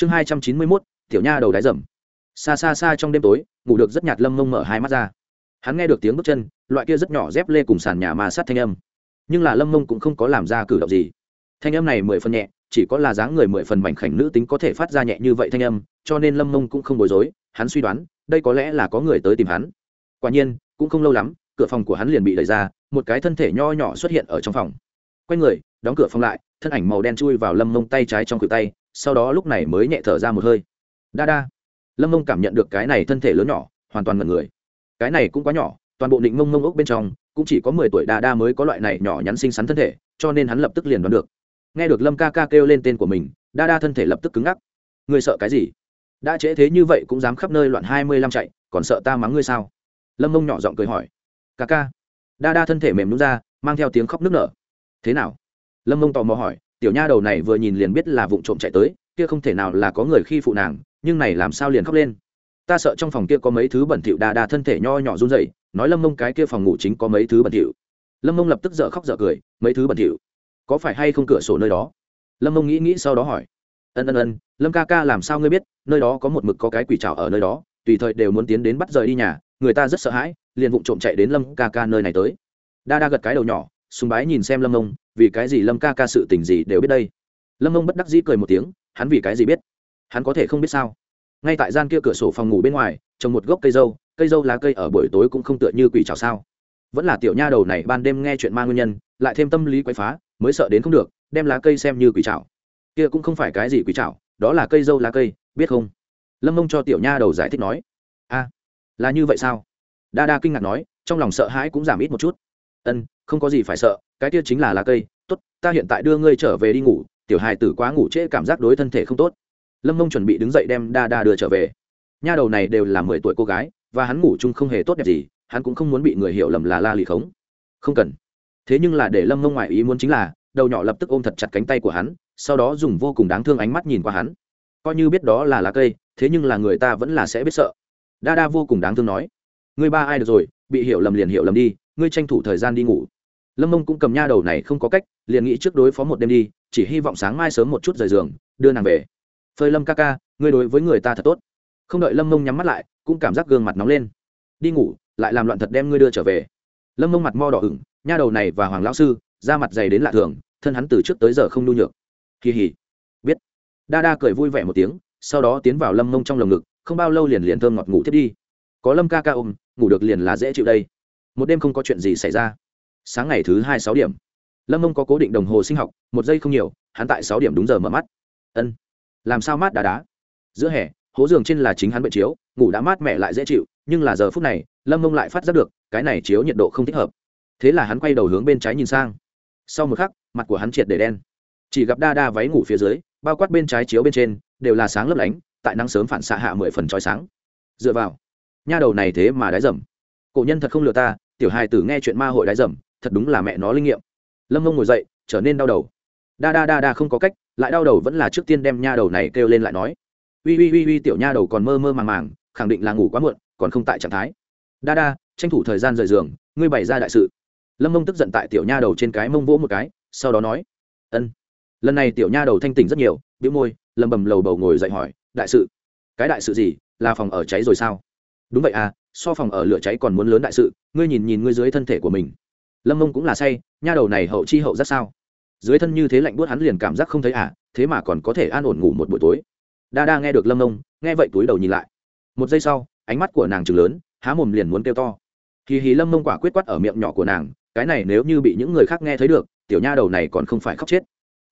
chương hai trăm chín mươi mốt, tiểu nha đầu đáy rầm xa xa xa trong đêm tối, ngủ được rất nhạt lâm mông mở hai mắt ra. Hắn nghe được tiếng bước chân, loại kia rất nhỏ dép lê cùng sàn nhà mà sát thanh âm. Nhưng là lâm mông cũng không có làm ra cử động gì. Thanh âm này mười phần nhẹ, chỉ có là dáng người mười phần mảnh khảnh nữ tính có thể phát ra nhẹ như vậy thanh âm, cho nên lâm mông cũng không bối rối, hắn suy đoán, đây có lẽ là có người tới tìm hắn. Quả nhiên, cũng không lâu lắm, cửa phòng của hắn liền bị đẩy ra, một cái thân thể nho nhỏ xuất hiện ở trong phòng. Quay người, đóng cửa phòng lại, thân ảnh màu đen chui vào lâm mông tay trái trong cửa tay sau đó lúc này mới nhẹ thở ra một hơi. Đa đa. Lâm mông cảm nhận được cái này thân thể lớn nhỏ, hoàn toàn mật người. Cái này cũng quá nhỏ, toàn bộ định mông mông ốc bên trong, cũng chỉ có mười tuổi đa đa mới có loại này nhỏ nhắn xinh xắn thân thể, cho nên hắn lập tức liền đoán được. Nghe được lâm ca ca kêu lên tên của mình, đa đa thân thể lập tức cứng ngắc. Ngươi sợ cái gì? Đã trễ thế như vậy cũng dám khắp nơi loạn hai mươi lăm chạy, còn sợ ta mắng ngươi sao? Lâm mông nhỏ giọng cười hỏi. Ca ca. Đa đa thân thể mềm nhún ra, mang theo tiếng khóc nức nở. Thế nào? Lâm mông tò mò hỏi tiểu nha đầu này vừa nhìn liền biết là vụ trộm chạy tới, kia không thể nào là có người khi phụ nàng, nhưng này làm sao liền khóc lên. Ta sợ trong phòng kia có mấy thứ bẩn thỉu đa đa thân thể nho nhỏ run rẩy, nói lâm mông cái kia phòng ngủ chính có mấy thứ bẩn thỉu. Lâm mông lập tức dở khóc dở cười, mấy thứ bẩn thỉu, có phải hay không cửa sổ nơi đó? Lâm mông nghĩ nghĩ sau đó hỏi. Ân ân ân, lâm ca ca làm sao ngươi biết, nơi đó có một mực có cái quỷ trào ở nơi đó, tùy thời đều muốn tiến đến bắt rời đi nhà, người ta rất sợ hãi, liền vụng trộm chạy đến lâm ca ca nơi này tới. Đa đa gật cái đầu nhỏ sùng bái nhìn xem lâm ông, vì cái gì lâm ca ca sự tình gì đều biết đây? Lâm ông bất đắc dĩ cười một tiếng, hắn vì cái gì biết? Hắn có thể không biết sao? Ngay tại gian kia cửa sổ phòng ngủ bên ngoài, trồng một gốc cây dâu cây dâu lá cây ở buổi tối cũng không tựa như quỷ trào sao? Vẫn là tiểu nha đầu này ban đêm nghe chuyện ma nguyên nhân, lại thêm tâm lý quấy phá, mới sợ đến không được, đem lá cây xem như quỷ trào kia cũng không phải cái gì quỷ trào đó là cây dâu lá cây, biết không? Lâm mông cho tiểu nha đầu giải thích nói. A là như vậy sao? Đa đa kinh ngạc nói, trong lòng sợ hãi cũng giảm ít một chút. Ân không có gì phải sợ, cái kia chính là lá cây, tốt, ta hiện tại đưa ngươi trở về đi ngủ, tiểu hài tử quá ngủ trễ cảm giác đối thân thể không tốt. Lâm mông chuẩn bị đứng dậy đem đa đa đưa trở về. Nha đầu này đều là mười tuổi cô gái, và hắn ngủ chung không hề tốt đẹp gì, hắn cũng không muốn bị người hiểu lầm là la lì khống. Không cần. Thế nhưng là để lâm mông ngoại ý muốn chính là, đầu nhỏ lập tức ôm thật chặt cánh tay của hắn, sau đó dùng vô cùng đáng thương ánh mắt nhìn qua hắn. Coi như biết đó là lá cây, thế nhưng là người ta vẫn là sẽ biết sợ. Đa đa vô cùng đáng thương nói, ngươi ba ai được rồi, bị hiểu lầm liền hiểu lầm đi, ngươi tranh thủ thời gian đi ngủ lâm mông cũng cầm nha đầu này không có cách, liền nghĩ trước đối phó một đêm đi, chỉ hy vọng sáng mai sớm một chút rời giường, đưa nàng về. Phơi lâm ca ca, ngươi đối với người ta thật tốt. Không đợi lâm mông nhắm mắt lại, cũng cảm giác gương mặt nóng lên. Đi ngủ, lại làm loạn thật đem ngươi đưa trở về. Lâm mông mặt mo đỏ ửng, nha đầu này và hoàng lão sư, da mặt dày đến lạ thường, thân hắn từ trước tới giờ không nhu nhược. Kỳ hỉ. Biết. Đa đa cười vui vẻ một tiếng, sau đó tiến vào lâm mông trong lồng ngực, không bao lâu liền liền thơm ngọt ngủ thiết đi. Có lâm ca ca ôm, ngủ được liền là dễ chịu đây. Một đêm không có chuyện gì xảy ra sáng ngày thứ hai sáu điểm. Lâm mông có cố định đồng hồ sinh học, một giây không nhiều, hắn tại sáu điểm đúng giờ mở mắt. Ân. Làm sao mát đá đá? Giữa hè, hố giường trên là chính hắn bệnh chiếu, ngủ đã mát mẹ lại dễ chịu, nhưng là giờ phút này, lâm mông lại phát giác được, cái này chiếu nhiệt độ không thích hợp. Thế là hắn quay đầu hướng bên trái nhìn sang. Sau một khắc, mặt của hắn triệt để đen. Chỉ gặp đa đa váy ngủ phía dưới, bao quát bên trái chiếu bên trên, đều là sáng lấp lánh, tại nắng sớm phản xạ hạ mười phần trói sáng. Dựa vào, nha đầu này thế mà đái dầm. Cổ nhân thật không lừa ta, tiểu hài tử nghe chuyện ma hội đái dầm thật đúng là mẹ nó linh nghiệm. Lâm mông ngồi dậy, trở nên đau đầu. Đa đa đa đa không có cách, lại đau đầu vẫn là trước tiên đem nha đầu này kêu lên lại nói. Uy uy uy uy, tiểu nha đầu còn mơ mơ màng màng, khẳng định là ngủ quá muộn, còn không tại trạng thái. Đa đa tranh thủ thời gian rời giường, ngươi bày ra đại sự. Lâm mông tức giận tại tiểu nha đầu trên cái mông vỗ một cái, sau đó nói, ân. Lần này tiểu nha đầu thanh tỉnh rất nhiều biếu môi lầm bầm lầu bầu ngồi dậy hỏi, đại sự? Cái đại sự gì? Là phòng ở cháy rồi sao? Đúng vậy à so phòng ở lửa cháy còn muốn lớn đại sự, ngươi nhìn nhìn ngươi dưới thân thể của mình lâm mông cũng là say, nha đầu này hậu chi hậu ra sao? Dưới thân như thế lạnh buốt hắn liền cảm giác không thấy à thế mà còn có thể an ổn ngủ một buổi tối. Đa đa nghe được lâm mông, nghe vậy túi đầu nhìn lại. Một giây sau, ánh mắt của nàng chừng lớn, há mồm liền muốn kêu to. Kỳ hí lâm mông quả quyết quát ở miệng nhỏ của nàng, cái này nếu như bị những người khác nghe thấy được, tiểu nha đầu này còn không phải khóc chết.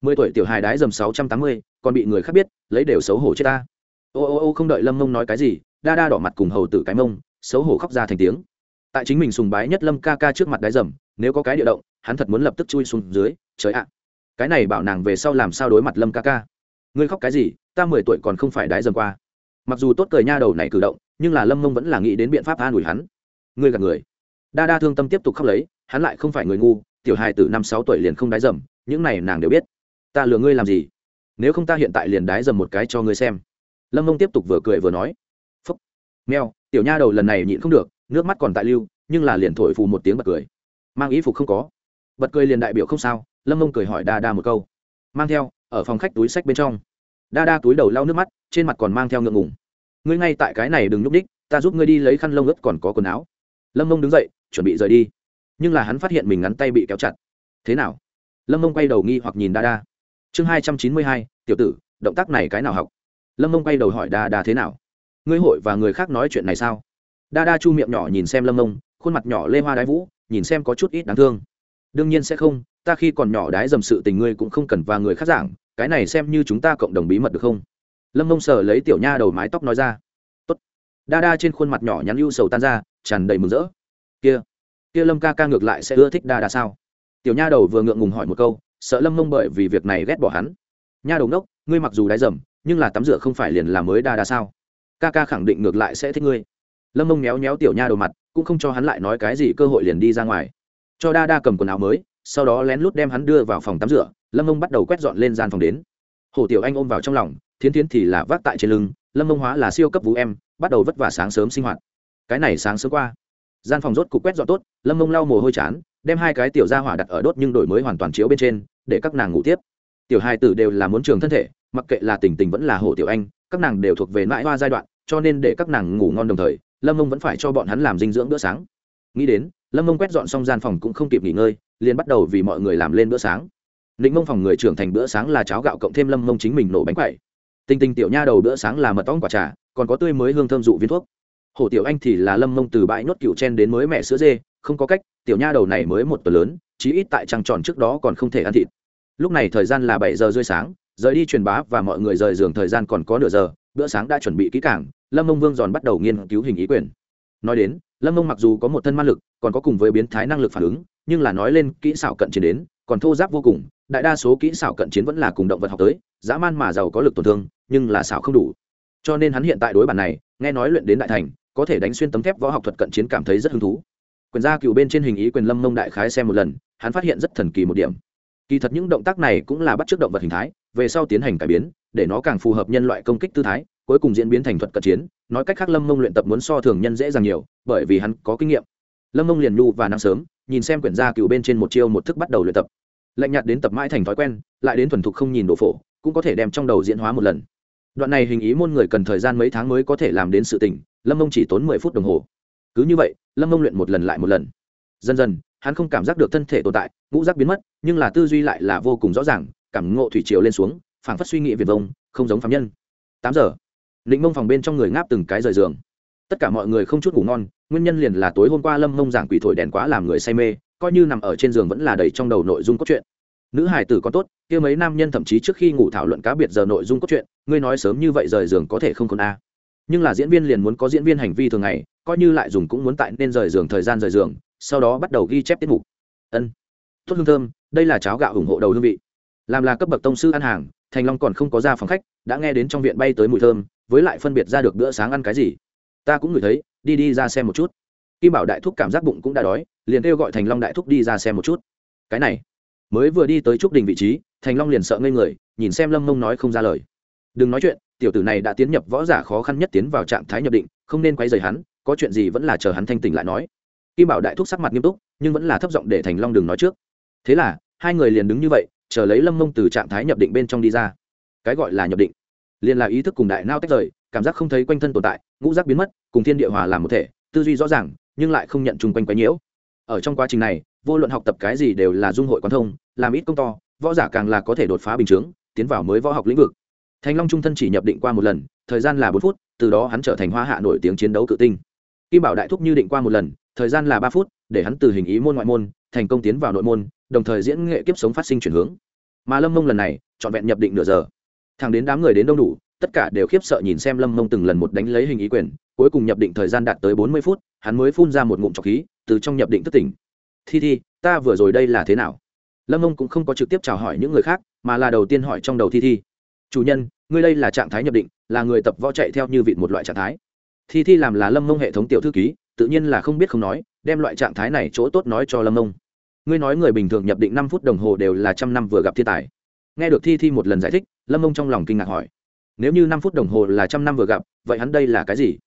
Mười tuổi tiểu hài đái dầm sáu trăm tám mươi, còn bị người khác biết, lấy đều xấu hổ chết ta. Ô ô ô không đợi lâm mông nói cái gì, đa đa đỏ mặt cùng hầu tử cái mông, xấu hổ khóc ra thành tiếng. Tại chính mình sùng bái nhất lâm ca ca trước mặt đái dầm nếu có cái địa động, hắn thật muốn lập tức chui xuống dưới, trời ạ. Cái này bảo nàng về sau làm sao đối mặt lâm ca ca? Ngươi khóc cái gì? Ta mười tuổi còn không phải đái dầm qua. Mặc dù tốt cười nha đầu này cử động, nhưng là lâm mông vẫn là nghĩ đến biện pháp an ủi hắn. Ngươi gạt người. Đa đa thương tâm tiếp tục khóc lấy, hắn lại không phải người ngu, tiểu hài từ năm sáu tuổi liền không đái dầm, những này nàng đều biết. Ta lừa ngươi làm gì? Nếu không ta hiện tại liền đái dầm một cái cho ngươi xem. Lâm mông tiếp tục vừa cười vừa nói. Phúc. Mèo, tiểu nha đầu lần này nhịn không được, nước mắt còn tại lưu, nhưng là liền thổi phù một tiếng bật cười mang ý phục không có. Bật cười liền đại biểu không sao, lâm mông cười hỏi đa đa một câu. Mang theo, ở phòng khách túi sách bên trong. Đa đa túi đầu lau nước mắt, trên mặt còn mang theo ngượng ngùng. Ngươi ngay tại cái này đừng nhúc đích, ta giúp ngươi đi lấy khăn lông ướt còn có quần áo. Lâm mông đứng dậy, chuẩn bị rời đi. Nhưng là hắn phát hiện mình ngắn tay bị kéo chặt. Thế nào? Lâm mông quay đầu nghi hoặc nhìn đa đa. Chương hai trăm chín mươi hai, tiểu tử, động tác này cái nào học? Lâm mông quay đầu hỏi đa đa thế nào? Ngươi hội và người khác nói chuyện này sao? Đa đa chu miệng nhỏ nhìn xem lâm mông, khuôn mặt nhỏ lê hoa đái vũ nhìn xem có chút ít đáng thương. Đương nhiên sẽ không, ta khi còn nhỏ đái dầm sự tình ngươi cũng không cần và người khác giảng, cái này xem như chúng ta cộng đồng bí mật được không? Lâm mông sờ lấy tiểu nha đầu mái tóc nói ra. Tốt. đa đa trên khuôn mặt nhỏ nhắn ưu sầu tan ra, tràn đầy mừng rỡ. Kia kia lâm ca ca ngược lại sẽ ưa thích đa đa sao? Tiểu nha đầu vừa ngượng ngùng hỏi một câu, sợ lâm mông bởi vì việc này ghét bỏ hắn. Nha đầu đốc ngươi mặc dù đái dầm, nhưng là tắm rửa không phải liền là mới đa đa sao? Ca ca khẳng định ngược lại sẽ thích ngươi. Lâm mông méo méo tiểu nha đầu mặt cũng không cho hắn lại nói cái gì cơ hội liền đi ra ngoài. Cho đa đa cầm quần áo mới, sau đó lén lút đem hắn đưa vào phòng tắm rửa, lâm mông bắt đầu quét dọn lên gian phòng đến. Hồ tiểu anh ôm vào trong lòng, thiến thiến thì là vác tại trên lưng, lâm mông hóa là siêu cấp vũ em, bắt đầu vất vả sáng sớm sinh hoạt. Cái này sáng sớm qua, gian phòng rốt cục quét dọn tốt, lâm mông lau mồ hôi chán, đem hai cái tiểu ra hỏa đặt ở đốt nhưng đổi mới hoàn toàn chiếu bên trên, để các nàng ngủ tiếp. Tiểu hai tử đều là muốn trường thân thể, mặc kệ là tình tình vẫn là hồ tiểu anh, các nàng đều thuộc về mãi hoa giai đoạn, cho nên để các nàng ngủ ngon đồng thời lâm mông vẫn phải cho bọn hắn làm dinh dưỡng bữa sáng. Nghĩ đến, lâm mông quét dọn xong gian phòng cũng không kịp nghỉ ngơi, liền bắt đầu vì mọi người làm lên bữa sáng. Định mông phòng người trưởng thành bữa sáng là cháo gạo cộng thêm lâm mông chính mình nổ bánh quậy tinh tinh tiểu nha đầu bữa sáng là mật ong quả trà, còn có tươi mới hương thơm dụ viên thuốc. Hổ tiểu anh thì là lâm mông từ bãi nhốt cựu chen đến mới mẹ sữa dê, không có cách, tiểu nha đầu này mới một tuần lớn, chí ít tại trăng tròn trước đó còn không thể ăn thịt. Lúc này thời gian là bảy giờ rưỡi sáng, rời đi truyền bá và mọi người rời giường thời gian còn có nửa giờ, bữa sáng đã chuẩn bị kỹ cảng lâm mông vương giòn bắt đầu nghiên cứu hình ý quyền. Nói đến, lâm mông mặc dù có một thân ma lực, còn có cùng với biến thái năng lực phản ứng, nhưng là nói lên kỹ xảo cận chiến đến, còn thô giáp vô cùng, đại đa số kỹ xảo cận chiến vẫn là cùng động vật học tới, dã man mà giàu có lực tổn thương, nhưng là xảo không đủ. Cho nên hắn hiện tại đối bản này, nghe nói luyện đến đại thành, có thể đánh xuyên tấm thép võ học thuật cận chiến cảm thấy rất hứng thú. Quyền gia cựu bên trên hình ý quyền lâm mông đại khái xem một lần, hắn phát hiện rất thần kỳ một điểm. Kỳ thật những động tác này cũng là bắt t r ư ớ c động vật hình thái, về sau tiến hành cải biến, để nó càng phù hợp nhân loại công kích tư thái cuối cùng diễn biến thành thuật cận chiến, nói cách khác lâm mông luyện tập muốn so thường nhân dễ dàng nhiều, bởi vì hắn có kinh nghiệm. Lâm mông liền nhu và nắng sớm, nhìn xem quyển gia cựu bên trên một chiêu một thức bắt đầu luyện tập. Lạnh nhạt đến tập mãi thành thói quen, lại đến thuần thục không nhìn đồ phổ, cũng có thể đem trong đầu diễn hóa một lần. Đoạn này hình ý môn người cần thời gian mấy tháng mới có thể làm đến sự tình, lâm mông chỉ tốn mười phút đồng hồ. Cứ như vậy, lâm mông luyện một lần lại một lần. Dần dần, hắn không cảm giác được thân thể tồn tại, ngũ giác biến mất, nhưng là tư duy lại là vô cùng rõ ràng, cảm ngộ thủy triều lên xuống, phảng phất suy nghĩ việt vông, không giống phạm nhân. Tám giờ định mông phòng bên trong người ngáp từng cái rời giường. Tất cả mọi người không chút ngủ ngon, nguyên nhân liền là tối hôm qua lâm mông giảng quỷ thổi đèn quá làm người say mê, coi như nằm ở trên giường vẫn là đầy trong đầu nội dung cốt truyện. Nữ hải tử có tốt, kia mấy nam nhân thậm chí trước khi ngủ thảo luận cá biệt giờ nội dung cốt truyện, ngươi nói sớm như vậy rời giường có thể không còn a. Nhưng là diễn viên liền muốn có diễn viên hành vi thường ngày, coi như lại dùng cũng muốn tại nên rời giường thời gian rời giường, sau đó bắt đầu ghi chép tiết mục. Ân. Tốt hương thơm, đây là cháo gạo ủng hộ đầu hương vị. Làm là cấp bậc tông sư ăn hàng, thành long còn không có ra phòng khách, đã nghe đến trong viện bay tới mùi thơm với lại phân biệt ra được bữa sáng ăn cái gì. Ta cũng ngửi thấy, đi đi ra xem một chút. Kim bảo đại thúc cảm giác bụng cũng đã đói, liền kêu gọi thành long đại thúc đi ra xem một chút. Cái này, mới vừa đi tới trúc đình vị trí, thành long liền sợ ngây người, nhìn xem lâm mông nói không ra lời. Đừng nói chuyện, tiểu tử này đã tiến nhập võ giả khó khăn nhất tiến vào trạng thái nhập định, không nên quay dày hắn, có chuyện gì vẫn là chờ hắn thanh tỉnh lại nói. Kim bảo đại thúc sắc mặt nghiêm túc, nhưng vẫn là thấp giọng để thành long đừng nói trước. Thế là, hai người liền đứng như vậy, chờ lấy lâm mông từ trạng thái nhập định bên trong đi ra. Cái gọi là nhập định liền là ý thức cùng đại nao tách rời, cảm giác không thấy quanh thân tồn tại, ngũ giác biến mất, cùng thiên địa hòa làm một thể, tư duy rõ ràng, nhưng lại không nhận chung quanh quấy nhiễu. Ở trong quá trình này, vô luận học tập cái gì đều là dung hội quan thông, làm ít công to, võ giả càng là có thể đột phá bình chướng, tiến vào mới võ học lĩnh vực. Thành long trung thân chỉ nhập định qua một lần, thời gian là bốn phút, từ đó hắn trở thành hoa hạ nổi tiếng chiến đấu cự tinh. Kim bảo đại thúc như định qua một lần, thời gian là ba phút, để hắn từ hình ý môn ngoại môn, thành công tiến vào nội môn, đồng thời diễn nghệ kiếp sống phát sinh chuyển hướng. Mà lâm mông lần này, trọn vẹn nhập định nửa giờ thằng đến đám người đến đông đủ, tất cả đều khiếp sợ nhìn xem lâm mông từng lần một đánh lấy hình ý quyền, cuối cùng nhập định thời gian đạt tới bốn mươi phút, hắn mới phun ra một ngụm trọc khí, từ trong nhập định thất tỉnh. Thi thi, ta vừa rồi đây là thế nào? Lâm mông cũng không có trực tiếp chào hỏi những người khác, mà là đầu tiên hỏi trong đầu thi thi. Chủ nhân, ngươi đây là trạng thái nhập định, là người tập võ chạy theo như vịt một loại trạng thái. Thi thi làm là lâm mông hệ thống tiểu thư ký, tự nhiên là không biết không nói, đem loại trạng thái này chỗ tốt nói cho lâm mông. Ngươi nói người bình thường nhập định năm phút đồng hồ đều là trăm năm vừa gặp thiên tài. Nghe được thi thi một lần giải thích lâm mông trong lòng kinh ngạc hỏi, nếu như năm phút đồng hồ là trăm năm vừa gặp, vậy hắn đây là cái gì?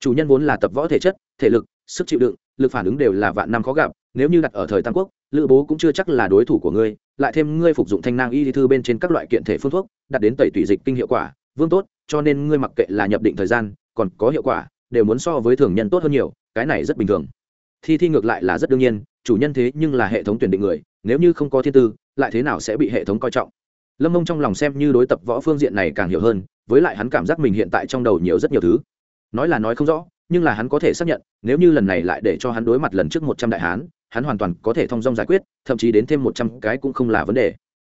Chủ nhân vốn là tập võ thể chất, thể lực, sức chịu đựng, lực phản ứng đều là vạn năm khó gặp, nếu như đặt ở thời tam quốc, lữ bố cũng chưa chắc là đối thủ của ngươi, lại thêm ngươi phục dụng thanh nang y thư bên trên các loại kiện thể phương thuốc đặt đến tẩy tủy dịch kinh hiệu quả, vương tốt, cho nên ngươi mặc kệ là nhập định thời gian, còn có hiệu quả, đều muốn so với thường nhân tốt hơn nhiều, cái này rất bình thường. Thi thi ngược lại là rất đương nhiên, chủ nhân thế nhưng là hệ thống tuyển định người, nếu như không có thiên tư, lại thế nào sẽ bị hệ thống coi trọng? Lâm mông trong lòng xem như đối tập võ phương diện này càng hiểu hơn, với lại hắn cảm giác mình hiện tại trong đầu nhiều rất nhiều thứ. Nói là nói không rõ, nhưng là hắn có thể xác nhận, nếu như lần này lại để cho hắn đối mặt lần trước một trăm đại hán, hắn hoàn toàn có thể thông dong giải quyết, thậm chí đến thêm một trăm cái cũng không là vấn đề.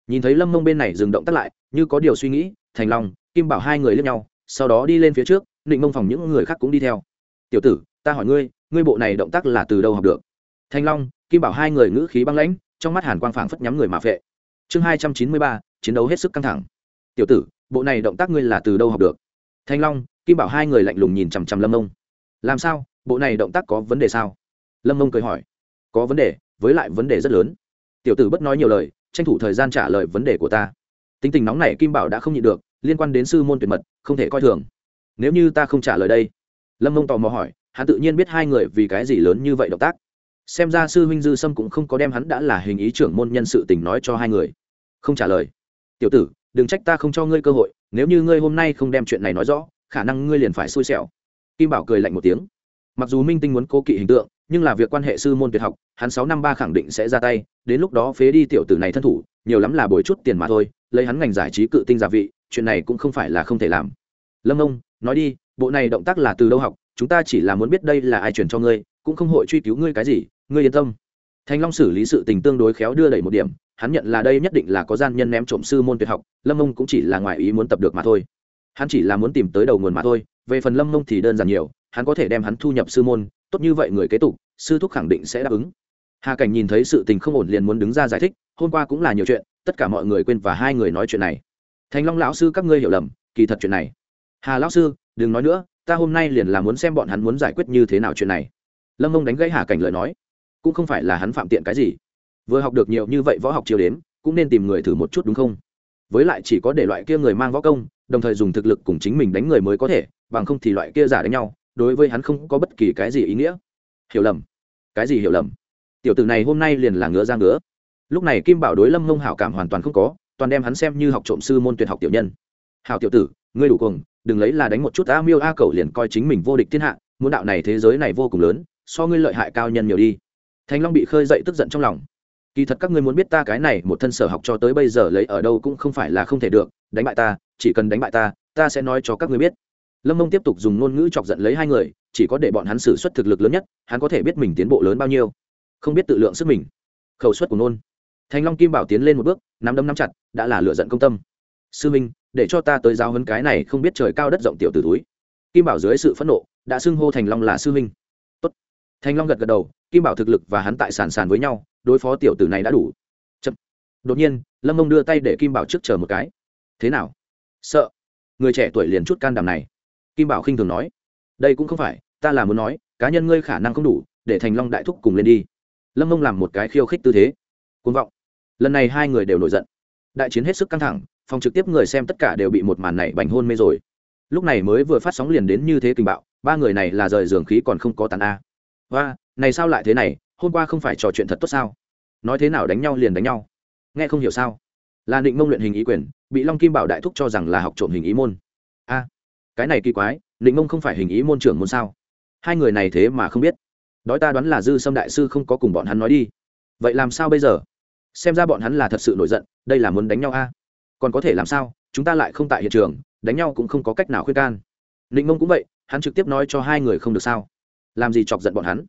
Nhìn thấy lâm mông bên này dừng động tắt lại, như có điều suy nghĩ, thành long, kim bảo hai người lên nhau, sau đó đi lên phía trước định mông phòng những người khác cũng đi theo. Tiểu tử, ta hỏi ngươi ngươi bộ này động tác là từ đâu học được? Thanh long, kim bảo hai người ngữ khí băng lãnh, trong mắt hàn quang phảng phất nhắm người mà phệ. Chương hai trăm chín mươi ba chiến đấu hết sức căng thẳng. Tiểu tử, bộ này động tác ngươi là từ đâu học được? Thanh long, kim bảo hai người lạnh lùng nhìn chằm chằm lâm mông. Làm sao? Bộ này động tác có vấn đề sao? Lâm mông cười hỏi. Có vấn đề, với lại vấn đề rất lớn. Tiểu tử bất nói nhiều lời, tranh thủ thời gian trả lời vấn đề của ta. Tính tình nóng này kim bảo đã không nhịn được, liên quan đến sư môn tuyệt mật, không thể coi thường. Nếu như ta không trả lời đây, lâm mông tò mò hỏi, hắn tự nhiên biết hai người vì cái gì lớn như vậy động tác. Xem ra sư huynh dư sâm cũng không có đem hắn đã là hình ý trưởng môn nhân sự tình nói cho hai người. Không trả lời tiểu tử, đừng trách ta không cho ngươi cơ hội, nếu như ngươi hôm nay không đem chuyện này nói rõ, khả năng ngươi liền phải xui xẻo. Kim bảo cười lạnh một tiếng. Mặc dù minh tinh muốn cố kỵ hình tượng, nhưng là việc quan hệ sư môn tuyệt học, hắn sáu năm ba khẳng định sẽ ra tay, đến lúc đó phế đi tiểu tử này thân thủ, nhiều lắm là bồi chút tiền mà thôi, lấy hắn ngành giải trí cự tinh gia vị, chuyện này cũng không phải là không thể làm. Lâm ông, nói đi, bộ này động tác là từ đâu học, chúng ta chỉ là muốn biết đây là ai truyền cho ngươi, cũng không hội truy cứu ngươi cái gì, ngươi yên tâm. Thanh long xử lý sự tình tương đối khéo đưa đẩy một điểm hắn nhận là đây nhất định là có gian nhân ném trộm sư môn tuyệt học, lâm mông cũng chỉ là ngoài ý muốn tập được mà thôi. Hắn chỉ là muốn tìm tới đầu nguồn mà thôi, về phần lâm mông thì đơn giản nhiều, hắn có thể đem hắn thu nhập sư môn, tốt như vậy người kế tục, sư thúc khẳng định sẽ đáp ứng. Hà cảnh nhìn thấy sự tình không ổn liền muốn đứng ra giải thích, hôm qua cũng là nhiều chuyện, tất cả mọi người quên và hai người nói chuyện này. Thành long lão sư các ngươi hiểu lầm, kỳ thật chuyện này. Hà lão sư, đừng nói nữa, ta hôm nay liền là muốn xem bọn hắn muốn giải quyết như thế nào chuyện này. Lâm mông đánh gãy hà cảnh lời nói. Cũng không phải là hắn phạm tiện cái gì vừa học được nhiều như vậy võ học chiều đến cũng nên tìm người thử một chút đúng không? Với lại chỉ có để loại kia người mang võ công, đồng thời dùng thực lực cùng chính mình đánh người mới có thể, bằng không thì loại kia giả đánh nhau, đối với hắn không có bất kỳ cái gì ý nghĩa. Hiểu lầm. Cái gì hiểu lầm? Tiểu tử này hôm nay liền là ngứa ra ngứa. Lúc này kim bảo đối lâm ngông hảo cảm hoàn toàn không có, toàn đem hắn xem như học trộm sư môn tuyệt học tiểu nhân. Hảo tiểu tử, ngươi đủ cùng đừng lấy là đánh một chút a miêu a cầu liền coi chính mình vô địch thiên hạ, muốn đạo này thế giới này vô cùng lớn, so ngươi lợi hại cao nhân nhiều đi. Thành long bị khơi dậy tức giận trong lòng kỳ thật các ngươi muốn biết ta cái này một thân sở học cho tới bây giờ lấy ở đâu cũng không phải là không thể được, đánh bại ta, chỉ cần đánh bại ta ta sẽ nói cho các ngươi biết. Lâm mông tiếp tục dùng ngôn ngữ chọc giận lấy hai người, chỉ có để bọn hắn xử suất thực lực lớn nhất, hắn có thể biết mình tiến bộ lớn bao nhiêu. Không biết tự lượng sức mình. Khẩu suất của nôn thành long kim bảo tiến lên một bước, nắm đấm nắm chặt, đã là lựa giận công tâm. Sư minh, để cho ta tới giáo hấn cái này không biết trời cao đất rộng tiểu từ túi kim bảo dưới sự phẫn nộ, đã xưng hô thành long là sư minh. Tốt. thành long gật gật đầu, kim bảo thực lực và hắn tại sàn sàn với nhau đối phó tiểu tử này đã đủ. Chậm. đột nhiên, lâm mông đưa tay để kim bảo trước chờ một cái. Thế nào? Sợ. Người trẻ tuổi liền chút can đảm này. Kim bảo khinh thường nói. Đây cũng không phải, ta là muốn nói, cá nhân ngươi khả năng không đủ, để thành long đại thúc cùng lên đi. Lâm mông làm một cái khiêu khích tư thế. Côn vọng. Lần này hai người đều nổi giận. Đại chiến hết sức căng thẳng, phòng trực tiếp người xem tất cả đều bị một màn này bành hôn mê rồi. Lúc này mới vừa phát sóng liền đến như thế kinh bạo, ba người này là rời giường khí còn không có tàn a. Và này sao lại thế này hôm qua không phải trò chuyện thật tốt sao? Nói thế nào đánh nhau liền đánh nhau. Nghe không hiểu sao? Là định mông luyện hình ý quyền, bị long kim bảo đại thúc cho rằng là học trộm hình ý môn. A, cái này kỳ quái định mông không phải hình ý môn trưởng môn sao? Hai người này thế mà không biết. Đói ta đoán là dư sâm đại sư không có cùng bọn hắn nói đi. Vậy làm sao bây giờ? Xem ra bọn hắn là thật sự nổi giận, đây là muốn đánh nhau a. Còn có thể làm sao? Chúng ta lại không tại hiện trường, đánh nhau cũng không có cách nào khuyên can. Định mông cũng vậy, hắn trực tiếp nói cho hai người không được sao? Làm gì chọc giận bọn hắn?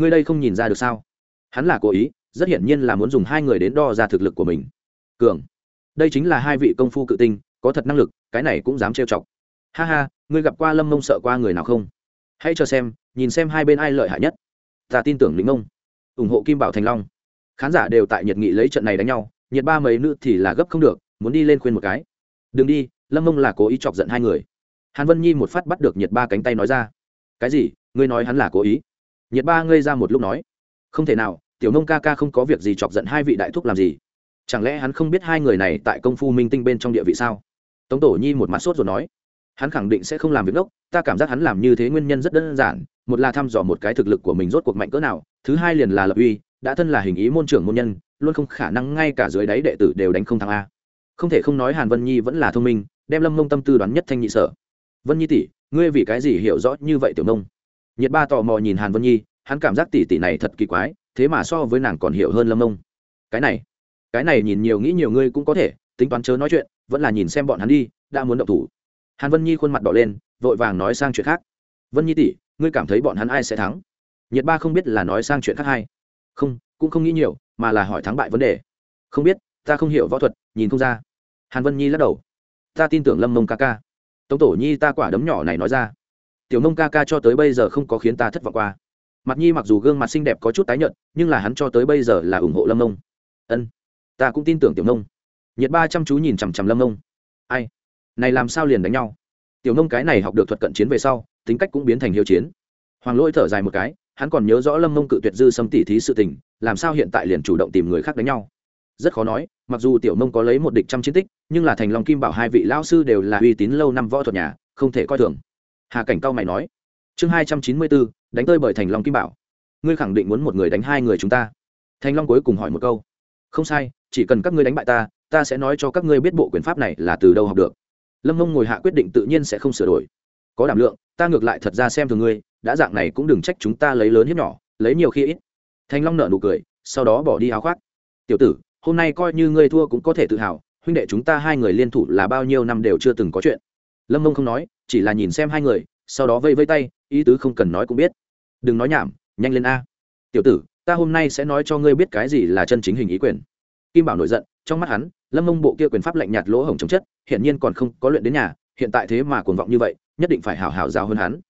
Ngươi đây không nhìn ra được sao? Hắn là cố ý, rất hiển nhiên là muốn dùng hai người đến đo ra thực lực của mình. Cường. Đây chính là hai vị công phu cự tinh, có thật năng lực, cái này cũng dám trêu chọc. Ha ha, ngươi gặp qua lâm mông sợ qua người nào không? Hãy cho xem, nhìn xem hai bên ai lợi hại nhất. Ta tin tưởng lính ông ủng hộ kim bảo thành long. Khán giả đều tại nhiệt nghị lấy trận này đánh nhau, nhiệt ba mấy nữ thì là gấp không được, muốn đi lên khuyên một cái. Đừng đi, lâm mông là cố ý chọc giận hai người. Hàn vân nhi một phát bắt được nhiệt ba cánh tay nói ra. Cái gì? Ngươi nói hắn là cố ý? Nhiệt ba ngây ra một lúc nói, không thể nào, tiểu nông ca ca không có việc gì chọc giận hai vị đại thúc làm gì? Chẳng lẽ hắn không biết hai người này tại công phu minh tinh bên trong địa vị sao? Tống tổ nhi một mặt sốt rồi nói, hắn khẳng định sẽ không làm việc ngốc ta cảm giác hắn làm như thế nguyên nhân rất đơn giản, một là thăm dò một cái thực lực của mình rốt cuộc mạnh cỡ nào, thứ hai liền là lập uy, đã thân là hình ý môn trưởng môn nhân, luôn không khả năng ngay cả dưới đáy đệ tử đều đánh không thắng a. Không thể không nói hàn vân nhi vẫn là thông minh, đem lâm mông tâm tư đoán nhất thanh nhị sở. Vân nhi tỷ, ngươi vì cái gì hiểu rõ như vậy tiểu nông? Nhiệt ba tò mò nhìn hàn vân nhi, hắn cảm giác tỷ tỷ này thật kỳ quái, thế mà so với nàng còn hiểu hơn lâm mông cái này cái này nhìn nhiều nghĩ nhiều ngươi cũng có thể, tính toán chớ nói chuyện, vẫn là nhìn xem bọn hắn đi, đã muốn động thủ. Hàn vân nhi khuôn mặt đỏ lên, vội vàng nói sang chuyện khác. Vân nhi tỷ, ngươi cảm thấy bọn hắn ai sẽ thắng? Nhiệt ba không biết là nói sang chuyện khác hay. Không, cũng không nghĩ nhiều, mà là hỏi thắng bại vấn đề. Không biết, ta không hiểu võ thuật, nhìn không ra. Hàn vân nhi lắc đầu. Ta tin tưởng lâm mông ca ca. Tống tổ nhi ta quả đấm nhỏ này nói ra tiểu mông ca ca cho tới bây giờ không có khiến ta thất vọng qua mặt nhi mặc dù gương mặt xinh đẹp có chút tái nhợt, nhưng là hắn cho tới bây giờ là ủng hộ lâm Nông. ân, ta cũng tin tưởng tiểu Nông. nhiệt ba chăm chú nhìn chằm chằm lâm Nông. ai này làm sao liền đánh nhau tiểu Nông cái này học được thuật cận chiến về sau, tính cách cũng biến thành hiếu chiến hoàng lỗi thở dài một cái, hắn còn nhớ rõ lâm mông cự tuyệt dư xâm tỉ thí sự tình, làm sao hiện tại liền chủ động tìm người khác đánh nhau rất khó nói, mặc dù tiểu mông có lấy một địch trăm chiến tích, nhưng là thành long kim bảo hai vị lao sư đều là uy tín lâu năm võ thuật nhà, không thể coi thường hà cảnh cao mày nói, chương hai trăm chín mươi bốn, đánh tơi bởi thành long kim bảo. Ngươi khẳng định muốn một người đánh hai người chúng ta. Thành long cuối cùng hỏi một câu, không sai, chỉ cần các ngươi đánh bại ta ta sẽ nói cho các ngươi biết bộ quyền pháp này là từ đâu học được. Lâm mông ngồi hạ quyết định tự nhiên sẽ không sửa đổi. Có đảm lượng, ta ngược lại thật ra xem thường ngươi, đã dạng này cũng đừng trách chúng ta lấy lớn hiếp nhỏ, lấy nhiều khi ít. Thanh long nợ nụ cười, sau đó bỏ đi áo khoác. Tiểu tử, hôm nay coi như ngươi thua cũng có thể tự hào, huynh đệ chúng ta hai người liên thủ là bao nhiêu năm đều chưa từng có chuyện. Lâm mông không nói chỉ là nhìn xem hai người, sau đó vây vây tay, ý tứ không cần nói cũng biết. Đừng nói nhảm, nhanh lên a. Tiểu tử, ta hôm nay sẽ nói cho ngươi biết cái gì là chân chính hình ý quyền. Kim bảo nổi giận, trong mắt hắn, lâm mông bộ kia quyền pháp lạnh nhạt lỗ hổng chống chất hiện nhiên còn không có luyện đến nhà, hiện tại thế mà cuồng vọng như vậy, nhất định phải hảo hảo giáo hơn hắn.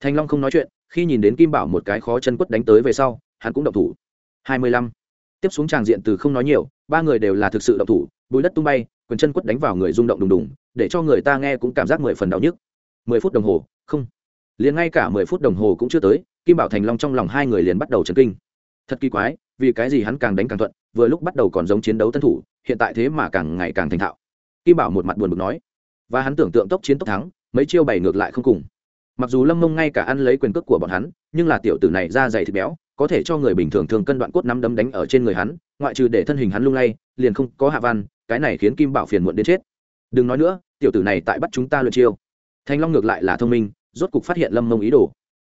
Thanh long không nói chuyện, khi nhìn đến kim bảo một cái khó chân quất đánh tới về sau, hắn cũng động thủ. Hai mươi lăm. Tiếp xuống tràng diện từ không nói nhiều, ba người đều là thực sự động thủ, bùi đất tung bay, quyền chân quất đánh vào người rung động đùng đùng, để cho người ta nghe cũng cảm giác mười phần đau nhức mười phút đồng hồ, không. Liền ngay cả mười phút đồng hồ cũng chưa tới, kim bảo thành long trong lòng hai người liền bắt đầu chấn kinh. Thật kỳ quái, vì cái gì hắn càng đánh càng thuận, vừa lúc bắt đầu còn giống chiến đấu tân thủ, hiện tại thế mà càng ngày càng thành thạo. Kim bảo một mặt buồn bực nói, và hắn tưởng tượng tốc chiến tốc thắng, mấy chiêu bày ngược lại không cùng. Mặc dù lâm mông ngay cả ăn lấy quyền cước của bọn hắn, nhưng là tiểu tử này da dày thịt béo, có thể cho người bình thường thường cân đoạn cốt nắm đấm đánh ở trên người hắn, ngoại trừ để thân hình hắn lung lay, liền không có hạ văn, cái này khiến kim bảo phiền muộn đến chết. Đừng nói nữa, tiểu tử này tại bắt chúng ta lượt chiêu thanh long ngược lại là thông minh, rốt cục phát hiện lâm mông ý đồ.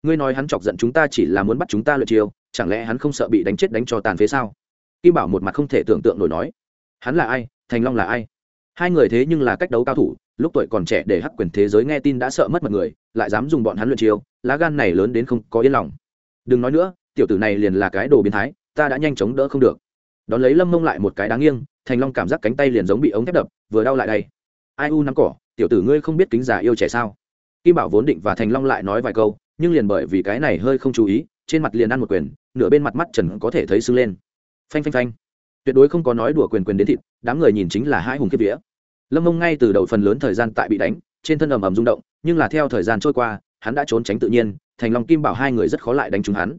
Ngươi nói hắn chọc giận chúng ta chỉ là muốn bắt chúng ta lượt chiêu, chẳng lẽ hắn không sợ bị đánh chết đánh cho tàn phế sao? Kim bảo một mặt không thể tưởng tượng nổi nói. Hắn là ai? Thành long là ai? Hai người thế nhưng là cách đấu cao thủ, lúc tuổi còn trẻ để hắc quyền thế giới nghe tin đã sợ mất mật người, lại dám dùng bọn hắn luyện chiêu, lá gan này lớn đến không có yên lòng. Đừng nói nữa, tiểu tử này liền là cái đồ biến thái, ta đã nhanh chóng đỡ không được. Đón lấy lâm mông lại một cái đáng nghiêng thành long cảm giác cánh tay liền giống bị ống thép đập, vừa đau lại đây. Ai u nắm cỏ tiểu tử ngươi không biết kính già yêu trẻ sao? Kim bảo vốn định và thành long lại nói vài câu, nhưng liền bởi vì cái này hơi không chú ý, trên mặt liền ăn một quyền, nửa bên mặt mắt trần có thể thấy sưng lên. Phanh phanh phanh. Tuyệt đối không có nói đùa quyền quyền đến thịt, đám người nhìn chính là hai hùng kiếp vía. Lâm mông ngay từ đầu phần lớn thời gian tại bị đánh, trên thân ầm ầm rung động, nhưng là theo thời gian trôi qua, hắn đã trốn tránh tự nhiên, thành long, kim bảo hai người rất khó lại đánh trúng hắn.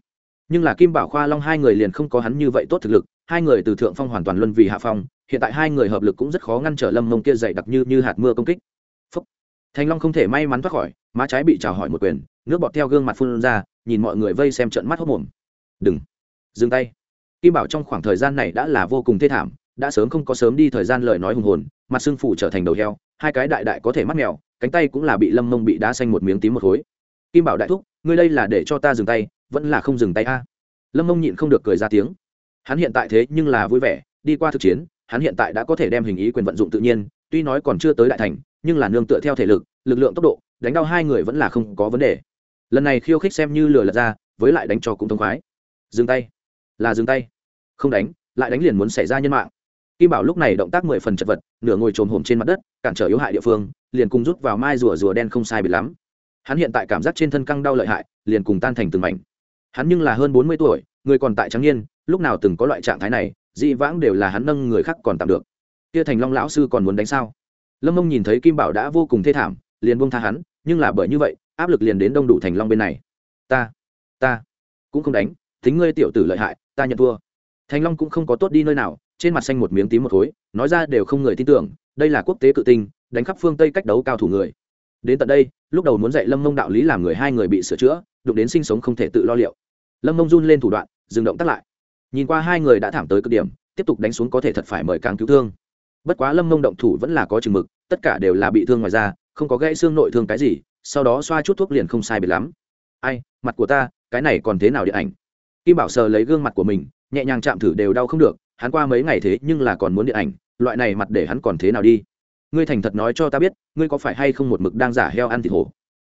Nhưng là kim bảo, khoa long hai người liền không có hắn như vậy tốt thực lực, hai người từ thượng phong hoàn toàn luân vì hạ phong, hiện tại hai người hợp lực cũng rất khó ngăn trở lâm mông kia dày đặc như như hạt mưa công kích thành long không thể may mắn thoát khỏi, má trái bị trào hỏi một quyền, nước bọt theo gương mặt phun ra, nhìn mọi người vây xem trận mắt hốc mồm. Đừng, dừng tay. Kim bảo trong khoảng thời gian này đã là vô cùng thê thảm, đã sớm không có sớm đi thời gian lời nói hùng hồn, mặt xương phủ trở thành đầu heo, hai cái đại đại có thể mắt mèo, cánh tay cũng là bị lâm mông bị đá xanh một miếng tím một khối. Kim bảo đại thúc, ngươi đây là để cho ta dừng tay, vẫn là không dừng tay a? Lâm mông nhịn không được cười ra tiếng. Hắn hiện tại thế nhưng là vui vẻ, đi qua thực chiến, hắn hiện tại đã có thể đem hình ý quyền vận dụng tự nhiên, tuy nói còn chưa tới đại thành nhưng là nương tựa theo thể lực lực lượng tốc độ, đánh đau hai người vẫn là không có vấn đề. Lần này khiêu khích xem như lừa lật ra, với lại đánh cho cũng thông khoái. Dừng tay. Là dừng tay. Không đánh, lại đánh liền muốn xảy ra nhân mạng. Kim bảo lúc này động tác mười phần chật vật, nửa ngồi trồm hổm trên mặt đất, cản trở yếu hại địa phương, liền cùng rút vào mai rùa rùa đen không sai bị lắm. Hắn hiện tại cảm giác trên thân căng đau lợi hại, liền cùng tan thành từng mảnh. Hắn nhưng là hơn bốn mươi tuổi, người còn tại trắng niên, lúc nào từng có loại trạng thái này, dị vãng đều là hắn nâng người khác còn tạm được. Kia thành long lão sư còn muốn đánh sao? Lâm mông nhìn thấy kim bảo đã vô cùng thê thảm, liền buông tha hắn, nhưng là bởi như vậy, áp lực liền đến đông đủ thành long bên này. Ta ta cũng không đánh tính ngươi tiểu tử lợi hại, ta nhận thua. Thành long cũng không có tốt đi nơi nào, trên mặt xanh một miếng tím một khối, nói ra đều không người tin tưởng, đây là quốc tế cự tinh, đánh khắp phương tây cách đấu cao thủ người. Đến tận đây, lúc đầu muốn dạy lâm mông đạo lý làm người hai người bị sửa chữa, đụng đến sinh sống không thể tự lo liệu. Lâm mông run lên thủ đoạn, dừng động tắt lại. Nhìn qua hai người đã thảm tới cực điểm, tiếp tục đánh xuống có thể thật phải mời càng cứu thương bất quá lâm mông động thủ vẫn là có chừng mực, tất cả đều là bị thương ngoài da, không có gãy xương nội thương cái gì, sau đó xoa chút thuốc liền không sai biệt lắm. Ai, mặt của ta, cái này còn thế nào điện ảnh? Kim bảo sờ lấy gương mặt của mình, nhẹ nhàng chạm thử đều đau không được, hắn qua mấy ngày thế nhưng là còn muốn điện ảnh, loại này mặt để hắn còn thế nào đi? Ngươi thành thật nói cho ta biết, ngươi có phải hay không một mực đang giả heo ăn thịt hổ?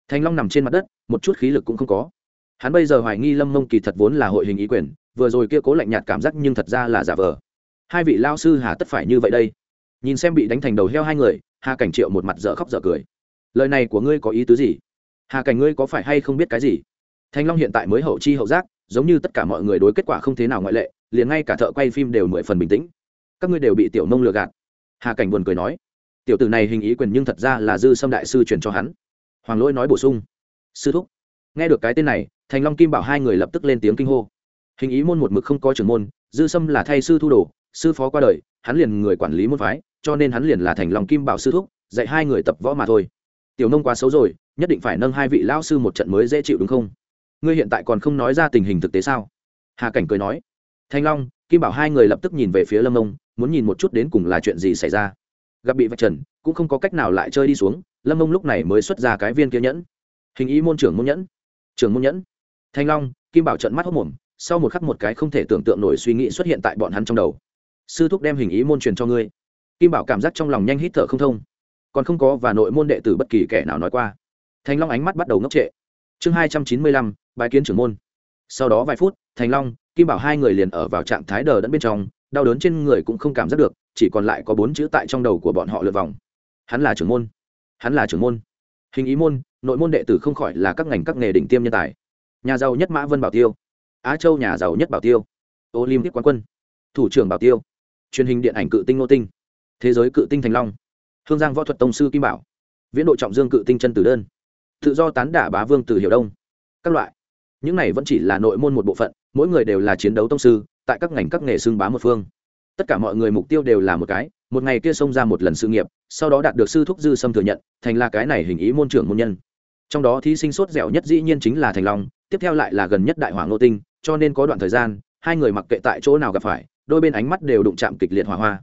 Thanh long nằm trên mặt đất, một chút khí lực cũng không có. Hắn bây giờ hoài nghi lâm mông kỳ thật vốn là hội hình ý quyền, vừa rồi kia cố lạnh nhạt cảm giác nhưng thật ra là giả vờ. Hai vị lao sư hà tất phải như vậy đây? Nhìn xem bị đánh thành đầu heo hai người, hà cảnh triệu một mặt dở khóc dở cười. Lời này của ngươi có ý tứ gì? Hà cảnh ngươi có phải hay không biết cái gì? Thanh long hiện tại mới hậu chi hậu giác, giống như tất cả mọi người đối kết quả không thế nào ngoại lệ, liền ngay cả thợ quay phim đều mười phần bình tĩnh. Các ngươi đều bị tiểu nông lừa gạt. Hà cảnh buồn cười nói. Tiểu tử này hình ý quyền nhưng thật ra là dư sâm đại sư truyền cho hắn. Hoàng lỗi nói bổ sung. Sư thúc. Nghe được cái tên này thành long kim bảo hai người lập tức lên tiếng kinh hô. Hình ý môn một mực không có trưởng môn, dư sâm là thay sư thu đồ, sư phó qua đời, hắn liền người quản lý môn phái cho nên hắn liền là thành long kim bảo sư thúc, dạy hai người tập võ mà thôi. Tiểu nông quá xấu rồi, nhất định phải nâng hai vị lao sư một trận mới dễ chịu đúng không? Ngươi hiện tại còn không nói ra tình hình thực tế sao? Hà cảnh cười nói. Thanh long, kim bảo hai người lập tức nhìn về phía lâm ông, muốn nhìn một chút đến cùng là chuyện gì xảy ra. Gặp bị vạch trần, cũng không có cách nào lại chơi đi xuống, lâm ông lúc này mới xuất ra cái viên kia nhẫn. Hình ý môn trưởng môn nhẫn. Trưởng môn nhẫn. Thanh long, kim bảo trận mắt hốc mồm, sau một khắc một cái không thể tưởng tượng nổi suy nghĩ xuất hiện tại bọn hắn trong đầu. Sư thúc đem hình ý môn truyền cho ngươi kim bảo cảm giác trong lòng nhanh hít thở không thông. Còn không có và nội môn đệ tử bất kỳ kẻ nào nói qua. Thanh long ánh mắt bắt đầu ngốc trệ. Chương hai trăm chín mươi lăm bài kiến trưởng môn. Sau đó vài phút, thành long, kim bảo hai người liền ở vào trạng thái đờ đẫn bên trong, đau đớn trên người cũng không cảm giác được, chỉ còn lại có bốn chữ tại trong đầu của bọn họ lượt vòng. Hắn là trưởng môn. Hắn là trưởng môn. Hình ý môn, nội môn đệ tử không khỏi là các ngành các nghề đỉnh tiêm nhân tài. Nhà giàu nhất mã vân bảo tiêu. Á châu nhà giàu nhất bảo tiêu. Olympic quán quân. Thủ trưởng bảo tiêu. Truyền hình điện ảnh cự tinh nô tinh thế giới cự tinh thành long, hương giang võ thuật tông sư kim bảo, viễn độ trọng dương cự tinh chân tử đơn, tự do tán đả bá vương từ hiểu đông, các loại. Những này vẫn chỉ là nội môn một bộ phận, mỗi người đều là chiến đấu tông sư, tại các ngành các nghề xưng bá một phương. Tất cả mọi người mục tiêu đều là một cái, một ngày kia xông ra một lần sự nghiệp, sau đó đạt được sư thúc dư sâm thừa nhận, thành là cái này hình ý môn trưởng môn nhân. Trong đó thí sinh sốt dẻo nhất dĩ nhiên chính là thành long, tiếp theo lại là gần nhất đại hoàng ngô tinh, cho nên có đoạn thời gian, hai người mặc kệ tại chỗ nào gặp phải, đôi bên ánh mắt đều đụng chạm kịch liệt hỏa hoa.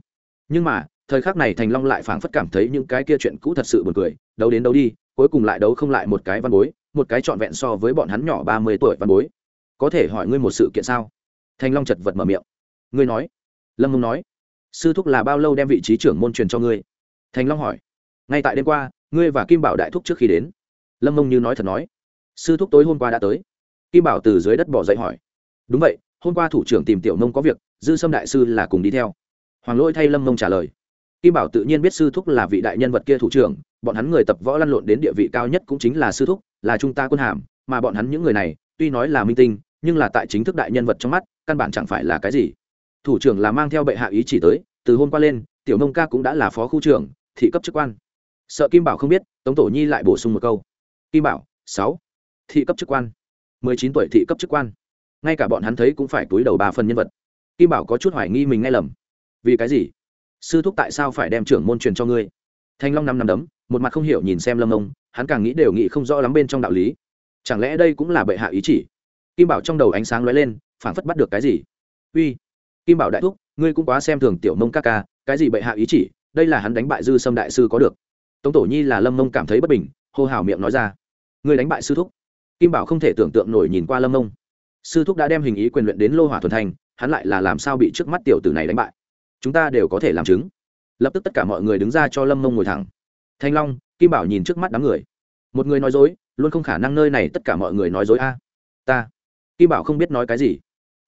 Nhưng mà thời khắc này thành long lại phảng phất cảm thấy những cái kia chuyện cũ thật sự buồn cười, đấu đến đấu đi, cuối cùng lại đấu không lại một cái văn bối, một cái trọn vẹn so với bọn hắn nhỏ ba mươi tuổi văn bối. Có thể hỏi ngươi một sự kiện sao? Thành long chật vật mở miệng. Ngươi nói. Lâm mông nói. Sư thúc là bao lâu đem vị trí trưởng môn truyền cho ngươi? Thành long hỏi. Ngay tại đêm qua, ngươi và kim bảo đại thúc trước khi đến. Lâm mông như nói thật nói. Sư thúc tối hôm qua đã tới. Kim bảo từ dưới đất bỏ dậy hỏi. Đúng vậy, hôm qua thủ trưởng tìm tiểu mông có việc, dư sâm đại sư là cùng đi theo. Hoàng lỗi thay lâm mông trả lời kim bảo tự nhiên biết sư thúc là vị đại nhân vật kia thủ trưởng, bọn hắn người tập võ lăn lộn đến địa vị cao nhất cũng chính là sư thúc, là trung ta quân hàm, mà bọn hắn những người này, tuy nói là minh tinh, nhưng là tại chính thức đại nhân vật trong mắt, căn bản chẳng phải là cái gì. Thủ trưởng là mang theo bệ hạ ý chỉ tới, từ hôm qua lên, tiểu nông ca cũng đã là phó khu trưởng, thị cấp chức quan. Sợ kim bảo không biết, tống tổ nhi lại bổ sung một câu. Kim bảo, sáu, thị cấp chức quan. Mười chín tuổi thị cấp chức quan. Ngay cả bọn hắn thấy cũng phải túi đầu ba phần nhân vật. Kim bảo có chút hoài nghi mình nghe lầm. Vì cái gì? Sư thúc tại sao phải đem trưởng môn truyền cho ngươi? Thanh long năm năm đấm, một mặt không hiểu nhìn xem lâm ông, hắn càng nghĩ đều nghĩ không rõ lắm bên trong đạo lý. Chẳng lẽ đây cũng là bệ hạ ý chỉ? Kim bảo trong đầu ánh sáng lóe lên, phảng phất bắt được cái gì? Uy, kim bảo đại thúc, ngươi cũng quá xem thường tiểu mông ca ca, cái gì bệ hạ ý chỉ? Đây là hắn đánh bại dư sâm đại sư có được. Tống tổ nhi là lâm mông cảm thấy bất bình, hô hào miệng nói ra. Ngươi đánh bại sư thúc. Kim bảo không thể tưởng tượng nổi nhìn qua lâm mông sư thúc đã đem hình ý quyền luyện đến lô hỏa thuần thành, hắn lại là làm sao bị trước mắt tiểu tử này đánh bại? Chúng ta đều có thể làm chứng. Lập tức tất cả mọi người đứng ra cho lâm mông ngồi thẳng. Thanh long, kim bảo nhìn trước mắt đám người. Một người nói dối, luôn không khả năng nơi này tất cả mọi người nói dối a. Ta. Kim bảo không biết nói cái gì.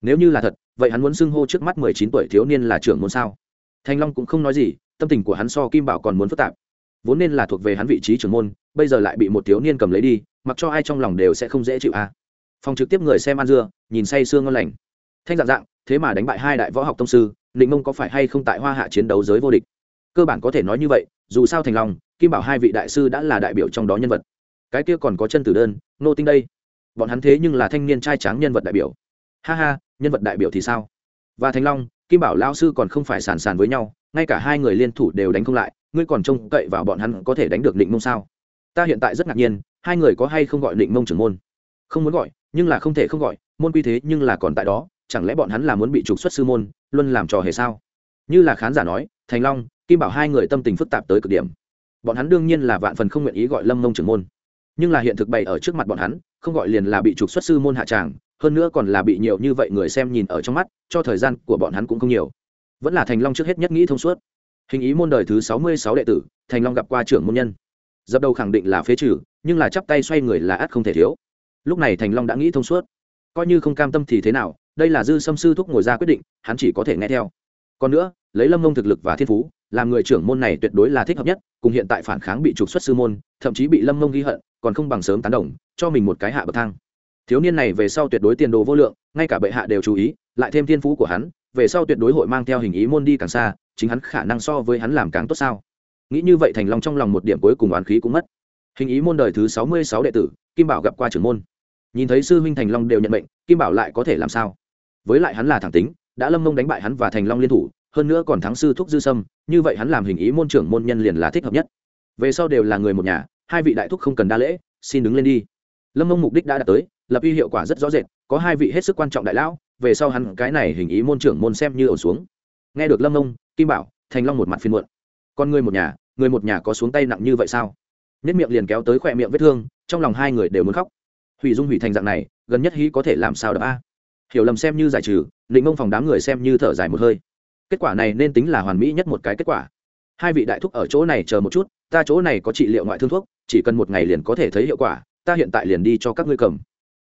Nếu như là thật, vậy hắn muốn xưng hô trước mắt mười chín tuổi thiếu niên là trưởng môn sao? Thanh long cũng không nói gì, tâm tình của hắn so kim bảo còn muốn phức tạp. Vốn nên là thuộc về hắn vị trí trưởng môn, bây giờ lại bị một thiếu niên cầm lấy đi, mặc cho ai trong lòng đều sẽ không dễ chịu a. Phòng trực tiếp người xem ăn dưa, nhìn say sương ngon lành. Thanh dạng dạng, thế mà đánh bại hai đại võ học tông sư định mông có phải hay không tại hoa hạ chiến đấu giới vô địch? Cơ bản có thể nói như vậy, dù sao thành long kim bảo hai vị đại sư đã là đại biểu trong đó nhân vật. Cái kia còn có chân tử đơn, nô tinh đây. Bọn hắn thế nhưng là thanh niên trai tráng nhân vật đại biểu. Ha ha, nhân vật đại biểu thì sao? Và thành long kim bảo lao sư còn không phải sàn sàn với nhau, ngay cả hai người liên thủ đều đánh không lại, ngươi còn trông cậy vào bọn hắn có thể đánh được định mông sao? Ta hiện tại rất ngạc nhiên, hai người có hay không gọi định mông trưởng môn? Không muốn gọi, nhưng là không thể không gọi, môn quy thế nhưng là còn tại đó chẳng lẽ bọn hắn là muốn bị trục xuất sư môn luôn làm trò hề sao? Như là khán giả nói, thành long, kim bảo hai người tâm tình phức tạp tới cực điểm. Bọn hắn đương nhiên là vạn phần không nguyện ý gọi lâm mông trưởng môn. Nhưng là hiện thực bày ở trước mặt bọn hắn, không gọi liền là bị trục xuất sư môn hạ tràng, hơn nữa còn là bị nhiều như vậy người xem nhìn ở trong mắt, cho thời gian của bọn hắn cũng không nhiều. Vẫn là thành long trước hết nhất nghĩ thông suốt. Hình ý môn đời thứ sáu mươi sáu đệ tử, thành long gặp qua trưởng môn nhân. Dập đầu khẳng định là phế trừ, nhưng là chắp tay xoay người là ắt không thể thiếu. Lúc này thành long đã nghĩ thông suốt. Coi như không cam tâm thì thế nào đây là dư xâm sư thúc ngồi ra quyết định hắn chỉ có thể nghe theo. Còn nữa lấy lâm mông thực lực và thiên phú làm người trưởng môn này tuyệt đối là thích hợp nhất cùng hiện tại phản kháng bị trục xuất sư môn thậm chí bị lâm mông ghi hận còn không bằng sớm tán đồng cho mình một cái hạ bậc thang. Thiếu niên này về sau tuyệt đối tiền đồ vô lượng ngay cả bệ hạ đều chú ý lại thêm thiên phú của hắn về sau tuyệt đối hội mang theo hình ý môn đi càng xa chính hắn khả năng so với hắn làm càng tốt sao? Nghĩ như vậy thành long trong lòng một điểm cuối cùng oán khí cũng mất. Hình ý môn đời thứ sáu mươi sáu đệ tử kim bảo gặp qua trưởng môn. Nhìn thấy sư huynh thành long đều nhận mệnh, kim bảo lại có thể làm sao? Với lại hắn là thẳng tính, đã lâm mông đánh bại hắn và thành long liên thủ, hơn nữa còn thắng sư thúc dư sâm, như vậy hắn làm hình ý môn trưởng môn nhân liền là thích hợp nhất. Về sau đều là người một nhà, hai vị đại thúc không cần đa lễ, xin đứng lên đi. Lâm mông mục đích đã đạt tới, lập uy hiệu quả rất rõ rệt, có hai vị hết sức quan trọng đại lão, về sau hắn cái này hình ý môn trưởng môn xem như ổn xuống. Nghe được lâm mông, kim bảo, thành long một mặt phiên muộn. Con người một nhà, người một nhà có xuống tay nặng như vậy sao? Nhất miệng liền kéo tới khỏe miệng vết thương, trong lòng hai người đều muốn khóc. Hủy dung hủy thành dạng này, gần nhất hí có thể làm sao đ a? Hiểu lầm xem như giải trừ định mông phòng đám người xem như thở dài một hơi. Kết quả này nên tính là hoàn mỹ nhất một cái kết quả. Hai vị đại thúc ở chỗ này chờ một chút, ta chỗ này có trị liệu ngoại thương thuốc, chỉ cần một ngày liền có thể thấy hiệu quả, ta hiện tại liền đi cho các ngươi cầm.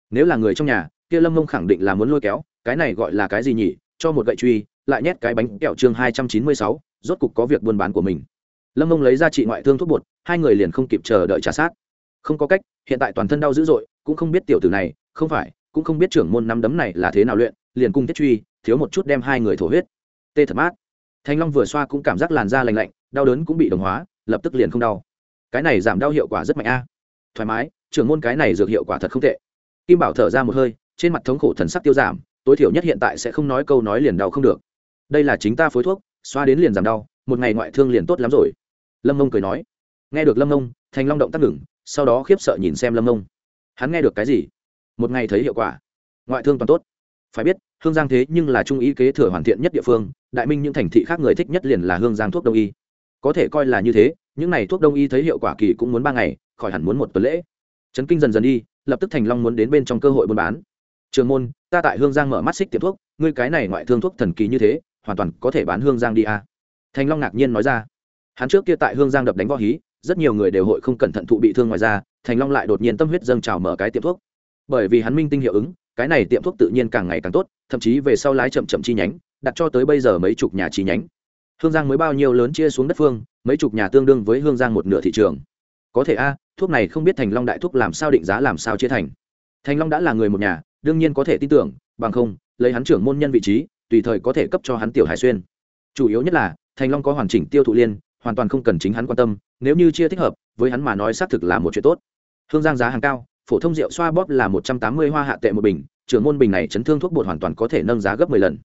Nếu là người trong nhà, kia lâm mông khẳng định là muốn lôi kéo, cái này gọi là cái gì nhỉ? Cho một gậy truy, lại nhét cái bánh kẹo chương hai trăm chín mươi sáu, rốt cục có việc buôn bán của mình. Lâm mông lấy ra trị ngoại thương thuốc bột, hai người liền không kịp chờ đợi trả sát. Không có cách, hiện tại toàn thân đau dữ dội, cũng không biết tiểu tử này, không phải cũng không biết trưởng môn năm đấm này là thế nào luyện, liền cung tiết truy, thiếu một chút đem hai người thổ huyết. Tê thật mát. Thanh long vừa xoa cũng cảm giác làn da lành lạnh, đau đớn cũng bị đồng hóa, lập tức liền không đau. Cái này giảm đau hiệu quả rất mạnh a. Thoải mái, trưởng môn cái này dược hiệu quả thật không tệ. Kim bảo thở ra một hơi, trên mặt thống khổ thần sắc tiêu giảm, tối thiểu nhất hiện tại sẽ không nói câu nói liền đau không được. Đây là chính ta phối thuốc, xoa đến liền giảm đau, một ngày ngoại thương liền tốt lắm rồi. Lâm mông cười nói. Nghe được lâm mông thành long động tác ngừng, sau đó khiếp sợ nhìn xem lâm mông hắn nghe được cái gì? Một ngày thấy hiệu quả. Ngoại thương toàn tốt. Phải biết, hương giang thế nhưng là trung ý kế thừa hoàn thiện nhất địa phương, đại minh những thành thị khác người thích nhất liền là hương giang thuốc đông y. Có thể coi là như thế, những n à y thuốc đông y thấy hiệu quả kỳ cũng muốn ba ngày, khỏi hẳn muốn một tuần lễ. Trấn kinh dần dần đi, lập tức thành long muốn đến bên trong cơ hội buôn bán. Trường môn, ta tại hương giang mở mắt xích tiệm thuốc, ngươi cái này ngoại thương thuốc thần kỳ như thế, hoàn toàn có thể bán hương giang đi à. thành long ngạc nhiên nói ra. Hắn trước kia tại hương giang đập đánh võ hí, rất nhiều người đều hội không cẩn thận thụ bị thương ngoài ra thành long lại đột nhiên tâm huyết dâng trào mở cái tiệm thuốc bởi vì hắn minh tinh hiệu ứng, cái này tiệm thuốc tự nhiên càng ngày càng tốt, thậm chí về sau lái chậm chậm chi nhánh, đặt cho tới bây giờ mấy chục nhà chi nhánh. Hương giang mới bao nhiêu lớn chia xuống đất phương, mấy chục nhà tương đương với hương giang một nửa thị trường. Có thể a, thuốc này không biết thành long đại thuốc làm sao định giá làm sao chia thành. Thành long đã là người một nhà, đương nhiên có thể tin tưởng, bằng không, lấy hắn trưởng môn nhân vị trí, tùy thời có thể cấp cho hắn tiểu hải xuyên. Chủ yếu nhất là, thành long có hoàn chỉnh tiêu thụ liên, hoàn toàn không cần chính hắn quan tâm, nếu như chia thích hợp, với hắn mà nói xác thực là một chuyện tốt. Hương giang giá hàng cao phổ thông rượu xoa bóp là một trăm tám mươi hoa hạ tệ một bình, trưởng môn bình này chấn thương thuốc bột hoàn toàn có thể nâng giá gấp mười lần.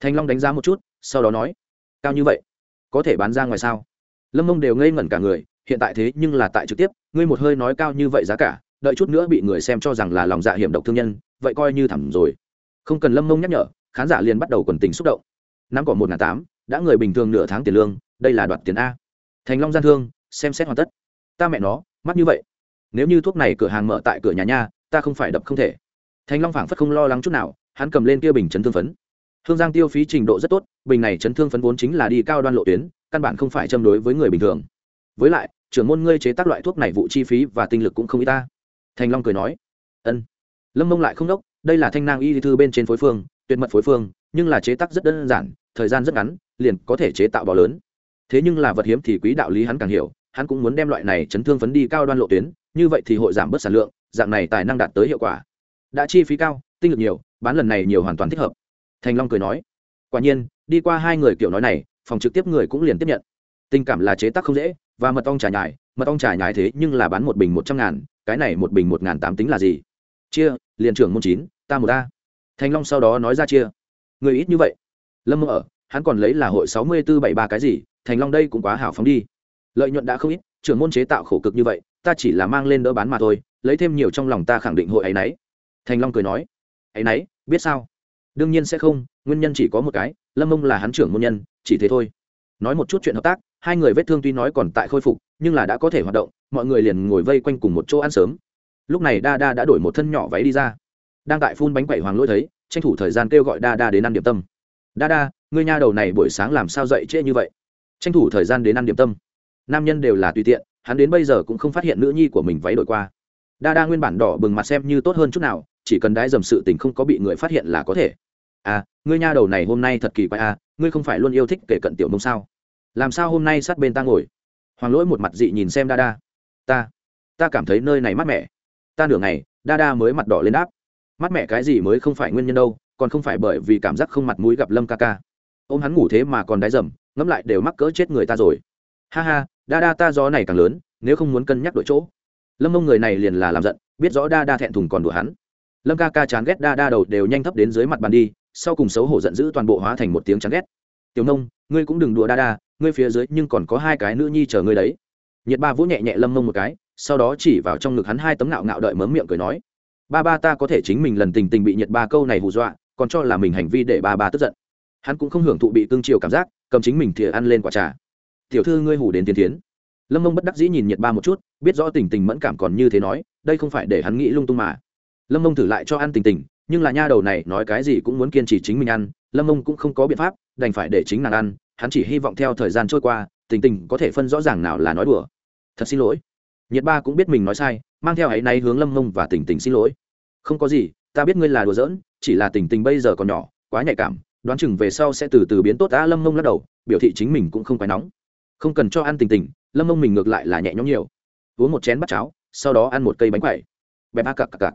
Thanh long đánh giá một chút, sau đó nói, cao như vậy, có thể bán ra ngoài sao? Lâm mông đều ngây ngẩn cả người, hiện tại thế nhưng là tại trực tiếp, ngươi một hơi nói cao như vậy giá cả, đợi chút nữa bị người xem cho rằng là lòng dạ hiểm độc thương nhân, vậy coi như thẳm rồi. Không cần lâm mông nhắc nhở, khán giả liền bắt đầu quần tình xúc động. Năm còn một n tám, đã người bình thường nửa tháng tiền lương, đây là đoạt tiền a. Thành long gian thương, xem xét hoàn tất. Ta mẹ nó mắt như vậy nếu như thuốc này cửa hàng mở tại cửa nhà nha, ta không phải đập không thể. Thành long phảng phất không lo lắng chút nào, hắn cầm lên kia bình chấn thương phấn. Hương giang tiêu phí trình độ rất tốt, bình này chấn thương phấn vốn chính là đi cao đoan lộ tuyến, căn bản không phải châm đối với người bình thường. Với lại, trưởng môn ngươi chế tác loại thuốc này vụ chi phí và tinh lực cũng không y ta. Thành long cười nói, ân. Lâm mông lại không đốc, đây là thanh nang y thư bên trên phối phương, tuyệt mật phối phương, nhưng là chế tác rất đơn giản, thời gian rất ngắn, liền có thể chế tạo bò lớn. Thế nhưng là vật hiếm thì quý đạo lý hắn càng hiểu, hắn cũng muốn đem loại này chấn thương phấn đi cao đoan lộ tuyến như vậy thì hội giảm bớt sản lượng, dạng này tài năng đạt tới hiệu quả. Đã chi phí cao, tinh lực nhiều, bán lần này nhiều hoàn toàn thích hợp. Thành long cười nói, quả nhiên, đi qua hai người kiểu nói này, phòng trực tiếp người cũng liền tiếp nhận. Tình cảm là chế tác không dễ, và mật ong trà nhài, mật ong trà nhài thế nhưng là bán một bình một trăm ngàn, cái này một bình một ngàn tám tính là gì? Chia, liền trưởng môn chín, ta một ta thành long sau đó nói ra chia. Người ít như vậy. Lâm mơ ở, hắn còn lấy là hội sáu mươi b ố bảy ba cái gì, thành long đây cũng quá hào phóng đi. Lợi nhuận đã không ít trưởng môn chế tạo khổ cực như vậy, ta chỉ là mang lên đỡ bán mà thôi, lấy thêm nhiều trong lòng ta khẳng định hội ấy nấy. Thành long cười nói. Ấy nấy, biết sao? Đương nhiên sẽ không, nguyên nhân chỉ có một cái, lâm mông là hắn trưởng môn nhân, chỉ thế thôi. Nói một chút chuyện hợp tác, hai người vết thương tuy nói còn tại khôi phục, nhưng là đã có thể hoạt động, mọi người liền ngồi vây quanh cùng một chỗ ăn sớm. Lúc này đa đa đã đổi một thân nhỏ váy đi ra. Đang tại phun bánh quẩy hoàng lỗi thấy, tranh thủ thời gian kêu gọi đa đa đến ăn điểm tâm. Đa đa, ngươi nha đầu này buổi sáng làm sao dậy trễ như vậy? Tranh thủ thời gian đến ăn điểm tâm nam nhân đều là tùy tiện, hắn đến bây giờ cũng không phát hiện nữ nhi của mình váy đổi qua. Đa đa nguyên bản đỏ bừng mặt xem như tốt hơn chút nào, chỉ cần đái dầm sự tình không có bị người phát hiện là có thể. À ngươi nha đầu này hôm nay thật kỳ quái à ngươi không phải luôn yêu thích kể cận tiểu mông sao? Làm sao hôm nay sát bên ta ngồi? Hoàng lỗi một mặt dị nhìn xem đa đa. Ta ta cảm thấy nơi này mát mẻ. Ta nửa ngày, đa đa mới mặt đỏ lên đáp. Mát mẻ cái gì mới không phải nguyên nhân đâu, còn không phải bởi vì cảm giác không mặt mũi gặp lâm ca ca. Ô m hắn ngủ thế mà còn đái dầm, ngẫm lại đều mắc cỡ chết người ta rồi. Ha ha đa đa ta gió này càng lớn, nếu không muốn cân nhắc đổi chỗ. Lâm mông người này liền là làm giận, biết rõ đa đa thẹn thùng còn đùa hắn. Lâm ca ca chán ghét đa đa đầu đều nhanh thấp đến dưới mặt bàn đi, sau cùng xấu hổ giận dữ toàn bộ hóa thành một tiếng chán ghét. Tiểu nông, ngươi cũng đừng đùa đa đa, ngươi phía dưới nhưng còn có hai cái nữ nhi chờ ngươi đấy. Nhiệt ba vỗ nhẹ nhẹ lâm mông một cái, sau đó chỉ vào trong ngực hắn hai tấm nạo ngạo đợi mớm miệng cười nói. Ba ba ta có thể chính mình lần tình tình bị nhiệt ba câu này hù dọa, còn cho là mình hành vi để ba ba tức giận. Hắn cũng không hưởng thụ bị cương chiều cảm giác, cầm chính mình thìa ăn lên quả trà tiểu thư ngươi hủ đến tiến tiến. Lâm mông bất đắc dĩ nhìn nhiệt ba một chút, biết rõ tình tình mẫn cảm còn như thế nói, đây không phải để hắn nghĩ lung tung mà. Lâm mông thử lại cho ăn tình tình, nhưng là nha đầu này nói cái gì cũng muốn kiên trì chính mình ăn, lâm mông cũng không có biện pháp, đành phải để chính nàng ăn, hắn chỉ hy vọng theo thời gian trôi qua, tình tình có thể phân rõ ràng nào là nói đùa. Thật xin lỗi. Nhiệt ba cũng biết mình nói sai, mang theo hãy náy hướng lâm mông và tình tình xin lỗi. Không có gì, ta biết ngươi là đùa giỡn, chỉ là tình tình bây giờ còn nhỏ, quá nhạy cảm, đoán chừng về sau sẽ từ từ biến tốt đã lâm mông lắc đầu, biểu thị chính mình cũng không quá nóng không cần cho ăn tình tình, lâm mông mình ngược lại là nhẹ nhõm nhiều. Uống một chén bát cháo, sau đó ăn một cây bánh quẩy. Bẹp ba cặc cặc cặc.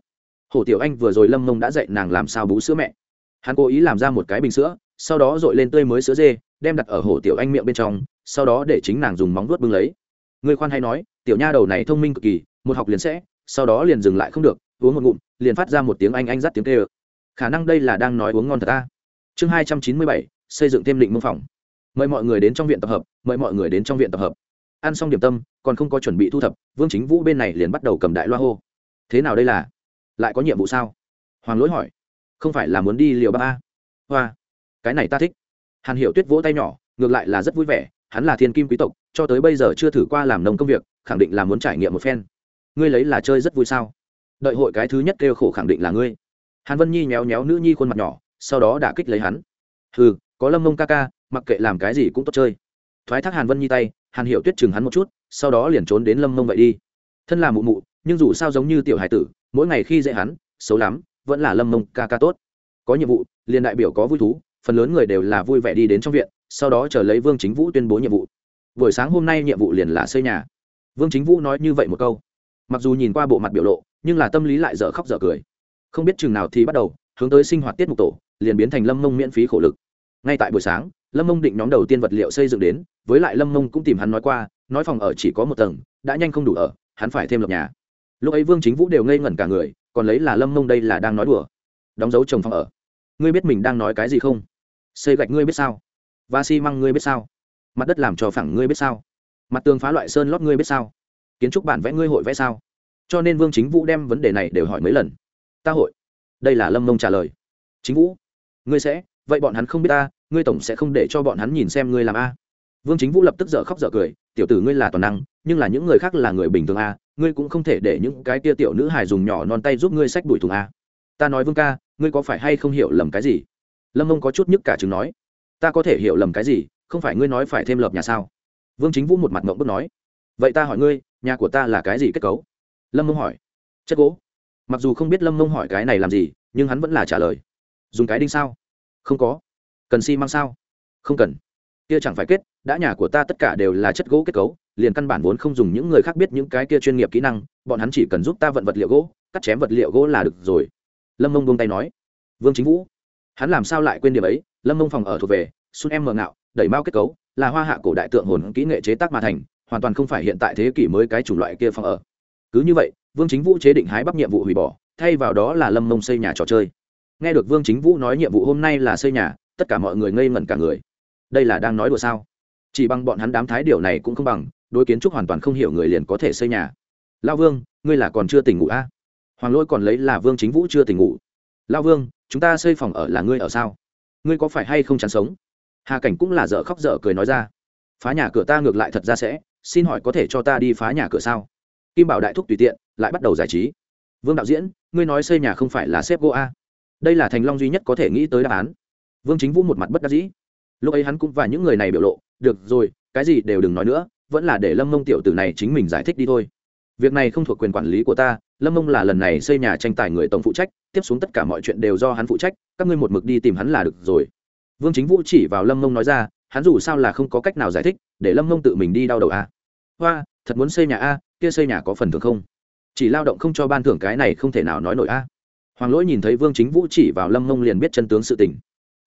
Hồ tiểu anh vừa rồi lâm mông đã dạy nàng làm sao bú sữa mẹ. Hắn cố ý làm ra một cái bình sữa, sau đó dội lên tươi mới sữa dê, đem đặt ở hồ tiểu anh miệng bên trong, sau đó để chính nàng dùng móng vuốt bưng lấy. Người khoan hay nói, tiểu nha đầu này thông minh cực kỳ, một học liền sẽ, sau đó liền dừng lại không được, uống một ngụm, liền phát ra một tiếng anh anh dắt tiếng kêu. Khả năng đây là đang nói uống ngon thật ta. Chương hai trăm chín mươi bảy, xây dựng thêm định mưu phòng mời mọi người đến trong viện tập hợp, mời mọi người đến trong viện tập hợp. Ăn xong điểm tâm, còn không có chuẩn bị thu thập, vương chính vũ bên này liền bắt đầu cầm đại loa hô. Thế nào đây là? Lại có nhiệm vụ sao? Hoàng lỗi hỏi. Không phải là muốn đi liều ba a. Hoa. Cái này ta thích. Hàn hiểu tuyết vỗ tay nhỏ, ngược lại là rất vui vẻ, hắn là thiên kim quý tộc, cho tới bây giờ chưa thử qua làm nông công việc, khẳng định là muốn trải nghiệm một phen. Ngươi lấy là chơi rất vui sao? Đợi hội cái thứ nhất kêu khổ khẳng định là ngươi. Hàn vân nhi méo méo nữ nhi khuôn mặt nhỏ, sau đó đả kích lấy hắn. Ừ có lâm mông ca ca mặc kệ làm cái gì cũng tốt chơi. Thoái thác hàn vân nhi tay, hàn hiệu tuyết chừng hắn một chút, sau đó liền trốn đến lâm mông vậy đi. Thân là mụ mụ, nhưng dù sao giống như tiểu hải tử, mỗi ngày khi dễ hắn, xấu lắm, vẫn là lâm mông ca ca tốt. Có nhiệm vụ, liền đại biểu có vui thú, phần lớn người đều là vui vẻ đi đến trong viện, sau đó chờ lấy vương chính vũ tuyên bố nhiệm vụ. Buổi sáng hôm nay nhiệm vụ liền là xây nhà. Vương chính vũ nói như vậy một câu. Mặc dù nhìn qua bộ mặt biểu lộ, nhưng là tâm lý lại dở khóc dở cười. Không biết chừng nào thì bắt đầu, hướng tới sinh hoạt tiết mục tổ, liền biến thành lâm mông miễn phí khổ lực ngay tại buổi sáng, lâm mông định nhóm đầu tiên vật liệu xây dựng đến, với lại lâm mông cũng tìm hắn nói qua, nói phòng ở chỉ có một tầng, đã nhanh không đủ ở, hắn phải thêm lập nhà. Lúc ấy vương chính vũ đều ngây ngẩn cả người, còn lấy là lâm mông đây là đang nói đùa. Đóng dấu chồng phòng ở. Ngươi biết mình đang nói cái gì không? Xây gạch ngươi biết sao? Và xi măng ngươi biết sao? Mặt đất làm trò phẳng ngươi biết sao? Mặt tường phá loại sơn lót ngươi biết sao? Kiến trúc bản vẽ ngươi hội vẽ sao? Cho nên vương chính vũ đem vấn đề này đều hỏi mấy lần. Ta hội. Đây là lâm mông trả lời. Chính vũ, ngươi sẽ vậy bọn hắn không biết ta, ngươi tổng sẽ không để cho bọn hắn nhìn xem ngươi làm a. Vương chính vũ lập tức dở khóc dở cười, tiểu tử ngươi là toàn năng, nhưng là những người khác là người bình thường a, ngươi cũng không thể để những cái tia tiểu nữ hài dùng nhỏ non tay giúp ngươi xách đuổi thùng a. Ta nói vương ca, ngươi có phải hay không hiểu lầm cái gì? Lâm ông có chút nhức cả chứng nói. Ta có thể hiểu lầm cái gì, không phải ngươi nói phải thêm lợp nhà sao? Vương chính vũ một mặt mộng bức nói. Vậy ta hỏi ngươi, nhà của ta là cái gì kết cấu? Lâm mông hỏi. Chất gỗ. Mặc dù không biết lâm mông hỏi cái này làm gì, nhưng hắn vẫn là trả lời. Dùng cái đinh sao? Không có. Cần xi、si、măng sao? Không cần. Kia chẳng phải kết, đã nhà của ta tất cả đều là chất gỗ kết cấu, liền căn bản vốn không dùng những người khác biết những cái kia chuyên nghiệp kỹ năng, bọn hắn chỉ cần giúp ta vận vật liệu gỗ, cắt chém vật liệu gỗ là được rồi. Lâm mông buông tay nói. Vương chính vũ. Hắn làm sao lại quên điểm ấy? Lâm mông phòng ở thuộc về xuân em mờ ngạo, đẩy mao kết cấu, là hoa hạ cổ đại tượng hồn kỹ nghệ chế tác mà thành, hoàn toàn không phải hiện tại thế kỷ mới cái chủng loại kia phòng ở. Cứ như vậy, vương chính vũ chế định hái bắp nhiệm vụ hủy bỏ, thay vào đó là lâm mông xây nhà trò chơi nghe được vương chính vũ nói nhiệm vụ hôm nay là xây nhà, tất cả mọi người ngây ngẩn cả người. Đây là đang nói đùa sao? Chỉ bằng bọn hắn đám thái điều này cũng không bằng, đối kiến trúc hoàn toàn không hiểu người liền có thể xây nhà. Lao vương, ngươi là còn chưa tỉnh ngủ a à? hoàng lỗi còn lấy là vương chính vũ chưa tỉnh ngủ. Lao vương, chúng ta xây phòng ở là ngươi ở sao? Ngươi có phải hay không chán sống? Hà cảnh cũng là dở khóc dở cười nói ra. Phá nhà cửa ta ngược lại thật ra sẽ, xin hỏi có thể cho ta đi phá nhà cửa sao? Kim bảo đại thúc tùy tiện, lại bắt đầu giải trí. Vương đạo diễn, ngươi nói xây nhà không phải là xếp gỗ a đây là thành long duy nhất có thể nghĩ tới đáp án. Vương chính vũ một mặt bất đắc dĩ. Lúc ấy hắn cũng và những người này biểu lộ, được rồi, cái gì đều đừng nói nữa, vẫn là để lâm mông tiểu tử này chính mình giải thích đi thôi. Việc này không thuộc quyền quản lý của ta, lâm mông là lần này xây nhà tranh tài người tổng phụ trách, tiếp xuống tất cả mọi chuyện đều do hắn phụ trách, các ngươi một mực đi tìm hắn là được rồi. Vương chính vũ chỉ vào lâm mông nói ra, hắn dù sao là không có cách nào giải thích, để lâm mông tự mình đi đau đầu a hoa, thật muốn xây nhà a, kia xây nhà có phần thưởng không? Chỉ lao động không cho ban thưởng cái này không thể nào nói nổi a hoàng lỗi nhìn thấy vương chính vũ chỉ vào lâm mông liền biết chân tướng sự tình.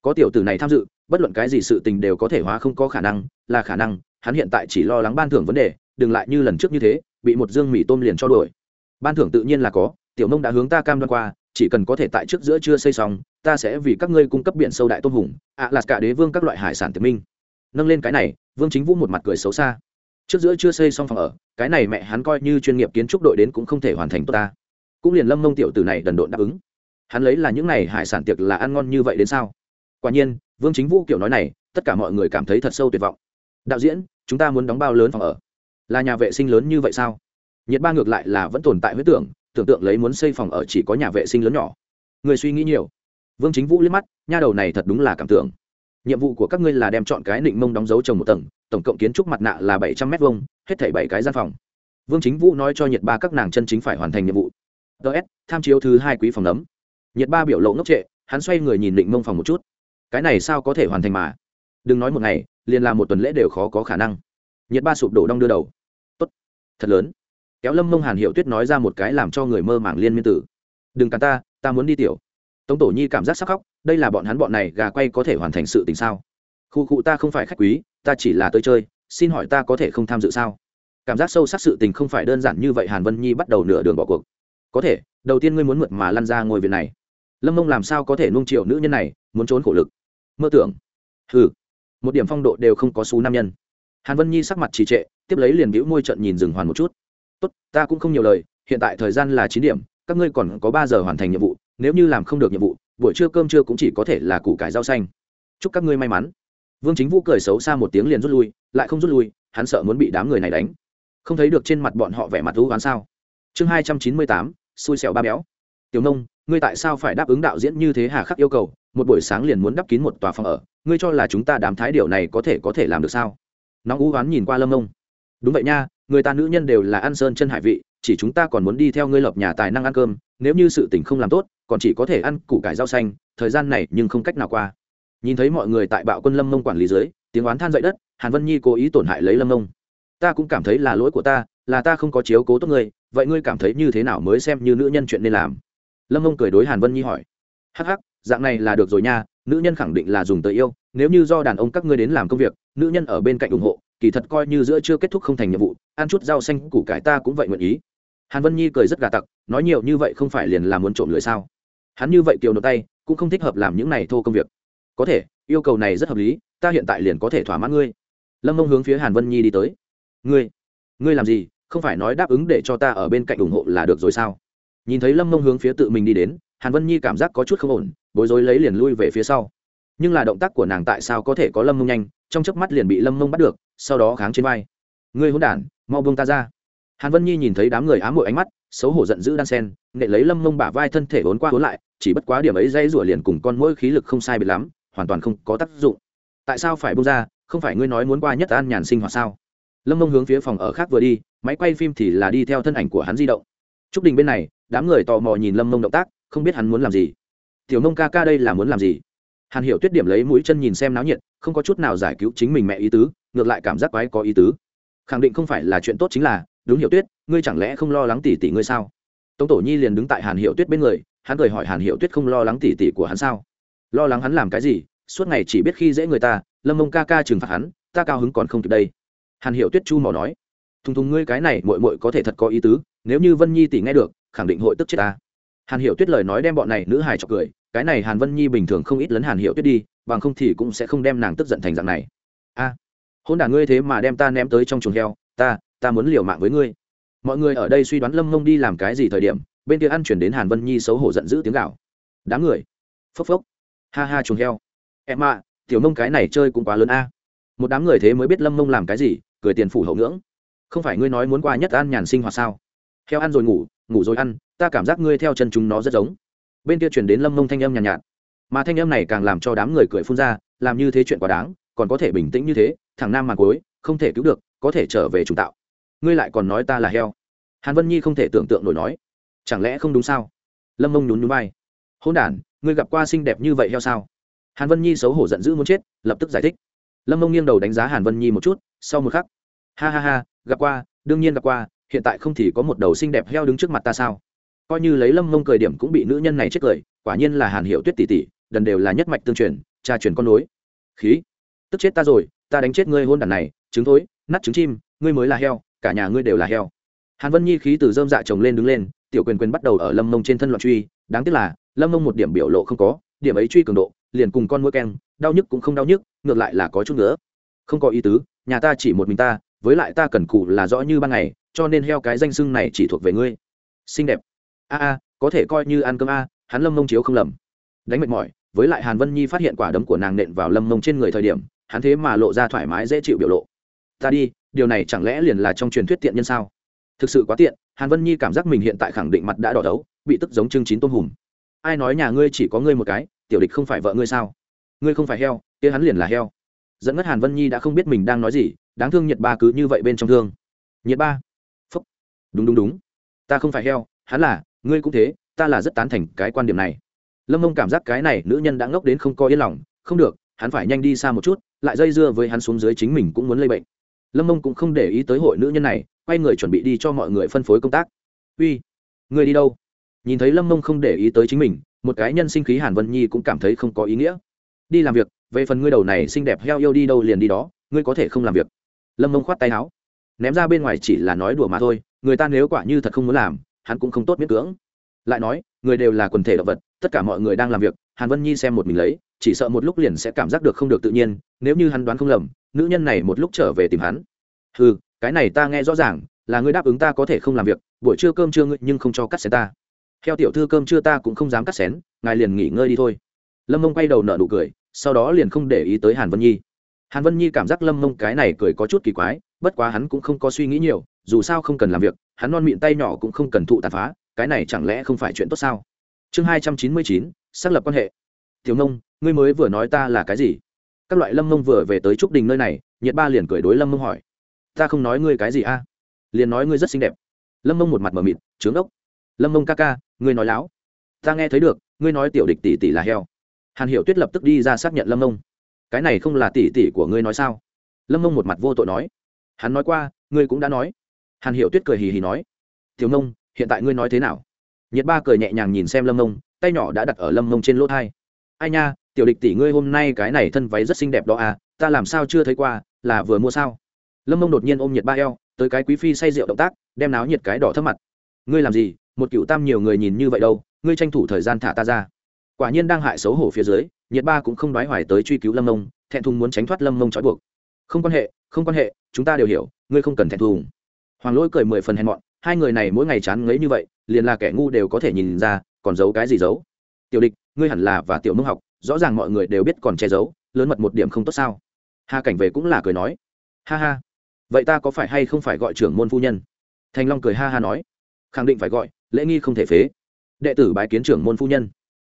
Có tiểu tử này tham dự, bất luận cái gì sự tình đều có thể hóa không có khả năng, là khả năng, hắn hiện tại chỉ lo lắng ban thưởng vấn đề, đừng lại như lần trước như thế, bị một dương mì tôm liền cho đổi ban thưởng tự nhiên là có, tiểu mông đã hướng ta cam đoan qua, chỉ cần có thể tại trước giữa chưa xây xong, ta sẽ vì các ngươi cung cấp biển sâu đại tôm hùng ạ là cả đế vương các loại hải sản tiềm minh. Nâng lên cái này, vương chính vũ một mặt cười xấu xa. Trước giữa chưa xây xong phòng ở, cái này mẹ hắn coi như chuyên nghiệp kiến trúc đội đến cũng không thể hoàn thành tốt ta cũng liền lâm mông tiểu tử này đần độn đáp ứng. Hắn lấy là những này hải sản tiệc là ăn ngon như vậy đến sao? Quả nhiên, vương chính vũ kiểu nói này, tất cả mọi người cảm thấy thật sâu tuyệt vọng. Đạo diễn, chúng ta muốn đóng bao lớn phòng ở? Là nhà vệ sinh lớn như vậy sao? Nhiệt ba ngược lại là vẫn tồn tại huyết tưởng tưởng tượng lấy muốn xây phòng ở chỉ có nhà vệ sinh lớn nhỏ. Người suy nghĩ nhiều. Vương chính vũ liếc mắt, nha đầu này thật đúng là cảm tưởng. Nhiệm vụ của các ngươi là đem chọn cái định mông đóng dấu trồng một tầng, tổng cộng kiến trúc mặt nạ là bảy trăm m hai hết thảy bảy cái gian phòng. Vương chính vũ nói cho nhiệt ba các nàng chân chính phải hoàn thành nhiệm vụ ts tham chiếu thứ hai quý phòng nấm. Nhiệt ba biểu lộ ngốc trệ, hắn xoay người nhìn định mông phòng một chút. Cái này sao có thể hoàn thành mà? Đừng nói một ngày, liền làm một tuần lễ đều khó có khả năng. Nhiệt ba sụp đổ đong đưa đầu. Tốt. Thật lớn. Kéo lâm mông hàn hiệu tuyết nói ra một cái làm cho người mơ màng liên miên tử. Đừng cả ta ta muốn đi tiểu. Tống tổ nhi cảm giác sắc khóc, đây là bọn hắn bọn này gà quay có thể hoàn thành sự tình sao? Khu cụ ta không phải khách quý, ta chỉ là tới chơi, xin hỏi ta có thể không tham dự sao? Cảm giác sâu sắc sự tình không phải đơn giản như vậy hàn vân nhi bắt đầu nửa đường bỏ cuộc có thể, đầu tiên ngươi muốn mượt mà lăn ra ngôi viện này. Lâm mông làm sao có thể nung triệu nữ nhân này, muốn trốn khổ lực? Mơ tưởng. Ừ một điểm phong độ đều không có xú nam nhân. Hàn vân nhi sắc mặt trì trệ, tiếp lấy liền bĩu môi trận nhìn rừng hoàn một chút. Tốt, ta cũng không nhiều lời, hiện tại thời gian là chín điểm, các ngươi còn có ba giờ hoàn thành nhiệm vụ, nếu như làm không được nhiệm vụ, buổi trưa cơm trưa cũng chỉ có thể là củ cải rau xanh. Chúc các ngươi may mắn. Vương chính vũ cười xấu xa một tiếng liền rút lui, lại không rút lui, hắn sợ muốn bị đám người này đánh. Không thấy được trên mặt bọn họ vẻ mặt thú oán sao. Chương hai trăm chín mươi tám xui xẻo ba béo. Tiểu nông, ngươi tại sao phải đáp ứng đạo diễn như thế hà khắc yêu cầu? Một buổi sáng liền muốn đắp kín một tòa phòng ở. Ngươi cho là chúng ta đám thái điều này có thể có thể làm được sao? Nóng ú oán nhìn qua lâm nông. Đúng vậy nha, người ta nữ nhân đều là ăn sơn chân hải vị, chỉ chúng ta còn muốn đi theo ngươi lập nhà tài năng ăn cơm. Nếu như sự tình không làm tốt, còn chỉ có thể ăn củ cải rau xanh. Thời gian này nhưng không cách nào qua. Nhìn thấy mọi người tại bạo quân lâm mông quản lý dưới, tiếng oán than dậy đất, hàn vân nhi cố ý tổn hại lấy lâm mông ta cũng cảm thấy là lỗi của ta, là ta không có chiếu cố tốt ngươi vậy ngươi cảm thấy như thế nào mới xem như nữ nhân chuyện nên làm? Lâm mông cười đối hàn vân nhi hỏi. Hắc hắc, dạng này là được rồi nha, nữ nhân khẳng định là dùng tới yêu, nếu như do đàn ông các ngươi đến làm công việc, nữ nhân ở bên cạnh ủng hộ, kỳ thật coi như giữa chưa kết thúc không thành nhiệm vụ, ăn chút rau xanh củ cải ta cũng vậy nguyện ý. Hàn vân nhi cười rất gà tặc, nói nhiều như vậy không phải liền là muốn trộm lưỡi sao? Hắn như vậy kiều nộp tay, cũng không thích hợp làm những này thô công việc. Có thể, yêu cầu này rất hợp lý, ta hiện tại liền có thể thỏa mãn ngươi. Lâm mông hướng phía hàn vân nhi đi tới. Ngươi ngươi làm gì? Không phải nói đáp ứng để cho ta ở bên cạnh ủng hộ là được rồi sao? Nhìn thấy lâm mông hướng phía tự mình đi đến, hàn vân nhi cảm giác có chút không ổn, bối rối lấy liền lui về phía sau. Nhưng là động tác của nàng tại sao có thể có lâm mông nhanh, trong chớp mắt liền bị lâm mông bắt được, sau đó kháng trên vai. Ngươi hôn đản, mau buông ta ra. Hàn vân nhi nhìn thấy đám người ám mội ánh mắt, xấu hổ giận dữ đan sen, nghệ lấy lâm mông bả vai thân thể vốn qua vốn lại, chỉ bất quá điểm ấy dây rủa liền cùng con mỗi khí lực không sai biệt lắm, hoàn toàn không có tác dụng. Tại sao phải bông ra, không phải ngươi nói muốn qua nhất an nhàn sinh hoạt sao? Lâm mông hướng phía phòng ở khác vừa đi, máy quay phim thì là đi theo thân ảnh của hắn di động. T r ú c đình bên này, đám người tò mò nhìn lâm mông động tác, không biết hắn muốn làm gì. Tiểu nông ca ca đây là muốn làm gì? Hàn hiểu tuyết điểm lấy mũi chân nhìn xem náo nhiệt, không có chút nào giải cứu chính mình mẹ ý tứ, ngược lại cảm giác quái có ý tứ. Khẳng định không phải là chuyện tốt chính là, đúng hiểu tuyết, ngươi chẳng lẽ không lo lắng tỉ tỉ ngươi sao? Tống tổ nhi liền đứng tại hàn hiệu tuyết bên người, hắn cười hỏi hàn hiệu tuyết không lo lắng tỉ tỉ của hắn sao? Lo lắng hắn làm cái gì? Suốt ngày chỉ biết khi dễ người ta, lâm mông ca ca trừng phạt hắn, ta cao hứng còn không kịp đây hàn hiệu tuyết chu mỏ nói thùng thùng ngươi cái này mội mội có thể thật có ý tứ nếu như vân nhi tỷ nghe được khẳng định hội tức chết ta. Hàn hiệu tuyết lời nói đem bọn này nữ hài chọc cười cái này hàn vân nhi bình thường không ít lấn hàn hiệu tuyết đi bằng không thì cũng sẽ không đem nàng tức giận thành dạng này. A à, hôn đả ngươi thế mà đem ta ném tới trong chuồng heo ta ta muốn liều mạng với ngươi. Mọi người ở đây suy đoán lâm mông đi làm cái gì thời điểm bên kia ăn chuyển đến hàn vân nhi xấu hổ giận dữ tiếng gạo đám người phốc phốc ha ha chuồng heo. Em ạ tiểu mông cái này chơi cũng quá lớn a. Một đám người thế mới biết lâm mông làm cái gì cười tiền phủ hậu ngưỡng. Không phải ngươi nói muốn qua nhất ăn nhàn sinh hoạt sao? Heo ăn rồi ngủ ngủ rồi ăn ta cảm giác ngươi theo chân chúng nó rất giống. Bên kia chuyển đến lâm mông thanh âm nhàn nhạt, nhạt. Mà thanh âm này càng làm cho đám người cười phun ra làm như thế chuyện quá đáng còn có thể bình tĩnh như thế thằng nam màn cối không thể cứu được có thể trở về chủ tạo. Ngươi lại còn nói ta là heo. Hàn vân nhi không thể tưởng tượng nổi nói chẳng lẽ không đúng sao? Lâm mông nhún nhún vai. Hôn đ ngươi gặp qua xinh đẹp như vậy heo sao? Hàn vân nhi xấu hổ giận dữ muốn chết lập tức giải thích lâm mông nghiêng đầu đánh giá hàn vân nhi một chút, sau một khắc, ha ha ha, gặp qua, đương nhiên gặp qua, hiện tại không thì có một đầu xinh đẹp heo đứng trước mặt ta sao? Coi như lấy lâm mông cười điểm cũng bị nữ nhân này chết cười, quả nhiên là hàn hiệu tuyết tỷ tỷ, đần đều là nhất mạch tương truyền, cha truyền con nối. Khí, tức chết ta rồi, ta đánh chết ngươi hôn đàn này, trứng thối, nát trứng chim, ngươi mới là heo, cả nhà ngươi đều là heo. Hàn vân nhi khí từ dơm dạ chồng lên đứng lên, tiểu quyền quyền bắt đầu ở lâm mông trên thân loạn truy, đáng tiếc là, lâm mông một điểm biểu lộ không có, điểm ấy truy cường độ liền cùng con mũi keng, đau nhức cũng không đau nhức, ngược lại là có chút nữa. Không có ý tứ, nhà ta chỉ một mình ta, với lại ta cần cù là rõ như ban ngày, cho nên heo cái danh xưng này chỉ thuộc về ngươi. Xinh đẹp. A a, có thể coi như ăn cơm a, hắn lâm mông chiếu không lầm. Đánh mệt mỏi, với lại hàn vân nhi phát hiện quả đấm của nàng nện vào lâm mông trên người thời điểm, hắn thế mà lộ ra thoải mái dễ chịu biểu lộ. Ta đi, điều này chẳng lẽ liền là trong truyền thuyết tiện nhân sao? Thực sự quá tiện, hàn vân nhi cảm giác mình hiện tại khẳng định mặt đã đỏ đấu, bị tức giống chương chín tôm hùm. Ai nói nhà ngươi chỉ có ngươi một cái tiểu địch không phải vợ ngươi sao? Ngươi không phải heo, kia hắn liền là heo. Dẫn ngất hàn vân nhi đã không biết mình đang nói gì, đáng thương nhiệt ba cứ như vậy bên trong thương. Nhiệt ba? Phúc. Đúng đúng đúng. Ta không phải heo, hắn là, ngươi cũng thế, ta là rất tán thành cái quan điểm này. Lâm mông cảm giác cái này nữ nhân đã ngốc đến không có yên lòng, không được, hắn phải nhanh đi xa một chút, lại dây dưa với hắn xuống dưới chính mình cũng muốn lây bệnh. Lâm mông cũng không để ý tới hội nữ nhân này, quay người chuẩn bị đi cho mọi người phân phối công tác. Uy người đi đâu? Nhìn thấy lâm mông không để ý tới chính mình một cái nhân sinh khí hàn vân nhi cũng cảm thấy không có ý nghĩa. Đi làm việc, về phần ngươi đầu này xinh đẹp heo yêu đi đâu liền đi đó, ngươi có thể không làm việc. Lâm mông khoát tay áo. Ném ra bên ngoài chỉ là nói đùa mà thôi, người ta nếu quả như thật không muốn làm, hắn cũng không tốt miễn cưỡng. Lại nói, người đều là quần thể động vật, tất cả mọi người đang làm việc, hàn vân nhi xem một mình lấy, chỉ sợ một lúc liền sẽ cảm giác được không được tự nhiên, nếu như hắn đoán không lầm, nữ nhân này một lúc trở về tìm hắn. Ừ cái này ta nghe rõ ràng, là ngươi đáp ứng ta có thể không làm việc, buổi trưa cơm trưa ngươi nhưng không cho cắt xe ta theo tiểu thư cơm trưa ta cũng không dám cắt xén, ngài liền nghỉ ngơi đi thôi. Lâm mông quay đầu nợ nụ cười, sau đó liền không để ý tới hàn vân nhi. Hàn vân nhi cảm giác lâm mông cái này cười có chút kỳ quái, bất quá hắn cũng không có suy nghĩ nhiều, dù sao không cần làm việc, hắn non miệng tay nhỏ cũng không cần thụ tàn phá, cái này chẳng lẽ không phải chuyện tốt sao? Chương hai trăm chín mươi chín, xác lập quan hệ. Tiểu mông, ngươi mới vừa nói ta là cái gì? Các loại lâm mông vừa về tới trúc đình nơi này, nhiệt ba liền cười đối lâm mông hỏi. Ta không nói ngươi cái gì a? Liền nói ngươi rất xinh đẹp. Lâm mông một mặt mờ mịt, trướng ốc lâm mông ca ca ngươi nói láo. Ta nghe thấy được ngươi nói tiểu địch tỷ tỷ là heo. Hàn hiểu tuyết lập tức đi ra xác nhận lâm Nông. cái này không là tỷ tỷ của ngươi nói sao? Lâm Nông một mặt vô tội nói. Hắn nói qua ngươi cũng đã nói. Hàn hiểu tuyết cười hì hì nói. Tiểu Nông, hiện tại ngươi nói thế nào? Nhiệt ba cười nhẹ nhàng nhìn xem lâm Nông, tay nhỏ đã đặt ở lâm Nông trên lỗ thai. Ai nha tiểu địch tỷ ngươi hôm nay cái này thân váy rất xinh đẹp đó à ta làm sao chưa thấy qua là vừa mua sao? Lâm mông đột nhiên ôm nhiệt ba eo tới cái quý phi say rượu động tác đem náo nhiệt cái đỏ thấp mặt. Ngươi làm gì? Một cựu tam nhiều người nhìn như vậy đâu, ngươi tranh thủ thời gian thả ta ra. Quả nhiên đang hại xấu hổ phía dưới, nhiệt ba cũng không đoái hoài tới truy cứu lâm mông, thẹn thùng muốn tránh thoát lâm mông trói buộc. Không quan hệ, không quan hệ, chúng ta đều hiểu, ngươi không cần thẹn thùng. Hoàng lỗi cười mười phần hèn mọn, hai người này mỗi ngày chán ngấy như vậy, liền là kẻ ngu đều có thể nhìn ra, còn giấu cái gì giấu? Tiểu địch, ngươi hẳn là và tiểu mông học, rõ ràng mọi người đều biết còn che giấu, lớn mật một điểm không tốt sao? Hà cảnh về cũng là cười nói. Ha ha. Vậy ta có phải hay không phải gọi trưởng môn phu nhân? Thành long cười ha ha nói. Khẳng định phải gọi lễ nghi không thể phế. Đệ tử bái kiến trưởng môn phu nhân.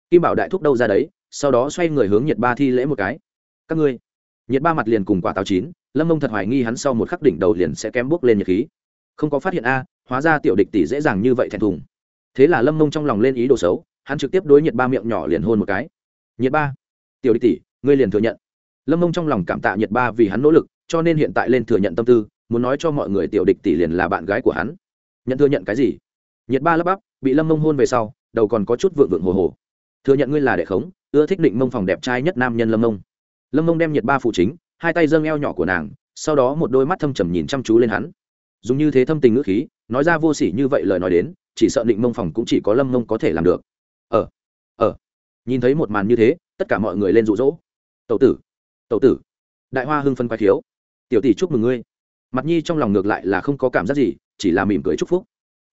Kim bảo đại thúc đâu ra đấy, sau đó xoay người hướng nhiệt ba thi lễ một cái. Các ngươi. Nhiệt ba mặt liền cùng quả táo chín, lâm mông thật hoài nghi hắn sau một khắc đỉnh đầu liền sẽ kém bước lên nhiệt khí. Không có phát hiện a, hóa ra tiểu địch tỷ dễ dàng như vậy thẹn thùng. Thế là lâm mông trong lòng lên ý đồ xấu, hắn trực tiếp đối nhiệt ba miệng nhỏ liền hôn một cái. Nhiệt ba, tiểu địch tỷ, ngươi liền thừa nhận. Lâm mông trong lòng cảm tạ nhiệt ba vì hắn nỗ lực, cho nên hiện tại lên thừa nhận tâm tư, muốn nói cho mọi người tiểu địch tỷ liền là bạn gái của hắn. Nhận thừa nhận cái gì? Nhiệt ba lắp bắp, bị lâm mông hôn về sau, đầu còn có chút vượng vượng hồ hồ. Thừa nhận ngươi là đệ khống, ưa thích định mông phòng đẹp trai nhất nam nhân lâm mông. Lâm mông đem nhiệt ba phụ chính, hai tay dâng eo nhỏ của nàng, sau đó một đôi mắt thâm trầm nhìn chăm chú lên hắn. Dùng như thế thâm tình ngữ khí, nói ra vô s ỉ như vậy lời nói đến, chỉ sợ định mông phòng cũng chỉ có lâm mông có thể làm được. Ờ ờ. Nhìn thấy một màn như thế, tất cả mọi người lên rụ rỗ tậu tử tậu tử. Đại hoa hưng phân quái thiếu tiểu tỷ chúc mừng ngươi. Mặt nhi trong lòng ngược lại là không có cảm giác gì, chỉ là mỉm cười chúc phúc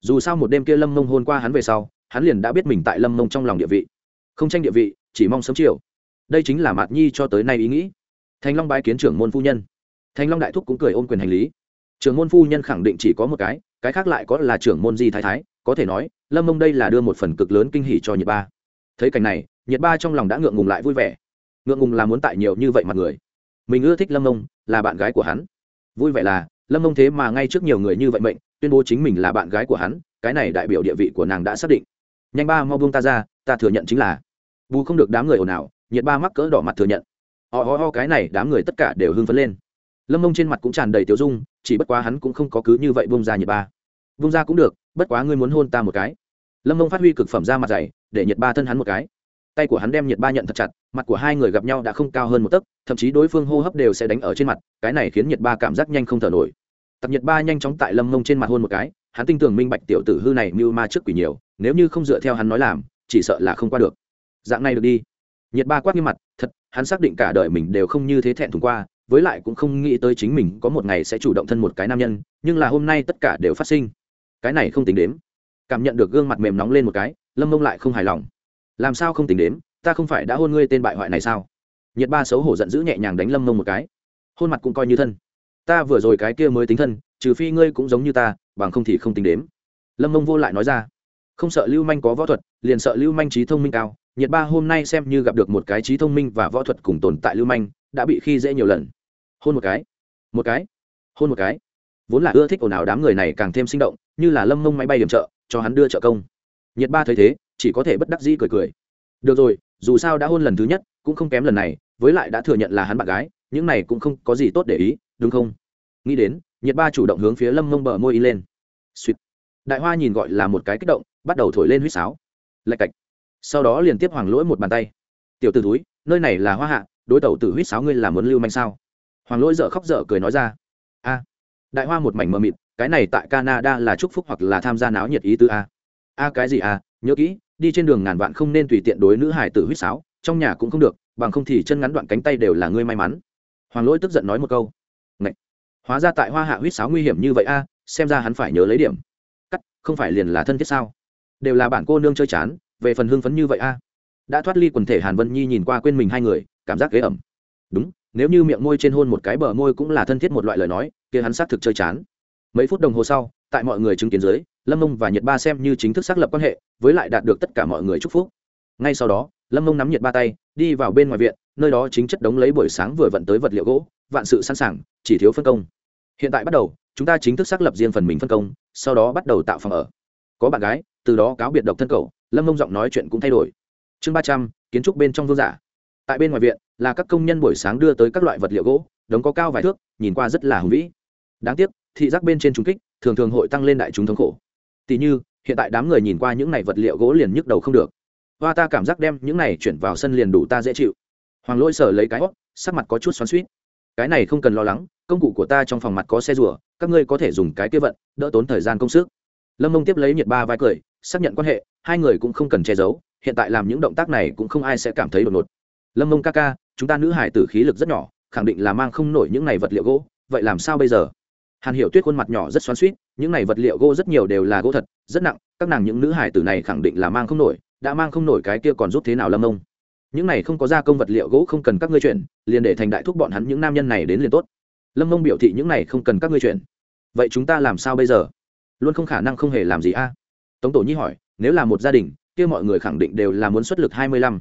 dù sao một đêm kia lâm mông hôn qua hắn về sau, hắn liền đã biết mình tại lâm mông trong lòng địa vị. Không tranh địa vị, chỉ mong sớm chiều. Đây chính là mạt nhi cho tới nay ý nghĩ. Thành long bái kiến trưởng môn phu nhân. Thành long đại thúc cũng cười ôm quyền hành lý. Trưởng môn phu nhân khẳng định chỉ có một cái cái khác lại có là trưởng môn di thái thái, có thể nói, lâm mông đây là đưa một phần cực lớn kinh hỉ cho nhiệt ba. Thấy cảnh này nhiệt ba trong lòng đã ngượng ngùng lại vui vẻ. Ngượng ngùng là muốn tại nhiều như vậy mặt người. Mình ưa thích lâm mông, là bạn gái của hắn. Vui vẻ là lâm mông thế mà ngay trước nhiều người như vậy mệnh, tuyên bố chính mình là bạn gái của hắn, cái này đại biểu địa vị của nàng đã xác định. Nhanh ba, mau buông ta ra, ta thừa nhận chính là. Bù không được đám người ồn ào, nhiệt ba mắc cỡ đỏ mặt thừa nhận. Ho ho ho, cái này đám người tất cả đều hưng phấn lên. Lâm mông trên mặt cũng tràn đầy tiêu dung, chỉ bất quá hắn cũng không có cứ như vậy bông ra nhiệt ba. Bông ra cũng được, bất quá ngươi muốn hôn ta một cái. Lâm mông phát huy cực phẩm ra mặt dày, để nhiệt ba thân hắn một cái. Tay của hắn đem nhiệt ba nhận thật chặt, mặt của hai người gặp nhau đã không cao hơn một tấc, thậm chí đối phương hô hấp đều sẽ đánh ở trên mặt, cái này khiến nhiệt ba cảm giác nhanh không thở nổi tập nhiệt ba nhanh chóng tại lâm mông trên mặt hôn một cái, hắn tin tưởng minh bạch tiểu tử hư này mưu ma trước quỷ nhiều, nếu như không dựa theo hắn nói làm, chỉ sợ là không qua được. Dạng này được đi. Nhiệt ba quát như mặt, thật, hắn xác định cả đời mình đều không như thế thẹn thùng qua, với lại cũng không nghĩ tới chính mình có một ngày sẽ chủ động thân một cái nam nhân, nhưng là hôm nay tất cả đều phát sinh. Cái này không tính đếm. Cảm nhận được gương mặt mềm nóng lên một cái, lâm mông lại không hài lòng. Làm sao không tính đếm, ta không phải đã hôn ngươi tên bại hoại này sao? Nhiệt ba xấu hổ giận dữ nhẹ nhàng đánh lâm mông một cái. Hôn mặt cũng coi như thân ta vừa rồi cái kia mới tính thân, trừ phi ngươi cũng giống như ta, bằng không thì không tính đếm. Lâm mông vô lại nói ra. Không sợ lưu manh có võ thuật, liền sợ lưu manh trí thông minh cao. Nhiệt ba hôm nay xem như gặp được một cái trí thông minh và võ thuật cùng tồn tại lưu manh, đã bị khi dễ nhiều lần. Hôn một cái. Một cái? Hôn một cái? Vốn là ưa thích ồn ào đám người này càng thêm sinh động, như là lâm mông máy bay điểm trợ, cho hắn đưa trợ công. Nhiệt ba thấy thế, chỉ có thể bất đắc dĩ cười cười. Được rồi, dù sao đã hôn lần thứ nhất, cũng không kém lần này, với lại đã thừa nhận là hắn bạn gái, những này cũng không có gì tốt để ý đúng không? Nghĩ đến nhiệt ba chủ động hướng phía lâm mông bờ môi y lên. Suýt đại hoa nhìn gọi là một cái kích động, bắt đầu thổi lên huýt sáo. Lạch cạch. Sau đó liền tiếp hoàng lỗi một bàn tay. Tiểu t ử túi nơi này là hoa hạ, đối tẩu tử huýt sáo ngươi làm muốn lưu manh sao? Hoàng lỗi dở khóc dở cười nói ra. A. Đại hoa một mảnh mờ mịt, cái này tại canada là chúc phúc hoặc là tham gia náo nhiệt ý tứ a. A cái gì a, nhớ kỹ, đi trên đường ngàn vạn không nên tùy tiện đối nữ hải tử huýt sáo, trong nhà cũng không được, bằng không thì chân ngắn đoạn cánh tay đều là ngươi may mắn. Hoàng lỗi tức giận nói một câu hóa ra tại hoa hạ huýt sáo nguy hiểm như vậy a, xem ra hắn phải nhớ lấy điểm. Cắt, không phải liền là thân thiết sao? Đều là bạn cô nương chơi chán, về phần hưng phấn như vậy a. Đã thoát ly quần thể hàn vân nhi nhìn qua quên mình hai người, cảm giác ghế ẩm. Đúng, nếu như miệng môi trên hôn một cái bờ môi cũng là thân thiết một loại lời nói, kia hắn xác thực chơi chán. Mấy phút đồng hồ sau, tại mọi người chứng kiến dưới, lâm mông và nhật ba xem như chính thức xác lập quan hệ, với lại đạt được tất cả mọi người chúc phúc. Ngay sau đó, lâm mông nắm nhật ba tay, đi vào bên ngoài viện, nơi đó chính chất đống lấy buổi sáng vừa vận tới vật liệu gỗ, vạn sự sẵn sàng, chỉ thiếu phân công hiện tại bắt đầu, chúng ta chính thức xác lập riêng phần mình phân công, sau đó bắt đầu tạo phòng ở. Có bạn gái, từ đó cáo biệt độc thân cầu lâm mông giọng nói chuyện cũng thay đổi. Chương ba trăm, kiến trúc bên trong vương giả. Tại bên ngoài viện, là các công nhân buổi sáng đưa tới các loại vật liệu gỗ, đống có cao vài thước, nhìn qua rất là hùng vĩ. Đáng tiếc, thị giác bên trên trung kích, thường thường hội tăng lên đại chúng thống khổ. Tỉ như, hiện tại đám người nhìn qua những này vật liệu gỗ liền nhức đầu không được. Hoa ta cảm giác đem những này chuyển vào sân liền đủ ta dễ chịu. Hoàng lỗi sở lấy cái hót sắc mặt có chút xoắn suýt cái này không cần lo lắng, công cụ của ta trong phòng mặt có xe rùa, các ngươi có thể dùng cái kia vận, đỡ tốn thời gian công sức. Lâm mông tiếp lấy nhiệt ba vai cười, xác nhận quan hệ, hai người cũng không cần che giấu, hiện tại làm những động tác này cũng không ai sẽ cảm thấy đột ngột. Lâm mông ca ca, chúng ta nữ hải tử khí lực rất nhỏ, khẳng định là mang không nổi những này vật liệu gỗ, vậy làm sao bây giờ? Hàn hiểu tuyết khuôn mặt nhỏ rất xoắn suýt những này vật liệu gỗ rất nhiều đều là gỗ thật, rất nặng, các nàng những nữ hải tử này khẳng định là mang không nổi, đã mang không nổi cái kia còn giúp thế nào lâm mông? Những này không có gia công vật liệu gỗ không cần các ngươi chuyển liền để thành đại thúc bọn hắn những nam nhân này đến liền tốt. Lâm mông biểu thị những này không cần các ngươi chuyển vậy chúng ta làm sao bây giờ? Luôn không khả năng không hề làm gì a. Tống tổ nhi hỏi, nếu là một gia đình, kia mọi người khẳng định đều là muốn xuất lực hai mươi lăm.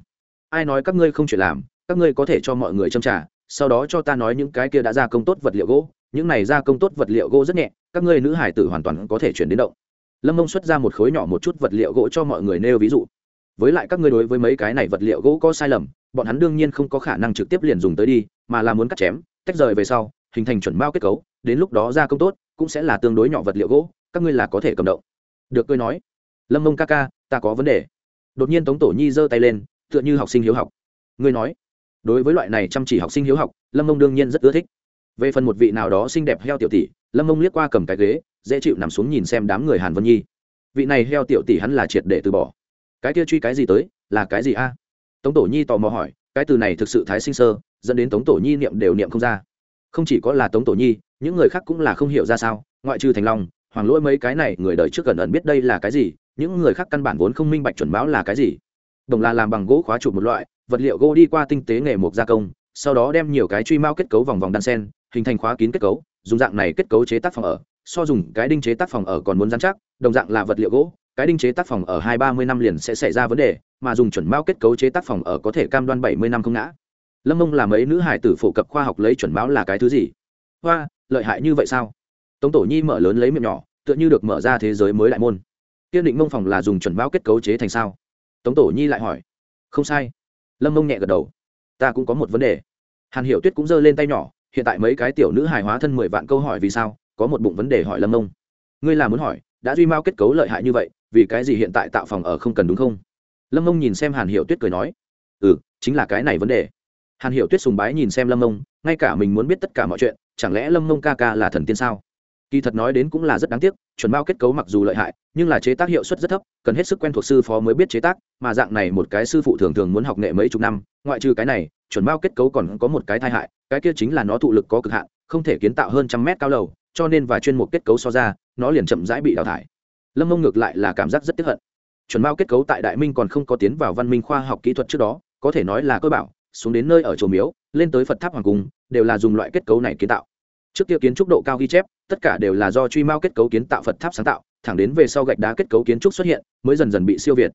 Ai nói các ngươi không chuyển làm, các ngươi có thể cho mọi người châm trả, sau đó cho ta nói những cái kia đã gia công tốt vật liệu gỗ. Những này gia công tốt vật liệu gỗ rất nhẹ, các ngươi nữ hải tử hoàn toàn có thể chuyển đến động. Lâm mông xuất ra một khối nhỏ một chút vật liệu gỗ cho mọi người nêu ví dụ với lại các ngươi đối với mấy cái này vật liệu gỗ có sai lầm, bọn hắn đương nhiên không có khả năng trực tiếp liền dùng tới đi, mà là muốn cắt chém, tách rời về sau, hình thành chuẩn mao kết cấu, đến lúc đó gia công tốt, cũng sẽ là tương đối nhỏ vật liệu gỗ, các ngươi là có thể cầm động. Được cười nói, lâm mông ca ca, ta có vấn đề. Đột nhiên tống tổ nhi giơ tay lên, tựa như học sinh hiếu học. Ngươi nói, đối với loại này chăm chỉ học sinh hiếu học, lâm mông đương nhiên rất ưa thích. Về phần một vị nào đó xinh đẹp heo tiểu tỷ, lâm mông liếc qua cầm cái ghế, dễ chịu nằm xuống nhìn xem đám người hàn vân nhi. Vị này heo tiểu tỷ hắn là triệt để từ bỏ cái kia truy cái gì tới, là cái gì a? Tống tổ nhi tò mò hỏi, cái từ này thực sự thái sinh sơ, dẫn đến tống tổ nhi niệm đều niệm không ra. Không chỉ có là tống tổ nhi, những người khác cũng là không hiểu ra sao, ngoại trừ thành long, hoàng lỗi mấy cái này người đời trước gần ẩn biết đây là cái gì, những người khác căn bản vốn không minh bạch chuẩn báo là cái gì. Đồng là làm bằng gỗ khóa chụp một loại, vật liệu gỗ đi qua tinh tế nghề mộc gia công, sau đó đem nhiều cái truy mao kết cấu vòng vòng đan sen, hình thành khóa kín kết cấu, dùng dạng này kết cấu chế tác phòng ở, so dùng cái đinh chế tác phòng ở còn muốn dán chắc, đồng dạng là vật liệu gỗ cái đinh chế tác phòng ở hai ba mươi năm liền sẽ xảy ra vấn đề, mà dùng chuẩn mao kết cấu chế tác phòng ở có thể cam đoan bảy mươi năm không ngã. Lâm mông là mấy nữ hải tử phổ cập khoa học lấy chuẩn báo là cái thứ gì? Hoa, lợi hại như vậy sao? Tống tổ nhi mở lớn lấy miệng nhỏ, tựa như được mở ra thế giới mới đại môn. Kiên định mông phòng là dùng chuẩn báo kết cấu chế thành sao? Tống tổ nhi lại hỏi. Không sai. Lâm mông nhẹ gật đầu. Ta cũng có một vấn đề. Hàn hiểu tuyết cũng giơ lên tay nhỏ, hiện tại mấy cái tiểu nữ hài hóa thân mười vạn câu hỏi vì sao, có một bụng vấn đề hỏi lâm mông. Ngươi là muốn hỏi, đã duy mao kết cấu lợi hại như vậy vì cái gì hiện tại tạo phòng ở không cần đúng không? Lâm mông nhìn xem hàn Hiệu tuyết cười nói ừ chính là cái này vấn đề. Hàn Hiệu tuyết sùng bái nhìn xem lâm mông, ngay cả mình muốn biết tất cả mọi chuyện, chẳng lẽ lâm mông ca ca là thần tiên sao? Kỳ thật nói đến cũng là rất đáng tiếc, chuẩn bao kết cấu mặc dù lợi hại, nhưng là chế tác hiệu suất rất thấp, cần hết sức quen thuộc sư phó mới biết chế tác, mà dạng này một cái sư phụ thường thường muốn học nghệ mấy chục năm, ngoại trừ cái này, chuẩn bao kết cấu còn có một cái tai hại, cái kia chính là nó thụ lực có cực hạn, không thể kiến tạo hơn trăm mét cao lầu, cho nên và chuyên mục kết cấu so ra, nó liền chậm rãi bị đào thải lâm mông ngược lại là cảm giác rất tiếp hận. Chuẩn Mao kết cấu tại đại minh còn không có tiến vào văn minh khoa học kỹ thuật trước đó, có thể nói là cơ bảo, xuống đến nơi ở chùa miếu, lên tới phật tháp hoàng cung, đều là dùng loại kết cấu này kiến tạo. Trước kia kiến trúc độ cao ghi chép, tất cả đều là do truy mao kết cấu kiến tạo phật tháp sáng tạo, thẳng đến về sau gạch đá kết cấu kiến trúc xuất hiện, mới dần dần bị siêu việt.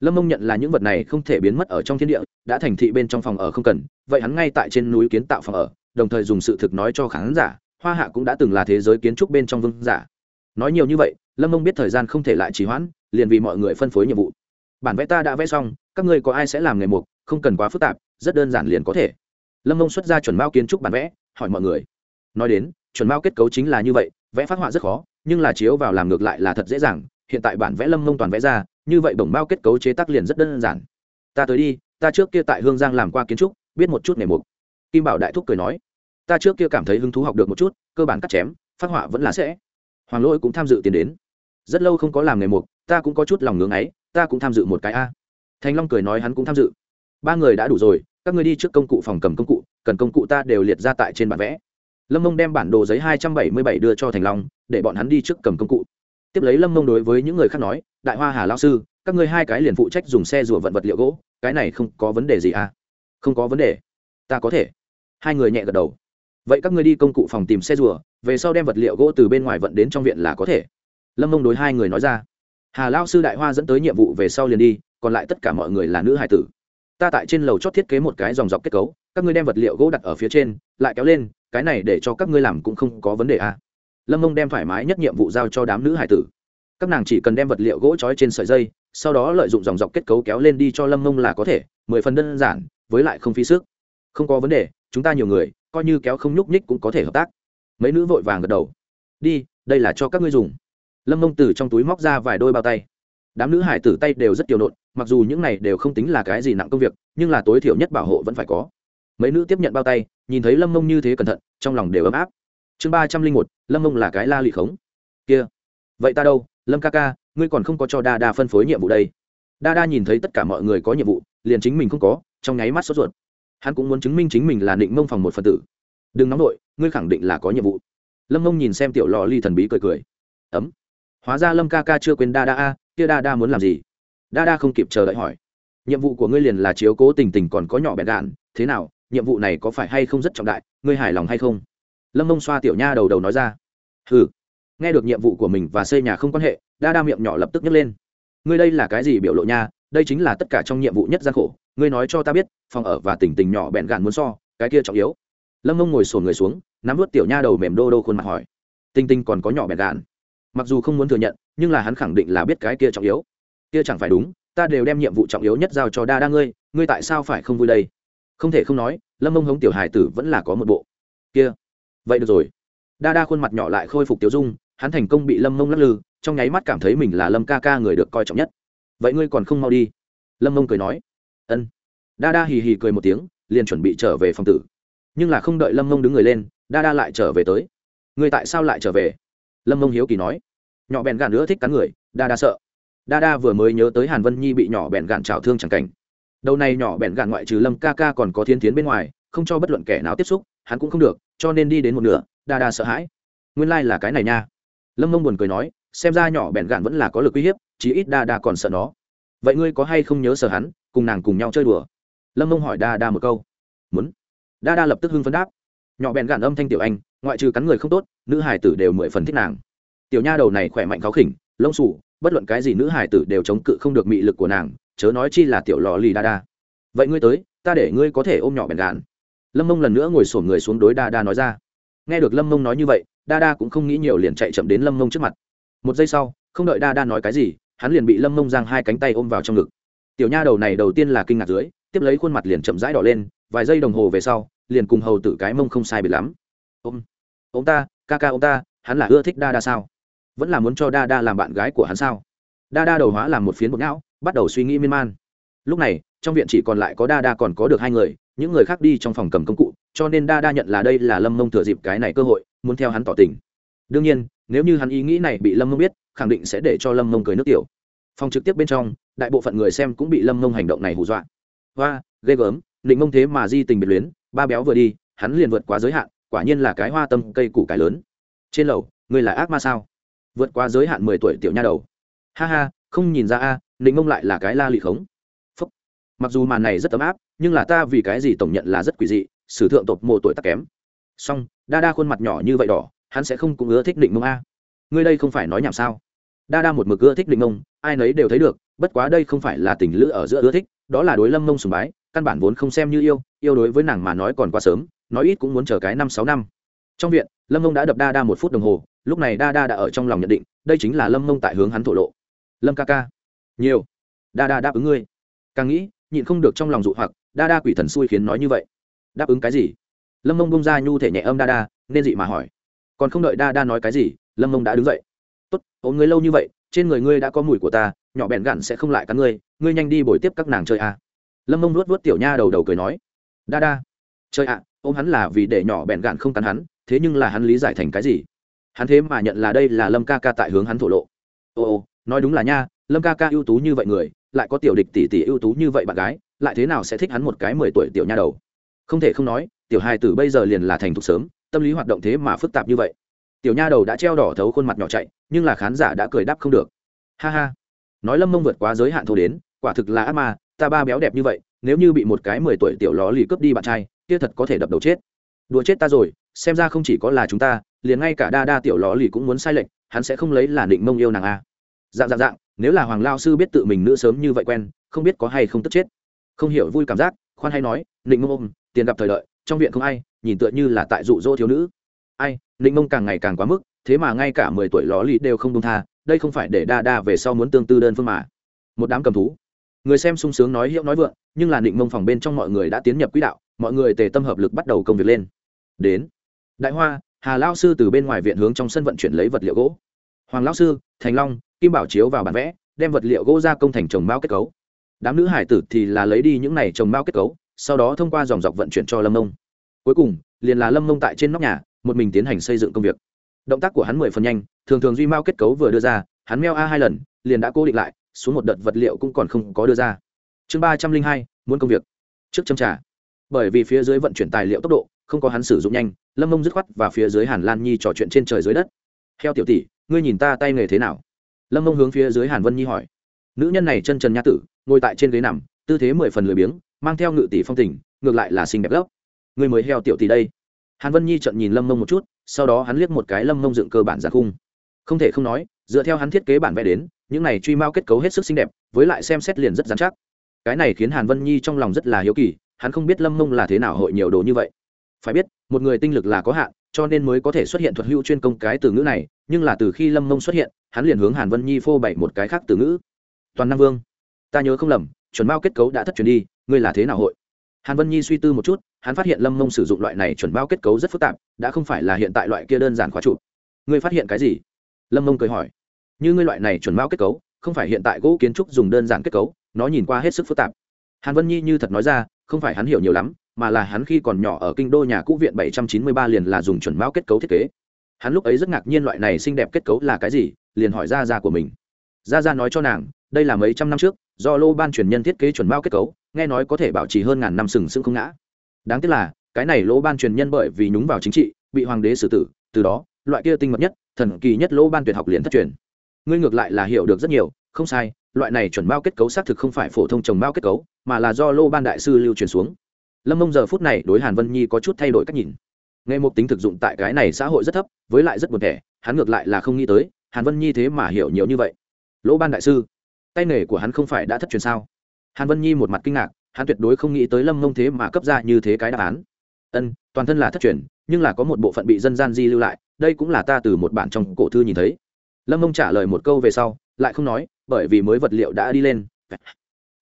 Lâm mông nhận là những vật này không thể biến mất ở trong thiên địa, đã thành thị bên trong phòng ở không cần, vậy hắn ngay tại trên núi kiến tạo phòng ở, đồng thời dùng sự thực nói cho khán giả, hoa hạ cũng đã từng là thế giới kiến trúc bên trong vương giả. Nói nhiều như vậy lâm mông biết thời gian không thể lại trì hoãn, liền vì mọi người phân phối nhiệm vụ. Bản vẽ ta đã vẽ xong, các ngươi có ai sẽ làm nghề mục, không cần quá phức tạp, rất đơn giản liền có thể. Lâm mông xuất ra chuẩn mao kiến trúc bản vẽ, hỏi mọi người. Nói đến, chuẩn mao kết cấu chính là như vậy, vẽ phát họa rất khó, nhưng là chiếu vào làm ngược lại là thật dễ dàng. Hiện tại bản vẽ lâm mông toàn vẽ ra, như vậy bổng mao kết cấu chế tác liền rất đơn giản. Ta tới đi, ta trước kia tại hương giang làm qua kiến trúc, biết một chút nghề mục. Kim bảo đại thúc cười nói. Ta trước kia cảm thấy hứng thú học được một chút, cơ bản cắt chém, phát họa vẫn là sẽ. Hoàng lỗi cũng tham dự tiền đến rất lâu không có làm nghề mục, ta cũng có chút lòng ngưỡng ấy, ta cũng tham dự một cái a. Thành long cười nói hắn cũng tham dự. Ba người đã đủ rồi, các người đi trước công cụ phòng cầm công cụ, cần công cụ ta đều liệt ra tại trên bản vẽ. Lâm mông đem bản đồ giấy hai trăm bảy mươi bảy đưa cho thành long, để bọn hắn đi trước cầm công cụ. Tiếp lấy lâm mông đối với những người khác nói, đại hoa hà lao sư, các ngươi hai cái liền phụ trách dùng xe rùa vận vật liệu gỗ, cái này không có vấn đề gì à? Không có vấn đề. Ta có thể. Hai người nhẹ gật đầu. Vậy các ngươi đi công cụ phòng tìm xe rùa, về sau đem vật liệu gỗ từ bên ngoài vận đến trong viện là có thể lâm mông đối hai người nói ra hà lao sư đại hoa dẫn tới nhiệm vụ về sau liền đi còn lại tất cả mọi người là nữ hải tử ta tại trên lầu chót thiết kế một cái dòng dọc kết cấu các ngươi đem vật liệu gỗ đặt ở phía trên lại kéo lên cái này để cho các ngươi làm cũng không có vấn đề à. lâm mông đem thoải mái nhất nhiệm vụ giao cho đám nữ hải tử các nàng chỉ cần đem vật liệu gỗ trói trên sợi dây sau đó lợi dụng dòng dọc kết cấu kéo lên đi cho lâm mông là có thể mười phần đơn giản với lại không phí sức không có vấn đề chúng ta nhiều người coi như kéo không nhúc nhích cũng có thể hợp tác mấy nữ vội vàng gật đầu đi đây là cho các ngươi dùng lâm mông từ trong túi móc ra vài đôi bao tay. Đám nữ hải tử tay đều rất kiều nộn, mặc dù những này đều không tính là cái gì nặng công việc, nhưng là tối thiểu nhất bảo hộ vẫn phải có. Mấy nữ tiếp nhận bao tay, nhìn thấy lâm mông như thế cẩn thận, trong lòng đều ấm áp. Chương ba trăm linh một, lâm mông là cái la lị khống. Kia, vậy ta đâu? Lâm ca ca, ngươi còn không có cho đa đa phân phối nhiệm vụ đây. Đa đa nhìn thấy tất cả mọi người có nhiệm vụ, liền chính mình không có, trong nháy mắt sốt ruột. Hắn cũng muốn chứng minh chính mình là định mông phòng một phần tử. Đừng nóng nội ngươi khẳng định là có nhiệm vụ. Lâm mông nhìn xem tiểu lò ly thần bí cười cười. Ấm hóa ra lâm ca ca chưa quên đa đa a, kia đa đa muốn làm gì? Đa đa không kịp chờ đợi hỏi. Nhiệm vụ của ngươi liền là chiếu cố tình tình còn có nhỏ bẹn đạn, thế nào? Nhiệm vụ này có phải hay không rất trọng đại? Ngươi hài lòng hay không? Lâm mông xoa tiểu nha đầu đầu nói ra. Ừ nghe được nhiệm vụ của mình và xây nhà không quan hệ, đa đa miệng nhỏ lập tức nhấc lên. Ngươi đây là cái gì biểu lộ nha? Đây chính là tất cả trong nhiệm vụ nhất gian khổ. Ngươi nói cho ta biết, phòng ở và tình tình nhỏ bẹn gạn muốn so, cái kia trọng yếu. Lâm mông ngồi sổn người xuống, nắm vớt tiểu nha đầu mềm đô đô khuôn mặt hỏi. Tinh tinh còn có nhỏ bẹn gạn mặc dù không muốn thừa nhận, nhưng là hắn khẳng định là biết cái kia trọng yếu. Kia chẳng phải đúng, ta đều đem nhiệm vụ trọng yếu nhất giao cho đa đa ngươi ngươi tại sao phải không vui đây? Không thể không nói, lâm mông hống tiểu hải tử vẫn là có một bộ. Kia, vậy được rồi. Đa đa khuôn mặt nhỏ lại khôi phục tiểu dung, hắn thành công bị lâm mông lắc lư, trong nháy mắt cảm thấy mình là lâm ca ca người được coi trọng nhất. Vậy ngươi còn không mau đi. Lâm mông cười nói. Ân. Đa đa hì hì cười một tiếng, liền chuẩn bị trở về phòng tử. Nhưng là không đợi lâm mông đứng người lên, đa đa lại trở về tới. Ngươi tại sao lại trở về? Lâm mông hiếu kỳ nói nhỏ bèn gạn nữa thích cắn người, đa đa sợ. Đa đa vừa mới nhớ tới hàn vân nhi bị nhỏ bèn gạn trào thương chẳng cảnh. Đầu này nhỏ bèn gạn ngoại trừ lâm ca ca còn có thiên tiến bên ngoài, không cho bất luận kẻ nào tiếp xúc, hắn cũng không được, cho nên đi đến một nửa, đa đa sợ hãi. Nguyên lai、like、là cái này nha. Lâm mông buồn cười nói, xem ra nhỏ bèn gạn vẫn là có lực uy hiếp, chí ít đa đa còn sợ nó. Vậy ngươi có hay không nhớ sợ hắn, cùng nàng cùng nhau chơi đùa? Lâm mông hỏi đa đa một câu. Muốn. Đa đa lập tức hưng phấn đáp. Nhỏ bèn gạn âm thanh tiểu anh, ngoại trừ cắn người không tốt, nữ hải tử đều mười phần thích nàng tiểu nha đầu này khỏe mạnh khó khỉnh, lông sủ bất luận cái gì nữ hải tử đều chống cự không được mị lực của nàng, chớ nói chi là tiểu lò lì đa đa. Vậy ngươi tới, ta để ngươi có thể ôm nhỏ bèn gạn. Lâm mông lần nữa ngồi sổm người xuống đối đa đa nói ra. Nghe được lâm mông nói như vậy, đa đa cũng không nghĩ nhiều liền chạy chậm đến lâm mông trước mặt. Một giây sau, không đợi đa đa nói cái gì, hắn liền bị lâm mông giang hai cánh tay ôm vào trong ngực. Tiểu nha đầu này đầu tiên là kinh ngạc dưới, tiếp lấy khuôn mặt liền chậm rãi đỏ lên, vài giây đồng hồ về sau, liền cùng hầu tử cái mông không sai biệt lắm. Ôm ôm ta, ca ca ôm ta, hắn là ưa thích đa đa sao? Vẫn là muốn cho đa đa làm bạn gái của hắn sao? Đa đa đầu hóa làm một phiến bột não, bắt đầu suy nghĩ miên man. Lúc này, trong viện chỉ còn lại có đa đa còn có được hai người, những người khác đi trong phòng cầm công cụ, cho nên đa đa nhận là đây là lâm mông thừa dịp cái này cơ hội, muốn theo hắn tỏ tình. Đương nhiên, nếu như hắn ý nghĩ này bị lâm mông biết, khẳng định sẽ để cho lâm mông cười nước tiểu. Phòng trực tiếp bên trong, đại bộ phận người xem cũng bị lâm mông hành động này hù dọa. Hoa, ghê gớm, định mông thế mà di tình biệt luyến, ba béo vừa đi, hắn liền vượt quá giới hạn, quả nhiên là cái hoa tâm cây củ cải lớn. Trên lầu, người là ác ma sao? Vượt qua giới hạn mười tuổi tiểu nha đầu. Ha ha không nhìn ra a à, định mông lại là cái la lị khống. Phúc. mặc dù màn này rất ấm áp nhưng là ta vì cái gì tổng nhận là rất quỷ dị sử thượng tộc mồ tuổi tắc kém. Song đa đa khuôn mặt nhỏ như vậy đỏ hắn sẽ không cũng ưa thích định mông a. Ngươi đây không phải nói nhảm sao? Đa đa một mực ưa thích định mông ai nấy đều thấy được bất quá đây không phải là tình lữ ở giữa ưa thích đó là đối lâm mông sùng bái căn bản vốn không xem như yêu yêu đối với nàng mà nói còn quá sớm nói ít cũng muốn chờ cái năm sáu năm trong viện lâm mông đã đập đa đa một phút đồng hồ lúc này đa đa đã ở trong lòng nhận định đây chính là lâm mông tại hướng hắn thổ lộ. Lâm ca ca nhiều đa đa đáp ứng ngươi. Càng nghĩ nhịn không được trong lòng dụ hoặc đa đa quỷ thần xui khiến nói như vậy. Đáp ứng cái gì? Lâm mông bông ra nhu thể nhẹ âm đa đa nên dị mà hỏi. Còn không đợi đa đa nói cái gì lâm mông đã đứng dậy. Tốt ôm ngươi lâu như vậy trên người ngươi đã có mùi của ta nhỏ bẹn gặn sẽ không lại cắn ngươi ngươi nhanh đi bồi tiếp các nàng chơi à. lâm mông nuốt nuốt tiểu nha đầu đầu cười nói. Đa đa. Chơi ạ à, ôm hắn là vì để nhỏ bẹn gạn không cắn hắn thế nhưng là hắn lý giải thành cái gì? Hắn thế mà nhận là đây là lâm ca ca tại hướng hắn thổ lộ. Ồ nói đúng là nha, lâm ca ca ưu tú như vậy người, lại có tiểu địch tỷ tỷ ưu tú như vậy bạn gái, lại thế nào sẽ thích hắn một cái mười tuổi tiểu nha đầu? Không thể không nói, tiểu hai tử bây giờ liền là thành thục sớm, tâm lý hoạt động thế mà phức tạp như vậy. Tiểu nha đầu đã treo đỏ thấu khuôn mặt nhỏ chạy, nhưng là khán giả đã cười đáp không được. Ha ha. Nói lâm mông vượt quá giới hạn thô đến, quả thực là ác ma, ta ba béo đẹp như vậy, nếu như bị một cái mười tuổi tiểu ló lì cướp đi bạn trai, kia thật có thể đập đầu chết. Đùa chết ta rồi xem ra không chỉ có là chúng ta, liền ngay cả đa đa tiểu lò lì cũng muốn sai lệch, hắn sẽ không lấy là định mông yêu nàng a. Dạng dạng dạng, nếu là hoàng lao sư biết tự mình nữ sớm như vậy quen, không biết có hay không tức chết. Không hiểu vui cảm giác, khoan hay nói định mông ôm, tiền gặp thời đợi trong viện không ai, nhìn tựa như là tại dụ dỗ thiếu nữ. Ai định mông càng ngày càng quá mức, thế mà ngay cả mười tuổi lò lì đều không đông tha, đây không phải để đa đa về sau muốn tương tư đơn phương mà. Một đám cầm thú. Người xem sung sướng nói hiệu nói vượng, nhưng là định mông phòng bên trong mọi người đã tiến nhập quỹ đạo, mọi người tề tâm hợp lực bắt đầu công việc lên. Đến đại hoa, hà lao sư từ bên ngoài viện hướng trong sân vận chuyển lấy vật liệu gỗ. Hoàng lao sư, thành long, kim bảo chiếu vào bản vẽ, đem vật liệu gỗ ra công thành trồng mao kết cấu. Đám nữ hải tử thì là lấy đi những này trồng mao kết cấu, sau đó thông qua dòng dọc vận chuyển cho lâm mông. Cuối cùng, liền là lâm mông tại trên nóc nhà, một mình tiến hành xây dựng công việc. Động tác của hắn mười phần nhanh, thường thường duy mao kết cấu vừa đưa ra, hắn meo a hai lần, liền đã cố định lại, xuống một đợt vật liệu cũng còn không có đưa ra. Chương ba trăm linh hai, muốn công việc. Trước châm trả bởi vì phía dưới vận chuyển tài liệu tốc độ, không có hắn sử dụng nhanh lâm mông dứt khoát và phía dưới hàn lan nhi trò chuyện trên trời dưới đất Heo tiểu tỷ ngươi nhìn ta tay nghề thế nào lâm mông hướng phía dưới hàn vân nhi hỏi nữ nhân này chân trần nha tử ngồi tại trên ghế nằm tư thế mười phần lười biếng mang theo ngự tỷ phong tình ngược lại là xinh đẹp gốc người mới heo tiểu tỷ đây hàn vân nhi trận nhìn lâm mông một chút sau đó hắn liếc một cái lâm mông dựng cơ bản giàn khung không thể không nói dựa theo hắn thiết kế bản vẽ đến những này truy mao kết cấu hết sức xinh đẹp với lại xem xét liền rất dán chắc cái này khiến hàn vân nhi trong lòng rất là hiếu kỳ hắn không biết lâm mông là thế nào hội nhiều đồ như vậy phải biết một người tinh lực là có hạn, cho nên mới có thể xuất hiện thuật hữu chuyên công cái từ ngữ này, nhưng là từ khi lâm mông xuất hiện, hắn liền hướng hàn vân nhi phô bày một cái khác từ ngữ. Toàn năng vương, ta nhớ không lầm, chuẩn bao kết cấu đã thất truyền đi, ngươi là thế nào hội? Hàn vân nhi suy tư một chút, hắn phát hiện lâm mông sử dụng loại này chuẩn bao kết cấu rất phức tạp, đã không phải là hiện tại loại kia đơn giản khóa chụp ngươi phát hiện cái gì? Lâm mông cười hỏi. Như ngươi loại này chuẩn bao kết cấu, không phải hiện tại gỗ kiến trúc dùng đơn giản kết cấu, nó nhìn qua hết sức phức tạp. Hàn vân nhi như thật nói ra, không phải hắn hiểu nhiều lắm mà là hắn khi còn nhỏ ở kinh đô nhà cũ viện bảy trăm chín mươi ba liền là dùng chuẩn bao kết cấu thiết kế. Hắn lúc ấy rất ngạc nhiên loại này xinh đẹp kết cấu là cái gì, liền hỏi ra ra của mình. Ra ra nói cho nàng, đây là mấy trăm năm trước, do lô ban truyền nhân thiết kế chuẩn bao kết cấu, nghe nói có thể bảo trì hơn ngàn năm sừng sững không ngã. Đáng tiếc là, cái này Lô ban truyền nhân bởi vì nhúng vào chính trị, bị hoàng đế xử tử, từ đó, loại kia tinh mật nhất, thần kỳ nhất Lô ban tuyệt học liền thất truyền. Ngươi ngược lại là hiểu được rất nhiều, không sai, loại này chuẩn mao kết cấu xác thực không phải phổ thông trồng mao kết cấu, mà là do lô ban đại sư lưu truyền xuống lâm mông giờ phút này đối hàn vân nhi có chút thay đổi cách nhìn. Nghề mục tính thực dụng tại cái này xã hội rất thấp, với lại rất buồn thẻ, hắn ngược lại là không nghĩ tới, hàn vân nhi thế mà hiểu nhiều như vậy. Lỗ ban đại sư, tay nghề của hắn không phải đã thất truyền sao? Hàn vân nhi một mặt kinh ngạc, hắn tuyệt đối không nghĩ tới lâm mông thế mà cấp ra như thế cái đáp án. Ân, toàn thân là thất truyền, nhưng là có một bộ phận bị dân gian di lưu lại, đây cũng là ta từ một bản trong cổ thư nhìn thấy. Lâm mông trả lời một câu về sau, lại không nói, bởi vì mới vật liệu đã đi lên.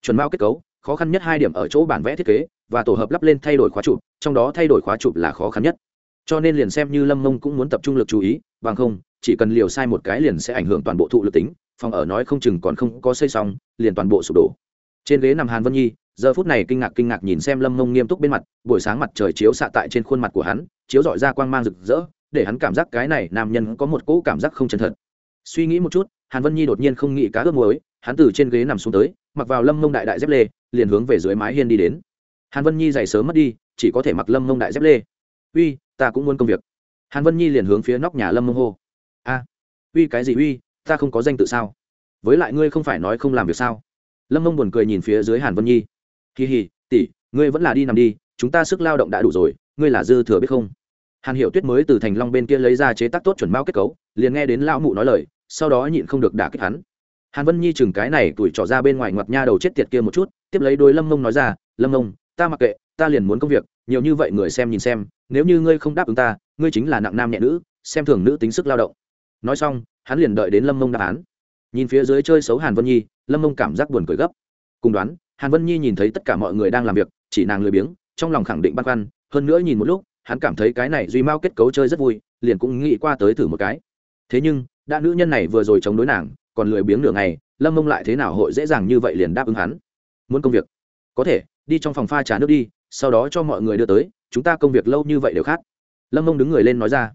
Chuẩn mao kết cấu, khó khăn nhất hai điểm ở chỗ bản vẽ thiết kế và tổ hợp lắp lên thay đổi khóa chụp, trong đó thay đổi khóa chụp là khó khăn nhất. Cho nên liền xem như lâm mông cũng muốn tập trung lực chú ý, bằng không, chỉ cần liều sai một cái liền sẽ ảnh hưởng toàn bộ thụ lực tính, phòng ở nói không chừng còn không có xây xong, liền toàn bộ sụp đổ. Trên ghế nằm hàn vân nhi, giờ phút này kinh ngạc kinh ngạc nhìn xem lâm mông nghiêm túc bên mặt, buổi sáng mặt trời chiếu xạ tại trên khuôn mặt của hắn, chiếu dọi ra quang mang rực rỡ, để hắn cảm giác cái này nam nhân có một cỗ cảm giác không chân thật. Suy nghĩ một chút, hàn vân nhi đột nhiên không nghĩ cá ướp muối, hắn từ trên ghế nằm xuống tới, mặc vào lâm mông đại đại dép lê, liền hướng về dưới mái hiên đi đến hàn vân nhi dậy sớm mất đi, chỉ có thể mặc lâm mông đại dép lê. Uy, ta cũng muốn công việc. Hàn vân nhi liền hướng phía nóc nhà lâm mông hô. A, uy cái gì uy, ta không có danh tự sao? Với lại ngươi không phải nói không làm việc sao? Lâm mông buồn cười nhìn phía dưới hàn vân nhi. Kỳ hì tỷ, ngươi vẫn là đi nằm đi, chúng ta sức lao động đã đủ rồi, ngươi là dư thừa biết không? Hàn hiệu tuyết mới từ thành long bên kia lấy ra chế tác tốt chuẩn mao kết cấu, liền nghe đến lão mụ nói lời, sau đó nhịn không được đả kích hắn. Hàn vân nhi chừng cái này tuổi trỏ ra bên ngoài ngoặt nha đầu chết tiệt kia một chút, tiếp lấy đôi lâm mông nói ra, lâm mông ta mặc kệ, ta liền muốn công việc, nhiều như vậy người xem nhìn xem, nếu như ngươi không đáp ứng ta, ngươi chính là nặng nam nhẹ nữ, xem thường nữ tính sức lao động. Nói xong, hắn liền đợi đến lâm mông đáp án. Nhìn phía dưới chơi xấu hàn vân nhi, lâm mông cảm giác buồn cười gấp. Cùng đoán, hàn vân nhi nhìn thấy tất cả mọi người đang làm việc, chỉ nàng lười biếng, trong lòng khẳng định băn khoăn, hơn nữa nhìn một lúc, hắn cảm thấy cái này duy mao kết cấu chơi rất vui, liền cũng nghĩ qua tới thử một cái. Thế nhưng, đã nữ nhân này vừa rồi chống đối nàng, còn lười biếng nửa ngày, lâm mông lại thế nào hội dễ dàng như vậy liền đáp ứng hắn? Muốn công việc? Có thể đi trong phòng pha trà nước đi sau đó cho mọi người đưa tới chúng ta công việc lâu như vậy đều khác. Lâm mông đứng người lên nói ra.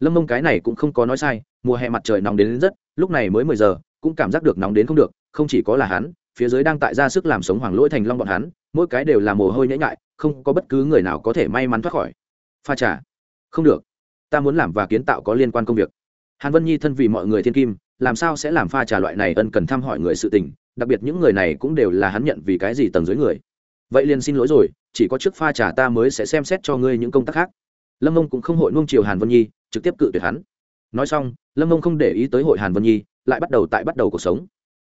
Lâm mông cái này cũng không có nói sai mùa hè mặt trời nóng đến, đến rất lúc này mới mười giờ cũng cảm giác được nóng đến không được không chỉ có là hắn phía dưới đang tại ra sức làm sống hoàng lỗi thành long bọn hắn mỗi cái đều là mồ hôi nhễ nhại không có bất cứ người nào có thể may mắn thoát khỏi. Pha trà. Không được. Ta muốn làm và kiến tạo có liên quan công việc. Hàn vân nhi thân vì mọi người thiên kim làm sao sẽ làm pha trà loại này ân cần thăm hỏi người sự tình đặc biệt những người này cũng đều là hắn nhận vì cái gì tầng dưới người vậy liền xin lỗi rồi, chỉ có trước pha trà ta mới sẽ xem xét cho ngươi những công tác khác. Lâm mông cũng không hội nuông chiều hàn vân nhi, trực tiếp cự tuyệt hắn. Nói xong, lâm mông không để ý tới hội hàn vân nhi, lại bắt đầu tại bắt đầu cuộc sống.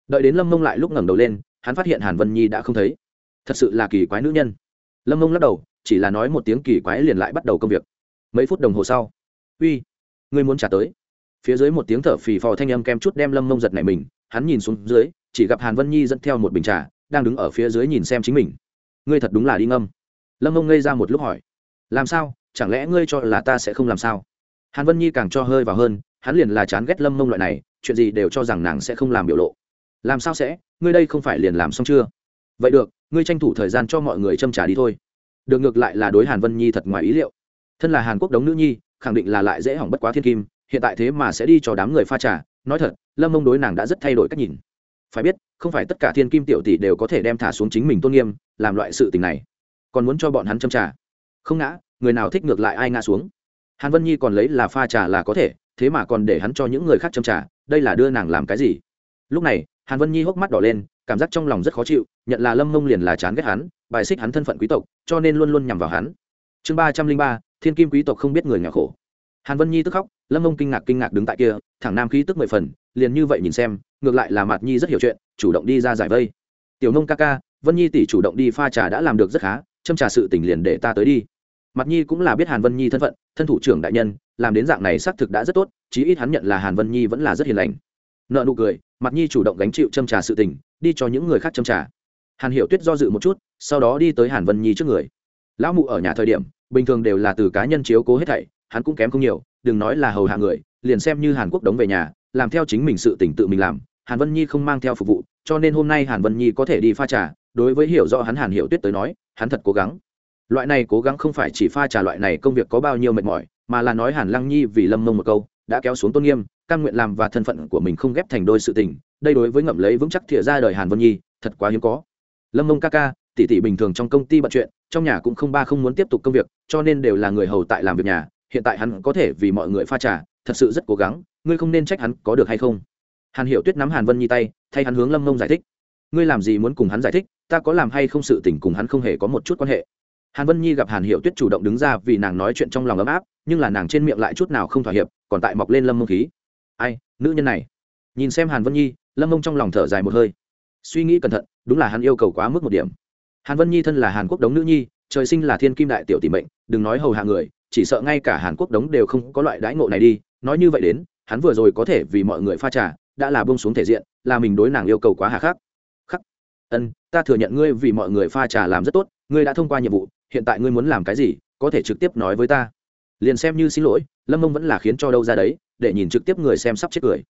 Đợi đến lâm mông lại lúc ngẩng đầu lên, hắn phát hiện hàn vân nhi đã không thấy. Thật sự là kỳ quái nữ nhân. Lâm mông lắc đầu, chỉ là nói một tiếng kỳ quái liền lại bắt đầu công việc. Mấy phút đồng hồ sau, uy, ngươi muốn trả tới. Phía dưới một tiếng thở phì phò thanh âm kem chút đem lâm mông giật này mình, hắn nhìn xuống dưới, chỉ gặp hàn vân nhi dẫn theo một bình trà, đang đứng ở phía dưới nhìn xem chính mình ngươi thật đúng là đi ngâm. Lâm mông ngây ra một lúc hỏi, làm sao? Chẳng lẽ ngươi cho là ta sẽ không làm sao? Hàn vân nhi càng cho hơi vào hơn, hắn liền là chán ghét lâm mông loại này, chuyện gì đều cho rằng nàng sẽ không làm biểu lộ. Làm sao sẽ? Ngươi đây không phải liền làm xong chưa? Vậy được, ngươi tranh thủ thời gian cho mọi người châm trả đi thôi. Được ngược lại là đối hàn vân nhi thật ngoài ý liệu. Thân là hàn quốc đống nữ nhi, khẳng định là lại dễ hỏng bất quá thiên kim, hiện tại thế mà sẽ đi cho đám người pha trà. Nói thật, lâm mông đối nàng đã rất thay đổi cách nhìn phải biết, không phải tất cả thiên kim tiểu tỷ đều có thể đem thả xuống chính mình tôn nghiêm, làm loại sự tình này. Còn muốn cho bọn hắn châm trà. Không ngã, người nào thích ngược lại ai ngã xuống. Hàn vân nhi còn lấy là pha trà là có thể, thế mà còn để hắn cho những người khác châm trà, đây là đưa nàng làm cái gì? Lúc này, hàn vân nhi hốc mắt đỏ lên, cảm giác trong lòng rất khó chịu, nhận là lâm mông liền là chán ghét hắn, bài xích hắn thân phận quý tộc, cho nên luôn luôn nhằm vào hắn. Chương ba trăm linh ba, thiên kim quý tộc không biết người nghèo khổ. Hàn vân nhi tức khóc, lâm mông kinh ngạc kinh ngạc đứng tại kia, thẳng nam khí tức mười phần, liền như vậy nhìn xem ngược lại là mặt nhi rất hiểu chuyện, chủ động đi ra giải vây. Tiểu nông ca ca, vân nhi tỷ chủ động đi pha trà đã làm được rất khá, châm trà sự tình liền để ta tới đi. Mặt nhi cũng là biết hàn vân nhi thân phận, thân thủ trưởng đại nhân, làm đến dạng này xác thực đã rất tốt, chí ít hắn nhận là hàn vân nhi vẫn là rất hiền lành. Nợ nụ cười mặt nhi chủ động gánh chịu châm trà sự tình, đi cho những người khác châm trà. Hàn hiểu tuyết do dự một chút, sau đó đi tới hàn vân nhi trước người. Lão mụ ở nhà thời điểm, bình thường đều là từ cá nhân chiếu cố hết thảy, hắn cũng kém không nhiều, đừng nói là hầu hạ người, liền xem như hàn quốc đóng về nhà, làm theo chính mình sự tỉnh tự mình làm hàn vân nhi không mang theo phục vụ, cho nên hôm nay hàn vân nhi có thể đi pha trà. Đối với hiểu rõ hắn hàn hiểu tuyết tới nói, hắn thật cố gắng. Loại này cố gắng không phải chỉ pha trà loại này công việc có bao nhiêu mệt mỏi, mà là nói hàn lăng nhi vì lâm mông một câu, đã kéo xuống tôn nghiêm căn nguyện làm và thân phận của mình không ghép thành đôi sự tình. Đây đối với ngậm lấy vững chắc thìa ra đời hàn vân nhi, thật quá hiếm có. Lâm mông ca ca, tỷ tỷ bình thường trong công ty bận chuyện, trong nhà cũng không ba không muốn tiếp tục công việc, cho nên đều là người hầu tại làm việc nhà. Hiện tại hắn có thể vì mọi người pha trà, thật sự rất cố gắng. Ngươi không nên trách hắn có được hay không? Hàn hiểu tuyết nắm hàn vân nhi tay, thay hắn hướng lâm mông giải thích. Ngươi làm gì muốn cùng hắn giải thích? Ta có làm hay không sự tình cùng hắn không hề có một chút quan hệ. Hàn vân nhi gặp hàn Hiểu tuyết chủ động đứng ra vì nàng nói chuyện trong lòng ấm áp, nhưng là nàng trên miệng lại chút nào không thỏa hiệp, còn tại mọc lên lâm mông khí. Ai, nữ nhân này? Nhìn xem hàn vân nhi, lâm mông trong lòng thở dài một hơi. Suy nghĩ cẩn thận, đúng là hắn yêu cầu quá mức một điểm. Hàn vân nhi thân là hàn quốc đống nữ nhi, trời sinh là thiên kim đại tiểu tỷ mệnh, đừng nói hầu hạ người, chỉ sợ ngay cả hàn quốc đống đều không có loại đãi ngộ này đi. Nói như vậy đến, hắn vừa rồi có thể vì mọi người pha trà đã là bông xuống thể diện, là mình đối nàng yêu cầu quá hà khắc. Khắc, ân, ta thừa nhận ngươi vì mọi người pha trà làm rất tốt, ngươi đã thông qua nhiệm vụ, hiện tại ngươi muốn làm cái gì, có thể trực tiếp nói với ta. Liền xem như xin lỗi, lâm mông vẫn là khiến cho đâu ra đấy, để nhìn trực tiếp người xem sắp chết cười.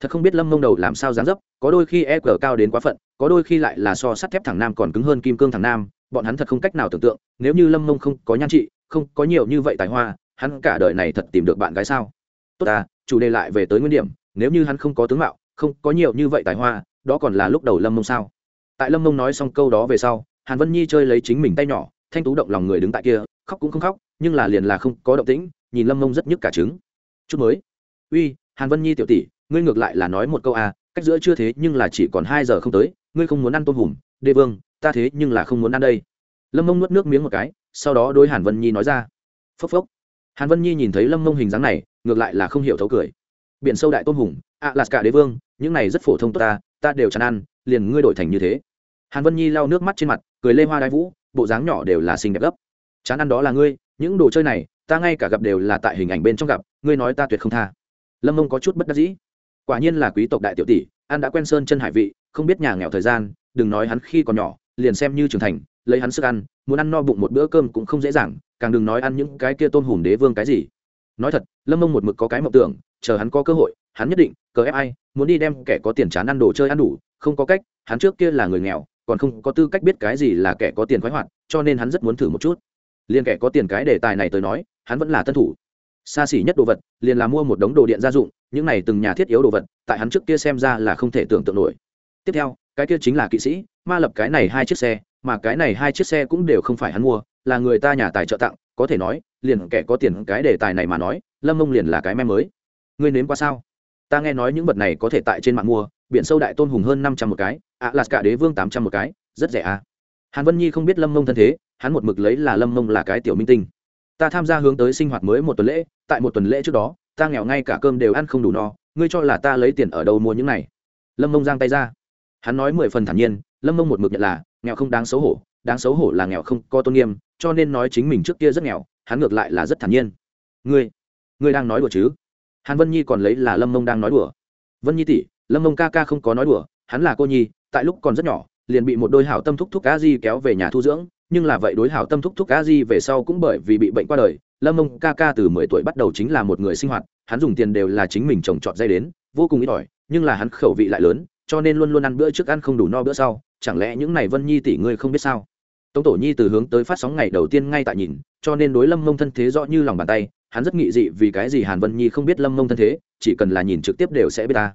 Thật không biết lâm mông đầu làm sao dán dấp, có đôi khi e cờ cao đến quá phận, có đôi khi lại là so sắt thép thẳng nam còn cứng hơn kim cương thẳng nam, bọn hắn thật không cách nào tưởng tượng, nếu như lâm mông không có nhan trị, không có nhiều như vậy tài hoa, hắn cả đời này thật tìm được bạn gái sao? Tốt à chủ đề lại về tới nguyên điểm nếu như hắn không có tướng mạo, không có nhiều như vậy tài hoa, đó còn là lúc đầu lâm mông sao? Tại lâm mông nói xong câu đó về sau, hàn vân nhi chơi lấy chính mình tay nhỏ, thanh tú động lòng người đứng tại kia, khóc cũng không khóc, nhưng là liền là không có động tĩnh, nhìn lâm mông rất nhức cả trứng. Chút mới. Uy, hàn vân nhi tiểu tỷ, ngươi ngược lại là nói một câu à cách giữa chưa thế nhưng là chỉ còn hai giờ không tới, ngươi không muốn ăn tôm hùm đê vương, ta thế nhưng là không muốn ăn đây. Lâm mông nuốt nước miếng một cái, sau đó đôi hàn vân nhi nói ra. Phốc phốc. Hàn vân nhi nhìn thấy lâm mông hình dáng này, ngược lại là không hiểu thấu cười biển sâu đại tôm hùng ạ lạt cả đế vương, những này rất phổ thông tốt ta ta đều chán ăn, liền ngươi đổi thành như thế. Hàn vân nhi lau nước mắt trên mặt, cười lê hoa đai vũ, bộ dáng nhỏ đều là xinh đẹp gấp. Chán ăn đó là ngươi, những đồ chơi này, ta ngay cả gặp đều là tại hình ảnh bên trong gặp, ngươi nói ta tuyệt không tha. Lâm mông có chút bất đắc dĩ. Quả nhiên là quý tộc đại tiểu tỷ an đã quen sơn chân hải vị, không biết nhà nghèo thời gian, đừng nói hắn khi còn nhỏ, liền xem như trưởng thành, lấy hắn sức ăn, muốn ăn no bụng một bữa cơm cũng không dễ dàng, càng đừng nói ăn những cái kia tôm hùm đế vương cái gì. Nói thật, lâm mông một mực có cái mộng tưởng chờ hắn có cơ hội, hắn nhất định, cờ ép ai, muốn đi đem kẻ có tiền chán ăn đồ chơi ăn đủ, không có cách, hắn trước kia là người nghèo, còn không có tư cách biết cái gì là kẻ có tiền khoái hoạt, cho nên hắn rất muốn thử một chút. Liền kẻ có tiền cái đề tài này tới nói, hắn vẫn là tân thủ. Xa xỉ nhất đồ vật, liền là mua một đống đồ điện gia dụng, những này từng nhà thiết yếu đồ vật, tại hắn trước kia xem ra là không thể tưởng tượng nổi. Tiếp theo, cái kia chính là kỵ sĩ, ma lập cái này hai chiếc xe, mà cái này hai chiếc xe cũng đều không phải hắn mua, là người ta nhà tài trợ tặng, có thể nói, liền kẻ có tiền cái đề tài này mà nói, lâm mông liền là cái may mới ngươi nếm qua sao? Ta nghe nói những vật này có thể tại trên mạng mua biển sâu đại tôn hùng hơn năm trăm một cái ạ à, là cả đế vương tám trăm một cái rất rẻ à? Hàn vân nhi không biết lâm mông thân thế hắn một mực lấy là lâm mông là cái tiểu minh tinh. Ta tham gia hướng tới sinh hoạt mới một tuần lễ tại một tuần lễ trước đó ta nghèo ngay cả cơm đều ăn không đủ no ngươi cho là ta lấy tiền ở đâu mua những này? Lâm mông giang tay ra. Hắn nói mười phần thản nhiên lâm mông một mực nhận là nghèo không đáng xấu hổ đáng xấu hổ là nghèo không có tôn nghiêm cho nên nói chính mình trước kia rất nghèo hắn ngược lại là rất thản nhiên. Ngươi ngươi đang nói đùa chứ? Hàn vân nhi còn lấy là lâm mông đang nói đùa. Vân nhi tỷ, lâm mông ca ca không có nói đùa, hắn là cô nhi, tại lúc còn rất nhỏ, liền bị một đôi hảo tâm thúc thúc cá di kéo về nhà thu dưỡng, nhưng là vậy đối hảo tâm thúc thúc cá di về sau cũng bởi vì bị bệnh qua đời, lâm mông ca ca từ mười tuổi bắt đầu chính là một người sinh hoạt, hắn dùng tiền đều là chính mình trồng trọt dây đến, vô cùng ít ỏi, nhưng là hắn khẩu vị lại lớn, cho nên luôn luôn ăn bữa trước ăn không đủ no bữa sau, chẳng lẽ những này vân nhi tỷ ngươi không biết sao? Tống tổ nhi từ hướng tới phát sóng ngày đầu tiên ngay tại nhìn, cho nên đối lâm mông thân thế rõ như lòng bàn tay hắn rất nghị dị vì cái gì hàn vân nhi không biết lâm mông thân thế, chỉ cần là nhìn trực tiếp đều sẽ biết ta.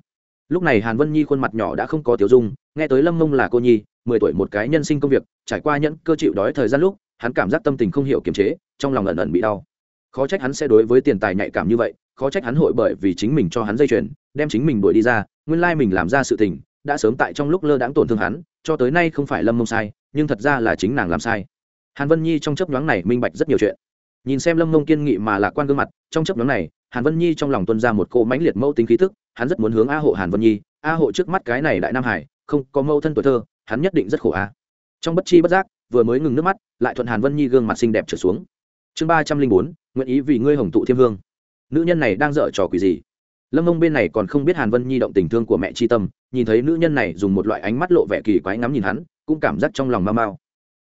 Lúc này hàn vân nhi khuôn mặt nhỏ đã không có tiểu dung, nghe tới lâm mông là cô nhi, mười tuổi một cái nhân sinh công việc, trải qua nhẫn cơ chịu đói thời gian lúc, hắn cảm giác tâm tình không hiểu kiềm chế, trong lòng ẩn ẩn bị đau. Khó trách hắn sẽ đối với tiền tài nhạy cảm như vậy, khó trách hắn hội bởi vì chính mình cho hắn dây chuyền, đem chính mình đuổi đi ra, nguyên lai mình làm ra sự tình, đã sớm tại trong lúc lơ đãng tổn thương hắn, cho tới nay không phải lâm mông sai, nhưng thật ra là chính nàng làm sai. Hàn vân nhi trong chấp nhoáng này minh bạch rất nhiều chuyện nhìn xem lâm mông kiên nghị mà lạc quan gương mặt, trong chấp nhóm này, hàn vân nhi trong lòng tuân ra một cô mãnh liệt mẫu tính khí thức hắn rất muốn hướng a hộ hàn vân nhi, a hộ, trước mắt cái này đại nam hải, không có mẫu thân tuổi thơ, hắn nhất định rất khổ a. Trong bất chi bất giác, vừa mới ngừng nước mắt, lại thuận hàn vân nhi gương mặt xinh đẹp trở xuống. Chương ba trăm linh bốn, nguyện ý vì ngươi hồng tụ thiêm hương. Nữ nhân này đang dở trò quỷ gì? Lâm mông bên này còn không biết hàn vân nhi động tình thương của mẹ chi tâm, nhìn thấy nữ nhân này dùng một loại ánh mắt lộ vẻ kỳ quái ngắm nhìn hắn, cũng cảm giác trong lòng mau mau.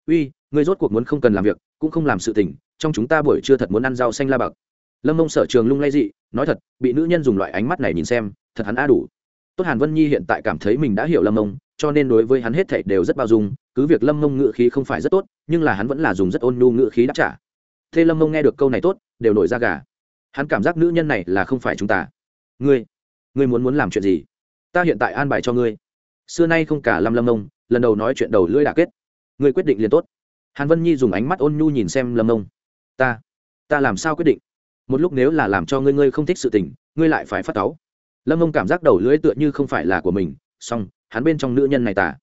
Uy, ngươi rốt cuộc muốn không cần làm việc, cũng không làm sự tình trong chúng ta buổi trưa thật muốn ăn rau xanh la bạc. Lâm mông sở trường lung lay dị, nói thật, bị nữ nhân dùng loại ánh mắt này nhìn xem, thật hắn a đủ. Tốt hàn vân nhi hiện tại cảm thấy mình đã hiểu lâm mông, cho nên đối với hắn hết thảy đều rất bao dung, cứ việc lâm mông ngự khí không phải rất tốt, nhưng là hắn vẫn là dùng rất ôn nhu ngự khí đáp trả. Thế lâm mông nghe được câu này tốt, đều nổi ra gà. Hắn cảm giác nữ nhân này là không phải chúng ta. Ngươi ngươi muốn muốn làm chuyện gì? Ta hiện tại an bài cho ngươi. Xưa nay không cả lâm lâm mông, lần đầu nói chuyện đầu lưỡi đà kết. Ngươi quyết định liền tốt. Hàn vân nhi dùng ánh mắt ôn nhu nhìn xem lâm mông ta ta làm sao quyết định? Một lúc nếu là làm cho ngươi ngươi không thích sự tình, ngươi lại phải phát táo. lâm mông cảm giác đầu lưỡi tựa như không phải là của mình, song, hắn bên trong nữ nhân này tả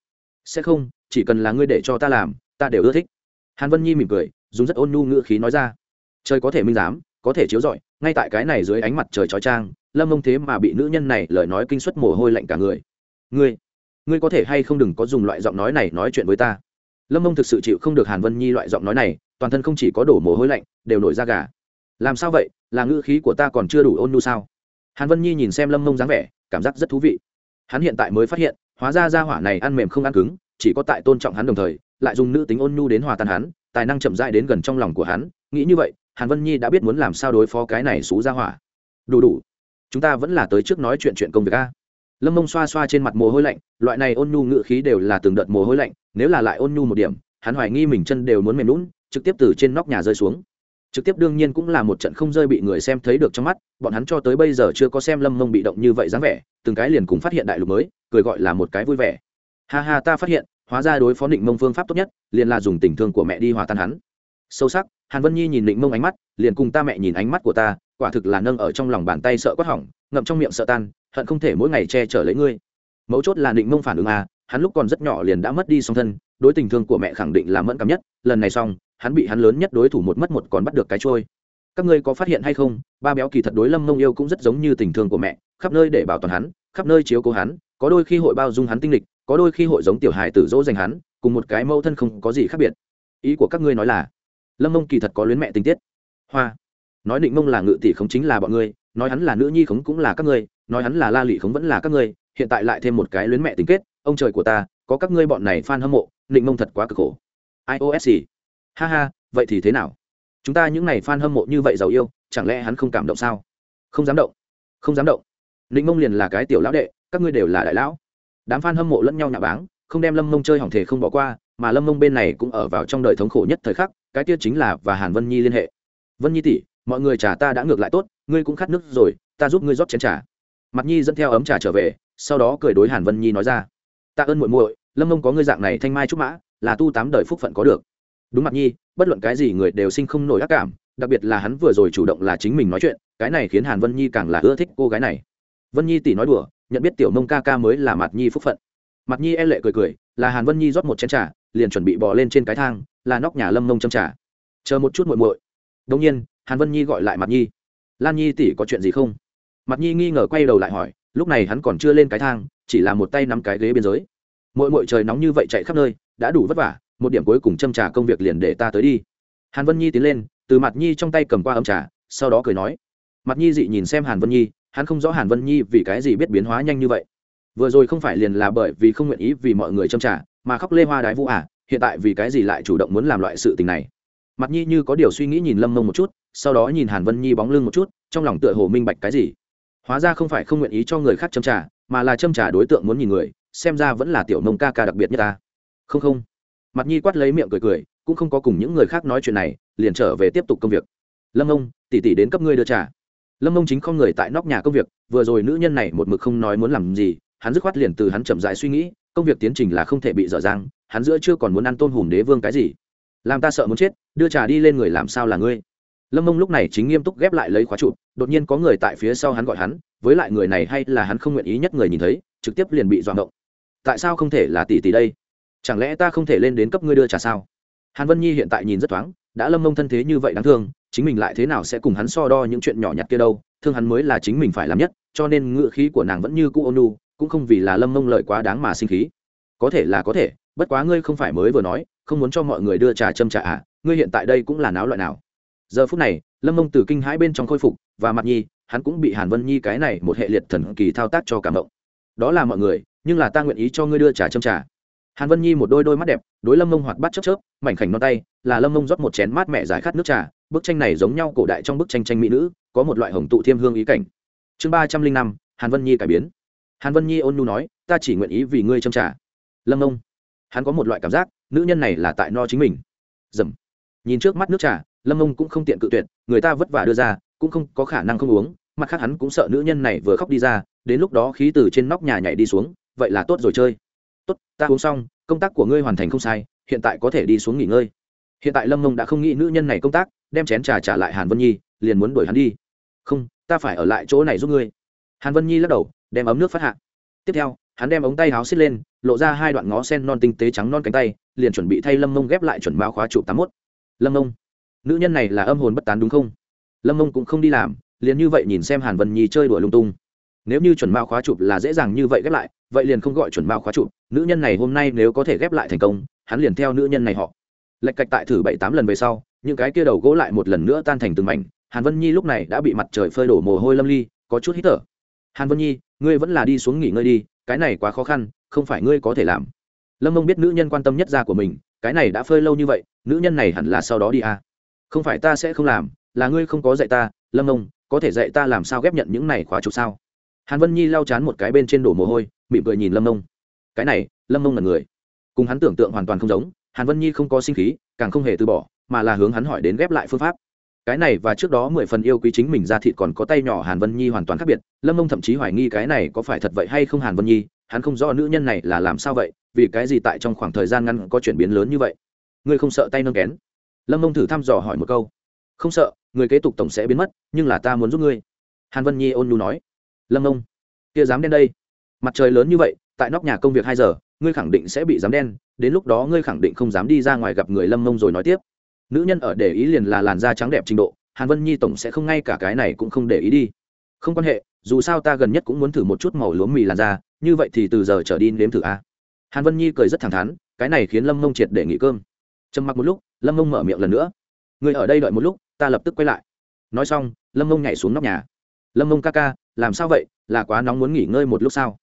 sẽ không, chỉ cần là ngươi để cho ta làm, ta đều ưa thích. Hàn vân nhi mỉm cười, dùng rất ôn nhu ngữ khí nói ra. Trời có thể minh giám, có thể chiếu rọi, ngay tại cái này dưới ánh mặt trời trói trang lâm mông thế mà bị nữ nhân này lời nói kinh suất mồ hôi lạnh cả người. Ngươi ngươi có thể hay không đừng có dùng loại giọng nói này nói chuyện với ta. Lâm mông thực sự chịu không được hàn vân nhi loại giọng nói này toàn thân không chỉ có đổ mồ hôi lạnh, đều nổi da gà. Làm sao vậy? Là ngữ khí của ta còn chưa đủ ôn nhu sao? Hàn vân nhi nhìn xem lâm mông dáng vẻ, cảm giác rất thú vị. Hắn hiện tại mới phát hiện, hóa ra ra hỏa này ăn mềm không ăn cứng, chỉ có tại tôn trọng hắn đồng thời, lại dùng nữ tính ôn nhu đến hòa tan hắn, tài năng chậm dại đến gần trong lòng của hắn. Nghĩ như vậy, hàn vân nhi đã biết muốn làm sao đối phó cái này xú ra hỏa. Đủ đủ. Chúng ta vẫn là tới trước nói chuyện chuyện công việc a. Lâm mông xoa xoa trên mặt mồ hôi lạnh, loại này ôn nhu ngự khí đều là từng đợt mồ hôi lạnh, nếu là lại ôn nhu một điểm, hắn hoài nghi mình chân đều muốn mềm lún trực tiếp từ trên nóc nhà rơi xuống. Trực tiếp đương nhiên cũng là một trận không rơi bị người xem thấy được trong mắt, bọn hắn cho tới bây giờ chưa có xem lâm mông bị động như vậy dáng vẻ, từng cái liền cùng phát hiện đại lục mới, cười gọi là một cái vui vẻ. Ha ha, ta phát hiện, hóa ra đối phó định mông phương pháp tốt nhất, liền là dùng tình thương của mẹ đi hòa tan hắn. Sâu sắc, hàn vân nhi nhìn định mông ánh mắt, liền cùng ta mẹ nhìn ánh mắt của ta, quả thực là nâng ở trong lòng bàn tay sợ quát hỏng, ngậm trong miệng sợ tan, hận không thể mỗi ngày che chở lấy ngươi. Mấu chốt là định mông phản ứng à hắn lúc còn rất nhỏ liền đã mất đi song thân, đối tình thương của mẹ khẳng định là mẫn cảm nhất, lần này xong hắn bị hắn lớn nhất đối thủ một mất một còn bắt được cái trôi. Các ngươi có phát hiện hay không? Ba béo kỳ thật đối lâm mông yêu cũng rất giống như tình thương của mẹ, khắp nơi để bảo toàn hắn, khắp nơi chiếu cố hắn, có đôi khi hội bao dung hắn tinh lịch, có đôi khi hội giống tiểu hài tử dỗ dành hắn, cùng một cái mâu thân không có gì khác biệt. Ý của các ngươi nói là, lâm mông kỳ thật có luyến mẹ tình tiết. Hoa. Nói định mông là ngự tỷ không chính là bọn ngươi, nói hắn là nữ nhi khống cũng là các ngươi, nói hắn là la lị khống vẫn là các ngươi, hiện tại lại thêm một cái luyến mẹ tình kết, ông trời của ta, có các ngươi bọn này f a n hâm mộ, định mông thật quá cực khổ. Iosc ha ha, vậy thì thế nào? Chúng ta những n à y f a n hâm mộ như vậy giàu yêu, chẳng lẽ hắn không cảm động sao? Không dám động. Không dám động. Ninh mông liền là cái tiểu lão đệ, các ngươi đều là đại lão. Đám f a n hâm mộ lẫn nhau nhà báng, không đem lâm mông chơi hỏng thể không bỏ qua, mà lâm mông bên này cũng ở vào trong đời thống khổ nhất thời khắc, cái tiết chính là và hàn vân nhi liên hệ. Vân nhi tỷ, mọi người trà ta đã ngược lại tốt, ngươi cũng khát nước rồi, ta giúp ngươi rót chén trà. Mặt nhi dẫn theo ấm trà trở về, sau đó cười đối hàn vân nhi nói ra. Tạ ơn muội muội, lâm mông có ngươi dạng này thanh mai trúc mã, là tu tám đời phúc phận có được đúng mặt nhi, bất luận cái gì người đều sinh không nổi ác cảm, đặc biệt là hắn vừa rồi chủ động là chính mình nói chuyện, cái này khiến hàn vân nhi càng là ưa thích cô gái này. Vân nhi tỷ nói đùa, nhận biết tiểu mông ca ca mới là mặt nhi phúc phận. Mặt nhi e lệ cười cười, là hàn vân nhi rót một chén trà, liền chuẩn bị bỏ lên trên cái thang, là nóc nhà lâm mông châm trà. Chờ một chút muội muội. Đông nhiên, hàn vân nhi gọi lại mặt nhi. Lan nhi tỷ có chuyện gì không? Mặt nhi nghi ngờ quay đầu lại hỏi, lúc này hắn còn chưa lên cái thang, chỉ là một tay nắm cái ghế biên giới. Mỗi mỗi trời nóng như vậy chạy khắp nơi, đã đủ vất vả một điểm cuối cùng châm trà công việc liền để ta tới đi. Hàn vân nhi tiến lên, từ mặt nhi trong tay cầm qua ấm trà, sau đó cười nói mặt nhi dị nhìn xem hàn vân nhi, hắn không rõ hàn vân nhi vì cái gì biết biến hóa nhanh như vậy. Vừa rồi không phải liền là bởi vì không nguyện ý vì mọi người châm trà, mà khóc lê hoa đái vũ à hiện tại vì cái gì lại chủ động muốn làm loại sự tình này? Mặt nhi như có điều suy nghĩ nhìn lâm mông một chút, sau đó nhìn hàn vân nhi bóng lưng một chút, trong lòng tựa hồ minh bạch cái gì. Hóa ra không phải không nguyện ý cho người khác châm trà, mà là châm trà đối tượng muốn nhìn người, xem ra vẫn là tiểu nông ca ca đặc biệt nhất ta. Không không mặt nhi quát lấy miệng cười cười, cũng không có cùng những người khác nói chuyện này, liền trở về tiếp tục công việc. Lâm ông tỉ tỉ đến cấp ngươi đưa trà. Lâm ông chính không người tại nóc nhà công việc, vừa rồi nữ nhân này một mực không nói muốn làm gì, hắn dứt khoát liền từ hắn chậm dại suy nghĩ, công việc tiến trình là không thể bị dở dang, hắn giữa chưa còn muốn ăn tôn hùm đế vương cái gì. Làm ta sợ muốn chết, đưa trà đi lên người làm sao là ngươi? Lâm mông lúc này chính nghiêm túc ghép lại lấy khóa chụp đột nhiên có người tại phía sau hắn gọi hắn, với lại người này hay là hắn không nguyện ý nhất người nhìn thấy, trực tiếp liền bị dọa động tại sao không thể là tỷ tỷ đây? Chẳng lẽ ta không thể lên đến cấp ngươi đưa trà sao? Hàn vân nhi hiện tại nhìn rất thoáng, đã lâm mông thân thế như vậy đáng thương, chính mình lại thế nào sẽ cùng hắn so đo những chuyện nhỏ nhặt kia đâu? Thương hắn mới là chính mình phải làm nhất, cho nên ngựa khí của nàng vẫn như cũ ônu cũng không vì là lâm mông lợi quá đáng mà sinh khí. Có thể là có thể, bất quá ngươi không phải mới vừa nói, không muốn cho mọi người đưa trà châm trà à ngươi hiện tại đây cũng là náo loại nào? Giờ phút này, lâm mông từ kinh hãi bên trong khôi phục, và mặt nhi, hắn cũng bị hàn vân nhi cái này một hệ liệt thần kỳ thao tác cho cảm động. Đó là mọi người, nhưng là ta nguyện ý cho ngươi đưa trà châm trà hàn vân nhi một đôi đôi mắt đẹp, đối lâm mông hoạt bắt chớp chớp, mảnh khảnh non tay, là lâm mông rót một chén mát mẻ giải khát nước trà, bức tranh này giống nhau cổ đại trong bức tranh tranh mỹ nữ, có một loại hồng tụ thiêm hương ý cảnh. Chương ba trăm linh năm, hàn vân nhi cải biến. Hàn vân nhi ôn nhu nói, ta chỉ nguyện ý vì ngươi châm trà. Lâm mông hắn có một loại cảm giác, nữ nhân này là tại no chính mình. Dầm. Nhìn trước mắt nước trà, lâm mông cũng không tiện cự tuyệt, người ta vất vả đưa ra, cũng không có khả năng không uống, mặt khác hắn cũng sợ nữ nhân này vừa khóc đi ra, đến lúc đó khí từ trên nóc nhà nhảy đi xuống, vậy là tốt rồi chơi ta uống xong, công tác của ngươi hoàn thành không sai, hiện tại có thể đi xuống nghỉ ngơi. Hiện tại lâm mông đã không nghĩ nữ nhân này công tác, đem chén trà trả lại hàn vân nhi, liền muốn đuổi hắn đi. Không, ta phải ở lại chỗ này giúp ngươi. Hàn vân nhi lắc đầu, đem ấm nước phát hạ. Tiếp theo, hắn đem ống tay áo xít lên, lộ ra hai đoạn ngó sen non tinh tế trắng non cánh tay, liền chuẩn bị thay lâm mông ghép lại chuẩn bao khóa trụ tám mốt. Lâm mông nữ nhân này là âm hồn bất tán đúng không? Lâm mông cũng không đi làm, liền như vậy nhìn xem hàn vân nhi chơi đùa lung tung. Nếu như chuẩn mao khóa chụp là dễ dàng như vậy ghép lại vậy liền không gọi chuẩn mao khóa trụ. Nữ nhân này hôm nay nếu có thể ghép lại thành công, hắn liền theo nữ nhân này họ. Lệch cạch tại thử bảy tám lần về sau, những cái kia đầu gỗ lại một lần nữa tan thành từng mảnh. Hàn vân nhi lúc này đã bị mặt trời phơi đổ mồ hôi lâm ly, có chút hít thở. Hàn vân nhi, ngươi vẫn là đi xuống nghỉ ngơi đi, cái này quá khó khăn, không phải ngươi có thể làm. Lâm mông biết nữ nhân quan tâm nhất ra của mình, cái này đã phơi lâu như vậy, nữ nhân này hẳn là sau đó đi à. không phải ta sẽ không làm, là ngươi không có dạy ta, lâm mông, có thể dạy ta làm sao ghép nhận những này khóa chụp sao? Hàn vân nhi lau chán một cái bên trên đổ mồ hôi, mỉm cười nhìn lâm Nông. cái này, lâm Nông là người. Cùng hắn tưởng tượng hoàn toàn không giống, hàn vân nhi không có sinh khí, càng không hề từ bỏ, mà là hướng hắn hỏi đến ghép lại phương pháp. Cái này và trước đó mười phần yêu quý chính mình ra thịt còn có tay nhỏ hàn vân nhi hoàn toàn khác biệt, lâm mông thậm chí hoài nghi cái này có phải thật vậy hay không hàn vân nhi, hắn không rõ nữ nhân này là làm sao vậy, vì cái gì tại trong khoảng thời gian ngắn có chuyển biến lớn như vậy. Ngươi không sợ tay nâng kén? Lâm mông thử thăm dò hỏi một câu. Không sợ, người kế tục tổng sẽ biến mất, nhưng là ta muốn giúp ngươi. Hàn vân nhi ôn nhu nói lâm ông kia dám đen đây. Mặt trời lớn như vậy, tại nóc nhà công việc hai giờ, ngươi khẳng định sẽ bị dám đen, đến lúc đó ngươi khẳng định không dám đi ra ngoài gặp người lâm mông rồi nói tiếp. Nữ nhân ở để ý liền là làn da trắng đẹp trình độ, hàn vân nhi tổng sẽ không ngay cả cái này cũng không để ý đi. Không quan hệ, dù sao ta gần nhất cũng muốn thử một chút màu lúa mì làn da, như vậy thì từ giờ trở đi nếm thử a. Hàn vân nhi cười rất thẳng thắn, cái này khiến lâm mông triệt để nghỉ cơm. Trầm mặc một lúc, lâm mông mở miệng lần nữa. Người ở đây đợi một lúc, ta lập tức quay lại. Nói xong, lâm mông nhảy xuống nóc nhà. Lâm mông ca ca làm sao vậy, là quá nóng muốn nghỉ ngơi một lúc sao?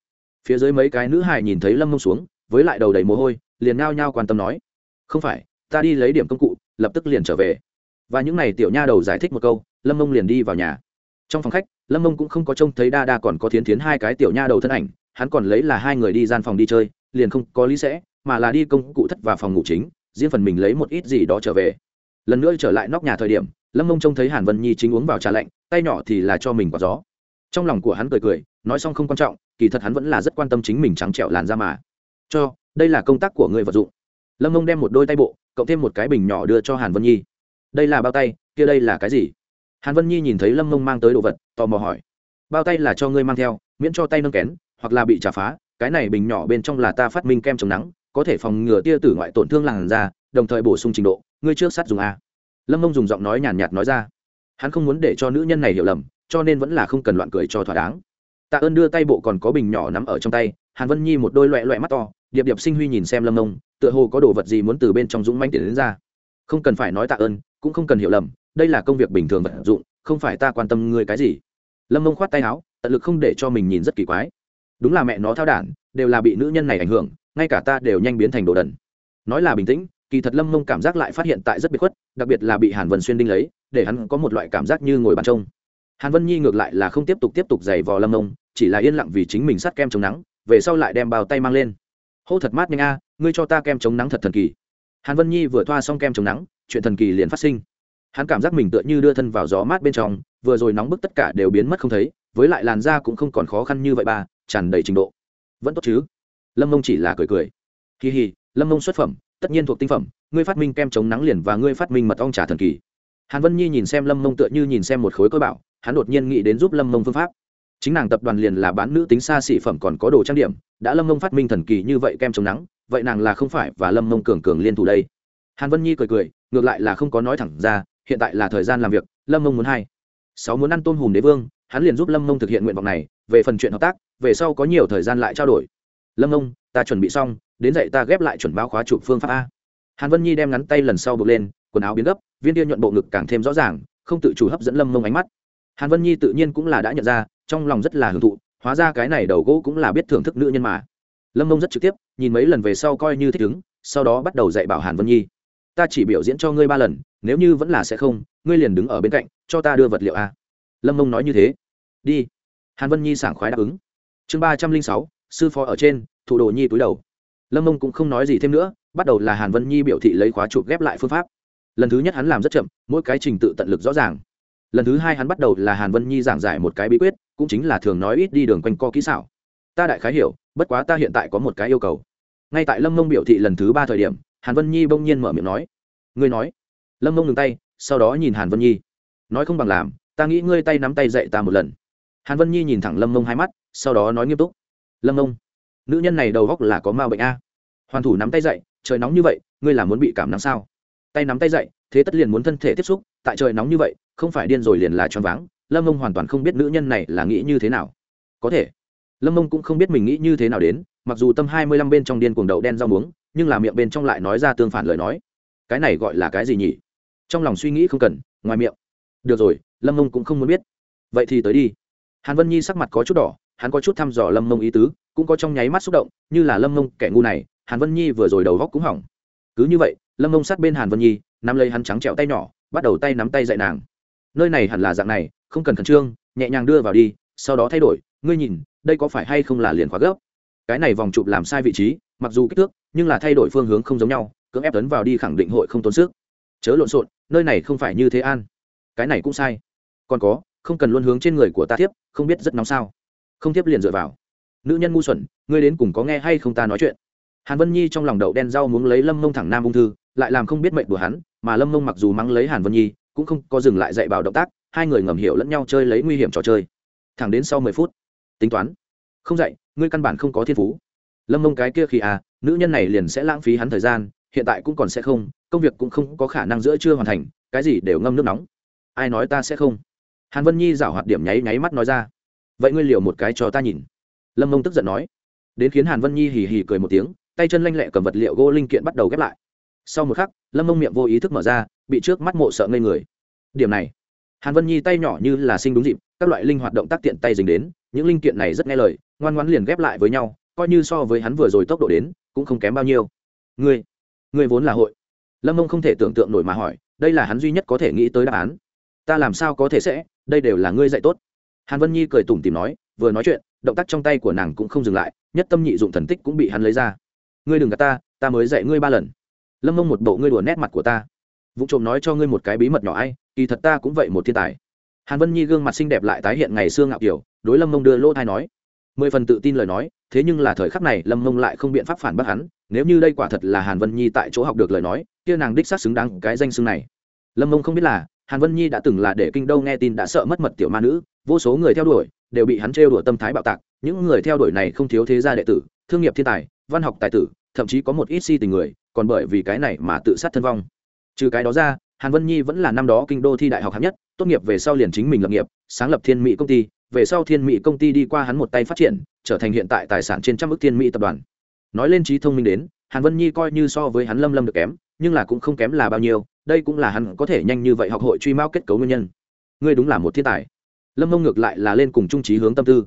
Phía dưới mấy cái nữ hài nhìn thấy lâm mông xuống, với lại đầu đầy mồ hôi, liền nao nhao quan tâm nói, không phải, ta đi lấy điểm công cụ, lập tức liền trở về. Và những n à y tiểu nha đầu giải thích một câu, lâm mông liền đi vào nhà. Trong phòng khách, lâm mông cũng không có trông thấy đa đa còn có thiến thiến hai cái tiểu nha đầu thân ảnh, hắn còn lấy là hai người đi gian phòng đi chơi, liền không có lý sẽ, mà là đi công cụ thất và phòng ngủ chính, riêng phần mình lấy một ít gì đó trở về. Lần nữa trở lại nóc nhà thời điểm, lâm mông trông thấy hàn vân nhi chính uống vào trà lạnh, tay nhỏ thì là cho mình quả gió trong lòng của hắn cười cười, nói xong không quan trọng, kỳ thật hắn vẫn là rất quan tâm chính mình trắng trẻo làn da mà. Cho, đây là công tác của người vật dụng. Lâm mông đem một đôi tay bộ, cộng thêm một cái bình nhỏ đưa cho hàn vân nhi. Đây là bao tay, kia đây là cái gì? Hàn vân nhi nhìn thấy lâm mông mang tới đồ vật, tò mò hỏi. Bao tay là cho ngươi mang theo, miễn cho tay nâng kén, hoặc là bị trả phá, cái này bình nhỏ bên trong là ta phát minh kem chống nắng, có thể phòng ngừa tia tử ngoại tổn thương làn da, đồng thời bổ sung trình độ, ngươi trước sắt dùng a. Lâm mông dùng giọng nói nhàn nhạt nói ra. Hắn không muốn để cho nữ nhân này hiểu lầm cho nên vẫn là không cần loạn cười cho thỏa đáng. Tạ ơn đưa tay bộ còn có bình nhỏ nắm ở trong tay, hàn vân nhi một đôi loẹ loẹ mắt to, điệp điệp sinh huy nhìn xem lâm mông tựa hồ có đồ vật gì muốn từ bên trong dũng manh tiền đến ra. Không cần phải nói tạ ơn, cũng không cần hiểu lầm, đây là công việc bình thường vận dụng, không phải ta quan tâm ngươi cái gì. Lâm mông khoát tay áo, tận lực không để cho mình nhìn rất kỳ quái. Đúng là mẹ nó thao đản, đều là bị nữ nhân này ảnh hưởng, ngay cả ta đều nhanh biến thành đồ đần. Nói là bình tĩnh, kỳ thật lâm mông cảm giác lại phát hiện tại rất biệt khuất, đặc biệt là bị hàn vân xuyên đinh lấy, để hắn có một loại cảm giác như ngồi bàn trông hàn vân nhi ngược lại là không tiếp tục tiếp tục giày vò lâm mông chỉ là yên lặng vì chính mình sát kem chống nắng, về sau lại đem bao tay mang lên. Hô thật mát nhanh a, ngươi cho ta kem chống nắng thật thần kỳ. Hàn vân nhi vừa thoa xong kem chống nắng, chuyện thần kỳ liền phát sinh. Hắn cảm giác mình tựa như đưa thân vào gió mát bên trong, vừa rồi nóng bức tất cả đều biến mất không thấy, với lại làn da cũng không còn khó khăn như vậy ba, tràn đầy trình độ. Vẫn tốt chứ? Lâm mông chỉ là cười cười. Kỳ hì lâm mông xuất phẩm, tất nhiên thuộc tinh phẩm, ngươi phát minh kem chống nắng liền và ngươi phát minh mật ong trà thần kỳ. Hàn vân nhi nhìn xem lâm mông tựa như nhìn xem một khối cơ bảo hắn đột nhiên nghĩ đến giúp lâm mông phương pháp. Chính nàng tập đoàn liền là bán nữ tính xa xỉ phẩm còn có đồ trang điểm, đã lâm mông phát minh thần kỳ như vậy kem chống nắng, vậy nàng là không phải và lâm mông cường cường liên thủ đây. Hàn vân nhi cười cười, ngược lại là không có nói thẳng ra, hiện tại là thời gian làm việc, lâm mông muốn hai sáu muốn ăn tôm hùm đế vương, hắn liền giúp lâm mông thực hiện nguyện vọng này, về phần chuyện hợp tác, về sau có nhiều thời gian lại trao đổi. Lâm mông, ta chuẩn bị xong, đến dậy ta ghép lại chuẩn báo khóa chụp phương pháp a. Hàn vân nhi đem ngắn tay lần sau bực lên, quần áo biến gấp, viên tiêu nhuận bộ ngực càng thêm rõ ràng, không tự chủ hấp dẫn lâm mông ánh mắt hàn vân nhi tự nhiên cũng là đã nhận ra, trong lòng rất là hưởng thụ, hóa ra cái này đầu gỗ cũng là biết thưởng thức nữ nhân mà. Lâm mông rất trực tiếp, nhìn mấy lần về sau coi như thích ứng, sau đó bắt đầu dạy bảo hàn vân nhi. Ta chỉ biểu diễn cho ngươi ba lần, nếu như vẫn là sẽ không, ngươi liền đứng ở bên cạnh, cho ta đưa vật liệu a. Lâm mông nói như thế. Đi. Hàn vân nhi sảng khoái đáp ứng. Chương ba trăm linh sáu, sư phó ở trên, thủ đồ nhi túi đầu. Lâm mông cũng không nói gì thêm nữa, bắt đầu là hàn vân nhi biểu thị lấy khóa chụp ghép lại phương pháp. Lần thứ nhất hắn làm rất chậm, mỗi cái trình tự tận lực rõ ràng lần thứ hai hắn bắt đầu là hàn vân nhi giảng giải một cái bí quyết, cũng chính là thường nói ít đi đường quanh co kỹ xảo. Ta đại khái hiểu, bất quá ta hiện tại có một cái yêu cầu. Ngay tại lâm mông biểu thị lần thứ ba thời điểm, hàn vân nhi bỗng nhiên mở miệng nói. Ngươi nói. Lâm mông ngừng tay, sau đó nhìn hàn vân nhi. Nói không bằng làm, ta nghĩ ngươi tay nắm tay dạy ta một lần. Hàn vân nhi nhìn thẳng lâm mông hai mắt, sau đó nói nghiêm túc. Lâm mông, nữ nhân này đầu góc là có ma bệnh a. Hoàn thủ nắm tay dậy trời nóng như vậy, ngươi là muốn bị cảm nắng sao? Tay nắm tay dậy thế tất liền muốn thân thể tiếp xúc, tại trời nóng như vậy không phải điên rồi liền là choáng váng, lâm mông hoàn toàn không biết nữ nhân này là nghĩ như thế nào. Có thể, lâm mông cũng không biết mình nghĩ như thế nào đến, mặc dù tâm hai mươi lăm bên trong điên cuồng đậu đen rau muống, nhưng là miệng bên trong lại nói ra tương phản lời nói. Cái này gọi là cái gì nhỉ? Trong lòng suy nghĩ không cần, ngoài miệng. Được rồi, lâm mông cũng không muốn biết. Vậy thì tới đi. Hàn vân nhi sắc mặt có chút đỏ, hắn có chút thăm dò lâm mông ý tứ, cũng có trong nháy mắt xúc động, như là lâm mông kẻ ngu này, hàn vân nhi vừa rồi đầu góc cũng hỏng. Cứ như vậy, lâm mông sát bên hàn vân nhi, nắm lấy hắn trắng trẹo tay nhỏ, bắt đầu tay nắm tay dạy nàng nơi này hẳn là dạng này, không cần khẩn trương, nhẹ nhàng đưa vào đi, sau đó thay đổi. Ngươi nhìn, đây có phải hay không là liền khóa gấp? Cái này vòng chụp làm sai vị trí, mặc dù kích thước, nhưng là thay đổi phương hướng không giống nhau, cưỡng ép tấn vào đi khẳng định hội không tốn sức. Chớ lộn xộn, nơi này không phải như thế an. Cái này cũng sai. Còn có, không cần luôn hướng trên người của ta thiếp không biết rất nóng sao. Không thiếp liền dựa vào. Nữ nhân ngu xuẩn, ngươi đến cùng có nghe hay không ta nói chuyện? Hàn vân nhi trong lòng đậu đen rau muốn lấy lâm mông thẳng nam ung thư, lại làm không biết mệnh của hắn, mà lâm mông mặc dù mắng lấy hàn vân nhi cũng không có dừng lại dạy bảo động tác, hai người ngầm hiểu lẫn nhau chơi lấy nguy hiểm trò chơi. Thẳng đến sau mười phút, tính toán, không dạy, ngươi căn bản không có thiên phú. Lâm mông cái kia khi à nữ nhân này liền sẽ lãng phí hắn thời gian, hiện tại cũng còn sẽ không, công việc cũng không có khả năng giữa chưa hoàn thành, cái gì đều ngâm nước nóng. Ai nói ta sẽ không? Hàn vân nhi giảo hoạt điểm nháy nháy mắt nói ra. Vậy ngươi liều một cái cho ta nhìn. Lâm mông tức giận nói. Đến khiến hàn vân nhi hì hì cười một tiếng, tay chân lanh lẹ cầm vật liệu gỗ linh kiện bắt đầu ghép lại. Sau một khắc, lâm mông miệng vô ý thức mở ra bị trước mắt mộ sợ ngây người. Điểm này, hàn vân nhi tay nhỏ như là sinh đúng dịp, các loại linh hoạt động tác tiện tay dính đến, những linh kiện này rất nghe lời, ngoan ngoãn liền ghép lại với nhau, coi như so với hắn vừa rồi tốc độ đến, cũng không kém bao nhiêu. Ngươi ngươi vốn là hội. Lâm mông không thể tưởng tượng nổi mà hỏi, đây là hắn duy nhất có thể nghĩ tới đáp án. Ta làm sao có thể sẽ, đây đều là ngươi dạy tốt. Hàn vân nhi cười tủm tìm nói, vừa nói chuyện, động tác trong tay của nàng cũng không dừng lại, nhất tâm nhị dụng thần tích cũng bị hắn lấy ra. Ngươi đừng gạt ta ta mới dạy ngươi ba lần. Lâm mông một bộ ngươi đùa nét mặt của ta vụ trộm nói cho ngươi một cái bí mật nhỏ ai, kỳ thật ta cũng vậy một thiên tài. Hàn vân nhi gương mặt xinh đẹp lại tái hiện ngày xưa ngạo kiểu, đối lâm mông đưa lỗ thai nói. Mười phần tự tin lời nói, thế nhưng là thời khắc này lâm mông lại không biện pháp phản bác hắn, nếu như đây quả thật là hàn vân nhi tại chỗ học được lời nói, kia nàng đích xác xứng đáng cái danh xưng này. Lâm mông không biết là, hàn vân nhi đã từng là để kinh đâu nghe tin đã sợ mất mật tiểu ma nữ, vô số người theo đuổi, đều bị hắn trêu đùa tâm thái bạo tạc, những người theo đuổi này không thiếu thế gia đệ tử, thương nghiệp thiên tài, văn học tài tử, thậm chí có một ít si tình người, còn bởi vì cái này mà tự sát thân vong trừ cái đó ra, hàn vân nhi vẫn là năm đó kinh đô thi đại học hạng nhất, tốt nghiệp về sau liền chính mình lập nghiệp, sáng lập thiên mỹ công ty, về sau thiên mỹ công ty đi qua hắn một tay phát triển, trở thành hiện tại tài sản trên trăm ước thiên mỹ tập đoàn. Nói lên trí thông minh đến, hàn vân nhi coi như so với hắn lâm lâm được kém, nhưng là cũng không kém là bao nhiêu, đây cũng là hắn có thể nhanh như vậy học hội truy mao kết cấu nguyên nhân. Ngươi đúng là một thiên tài. Lâm mông ngược lại là lên cùng trung trí hướng tâm tư.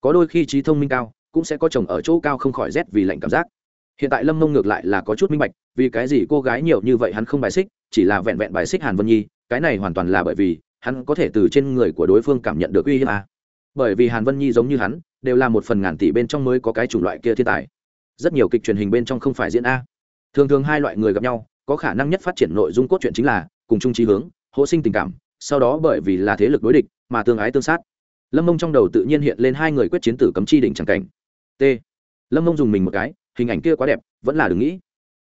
Có đôi khi trí thông minh cao, cũng sẽ có chồng ở chỗ cao không khỏi rét vì lạnh cảm giác. Hiện tại lâm mông ngược lại là có chút minh bạch vì cái gì cô gái nhiều như vậy hắn không bài xích, chỉ là vẹn vẹn bài xích hàn vân nhi, cái này hoàn toàn là bởi vì hắn có thể từ trên người của đối phương cảm nhận được uy hiếp à. bởi vì hàn vân nhi giống như hắn, đều là một phần ngàn tỷ bên trong mới có cái chủng loại kia thiên tài. Rất nhiều kịch truyền hình bên trong không phải diễn a. Thường thường hai loại người gặp nhau, có khả năng nhất phát triển nội dung cốt truyện chính là cùng chung trí hướng hỗ sinh tình cảm, sau đó bởi vì là thế lực đối địch mà tương ái tương sát. Lâm mông trong đầu tự nhiên hiện lên hai người quyết chiến tử cấm chi đỉnh c cảnh. T. Lâm mông dùng mình một cái, hình ảnh kia quá đẹp, vẫn là đừng nghĩ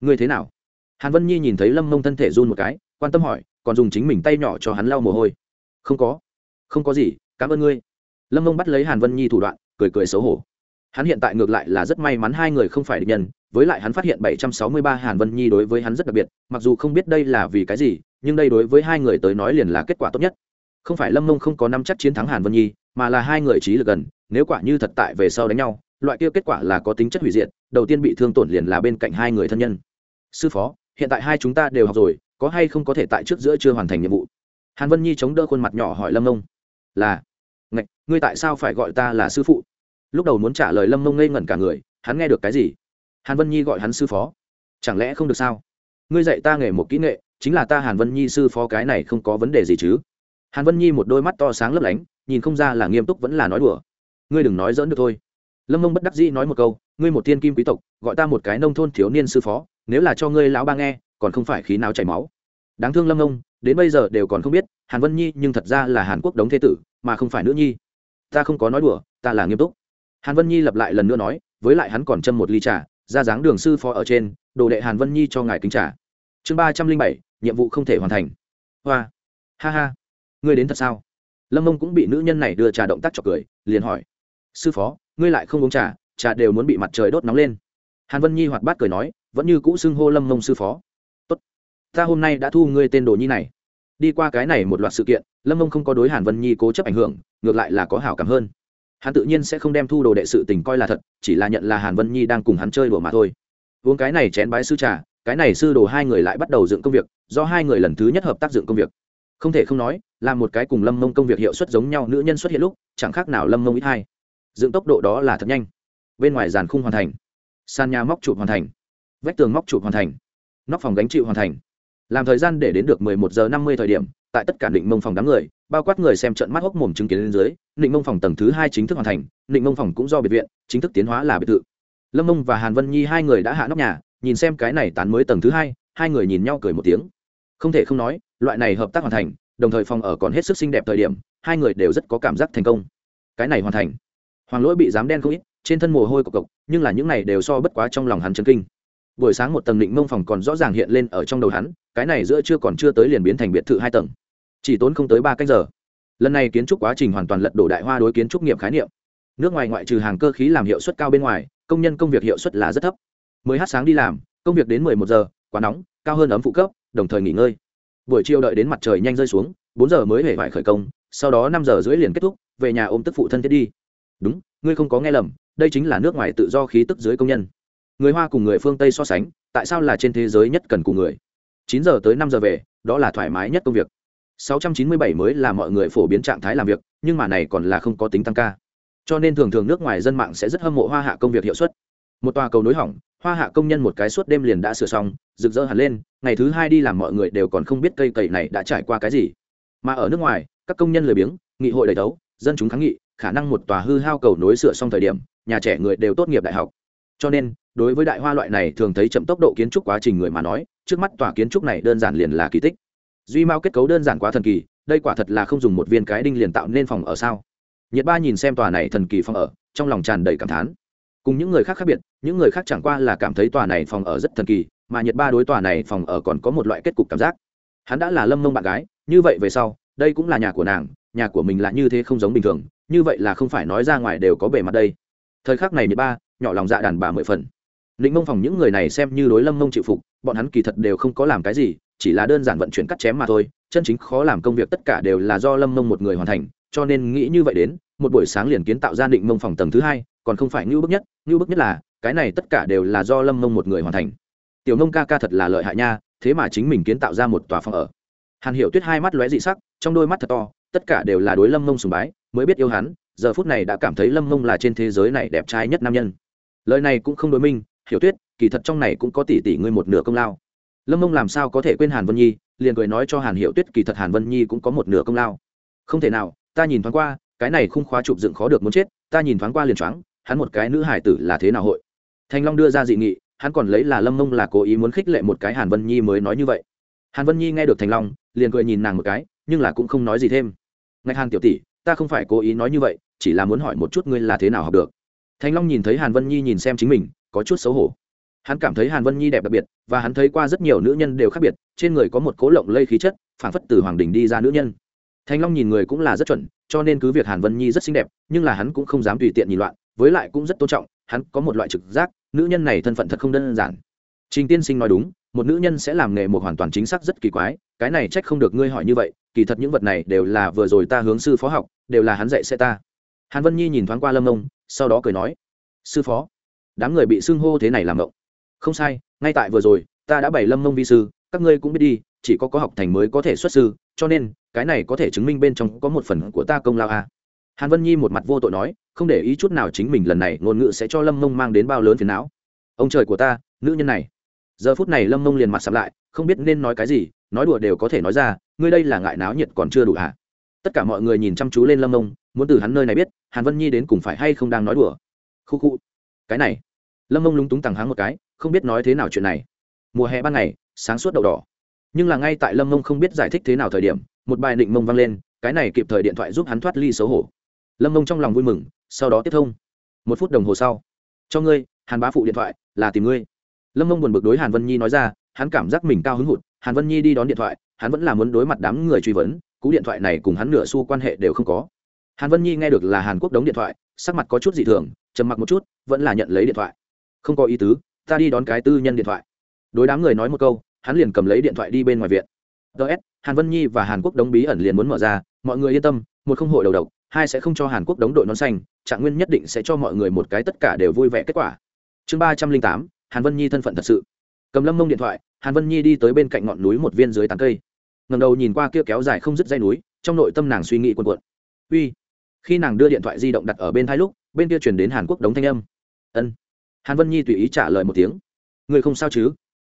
ngươi thế nào? Hàn vân nhi nhìn thấy lâm mông thân thể run một cái quan tâm hỏi còn dùng chính mình tay nhỏ cho hắn lau mồ hôi. Không có. Không có gì cảm ơn ngươi. Lâm mông bắt lấy hàn vân nhi thủ đoạn cười cười xấu hổ. Hắn hiện tại ngược lại là rất may mắn hai người không phải địch nhân với lại hắn phát hiện 763 Hàn Vân Nhi đối với hắn rất đặc biệt, mặc dù không biết đây là vì cái gì, nhưng đây đối với hai người tới nói liền là kết quả tốt nhất. Không phải Lâm Mông không có nắm chắc chiến thắng Hàn Vân Nhi, mà là hai người trí lực gần, nếu quả như thật tại về sau đánh nhau, loại kia kết quả là có tính chất hủy diệt, đầu tiên bị thương tổn liền là bên cạnh hai người thân nhân. Sư phó, hiện tại hai chúng ta đều học rồi, có hay không có thể tại trước giữa chưa hoàn thành nhiệm vụ? Hàn Vân Nhi chống đỡ khuôn mặt nhỏ hỏi Lâm Mông. Là, ngạch, ngươi tại sao phải gọi ta là sư phụ? Lúc đầu muốn trả lời Lâm Mông ngây ngẩn cả người, hắn nghe được cái gì? hàn vân nhi gọi hắn sư phó chẳng lẽ không được sao ngươi dạy ta nghề một kỹ nghệ chính là ta hàn vân nhi sư phó cái này không có vấn đề gì chứ hàn vân nhi một đôi mắt to sáng lấp lánh nhìn không ra là nghiêm túc vẫn là nói đùa ngươi đừng nói dỡn được thôi lâm mông bất đắc dĩ nói một câu ngươi một thiên kim quý tộc gọi ta một cái nông thôn thiếu niên sư phó nếu là cho ngươi lão ba nghe, còn không phải khí nào chảy máu. Đáng thương lâm ông đến bây giờ đều còn không biết, hàn vân nhi nhưng thật ra là hàn quốc đống thế tử, mà không phải nữ nhi. Ta không có nói đùa, ta là nghiêm túc. Hàn vân nhi lặp lại lần nữa nói, với lại hắn còn châm một ly trà, ra dáng đường sư phó ở trên, đồ đệ hàn vân nhi cho ngài kính trà. chương ba trăm linh bảy, nhiệm vụ không thể hoàn thành. Hoa. Ha ha. Ngươi đến thật sao? Lâm mông cũng bị nữ nhân này đưa trà động tác c cười, liền hỏi. Sư phó, ngươi lại không uống trà trà đều muốn bị mặt trời đốt nóng lên. Hàn vân nhi hoạt bát cười nói vẫn như cũ xưng hô lâm mông sư phó. Tốt, ta hôm nay đã thu ngươi tên đồ nhi này. Đi qua cái này một loạt sự kiện, lâm mông không có đối hàn vân nhi cố chấp ảnh hưởng, ngược lại là có hảo cảm hơn. Hắn tự nhiên sẽ không đem thu đồ đệ sự tình coi là thật, chỉ là nhận là hàn vân nhi đang cùng hắn chơi đùa mà thôi. Uống cái này chén bái sư trà, cái này sư đồ hai người lại bắt đầu dựng công việc, do hai người lần thứ nhất hợp tác dựng công việc. Không thể không nói, là một cái cùng lâm mông công việc hiệu suất giống nhau, nữ nhân xuất hiện lúc, chẳng khác nào lâm mông ít hai. Dựng tốc độ đó là thật nhanh. Bên ngoài giàn khung hoàn thành. Sàn nhà móc chụp hoàn thành vách tường móc chụp hoàn thành, nóc phòng gánh chịu hoàn thành. Làm thời gian để đến được 11 giờ 50 thời điểm, tại tất cả định mông phòng đám người, bao quát người xem trận mắt hốc mồm chứng kiến lên dưới, định mông phòng tầng thứ hai chính thức hoàn thành, định mông phòng cũng do biệt viện, chính thức tiến hóa là biệt thự. Lâm mông và hàn vân nhi hai người đã hạ nóc nhà, nhìn xem cái này tán mới tầng thứ hai hai người nhìn nhau cười một tiếng. Không thể không nói, loại này hợp tác hoàn thành, đồng thời phòng ở còn hết sức xinh đẹp thời điểm, hai người đều rất có cảm giác thành công. Cái này hoàn thành. Hoàng lỗi bị dám đen không ít, trên thân mồ hôi cộc cộc nhưng là những này đều so bất quá trong lòng hắn chân kinh buổi sáng một tầng định mông phòng còn rõ ràng hiện lên ở trong đầu hắn, cái này giữa chưa còn chưa tới liền biến thành biệt thự hai tầng. Chỉ tốn không tới ba cách giờ. Lần này kiến trúc quá trình hoàn toàn lật đổ đại hoa đối kiến trúc nghiệp khái niệm. Nước ngoài ngoại trừ hàng cơ khí làm hiệu suất cao bên ngoài, công nhân công việc hiệu suất là rất thấp. Mới hát sáng đi làm, công việc đến mười một giờ, quá nóng, cao hơn ấm phụ cấp, đồng thời nghỉ ngơi. Buổi chiều đợi đến mặt trời nhanh rơi xuống, bốn giờ mới hề vải khởi công, sau đó năm giờ rưỡi liền kết thúc, về nhà ôm tức phụ thân thiết đi. Đúng, ngươi không có nghe lầm, đây chính là nước ngoài tự do khí tức dưới công nhân người hoa cùng người phương tây so sánh tại sao là trên thế giới nhất cần cùng người chín giờ tới năm giờ về đó là thoải mái nhất công việc 697 mới là mọi người phổ biến trạng thái làm việc nhưng mà này còn là không có tính tăng ca cho nên thường thường nước ngoài dân mạng sẽ rất hâm mộ hoa hạ công việc hiệu suất một tòa cầu nối hỏng hoa hạ công nhân một cái suốt đêm liền đã sửa xong rực rỡ hẳn lên ngày thứ hai đi làm mọi người đều còn không biết cây cầy này đã trải qua cái gì mà ở nước ngoài các công nhân lười biếng nghị hội đầy đấu dân chúng kháng nghị khả năng một tòa hư hao cầu nối sửa xong thời điểm nhà trẻ người đều tốt nghiệp đại học cho nên đối với đại hoa loại này thường thấy chậm tốc độ kiến trúc quá trình người mà nói, trước mắt tòa kiến trúc này đơn giản liền là kỳ tích. Duy mao kết cấu đơn giản quá thần kỳ, đây quả thật là không dùng một viên cái đinh liền tạo nên phòng ở sao? Nhiệt ba nhìn xem tòa này thần kỳ phòng ở, trong lòng tràn đầy cảm thán. Cùng những người khác khác biệt, những người khác chẳng qua là cảm thấy tòa này phòng ở rất thần kỳ, mà nhiệt ba đối tòa này phòng ở còn có một loại kết cục cảm giác. Hắn đã là lâm mông bạn gái, như vậy về sau, đây cũng là nhà của nàng, nhà của mình là như thế không giống bình thường, như vậy là không phải nói ra ngoài đều có bề mặt đây. Thời khắc này nhiệt ba, nhỏ lòng dạ đàn bà mười phần định mông phòng những người này xem như đối lâm mông chịu phục, bọn hắn kỳ thật đều không có làm cái gì, chỉ là đơn giản vận chuyển cắt chém mà thôi, chân chính khó làm công việc tất cả đều là do lâm mông một người hoàn thành, cho nên nghĩ như vậy đến, một buổi sáng liền kiến tạo ra định mông phòng tầng thứ hai, còn không phải như bức nhất như bức nhất là, cái này tất cả đều là do lâm mông một người hoàn thành. Tiểu Mông ca ca thật là lợi hại nha, thế mà chính mình kiến tạo ra một tòa phòng ở. Hàn hiểu tuyết hai mắt lóe dị sắc, trong đôi mắt thật to, tất cả đều là đối lâm mông sùng bái, mới biết yêu hắn, giờ phút này đã cảm thấy lâm mông là trên thế giới này đẹp trai nhất nam nhân. Lời này cũng không đối minh hiểu tuyết, kỳ thật trong này cũng có tỷ tỷ ngươi một nửa công lao. Lâm mông làm sao có thể quên hàn vân nhi, liền cười nói cho hàn hiểu tuyết kỳ thật hàn vân nhi cũng có một nửa công lao. Không thể nào, ta nhìn thoáng qua, cái này không khóa chụp dựng khó được muốn chết, ta nhìn thoáng qua liền choáng, hắn một cái nữ hải tử là thế nào hội? Thanh long đưa ra dị nghị, hắn còn lấy là lâm mông là cố ý muốn khích lệ một cái hàn vân nhi mới nói như vậy. Hàn vân nhi nghe được thành long, liền cười nhìn nàng một cái, nhưng là cũng không nói gì thêm. Ngạch hàn tiểu tỷ, ta không phải cố ý nói như vậy, chỉ là muốn hỏi một chút ngươi là thế nào học được. Thành long nhìn thấy hàn vân nhi nhìn xem chính mình có chút xấu hổ. Hắn cảm thấy hàn vân nhi đẹp đặc biệt, và hắn thấy qua rất nhiều nữ nhân đều khác biệt, trên người có một cố lộng lây khí chất phản phất từ hoàng đình đi ra nữ nhân. Thanh long nhìn người cũng là rất chuẩn, cho nên cứ việc hàn vân nhi rất xinh đẹp, nhưng là hắn cũng không dám tùy tiện nhìn loạn, với lại cũng rất tôn trọng, hắn có một loại trực giác, nữ nhân này thân phận thật không đơn giản. Trình tiên sinh nói đúng, một nữ nhân sẽ làm nghề một hoàn toàn chính xác rất kỳ quái, cái này trách không được ngươi hỏi như vậy, kỳ thật những vật này đều là vừa rồi ta hướng sư phó học, đều là hắn dạy xe ta. Hàn vân nhi nhìn thoáng qua lâm ông sau đó cười nói, sư phó đám người bị xưng hô thế này làm ngộng. Không sai, ngay tại vừa rồi, ta đã bày lâm mông vi sư, các ngươi cũng biết đi, chỉ có có học thành mới có thể xuất sư, cho nên, cái này có thể chứng minh bên trong có một phần của ta công lao à. hàn vân nhi một mặt vô tội nói, không để ý chút nào chính mình lần này, ngôn ngữ sẽ cho lâm mông mang đến bao lớn phiền não. Ông trời của ta, nữ nhân này. Giờ phút này lâm mông liền mặt sắm lại, không biết nên nói cái gì, nói đùa đều có thể nói ra, ngươi đây là ngại náo nhiệt còn chưa đủ hả tất cả mọi người nhìn chăm chú lên lâm mông, muốn từ hắn nơi này biết, hàn vân nhi đến cùng phải hay không đang nói đùa. Khu khu. Cái này lâm mông lúng túng tằng háng một cái, không biết nói thế nào chuyện này. Mùa hè ban ngày, sáng suốt đậu đỏ. Nhưng là ngay tại lâm mông không biết giải thích thế nào thời điểm, một bài định mông vang lên, cái này kịp thời điện thoại giúp hắn thoát ly xấu hổ. Lâm mông trong lòng vui mừng, sau đó tiếp thông. Một phút đồng hồ sau. Cho ngươi, hàn bá phụ điện thoại, là tìm ngươi. Lâm mông buồn bực đối hàn vân nhi nói ra, hắn cảm giác mình cao hứng hụt, hàn vân nhi đi đón điện thoại, hắn vẫn là muốn đối mặt đám người truy vấn, cú điện thoại này cùng hắn nửa xu quan hệ đều không có. Hàn vân nhi nghe được là hàn quốc đóng điện thoại, sắc mặt có chút dị thường, trầm mặc một chút, vẫn là nhận lấy điện thoại không có ý tứ, ta đi đón cái tư nhân điện thoại. Đối đám người nói một câu, hắn liền cầm lấy điện thoại đi bên ngoài viện. Ts hàn vân nhi và hàn quốc đóng bí ẩn liền muốn mở ra, mọi người yên tâm, một không hội đầu độc, hai sẽ không cho hàn quốc đóng đội nón xanh, trạng nguyên nhất định sẽ cho mọi người một cái tất cả đều vui vẻ kết quả. Chương ba trăm linh tám, hàn vân nhi thân phận thật sự. Cầm lâm mông điện thoại, hàn vân nhi đi tới bên cạnh ngọn núi một viên dưới tán cây. Ngầm đầu nhìn qua kia kéo dài không dứt dây núi, trong nội tâm nàng suy nghĩ quần quận uy, khi nàng đưa điện thoại di động đặt ở bên thái lúc, bên kia chuyển đến hàn quốc đống thanh âm. Ân hàn vân nhi tùy ý trả lời một tiếng. Người không sao chứ?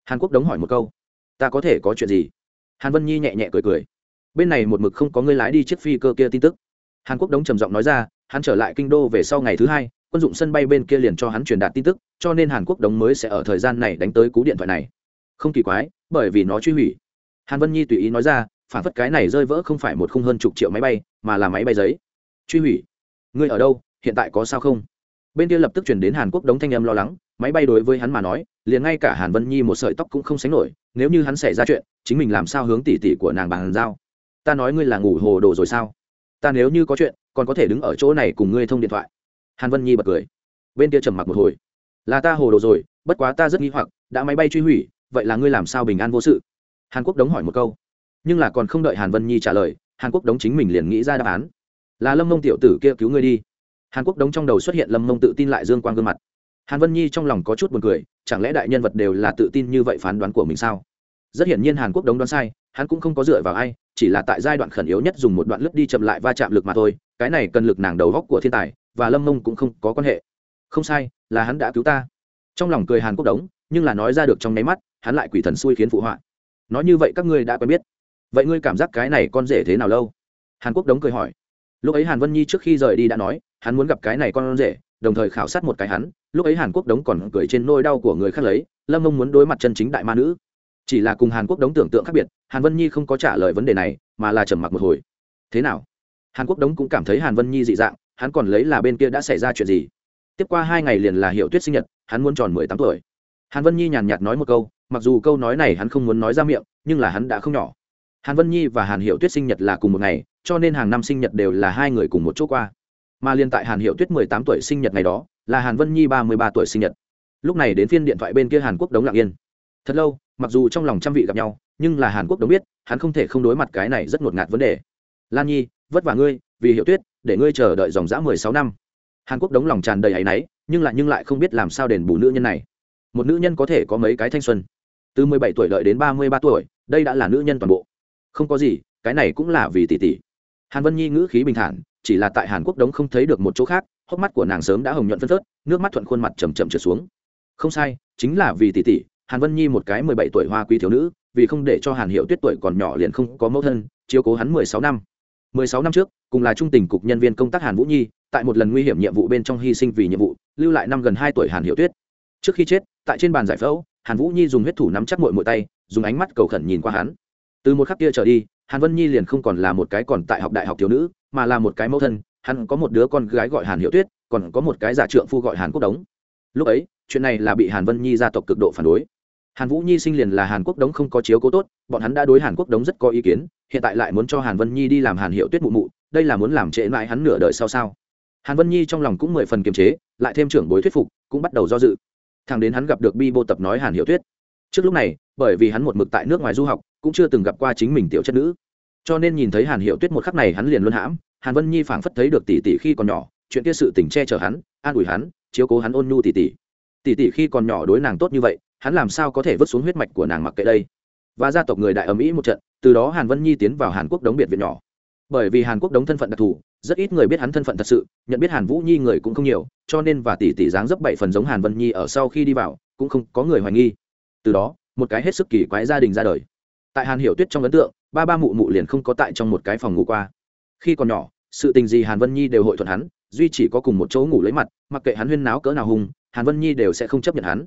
Hàn quốc đống hỏi một câu. Ta có thể có chuyện gì? Hàn vân nhi nhẹ nhẹ cười cười. Bên này một mực không có người lái đi chiếc phi cơ kia tin tức. Hàn quốc đống trầm giọng nói ra, hắn trở lại kinh đô về sau ngày thứ hai, quân dụng sân bay bên kia liền cho hắn truyền đạt tin tức, cho nên hàn quốc đống mới sẽ ở thời gian này đánh tới cú điện thoại này. Không kỳ quái, bởi vì nó truy hủy. Hàn vân nhi tùy ý nói ra, phản phất cái này rơi vỡ không phải một khung hơn chục triệu máy bay, mà là máy bay giấy. Truy hủy? Ngươi ở đâu? Hiện tại có sao không? Bên kia lập tức chuyển đến hàn quốc đống thanh âm lo lắng, máy bay đối với hắn mà nói, liền ngay cả hàn vân nhi một sợi tóc cũng không sánh nổi, nếu như hắn xảy ra chuyện, chính mình làm sao hướng tỉ tỉ của nàng bàn giao? Ta nói ngươi là ngủ hồ đồ rồi sao? Ta nếu như có chuyện, còn có thể đứng ở chỗ này cùng ngươi thông điện thoại. Hàn vân nhi bật cười. Bên kia trầm mặc một hồi. Là ta hồ đồ rồi, bất quá ta rất nghi hoặc, đã máy bay truy hủy, vậy là ngươi làm sao bình an vô sự? Hàn quốc đống hỏi một câu. Nhưng là còn không đợi hàn vân nhi trả lời, hàn quốc đống chính mình liền nghĩ ra đáp án. Là lâm mông tiểu tử kia cứu ngươi đi hàn quốc đống trong đầu xuất hiện lâm mông tự tin lại dương quang gương mặt. Hàn vân nhi trong lòng có chút buồn cười, chẳng lẽ đại nhân vật đều là tự tin như vậy phán đoán của mình sao? Rất hiển nhiên hàn quốc đống đoán sai, hắn cũng không có dựa vào ai, chỉ là tại giai đoạn khẩn yếu nhất dùng một đoạn lướt đi chậm lại va chạm lực mà thôi, cái này cần lực nàng đầu góc của thiên tài, và lâm mông cũng không có quan hệ. Không sai, là hắn đã cứu ta. Trong lòng cười hàn quốc đống, nhưng là nói ra được trong nháy mắt, hắn lại quỷ thần xui khiến phụ họa. Nói như vậy các ngươi đã quen biết. Vậy ngươi cảm giác cái này con rể thế nào lâu? Hàn quốc đống cười hỏi. Lúc ấy hàn vân nhi trước khi rời đi đã nói hắn muốn gặp cái này con rể, đồng thời khảo sát một cái hắn, lúc ấy hàn quốc đống còn cười trên nôi đau của người khác lấy, lâm mông muốn đối mặt chân chính đại ma nữ. Chỉ là cùng hàn quốc đống tưởng tượng khác biệt, hàn vân nhi không có trả lời vấn đề này, mà là trầm mặc một hồi. Thế nào? Hàn quốc đống cũng cảm thấy hàn vân nhi dị dạng, hắn còn lấy là bên kia đã xảy ra chuyện gì? Tiếp qua hai ngày liền là hiệu tuyết sinh nhật, hắn muốn tròn mười tám tuổi. Hàn vân nhi nhàn nhạt nói một câu, mặc dù câu nói này hắn không muốn nói ra miệng, nhưng là hắn đã không nhỏ. Hàn vân nhi và hàn hiệu tuyết sinh nhật là cùng một ngày, cho nên hàng năm sinh nhật đều là hai người cùng một chỗ qua mà liên tại hàn hiệu tuyết mười tám tuổi sinh nhật ngày đó, là hàn vân nhi ba mươi ba tuổi sinh nhật. Lúc này đến phiên điện thoại bên kia hàn quốc đống lạng yên. Thật lâu, mặc dù trong lòng trăm vị gặp nhau, nhưng là hàn quốc đống biết, hắn không thể không đối mặt cái này rất ngột ngạt vấn đề. Lan nhi, vất vả ngươi, vì hiệu tuyết, để ngươi chờ đợi dòng dã mười sáu năm. Hàn quốc đống lòng tràn đầy áy náy, nhưng lại nhưng lại không biết làm sao đền bù nữ nhân này. Một nữ nhân có thể có mấy cái thanh xuân? Từ mười bảy tuổi đợi đến ba mươi ba tuổi, đây đã là nữ nhân toàn bộ. Không có gì, cái này cũng là vì tỷ tỷ. Hàn vân nhi ngữ khí bình thản chỉ là tại hàn quốc đống không thấy được một chỗ khác, hốc mắt của nàng sớm đã hồng nhuận phân phớt, nước mắt thuận khuôn mặt chầm chậm trượt xuống. Không sai, chính là vì tỷ tỷ, hàn vân nhi một cái mười bảy tuổi hoa quý thiếu nữ, vì không để cho hàn hiệu tuyết tuổi còn nhỏ liền không có mẫu thân, chiếu cố hắn mười sáu năm. Mười sáu năm trước, cùng là trung tình cục nhân viên công tác hàn vũ nhi, tại một lần nguy hiểm nhiệm vụ bên trong hy sinh vì nhiệm vụ, lưu lại năm gần hai tuổi hàn hiệu tuyết. Trước khi chết, tại trên bàn giải phẫu, hàn vũ nhi dùng huyết thủ nắm chắc mội mội tay, dùng ánh mắt cầu khẩn nhìn qua hắn. Từ một khắc kia trở đi, hàn vân nhi liền không còn là một cái còn tại học đại học thiếu nữ mà là một cái mẫu thân, hắn có một đứa con gái gọi hàn hiệu tuyết, còn có một cái giả trượng phu gọi hàn quốc đống. Lúc ấy, chuyện này là bị hàn vân nhi gia tộc cực độ phản đối. Hàn vũ nhi sinh liền là hàn quốc đống không có chiếu cố tốt, bọn hắn đã đối hàn quốc đống rất có ý kiến, hiện tại lại muốn cho hàn vân nhi đi làm hàn hiệu tuyết mụ mụ, đây là muốn làm trễ mãi hắn nửa đời sau sao. Hàn vân nhi trong lòng cũng mười phần kiềm chế, lại thêm trưởng bối thuyết phục, cũng bắt đầu do dự. Thằng đến hắn gặp được bi bô tập nói hàn hiệu tuyết. Trước lúc này, bởi vì hắn một mực tại nước ngoài du học, cũng chưa từng gặp qua chính mình tiểu chất nữ cho nên nhìn thấy hàn hiệu tuyết một khắc này hắn liền luôn hãm, hàn vân nhi phảng phất thấy được tỷ tỷ khi còn nhỏ, chuyện kia sự tình che chở hắn, an ủi hắn, chiếu cố hắn ôn nhu tỷ tỷ tỷ tỷ khi còn nhỏ đối nàng tốt như vậy, hắn làm sao có thể vứt xuống huyết mạch của nàng mặc kệ đây? Và gia tộc người đại ầm ĩ một trận, từ đó hàn vân nhi tiến vào hàn quốc đống biệt viện nhỏ. Bởi vì hàn quốc đống thân phận đặc thù, rất ít người biết hắn thân phận thật sự, nhận biết hàn vũ nhi người cũng không nhiều, cho nên và tỷ tỷ dáng dấp bảy phần giống hàn vân nhi ở sau khi đi vào, cũng không có người hoài nghi. Từ đó, một cái hết sức kỳ quái gia đình ra đời. Tại hàn hiểu tuyết trong ấn tượng ba ba mụ mụ liền không có tại trong một cái phòng ngủ qua. Khi còn nhỏ, sự tình gì hàn vân nhi đều hội thuận hắn, duy chỉ có cùng một chỗ ngủ lấy mặt, mặc kệ hắn huyên náo cỡ nào hùng, hàn vân nhi đều sẽ không chấp nhận hắn.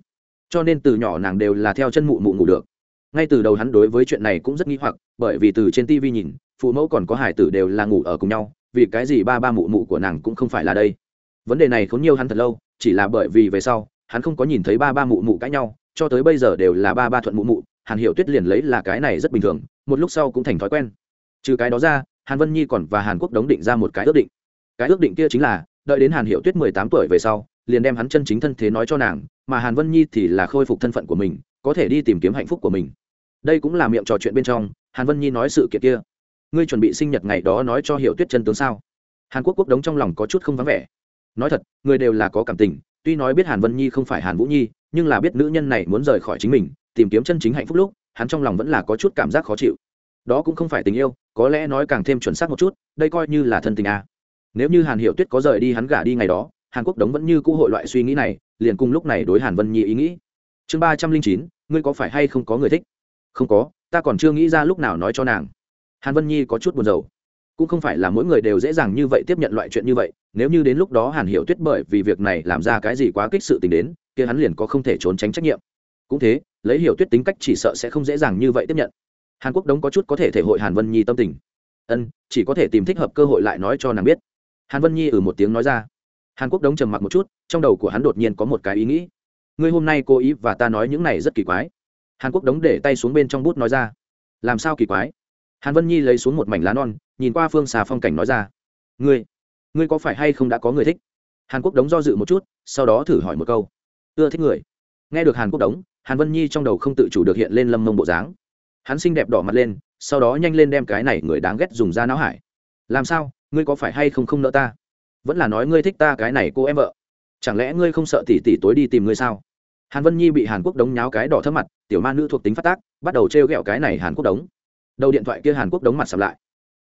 Cho nên từ nhỏ nàng đều là theo chân mụ mụ ngủ được. Ngay từ đầu hắn đối với chuyện này cũng rất nghi hoặc, bởi vì từ trên tv nhìn, phụ mẫu còn có hải tử đều là ngủ ở cùng nhau, vì cái gì ba ba mụ mụ của nàng cũng không phải là đây? Vấn đề này khốn nhiều hắn thật lâu, chỉ là bởi vì về sau, hắn không có nhìn thấy ba ba mụ mụ cãi nhau, cho tới bây giờ đều là ba ba thuận mụ mụ hàn Hiệu tuyết liền lấy là cái này rất bình thường, một lúc sau cũng thành thói quen. Trừ cái đó ra, hàn vân nhi còn và hàn quốc đống định ra một cái ước định. Cái ước định kia chính là, đợi đến hàn hiệu tuyết mười tám tuổi về sau, liền đem hắn chân chính thân thế nói cho nàng, mà hàn vân nhi thì là khôi phục thân phận của mình, có thể đi tìm kiếm hạnh phúc của mình. Đây cũng là miệng trò chuyện bên trong, hàn vân nhi nói sự kiện kia. Ngươi chuẩn bị sinh nhật ngày đó nói cho Hiệu tuyết chân tướng sao? Hàn quốc quốc đống trong lòng có chút không vắng vẻ. Nói thật, người đều là có cảm tình, tuy nói biết hàn vân nhi không phải hàn vũ nhi, nhưng là biết nữ nhân này muốn rời khỏi chính mình tìm kiếm chân chính hạnh phúc lúc, hắn trong lòng vẫn là có chút cảm giác khó chịu. Đó cũng không phải tình yêu, có lẽ nói càng thêm chuẩn xác một chút, đây coi như là thân tình a nếu như hàn hiệu tuyết có rời đi hắn gả đi ngày đó, hàn quốc đống vẫn như cũ hội loại suy nghĩ này, liền cùng lúc này đối hàn vân nhi ý nghĩ. Chương ba trăm linh chín, ngươi có phải hay không có người thích? Không có, ta còn chưa nghĩ ra lúc nào nói cho nàng. Hàn vân nhi có chút buồn rầu. Cũng không phải là mỗi người đều dễ dàng như vậy tiếp nhận loại chuyện như vậy, nếu như đến lúc đó hàn hiểu tuyết bởi vì việc này làm ra cái gì quá kích sự tình đến, kia hắn liền có không thể trốn tránh trách nhiệm. Cũng thế lấy hiểu tuyết tính cách chỉ sợ sẽ không dễ dàng như vậy tiếp nhận. Hàn quốc đống có chút có thể thể hội hàn vân nhi tâm tình. Ân, chỉ có thể tìm thích hợp cơ hội lại nói cho nàng biết. Hàn vân nhi ừ một tiếng nói ra. Hàn quốc đống trầm mặc một chút, trong đầu của hắn đột nhiên có một cái ý nghĩ. Ngươi hôm nay cố ý và ta nói những này rất kỳ quái. Hàn quốc đống để tay xuống bên trong bút nói ra. Làm sao kỳ quái? Hàn vân nhi lấy xuống một mảnh lá non, nhìn qua phương xà phong cảnh nói ra. Ngươi ngươi có phải hay không đã có người thích? Hàn quốc đống do dự một chút, sau đó thử hỏi một câu. Ưa thích người. Nghe được hàn quốc đống hàn vân nhi trong đầu không tự chủ được hiện lên lâm mông bộ dáng. Hắn xinh đẹp đỏ mặt lên, sau đó nhanh lên đem cái này người đáng ghét dùng ra não hải. Làm sao, ngươi có phải hay không không nợ ta? Vẫn là nói ngươi thích ta cái này cô em vợ. Chẳng lẽ ngươi không sợ tỷ tỷ tối đi tìm ngươi sao? Hàn vân nhi bị hàn quốc đống nháo cái đỏ thấp mặt, tiểu ma nữ thuộc tính phát tác, bắt đầu t r e o g ẹ o cái này hàn quốc đống. Đầu điện thoại kia hàn quốc đống mặt sập lại.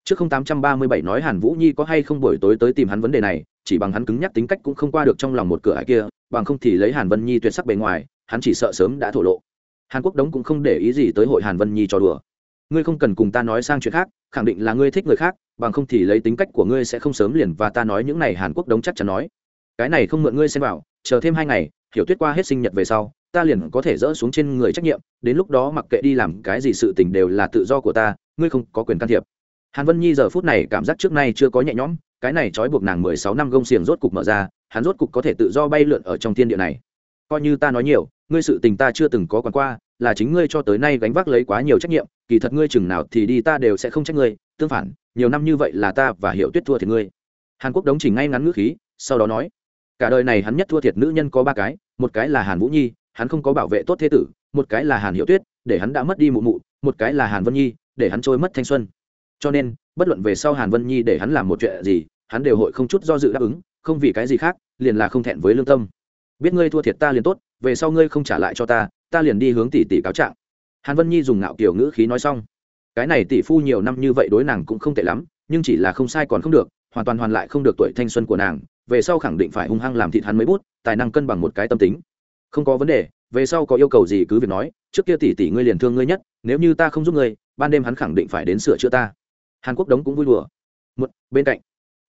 Trước không tám trăm ba mươi bảy nói hàn vũ nhi có hay không buổi tối tới tìm hắn vấn đề này, chỉ bằng hắn cứng nhắc tính cách cũng không qua được trong lòng một cửa ải kia, bằng không thì lấy hàn vân nhi tuyệt sắc bề ngoài hắn chỉ sợ sớm đã thổ lộ. Hàn quốc đống cũng không để ý gì tới hội hàn vân nhi cho đùa. Ngươi không cần cùng ta nói sang chuyện khác, khẳng định là ngươi thích người khác, bằng không thì lấy tính cách của ngươi sẽ không sớm liền và ta nói những này hàn quốc đống chắc chắn nói. Cái này không mượn ngươi xem vào, chờ thêm hai ngày, hiểu tuyết qua hết sinh nhật về sau, ta liền có thể dỡ xuống trên người trách nhiệm, đến lúc đó mặc kệ đi làm cái gì sự tình đều là tự do của ta, ngươi không có quyền can thiệp. Hàn vân nhi giờ phút này cảm giác trước nay chưa có nhẹ nhõm, cái này trói buộc nàng mười sáu năm gông xiềng rốt cục mở ra, hắn rốt cục có thể tự do bay lượn ở trong thiên địa này coi như ta nói nhiều, ngươi sự tình ta chưa từng có quán qua, là chính ngươi cho tới nay gánh vác lấy quá nhiều trách nhiệm, kỳ thật ngươi chừng nào thì đi ta đều sẽ không trách ngươi, tương phản, nhiều năm như vậy là ta và hiểu tuyết thua thiệt ngươi. Hàn quốc đóng chỉnh ngay ngắn ngữ khí, sau đó nói, cả đời này hắn nhất thua thiệt nữ nhân có ba cái, một cái là hàn vũ nhi, hắn không có bảo vệ tốt thế tử, một cái là hàn hiệu tuyết, để hắn đã mất đi mụ mụ, một cái là hàn vân nhi, để hắn trôi mất thanh xuân. Cho nên, bất luận về sau hàn vân nhi để hắn làm một chuyện gì, hắn đều hội không chút do dự đáp ứng, không vì cái gì khác, liền là không thẹn với lương tâm biết ngươi thua thiệt ta liền tốt, về sau ngươi không trả lại cho ta ta liền đi hướng tỷ tỷ cáo trạng. Hàn vân nhi dùng ngạo kiểu ngữ khí nói xong. Cái này tỷ phu nhiều năm như vậy đối nàng cũng không tệ lắm, nhưng chỉ là không sai còn không được, hoàn toàn hoàn lại không được tuổi thanh xuân của nàng, về sau khẳng định phải hung hăng làm thịt hắn mấy bút, tài năng cân bằng một cái tâm tính. Không có vấn đề, về sau có yêu cầu gì cứ việc nói, trước kia tỷ tỷ ngươi liền thương ngươi nhất, nếu như ta không giúp ngươi, ban đêm hắn khẳng định phải đến sửa chữa ta. Hàn quốc đống cũng vui đùa. Một, bên cạnh,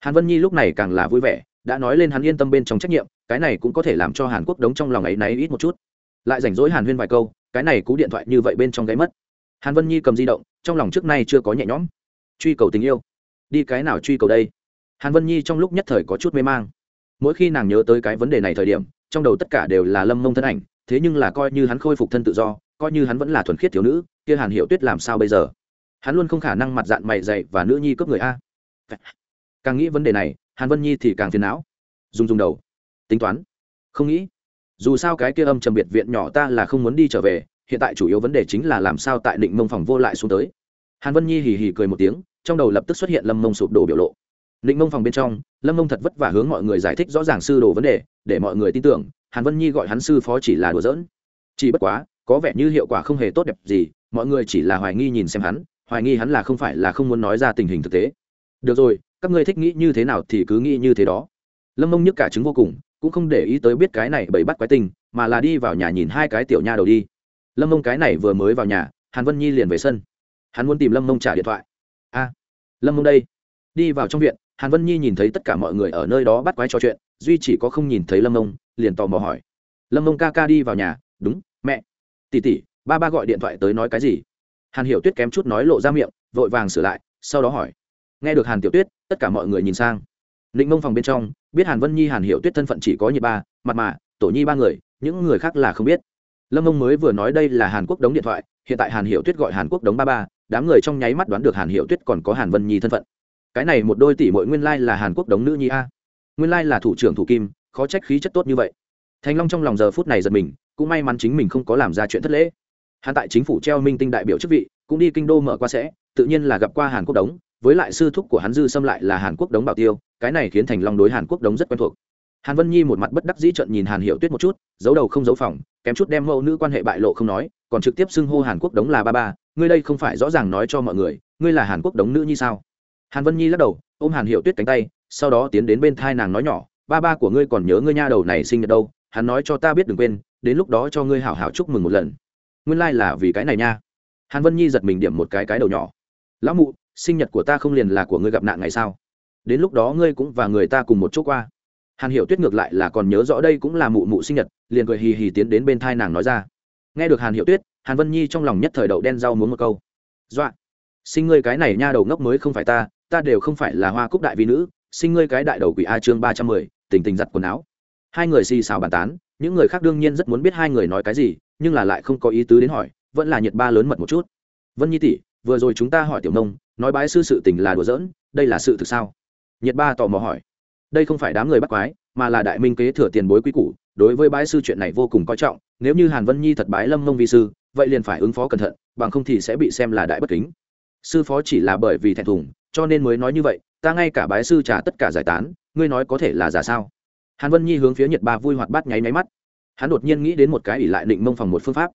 hàn vân nhi lúc này càng là vui vẻ đã nói lên hắn yên tâm bên trong trách nhiệm, cái này cũng có thể làm cho hàn quốc đống trong lòng ấy náy ít một chút. Lại rảnh rỗi hàn huyên vài câu, cái này cú điện thoại như vậy bên trong gáy mất. Hàn vân nhi cầm di động, trong lòng trước nay chưa có nhẹ nhõm. Truy cầu tình yêu. Đi cái nào truy cầu đây? Hàn vân nhi trong lúc nhất thời có chút mê mang. Mỗi khi nàng nhớ tới cái vấn đề này thời điểm, trong đầu tất cả đều là lâm mông thân ảnh, thế nhưng là coi như hắn khôi phục thân tự do, coi như hắn vẫn là thuần khiết thiếu nữ, kia hàn hiệu tuyết làm sao bây giờ? Hắn luôn không khả năng mặt dạng mày dày và nữ nhi cướp người a. Càng nghĩ vấn đề này hàn vân nhi thì càng phiền não. Dùng dùng đầu. Tính toán. Không nghĩ. Dù sao cái kia âm trầm biệt viện nhỏ ta là không muốn đi trở về, hiện tại chủ yếu vấn đề chính là làm sao tại định mông phòng vô lại xuống tới. Hàn vân nhi hì hì cười một tiếng, trong đầu lập tức xuất hiện lâm mông sụp đổ biểu lộ. Định mông phòng bên trong, lâm mông thật vất vả hướng mọi người giải thích rõ ràng sư đồ vấn đề, để mọi người tin tưởng, hàn vân nhi gọi hắn sư phó chỉ là đùa giỡn. Chỉ bất quá, có vẻ như hiệu quả không hề tốt đẹp gì, mọi người chỉ là hoài nghi nhìn xem hắn, hoài nghi hắn là không phải là không muốn nói ra tình hình thực tế. Được rồi các ngươi thích nghĩ như thế nào thì cứ nghĩ như thế đó. Lâm mông nhức cả chứng vô cùng, cũng không để ý tới biết cái này bậy bắt quái tình mà là đi vào nhà nhìn hai cái tiểu nha đầu đi. Lâm mông cái này vừa mới vào nhà, hàn vân nhi liền về sân. Hắn muốn tìm lâm mông trả điện thoại. A, lâm mông đây. Đi vào trong viện, hàn vân nhi nhìn thấy tất cả mọi người ở nơi đó bắt quái trò chuyện, duy chỉ có không nhìn thấy lâm mông, liền tò mò hỏi. Lâm mông ca ca đi vào nhà, đúng, mẹ. Tỉ tỉ ba ba gọi điện thoại tới nói cái gì? Hàn hiểu tuyết kém chút nói lộ ra miệng, vội vàng sửa lại, sau đó hỏi nghe được hàn tiểu tuyết, tất cả mọi người nhìn sang. Định mông phòng bên trong, biết hàn vân nhi, hàn Hiệu tuyết thân phận chỉ có nhiệt ba, mặt mà, tổ nhi ba người, những người khác là không biết. Lâm mông mới vừa nói đây là hàn quốc đống điện thoại, hiện tại hàn Hiệu tuyết gọi hàn quốc đống ba ba, đám người trong nháy mắt đoán được hàn Hiệu tuyết còn có hàn vân nhi thân phận. Cái này một đôi tỷ mỗi nguyên lai là hàn quốc đống nữ nhi a. Nguyên lai là thủ trưởng thủ kim, khó trách khí chất tốt như vậy. Thành long trong lòng giờ phút này giật mình, cũng may mắn chính mình không có làm ra chuyện thất lễ. Hắn tại chính phủ treo minh tinh đại biểu chức vị, cũng đi kinh đô mở qua sẽ, tự nhiên là gặp qua hàn quốc đống với lại sư thúc của hắn dư xâm lại là hàn quốc đống bảo tiêu, cái này khiến thành long đối hàn quốc đống rất quen thuộc. Hàn vân nhi một mặt bất đắc dĩ trận nhìn hàn hiệu tuyết một chút, giấu đầu không giấu phòng, kém chút đem mẫu nữ quan hệ bại lộ không nói, còn trực tiếp xưng hô hàn quốc đống là ba ba, ngươi đây không phải rõ ràng nói cho mọi người, ngươi là hàn quốc đống nữ như sao? Hàn vân nhi lắc đầu, ôm hàn hiệu tuyết cánh tay, sau đó tiến đến bên thai nàng nói nhỏ, ba ba của ngươi còn nhớ ngươi nha đầu này sinh nhật đâu, hắn nói cho ta biết đừng quên, đến lúc đó cho ngươi hảo hảo chúc mừng một lần. Nguyên lai、like、là vì cái này nha. Hàn vân nhi giật mình điểm một cái cái đầu nhỏ. Lão mụ sinh nhật của ta không liền là của ngươi gặp nạn ngày sao? Đến lúc đó ngươi cũng và người ta cùng một chỗ qua. Hàn hiểu tuyết ngược lại là còn nhớ rõ đây cũng là mụ mụ sinh nhật, liền cười hì hì tiến đến bên thai nàng nói ra. Nghe được hàn hiểu tuyết, hàn vân nhi trong lòng nhất thời đậu đen rau muốn một câu. Dọa! Sinh ngươi cái này nha đầu ngốc mới không phải ta ta đều không phải là hoa cúc đại vi nữ, sinh ngươi cái đại đầu quỷ a chương ba trăm mười, tình tình giặt quần áo. Hai người xì xào bàn tán, những người khác đương nhiên rất muốn biết hai người nói cái gì, nhưng là lại không có ý tứ đến hỏi, vẫn là nhiệt ba lớn mật một chút. Vân nhi tỷ, vừa rồi chúng ta hỏi tiểu nông nói bái sư sự tình là đùa giỡn, đây là sự thực sao? Nhiệt ba tò mò hỏi. Đây không phải đám người bắt quái, mà là đại minh kế thừa tiền bối quý củ, đối với bái sư chuyện này vô cùng coi trọng, nếu như hàn vân nhi thật bái lâm mông vi sư, vậy liền phải ứng phó cẩn thận, bằng không thì sẽ bị xem là đại bất kính. Sư phó chỉ là bởi vì thẹn thùng, cho nên mới nói như vậy, ta ngay cả bái sư trả tất cả giải tán, ngươi nói có thể là giả sao? Hàn vân nhi hướng phía nhật ba vui hoạt bát nháy máy mắt. Hắn đột nhiên nghĩ đến một cái ỷ lại định mông phòng một phương pháp.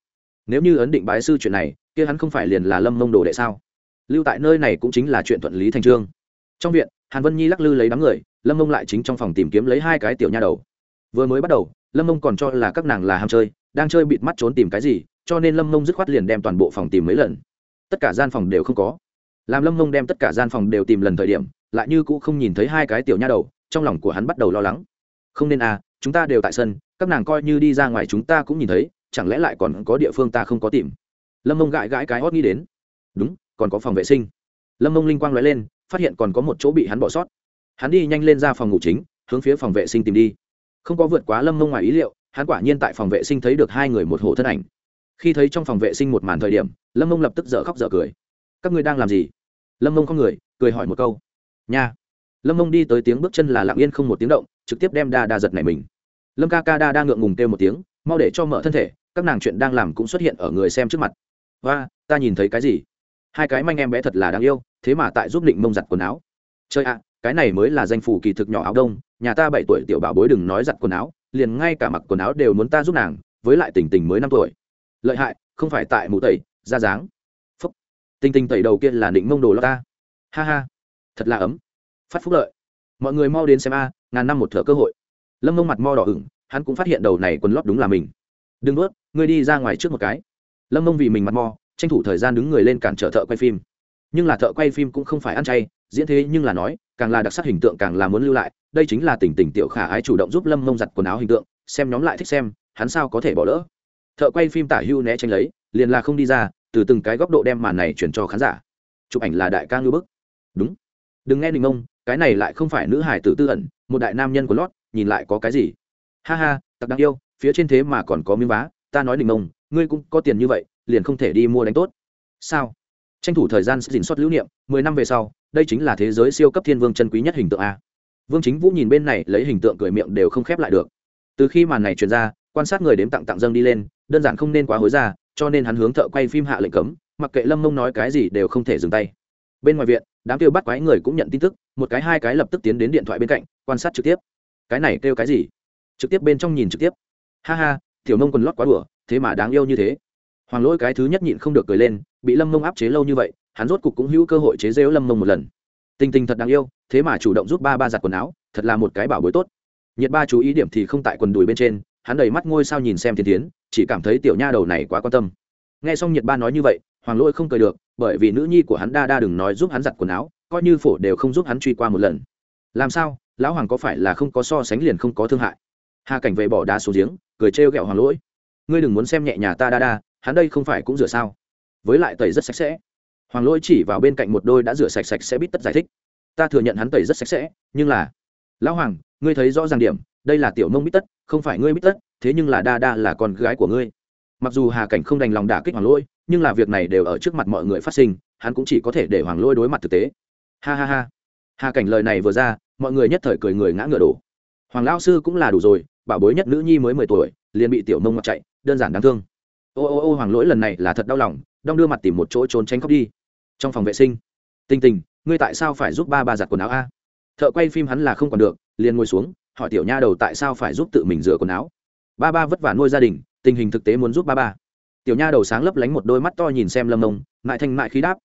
Nếu như ấn định bái sư chuyện này, kia hắn không phải liền là lâm mông đồ đệ sao? Lưu tại nơi này cũng chính là chuyện thuận lý thành trương. Trong viện, hàn vân nhi lắc lư lấy đám người, lâm mông lại chính trong phòng tìm kiếm lấy hai cái tiểu nha đầu. Vừa mới bắt đầu, lâm mông còn cho là các nàng là ham chơi, đang chơi bịt mắt trốn tìm cái gì, cho nên lâm mông dứt khoát liền đem toàn bộ phòng tìm mấy lần. Tất cả gian phòng đều không có. Làm lâm mông đem tất cả gian phòng đều tìm lần thời điểm, lại như cũ không nhìn thấy hai cái tiểu nha đầu, trong lòng của hắn bắt đầu lo lắng. Không nên à chúng ta đều tại sân, các nàng coi như đi ra ngoài chúng ta cũng nhìn thấy, chẳng lẽ lại còn có địa phương ta không có tìm? Lâm mông gãi gãi cái hót nghĩ đến. Đúng còn có phòng vệ sinh. Lâm mông linh quang nói lên, phát hiện còn có một chỗ bị hắn bỏ sót. Hắn đi nhanh lên ra phòng ngủ chính, hướng phía phòng vệ sinh tìm đi. Không có vượt quá lâm mông ngoài ý liệu, hắn quả nhiên tại phòng vệ sinh thấy được hai người một hộ thân ảnh. Khi thấy trong phòng vệ sinh một màn thời điểm, lâm mông lập tức dở khóc dở cười. Các ngươi đang làm gì? Lâm mông không người, cười hỏi một câu. Nha. Lâm mông đi tới tiếng bước chân là lặng yên không một tiếng động, trực tiếp đem đa đa giật này mình. Lâm ca ca đa đa ngượng ngùng kêu một tiếng, mau để cho mở thân thể, các nàng chuyện đang làm cũng xuất hiện ở người xem trước mặt. Và ta nhìn thấy cái gì? Hai cái manh em bé thật là đáng yêu, thế mà tại giúp định mông giặt quần áo. Chơi ạ, cái này mới là danh phủ kỳ thực nhỏ áo đông, nhà ta bảy tuổi tiểu bảo bối đừng nói giặt quần áo, liền ngay cả mặc quần áo đều muốn ta giúp nàng, với lại tình tình mới năm tuổi. Lợi hại, không phải tại mụ tẩy, ra dáng. Phúc. Tình tình tẩy đầu kia là định mông đồ lo ta. Ha ha. Thật là ấm. Phát phúc lợi. Mọi người mau đến xem a, ngàn năm một thợ cơ hội. Lâm mông mặt mo đỏ ửng, hắn cũng phát hiện đầu này quần lót đúng là mình. Đừng ướt ngươi đi ra ngoài trước một cái. Lâm mông vì mình mặt mo tranh thủ thời gian đứng người lên cản trở thợ quay phim. Nhưng là thợ quay phim cũng không phải ăn chay, diễn thế nhưng là nói, càng là đặc sắc hình tượng càng là muốn lưu lại, đây chính là tình tình tiểu khả ái chủ động giúp lâm mông giặt quần áo hình tượng, xem nhóm lại thích xem, hắn sao có thể bỏ lỡ. Thợ quay phim tả hưu né tranh lấy, liền là không đi ra, từ từng cái góc độ đem màn này chuyển cho khán giả. Chụp ảnh là đại ca ngư bức. Đúng. Đừng nghe đình ông cái này lại không phải nữ hải tử tư ẩn, một đại nam nhân của lót, nhìn lại có cái gì. Ha ha, tặc đáng yêu, phía trên thế mà còn có miếng vá, ta nói đình ông ngươi cũng có tiền như vậy liền không thể đi mua đánh tốt. Sao? Tranh thủ thời gian dình xuất lưu niệm, mười năm về sau, đây chính là thế giới siêu cấp thiên vương chân quý nhất hình tượng a. Vương chính vũ nhìn bên này, lấy hình tượng cười miệng đều không khép lại được. Từ khi màn này truyền ra, quan sát người đếm tặng tặng dâng đi lên, đơn giản không nên quá hối ra, cho nên hắn hướng thợ quay phim hạ lệnh cấm, mặc kệ lâm mông nói cái gì đều không thể dừng tay. Bên ngoài viện, đám kêu bắt quái người cũng nhận tin tức, một cái hai cái lập tức tiến đến điện thoại bên cạnh, quan sát trực tiếp. Cái này kêu cái gì? Trực tiếp bên trong nhìn trực tiếp. Ha ha, tiểu mông quần lót quá đùa, thế mà đáng yêu như thế hoàng lỗi cái thứ nhất nhịn không được cười lên, bị lâm mông áp chế lâu như vậy, hắn rốt cục cũng hữu cơ hội chế rêu lâm mông một lần. Tình tình thật đáng yêu, thế mà chủ động giúp ba ba giặt quần áo, thật là một cái bảo bối tốt. Nhiệt ba chú ý điểm thì không tại quần đùi bên trên, hắn đầy mắt ngôi sao nhìn xem thiên tiến, chỉ cảm thấy tiểu nha đầu này quá quan tâm. Nghe xong nhiệt ba nói như vậy, hoàng lỗi không cười được, bởi vì nữ nhi của hắn đa đa đừng nói giúp hắn giặt quần áo, coi như phổ đều không giúp hắn truy qua một lần. Làm sao, lão hoàng có phải là không có so sánh liền không có thương hại? Hà cảnh về bỏ đá xuống giếng, cười trêu ghẹo hoàng lỗi. Ngươi đừng muốn xem nhẹ nhà ta đa đa hắn đây không phải cũng rửa sao? Với lại tẩy rất sạch sẽ. Hoàng lỗi chỉ vào bên cạnh một đôi đã rửa sạch sạch sẽ bít tất giải thích. Ta thừa nhận hắn tẩy rất sạch sẽ, nhưng là, lão hoàng, ngươi thấy rõ ràng điểm, đây là tiểu mông bít tất, không phải ngươi bít tất, thế nhưng là đa đa là con gái của ngươi. Mặc dù hà cảnh không đành lòng đả kích hoàng lỗi, nhưng là việc này đều ở trước mặt mọi người phát sinh, hắn cũng chỉ có thể để hoàng lỗi đối mặt thực tế. Ha ha ha. Hà cảnh lời này vừa ra, mọi người nhất thời cười người ngã ngựa đổ. Hoàng lao sư cũng là đủ rồi, bảo bối nhất nữ nhi mới mười tuổi, liền bị tiểu mông mặc chạy, đơn giản đáng thương ô ô ô hoàng lỗi lần này là thật đau lòng đong đưa mặt tìm một chỗ trốn tránh khóc đi. Trong phòng vệ sinh tình tình ngươi tại sao phải giúp ba ba giặt quần áo a? Thợ quay phim hắn là không còn được liền ngồi xuống hỏi tiểu nha đầu tại sao phải giúp tự mình rửa quần áo. Ba ba vất vả nuôi gia đình tình hình thực tế muốn giúp ba ba. Tiểu nha đầu sáng lấp lánh một đôi mắt to nhìn xem lâm Nông, mại thanh mại khí đáp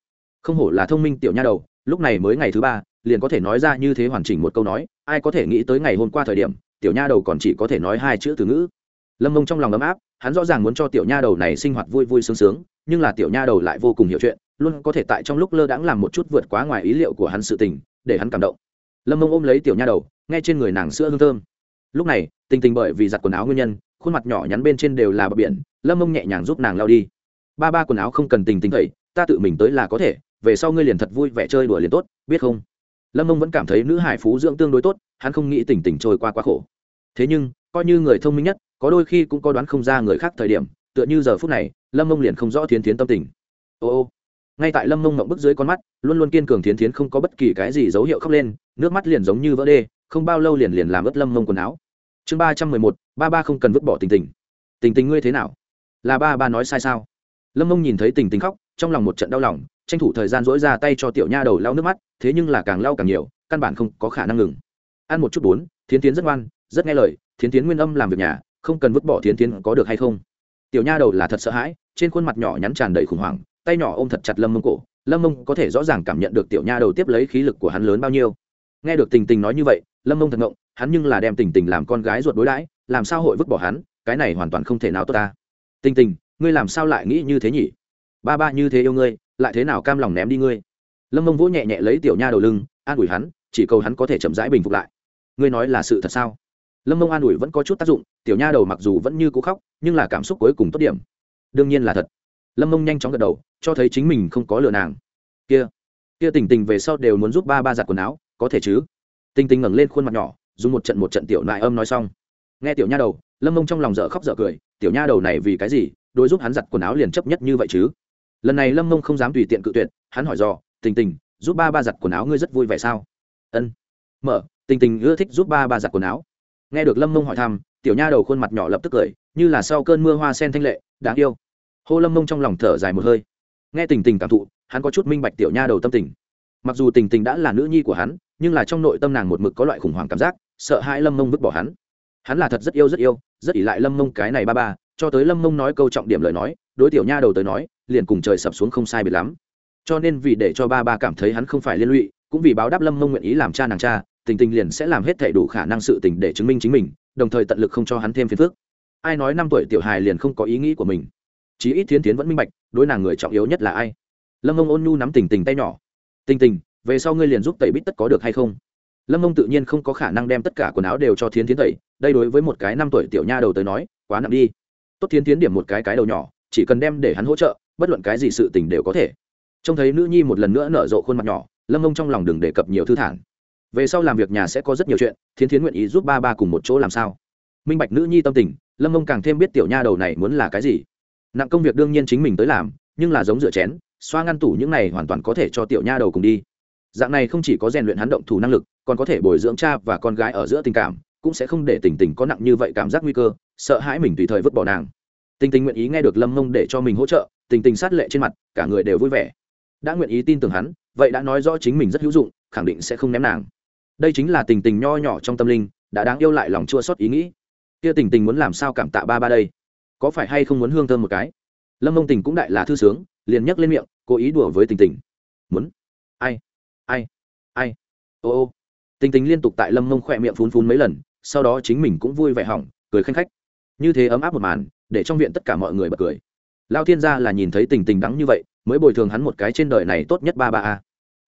không hổ là thông minh tiểu nha đầu lúc này mới ngày thứ ba liền có thể nói ra như thế hoàn chỉnh một câu nói ai có thể nghĩ tới ngày hôm qua thời điểm tiểu nha đầu còn chỉ có thể nói hai chữ từ ngữ. Lâm mông trong lòng ấm áp hắn rõ ràng muốn cho tiểu nha đầu này sinh hoạt vui vui sướng sướng, nhưng là tiểu nha đầu lại vô cùng hiểu chuyện, luôn có thể tại trong lúc lơ đãng làm một chút vượt quá ngoài ý liệu của hắn sự tình, để hắn cảm động. Lâm mông ôm lấy tiểu nha đầu, nghe trên người nàng sữa hương thơm. Lúc này, tình tình bởi vì giặt quần áo nguyên nhân, khuôn mặt nhỏ nhắn bên trên đều là bờ biển, lâm mông nhẹ nhàng giúp nàng lao đi. Ba ba quần áo không cần tình tình thầy ta tự mình tới là có thể, về sau ngươi liền thật vui vẻ chơi đùa liền tốt, biết không? Lâm mông vẫn cảm thấy nữ hải phú dưỡng tương đối tốt, hắn không nghĩ tình tình trôi qua quá khổ. Thế nhưng, coi như người thông minh nhất có đôi khi cũng có đoán không ra người khác thời điểm, tựa như giờ phút này, lâm mông liền không rõ thiến thiến tâm tình. Ô ô. Ngay tại lâm mông mộng bức dưới con mắt, luôn luôn kiên cường thiến thiến không có bất kỳ cái gì dấu hiệu khóc lên, nước mắt liền giống như vỡ đê, không bao lâu liền liền làm ướt lâm mông quần áo. Chương ba trăm mười một, ba ba không cần vứt bỏ tình tình. Tình tình ngươi thế nào? Là ba ba nói sai sao? Lâm mông nhìn thấy tình tình khóc, trong lòng một trận đau lòng, tranh thủ thời gian dỗi ra tay cho tiểu nha đầu lau nước mắt, thế nhưng là càng lau càng nhiều, căn bản không có khả năng ngừng. Ăn một chút bốn, thiến tiến rất ngoan, rất nghe lời, thiến tiến nguyên âm làm việc nhà không cần vứt bỏ thiến Thiến có được hay không? Tiểu nha đầu là thật sợ hãi, trên khuôn mặt nhỏ nhắn tràn đầy khủng hoảng, tay nhỏ ôm thật chặt lâm mông cổ. Lâm mông có thể rõ ràng cảm nhận được tiểu nha đầu tiếp lấy khí lực của hắn lớn bao nhiêu. Nghe được tình tình nói như vậy, lâm mông thật ngộng, hắn nhưng là đem tình tình làm con gái ruột đối đãi, làm sao hội vứt bỏ hắn, cái này hoàn toàn không thể nào tốt ta. Tình tình, ngươi làm sao lại nghĩ như thế nhỉ? Ba ba như thế yêu ngươi, lại thế nào cam lòng ném đi ngươi? Lâm mông vỗ nhẹ nhẹ lấy tiểu nha đầu lưng, an ủi hắn, chỉ cầu hắn có thể chậm rãi bình phục lại. Ngươi nói là sự thật sao? Lâm mông an ủi vẫn có chút tác dụng, tiểu nha đầu mặc dù vẫn như cũ khóc, nhưng là cảm xúc cuối cùng tốt điểm. Đương nhiên là thật. Lâm mông nhanh chóng gật đầu, cho thấy chính mình không có lừa nàng. Kia kia tình tình về sau đều muốn giúp ba ba giặt quần áo, có thể chứ? Tình tình ngẩng lên khuôn mặt nhỏ, dùng một trận một trận tiểu nại âm nói xong. Nghe tiểu nha đầu, lâm mông trong lòng dở khóc dở cười, tiểu nha đầu này vì cái gì, đối giúp hắn giặt quần áo liền chấp nhất như vậy chứ? Lần này lâm mông không dám tùy tiện cự tuyệt, hắn hỏi dò, tình tình, giúp ba ba giặt quần áo ngươi rất vui vẻ sao? Ân. Mở, tình tình ưa thích giúp ba ba giặt quần áo nghe được lâm mông hỏi thăm, tiểu nha đầu khuôn mặt nhỏ lập tức cười, như là sau cơn mưa hoa sen thanh lệ, đáng yêu. Hô lâm mông trong lòng thở dài một hơi. Nghe tình tình cảm thụ, hắn có chút minh bạch tiểu nha đầu tâm tình. Mặc dù tình tình đã là nữ nhi của hắn, nhưng là trong nội tâm nàng một mực có loại khủng hoảng cảm giác, sợ hãi lâm mông vứt bỏ hắn. Hắn là thật rất yêu rất yêu, rất ỉ lại lâm mông cái này ba ba, cho tới lâm mông nói câu trọng điểm lời nói, đối tiểu nha đầu tới nói, liền cùng trời sập xuống không sai biệt lắm. Cho nên vì để cho ba ba cảm thấy hắn không phải liên lụy, cũng vì báo đáp lâm mông nguyện ý làm cha nàng cha tình tình liền sẽ làm hết thể đủ khả năng sự tình để chứng minh chính mình, đồng thời tận lực không cho hắn thêm phiền phức. Ai nói năm tuổi tiểu hài liền không có ý nghĩ của mình? Chí ít thiến tiến vẫn minh bạch, đối nàng người trọng yếu nhất là ai? Lâm Ông ôn nhu nắm tình tình tay nhỏ. Tình tình, về sau ngươi liền giúp tẩy bít tất có được hay không? Lâm Ông tự nhiên không có khả năng đem tất cả quần áo đều cho thiến tiến tẩy, đây đối với một cái năm tuổi tiểu nha đầu tới nói, quá nặng đi. Tốt thiến tiến điểm một cái cái đầu nhỏ, chỉ cần đem để hắn hỗ trợ, bất luận cái gì sự tình đều có thể. Trông thấy nữ nhi một lần nữa nở rộ khuôn mặt nhỏ, lâm Ông trong lòng đừng đề cập nhiều thư thản về sau làm việc nhà sẽ có rất nhiều chuyện, thiến thiến nguyện ý giúp ba ba cùng một chỗ làm sao? Minh bạch nữ nhi tâm tình, lâm mông càng thêm biết tiểu nha đầu này muốn là cái gì. Nặng công việc đương nhiên chính mình tới làm, nhưng là giống rửa chén, xoa ngăn tủ những này hoàn toàn có thể cho tiểu nha đầu cùng đi. Dạng này không chỉ có rèn luyện hắn động thủ năng lực, còn có thể bồi dưỡng cha và con gái ở giữa tình cảm, cũng sẽ không để tình tình có nặng như vậy cảm giác nguy cơ, sợ hãi mình tùy thời vứt bỏ nàng. Tình tình nguyện ý nghe được lâm mông để cho mình hỗ trợ, tình tình sát lệ trên mặt, cả người đều vui vẻ. Đã nguyện ý tin tưởng hắn, vậy đã nói rõ chính mình rất hữu dụng, khẳng định sẽ không ném nàng đây chính là tình tình nho nhỏ trong tâm linh, đã đáng yêu lại lòng chua xót ý nghĩ. Kia tình tình muốn làm sao cảm tạ ba ba đây? Có phải hay không muốn hương thơm một cái? Lâm mông tình cũng đại là thư sướng, liền nhấc lên miệng, cố ý đùa với tình tình. Muốn. Ai? Ai? Ai? Ô ô. Tình tình liên tục tại lâm mông khỏe miệng phun phun mấy lần, sau đó chính mình cũng vui vẻ hỏng, cười khanh khách. Như thế ấm áp một màn, để trong viện tất cả mọi người bật cười. Lao thiên gia là nhìn thấy tình tình đắng như vậy, mới bồi thường hắn một cái trên đời này tốt nhất ba ba a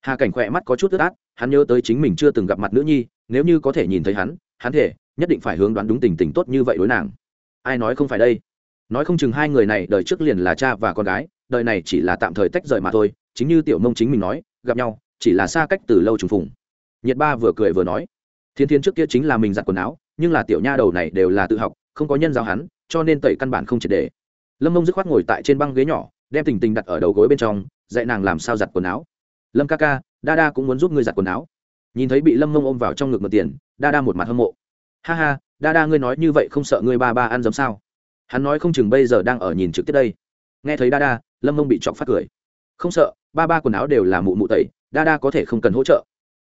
hà cảnh khỏe mắt có chút ướt át, hắn nhớ tới chính mình chưa từng gặp mặt nữ nhi, nếu như có thể nhìn thấy hắn hắn thể, nhất định phải hướng đoán đúng tình tình tốt như vậy đối nàng. Ai nói không phải đây? Nói không chừng hai người này đời trước liền là cha và con gái, đời này chỉ là tạm thời tách rời mà thôi, chính như tiểu mông chính mình nói, gặp nhau, chỉ là xa cách từ lâu trùng phùng. Nhiệt ba vừa cười vừa nói, thiên thiên trước kia chính là mình giặt quần áo, nhưng là tiểu nha đầu này đều là tự học, không có nhân giáo hắn, cho nên tẩy căn bản không triệt để. Lâm mông dứt khoát ngồi tại trên băng ghế nhỏ, đem tình tình đặt ở đầu gối bên trong, dạy nàng làm sao giặt quần áo lâm ca ca, đa đa cũng muốn giúp ngươi giặt quần áo. Nhìn thấy bị lâm mông ôm vào trong ngực mượn tiền, đa đa một mặt hâm mộ. Ha ha, đa đa ngươi nói như vậy không sợ ngươi ba ba ăn giống sao? Hắn nói không chừng bây giờ đang ở nhìn trực tiếp đây. Nghe thấy đa đa, lâm mông bị chọc phát cười. Không sợ, ba ba quần áo đều là mụ mụ tẩy, đa đa có thể không cần hỗ trợ.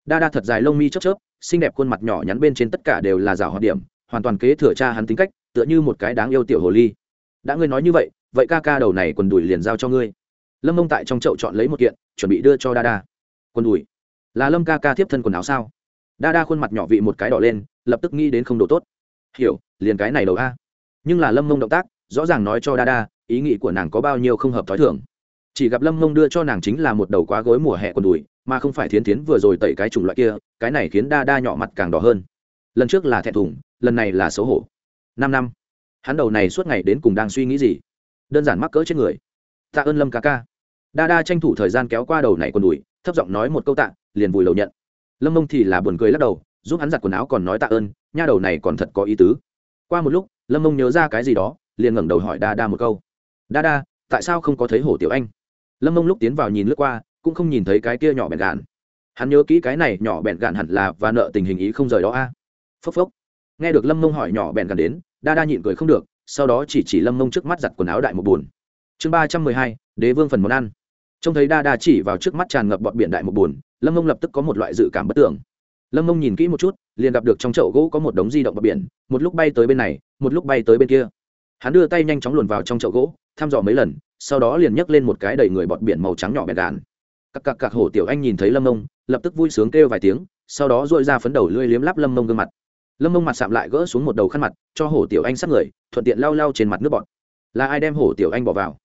Đa đa thật dài lông mi chớp chớp, xinh đẹp khuôn mặt nhỏ nhắn bên trên tất cả đều là rào hoạt điểm, hoàn toàn kế thừa cha hắn tính cách, tựa như một cái đáng yêu tiểu hồ ly. Đã ngươi nói như vậy vậy ca ca đầu này quần đùi liền giao cho ngươi lâm mông tại trong chậu chọn lấy một kiện, chuẩn bị đưa cho đa đa. Quần đùi. Là lâm ca ca tiếp thân quần áo sao? Đa đa khuôn mặt nhỏ vị một cái đỏ lên, lập tức nghĩ đến không đồ tốt. Hiểu, liền cái này đầu a. Nhưng là lâm mông động tác, rõ ràng nói cho đa đa, ý nghĩ của nàng có bao nhiêu không hợp t h ó i thường. Chỉ gặp lâm mông đưa cho nàng chính là một đầu quá gối mùa hè quần đùi, mà không phải thiến tiến vừa rồi tẩy cái chủng loại kia, cái này khiến đa đa nhỏ mặt càng đỏ hơn. Lần trước là thẹn thùng, lần này là xấu hổ. Năm năm. Hắn đầu này suốt ngày đến cùng đang suy nghĩ gì? Đơn giản mắc cỡ trên người tạ ơn lâm ca ca. Đa đa tranh thủ thời gian kéo qua đầu này còn đùi, thấp giọng nói một câu tạ, liền vùi lầu nhận. Lâm mông thì là buồn cười lắc đầu, giúp hắn giặt quần áo còn nói tạ ơn, nha đầu này còn thật có ý tứ. Qua một lúc, lâm mông nhớ ra cái gì đó, liền ngẩng đầu hỏi đa đa một câu. Đa đa, tại sao không có thấy hổ tiểu anh? Lâm mông lúc tiến vào nhìn lướt qua, cũng không nhìn thấy cái kia nhỏ bẹn gạn. Hắn nhớ kỹ cái này nhỏ bẹn gạn hẳn là và nợ tình hình ý không rời đó a. Phốc phốc. Nghe được lâm mông hỏi nhỏ bẹn gạn đến, đa đa nhịn cười không được, sau đó chỉ chỉ lâm mông trước mắt giặt quần áo đại một buồn chương ba trăm mười hai, đế vương phần món ăn. Trông thấy đa đa chỉ vào trước mắt tràn ngập bọt biển đại một bùn lâm mông lập tức có một loại dự cảm bất tưởng lâm mông nhìn kỹ một chút, liền gặp được trong chậu gỗ có một đống di động bọt biển, một lúc bay tới bên này, một lúc bay tới bên kia. Hắn đưa tay nhanh chóng luồn vào trong chậu gỗ, thăm dò mấy lần, sau đó liền nhấc lên một cái đầy người bọt biển màu trắng nhỏ bẹt đàn cặc cặc cặc hổ tiểu anh nhìn thấy lâm mông lập tức vui sướng kêu vài tiếng, sau đó dội ra phấn đầu lưỡi liếm lắp lâm mông gương mặt. Lâm mông mặt sạm lại gỡ xuống một đầu khăn mặt, cho hổ tiểu anh sát người, thuận tiện lau lau trên mặt nước bọt. Là ai đem hổ tiểu anh bỏ vào?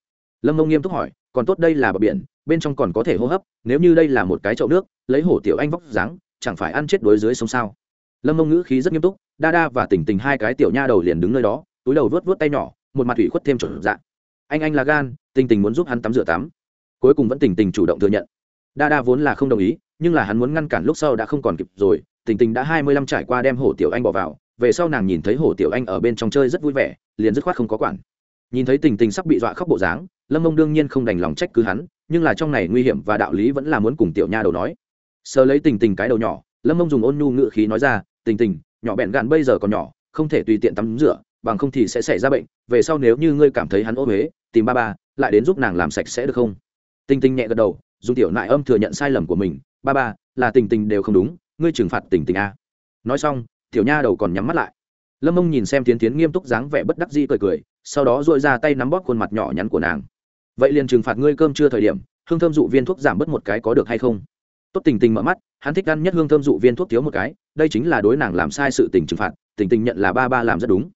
Lâm mông nghiêm túc hỏi, còn tốt đây là bờ biển, bên trong còn có thể hô hấp, nếu như đây là một cái chậu nước, lấy hổ tiểu anh vóc dáng, chẳng phải ăn chết đối dưới sông sao? Lâm mông ngữ khí rất nghiêm túc, đa đa và tỉnh tình hai cái tiểu nha đầu liền đứng nơi đó, túi đầu vớt vớt tay nhỏ, một mặt ủy khuất thêm chuẩn dạng anh anh là gan, tình tình muốn giúp hắn tắm rửa tắm. Cuối cùng vẫn tình tình chủ động thừa nhận. Đa đa vốn là không đồng ý, nhưng là hắn muốn ngăn cản lúc sau đã không còn kịp rồi tình tình đã hai mươi lăm trải qua đem hổ tiểu anh bỏ vào, về sau nàng nhìn thấy hổ tiểu anh ở bên trong chơi rất vui vẻ, liền dứt khoát không có quản. Nhìn thấy tình tình sắp bị dọa khóc bộ dáng lâm mông đương nhiên không đành lòng trách cứ hắn, nhưng là trong này nguy hiểm và đạo lý vẫn là muốn cùng tiểu nha đầu nói. Sờ lấy tình tình cái đầu nhỏ, lâm mông dùng ôn nhu ngự khí nói ra, tình tình, nhỏ bẹn gạn bây giờ còn nhỏ, không thể tùy tiện tắm rửa, bằng không thì sẽ xảy ra bệnh, về sau nếu như ngươi cảm thấy hắn ô huế tìm ba ba, lại đến giúp nàng làm sạch sẽ được không? Tình tình nhẹ gật đầu, dùng tiểu nại âm thừa nhận sai lầm của mình, ba ba, là tình tình đều không đúng, ngươi trừng phạt tình tình a nói xong, tiểu nha đầu còn nhắm mắt lại. Lâm mông nhìn xem tiến tiến nghiêm túc dáng vẻ bất đắc dĩ cười cười, sau đó dội ra tay nắm bóp khuôn mặt nhỏ nhắn của nàng vậy liền trừng phạt ngươi cơm chưa thời điểm, hương thơm dụ viên thuốc giảm bớt một cái có được hay không? Tốt tình tình mở mắt, hắn thích ăn nhất hương thơm dụ viên thuốc thiếu một cái, đây chính là đối nàng làm sai sự tình trừng phạt, tình tình nhận là ba ba làm rất đúng.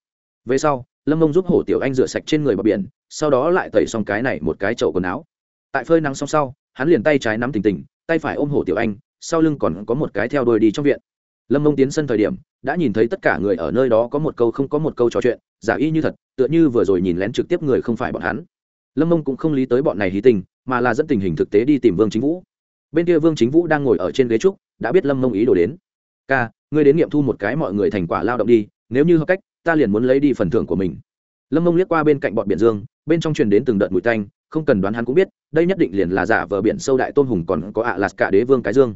Về sau, lâm mông giúp hổ tiểu anh rửa sạch trên người bờ biển, sau đó lại tẩy xong cái này một cái chậu quần áo. Tại phơi nắng xong sau, hắn liền tay trái nắm tình tình, tay phải ôm hổ tiểu anh, sau lưng còn có một cái theo đôi đi trong viện. Lâm mông tiến sân thời điểm, đã nhìn thấy tất cả người ở nơi đó có một câu không có một câu trò chuyện, giả y như thật, tựa như vừa rồi nhìn lén trực tiếp người không phải bọn hắn lâm mông cũng không lý tới bọn này hí tình, mà là dẫn tình hình thực tế đi tìm vương chính vũ. Bên kia vương chính vũ đang ngồi ở trên ghế trúc, đã biết lâm mông ý đồ đến. Ca, ngươi đến nghiệm thu một cái mọi người thành quả lao động đi, nếu như hợp cách, ta liền muốn lấy đi phần thưởng của mình. Lâm mông liếc qua bên cạnh bọn biển dương, bên trong truyền đến từng đợt mùi tanh, không cần đoán hắn cũng biết, đây nhất định liền là giả vờ biển sâu đại tôn hùng còn có ạ à lạt cả đế vương cái dương.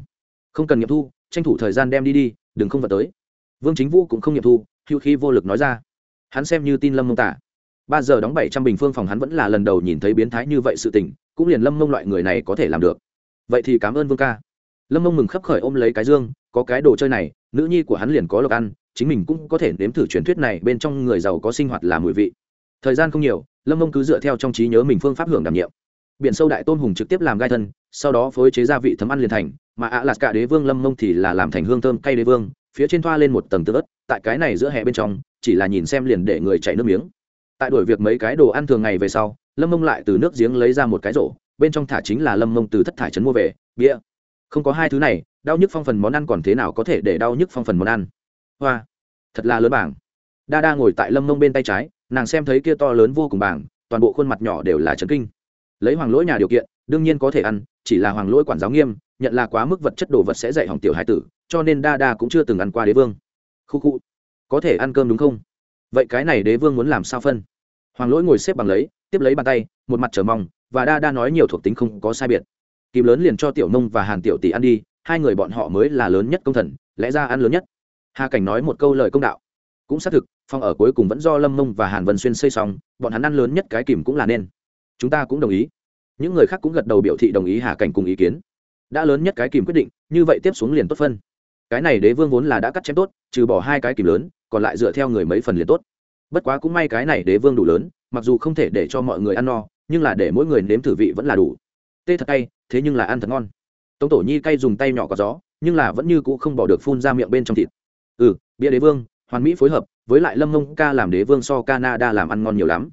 Không cần nghiệm thu, tranh thủ thời gian đem đi đi, đừng không vật tới. Vương chính vũ cũng không nghiệm thu hữu khi vô lực nói ra. Hắn xem như tin lâm mông tả ba giờ đóng bảy trăm bình phương phòng hắn vẫn là lần đầu nhìn thấy biến thái như vậy sự tình, cũng liền lâm mông loại người này có thể làm được. Vậy thì cảm ơn vương ca. Lâm mông mừng khấp khởi ôm lấy cái dương, có cái đồ chơi này, nữ nhi của hắn liền có lộc ăn, chính mình cũng có thể nếm thử truyền thuyết này, bên trong người giàu có sinh hoạt là mùi vị. Thời gian không nhiều, lâm mông cứ dựa theo trong trí nhớ mình phương pháp hưởng đảm nhiệm. Biển sâu đại tôn hùng trực tiếp làm gai thân, sau đó phối chế gia vị thấm ăn liền thành, mà ạ lạt cả đế vương lâm mông thì là làm thành hương thơm cay đế vương, phía trên thoa lên một tầng tương ớt, tại cái này giữa hè bên trong, chỉ là nhìn xem liền để người chảy nước miếng tại đổi việc mấy cái đồ ăn thường ngày về sau, lâm mông lại từ nước giếng lấy ra một cái rổ, bên trong thả chính là lâm mông từ thất thải trấn mua về, bia. Không có hai thứ này, đau nhức phong phần món ăn còn thế nào có thể để đau nhức phong phần món ăn? Hoa, thật là lớn bảng. Đa đa ngồi tại lâm mông bên tay trái, nàng xem thấy kia to lớn vô cùng bảng, toàn bộ khuôn mặt nhỏ đều là trấn kinh. Lấy hoàng lỗi nhà điều kiện, đương nhiên có thể ăn, chỉ là hoàng lỗi quản giáo nghiêm, nhận là quá mức vật chất đồ vật sẽ dạy hỏng tiểu hải tử, cho nên đa đa cũng chưa từng ăn qua đế vương. Khu khu, có thể ăn cơm đúng không? Vậy cái này đế vương muốn làm sao phân? Hoàng lỗi ngồi xếp bằng lấy, tiếp lấy bàn tay, một mặt chờ mong, và đa đa nói nhiều thuộc tính không có sai biệt. Kìm lớn liền cho tiểu nông và hàn tiểu tỷ ăn đi, hai người bọn họ mới là lớn nhất công thần, lẽ ra ăn lớn nhất. Hà cảnh nói một câu lời công đạo. Cũng xác thực, phòng ở cuối cùng vẫn do lâm mông và hàn vân xuyên xây xong, bọn hắn ăn lớn nhất cái kìm cũng là nên. Chúng ta cũng đồng ý. Những người khác cũng gật đầu biểu thị đồng ý hà cảnh cùng ý kiến. Đã lớn nhất cái kìm quyết định, như vậy tiếp xuống liền tốt phân. Cái này đế vương vốn là đã cắt chém tốt, trừ bỏ hai cái kìm lớn, còn lại dựa theo người mấy phần liền tốt bất quá cũng may cái này đế vương đủ lớn, mặc dù không thể để cho mọi người ăn no, nhưng là để mỗi người nếm thử vị vẫn là đủ. Tê thật cay, thế nhưng là ăn thật ngon. Tống tổ nhi cay dùng tay nhỏ có gió, nhưng là vẫn như cũ không bỏ được phun ra miệng bên trong thịt. Ừ bia đế vương, hoàn mỹ phối hợp, với lại lâm mông ca làm đế vương so canada làm ăn ngon nhiều lắm.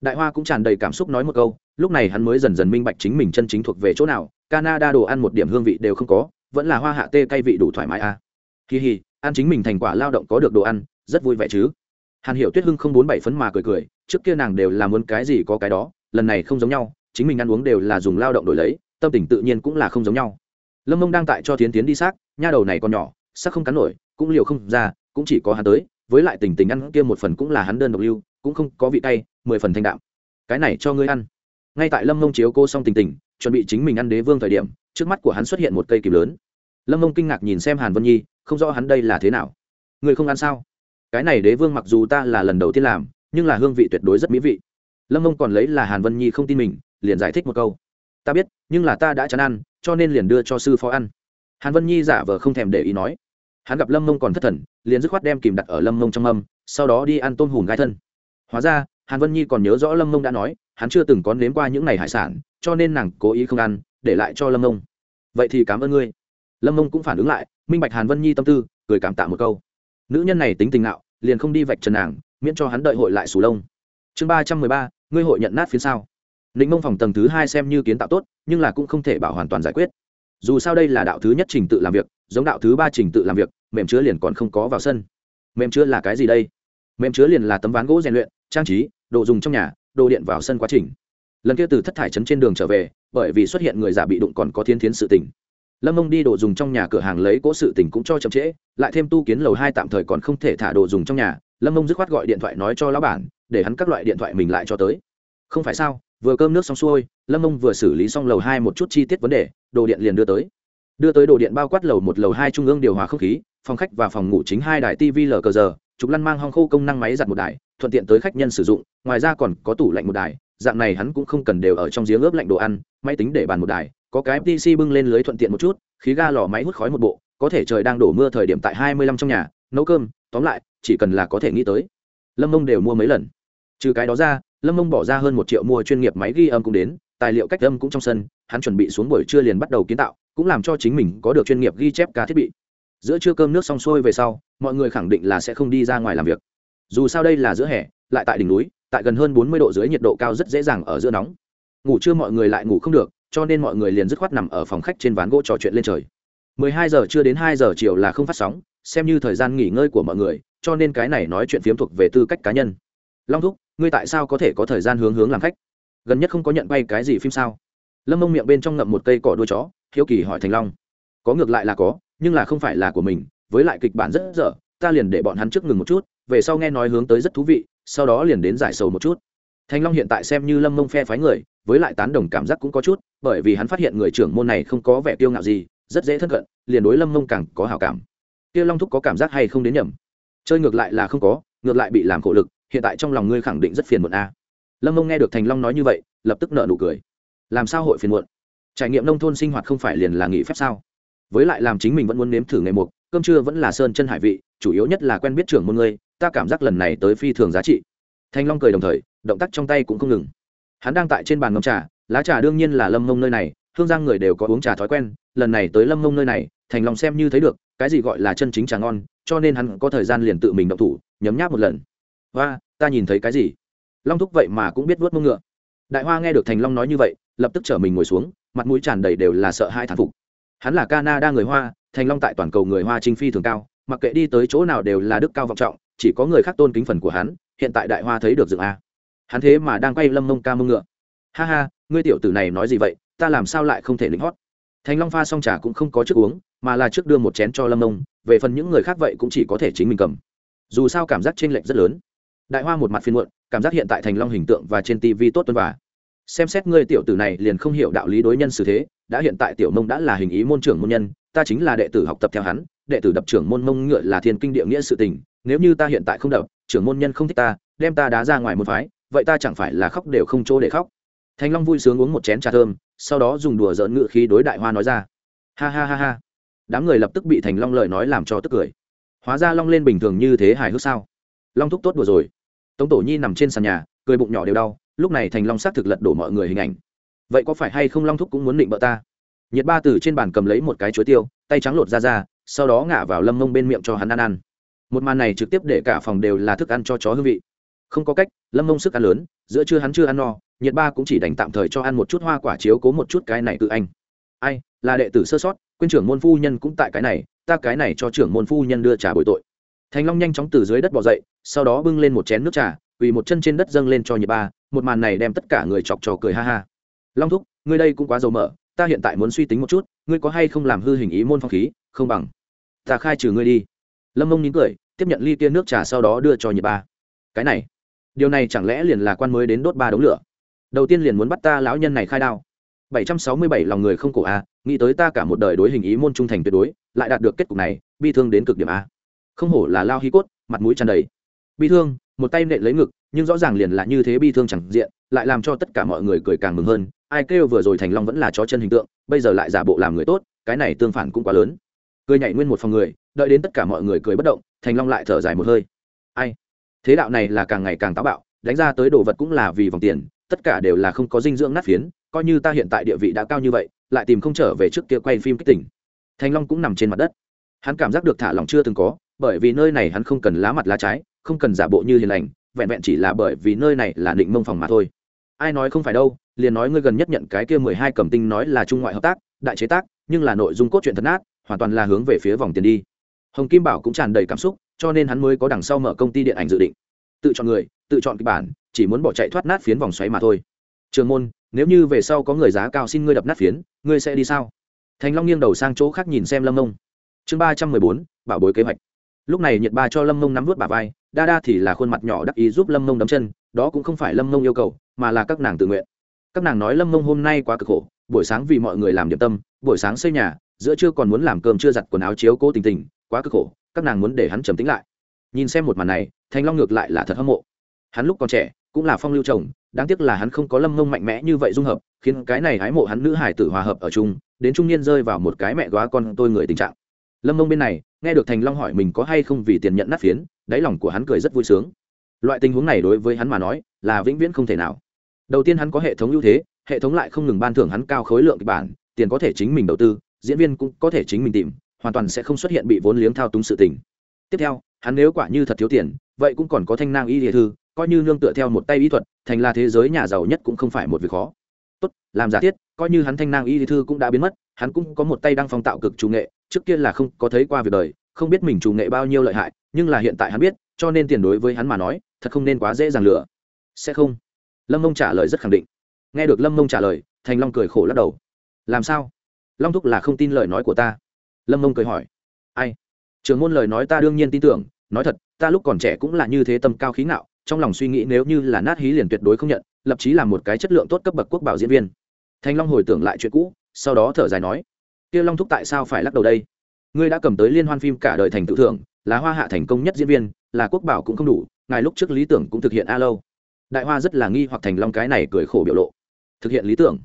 Đại hoa cũng tràn đầy cảm xúc nói một câu, lúc này hắn mới dần dần minh bạch chính mình chân chính thuộc về chỗ nào, canada đồ ăn một điểm hương vị đều không có, vẫn là hoa hạ tê cay vị đủ thoải mái à. kỳ hì, ăn chính mình thành quả lao động có được đồ ăn, rất vui vẻ chứ hàn hiểu tuyết hưng không bốn bảy phấn mà cười cười, trước kia nàng đều là muốn cái gì có cái đó, lần này không giống nhau, chính mình ăn uống đều là dùng lao động đổi lấy, tâm tình tự nhiên cũng là không giống nhau. Lâm mông đang tại cho tiến tiến đi xác, nha đầu này còn nhỏ, xác không cắn nổi, cũng liều không ra, cũng chỉ có hắn tới, với lại tình tình ăn kia một phần cũng là hắn đơn độc lưu, cũng không có vị tay mười phần thanh đạm. Cái này cho ngươi ăn. Ngay tại lâm mông chiếu cô xong tình tình, chuẩn bị chính mình ăn đế vương thời điểm, trước mắt của hắn xuất hiện một cây kìm lớn. Lâm mông kinh ngạc nhìn xem hàn vân nhi, không rõ hắn đây là thế nào. Người không ăn sao? Cái này đế vương mặc dù ta là lần đầu tiên làm, nhưng là hương vị tuyệt đối rất mỹ vị. Lâm mông còn lấy là hàn vân nhi không tin mình, liền giải thích một câu. Ta biết, nhưng là ta đã chán ăn, cho nên liền đưa cho sư phó ăn. Hàn vân nhi giả vờ không thèm để ý nói. Hắn gặp lâm mông còn thất thần, liền dứt khoát đem kìm đặt ở lâm mông trong âm sau đó đi ăn tôm hùm gai thân. Hóa ra, hàn vân nhi còn nhớ rõ lâm mông đã nói, hắn chưa từng có nếm qua những ngày hải sản, cho nên nàng cố ý không ăn, để lại cho lâm mông. Vậy thì cảm ơn ngươi. Lâm mông cũng phản ứng lại, minh bạch hàn vân nhi tâm tư, cười cảm tạ một câu nữ nhân này tính tình nạo liền không đi vạch trần nàng, miễn cho hắn đợi hội lại sù lông. Chương ba trăm mười ba, ngươi hội nhận nát phía sau ninh mông phòng tầng thứ hai xem như kiến tạo tốt, nhưng là cũng không thể bảo hoàn toàn giải quyết. Dù sao đây là đạo thứ nhất trình tự làm việc, giống đạo thứ ba trình tự làm việc, mềm chứa liền còn không có vào sân. Mềm chứa là cái gì đây? Mềm chứa liền là tấm ván gỗ rèn luyện, trang trí, đồ dùng trong nhà, đồ điện vào sân quá trình. Lần kia từ thất thải trấn trên đường trở về, bởi vì xuất hiện người già bị đụng còn có thiên thiến sự tình lâm mông đi đồ dùng trong nhà cửa hàng lấy cỗ sự tình cũng cho chậm trễ, lại thêm tu kiến lầu hai tạm thời còn không thể thả đồ dùng trong nhà, lâm mông dứt khoát gọi điện thoại nói cho lão bản, để hắn các loại điện thoại mình lại cho tới. Không phải sao, vừa cơm nước xong xuôi, lâm mông vừa xử lý xong lầu hai một chút chi tiết vấn đề, đồ điện liền đưa tới. Đưa tới đồ điện bao quát lầu một, lầu hai trung ương điều hòa không khí, phòng khách và phòng ngủ chính hai đài tv lờ cờ giờ, trục lăn mang hong khô công năng máy giặt một đài, thuận tiện tới khách nhân sử dụng, ngoài ra còn có tủ lạnh một đài, dạng này hắn cũng không cần đều ở trong giếng ướp lạnh đồ ăn, máy tính để bàn một đài có cái pc bưng lên lưới thuận tiện một chút, khí ga lò máy hút khói một bộ, có thể trời đang đổ mưa thời điểm tại hai mươi lăm trong nhà, nấu cơm, tóm lại, chỉ cần là có thể nghĩ tới. Lâm mông đều mua mấy lần. Trừ cái đó ra, lâm mông bỏ ra hơn một triệu mua chuyên nghiệp máy ghi âm cũng đến, tài liệu cách âm cũng trong sân, hắn chuẩn bị xuống buổi trưa liền bắt đầu kiến tạo, cũng làm cho chính mình có được chuyên nghiệp ghi chép cả thiết bị. Giữa trưa cơm nước xong xuôi về sau, mọi người khẳng định là sẽ không đi ra ngoài làm việc. Dù sao đây là giữa hè, lại tại đỉnh núi, tại gần hơn bốn mươi độ dưới nhiệt độ cao rất dễ dàng ở giữa nóng. Ngủ trưa mọi người lại ngủ không được cho nên mọi người liền dứt khoát nằm ở phòng khách trên ván gỗ trò chuyện lên trời. 12 giờ chưa đến 2 giờ chiều là không phát sóng, xem như thời gian nghỉ ngơi của mọi người, cho nên cái này nói chuyện phiếm thuộc về tư cách cá nhân. Long thúc, ngươi tại sao có thể có thời gian hướng hướng làm khách? Gần nhất không có nhận bay cái gì phim sao? Lâm mông miệng bên trong ngậm một cây cỏ đuôi chó, hiếu kỳ hỏi thành long. Có ngược lại là có, nhưng là không phải là của mình, với lại kịch bản rất dở, ta liền để bọn hắn trước ngừng một chút, về sau nghe nói hướng tới rất thú vị, sau đó liền đến giải sầu một chút thanh long hiện tại xem như lâm mông phe phái người, với lại tán đồng cảm giác cũng có chút, bởi vì hắn phát hiện người trưởng môn này không có vẻ tiêu ngạo gì, rất dễ thân cận, liền đối lâm mông càng có hảo cảm. Kia long thúc có cảm giác hay không đến nhầm? Chơi ngược lại là không có, ngược lại bị làm khổ lực, hiện tại trong lòng ngươi khẳng định rất phiền muộn a. Lâm mông nghe được thành long nói như vậy, lập tức nợ nụ cười. Làm sao hội phiền muộn? Trải nghiệm nông thôn sinh hoạt không phải liền là nghỉ phép sao? Với lại làm chính mình vẫn muốn nếm thử ngày một cơm trưa vẫn là sơn chân hải vị, chủ yếu nhất là quen biết trưởng môn ngươi, ta cảm giác lần này tới phi thường giá trị thanh long cười đồng thời, động tác trong tay cũng không ngừng. Hắn đang tại trên bàn ngâm trà, lá trà đương nhiên là lâm mông nơi này, hương giang người đều có uống trà thói quen, lần này tới lâm mông nơi này, thành long xem như thấy được, cái gì gọi là chân chính trà ngon, cho nên hắn có thời gian liền tự mình động thủ, nhấm nháp một lần. Và ta nhìn thấy cái gì? Long thúc vậy mà cũng biết vớt mông ngựa. Đại hoa nghe được thành long nói như vậy, lập tức chở mình ngồi xuống, mặt mũi tràn đầy đều là sợ hai thán phục. Hắn là canada người hoa, thành long tại toàn cầu người hoa trinh phi thường cao, mặc kệ đi tới chỗ nào đều là đức cao vọng trọng, chỉ có người khác tôn kính phần của hắn hiện tại đại hoa thấy được dựng a. Hắn thế mà đang quay lâm mông ca mông ngựa. Ha ha, ngươi tiểu tử này nói gì vậy, ta làm sao lại không thể lính hót? Thành long pha xong trà cũng không có trước uống, mà là trước đưa một chén cho lâm mông, về phần những người khác vậy cũng chỉ có thể chính mình cầm. Dù sao cảm giác t r ê n lệch rất lớn. Đại hoa một mặt phiên muộn, cảm giác hiện tại thành long hình tượng và trên tv tốt tuân và. Xem xét ngươi tiểu tử này liền không hiểu đạo lý đối nhân xử thế, đã hiện tại tiểu mông đã là hình ý môn trưởng môn nhân, ta chính là đệ tử học tập theo hắn, đệ tử đập trưởng môn mông ngựa là thiên kinh địa nghĩa sự tình, nếu như ta hiện tại không đập trưởng môn nhân không thích ta, đem ta đá ra ngoài một phái, vậy ta chẳng phải là khóc đều không chỗ để khóc. Thanh long vui sướng uống một chén trà thơm, sau đó dùng đùa dỡn ngự khí đối đại hoa nói ra. Ha ha ha ha. Đám người lập tức bị thành long lời nói làm cho tức cười. Hóa ra long lên bình thường như thế hài hước sao? Long thúc tốt đùa rồi. Tống tổ nhi nằm trên sàn nhà, cười bụng nhỏ đều đau, lúc này thành long xác thực lật đổ mọi người hình ảnh. Vậy có phải hay không long thúc cũng muốn định bợ ta? Nhiệt ba từ trên bàn cầm lấy một cái chuối tiêu, tay trắng lột ra ra, sau đó ngả vào lâm mông bên miệng cho hắn ăn ăn một màn này trực tiếp để cả phòng đều là thức ăn cho chó hương vị. Không có cách, lâm mông sức ăn lớn, giữa trưa hắn chưa ăn no, nhiệt ba cũng chỉ đành tạm thời cho ăn một chút hoa quả chiếu cố một chút cái này tự anh. Ai, là đệ tử sơ sót quyên trưởng môn phu nhân cũng tại cái này, ta cái này cho trưởng môn phu nhân đưa trà bồi tội. Thành long nhanh chóng từ dưới đất bỏ dậy, sau đó bưng lên một chén nước trà, quỳ một chân trên đất dâng lên cho nhiệt ba, một màn này đem tất cả người chọc trò cười ha ha. Long thúc, ngươi đây cũng quá dầu mỡ, ta hiện tại muốn suy tính một chút, ngươi có hay không làm hư hình ý môn phong khí, không bằng, ta khai trừ ngươi đi. Lâm mông nín cười tiếp nhận ly kia nước trà sau đó đưa cho nhiệt ba. Cái này, điều này chẳng lẽ liền là quan mới đến đốt ba đống lửa? Đầu tiên liền muốn bắt ta lão nhân này khai đao. Bảy trăm sáu mươi bảy lòng người không cổ a, nghĩ tới ta cả một đời đối hình ý môn trung thành tuyệt đối, lại đạt được kết cục này, bi thương đến cực điểm a. Không hổ là lao hí cốt, mặt mũi tràn đầy. Bi thương, một tay nện lấy ngực, nhưng rõ ràng liền là như thế bi thương chẳng diện, lại làm cho tất cả mọi người cười càng mừng hơn. Ai kêu vừa rồi thành long vẫn là chó chân hình tượng, bây giờ lại giả bộ làm người tốt, cái này tương phản cũng quá lớn. Cười nhảy nguyên một phòng người, đợi đến tất cả mọi người cười bất động thành long lại thở dài một hơi. Ai? Thế đạo này là càng ngày càng táo bạo, đánh ra tới đồ vật cũng là vì vòng tiền, tất cả đều là không có dinh dưỡng nát phiến, coi như ta hiện tại địa vị đã cao như vậy, lại tìm không trở về trước kia quay phim kích tỉnh thành long cũng nằm trên mặt đất. Hắn cảm giác được thả lòng chưa từng có, bởi vì nơi này hắn không cần lá mặt lá trái, không cần giả bộ như hiền lành, vẹn vẹn chỉ là bởi vì nơi này là định mông phòng mà thôi. Ai nói không phải đâu, liền nói ngươi gần nhất nhận cái kia mười hai cầm tinh nói là trung ngoại hợp tác, đại chế tác, nhưng là nội dung cốt truyện thật nát, hoàn toàn là hướng về phía vòng tiền đi hồng kim bảo cũng tràn đầy cảm xúc, cho nên hắn mới có đằng sau mở công ty điện ảnh dự định. Tự chọn người, tự chọn kịch bản, chỉ muốn bỏ chạy thoát nát phiến vòng xoáy mà thôi. Trường môn, nếu như về sau có người giá cao xin ngươi đập nát phiến, ngươi sẽ đi sao? Thành long nghiêng đầu sang chỗ khác nhìn xem lâm mông chương ba trăm mười bốn, bảo bối kế hoạch. Lúc này nhiệt ba cho lâm mông nắm vút bả vai, đa đa thì là khuôn mặt nhỏ đắc ý giúp lâm mông đấm chân, đó cũng không phải lâm mông yêu cầu, mà là các nàng tự nguyện. Các nàng nói lâm mông hôm nay quá cực khổ, buổi sáng vì mọi người làm điểm tâm, buổi sáng xây nhà giữa trưa còn muốn làm cơm chưa giặt quần áo chiếu cố tình tình, quá cực khổ, các nàng muốn để hắn trầm tính lại. Nhìn xem một màn này thanh long ngược lại là thật hâm mộ. Hắn lúc còn trẻ, cũng là phong lưu chồng, đáng tiếc là hắn không có lâm mông mạnh mẽ như vậy dung hợp, khiến cái này hái mộ hắn nữ hải tử hòa hợp ở chung, đến trung niên rơi vào một cái mẹ góa con tôi người tình trạng. Lâm mông bên này, nghe được thành long hỏi mình có hay không vì tiền nhận nát phiến, đáy lòng của hắn cười rất vui sướng. Loại tình huống này đối với hắn mà nói, là vĩnh viễn không thể nào. Đầu tiên hắn có hệ thống ưu thế, hệ thống lại không ngừng ban thưởng hắn cao khối lượng kịch bản, tiền có thể chính mình đầu tư diễn viên cũng có thể chính mình tìm, hoàn toàn sẽ không xuất hiện bị vốn liếng thao túng sự tình. Tiếp theo, hắn nếu quả như thật thiếu tiền, vậy cũng còn có thanh nang y địa thư, coi như nương tựa theo một tay y thuật, thành là thế giới nhà giàu nhất cũng không phải một việc khó. Tốt, làm giả thiết, coi như hắn thanh nang y địa thư cũng đã biến mất, hắn cũng có một tay đang phong tạo cực chủ nghệ, trước kia là không có thấy qua việc đời, không biết mình chủ nghệ bao nhiêu lợi hại, nhưng là hiện tại hắn biết, cho nên tiền đối với hắn mà nói, thật không nên quá dễ dàng lựa sẽ không. Lâm mông trả lời rất khẳng định. Nghe được lâm mông trả lời, thành long cười khổ lắc đầu. Làm sao? Long thúc là không tin lời nói của ta lâm mông cười hỏi ai trường môn lời nói ta đương nhiên tin tưởng nói thật ta lúc còn trẻ cũng là như thế tâm cao khí ngạo trong lòng suy nghĩ nếu như là nát hí liền tuyệt đối không nhận lập chí làm một cái chất lượng tốt cấp bậc quốc bảo diễn viên thanh long hồi tưởng lại chuyện cũ sau đó thở dài nói kia long thúc tại sao phải lắc đầu đây ngươi đã cầm tới liên hoan phim cả đời thành tự thưởng là hoa hạ thành công nhất diễn viên là quốc bảo cũng không đủ ngài lúc trước lý tưởng cũng thực hiện a lâu đại hoa rất là nghi hoặc thành long cái này cười khổ biểu lộ thực hiện lý tưởng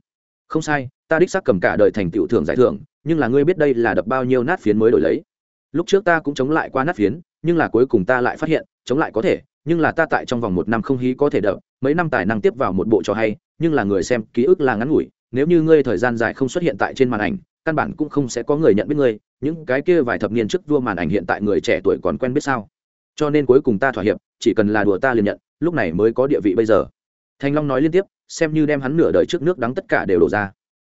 không sai ta đích xác cầm cả đời thành tựu thưởng giải thưởng, nhưng là ngươi biết đây là đập bao nhiêu nát phiến mới đổi lấy. Lúc trước ta cũng chống lại qua nát phiến, nhưng là cuối cùng ta lại phát hiện, chống lại có thể, nhưng là ta tại trong vòng một năm không hí có thể đập mấy năm tài năng tiếp vào một bộ trò hay, nhưng là người xem ký ức là ngắn ngủi, nếu như ngươi thời gian dài không xuất hiện tại trên màn ảnh, căn bản cũng không sẽ có người nhận biết ngươi, những cái kia vài thập niên trước vua màn ảnh hiện tại người trẻ tuổi còn quen biết sao? Cho nên cuối cùng ta thỏa hiệp, chỉ cần là đùa ta liền nhận, lúc này mới có địa vị bây giờ. Thanh long nói liên tiếp, xem như đem hắn nửa đời trước nước đắng tất cả đều đổ ra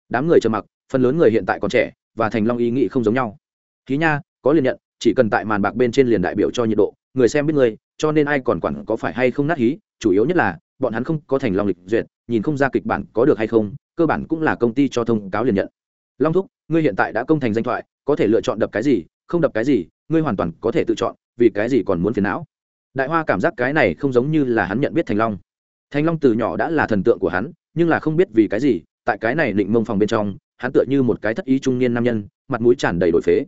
đám người trầm mặc, phần lớn người hiện tại còn trẻ và thành long ý nghĩ không giống nhau. Ký nha, có liền nhận, chỉ cần tại màn bạc bên trên liền đại biểu cho nhiệt độ, người xem biết người, cho nên ai còn quản có phải hay không nát hí, chủ yếu nhất là, bọn hắn không có thành long lịch duyệt, nhìn không ra kịch bản có được hay không, cơ bản cũng là công ty cho thông cáo liền nhận. Long thúc, ngươi hiện tại đã công thành danh thoại, có thể lựa chọn đập cái gì, không đập cái gì, ngươi hoàn toàn có thể tự chọn, vì cái gì còn muốn phiền não. Đại hoa cảm giác cái này không giống như là hắn nhận biết thành long. Thành long từ nhỏ đã là thần tượng của hắn, nhưng là không biết vì cái gì tại cái này định mông phòng bên trong hắn tựa như một cái thất ý trung niên nam nhân mặt mũi tràn đầy đổi phế.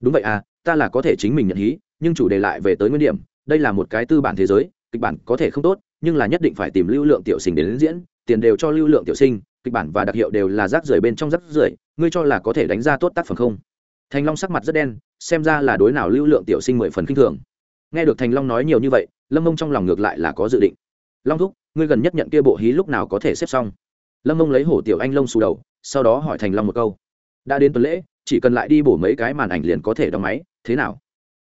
Đúng vậy à ta là có thể chính mình nhận hí nhưng chủ đề lại về tới nguyên điểm đây là một cái tư bản thế giới kịch bản có thể không tốt nhưng là nhất định phải tìm lưu lượng tiểu sinh đến, đến diễn tiền đều cho lưu lượng tiểu sinh kịch bản và đặc hiệu đều là rác rưởi bên trong rác rưởi ngươi cho là có thể đánh ra tốt tác phẩm không? Thành long sắc mặt rất đen xem ra là đối nào lưu lượng tiểu sinh mười phần k i n h thường. Nghe được thành long nói nhiều như vậy lâm mông trong lòng ngược lại là có dự định. Long thúc ngươi gần nhất nhận kia bộ hí lúc nào có thể xếp xong? Lâm mông lấy hổ tiểu anh lông xù đầu, sau đó hỏi thành long một câu. Đã đến tuần lễ, chỉ cần lại đi bổ mấy cái màn ảnh liền có thể đóng máy, thế nào?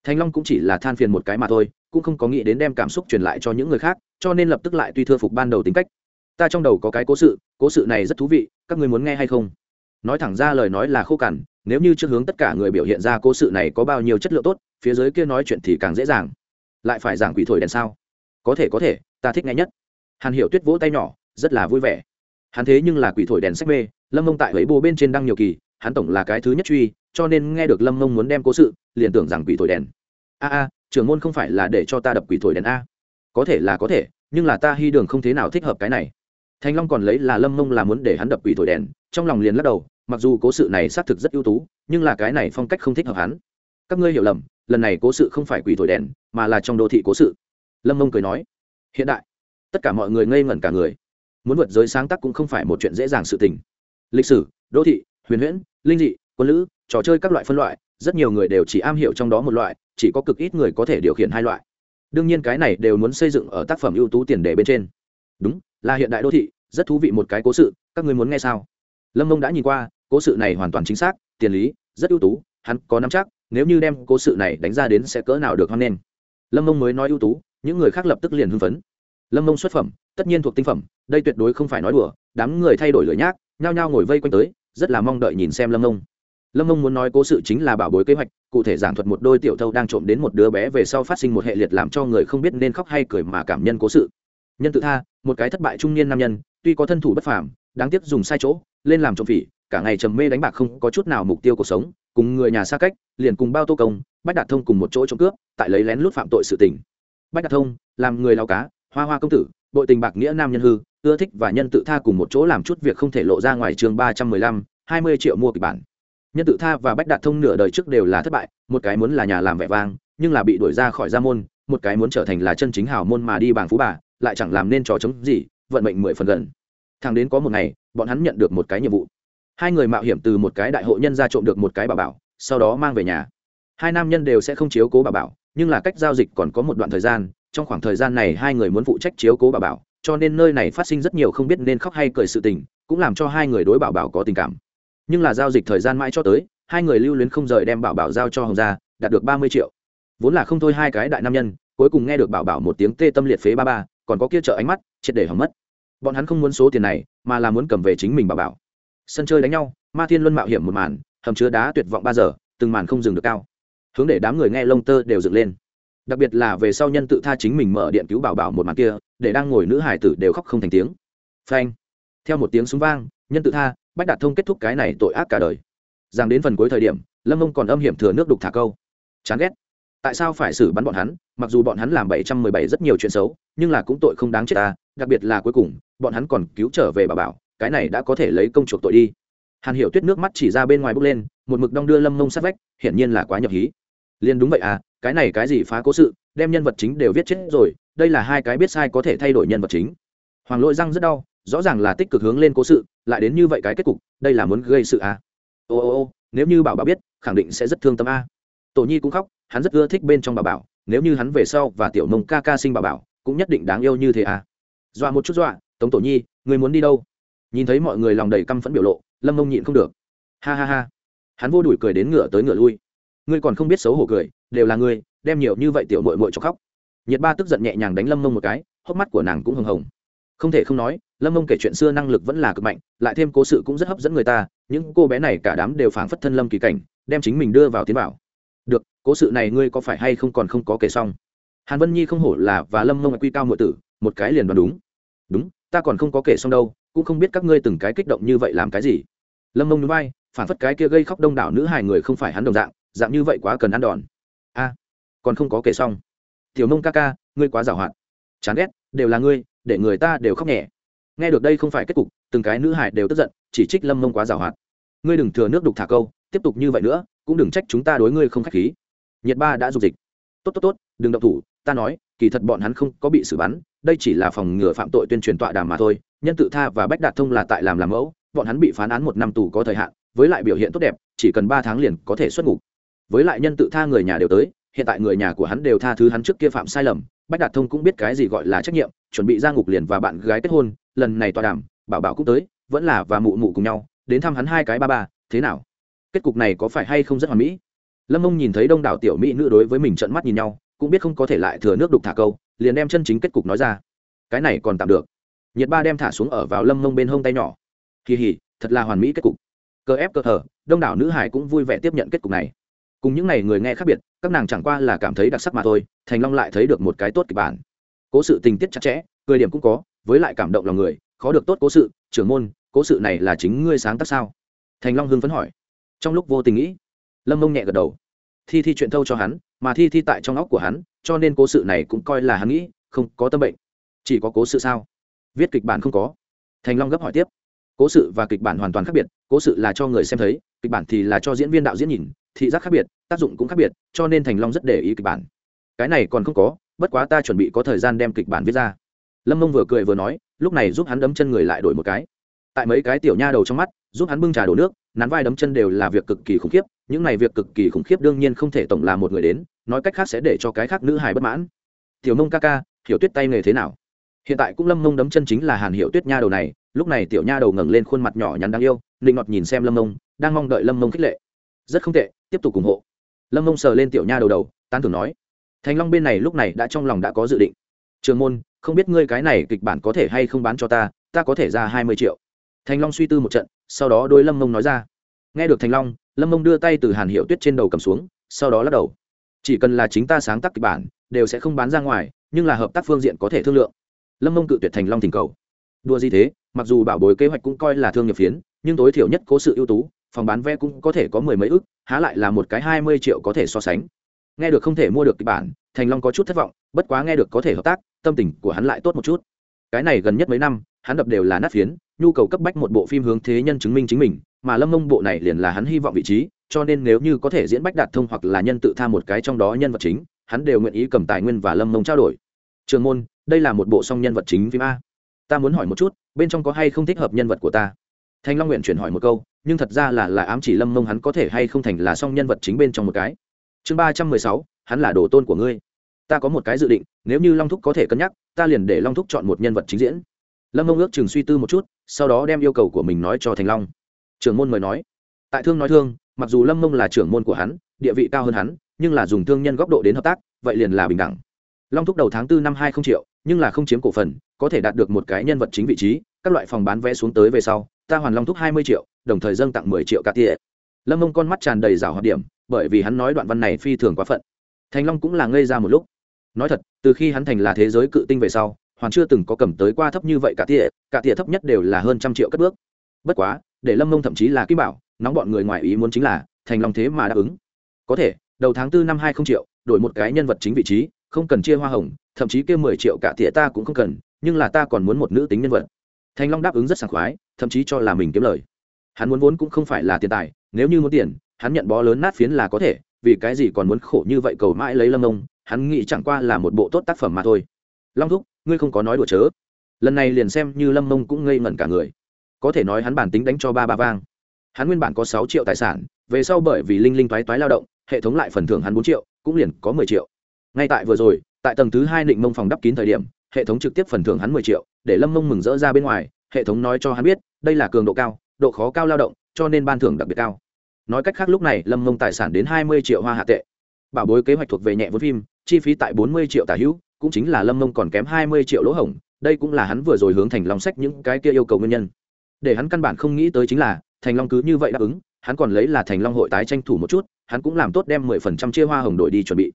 Thành long cũng chỉ là than phiền một cái mà thôi, cũng không có nghĩ đến đem cảm xúc truyền lại cho những người khác, cho nên lập tức lại tuy thưa phục ban đầu tính cách. Ta trong đầu có cái cố sự cố sự này rất thú vị, các người muốn nghe hay không? Nói thẳng ra lời nói là khô cằn, nếu như trước hướng tất cả người biểu hiện ra cố sự này có bao nhiêu chất lượng tốt, phía dưới kia nói chuyện thì càng dễ dàng. Lại phải giảng quỷ thổi đèn sao? Có thể có thể, ta thích nghe nhất. Hàn hiểu tuyết vỗ tay nhỏ, rất là vui vẻ hắn thế nhưng là quỷ thổi đèn sách mê, lâm mông tại ấy bồ bên trên đăng nhiều kỳ, hắn tổng là cái thứ nhất truy, cho nên nghe được lâm mông muốn đem cố sự, liền tưởng rằng quỷ thổi đèn. A a, trưởng môn không phải là để cho ta đập quỷ thổi đèn a? Có thể là có thể, nhưng là ta hy đường không thế nào thích hợp cái này. Thanh long còn lấy là lâm mông là muốn để hắn đập quỷ thổi đèn, trong lòng liền lắc đầu, mặc dù cố sự này xác thực rất ưu tú, nhưng là cái này phong cách không thích hợp hắn. Các ngươi hiểu lầm, lần này cố sự không phải quỷ thổi đèn, mà là trong đô thị cố sự. Lâm mông cười nói, hiện đại, tất cả mọi người ngây ngẩn cả người muốn vượt giới sáng tác cũng không phải một chuyện dễ dàng sự tình. Lịch sử, đô thị, huyền huyễn, linh dị, quân lữ, trò chơi các loại phân loại, rất nhiều người đều chỉ am hiểu trong đó một loại, chỉ có cực ít người có thể điều khiển hai loại. Đương nhiên cái này đều muốn xây dựng ở tác phẩm ưu tú tiền đề bên trên. Đúng, là hiện đại đô thị, rất thú vị một cái cố sự, các ngươi muốn nghe sao? Lâm mông đã nhìn qua, cố sự này hoàn toàn chính xác, tiền lý, rất ưu tú, hắn có nắm chắc, nếu như đem cố sự này đánh ra đến sẽ cỡ nào được hoan nghênh. Lâm mông mới nói ưu tú, những người khác lập tức liền hưng phấn. Lâm mông xuất phẩm tất nhiên thuộc tinh phẩm, đây tuyệt đối không phải nói đùa, đám người thay đổi lửa nhác, nhao nhao ngồi vây quanh tới, rất là mong đợi nhìn xem lâm ông lâm ông muốn nói cố sự chính là bảo bối kế hoạch, cụ thể giảng thuật một đôi tiểu thâu đang trộm đến một đứa bé về sau phát sinh một hệ liệt làm cho người không biết nên khóc hay cười mà cảm nhân cố sự. Nhân tự tha, một cái thất bại trung niên nam nhân, tuy có thân thủ bất phàm, đáng tiếc dùng sai chỗ, lên làm trộm phỉ, cả ngày trầm mê đánh bạc không có chút nào mục tiêu cuộc sống, cùng người nhà xa cách, liền cùng bao tô công, bách đạt thông cùng một chỗ trộm cướp, tại lấy lén lút phạm tội sự tình. Bách đạt thông, làm người lao cá, hoa hoa công tử bội tình bạc nghĩa nam nhân hư, ưa thích và nhân tự tha cùng một chỗ làm chút việc không thể lộ ra ngoài trường ba trăm mười lăm, hai mươi triệu mua kịch bản. Nhân tự tha và bách đạt thông nửa đời trước đều là thất bại, một cái muốn là nhà làm vẻ vang, nhưng là bị đuổi ra khỏi gia môn, một cái muốn trở thành là chân chính hào môn mà đi bảng phú bà, lại chẳng làm nên trò chống gì, vận mệnh mười phần gần. Thằng đến có một ngày, bọn hắn nhận được một cái nhiệm vụ. Hai người mạo hiểm từ một cái đại hội nhân ra trộm được một cái bà bảo, sau đó mang về nhà. Hai nam nhân đều sẽ không chiếu cố bà bảo, nhưng là cách giao dịch còn có một đoạn thời gian trong khoảng thời gian này hai người muốn phụ trách chiếu cố bà bảo, cho nên nơi này phát sinh rất nhiều không biết nên khóc hay cười sự tình, cũng làm cho hai người đối bảo bảo có tình cảm. Nhưng là giao dịch thời gian mãi cho tới, hai người lưu luyến không rời đem bảo bảo giao cho hồng gia, đạt được ba mươi triệu. Vốn là không thôi hai cái đại nam nhân, cuối cùng nghe được bảo bảo một tiếng tê tâm liệt phế ba ba, còn có kia trợ ánh mắt, triệt để hỏng mất. Bọn hắn không muốn số tiền này, mà là muốn cầm về chính mình bảo bảo. Sân chơi đánh nhau, ma thiên luân mạo hiểm một màn, hầm chứa đá tuyệt vọng ba giờ, từng màn không dừng được cao. Hướng để đám người nghe lông tơ đều dựng lên đặc biệt là về sau nhân tự tha chính mình mở điện cứu bảo bảo một màn kia, để đang ngồi nữ hải tử đều khóc không thành tiếng. Phanh. Theo một tiếng súng vang, nhân tự tha, bách đạt thông kết thúc cái này tội ác cả đời. Rằng đến phần cuối thời điểm, lâm ông còn âm hiểm thừa nước đục thả câu. Chán ghét. Tại sao phải xử bắn bọn hắn? Mặc dù bọn hắn làm bảy trăm mười bảy rất nhiều chuyện xấu, nhưng là cũng tội không đáng chết ta, đặc biệt là cuối cùng, bọn hắn còn cứu trở về bà bảo, cái này đã có thể lấy công chuộc tội đi. Hàn hiểu tuyết nước mắt chỉ ra bên ngoài bước lên, một mực đong đưa lâm mông sát vách, hiển nhiên là quá nhập hí liền đúng vậy à cái này cái gì phá cố sự, đem nhân vật chính đều viết chết rồi, đây là hai cái biết sai có thể thay đổi nhân vật chính. Hoàng lỗi răng rất đau, rõ ràng là tích cực hướng lên cố sự, lại đến như vậy cái kết cục, đây là muốn gây sự à. Ô ô ô, nếu như bảo bảo biết, khẳng định sẽ rất thương tâm a. Tổ nhi cũng khóc, hắn rất ưa thích bên trong Bảo bảo, nếu như hắn về sau và tiểu mông ca ca sinh Bảo bảo, cũng nhất định đáng yêu như thế à. Dọa một chút dọa, tống tổ nhi, người muốn đi đâu? Nhìn thấy mọi người lòng đầy căm phẫn biểu lộ, lâm mông nhịn không được. Ha ha ha. Hắn vô đuổi cười đến ngựa tới ngựa lui ngươi còn không biết xấu hổ cười, đều là ngươi, đem nhiều như vậy tiểu mội mội cho khóc. Nhiệt ba tức giận nhẹ nhàng đánh lâm mông một cái, hốc mắt của nàng cũng hưng hồng. Không thể không nói, lâm mông kể chuyện xưa năng lực vẫn là cực mạnh, lại thêm cố sự cũng rất hấp dẫn người ta, những cô bé này cả đám đều phảng phất thân lâm kỳ cảnh, đem chính mình đưa vào tiến bảo. Được, cố sự này ngươi có phải hay không còn không có kể xong? Hàn vân nhi không hổ là và lâm mông quy cao ngựa tử, một cái liền đoán đúng. Đúng, ta còn không có kể xong đâu, cũng không biết các ngươi từng cái kích động như vậy làm cái gì. Lâm mông núi bay phản phất cái kia gây khóc đông đảo nữ hài người không phải hắn đồng dạng dạng như vậy quá cần ăn đòn. A, còn không có kể xong. Tiểu mông ca ca, ngươi quá giảo hoạt. Chán ghét, đều là ngươi, để người ta đều khóc nhẹ. Nghe được đây không phải kết cục, từng cái nữ hải đều tức giận, chỉ trích lâm mông quá giảo hoạt. Ngươi đừng thừa nước đục thả câu, tiếp tục như vậy nữa, cũng đừng trách chúng ta đối ngươi không k h á c h khí. Nhiệt ba đã dục dịch. Tốt tốt tốt, đừng động thủ, ta nói, kỳ thật bọn hắn không có bị xử bắn, đây chỉ là phòng ngừa phạm tội tuyên truyền tọa đàm mà thôi. Nhân tự tha và bách đạt thông là tại làm làm mẫu, bọn hắn bị phán án một năm tù có thời hạn, với lại biểu hiện tốt đẹp, chỉ cần ba tháng liền có thể xuất ngục với lại nhân tự tha người nhà đều tới, hiện tại người nhà của hắn đều tha thứ hắn trước kia phạm sai lầm, bách đạt thông cũng biết cái gì gọi là trách nhiệm, chuẩn bị ra ngục liền và bạn gái kết hôn, lần này tọa đàm, bảo bảo cũng tới, vẫn là và mụ mụ cùng nhau, đến thăm hắn hai cái ba ba, thế nào? Kết cục này có phải hay không rất hoàn mỹ? Lâm mông nhìn thấy đông đảo tiểu mỹ nữ đối với mình trận mắt nhìn nhau, cũng biết không có thể lại thừa nước đục thả câu, liền đem chân chính kết cục nói ra. Cái này còn tạm được. Nhiệt ba đem thả xuống ở vào lâm mông bên hông tay nhỏ. Kỳ hỉ thật là hoàn mỹ kết cục. Cờ ép cờ thờ, đông đảo nữ hải cũng vui vẻ tiếp nhận kết cục này cùng những n à y người nghe khác biệt, các nàng chẳng qua là cảm thấy đặc sắc mà thôi, thành long lại thấy được một cái tốt kịch bản. Cố sự tình tiết chặt chẽ, cười điểm cũng có, với lại cảm động lòng người, khó được tốt cố sự, trưởng môn, cố sự này là chính ngươi sáng tác sao? Thành long hưng phấn hỏi. Trong lúc vô tình nghĩ, lâm mông nhẹ gật đầu. Thi thi chuyện thâu cho hắn, mà thi thi tại trong óc của hắn, cho nên cố sự này cũng coi là hắn nghĩ, không có tâm bệnh. Chỉ có cố sự sao? Viết kịch bản không có. Thành long gấp hỏi tiếp. Cố sự và kịch bản hoàn toàn khác biệt, cố sự là cho người xem thấy, kịch bản thì là cho diễn viên đạo diễn nhìn, thị giác khác biệt tác dụng cũng khác biệt, cho nên thành long rất để ý kịch bản. Cái này còn không có, bất quá ta chuẩn bị có thời gian đem kịch bản viết ra. Lâm mông vừa cười vừa nói, lúc này giúp hắn đấm chân người lại đổi một cái. Tại mấy cái tiểu nha đầu trong mắt, giúp hắn bưng trà đổ nước, nắn vai đấm chân đều là việc cực kỳ khủng khiếp, những này việc cực kỳ khủng khiếp đương nhiên không thể tổng là một người đến, nói cách khác sẽ để cho cái khác nữ hài bất mãn. Tiểu mông ca ca, hiểu tuyết tay nghề thế nào? Hiện tại cũng lâm mông đấm chân chính là hàn hiểu tuyết nha đầu này, lúc này tiểu nha đầu ngẩng lên khuôn mặt nhỏ nhắn đáng yêu định ngọt nhìn xem lâm mông, đang mong đợi lâm mông khích lệ. Rất không tệ, tiếp tục ủng hộ lâm mông sờ lên tiểu nha đầu đầu, tán thưởng nói, thành long bên này lúc này đã trong lòng đã có dự định. Trường môn, không biết ngươi cái này kịch bản có thể hay không bán cho ta ta có thể ra hai mươi triệu. Thành long suy tư một trận, sau đó đôi lâm mông nói ra, nghe được thành long, lâm mông đưa tay từ hàn hiệu tuyết trên đầu cầm xuống, sau đó lắc đầu. Chỉ cần là chính ta sáng tác kịch bản, đều sẽ không bán ra ngoài, nhưng là hợp tác phương diện có thể thương lượng. Lâm mông cự tuyệt thành long thỉnh cầu. Đua gì thế, mặc dù bảo bối kế hoạch cũng coi là thương nghiệp phiến, nhưng tối thiểu nhất cố sự ưu tú phòng bán vé cũng có thể có mười mấy ức, há lại là một cái hai mươi triệu có thể so sánh. Nghe được không thể mua được kịch bản, thành long có chút thất vọng, bất quá nghe được có thể hợp tác, tâm tình của hắn lại tốt một chút. Cái này gần nhất mấy năm, hắn đập đều là nát phiến, nhu cầu cấp bách một bộ phim hướng thế nhân chứng minh chính mình, mà lâm mông bộ này liền là hắn hy vọng vị trí, cho nên nếu như có thể diễn bách đạt thông hoặc là nhân tự tham một cái trong đó nhân vật chính, hắn đều nguyện ý cầm tài nguyên và lâm mông trao đổi. Trường môn, đây là một bộ song nhân vật chính phim a. Ta muốn hỏi một chút, bên trong có hay không thích hợp nhân vật của ta? Thanh long nguyện chuyển hỏi một câu nhưng thật ra là là ám chỉ lâm mông hắn có thể hay không thành là song nhân vật chính bên trong một cái. Chương ba trăm mười sáu, hắn là đồ tôn của ngươi. Ta có một cái dự định, nếu như long thúc có thể cân nhắc, ta liền để long thúc chọn một nhân vật chính diễn. Lâm mông ước chừng suy tư một chút, sau đó đem yêu cầu của mình nói cho thành long. Trưởng môn mời nói. Tại thương nói thương, mặc dù lâm mông là trưởng môn của hắn, địa vị cao hơn hắn, nhưng là dùng thương nhân góc độ đến hợp tác, vậy liền là bình đẳng. Long thúc đầu tháng tư năm hai không triệu, nhưng là không chiếm cổ phần, có thể đạt được một cái nhân vật chính vị trí, các loại phòng bán vé xuống tới về sau ta hoàn long thúc hai mươi triệu đồng thời dâng tặng mười triệu cả tỉa. lâm mông con mắt tràn đầy rào hoạt điểm bởi vì hắn nói đoạn văn này phi thường quá phận. Thành long cũng là ngây ra một lúc. Nói thật từ khi hắn thành là thế giới cự tinh về sau hoàn chưa từng có cầm tới qua thấp như vậy cả tỉa, cả tỉa thấp nhất đều là hơn trăm triệu cất bước. Bất quá để lâm mông thậm chí là kim bảo nóng bọn người ngoài ý muốn chính là thành long thế mà đáp ứng. Có thể đầu tháng tư năm hai không triệu đổi một cái nhân vật chính vị trí không cần chia hoa hồng thậm chí kêu mười triệu cả tỉa ta cũng không cần nhưng là ta còn muốn một nữ tính nhân vật thành long đáp ứng rất sảng khoái, thậm chí cho là mình kiếm lời. Hắn muốn vốn cũng không phải là tiền tài, nếu như muốn tiền, hắn nhận bó lớn nát phiến là có thể, vì cái gì còn muốn khổ như vậy cầu mãi lấy lâm ông hắn nghĩ chẳng qua là một bộ tốt tác phẩm mà thôi. Long thúc, ngươi không có nói đùa chớ. Lần này liền xem như lâm mông cũng ngây ngẩn cả người. Có thể nói hắn bản tính đánh cho ba ba vang. Hắn nguyên bản có sáu triệu tài sản, về sau bởi vì linh linh toái toái lao động, hệ thống lại phần thưởng hắn bốn triệu, cũng liền có mười triệu. Ngay tại vừa rồi, tại tầng thứ hai định mông phòng đắp kín thời điểm, hệ thống trực tiếp phần thưởng hắn mười triệu để lâm mông mừng rỡ ra bên ngoài, hệ thống nói cho hắn biết, đây là cường độ cao, độ khó cao lao động, cho nên ban thưởng đặc biệt cao. Nói cách khác lúc này, lâm mông tài sản đến hai mươi triệu hoa hạ tệ. Bảo bối kế hoạch thuộc về nhẹ vốn phim, chi phí tại bốn mươi triệu tả hữu, cũng chính là lâm mông còn kém hai mươi triệu lỗ hổng, đây cũng là hắn vừa rồi hướng thành long sách những cái kia yêu cầu nguyên nhân. Để hắn căn bản không nghĩ tới chính là, thành long cứ như vậy đáp ứng, hắn còn lấy là thành long hội tái tranh thủ một chút, hắn cũng làm tốt đem mười phần trăm chia hoa hồng đổi đi chuẩn bị.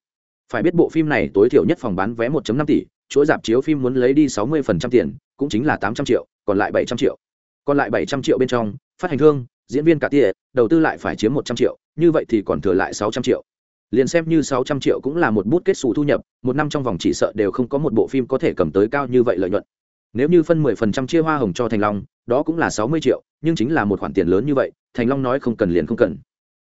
Phải biết bộ phim này tối thiểu nhất phòng bán vé một năm tỷ chuỗi dạp chiếu phim muốn lấy đi sáu mươi phần trăm tiền cũng chính là tám trăm triệu còn lại bảy trăm triệu. Còn lại bảy trăm triệu bên trong phát hành thương diễn viên cả tỉa, đầu tư lại phải chiếm một trăm triệu như vậy thì còn thừa lại sáu trăm triệu. Liền xem như sáu trăm triệu cũng là một bút kết xù thu nhập một năm trong vòng chỉ sợ đều không có một bộ phim có thể cầm tới cao như vậy lợi nhuận. Nếu như phân mười phần trăm chia hoa hồng cho thành long đó cũng là sáu mươi triệu nhưng chính là một khoản tiền lớn như vậy thành long nói không cần liền không cần.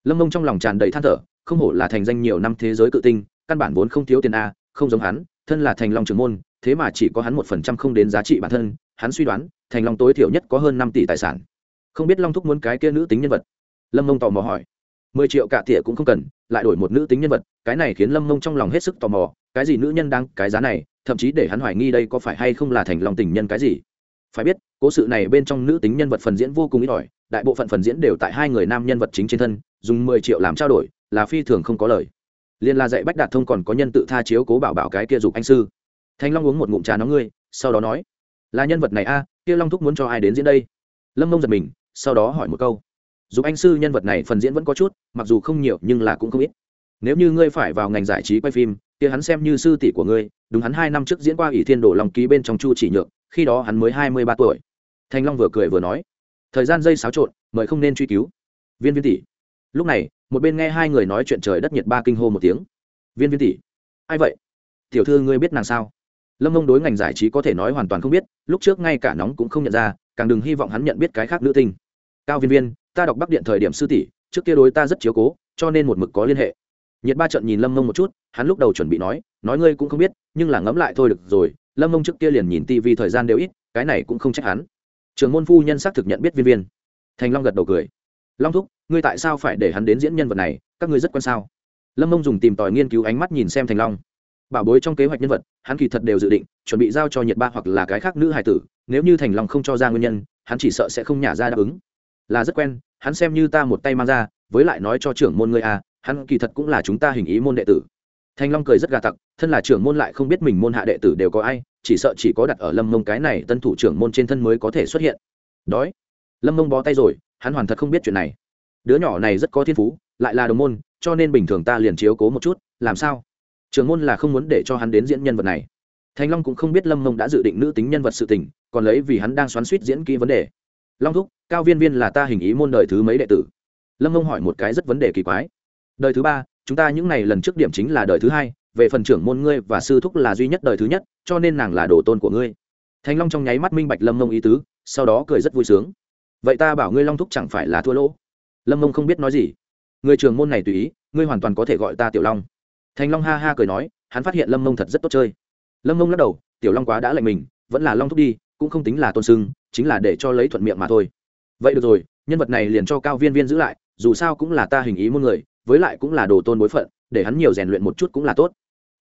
Lâm mông trong lòng tràn đầy than thở không hổ là thành danh nhiều năm thế giới cự tinh căn bản vốn không thiếu tiền a không giống hắn thân là thành long trưởng môn, thế mà chỉ có hắn một phần trăm không đến giá trị bản thân, hắn suy đoán, thành long tối thiểu nhất có hơn năm tỷ tài sản. Không biết long thúc muốn cái kia nữ tính nhân vật? Lâm mông tò mò hỏi. Mười triệu cả thỉa cũng không cần, lại đổi một nữ tính nhân vật, cái này khiến lâm mông trong lòng hết sức tò mò, cái gì nữ nhân đang cái giá này, thậm chí để hắn hoài nghi đây có phải hay không là thành lòng tình nhân cái gì. Phải biết, cố sự này bên trong nữ tính nhân vật phần diễn vô cùng ít ỏi, đại bộ phận phần diễn đều tại hai người nam nhân vật chính trên thân, dùng mười triệu làm trao đổi, là phi thường không có lời liên la dạy bách đạt thông còn có nhân tự tha chiếu cố bảo bảo cái kia dục anh sư. Thanh long uống một ngụm trà nóng ngươi, sau đó nói, là nhân vật này a, kia long thúc muốn cho ai đến diễn đây? Lâm mông giật mình, sau đó hỏi một câu, dục anh sư nhân vật này phần diễn vẫn có chút, mặc dù không nhiều nhưng là cũng không ít. Nếu như ngươi phải vào ngành giải trí quay phim, kia hắn xem như sư tỷ của ngươi, đúng hắn hai năm trước diễn qua ỷ thiên đổ lòng ký bên trong chu chỉ nhượng, khi đó hắn mới hai mươi ba tuổi. Thanh long vừa cười vừa nói, thời gian dây xáo trộn, mời không nên truy cứu. Viên viên tỷ lúc này, một bên nghe hai người nói chuyện trời đất nhiệt ba kinh hô một tiếng. Viên viên tỷ, ai vậy? Tiểu thư ngươi biết nàng sao? Lâm mông đối ngành giải trí có thể nói hoàn toàn không biết, lúc trước ngay cả nóng cũng không nhận ra, càng đừng hy vọng hắn nhận biết cái khác nữ tinh. Cao viên viên, ta đọc bắc điện thời điểm sư tỷ, trước kia đối ta rất chiếu cố, cho nên một mực có liên hệ. Nhiệt ba trận nhìn lâm mông một chút, hắn lúc đầu chuẩn bị nói nói ngươi cũng không biết, nhưng là ngẫm lại thôi được rồi, lâm mông trước kia liền nhìn tivi thời gian đều ít, cái này cũng không trách hắn. Trường môn phu nhân xác thực nhận biết viên viên. Thành long gật đầu cười long thúc, ngươi tại sao phải để hắn đến diễn nhân vật này? Các ngươi rất quan sao? Lâm mông dùng tìm tòi nghiên cứu ánh mắt nhìn xem thành long. Bảo bối trong kế hoạch nhân vật, hắn kỳ thật đều dự định chuẩn bị giao cho nhiệt ba hoặc là cái khác nữ hải tử, nếu như thành long không cho ra nguyên nhân, hắn chỉ sợ sẽ không nhả ra đáp ứng. Là rất quen, hắn xem như ta một tay mang ra, với lại nói cho trưởng môn ngươi à hắn kỳ thật cũng là chúng ta hình ý môn đệ tử. Thanh long cười rất gà tặc, thân là trưởng môn lại không biết mình môn hạ đệ tử đều có ai, chỉ sợ chỉ có đặt ở lâm mông cái này tân thủ trưởng môn trên thân mới có thể xuất hiện. Đói. Lâm mông bó tay rồi hắn hoàn thật không biết chuyện này. Đứa nhỏ này rất có thiên phú, lại là đồng môn, cho nên bình thường ta liền chiếu cố một chút, làm sao? Trường môn là không muốn để cho hắn đến diễn nhân vật này. Thanh long cũng không biết lâm mông đã dự định nữ tính nhân vật sự tình, còn lấy vì hắn đang xoắn suýt diễn kỹ vấn đề. Long thúc, cao viên viên là ta hình ý môn đời thứ mấy đệ tử? Lâm mông hỏi một cái rất vấn đề kỳ quái. Đời thứ ba, chúng ta những n à y lần trước điểm chính là đời thứ hai, về phần trưởng môn ngươi và sư thúc là duy nhất đời thứ nhất, cho nên nàng là đồ tôn của ngươi. Thành long trong nháy mắt minh bạch lâm mông ý tứ, sau đó cười rất vui sướng vậy ta bảo ngươi long thúc chẳng phải là thua lỗ. Lâm mông không biết nói gì. Người trường môn này tùy ý, ngươi hoàn toàn có thể gọi ta tiểu long. Thành long ha ha cười nói, hắn phát hiện lâm mông thật rất tốt chơi. Lâm mông lắc đầu, tiểu long quá đã lạnh mình, vẫn là long thúc đi, cũng không tính là tôn sưng, chính là để cho lấy thuận miệng mà thôi. Vậy được rồi, nhân vật này liền cho cao viên viên giữ lại, dù sao cũng là ta hình ý môn người, với lại cũng là đồ tôn bối phận, để hắn nhiều rèn luyện một chút cũng là tốt.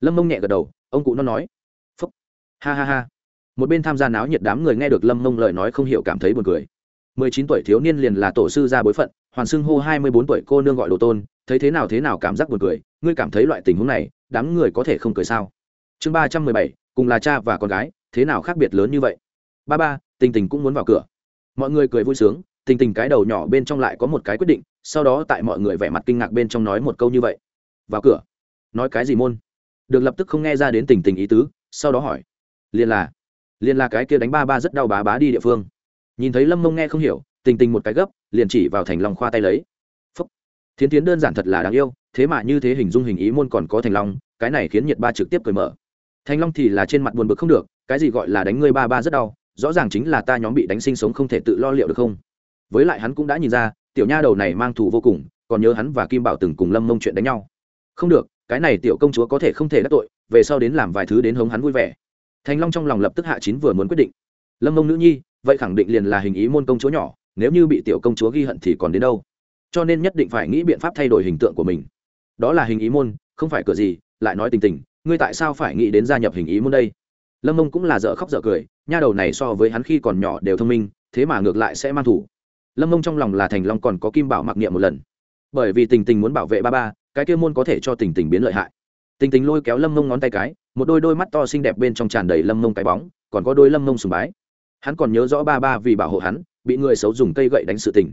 Lâm mông nhẹ gật đầu, ông cụ nó nói. Phúc. Ha ha ha. Một bên tham gia náo nhiệt đám người nghe được lâm mông lời nói không hiểu cảm thấy buồn cười mười chín tuổi thiếu niên liền là tổ sư gia bối phận hoàn xưng hô hai mươi bốn tuổi cô nương gọi đồ tôn, thấy thế nào thế nào cảm giác buồn cười, ngươi cảm thấy loại tình huống này, đám người có thể không cười sao? Chương ba trăm mười bảy, cùng là cha và con gái, thế nào khác biệt lớn như vậy? Ba ba, tình tình cũng muốn vào cửa. Mọi người cười vui sướng, tình tình cái đầu nhỏ bên trong lại có một cái quyết định, sau đó tại mọi người vẻ mặt kinh ngạc bên trong nói một câu như vậy. Vào cửa. Nói cái gì môn? Được lập tức không nghe ra đến tình tình ý tứ, sau đó hỏi. Liền là liền là cái kia đánh ba ba rất đau bá bá đi địa phương nhìn thấy lâm mông nghe không hiểu, tình tình một cái gấp, liền chỉ vào thành lòng khoa tay lấy. Phúc. Thiến tiến đơn giản thật là đáng yêu, thế mà như thế hình dung hình ý môn còn có thành long, cái này khiến nhiệt ba trực tiếp cười mở. Thành long thì là trên mặt buồn bực không được, cái gì gọi là đánh ngươi ba ba rất đau, rõ ràng chính là ta nhóm bị đánh sinh sống không thể tự lo liệu được không? Với lại hắn cũng đã nhìn ra, tiểu nha đầu này mang thù vô cùng, còn nhớ hắn và kim bảo từng cùng lâm mông chuyện đánh nhau. Không được, cái này tiểu công chúa có thể không thể đắc tội, về sau đến làm vài thứ đến hống hắn vui vẻ. Thành long trong lòng lập tức hạ chín vừa muốn quyết định. Lâm mông nữ nhi vậy khẳng định liền là hình ý môn công chúa nhỏ, nếu như bị tiểu công chúa ghi hận thì còn đến đâu? Cho nên nhất định phải nghĩ biện pháp thay đổi hình tượng của mình. Đó là hình ý môn, không phải cửa gì, lại nói tình tình, ngươi tại sao phải nghĩ đến gia nhập hình ý môn đây? Lâm mông cũng là dở khóc dở cười, nha đầu này so với hắn khi còn nhỏ đều thông minh, thế mà ngược lại sẽ mang thủ. Lâm mông trong lòng là thành long còn có kim bảo mặc niệm một lần. Bởi vì tình tình muốn bảo vệ ba ba, cái kia môn có thể cho tình tình biến lợi hại. Tình tình lôi kéo lâm mông ngón tay cái, một đôi đôi mắt to xinh đẹp bên trong tràn đầy lâm mông cái bóng, còn có đôi lâm mông sùng bái hắn còn nhớ rõ ba ba vì bảo hộ hắn, bị người xấu dùng cây gậy đánh sự tình.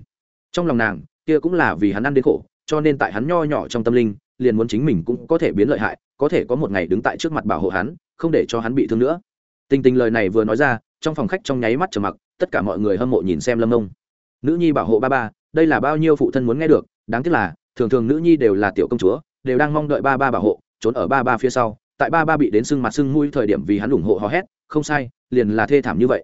Trong lòng nàng, kia cũng là vì hắn ăn đến khổ, cho nên tại hắn nho nhỏ trong tâm linh, liền muốn chính mình cũng có thể biến lợi hại, có thể có một ngày đứng tại trước mặt bảo hộ hắn, không để cho hắn bị thương nữa. Tình tình lời này vừa nói ra, trong phòng khách trong nháy mắt trầm mặc, tất cả mọi người hâm mộ nhìn xem lâm nông. Nữ nhi bảo hộ ba ba, đây là bao nhiêu phụ thân muốn nghe được, đáng tiếc là, thường thường nữ nhi đều là tiểu công chúa, đều đang mong đợi ba ba bảo hộ, trốn ở ba ba phía sau, tại ba ba bị đến sưng mặt sưng mũi thời điểm vì hắn ủng hộ hò hét, không sai, liền là thê thảm như vậy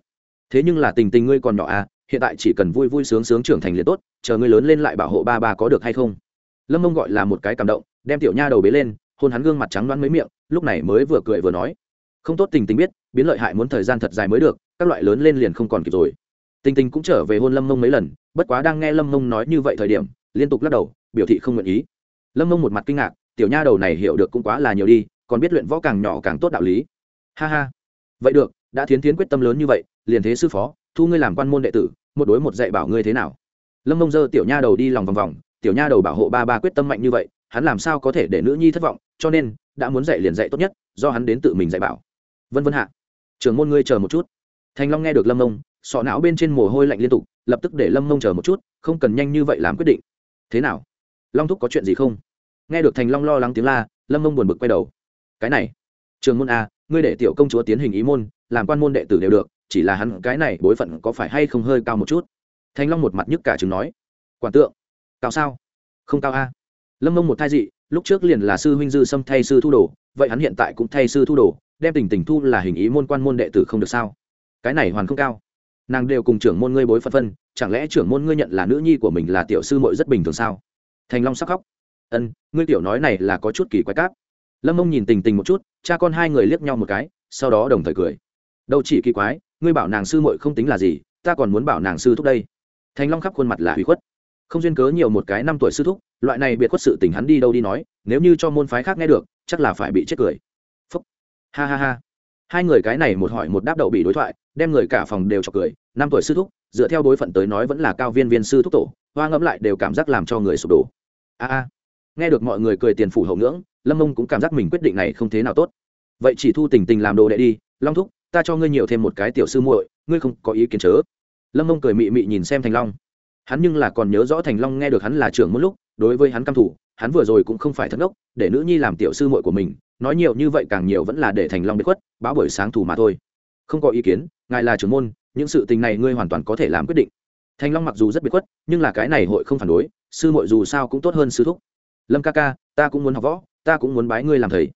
thế nhưng là tình tình ngươi còn nhỏ à hiện tại chỉ cần vui vui sướng sướng trưởng thành liền tốt, chờ ngươi lớn lên lại bảo hộ ba ba có được hay không? Lâm mông gọi là một cái cảm động, đem tiểu nha đầu bế lên, hôn hắn gương mặt trắng đoán mấy miệng, lúc này mới vừa cười vừa nói. Không tốt tình tình biết, biến lợi hại muốn thời gian thật dài mới được, các loại lớn lên liền không còn kịp rồi. Tình tình cũng trở về hôn lâm mông mấy lần, bất quá đang nghe lâm mông nói như vậy thời điểm, liên tục lắc đầu, biểu thị không nguyện ý. Lâm mông một mặt kinh ngạc, tiểu nha đầu này hiểu được cũng quá là nhiều đi, còn biết luyện võ càng nhỏ càng tốt đạo lý. Ha ha. Vậy được đã thiến tiến quyết tâm lớn như vậy, liền thế sư phó, thu ngươi làm quan môn đệ tử, một đối một dạy bảo ngươi thế nào? Lâm mông dơ tiểu nha đầu đi lòng vòng vòng, tiểu nha đầu bảo hộ ba ba quyết tâm mạnh như vậy, hắn làm sao có thể để nữ nhi thất vọng, cho nên, đã muốn dạy liền dạy tốt nhất, do hắn đến tự mình dạy bảo. Vân vân hạ, trưởng môn ngươi chờ một chút. Thành long nghe được lâm mông, sọ não bên trên mồ hôi lạnh liên tục, lập tức để lâm mông chờ một chút, không cần nhanh như vậy làm quyết định. Thế nào? Long thúc có chuyện gì không? Nghe được thành long lo lắng tiếng la, lâm mông buồn bực quay đầu. Cái này trường môn a ngươi để tiểu công chúa tiến hình ý môn, làm quan môn đệ tử đều được, chỉ là hắn cái này bối phận có phải hay không hơi cao một chút? Thanh long một mặt nhức cả chừng nói. Quản tượng, cao sao? Không cao a. Lâm mông một thai dị, lúc trước liền là sư huynh dư xâm thay sư thu đồ, vậy hắn hiện tại cũng thay sư thu đồ, đem tình tình thu là hình ý môn quan môn đệ tử không được sao? Cái này hoàn không cao. Nàng đều cùng trưởng môn ngươi bối phận phân, chẳng lẽ trưởng môn ngươi nhận là nữ nhi của mình là tiểu sư mội rất bình thường sao? Thành long sắc khóc. Ân, ngươi tiểu nói này là có chút kỳ quái cáp lâm mông nhìn tình tình một chút, cha con hai người liếc nhau một cái, sau đó đồng thời cười. Đâu chỉ kỳ quái, ngươi bảo nàng sư muội không tính là gì, ta còn muốn bảo nàng sư thúc đây. Thành long khắp khuôn mặt là hủy khuất. Không duyên cớ nhiều một cái năm tuổi sư thúc, loại này biệt khuất sự tình hắn đi đâu đi nói, nếu như cho môn phái khác nghe được, chắc là phải bị chết cười. Phúc. Ha ha ha. Hai người cái này một hỏi một đáp đậu bị đối thoại, đem người cả phòng đều chọc cười, năm tuổi sư thúc, dựa theo đối phận tới nói vẫn là cao viên viên sư thúc tổ, hoa ngẫm lại đều cảm giác làm cho người sụp đổ. A a. Nghe được mọi người cười tiền phủ hậu ngưỡng lâm mông cũng cảm giác mình quyết định này không thế nào tốt. Vậy chỉ thu tình tình làm đồ đệ đi, long thúc, ta cho ngươi nhiều thêm một cái tiểu sư muội, ngươi không có ý kiến chớ. Lâm mông cười mị mị nhìn xem thành long. Hắn nhưng là còn nhớ rõ thành long nghe được hắn là trưởng một lúc, đối với hắn căm thủ hắn vừa rồi cũng không phải thất ngốc, để nữ nhi làm tiểu sư muội của mình, nói nhiều như vậy càng nhiều vẫn là để thành long biết khuất, báo buổi sáng thủ mà thôi. Không có ý kiến, ngài là trưởng môn, những sự tình này ngươi hoàn toàn có thể làm quyết định. Thành long mặc dù rất biết khuất, nhưng là cái này hội không phản đối, sư muội dù sao cũng tốt hơn sư thúc. Lâm ca ca, ta cũng muốn học võ ta cũng muốn bái ngươi làm thầy.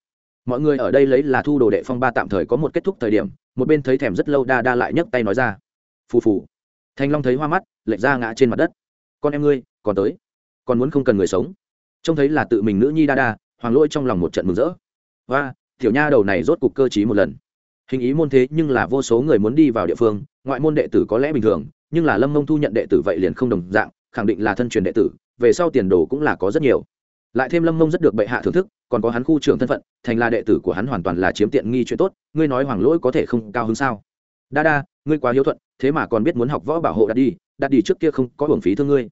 Mọi người ở đây lấy là thu đồ đệ phong ba tạm thời có một kết thúc thời điểm, một bên thấy thèm rất lâu đa đa lại nhấc tay nói ra. Phù phù. Thanh long thấy hoa mắt, lệch ra ngã trên mặt đất. Con em ngươi, còn tới. Còn muốn không cần người sống. Trông thấy là tự mình nữ nhi đa đa, hoàng lỗi trong lòng một trận mừng rỡ. Và tiểu nha đầu này rốt cục cơ t một lần. Hình ý môn thế nhưng là vô số người muốn đi vào địa phương, ngoại môn đệ tử có lẽ bình thường, nhưng là lâm mông thu nhận đệ tử vậy liền không đồng dạng, khẳng định là thân truyền đệ tử, về sau tiền đồ cũng là có rất nhiều lại thêm lâm mông rất được bệ hạ thưởng thức, còn có hắn khu trưởng thân phận, thành là đệ tử của hắn hoàn toàn là chiếm tiện nghi chuyện tốt, ngươi nói hoàng lỗi có thể không cao hứng sao? Đa đa, ngươi quá hiếu thuận, thế mà còn biết muốn học võ bảo hộ đặt đi đặt đi trước kia không có hưởng phí thương ngươi.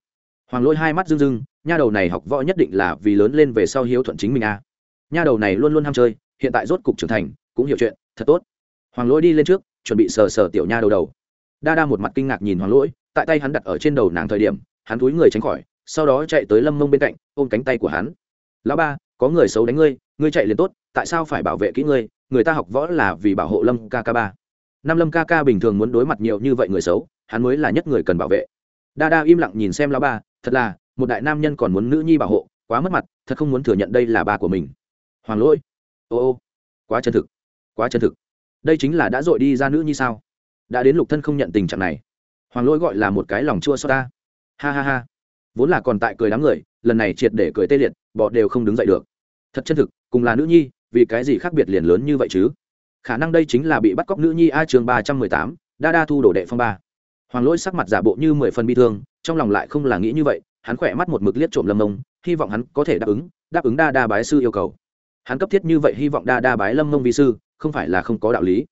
Hoàng lỗi hai mắt rưng rưng, nha đầu này học võ nhất định là vì lớn lên về sau hiếu thuận chính mình à. nha đầu này luôn luôn ham chơi, hiện tại rốt cục trưởng thành, cũng hiểu chuyện, thật tốt. Hoàng lỗi đi lên trước, chuẩn bị sờ sờ tiểu nha đầu đầu. Đa đa một mặt kinh ngạc nhìn hoàng lỗi, tại tay hắn đặt ở trên đầu nàng thời điểm, hắn túi người tránh khỏi sau đó chạy tới lâm mông bên cạnh, ôm cánh tay của hắn. Lão ba, có người xấu đánh ngươi ngươi chạy liền tốt, tại sao phải bảo vệ kỹ ngươi? Người ta học võ là vì bảo hộ lâm kk ba. Năm lâm kk bình thường muốn đối mặt nhiều như vậy người xấu, hắn mới là nhất người cần bảo vệ. Đa đa im lặng nhìn xem lão ba, thật là, một đại nam nhân còn muốn nữ nhi bảo hộ, quá mất mặt, thật không muốn thừa nhận đây là ba của mình. Hoàng lỗi, ô ô, quá chân thực, quá chân thực. Đây chính là đã dội đi ra nữ nhi sao? Đã đến lục thân không nhận tình trạng này. Hoàng lỗi gọi là một cái lòng chua xót ta. Ha ha ha vốn là còn tại cười đám người, lần này triệt để cười tê liệt, bọ đều không đứng dậy được. Thật chân thực, cùng là nữ nhi, vì cái gì khác biệt liền lớn như vậy chứ? Khả năng đây chính là bị bắt cóc nữ nhi a trường ba trăm mười tám, đa đa thu đổ đệ phong ba. Hoàng lỗi sắc mặt giả bộ như mười phần bi thương, trong lòng lại không là nghĩ như vậy, hắn khỏe mắt một mực liếc trộm lâm mông, hy vọng hắn có thể đáp ứng đáp ứng đa đa bái sư yêu cầu. Hắn cấp thiết như vậy hy vọng đa đa bái lâm mông vi sư, không phải là không có đạo lý.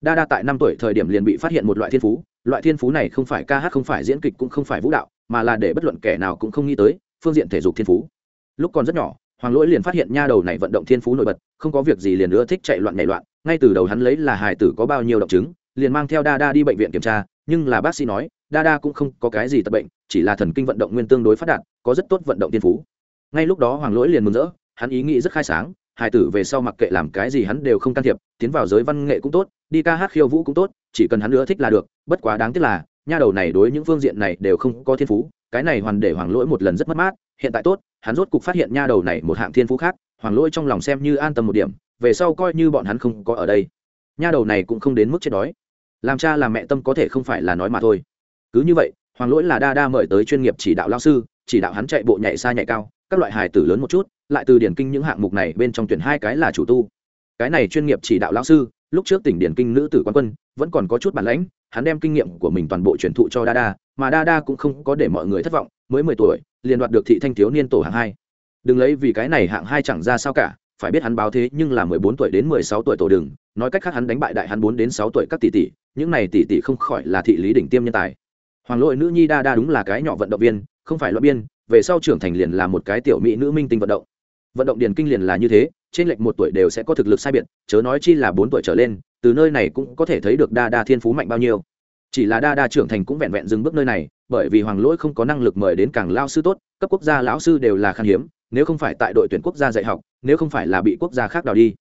Đa đa tại năm tuổi thời điểm liền bị phát hiện một loại thiên phú, loại thiên phú này không phải ca hát, không phải diễn kịch cũng không phải vũ đạo mà là để bất luận kẻ nào cũng không nghĩ tới, phương diện thể dục thiên phú. Lúc còn rất nhỏ, hoàng lỗi liền phát hiện nha đầu này vận động thiên phú nổi bật, không có việc gì liền nữa thích chạy loạn nhảy loạn, ngay từ đầu hắn lấy là hài tử có bao nhiêu động chứng, liền mang theo đa đa đi bệnh viện kiểm tra, nhưng là bác sĩ nói, đa đa cũng không có cái gì tật bệnh, chỉ là thần kinh vận động nguyên tương đối phát đạt, có rất tốt vận động thiên phú. Ngay lúc đó hoàng lỗi liền mừng rỡ, hắn ý nghĩ rất khai sáng, hài tử về sau mặc kệ làm cái gì hắn đều không can thiệp, tiến vào giới văn nghệ cũng tốt, đi ca hát khiêu vũ cũng tốt, chỉ cần hắn nữa thích là được, bất quá đáng tiếc là nha đầu này đối những phương diện này đều không có thiên phú, cái này hoàn để hoàng lỗi một lần rất mất mát, hiện tại tốt, hắn rốt cục phát hiện nha đầu này một hạng thiên phú khác, hoàng lỗi trong lòng xem như an tâm một điểm, về sau coi như bọn hắn không có ở đây. Nha đầu này cũng không đến mức chết đói. Làm cha làm mẹ tâm có thể không phải là nói mà thôi. Cứ như vậy, hoàng lỗi là đa đa mời tới chuyên nghiệp chỉ đạo lao sư, chỉ đạo hắn chạy bộ nhảy xa nhảy cao, các loại hài tử lớn một chút, lại từ điển kinh những hạng mục này bên trong tuyển hai cái là chủ tu. Cái này chuyên nghiệp chỉ đạo lão sư lúc trước tỉnh điển kinh nữ tử quan quân, vẫn còn có chút bản lãnh, hắn đem kinh nghiệm của mình toàn bộ truyền thụ cho đa đa mà đa đa cũng không có để mọi người thất vọng, mới mười tuổi, liền đoạt được thị thanh thiếu niên tổ hạng hai. Đừng lấy vì cái này hạng hai chẳng ra sao cả, phải biết hắn báo thế nhưng là mười bốn tuổi đến mười sáu tuổi tổ đường, nói cách khác hắn đánh bại đại hắn bốn đến sáu tuổi các tỷ tỷ, những này tỷ tỷ không khỏi là thị lý đỉnh tiêm nhân tài. Hoàng lỗi nữ nhi đa đa đúng là cái nhỏ vận động viên, không phải loại biên, về sau trưởng thành liền là một cái tiểu mỹ nữ minh tinh vận động. Vận động điền kinh liền là như thế trên lệch một tuổi đều sẽ có thực lực sai biệt, chớ nói chi là bốn tuổi trở lên, từ nơi này cũng có thể thấy được đa đa thiên phú mạnh bao nhiêu. Chỉ là đa đa trưởng thành cũng vẹn vẹn dừng bước nơi này, bởi vì hoàng lỗi không có năng lực mời đến càng lao sư tốt, cấp quốc gia lão sư đều là khan hiếm, nếu không phải tại đội tuyển quốc gia dạy học, nếu không phải là bị quốc gia khác đào đi.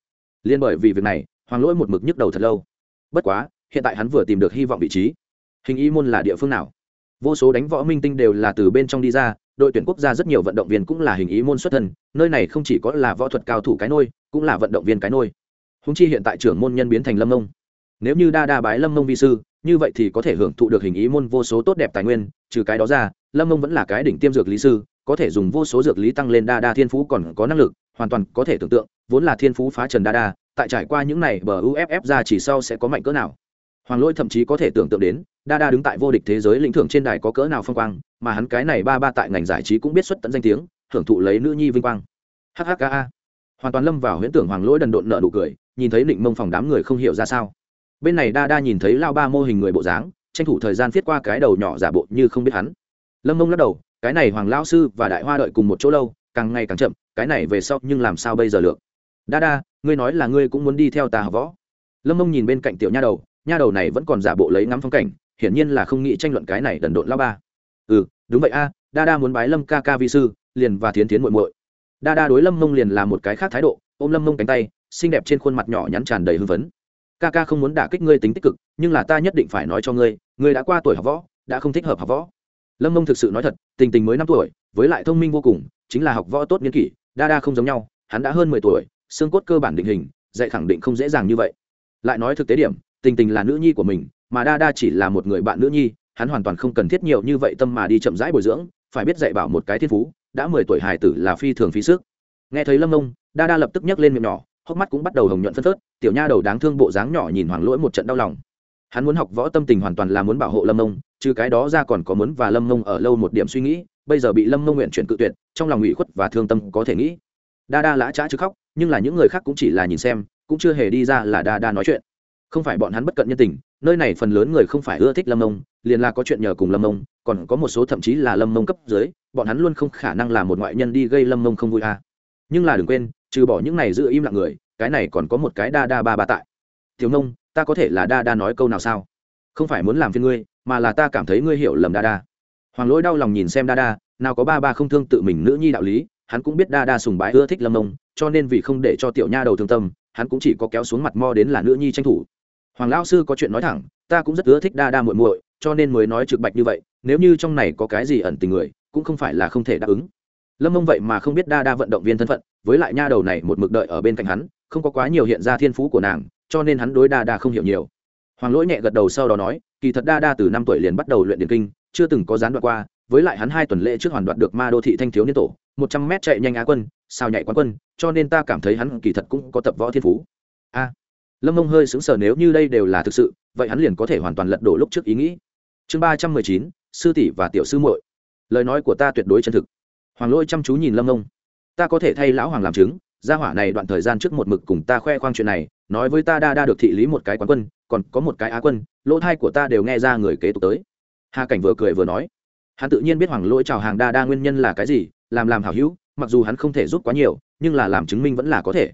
Liên bởi vì việc này, hoàng lỗi một mực nhức đầu thật lâu. Bất quá, hiện tại hắn vừa tìm được hy vọng vị trí. Hình y môn là địa phương nào? Vô số đánh võ minh tinh đều là từ bên trong đi ra, đội tuyển quốc gia rất nhiều vận động viên cũng là hình ý môn xuất thân, nơi này không chỉ có là võ thuật cao thủ cái nôi, cũng là vận động viên cái nôi. Húng chi hiện tại trưởng môn nhân biến thành lâm nông nếu như đa đa bái lâm nông vi sư, như vậy thì có thể hưởng thụ được hình ý môn vô số tốt đẹp tài nguyên, trừ cái đó ra, lâm nông vẫn là cái đỉnh tiêm dược lý sư, có thể dùng vô số dược lý tăng lên đa đa thiên phú còn có năng lực, hoàn toàn có thể tưởng tượng, vốn là thiên phú phá trần đa đa, tại trải qua những này bờ uff ra chỉ sau sẽ có mạnh cỡ nào. Hoàng Lỗi thậm chí có thể tưởng tượng đến đa đa đứng tại vô địch thế giới lĩnh thưởng trên đài có cỡ nào phong quang, mà hắn cái này ba ba tại ngành giải trí cũng biết xuất tận danh tiếng hưởng thụ lấy nữ nhi vinh quang. Hhka hoàn toàn lâm vào huyễn tưởng hoàng lỗi đần độn nợ nụ cười, nhìn thấy định mông phòng đám người không hiểu ra sao. Bên này đa đa nhìn thấy lao ba mô hình người bộ dáng, tranh thủ thời gian viết qua cái đầu nhỏ giả bộ như không biết hắn. Lâm mông lắc đầu, cái này hoàng lao sư và đại hoa đợi cùng một chỗ lâu, càng ngày càng chậm, cái này về sau nhưng làm sao bây giờ được đa đa, ngươi nói là ngươi cũng muốn đi theo ta học võ. Lâm mông nhìn bên cạnh tiểu nha đầu nha đầu này vẫn còn giả bộ lấy ngắm phong cảnh hiển nhiên là không nghĩ tranh luận cái này đần độn lao ba. Ừ đúng vậy a đa đa muốn bái lâm ca ca vi sư, liền và thiến thiến muội muội. Đa đa đối lâm mông liền là một cái khác thái độ, ôm lâm mông cánh tay, xinh đẹp trên khuôn mặt nhỏ nhắn tràn đầy hưng phấn. Ca ca không muốn đả kích ngươi tính tích cực, nhưng là ta nhất định phải nói cho ngươi ngươi đã qua tuổi học võ, đã không thích hợp học võ. Lâm mông thực sự nói thật, tình tình mới năm tuổi, với lại thông minh vô cùng, chính là học võ tốt nghiên kỷ đa đa không giống nhau, hắn đã hơn mười tuổi, xương cốt cơ bản định hình, dạy khẳng định không dễ dàng như vậy. Lại nói thực tế điểm, tình tình là nữ nhi của mình mà đa đa chỉ là một người bạn nữ nhi, hắn hoàn toàn không cần thiết nhiều như vậy tâm mà đi chậm rãi bồi dưỡng, phải biết dạy bảo một cái thiên phú, đã mười tuổi hài tử là phi thường phí sức. Nghe thấy lâm nông đa đa lập tức nhấc lên miệng nhỏ, hốc mắt cũng bắt đầu hồng nhuận phân phớt, tiểu nha đầu đáng thương bộ dáng nhỏ nhìn hoàng lỗi một trận đau lòng. Hắn muốn học võ tâm tình hoàn toàn là muốn bảo hộ lâm nông trừ cái đó ra còn có muốn và lâm nông ở lâu một điểm suy nghĩ, bây giờ bị lâm nông nguyện chuyển cự tuyệt, trong lòng ủy khuất và thương tâm có thể nghĩ. Đa đa lã trá chứ khóc, nhưng là những người khác cũng chỉ là nhìn xem, cũng chưa hề đi ra là đa đa nói chuyện không phải bọn hắn bất cận nhân tình, nơi này phần lớn người không phải ưa thích lâm mông, liền là có chuyện nhờ cùng lâm mông, còn có một số thậm chí là lâm mông cấp dưới, bọn hắn luôn không khả năng là một ngoại nhân đi gây lâm mông không vui à. nhưng là đừng quên, trừ bỏ những này giữ im lặng người, cái này còn có một cái đa đa ba ba tại. Thiếu nông ta có thể là đa đa nói câu nào sao? Không phải muốn làm phiên ngươi, mà là ta cảm thấy ngươi hiểu lầm đa đa. Hoàng lỗi đau lòng nhìn xem đa đa, nào có ba ba không thương tự mình nữ nhi đạo lý, hắn cũng biết đa đa sùng bái ưa thích lâm mông, cho nên vì không để cho tiểu nha đầu thương tâm, hắn cũng chỉ có kéo xuống mặt mo đến là nữ nhi tranh thủ hoàng lao sư có chuyện nói thẳng, ta cũng rất ưa thích đa đa muội muội, cho nên mới nói trực bạch như vậy, nếu như trong này có cái gì ẩn tình người, cũng không phải là không thể đáp ứng. Lâm mông vậy mà không biết đa đa vận động viên thân phận, với lại nha đầu này một mực đợi ở bên cạnh hắn, không có quá nhiều hiện ra thiên phú của nàng, cho nên hắn đối đa đa không hiểu nhiều. Hoàng lỗi nhẹ gật đầu sau đó nói, kỳ thật đa đa từ năm tuổi liền bắt đầu luyện điển kinh, chưa từng có gián đoạn qua, với lại hắn hai tuần lễ trước hoàn đoạt được ma đô thị thanh thiếu niên tổ, một trăm mét chạy nhanh á quân sao nhảy quán quân, cho nên ta cảm thấy hắn kỳ thật cũng có tập võ thiên phú. A lâm mông hơi sững sờ, nếu như đây đều là thực sự, vậy hắn liền có thể hoàn toàn lật đổ lúc trước ý nghĩ. Chương ba trăm mười chín, sư tỷ và tiểu sư muội. Lời nói của ta tuyệt đối chân thực. Hoàng lôi chăm chú nhìn lâm mông. Ta có thể thay lão hoàng làm chứng, gia hỏa này đoạn thời gian trước một mực cùng ta khoe khoang chuyện này, nói với ta đa đa được thị lý một cái quán quân, còn có một cái á quân, lỗ thai của ta đều nghe ra người kế tục tới. Hà cảnh vừa cười vừa nói. Hắn tự nhiên biết hoàng lỗi chào hàng đa đa nguyên nhân là cái gì, làm làm hảo hữu, mặc dù hắn không thể giúp quá nhiều, nhưng là làm chứng minh vẫn là có thể.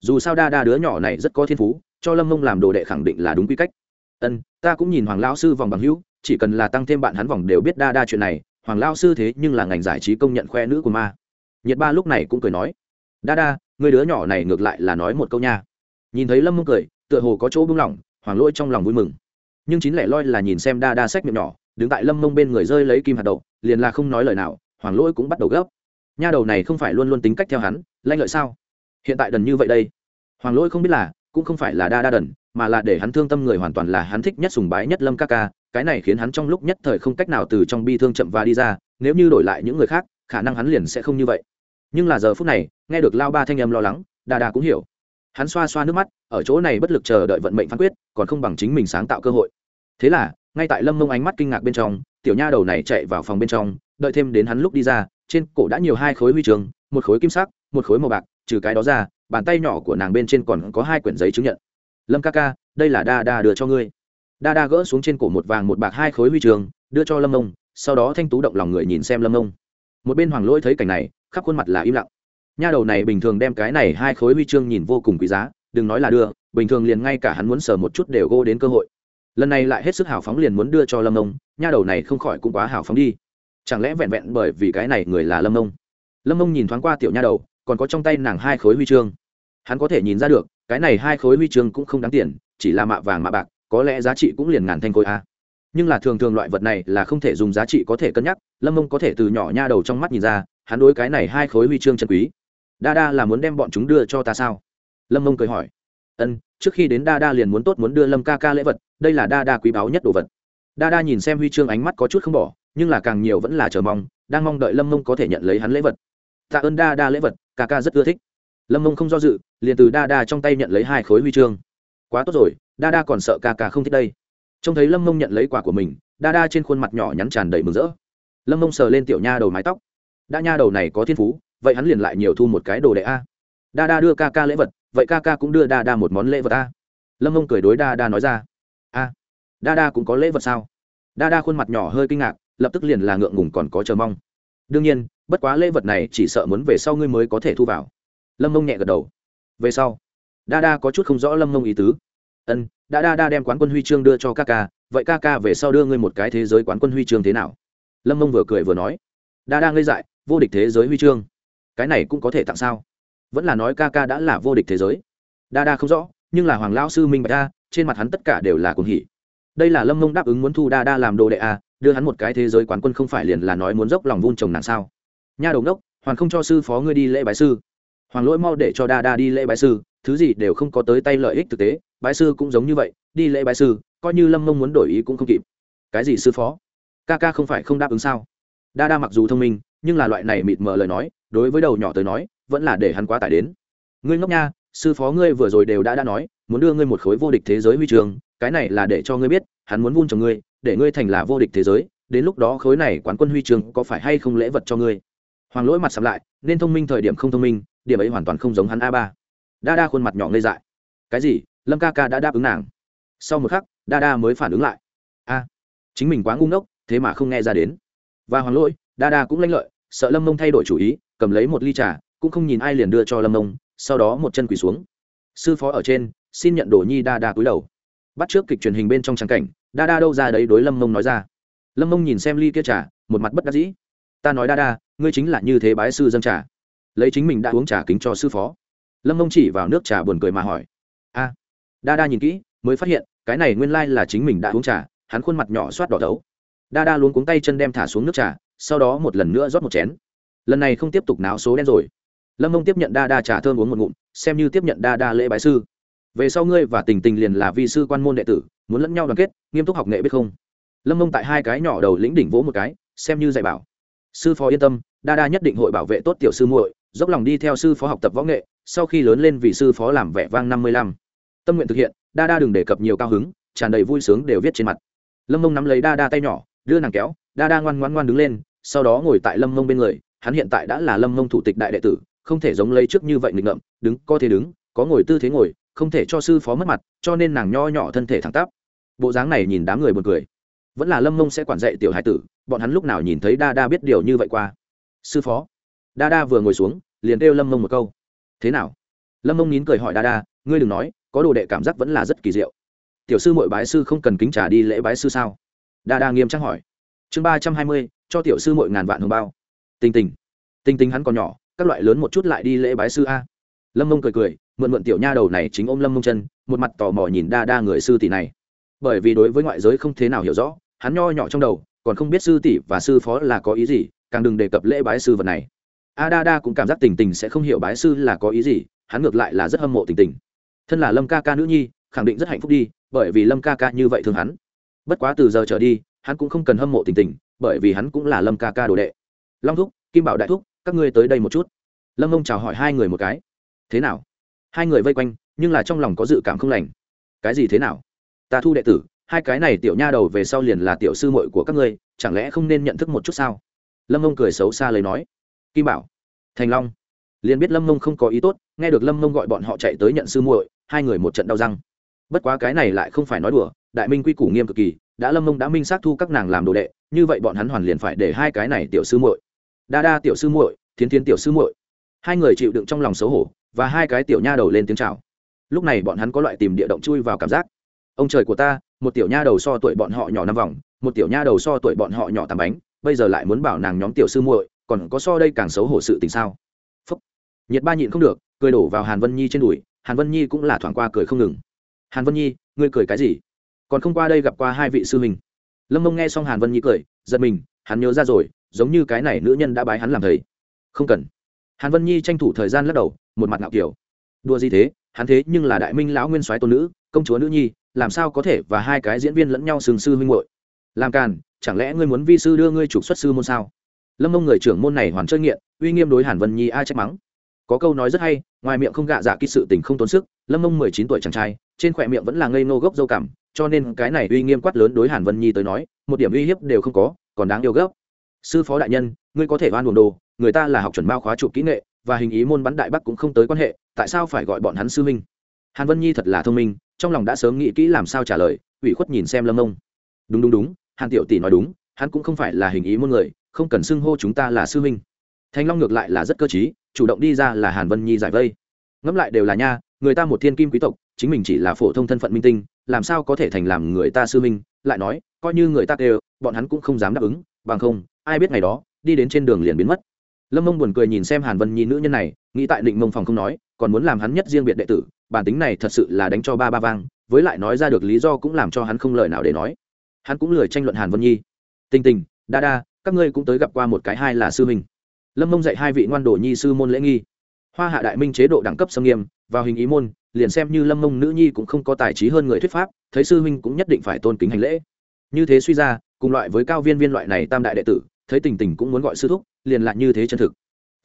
Dù sao đa đa đứa nhỏ này rất có thiên phú cho lâm mông làm đồ đệ khẳng định là đúng quy cách. Ân, ta cũng nhìn hoàng lão sư vòng bằng hữu, chỉ cần là tăng thêm bạn hắn vòng đều biết đa đa chuyện này, hoàng lão sư thế nhưng là ngành giải trí công nhận khoe nữ của ma. Nhiệt ba lúc này cũng cười nói, đa đa, người đứa nhỏ này ngược lại là nói một câu nha. Nhìn thấy lâm mông cười, tựa hồ có chỗ buông lỏng, hoàng lỗi trong lòng vui mừng. Nhưng chín lẻ loi là nhìn xem đa đa sách miệng nhỏ, đứng tại lâm mông bên người rơi lấy kim hạt đậu, liền là không nói lời nào, hoàng lỗi cũng bắt đầu gấp. Nha đầu này không phải luôn luôn tính cách theo hắn, lanh lợi sao? Hiện tại đần như vậy đây. Hoàng lỗi không biết là cũng không phải là đa đa đần, mà là để hắn thương tâm người hoàn toàn là hắn thích nhất sùng bái nhất lâm ca ca, cái này khiến hắn trong lúc nhất thời không cách nào từ trong bi thương chậm và đi ra, nếu như đổi lại những người khác, khả năng hắn liền sẽ không như vậy. Nhưng là giờ phút này, nghe được lao ba thanh âm lo lắng, đa đa cũng hiểu. Hắn xoa xoa nước mắt, ở chỗ này bất lực chờ đợi vận mệnh phán quyết, còn không bằng chính mình sáng tạo cơ hội. Thế là, ngay tại lâm mông ánh mắt kinh ngạc bên trong, tiểu nha đầu này chạy vào phòng bên trong, đợi thêm đến hắn lúc đi ra, trên cổ đã nhiều hai khối huy trường một khối kim sắc, một khối màu bạc, trừ cái đó ra bàn tay nhỏ của nàng bên trên còn có hai quyển giấy chứng nhận. Lâm ca ca, đây là đa đa đưa cho ngươi. Đa đa gỡ xuống trên cổ một vàng một bạc hai khối huy trường, đưa cho lâm ông, sau đó thanh tú động lòng người nhìn xem lâm ông. Một bên hoàng lỗi thấy cảnh này, khắp khuôn mặt là im lặng. Nha đầu này bình thường đem cái này hai khối huy chương nhìn vô cùng quý giá, đừng nói là đưa, bình thường liền ngay cả hắn muốn sờ một chút đều gô đến cơ hội. Lần này lại hết sức hào phóng liền muốn đưa cho lâm ông, nha đầu này không khỏi cũng quá hào phóng đi. Chẳng lẽ vẹn vẹn bởi vì cái này người là lâm ông? Lâm ông nhìn thoáng qua tiểu nha đầu, còn có trong tay nàng hai khối huy chương hắn có thể nhìn ra được, cái này hai khối huy chương cũng không đáng tiền, chỉ là mạ vàng mạ bạc, có lẽ giá trị cũng liền ngàn thanh khối a. Nhưng là thường thường loại vật này là không thể dùng giá trị có thể cân nhắc, lâm Mông có thể từ nhỏ nha đầu trong mắt nhìn ra, hắn đối cái này hai khối huy chương chân quý. Đa đa là muốn đem bọn chúng đưa cho ta sao? Lâm Mông cười hỏi. Ân, trước khi đến đa đa liền muốn tốt muốn đưa lâm ca ca lễ vật, đây là đa đa quý báu nhất đồ vật. Đa đa nhìn xem huy chương ánh mắt có chút không bỏ, nhưng là càng nhiều vẫn là chờ mong, đang mong đợi lâm mông có thể nhận lấy hắn lễ vật. Tạ ơn đa đa lễ vật, ca ca rất ưa thích lâm mông không do dự, liền từ đa đa trong tay nhận lấy hai khối huy chương. Quá tốt rồi, đa đa còn sợ ca ca không thích đây. Trông thấy lâm mông nhận lấy quà của mình, đa đa trên khuôn mặt nhỏ nhắn tràn đầy mừng rỡ. Lâm mông sờ lên tiểu nha đầu mái tóc. Đã nha đầu này có thiên phú, vậy hắn liền lại nhiều thu một cái đồ đệ a. Đa đa đưa ca ca lễ vật, vậy ca ca cũng đưa đa đa một món lễ vật a. Lâm mông cười đối đa đa nói ra. A, đa đa cũng có lễ vật sao? Đa đa khuôn mặt nhỏ hơi kinh ngạc, lập tức liền là ngượng ngùng còn có chờ mong. Đương nhiên, bất quá lễ vật này chỉ sợ muốn về sau ngươi mới có thể thu vào lâm mông nhẹ gật đầu. Về sau đa đa có chút không rõ lâm mông ý tứ. Ân đã đa đa đem quán quân huy chương đưa cho ca ca, vậy ca ca về sau đưa ngươi một cái thế giới quán quân huy chương thế nào? Lâm mông vừa cười vừa nói. Đa đa ngây dại, vô địch thế giới huy chương. Cái này cũng có thể tặng sao? Vẫn là nói ca ca đã là vô địch thế giới. Đa đa không rõ, nhưng là hoàng lão sư minh bạch đa trên mặt hắn tất cả đều là cuồng hỉ. Đây là lâm mông đáp ứng muốn thu đa đa làm đồ đệ a, đưa hắn một cái thế giới quán quân không phải liền là nói muốn dốc lòng vun trồng nàng sao? Nha đầu đốc hoàn không cho sư phó ngươi đi lễ bái sư hoàng lỗi mau để cho đa đa đi lễ bái sư, thứ gì đều không có tới tay lợi ích thực tế, bái sư cũng giống như vậy, đi lễ bái sư, coi như lâm mông muốn đổi ý cũng không kịp. Cái gì sư phó? Ca ca không phải không đáp ứng sao? Đa đa mặc dù thông minh, nhưng là loại này mịt mờ lời nói, đối với đầu nhỏ tới nói, vẫn là để hắn quá tải đến. Ngươi ngốc nha, sư phó ngươi vừa rồi đều đã đã nói, muốn đưa ngươi một khối vô địch thế giới huy trường, cái này là để cho ngươi biết, hắn muốn vun trồng ngươi, để ngươi thành là vô địch thế giới, đến lúc đó khối này quán quân huy trường có phải hay không lễ vật cho ngươi? Hoàng lỗi mặt sầm lại nên thông minh thời điểm không thông minh, điểm ấy hoàn toàn không giống hắn a ba. Đa đa khuôn mặt nhỏ ngây dại. Cái gì? Lâm ca ca đã đáp ứng nàng. Sau một khắc, đa đa mới phản ứng lại. A, chính mình quá ngu ngốc, thế mà không nghe ra đến. Và hoàng lỗi, đa đa cũng lanh lợi, sợ lâm mông thay đổi chủ ý, cầm lấy một ly trà, cũng không nhìn ai liền đưa cho lâm mông, sau đó một chân quỳ xuống. Sư phó ở trên, xin nhận đồ nhi đa đa cúi đầu. Bắt trước kịch truyền hình bên trong trắng cảnh, đa đa đâu ra đấy đối lâm mông nói ra. Lâm mông nhìn xem ly kia trà, một mặt bất đắc dĩ. Ta nói đa đa ngươi chính là như thế bái sư dâng trà. Lấy chính mình đã uống trà kính cho sư phó. Lâm mông chỉ vào nước trà buồn cười mà hỏi. A, đa đa nhìn kỹ, mới phát hiện, cái này nguyên lai là chính mình đã uống trà, hắn khuôn mặt nhỏ soát đỏ đấu đa đa luôn cuống tay chân đem thả xuống nước trà, sau đó một lần nữa rót một chén. Lần này không tiếp tục náo số đen rồi. Lâm mông tiếp nhận đa đa trà thơm uống một ngụm, xem như tiếp nhận đa đa lễ bái sư. Về sau ngươi và tình tình liền là vi sư quan môn đệ tử, muốn lẫn nhau đoàn kết, nghiêm túc học nghệ biết không? Lâm mông tại hai cái nhỏ đầu lĩnh đỉnh vỗ một cái, xem như dạy bảo. Sư phó yên tâm đa đa nhất định hội bảo vệ tốt tiểu sư muội, dốc lòng đi theo sư phó học tập võ nghệ, sau khi lớn lên vì sư phó làm vẻ vang năm mươi lăm. Tâm nguyện thực hiện, đa đa đừng đề cập nhiều cao hứng, tràn đầy vui sướng đều viết trên mặt. Lâm mông nắm lấy đa đa tay nhỏ, đưa nàng kéo, đa đa ngoan ngoan ngoan đứng lên, sau đó ngồi tại lâm mông bên người, hắn hiện tại đã là lâm mông thủ tịch đại đệ tử, không thể giống lấy trước như vậy nghịch ngợm, đứng, có thể đứng, có ngồi tư thế ngồi, không thể cho sư phó mất mặt, cho nên nàng nho nhỏ thân thể thẳng tắp. Bộ dáng này nhìn đám người buồn cười. Vẫn là lâm mông sẽ quản dạy tiểu hải tử, bọn hắn lúc nào nhìn thấy đa đa biết điều như vậy qua sư phó. Đa đa vừa ngồi xuống, liền kêu lâm mông một câu. Thế nào? Lâm mông nín cười hỏi đa đa, ngươi đừng nói, có đồ đệ cảm giác vẫn là rất kỳ diệu. Tiểu sư mội bái sư không cần kính trả đi lễ bái sư sao? Đa đa nghiêm trang hỏi. Chương ba trăm hai mươi, cho tiểu sư mội ngàn vạn hồng bao. Tình tình. Tình tình hắn còn nhỏ, các loại lớn một chút lại đi lễ bái sư a. Lâm mông cười cười, mượn mượn tiểu nha đầu này chính ôm lâm mông chân, một mặt tò mò nhìn đa đa người sư tỷ này. Bởi vì đối với ngoại giới không thế nào hiểu rõ, hắn nho nhỏ trong đầu còn không biết sư tỷ và sư phó là có ý gì, càng đừng đề cập lễ bái sư vật này. A đa đa cũng cảm giác tình tình sẽ không hiểu bái sư là có ý gì, hắn ngược lại là rất hâm mộ tình tình. Thân là lâm ca ca nữ nhi, khẳng định rất hạnh phúc đi, bởi vì lâm ca ca như vậy thương hắn. Bất quá từ giờ trở đi, hắn cũng không cần hâm mộ tình tình, bởi vì hắn cũng là lâm ca ca đồ đệ. Long thúc, kim bảo đại thúc, các ngươi tới đây một chút. Lâm ông chào hỏi hai người một cái. Thế nào? Hai người vây quanh, nhưng là trong lòng có dự cảm không lành. Cái gì thế nào? Ta thu đệ tử hai cái này tiểu nha đầu về sau liền là tiểu sư muội của các ngươi, chẳng lẽ không nên nhận thức một chút sao? Lâm mông cười xấu xa lấy nói. Kim bảo, thành long. Liền biết lâm mông không có ý tốt, nghe được lâm mông gọi bọn họ chạy tới nhận sư muội, hai người một trận đau răng. Bất quá cái này lại không phải nói đùa, đại minh quy củ nghiêm cực kỳ, đã lâm mông đã minh xác thu các nàng làm đồ đệ, như vậy bọn hắn hoàn liền phải để hai cái này tiểu sư muội. Đa đa tiểu sư muội, thiến thiến tiểu sư muội. Hai người chịu đựng trong lòng xấu hổ, và hai cái tiểu nha đầu lên tiếng chào. Lúc này bọn hắn có loại tìm địa động chui vào cảm giác. Ông trời của ta một tiểu nha đầu so tuổi bọn họ nhỏ năm vòng, một tiểu nha đầu so tuổi bọn họ nhỏ tám bánh, bây giờ lại muốn bảo nàng nhóm tiểu sư muội, còn có so đây càng xấu hổ sự tình sao? Phúc. Nhiệt ba nhịn không được, cười đổ vào hàn vân nhi trên đùi, hàn vân nhi cũng là thoảng qua cười không ngừng. Hàn vân nhi, ngươi cười cái gì? Còn không qua đây gặp qua hai vị sư huynh. Lâm mông nghe xong hàn vân nhi cười, giật mình, hắn nhớ ra rồi, giống như cái này nữ nhân đã bái hắn làm thầy. Không cần. Hàn vân nhi tranh thủ thời gian lắc đầu, một mặt ngạo kiểu. Đua gì thế? Hắn thế nhưng là đại minh lão nguyên soái tôn nữ, công chúa nữ nhi làm sao có thể và hai cái diễn viên lẫn nhau sừng sư huynh hội làm càn, chẳng lẽ ngươi muốn vi sư đưa ngươi trục xuất sư môn sao? Lâm mông người trưởng môn này hoàn chơi nghiện, uy nghiêm đối hàn vân nhi ai trách mắng. Có câu nói rất hay, ngoài miệng không gạ dạ kỹ sự tình không tốn sức, lâm mông mười chín tuổi chàng trai, trên khỏe miệng vẫn là ngây nô gốc dâu cảm cho nên cái này uy nghiêm quát lớn đối hàn vân nhi tới nói, một điểm uy hiếp đều không có, còn đáng yêu gấp. Sư phó đại nhân, ngươi có thể oan buồn đồ, người ta là học chuẩn bao khóa chụp kỹ nghệ, và hình ý môn bắn đại bắc cũng không tới quan hệ, tại sao phải gọi bọn hắn sư minh hàn vân nhi thật là thông minh trong lòng đã sớm nghĩ kỹ làm sao trả lời ủy khuất nhìn xem lâm ông, đúng đúng đúng hàn tiểu tỷ nói đúng hắn cũng không phải là hình ý môn người không cần xưng hô chúng ta là sư minh thanh long ngược lại là rất cơ t chủ động đi ra là hàn vân nhi giải vây. Ngẫm lại đều là nha người ta một thiên kim quý tộc chính mình chỉ là phổ thông thân phận minh tinh làm sao có thể thành làm người ta sư minh lại nói coi như người ta đều bọn hắn cũng không dám đáp ứng bằng không ai biết ngày đó đi đến trên đường liền biến mất. Lâm mông buồn cười nhìn xem hàn vân nhi nữ nhân này nghĩ tại định mông phòng không nói còn muốn làm hắn nhất riêng biệt đệ tử, bản tính này thật sự là đánh cho ba ba vang, với lại nói ra được lý do cũng làm cho hắn không lời nào để nói. Hắn cũng lười tranh luận hàn vân nhi. Tình tình, đa đa, các ngươi cũng tới gặp qua một cái hai là sư huynh. lâm mông dạy hai vị ngoan đồ nhi sư môn lễ nghi. Hoa hạ đại minh chế độ đẳng cấp xâm nghiêm, vào hình ý môn, liền xem như lâm mông nữ nhi cũng không có tài trí hơn người thuyết pháp, thấy sư huynh cũng nhất định phải tôn kính hành lễ. Như thế suy ra, cùng loại với cao viên viên loại này tam đại đệ tử, thấy tình tình cũng muốn gọi sư thúc, liền lại như thế chân thực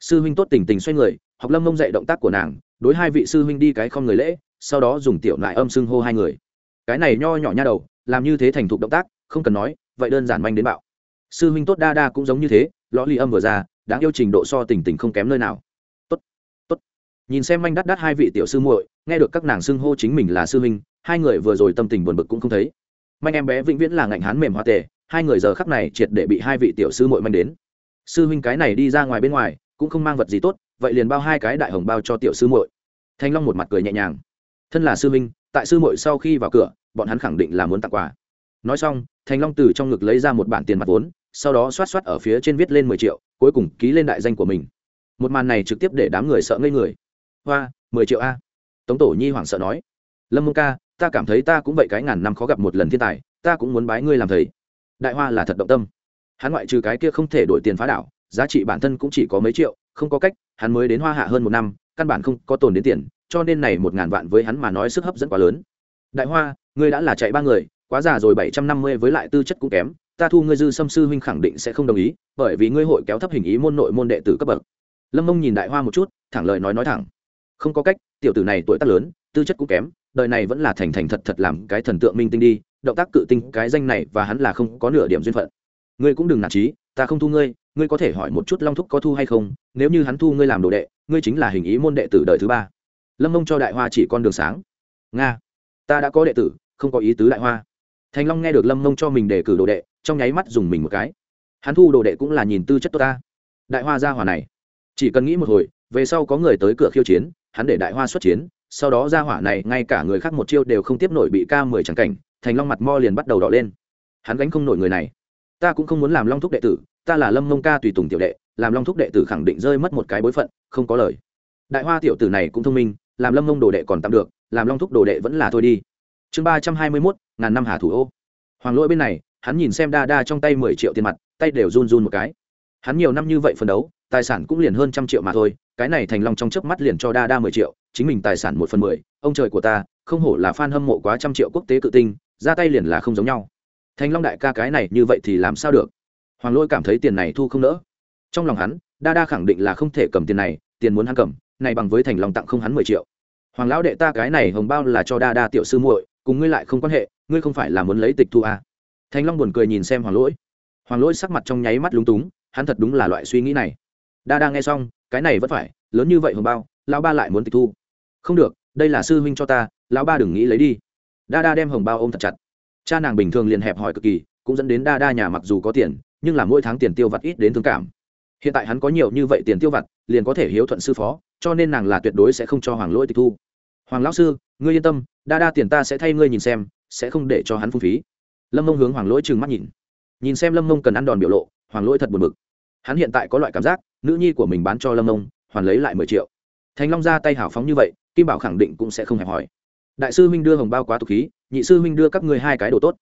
sư huynh tốt tình tình xoay người, học lâm mông dạy động tác của nàng, đối hai vị sư huynh đi cái không người lễ, sau đó dùng tiểu lại âm xưng hô hai người. Cái này nho nhỏ nha đầu, làm như thế thành thục động tác, không cần nói, vậy đơn giản manh đến bạo. Sư huynh tốt đa đa cũng giống như thế, lõ ly âm vừa ra, đáng yêu trình độ so tình tình không kém nơi nào. Tốt tốt. Nhìn xem manh đắt đắt hai vị tiểu sư muội, nghe được các nàng xưng hô chính mình là sư huynh, hai người vừa rồi tâm tình buồn bực cũng không thấy. Manh em bé vĩnh viễn là ngạnh hán mềm hoa tề, hai người giờ khắc này triệt để bị hai vị tiểu sư muội manh đến. Sư huynh cái này đi ra ngoài bên ngoài cũng không mang vật gì tốt vậy liền bao hai cái đại hồng bao cho tiểu sư muội. Thanh long một mặt cười nhẹ nhàng. Thân là sư minh, tại sư muội sau khi vào cửa bọn hắn khẳng định là muốn tặng quà. Nói xong thanh long từ trong ngực lấy ra một bản tiền mặt vốn sau đó xoát xoát ở phía trên viết lên mười triệu cuối cùng ký lên đại danh của mình. Một màn này trực tiếp để đám người sợ ngây người. Hoa mười triệu a? Tống tổ nhi hoảng sợ nói. Lâm mông ca ta cảm thấy ta cũng vậy cái ngàn năm khó gặp một lần thiên tài ta cũng muốn bái ngươi làm thầy. Đại hoa là thật động tâm. Hắn ngoại trừ cái kia không thể đổi tiền phá đảo giá trị bản thân cũng chỉ có mấy triệu, không có cách, hắn mới đến hoa hạ hơn một năm, căn bản không có tồn đến tiền, cho nên này một ngàn vạn với hắn mà nói sức hấp dẫn quá lớn. Đại hoa, ngươi đã là chạy ba người, quá già rồi bảy trăm năm mươi với lại tư chất cũng kém, ta thu ngươi dư xâm sư huynh khẳng định sẽ không đồng ý, bởi vì ngươi hội kéo thấp hình ý môn nội môn đệ tử cấp bậc. Lâm mông nhìn đại hoa một chút, thẳng lời nói nói thẳng. Không có cách, tiểu tử này tuổi tác lớn, tư chất cũng kém, đời này vẫn là thành thành thật thật làm cái thần tượng minh tinh đi, động tác cự tinh cái danh này và hắn là không có nửa điểm duyên phận. Ngươi cũng đừng nản trí ta không thu ngươi ngươi có thể hỏi một chút long thúc có thu hay không? Nếu như hắn thu ngươi làm đồ đệ, ngươi chính là hình ý môn đệ tử đời thứ ba. Lâm mông cho đại hoa chỉ con đường sáng. Nga, ta đã có đệ tử, không có ý tứ đại hoa. Thành long nghe được lâm mông cho mình đề cử đồ đệ, trong nháy mắt dùng mình một cái. Hắn thu đồ đệ cũng là nhìn tư chất tốt ta. Đại hoa ra hòa này, chỉ cần nghĩ một hồi, về sau có người tới cửa khiêu chiến, hắn để đại hoa xuất chiến, sau đó ra hỏa này ngay cả người khác một chiêu đều không tiếp nổi bị ca mười trắng cảnh, thành long mặt mo liền bắt đầu đỏ lên. Hắn gánh không nổi người này. Ta cũng không muốn làm long thúc đệ tử ta là lâm mông ca tùy tùng tiểu đệ, làm long thúc đệ tử khẳng định rơi mất một cái bối phận, không có lời. Đại hoa tiểu tử này cũng thông minh, làm lâm mông đồ đệ còn tạm được, làm long thúc đồ đệ vẫn là thôi đi. Chương ba trăm hai mươi mốt, ngàn năm hà thủ ô. Hoàng lỗi bên này, hắn nhìn xem đa đa trong tay mười triệu tiền mặt, tay đều run run một cái. Hắn nhiều năm như vậy phấn đấu, tài sản cũng liền hơn trăm triệu mà thôi, cái này thành long trong chớp mắt liền cho đa đa mười triệu, chính mình tài sản một phần mười, ông trời của ta, không hổ là f a n hâm mộ quá trăm triệu quốc tế cự tinh, ra tay liền là không giống nhau. Thành long đại ca cái này như vậy thì làm sao được? Hoàng lôi cảm thấy tiền này thu không nỡ. Trong lòng hắn, đa đa khẳng định là không thể cầm tiền này, tiền muốn hắn cầm, này bằng với thành lòng tặng không hắn mười triệu. Hoàng lão đệ ta cái này hồng bao là cho đa đa tiểu sư muội, cùng ngươi lại không quan hệ, ngươi không phải là muốn lấy tịch thu à. thành long buồn cười nhìn xem hoàng lỗi hoàng lỗi sắc mặt trong nháy mắt lúng túng, hắn thật đúng là loại suy nghĩ này. Đa đa nghe xong, cái này vẫn phải, lớn như vậy hồng bao, lão ba lại muốn tịch thu. Không được, đây là sư huynh cho ta, lão ba đừng nghĩ lấy đi. Đa đa đem hồng bao ôm thật chặt. Cha nàng bình thường liền hẹp hỏi cực kỳ, cũng dẫn đến đa đa nhà mặc dù có tiền nhưng là mỗi tháng tiền tiêu vặt ít đến thương cảm. Hiện tại hắn có nhiều như vậy tiền tiêu vặt, liền có thể hiếu thuận sư phó, cho nên nàng là tuyệt đối sẽ không cho hoàng lỗi tịch thu. Hoàng lão sư, ngươi yên tâm, đa đa tiền ta sẽ thay ngươi nhìn xem, sẽ không để cho hắn phung phí. Lâm mông hướng hoàng lỗi trừng mắt nhìn. Nhìn xem lâm mông cần ăn đòn biểu lộ, hoàng lỗi thật buồn bực. Hắn hiện tại có loại cảm giác, nữ nhi của mình bán cho lâm mông, hoàn lấy lại mười triệu. Thành long ra tay hào phóng như vậy, kim bảo khẳng định cũng sẽ không hẹp hỏi đại sư huynh đưa hồng bao quá tục khí, nhị sư huynh đưa các ngươi hai cái đồ tốt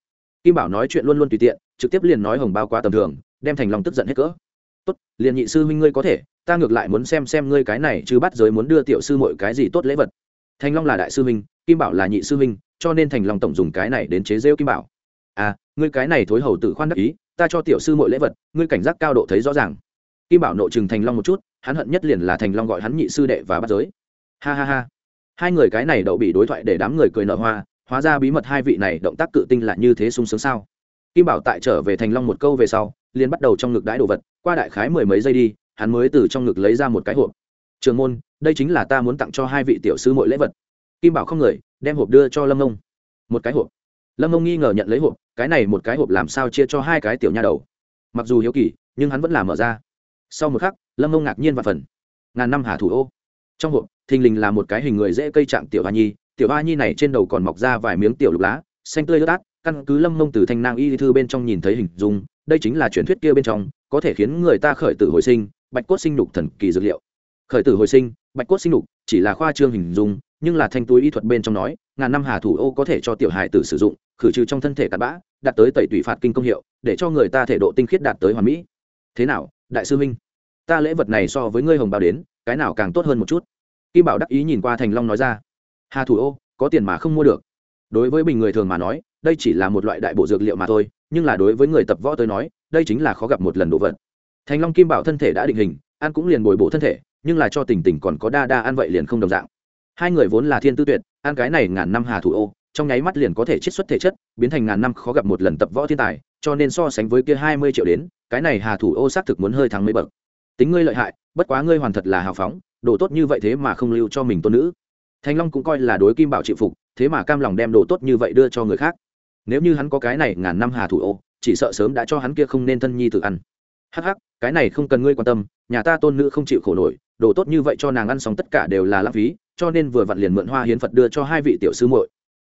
kim bảo nói chuyện luôn luôn tùy tiện, trực tiếp liền nói hồng bao quá tầm thường, đem thành long tức giận hết cỡ. Tốt, liền nhị sư huynh ngươi có thể, ta ngược lại muốn xem xem ngươi cái này chứ bắt giới muốn đưa tiểu sư mọi cái gì tốt lễ vật. Thành long là đại sư huynh, kim bảo là nhị sư huynh, cho nên thành long tổng dùng cái này đến chế rêu kim bảo. À ngươi cái này thối hầu tự khoan đắc ý, ta cho tiểu sư mọi lễ vật, ngươi cảnh giác cao độ thấy rõ ràng. Kim bảo nộ trừng thành long một chút, hắn hận nhất liền là thành long gọi hắn nhị sư đệ và bắt giới. Ha ha ha. Hai người cái này đậu bị đối thoại để đám người cười nở hoa hóa ra bí mật hai vị này động tác cự tinh là như thế sung sướng sao? Kim bảo tại trở về thành long một câu về sau, liền bắt đầu trong ngực đãi đồ vật, qua đại khái mười mấy giây đi, hắn mới từ trong ngực lấy ra một cái hộp. Trường môn, đây chính là ta muốn tặng cho hai vị tiểu sư mỗi lễ vật. Kim bảo không người, đem hộp đưa cho lâm ông một cái hộp. Lâm ông nghi ngờ nhận lấy hộp, cái này một cái hộp làm sao chia cho hai cái tiểu nha đầu? Mặc dù hiếu kỳ, nhưng hắn vẫn làm mở ra. Sau một khắc, lâm ông ngạc nhiên và phần. Ngàn năm hà thủ ô. Trong hộp, thình lình là một cái hình người dễ cây trạng tiểu hoa nhi tiểu ba nhi này trên đầu còn mọc ra vài miếng tiểu lục lá, xanh tươi ướt át, căn cứ lâm mông từ thanh nang y thư bên trong nhìn thấy hình dung, đây chính là truyền thuyết kia bên trong, có thể khiến người ta khởi tử hồi sinh, bạch cốt sinh nhục thần kỳ dược liệu. Khởi tử hồi sinh, bạch cốt sinh nhục chỉ là khoa trương hình dung, nhưng là thanh túi y thuật bên trong nói, ngàn năm hà thủ ô có thể cho tiểu hài tử sử dụng, khử trừ trong thân thể cặn bã, đạt tới tẩy tủy phạt kinh công hiệu, để cho người ta thể độ tinh khiết đạt tới hoàn mỹ. Thế nào, đại sư minh ta lễ vật này so với ngươi hồng bao đến, cái nào càng tốt hơn một chút? Kim bảo đắc ý nhìn qua thành long nói ra hà thủ ô, có tiền mà không mua được. Đối với bình người thường mà nói, đây chỉ là một loại đại bộ dược liệu mà thôi, nhưng là đối với người tập võ tới nói, đây chính là khó gặp một lần đồ vật. Thành long kim bảo thân thể đã định hình, ăn cũng liền bồi bổ thân thể, nhưng là cho tình tình còn có đa đa ăn vậy liền không đồng dạng. Hai người vốn là thiên tư tuyệt, ăn cái này ngàn năm hà thủ ô, trong nháy mắt liền có thể chiết xuất thể chất, biến thành ngàn năm khó gặp một lần tập võ thiên tài, cho nên so sánh với kia hai mươi triệu đến, cái này hà thủ ô xác thực muốn hơi thắng mấy bậc. Tính ngươi lợi hại, bất quá ngươi hoàn thật là hào phóng, đồ tốt như vậy thế mà không lưu cho mình tôn nữ thanh long cũng coi là đối kim bảo chịu phục, thế mà cam lòng đem đồ tốt như vậy đưa cho người khác. Nếu như hắn có cái này ngàn năm hà thủ ô, chỉ sợ sớm đã cho hắn kia không nên thân nhi tự ăn. Hắc hắc, cái này không cần ngươi quan tâm, nhà ta tôn nữ không chịu khổ nổi, đồ tốt như vậy cho nàng ăn xong tất cả đều là lãng phí, cho nên vừa vặn liền mượn hoa hiến phật đưa cho hai vị tiểu sư muội.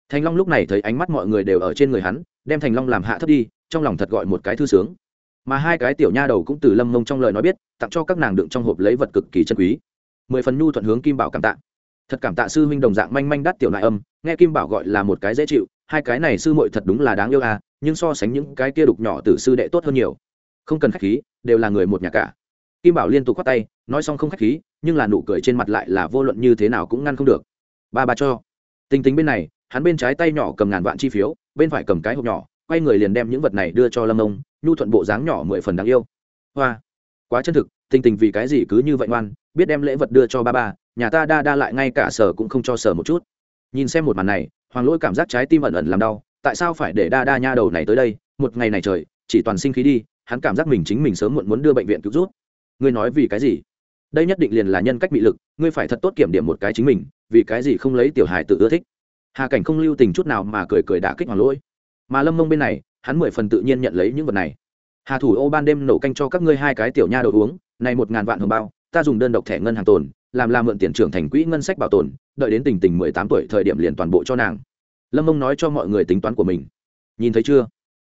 Thành long lúc này thấy ánh mắt mọi người đều ở trên người hắn, đem thành long làm hạ thấp đi, trong lòng thật gọi một cái thư sướng. Mà hai cái tiểu nha đầu cũng từ lâm mông trong lời nói biết, tặng cho các nàng đựng trong hộp lấy vật cực kỳ chân quý. Mười phần nhu thuận hướng kim bảo cảm tạ thật cảm tạ sư huynh đồng dạng manh manh đắt tiểu nại âm, nghe kim bảo gọi là một cái dễ chịu, hai cái này sư muội thật đúng là đáng yêu à nhưng so sánh những cái kia đục nhỏ từ sư đệ tốt hơn nhiều. Không cần khách khí, đều là người một nhà cả. Kim bảo liên tục khoát tay, nói xong không khách khí, nhưng là nụ cười trên mặt lại là vô luận như thế nào cũng ngăn không được. Ba ba cho. Tình tính bên này, hắn bên trái tay nhỏ cầm ngàn vạn chi phiếu, bên phải cầm cái hộp nhỏ, quay người liền đem những vật này đưa cho lâm ông, nhu thuận bộ dáng nhỏ mười phần đáng yêu. Hoa. Quá chân thực, tình tình vì cái gì cứ như vậy ngoan, biết đem lễ vật đưa cho ba ba nhà ta đa đa lại ngay cả sở cũng không cho sở một chút. Nhìn xem một màn này, hoàng lỗi cảm giác trái tim ẩn ẩn làm đau, tại sao phải để đa đa nha đầu này tới đây? Một ngày này trời, chỉ toàn sinh khí đi, hắn cảm giác mình chính mình sớm muộn muốn đưa bệnh viện cứu rút ngươi nói vì cái gì? Đây nhất định liền là nhân cách bị lực, ngươi phải thật tốt kiểm điểm một cái chính mình, vì cái gì không lấy tiểu hài tự ưa thích? Hà cảnh không lưu tình chút nào mà cười cười đã kích hoàng lỗi. Mà lâm mông bên này, hắn mười phần tự nhiên nhận lấy những vật này. Hà thủ ô ban đêm nổ canh cho các ngươi hai cái tiểu nha đầu uống, này một ngàn vạn hồng bao, ta dùng đơn độc thẻ ngân hàng tồn làm là mượn tiền trưởng thành quỹ ngân sách bảo tồn, đợi đến tình tình mười tám tuổi thời điểm liền toàn bộ cho nàng. Lâm mông nói cho mọi người tính toán của mình. Nhìn thấy chưa?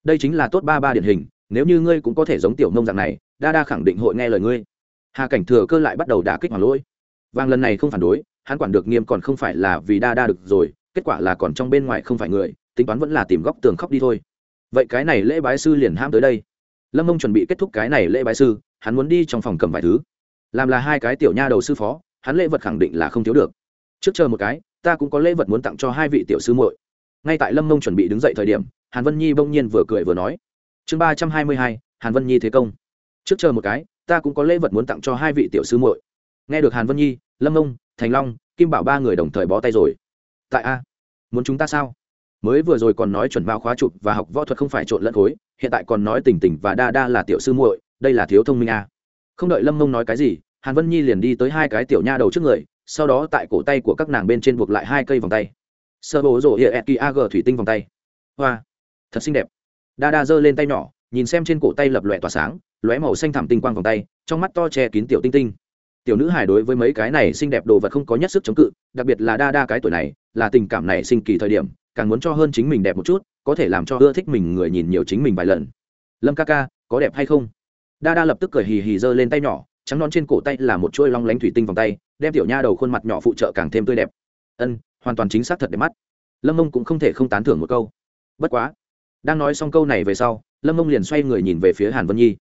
Đây chính là tốt ba ba điển hình, nếu như ngươi cũng có thể giống tiểu mông dạng này, đa đa khẳng định hội nghe lời ngươi. Hà cảnh thừa cơ lại bắt đầu đả kích hoàng lỗi. Vàng lần này không phản đối, hắn quản được nghiêm còn không phải là vì đa đa được rồi, kết quả là còn trong bên ngoài không phải người, tính toán vẫn là tìm góc tường khóc đi thôi. Vậy cái này lễ bái sư liền ham tới đây. Lâm mông chuẩn bị kết thúc cái này lễ bái sư, hắn muốn đi trong phòng cầm vài thứ. Làm là hai cái tiểu nha đầu sư phó hắn lễ vật khẳng định là không thiếu được. Trước chờ một cái ta cũng có lễ vật muốn tặng cho hai vị tiểu sư muội. Ngay tại lâm mông chuẩn bị đứng dậy thời điểm hàn vân nhi bỗng nhiên vừa cười vừa nói chương ba trăm hai mươi hai hàn vân nhi thế công. Trước chờ một cái ta cũng có lễ vật muốn tặng cho hai vị tiểu sư muội. Nghe được hàn vân nhi lâm Nông, thành long kim bảo ba người đồng thời bó tay rồi. Tại a muốn chúng ta sao? Mới vừa rồi còn nói chuẩn bao khóa chụp và học võ thuật không phải trộn lẫn khối hiện tại còn nói tỉnh tỉnh và đa đa là tiểu sư muội đây là thiếu thông minh a. Không đợi lâm mông nói cái gì hàn vân nhi liền đi tới hai cái tiểu nha đầu trước người, sau đó tại cổ tay của các nàng bên trên buộc lại hai cây vòng tay. Sơ bố rổ hiện kỳ ag thủy tinh vòng tay. Hoa, thật xinh đẹp. Đa đa giơ lên tay nhỏ, nhìn xem trên cổ tay lập lòe tỏa sáng, lóe màu xanh thẳm tinh quang vòng tay, trong mắt to che kín tiểu tinh tinh. Tiểu nữ hài đối với mấy cái này xinh đẹp đồ vật không có nhất sức chống cự, đặc biệt là đa đa cái tuổi này, là tình cảm này sinh kỳ thời điểm, càng muốn cho hơn chính mình đẹp một chút, có thể làm cho ưa thích mình người nhìn nhiều chính mình vài lần. Lâm ca ca, có đẹp hay không? Đa đa lập tức cười hì hì giơ lên tay nhỏ trắng non trên cổ tay là một chuỗi long lánh thủy tinh vòng tay, đem tiểu nha đầu khuôn mặt nhỏ phụ trợ càng thêm tươi đẹp. Ân, hoàn toàn chính xác thật đẹp mắt. Lâm mông cũng không thể không tán thưởng một câu. Bất quá, đang nói xong câu này về sau, lâm mông liền xoay người nhìn về phía hàn vân nhi.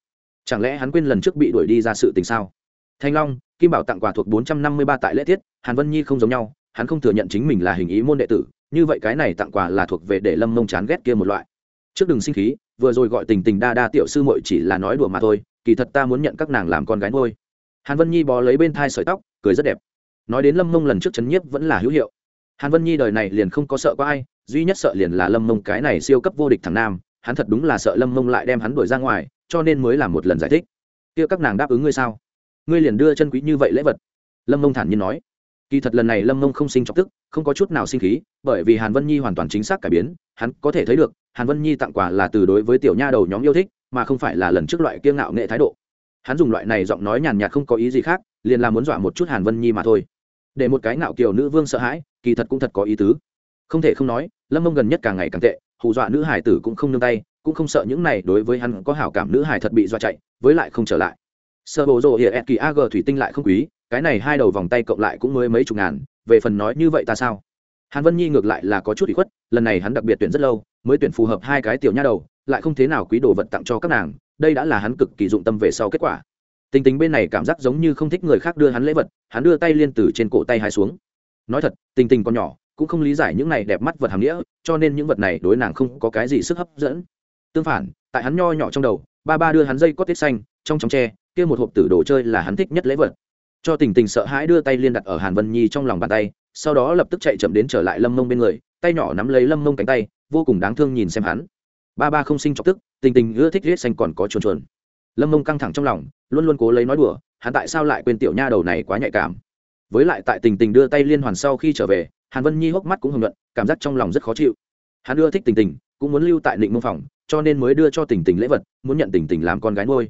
Chẳng lẽ hắn quên lần trước bị đuổi đi ra sự tình sao? Thanh long, kim bảo tặng quà thuộc bốn trăm năm mươi ba tại lễ tiết, hàn vân nhi không giống nhau, hắn không thừa nhận chính mình là hình ý môn đệ tử, như vậy cái này tặng quà là thuộc về để lâm mông chán ghét kia một loại. Trước đừng sinh khí, vừa rồi gọi tình tình đa đa tiểu sư muội chỉ là nói đùa mà thôi kỳ thật ta muốn nhận các nàng làm con gái ngôi hàn vân nhi bó lấy bên thai sợi tóc, cười rất đẹp. Nói đến lâm mông lần trước chấn nhiếp vẫn là hữu hiệu. Hàn vân nhi đời này liền không có sợ có ai, duy nhất sợ liền là lâm mông cái này siêu cấp vô địch thằng nam, hắn thật đúng là sợ lâm mông lại đem hắn đuổi ra ngoài, cho nên mới làm một lần giải thích. Kia các nàng đáp ứng ngươi sao? Ngươi liền đưa chân quý như vậy lễ vật. Lâm mông thản nhiên nói. Kỳ thật lần này lâm mông không sinh trọng tức, không có chút nào sinh khí, bởi vì hàn vân nhi hoàn toàn chính xác cải biến, hắn có thể thấy được, hàn vân nhi tặng quà là từ đối với tiểu nha đầu nhóm yêu thích mà không phải là lần trước loại kiêng ngạo nghệ thái độ. Hắn dùng loại này giọng nói nhàn nhạt không có ý gì khác, liền là muốn dọa một chút hàn vân nhi mà thôi. Để một cái ngạo kiều nữ vương sợ hãi, kỳ thật cũng thật có ý tứ. Không thể không nói, lâm mông gần nhất càng ngày càng tệ, hù dọa nữ hải tử cũng không nương tay, cũng không sợ những này đối với hắn có hảo cảm nữ hải thật bị dọa chạy, với lại không trở lại. Sơ bộ rộ hiện kỳ ag thủy tinh lại không quý, cái này hai đầu vòng tay cộng lại cũng mới mấy chục ngàn, về phần nói như vậy ta sao? Hàn vân nhi ngược lại là có chút bị khuất, lần này hắn đặc biệt tuyển rất lâu, mới tuyển phù hợp hai cái tiểu nha đầu lại không thế nào quý đồ vật tặng cho các nàng, đây đã là hắn cực kỳ dụng tâm về sau kết quả. Tình tình bên này cảm giác giống như không thích người khác đưa hắn lễ vật, hắn đưa tay liên từ trên cổ tay hai xuống. Nói thật, tình tình còn nhỏ, cũng không lý giải những này đẹp mắt vật hàm nghĩa, cho nên những vật này đối nàng không có cái gì sức hấp dẫn. Tương phản, tại hắn nho nhỏ trong đầu, ba ba đưa hắn dây cót tiết xanh, trong chóng tre, kia một hộp tử đồ chơi là hắn thích nhất lễ vật. Cho tình tình sợ hãi đưa tay liên đặt ở hàn vân nhi trong lòng bàn tay, sau đó lập tức chạy chậm đến trở lại lâm mông bên người, tay nhỏ nắm lấy lâm mông cánh tay, vô cùng đáng thương nhìn xem hắn ba ba không sinh chọc tức, tình tình ưa thích riết xanh còn có chuồn chuồn. Lâm mông căng thẳng trong lòng, luôn luôn cố lấy nói đùa, hắn tại sao lại quên tiểu nha đầu này quá nhạy cảm? Với lại tại tình tình đưa tay liên hoàn sau khi trở về, hàn vân nhi hốc mắt cũng hưởng luận cảm giác trong lòng rất khó chịu. Hắn ưa thích tình tình, cũng muốn lưu tại định mông phòng, cho nên mới đưa cho tình tình lễ vật, muốn nhận tình tình làm con gái nuôi.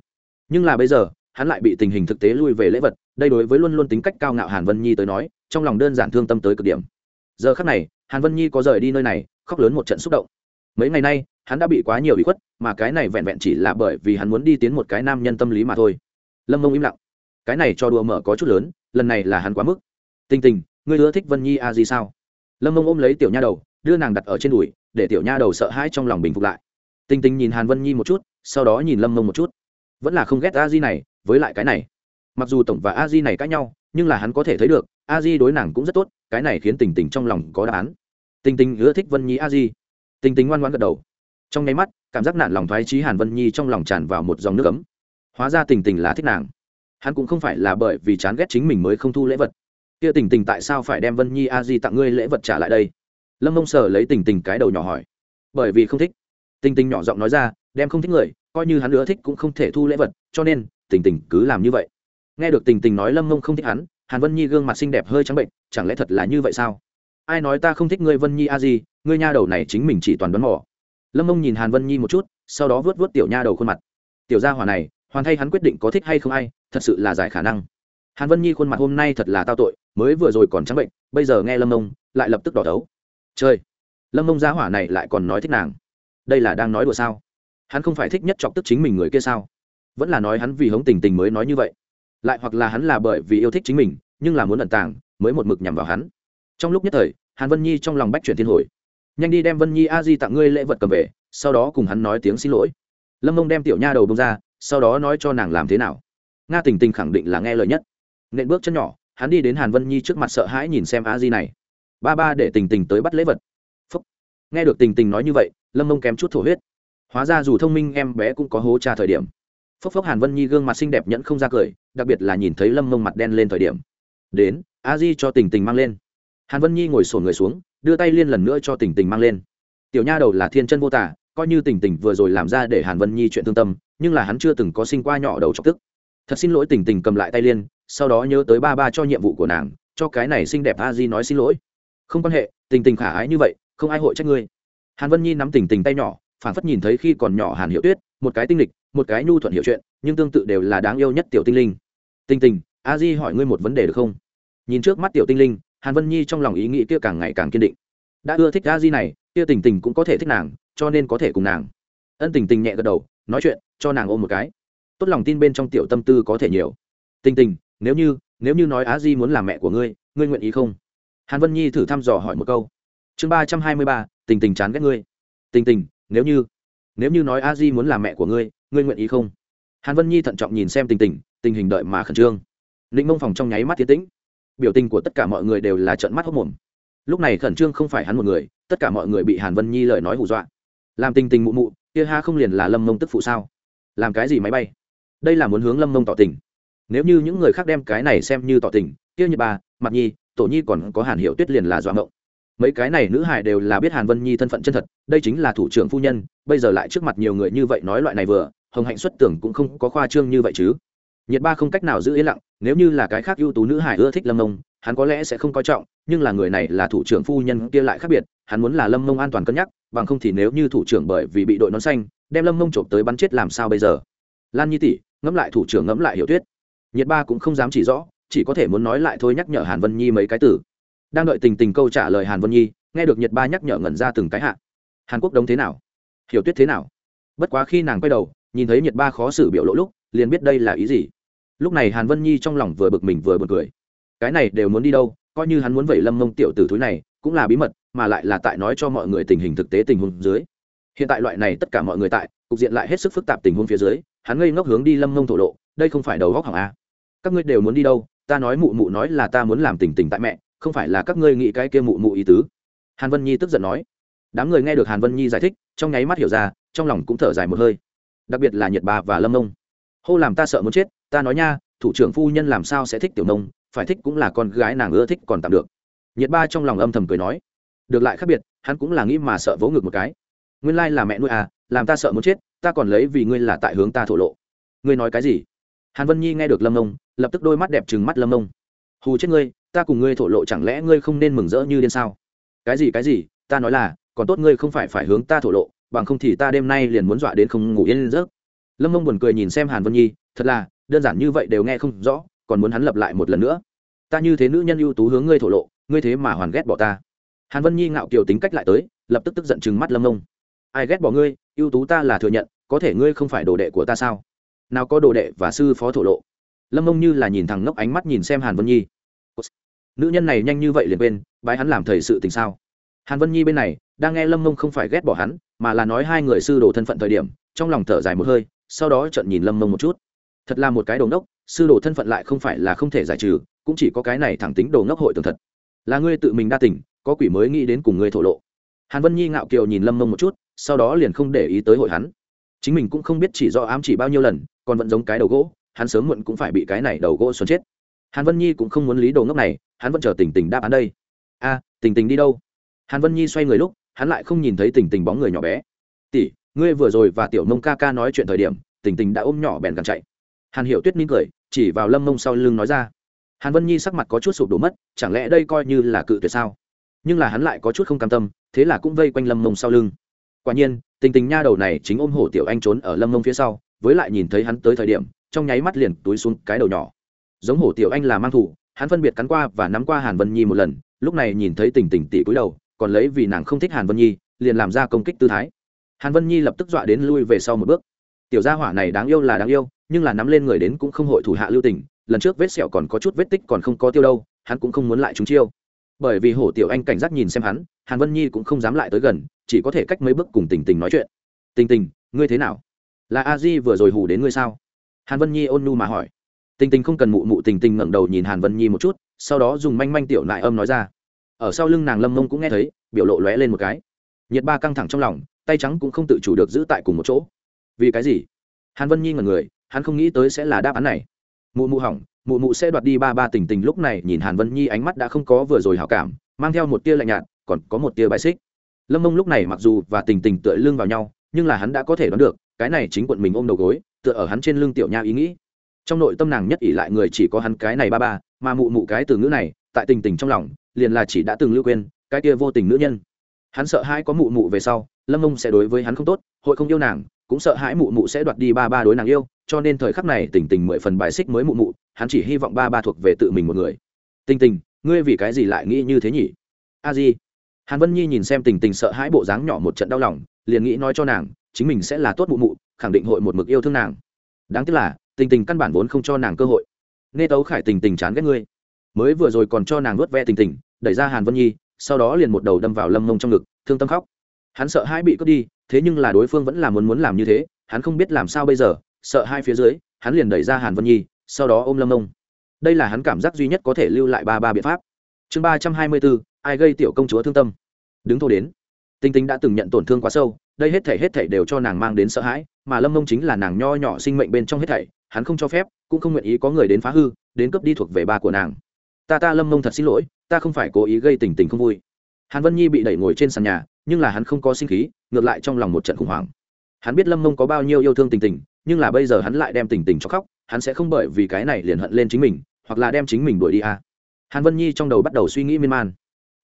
Nhưng là bây giờ, hắn lại bị tình hình thực tế lui về lễ vật, đây đối với luôn luôn tính cách cao ngạo hàn vân nhi tới nói, trong lòng đơn giản thương tâm tới cực điểm. Giờ khắc này, hàn vân nhi có rời đi nơi này, khóc lớn một trận xúc động mấy ngày nay, hắn đã bị quá nhiều bị khuất, mà cái này vẹn vẹn chỉ là bởi vì hắn muốn đi tiến một cái nam nhân tâm lý mà thôi. Lâm mông im lặng. Cái này cho đùa mở có chút lớn, lần này là hắn quá mức. Tình tình, ngươi ưa thích vân nhi a à gì sao? Lâm mông ôm lấy tiểu nha đầu, đưa nàng đặt ở trên đùi, để tiểu nha đầu sợ hãi trong lòng bình phục lại. Tình tình nhìn hàn vân nhi một chút, sau đó nhìn lâm mông một chút. Vẫn là không ghét a di này, với lại cái này. Mặc dù tổng và a di này cãi nhau, nhưng là hắn có thể thấy được, a di đối nàng cũng rất tốt, cái này khiến tình tình trong lòng có đáp án. Tình tình ưa thích vân nhi a di tình tình ngoan ngoãn gật đầu. Trong nháy mắt, cảm giác nản lòng thoái trí hàn vân nhi trong lòng tràn vào một dòng nước ấm. Hóa ra tình tình là thích nàng. Hắn cũng không phải là bởi vì chán ghét chính mình mới không thu lễ vật. Kia tình tình tại sao phải đem vân nhi a di tặng ngươi lễ vật trả lại đây? Lâm mông sờ lấy tình tình cái đầu nhỏ hỏi. Bởi vì không thích. Tình tình nhỏ giọng nói ra, đem không thích người, coi như hắn nữa thích cũng không thể thu lễ vật, cho nên, tình tình cứ làm như vậy. Nghe được tình tình nói lâm mông không thích hắn, hàn vân nhi gương mặt xinh đẹp hơi trắng bệnh, chẳng lẽ thật là như vậy sao? Ai nói ta không thích ngươi vân nhi a di ngươi nha đầu này chính mình chỉ toàn đoán mỏ lâm mông nhìn hàn vân nhi một chút, sau đó vớt vớt tiểu nha đầu khuôn mặt. Tiểu gia hỏa này, hoàn thay hắn quyết định có thích hay không ai, thật sự là giải khả năng. Hàn vân nhi khuôn mặt hôm nay thật là tao tội, mới vừa rồi còn trắng bệnh, bây giờ nghe lâm mông, lại lập tức đỏ thấu. Chơi lâm mông gia hỏa này lại còn nói thích nàng. Đây là đang nói đùa sao? Hắn không phải thích nhất chọc tức chính mình người kia sao? Vẫn là nói hắn vì hống tình tình mới nói như vậy. Lại hoặc là hắn là bởi vì yêu thích chính mình, nhưng là muốn ẩn tàng, mới một mực nhằm vào hắn. Trong lúc nhất thời, hàn vân nhi trong lòng bách chuyển thiên hồi nhanh đi đem vân nhi a di tặng ngươi lễ vật cầm về, sau đó cùng hắn nói tiếng xin lỗi. Lâm mông đem tiểu nha đầu bông ra, sau đó nói cho nàng làm thế nào. Nga tình tình khẳng định là nghe lời nhất. Nện bước chân nhỏ, hắn đi đến hàn vân nhi trước mặt sợ hãi nhìn xem a di này. Ba ba để tình tình tới bắt lễ vật. Phúc. nghe được tình tình nói như vậy, lâm mông kém chút thổ huyết. Hóa ra dù thông minh, em bé cũng có hố tra thời điểm. Phốc phốc hàn vân nhi gương mặt xinh đẹp nhẫn không ra cười, đặc biệt là nhìn thấy lâm mông mặt đen lên thời điểm. Đến, a di cho tình tình mang lên. Hàn vân nhi ngồi sổn người xuống đưa tay liên lần nữa cho tình tình mang lên. Tiểu nha đầu là thiên chân vô tả, coi như tình tình vừa rồi làm ra để hàn vân nhi chuyện thương tâm, nhưng là hắn chưa từng có sinh qua nhỏ đầu chọc tức. Thật xin lỗi tình tình cầm lại tay liên, sau đó nhớ tới ba ba cho nhiệm vụ của nàng, cho cái này xinh đẹp a di nói xin lỗi. Không quan hệ, tình tình khả ái như vậy, không ai hội trách ngươi. Hàn vân nhi nắm tình tình tay nhỏ, phản phất nhìn thấy khi còn nhỏ hàn hiệu tuyết, một cái tinh lịch, một cái nhu thuận hiểu chuyện, nhưng tương tự đều là đáng yêu nhất tiểu tinh linh. Tình tình, a di hỏi ngươi một vấn đề được không? Nhìn trước mắt tiểu tinh linh hàn vân nhi trong lòng ý nghĩ kia càng ngày càng kiên định. Đã ưa thích a di này, kia tình tình cũng có thể thích nàng, cho nên có thể cùng nàng. Ân tình tình nhẹ gật đầu, nói chuyện, cho nàng ôm một cái. Tốt lòng tin bên trong tiểu tâm tư có thể nhiều. Tình tình, nếu như nếu như nói á di muốn làm mẹ của ngươi ngươi nguyện ý không? Hàn vân nhi thử thăm dò hỏi một câu. Chương ba trăm hai mươi ba, tình tình chán ghét ngươi. Tình tình, nếu như nếu như nói a di muốn làm mẹ của ngươi ngươi nguyện ý không? Hàn vân nhi thận trọng nhìn xem tình tình tình hình đợi mà khẩn trương. Định mông phòng trong nháy mắt tiến tĩnh biểu tình của tất cả mọi người đều là trợn mắt hốc mồm. Lúc này khẩn trương không phải hắn một người, tất cả mọi người bị hàn vân nhi lời nói hù dọa. Làm tình tình mụ mụ, kia ha không liền là lâm mông tức phụ sao? Làm cái gì máy bay? Đây là muốn hướng lâm mông tỏ tình. Nếu như những người khác đem cái này xem như tỏ tình, kia như bà, mặt nhi, tổ nhi còn có hàn hiệu tuyết liền là doạ mộng mấy cái này nữ hải đều là biết hàn vân nhi thân phận chân thật, đây chính là thủ trưởng phu nhân, bây giờ lại trước mặt nhiều người như vậy nói loại này vừa, hồng hạnh xuất tưởng cũng không có khoa trương như vậy chứ nhiệt ba không cách nào giữ yên lặng, nếu như là cái khác ưu tú nữ hải ưa thích lâm mông, hắn có lẽ sẽ không coi trọng, nhưng là người này là thủ trưởng phu nhân kia lại khác biệt, hắn muốn là lâm mông an toàn cân nhắc, bằng không thì nếu như thủ trưởng bởi vì bị đội nón xanh, đem lâm mông trộm tới bắn chết làm sao bây giờ? Lan nhi tỷ, ngẫm lại thủ trưởng ngẫm lại hiểu tuyết nhiệt ba cũng không dám chỉ rõ, chỉ có thể muốn nói lại thôi nhắc nhở hàn vân nhi mấy cái từ. Đang đợi tình tình câu trả lời hàn vân nhi, nghe được nhiệt ba nhắc nhở ngẩn ra từng cái hạ. Hàn quốc đống thế nào? Hiểu tuyết thế nào? Bất quá khi nàng quay đầu, nhìn thấy nhiệt ba khó xử biểu lỗ lúc, liền biết đây là ý gì lúc này hàn vân nhi trong lòng vừa bực mình vừa bực cười. Cái này đều muốn đi đâu, coi như hắn muốn vẩy lâm mông tiểu tử thúi này, cũng là bí mật, mà lại là tại nói cho mọi người tình hình thực tế tình huống dưới. Hiện tại loại này tất cả mọi người tại, cục diện lại hết sức phức tạp tình huống phía dưới, hắn ngây ngốc hướng đi lâm mông thổ lộ, đây không phải đầu góc hỏng a các ngươi đều muốn đi đâu, ta nói mụ mụ nói là ta muốn làm tình tình tại mẹ, không phải là các ngươi nghĩ cái kia mụ mụ ý tứ. Hàn vân nhi tức giận nói. Đám người nghe được hàn vân nhi giải thích, trong nháy mắt hiểu ra, trong lòng cũng thở dài một hơi. Đặc biệt là nhiệt bà và lâm mông hô làm ta sợ muốn chết, ta nói nha, thủ trưởng phu nhân làm sao sẽ thích tiểu nông, phải thích cũng là con gái nàng ưa thích còn tạm được. Nhiệt ba trong lòng âm thầm cười nói. Được lại khác biệt, hắn cũng là nghĩ mà sợ vỗ ngực một cái. Nguyên lai là mẹ nuôi à làm ta sợ muốn chết, ta còn lấy vì ngươi là tại hướng ta thổ lộ. Ngươi nói cái gì? Hàn vân nhi nghe được lâm nông, lập tức đôi mắt đẹp trừng mắt lâm nông. Hù chết ngươi, ta cùng ngươi thổ lộ chẳng lẽ ngươi không nên mừng rỡ như điên sao? Cái gì cái gì? Ta nói là, còn tốt ngươi không phải phải hướng ta thổ lộ, bằng không thì ta đêm nay liền muốn dọa đến không ngủ yên giấc lâm mông buồn cười nhìn xem hàn vân nhi, thật là, đơn giản như vậy đều nghe không rõ, còn muốn hắn lập lại một lần nữa. Ta như thế nữ nhân ưu tú hướng ngươi thổ lộ, ngươi thế mà hoàn ghét bỏ ta. Hàn vân nhi ngạo kiều tính cách lại tới, lập tức tức giận chừng mắt lâm mông. Ai ghét bỏ ngươi, ưu tú ta là thừa nhận, có thể ngươi không phải đồ đệ của ta sao? Nào có đồ đệ và sư phó thổ lộ. Lâm mông như là nhìn thằng ngốc ánh mắt nhìn xem hàn vân nhi. Nữ nhân này nhanh như vậy liền quên, bái hắn làm thầy sự tình sao? Hàn vân nhi bên này, đang nghe lâm mông không phải ghét bỏ hắn, mà là nói hai người sư đồ thân phận thời điểm, trong lòng thở dài một hơi sau đó trận nhìn lâm mông một chút. Thật là một cái đồ ngốc, sư đồ thân phận lại không phải là không thể giải trừ, cũng chỉ có cái này thẳng tính đồ ngốc hội tường thật. Là ngươi tự mình đa tình, có quỷ mới nghĩ đến cùng ngươi thổ lộ. Hàn vân nhi ngạo kiều nhìn lâm mông một chút, sau đó liền không để ý tới hội hắn. Chính mình cũng không biết chỉ do ám chỉ bao nhiêu lần, còn vẫn giống cái đầu gỗ, hắn sớm muộn cũng phải bị cái này đầu gỗ xuân chết. Hàn vân nhi cũng không muốn lý đồ ngốc này, hắn vẫn chờ tình tình đáp án đây. A, tình tình đi đâu? Hàn vân nhi xoay người lúc, hắn lại không nhìn thấy tình tình bóng người nhỏ bé. Tỷ ngươi vừa rồi và tiểu nông ca ca nói chuyện thời điểm, tình tình đã ôm nhỏ bèn càng chạy. Hàn hiểu tuyết nín cười, chỉ vào lâm mông sau lưng nói ra. Hàn vân nhi sắc mặt có chút sụp đổ mất, chẳng lẽ đây coi như là cự tuyệt sao? Nhưng là hắn lại có chút không cam tâm, thế là cũng vây quanh lâm mông sau lưng. Quả nhiên, tình tình nha đầu này chính ôm hổ tiểu anh trốn ở lâm mông phía sau, với lại nhìn thấy hắn tới thời điểm, trong nháy mắt liền túi xuống cái đầu nhỏ. Giống hổ tiểu anh là mang thủ, hắn phân biệt cắn qua và nắm qua hàn vân nhi một lần, lúc này nhìn thấy tình tình tỉ cúi đầu, còn lấy vì nàng không thích hàn vân nhi, liền làm ra công kích tư thái hàn vân nhi lập tức dọa đến lui về sau một bước. Tiểu gia hỏa này đáng yêu là đáng yêu, nhưng là nắm lên người đến cũng không hội thủ hạ lưu tình, lần trước vết sẹo còn có chút vết tích còn không có tiêu đâu, hắn cũng không muốn lại chúng chiêu. Bởi vì hổ tiểu anh cảnh giác nhìn xem hắn, hàn vân nhi cũng không dám lại tới gần, chỉ có thể cách mấy bước cùng tình tình nói chuyện. Tình tình, ngươi thế nào? Là a di vừa rồi hù đến ngươi sao? Hàn vân nhi ôn nu mà hỏi. Tình tình không cần mụ mụ tình tình ngẩng đầu nhìn hàn vân nhi một chút, sau đó dùng manh manh tiểu lại âm nói ra. Ở sau lưng nàng lâm mông cũng nghe thấy, biểu lộ lóe lên một cái. Nhiệt ba căng thẳng trong lòng tay trắng cũng không tự chủ được giữ tại cùng một chỗ. Vì cái gì? Hàn vân nhi ngần người, hắn không nghĩ tới sẽ là đáp án này. Mụ mụ hỏng, mụ mụ sẽ đoạt đi ba ba tình tình lúc này, nhìn hàn vân nhi ánh mắt đã không có vừa rồi hảo cảm, mang theo một tia lạnh nhạt, còn có một tia bài xích. Lâm mông lúc này mặc dù và tình tình tựa lưng vào nhau, nhưng là hắn đã có thể đoán được, cái này chính quận mình ôm đầu gối, tựa ở hắn trên lưng tiểu nha ý nghĩ. Trong nội tâm nàng nhất ỷ lại người chỉ có hắn cái này ba ba, mà mụ mụ cái từ ngữ này, tại tình tình trong lòng, liền là chỉ đã từng lưu quên, cái kia vô tình nữ nhân. Hắn sợ hai có mụ mụ về sau lâm mông sẽ đối với hắn không tốt, hội không yêu nàng, cũng sợ hãi mụ mụ sẽ đoạt đi ba ba đối nàng yêu, cho nên thời khắc này tình tình mười phần bài xích mới mụ mụ, hắn chỉ hy vọng ba ba thuộc về tự mình một người. Tình tình, ngươi vì cái gì lại nghĩ như thế nhỉ? A di. Hàn vân nhi nhìn xem tình tình sợ hãi bộ dáng nhỏ một trận đau lòng, liền nghĩ nói cho nàng, chính mình sẽ là tốt mụ mụ, khẳng định hội một mực yêu thương nàng. Đáng tiếc là, tình tình căn bản vốn không cho nàng cơ hội. Nghe tấu khải tình tình chán ghét ngươi. Mới vừa rồi còn cho nàng nuốt ve tình tình, đẩy ra hàn vân nhi, sau đó liền một đầu đâm vào lâm mông trong ngực, thương tâm khóc hắn sợ hai bị cướp đi, thế nhưng là đối phương vẫn là muốn muốn làm như thế, hắn không biết làm sao bây giờ, sợ hai phía dưới, hắn liền đẩy ra hàn vân nhi, sau đó ôm lâm Nông. đây là hắn cảm giác duy nhất có thể lưu lại ba ba biện pháp. Chương ba trăm hai mươi bốn, ai gây tiểu công chúa thương tâm? Đứng thô đến. Tinh tinh đã từng nhận tổn thương quá sâu, đây hết thể hết thể đều cho nàng mang đến sợ hãi, mà lâm mông chính là nàng nho nhỏ sinh mệnh bên trong hết thảy, hắn không cho phép, cũng không nguyện ý có người đến phá hư, đến cướp đi thuộc về ba của nàng. Ta ta lâm mông thật xin lỗi, ta không phải cố ý gây tình tình không vui. Hàn vân nhi bị đẩy ngồi trên sàn nhà nhưng là hắn không có sinh khí, ngược lại trong lòng một trận khủng hoảng. Hắn biết lâm mông có bao nhiêu yêu thương tình tình, nhưng là bây giờ hắn lại đem tình tình cho khóc, hắn sẽ không bởi vì cái này liền hận lên chính mình, hoặc là đem chính mình đuổi đi à. hàn vân nhi trong đầu bắt đầu suy nghĩ miên man.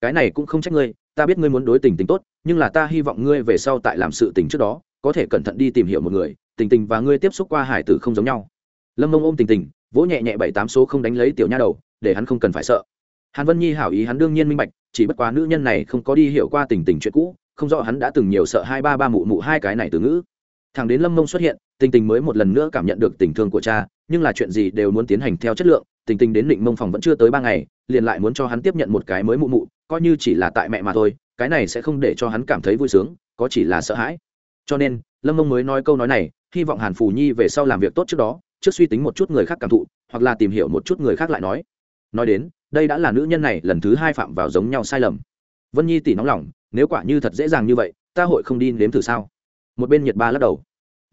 Cái này cũng không trách ngươi, ta biết ngươi muốn đối tình tình tốt, nhưng là ta hy vọng ngươi về sau tại làm sự tình trước đó, có thể cẩn thận đi tìm hiểu một người, tình tình và ngươi tiếp xúc qua hải tử không giống nhau. Lâm mông ôm tình tình, vỗ nhẹ nhẹ bảy tám số không đánh lấy tiểu nha đầu, để hắn không cần phải sợ. Hàn vân nhi hảo ý hắn đương nhiên minh bạch chỉ bất quá nữ nhân này không có đi hiểu qua tình tình chuyện cũ, không rõ hắn đã từng nhiều sợ hai ba ba mụ mụ hai cái này từ ngữ. Thằng đến lâm mông xuất hiện, tình tình mới một lần nữa cảm nhận được tình thương của cha, nhưng là chuyện gì đều muốn tiến hành theo chất lượng, tình tình đến định mông phòng vẫn chưa tới ba ngày, liền lại muốn cho hắn tiếp nhận một cái mới mụ mụ, coi như chỉ là tại mẹ mà thôi, cái này sẽ không để cho hắn cảm thấy vui sướng, có chỉ là sợ hãi. Cho nên, lâm mông mới nói câu nói này, hy vọng hàn phù nhi về sau làm việc tốt trước đó, trước suy tính một chút người khác cảm thụ, hoặc là tìm hiểu một chút người khác lại nói. Nói đến đây đã là nữ nhân này lần thứ hai phạm vào giống nhau sai lầm. Vân nhi tỉ nóng lòng, nếu quả như thật dễ dàng như vậy, ta hội không đi nếm thử sao? Một bên nhiệt ba lắc đầu.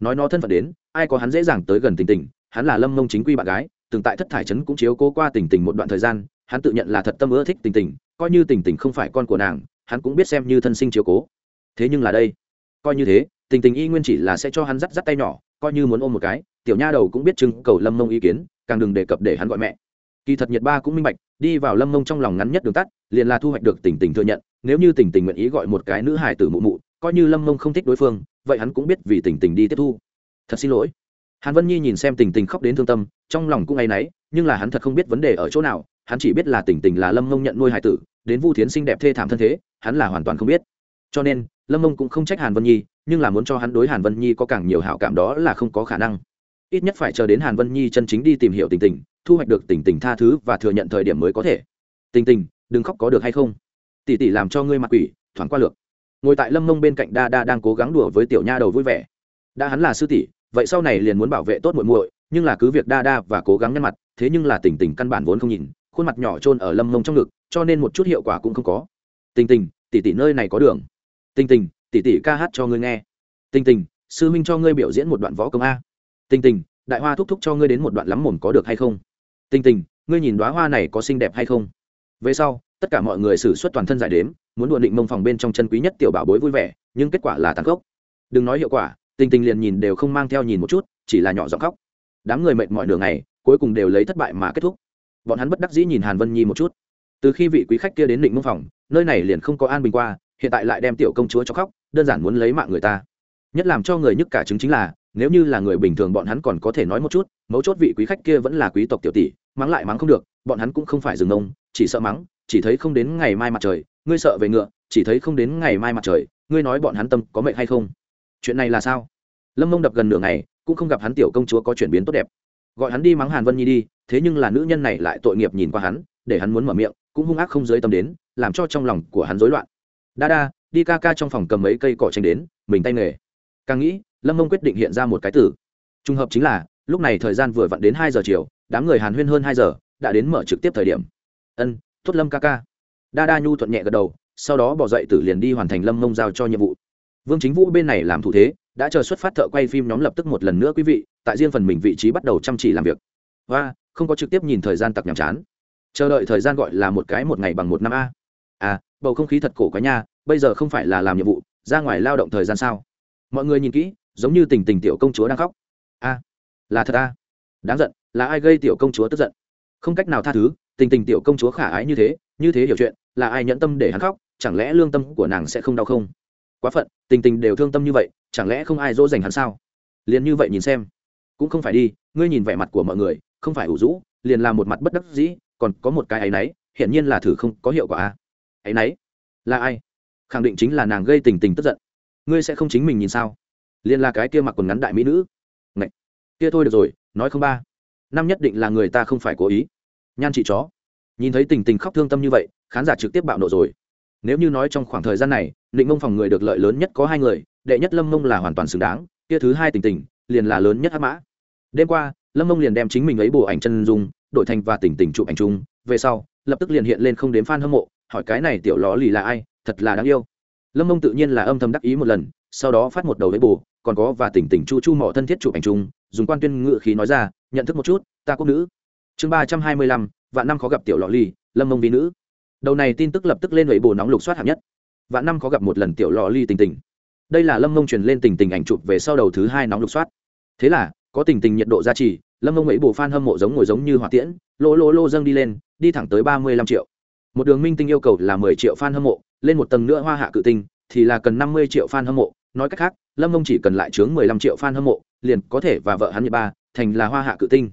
Nói nó thân phận đến, ai có hắn dễ dàng tới gần tình tình, hắn là lâm mông chính quy bạn gái, từng tại thất thải trấn cũng chiếu cố qua tình tình một đoạn thời gian, hắn tự nhận là thật tâm ưa thích tình tình, coi như tình tình không phải con của nàng, hắn cũng biết xem như thân sinh chiếu cố. Thế nhưng là đây, coi như thế, tình tình y nguyên chỉ là sẽ cho hắn dắt dắt tay nhỏ, coi như muốn ôm một cái, tiểu nha đầu cũng biết trưng cầu lâm mông ý kiến, càng đừng đề cập để hắn gọi mẹ kỳ thật nhiệt ba cũng minh bạch, đi vào lâm mông trong lòng ngắn nhất đường tắt, liền là thu hoạch được tình tình thừa nhận, nếu như tình tình nguyện ý gọi một cái nữ hài tử mụ mụ, coi như lâm mông không thích đối phương, vậy hắn cũng biết vì tình tình đi tiếp thu. Thật xin lỗi. Hàn vân nhi nhìn xem tình tình khóc đến thương tâm, trong lòng cũng áy náy, nhưng là hắn thật không biết vấn đề ở chỗ nào, hắn chỉ biết là tình tình là lâm mông nhận nuôi hài tử, đến vu thiến xinh đẹp thê thảm thân thế, hắn là hoàn toàn không biết. Cho nên, lâm mông cũng không trách hàn vân nhi, nhưng là muốn cho hắn đối hàn vân nhi có càng nhiều hảo cảm đó là không có khả năng ít nhất phải chờ đến hàn vân nhi chân chính đi tìm hiểu tình tình, thu hoạch được tình tình tha thứ và thừa nhận thời điểm mới có thể. Tình tình, đừng khóc có được hay không? Tỷ tỷ làm cho ngươi mặc quỷ thoáng qua lược. Ngồi tại lâm mông bên cạnh đa đa đang cố gắng đùa với tiểu nha đầu vui vẻ. Đã hắn là sư tỷ, vậy sau này liền muốn bảo vệ tốt muội muội, nhưng là cứ việc đa đa và cố gắng nhăn mặt, thế nhưng là tình tình căn bản vốn không nhìn, khuôn mặt nhỏ trôn ở lâm mông trong ngực, cho nên một chút hiệu quả cũng không có. Tình tình, tỷ tỷ nơi này có đường. Tình tình, tỷ tỷ ca hát cho ngươi nghe. Tình tình, sư minh cho ngươi biểu diễn một đoạn võ công a tình tình, đại hoa thúc thúc cho ngươi đến một đoạn lắm mồm có được hay không? Tình tình, ngươi nhìn đoá hoa này có xinh đẹp hay không? Về sau, tất cả mọi người xử suất toàn thân giải đếm, muốn đùa định mông phòng bên trong chân quý nhất tiểu bảo bối vui vẻ, nhưng kết quả là tàn khốc. Đừng nói hiệu quả, tình tình liền nhìn đều không mang theo nhìn một chút, chỉ là nhỏ giọng khóc. Đám người mệt mọi đường này cuối cùng đều lấy thất bại mà kết thúc. Bọn hắn bất đắc dĩ nhìn hàn vân nhi một chút. Từ khi vị quý khách kia đến định mông phòng, nơi này liền không có an bình qua, hiện tại lại đem tiểu công chúa cho khóc, đơn giản muốn lấy mạng người ta. Nhất làm cho người nhức cả chứng chính là nếu như là người bình thường bọn hắn còn có thể nói một chút, mấu chốt vị quý khách kia vẫn là quý tộc tiểu tỷ, mắng lại mắng không được, bọn hắn cũng không phải dừng ông, chỉ sợ mắng, chỉ thấy không đến ngày mai mặt trời, ngươi sợ về ngựa, chỉ thấy không đến ngày mai mặt trời, ngươi nói bọn hắn tâm có mệnh hay không? Chuyện này là sao? Lâm mông đập gần nửa ngày, cũng không gặp hắn tiểu công chúa có chuyển biến tốt đẹp. Gọi hắn đi mắng hàn vân nhi đi, thế nhưng là nữ nhân này lại tội nghiệp nhìn qua hắn, để hắn muốn mở miệng, cũng hung ác không dưới tâm đến, làm cho trong lòng của hắn rối loạn. Đa đa, đi ca ca trong phòng cầm mấy cây cỏ tranh đến, mình tay nghề. Càng nghĩ lâm mông quyết định hiện ra một cái tử. Trùng hợp chính là, lúc này thời gian vừa vặn đến hai giờ chiều, đám người hàn huyên hơn hai giờ, đã đến mở trực tiếp thời điểm. Ân tuất lâm ca ca. Đa đa nhu thuận nhẹ gật đầu, sau đó bỏ dậy tử liền đi hoàn thành lâm mông giao cho nhiệm vụ. Vương chính vũ bên này làm thủ thế, đã chờ xuất phát thợ quay phim nhóm lập tức một lần nữa quý vị, tại riêng phần mình vị trí bắt đầu chăm chỉ làm việc. Và không có trực tiếp nhìn thời gian tặc nhàm chán. Chờ đợi thời gian gọi là một cái một ngày bằng một năm a. À bầu không khí thật cổ quá nha, bây giờ không phải là làm nhiệm vụ, ra ngoài lao động thời gian sao? Mọi người nhìn kỹ giống như tình tình tiểu công chúa đang khóc. A, là thật a. Đáng giận, là ai gây tiểu công chúa tức giận? Không cách nào tha thứ, tình tình tiểu công chúa khả ái như thế như thế hiểu chuyện, là ai nhẫn tâm để hắn khóc, chẳng lẽ lương tâm của nàng sẽ không đau không? Quá phận, tình tình đều thương tâm như vậy, chẳng lẽ không ai dỗ dành hắn sao? Liền như vậy nhìn xem. Cũng không phải đi, ngươi nhìn vẻ mặt của mọi người, không phải ủ rũ, liền là một mặt bất đắc dĩ, còn có một cái áy náy, hiển nhiên là thử không có hiệu quả a. Áy náy? Là ai? Khẳng định chính là nàng gây tình tình tức giận. Ngươi sẽ không chính mình nhìn sao? Liền là cái kia mặc quần ngắn đại mỹ nữ. Ngậy. kia thôi được rồi, nói không ba. Năm nhất định là người ta không phải cố ý. Nhan chị chó. Nhìn thấy tình tình khóc thương tâm như vậy, khán giả trực tiếp bạo nộ rồi. Nếu như nói trong khoảng thời gian này định mông phòng người được lợi lớn nhất có hai người, đệ nhất lâm mông là hoàn toàn xứng đáng, kia thứ hai tình tình, liền là lớn nhất hắc mã. Đêm qua, lâm mông liền đem chính mình ấy bộ ảnh chân dung, đổi thành và tình tình chụp ảnh chung. Về sau, lập tức liền hiện lên không đếm f a n hâm mộ, hỏi cái này tiểu ló lì là ai, thật là đáng yêu. Lâm mông tự nhiên là âm thầm đắc ý một lần sau đó phát một đầu lấy bù, còn có và tỉnh tỉnh chu chu mỏ thân thiết chụp ảnh chung, dùng quan tuyên ngự khí nói ra, nhận thức một chút, ta quốc nữ. Chương ba trăm hai mươi lăm, vạn năm khó gặp tiểu lọ ly lâm mông vi nữ. Đầu này tin tức lập tức lên lưỡi bù nóng lục soát hạng nhất. Vạn năm khó gặp một lần tiểu lọ ly tình tình đây là lâm mông truyền lên tình tình ảnh chụp về sau đầu thứ hai nóng lục soát. Thế là, có tình tình nhiệt độ gia trì, lâm mông ấy bù phan hâm mộ giống ngồi giống như hỏa tiễn, lô lô lô dâng đi lên, đi thẳng tới ba mươi lăm triệu. Một đường minh tinh yêu cầu là mười triệu fan hâm mộ, lên một tầng nữa hoa hạ cự tinh, thì là cần năm mươi triệu fan hâm mộ nói cách khác, lâm mông chỉ cần lại chướng mười lăm triệu fan hâm mộ, liền có thể và vợ hắn nhật ba thành là hoa hạ cự tinh.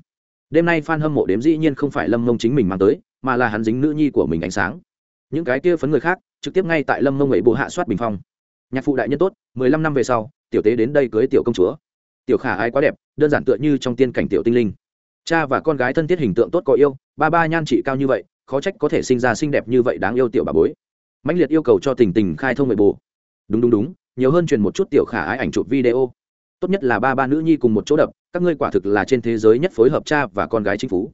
Đêm nay fan hâm mộ đếm dĩ nhiên không phải lâm mông chính mình mang tới, mà là hắn dính nữ nhi của mình ánh sáng. Những cái kia phấn người khác, trực tiếp ngay tại lâm mông ấy bộ hạ soát bình phong. Nhạc phụ đại nhân tốt, mười lăm năm về sau, tiểu tế đến đây cưới tiểu công chúa. Tiểu khả ai quá đẹp, đơn giản tựa như trong tiên cảnh tiểu tinh linh. Cha và con gái thân thiết hình tượng tốt có yêu, ba ba nhan trị cao như vậy, khó trách có thể sinh ra xinh đẹp như vậy đáng yêu tiểu bà bối. Mạnh liệt yêu cầu cho tình tình khai thông nội bộ. Đúng đúng đúng nhiều hơn truyền một chút tiểu khả ái ảnh chụp video. Tốt nhất là ba ba nữ nhi cùng một chỗ đập, các ngươi quả thực là trên thế giới nhất phối hợp cha và con gái chính phủ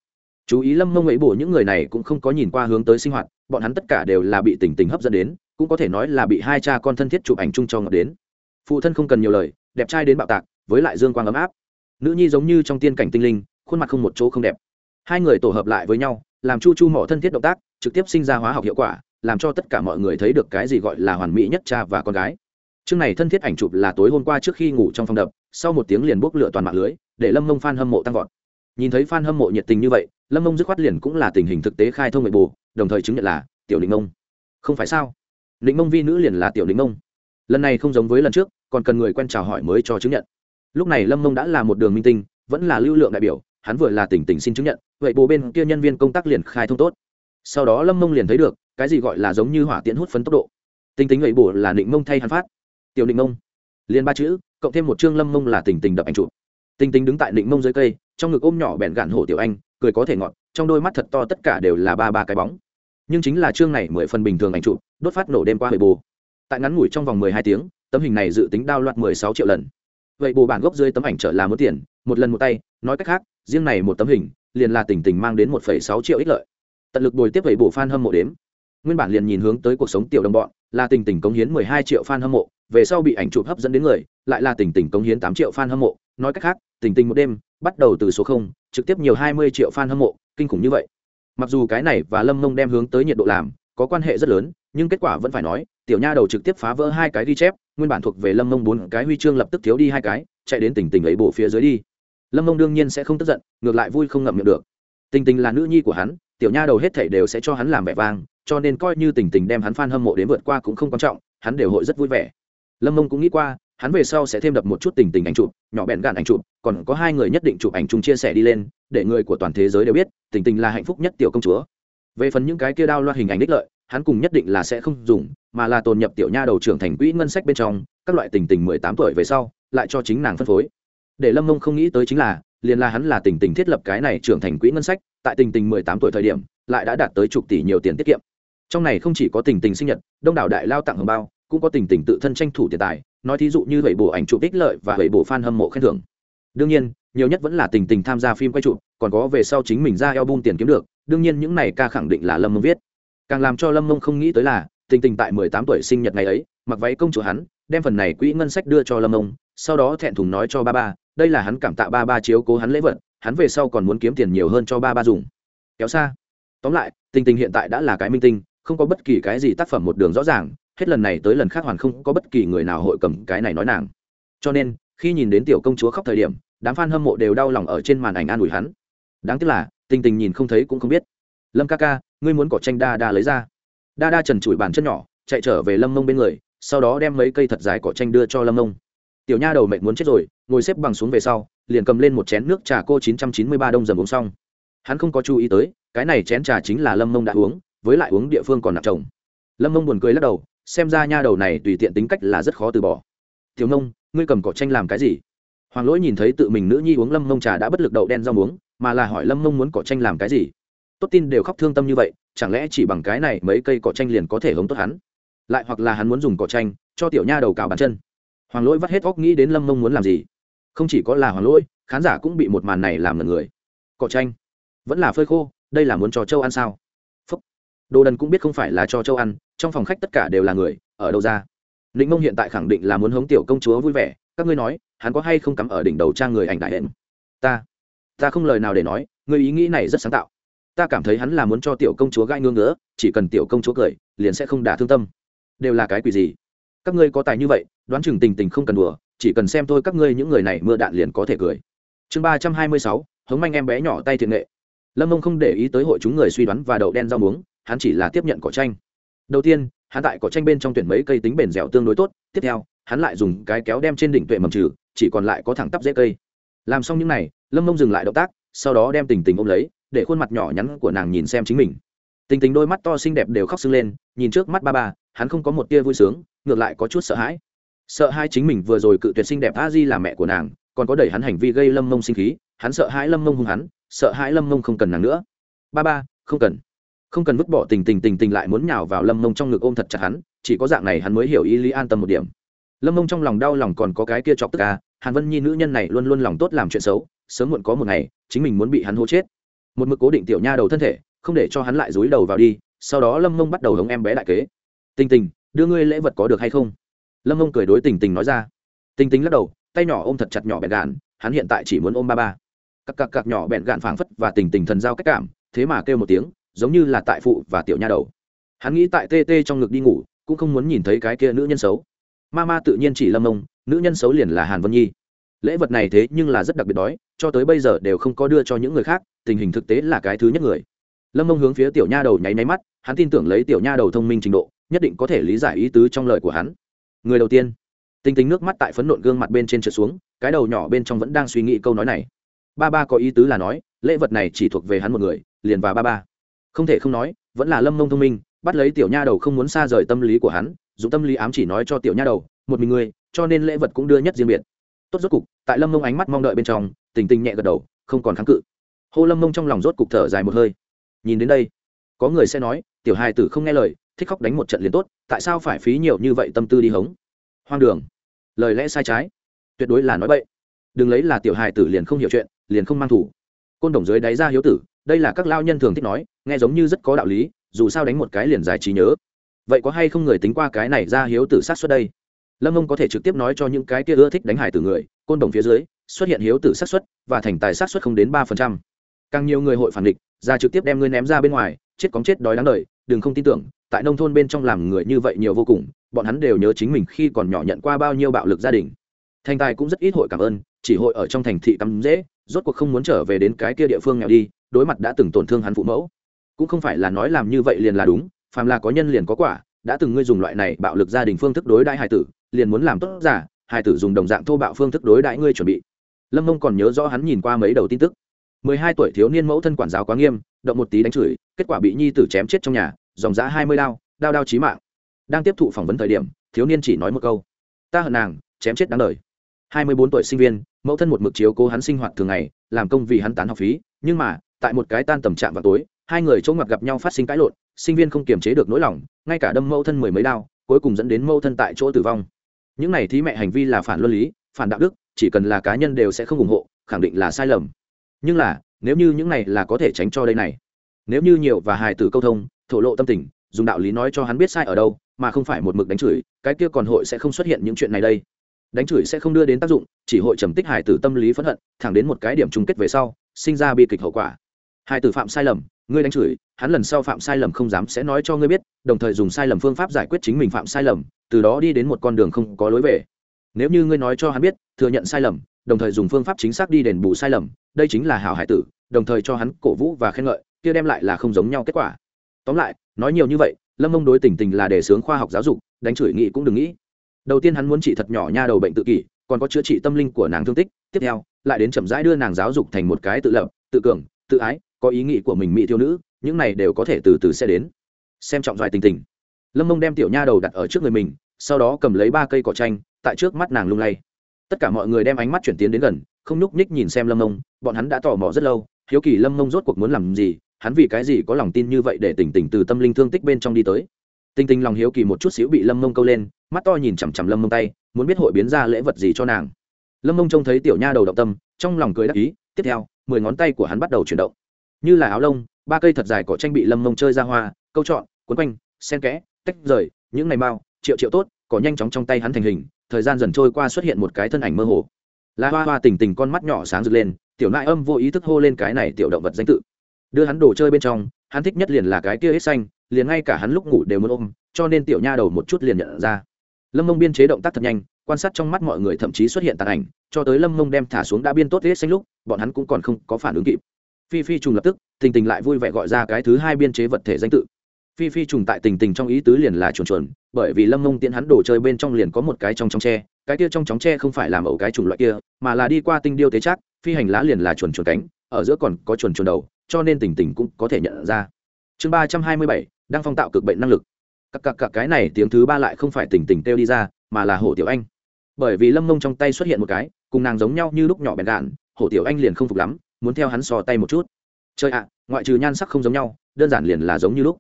chú ý lâm mông ấy bổ những người này cũng không có nhìn qua hướng tới sinh hoạt, bọn hắn tất cả đều là bị tình tình hấp dẫn đến, cũng có thể nói là bị hai cha con thân thiết chụp ảnh chung cho ngập đến. Phụ thân không cần nhiều lời, đẹp trai đến bạo tạc, với lại dương quang ấm áp. Nữ nhi giống như trong tiên cảnh tinh linh, khuôn mặt không một chỗ không đẹp. Hai người tổ hợp lại với nhau, làm chu chu mỏ thân thiết động tác, trực tiếp sinh ra hóa học hiệu quả, làm cho tất cả mọi người thấy được cái gì gọi là hoàn mỹ nhất cha và con gái chương này thân thiết ảnh chụp là tối hôm qua trước khi ngủ trong phòng đập, sau một tiếng liền bốc lửa toàn mạng lưới, để lâm mông f a n hâm mộ tăng vọt. Nhìn thấy f a n hâm mộ nhiệt tình như vậy, lâm mông dứt khoát liền cũng là tình hình thực tế khai thông nội bù đồng thời chứng nhận là tiểu định mông không phải sao? Định mông vi nữ liền là tiểu định mông lần này không giống với lần trước, còn cần người quen chào hỏi mới cho chứng nhận. Lúc này lâm mông đã là một đường minh tinh, vẫn là lưu lượng đại biểu, hắn vừa là tỉnh tỉnh xin chứng nhận, vậy bố bên kia nhân viên công tác liền khai thông tốt. Sau đó lâm mông liền thấy được, cái gì gọi là giống như hỏa tiễn hút phấn tốc độ. Tinh tính vậy bổ là định mông thay hắn phát tiểu định mông. Liền ba chữ, cộng thêm một chương lâm mông là tình tình đập ảnh chụp. Tình tình đứng tại định mông dưới cây, trong ngực ôm nhỏ bẹn gạn hổ tiểu anh, cười có thể ngọt, trong đôi mắt thật to tất cả đều là ba ba cái bóng. Nhưng chính là chương này mười phần bình thường ảnh chụp, đốt phát nổ đêm qua huệ bồ. Tại ngắn ngủi trong vòng mười hai tiếng, tấm hình này dự tính đao loạt mười sáu triệu lần. Vậy bồ bản gốc dưới tấm ảnh trở là mất tiền, một lần một tay, nói cách khác, riêng này một tấm hình, liền là tình tình mang đến một phẩy sáu triệu ích lợi. Tận lực bồi tiếp vậy bồ fan hâm mộ đếm. Nguyên bản liền nhìn hướng tới cuộc sống tiểu đồng bọn, là tình tình cống hiến mười hai triệu fan hâm mộ về sau bị ảnh chụp hấp dẫn đến người, lại là tình tình cống hiến tám triệu fan hâm mộ. Nói cách khác, tình tình một đêm bắt đầu từ số không, trực tiếp nhiều hai mươi triệu fan hâm mộ, kinh khủng như vậy. Mặc dù cái này và lâm mông đem hướng tới nhiệt độ làm, có quan hệ rất lớn, nhưng kết quả vẫn phải nói, tiểu nha đầu trực tiếp phá vỡ hai cái ghi chép, nguyên bản thuộc về lâm mông bốn cái huy chương lập tức thiếu đi hai cái, chạy đến tình tình ấy bổ phía dưới đi. Lâm mông đương nhiên sẽ không tức giận, ngược lại vui không ngậm miệng được. Tình tình là nữ nhi của hắn, tiểu nha đầu hết thảy đều sẽ cho hắn làm vẻ vang, cho nên coi như tình tình đem hắn f hâm mộ đến vượt qua cũng không quan trọng, hắn đều hội rất vui vẻ lâm mông cũng nghĩ qua, hắn về sau sẽ thêm đập một chút tình tình ảnh chụp, nhỏ bẹn gạn ảnh chụp, còn có hai người nhất định chụp ảnh chung chia sẻ đi lên, để người của toàn thế giới đều biết, tình tình là hạnh phúc nhất tiểu công chúa. Về phần những cái kia đao loạt hình ảnh đích lợi, hắn cùng nhất định là sẽ không dùng, mà là tồn nhập tiểu nha đầu trưởng thành quỹ ngân sách bên trong, các loại tình tình mười tám tuổi về sau, lại cho chính nàng phân phối. Để lâm mông không nghĩ tới chính là, liền là hắn là tình tình thiết lập cái này trưởng thành quỹ ngân sách, tại tình tình mười tám tuổi thời điểm, lại đã đạt tới chục tỷ nhiều tiền tiết kiệm. Trong này không chỉ có tình tình sinh nhật, đông đảo đại lao tặng hồng bao cũng có tình tình tự thân tranh thủ tiền tài, nói thí dụ như vậy bổ ảnh chụp ích lợi và vậy bổ fan hâm mộ khen thưởng. Đương nhiên, nhiều nhất vẫn là tình tình tham gia phim quay chụp, còn có về sau chính mình ra album tiền kiếm được, đương nhiên những này ca khẳng định là lâm mông viết. Càng làm cho lâm mông không nghĩ tới là, tình tình tại mười tám tuổi sinh nhật ngày ấy, mặc váy công chúa hắn, đem phần này quỹ ngân sách đưa cho lâm mông, sau đó thẹn thùng nói cho ba ba, đây là hắn cảm tạ ba ba chiếu cố hắn lễ vật, hắn về sau còn muốn kiếm tiền nhiều hơn cho ba ba dùng. Kéo xa. Tóm lại, tình tình hiện tại đã là cái minh tinh, không có bất kỳ cái gì tác phẩm một đường rõ ràng hết lần này tới lần khác hoàn không có bất kỳ người nào hội cầm cái này nói nàng. Cho nên, khi nhìn đến tiểu công chúa khóc thời điểm, đám f a n hâm mộ đều đau lòng ở trên màn ảnh an ủi hắn. Đáng tiếc là, tình tình nhìn không thấy cũng không biết. Lâm ca ca, ngươi muốn cỏ tranh đa đa lấy ra. Đa đa trần trụi bàn chân nhỏ, chạy trở về lâm mông bên người, sau đó đem mấy cây thật dài cỏ tranh đưa cho lâm mông. Tiểu nha đầu mệt muốn chết rồi, ngồi xếp bằng xuống về sau, liền cầm lên một chén nước trà cô chín trăm chín mươi ba đông dầm uống xong. Hắn không có chú ý tới, cái này chén trà chính là lâm mông đã uống, với lại uống địa phương còn nạp chồng. Lâm mông buồn cười lắc đầu xem ra nha đầu này tùy tiện tính cách là rất khó từ bỏ. Thiếu nông, ngươi cầm cỏ tranh làm cái gì? Hoàng lỗi nhìn thấy tự mình nữ nhi uống lâm mông trà đã bất lực đậu đen rau uống mà là hỏi lâm mông muốn cỏ tranh làm cái gì? Tốt tin đều khóc thương tâm như vậy, chẳng lẽ chỉ bằng cái này mấy cây cỏ tranh liền có thể hống tốt hắn? Lại hoặc là hắn muốn dùng cỏ tranh cho tiểu nha đầu cào bàn chân. Hoàng lỗi vắt hết óc nghĩ đến lâm mông muốn làm gì. Không chỉ có là hoàng lỗi, khán giả cũng bị một màn này làm ngần người. Cỏ tranh vẫn là phơi khô, đây là muốn cho châu ăn sao? Đồ đần cũng biết không phải là cho châu ăn, trong phòng khách tất cả đều là người, ở đâu ra? Định mông hiện tại khẳng định là muốn hống tiểu công chúa vui vẻ, các ngươi nói, hắn có hay không cắm ở đỉnh đầu trang người ảnh đại hẹn ta ta không lời nào để nói người ý nghĩ này rất sáng tạo. Ta cảm thấy hắn là muốn cho tiểu công chúa gai ngương nữa chỉ cần tiểu công chúa cười, liền sẽ không đả thương tâm. Đều là cái quỷ gì? Các ngươi có tài như vậy, đoán chừng tình tình không cần đùa, chỉ cần xem thôi các ngươi những người này mưa đạn liền có thể cười. Chương ba trăm hai mươi sáu, hống manh em bé nhỏ tay thiện nghệ. Lâm mông không để ý tới hội chúng người suy đoán và đậu đen rau muống hắn chỉ là tiếp nhận cỏ tranh đầu tiên, hắn tại cỏ tranh bên trong tuyển mấy cây tính bền dẻo tương đối tốt, tiếp theo, hắn lại dùng cái kéo đem trên đỉnh tuệ mầm trừ, chỉ còn lại có thẳng tắp dễ cây. Làm xong những n à y lâm mông dừng lại động tác, sau đó đem tình tình ôm lấy, để khuôn mặt nhỏ nhắn của nàng nhìn xem chính mình. Tình tình đôi mắt to xinh đẹp đều khóc sưng lên, nhìn trước mắt ba ba, hắn không có một tia vui sướng, ngược lại có chút sợ hãi. Sợ hai chính mình vừa rồi cự tuyệt xinh đẹp a di là mẹ của nàng, còn có đẩy hắn hành vi gây lâm mông sinh khí, hắn sợ hãi lâm mông hung hắn, sợ hãi lâm mông không cần nàng nữa. Ba ba, không cần không cần vứt bỏ tình tình tình tình lại muốn nhào vào lâm mông trong ngực ôm thật chặt hắn, chỉ có dạng này hắn mới hiểu ý lý an tâm một điểm. Lâm mông trong lòng đau lòng còn có cái kia chọc tức à hàn vân nhi nữ nhân này luôn luôn lòng tốt làm chuyện xấu, sớm muộn có một ngày, chính mình muốn bị hắn hô chết. Một mực cố định tiểu nha đầu thân thể, không để cho hắn lại dúi đầu vào đi, sau đó lâm mông bắt đầu hống em bé đại kế. Tình tình, đưa ngươi lễ vật có được hay không? Lâm mông cười đối tình tình nói ra. Tình tình lắc đầu, tay nhỏ ôm thật chặt nhỏ bẹn gạn, hắn hiện tại chỉ muốn ôm ba ba. Cặp cặp cặp nhỏ bẹn gạn phảng phất và tình tình thần giao cách cảm, thế mà kêu một tiếng giống như là tại phụ và tiểu nha đầu. Hắn nghĩ tại tê tê trong ngực đi ngủ, cũng không muốn nhìn thấy cái kia nữ nhân xấu. Ma ma tự nhiên chỉ lâm mông nữ nhân xấu liền là hàn vân nhi. Lễ vật này thế nhưng là rất đặc biệt đói, cho tới bây giờ đều không có đưa cho những người khác, tình hình thực tế là cái thứ nhất người. Lâm mông hướng phía tiểu nha đầu nháy nháy mắt, hắn tin tưởng lấy tiểu nha đầu thông minh trình độ, nhất định có thể lý giải ý tứ trong lời của hắn. Người đầu tiên. Tinh tính nước mắt tại phấn nộn gương mặt bên trên trượt xuống, cái đầu nhỏ bên trong vẫn đang suy nghĩ câu nói này. Ba ba có ý tứ là nói, lễ vật này chỉ thuộc về hắn một người, liền và ba ba không thể không nói, vẫn là lâm mông thông minh, bắt lấy tiểu nha đầu không muốn xa rời tâm lý của hắn, dùng tâm lý ám chỉ nói cho tiểu nha đầu, một mình người cho nên lễ vật cũng đưa nhất riêng biệt. Tốt rốt cục, tại lâm mông ánh mắt mong đợi bên trong, tình tình nhẹ gật đầu, không còn kháng cự. Hô lâm mông trong lòng rốt cục thở dài một hơi. Nhìn đến đây, có người sẽ nói, tiểu hai tử không nghe lời, thích khóc đánh một trận liền tốt, tại sao phải phí nhiều như vậy tâm tư đi hống? Hoang đường. Lời lẽ sai trái. Tuyệt đối là nói bậy. Đừng lấy là tiểu hài tử liền không hiểu chuyện, liền không mang thủ. Côn đồng dưới đáy ra hiếu tử đây là các lao nhân thường thích nói, nghe giống như rất có đạo lý, dù sao đánh một cái liền giải trí nhớ. Vậy có hay không người tính qua cái này ra hiếu tử sát xuất đây? Lâm ông có thể trực tiếp nói cho những cái kia ưa thích đánh hải tử người, côn đồng phía dưới, xuất hiện hiếu tử sát xuất và thành tài sát xuất không đến ba phần trăm. Càng nhiều người hội phản địch, ra trực tiếp đem ngươi ném ra bên ngoài, chết cóng chết đói đáng đời, đừng không tin tưởng, tại nông thôn bên trong làm người như vậy nhiều vô cùng, bọn hắn đều nhớ chính mình khi còn nhỏ nhận qua bao nhiêu bạo lực gia đình. Thành tài cũng rất ít hội cảm ơn, chỉ hội ở trong thành thị tắm dễ rốt cuộc không muốn trở về đến cái kia địa phương nghèo đi đối mặt đã từng tổn thương hắn phụ mẫu. Cũng không phải là nói làm như vậy liền là đúng, phàm là có nhân liền có quả, đã từng ngươi dùng loại này bạo lực gia đình phương thức đối đãi hài tử, liền muốn làm tốt giả, hài tử dùng đồng dạng thô bạo phương thức đối đãi ngươi chuẩn bị. Lâm mông còn nhớ rõ hắn nhìn qua mấy đầu tin tức. Mười hai tuổi thiếu niên mẫu thân quản giáo quá nghiêm, động một tí đánh chửi, kết quả bị nhi tử chém chết trong nhà, dòng giá hai mươi đao đao đao chí mạng. Đang tiếp thụ phỏng vấn thời điểm, thiếu niên chỉ nói một câu. Ta hận nàng, chém chết đáng đời. Hai mươi bốn tuổi sinh viên, mẫu thân một mực chiếu cố hắn sinh hoạt thường ngày, làm công vì hắn tán học phí, nhưng mà tại một cái tan tầm trạm vào tối, hai người chỗ ngập gặp nhau phát sinh cãi lộn, sinh viên không kiềm chế được nỗi lòng, ngay cả đâm mâu thân mười mấy đao, cuối cùng dẫn đến mâu thân tại chỗ tử vong. Những này thí mẹ hành vi là phản luân lý, phản đạo đức, chỉ cần là cá nhân đều sẽ không ủng hộ, khẳng định là sai lầm. Nhưng là, nếu như những này là có thể tránh cho đây này, nếu như nhiều và hài tử câu thông, thổ lộ tâm tình, dùng đạo lý nói cho hắn biết sai ở đâu, mà không phải một mực đánh chửi, cái kia còn hội sẽ không xuất hiện những chuyện này đây. Đánh chửi sẽ không đưa đến tác dụng, chỉ hội trầm tích hải tử tâm lý phẫn hận, thẳng đến một cái điểm chung kết về sau, sinh ra bi kịch hậu quả hai tử phạm sai lầm, ngươi đánh chửi, hắn lần sau phạm sai lầm không dám sẽ nói cho ngươi biết, đồng thời dùng sai lầm phương pháp giải quyết chính mình phạm sai lầm, từ đó đi đến một con đường không có lối về. Nếu như ngươi nói cho hắn biết, thừa nhận sai lầm, đồng thời dùng phương pháp chính xác đi đền bù sai lầm, đây chính là hảo hải tử, đồng thời cho hắn cổ vũ và khen ngợi, kia đem lại là không giống nhau kết quả. Tóm lại, nói nhiều như vậy, lâm mông đối tình tình là đề xướng khoa học giáo dục, đánh chửi nghị cũng đừng nghĩ. Đầu tiên hắn muốn trị thật nhỏ nha đầu bệnh tự kỷ, còn có chữa trị tâm linh của nàng thương tích, tiếp theo, lại đến chậm rãi đưa nàng giáo dục thành một cái tự lập, tự cường, tự ái có ý nghĩ của mình mỹ thiếu nữ, những này đều có thể từ từ sẽ đến. Xem trọng doài tình tình. Lâm mông đem tiểu nha đầu đặt ở trước người mình, sau đó cầm lấy ba cây cỏ tranh tại trước mắt nàng lung lay. Tất cả mọi người đem ánh mắt chuyển tiến đến gần, không nhúc nhích nhìn xem lâm mông, bọn hắn đã tò mò rất lâu, hiếu kỳ lâm mông rốt cuộc muốn làm gì, hắn vì cái gì có lòng tin như vậy để tỉnh tỉnh từ tâm linh thương tích bên trong đi tới. Tinh tinh lòng hiếu kỳ một chút xíu bị lâm mông câu lên, mắt to nhìn chằm chằm lâm mông tay, muốn biết hội biến ra lễ vật gì cho nàng. Lâm mông trông thấy tiểu nha đầu động tâm, trong lòng cười đắc ý, tiếp theo, mười ngón tay của hắn bắt đầu chuyển động như là áo lông, ba cây thật dài cỏ tranh bị lâm mông chơi ra hoa, câu trọn, cuốn quanh sen kẽ, tách rời, những ngày mau, triệu triệu tốt, cỏ nhanh chóng trong tay hắn thành hình, thời gian dần trôi qua xuất hiện một cái thân ảnh mơ hồ. La hoa hoa tình tình con mắt nhỏ sáng rực lên, tiểu nại âm vô ý thức hô lên cái này tiểu động vật danh tự. Đưa hắn đồ chơi bên trong, hắn thích nhất liền là cái kia hết xanh, liền ngay cả hắn lúc ngủ đều muốn ôm, cho nên tiểu nha đầu một chút liền nhận ra. Lâm mông biên chế động tác thật nhanh, quan sát trong mắt mọi người thậm chí xuất hiện tàn ảnh, cho tới lâm mông đem thả xuống đã biên tốt hết xanh lúc, bọn hắn cũng còn không có phản ứng kịp phi phi trùng lập tức, tình tình lại vui vẻ gọi ra cái thứ hai biên chế vật thể danh tự. Phi phi trùng tại tình tình trong ý tứ liền là chuồn chuồn, bởi vì lâm mông tiễn hắn đồ chơi bên trong liền có một cái trong trong tre, cái kia trong chóng tre không phải làm ẩu cái chủng loại kia, mà là đi qua tinh điêu tế chắc phi hành lá liền là chuồn chuồn cánh, ở giữa còn có chuồn chuồn đầu, cho nên tình tình cũng có thể nhận ra. Chương ba trăm hai mươi bảy đang phong tạo cực bệnh năng lực. Các cặp cặp cái này tiếng thứ ba lại không phải tình tình kêu đi ra, mà là hổ tiểu anh. Bởi vì lâm mông trong tay xuất hiện một cái, cùng nàng giống nhau như lúc nhỏ bèn đạn, hổ tiểu anh liền không phục lắm muốn theo hắn sò tay một chút. Chơi ạ, ngoại trừ nhan sắc không giống nhau, đơn giản liền là giống như lúc.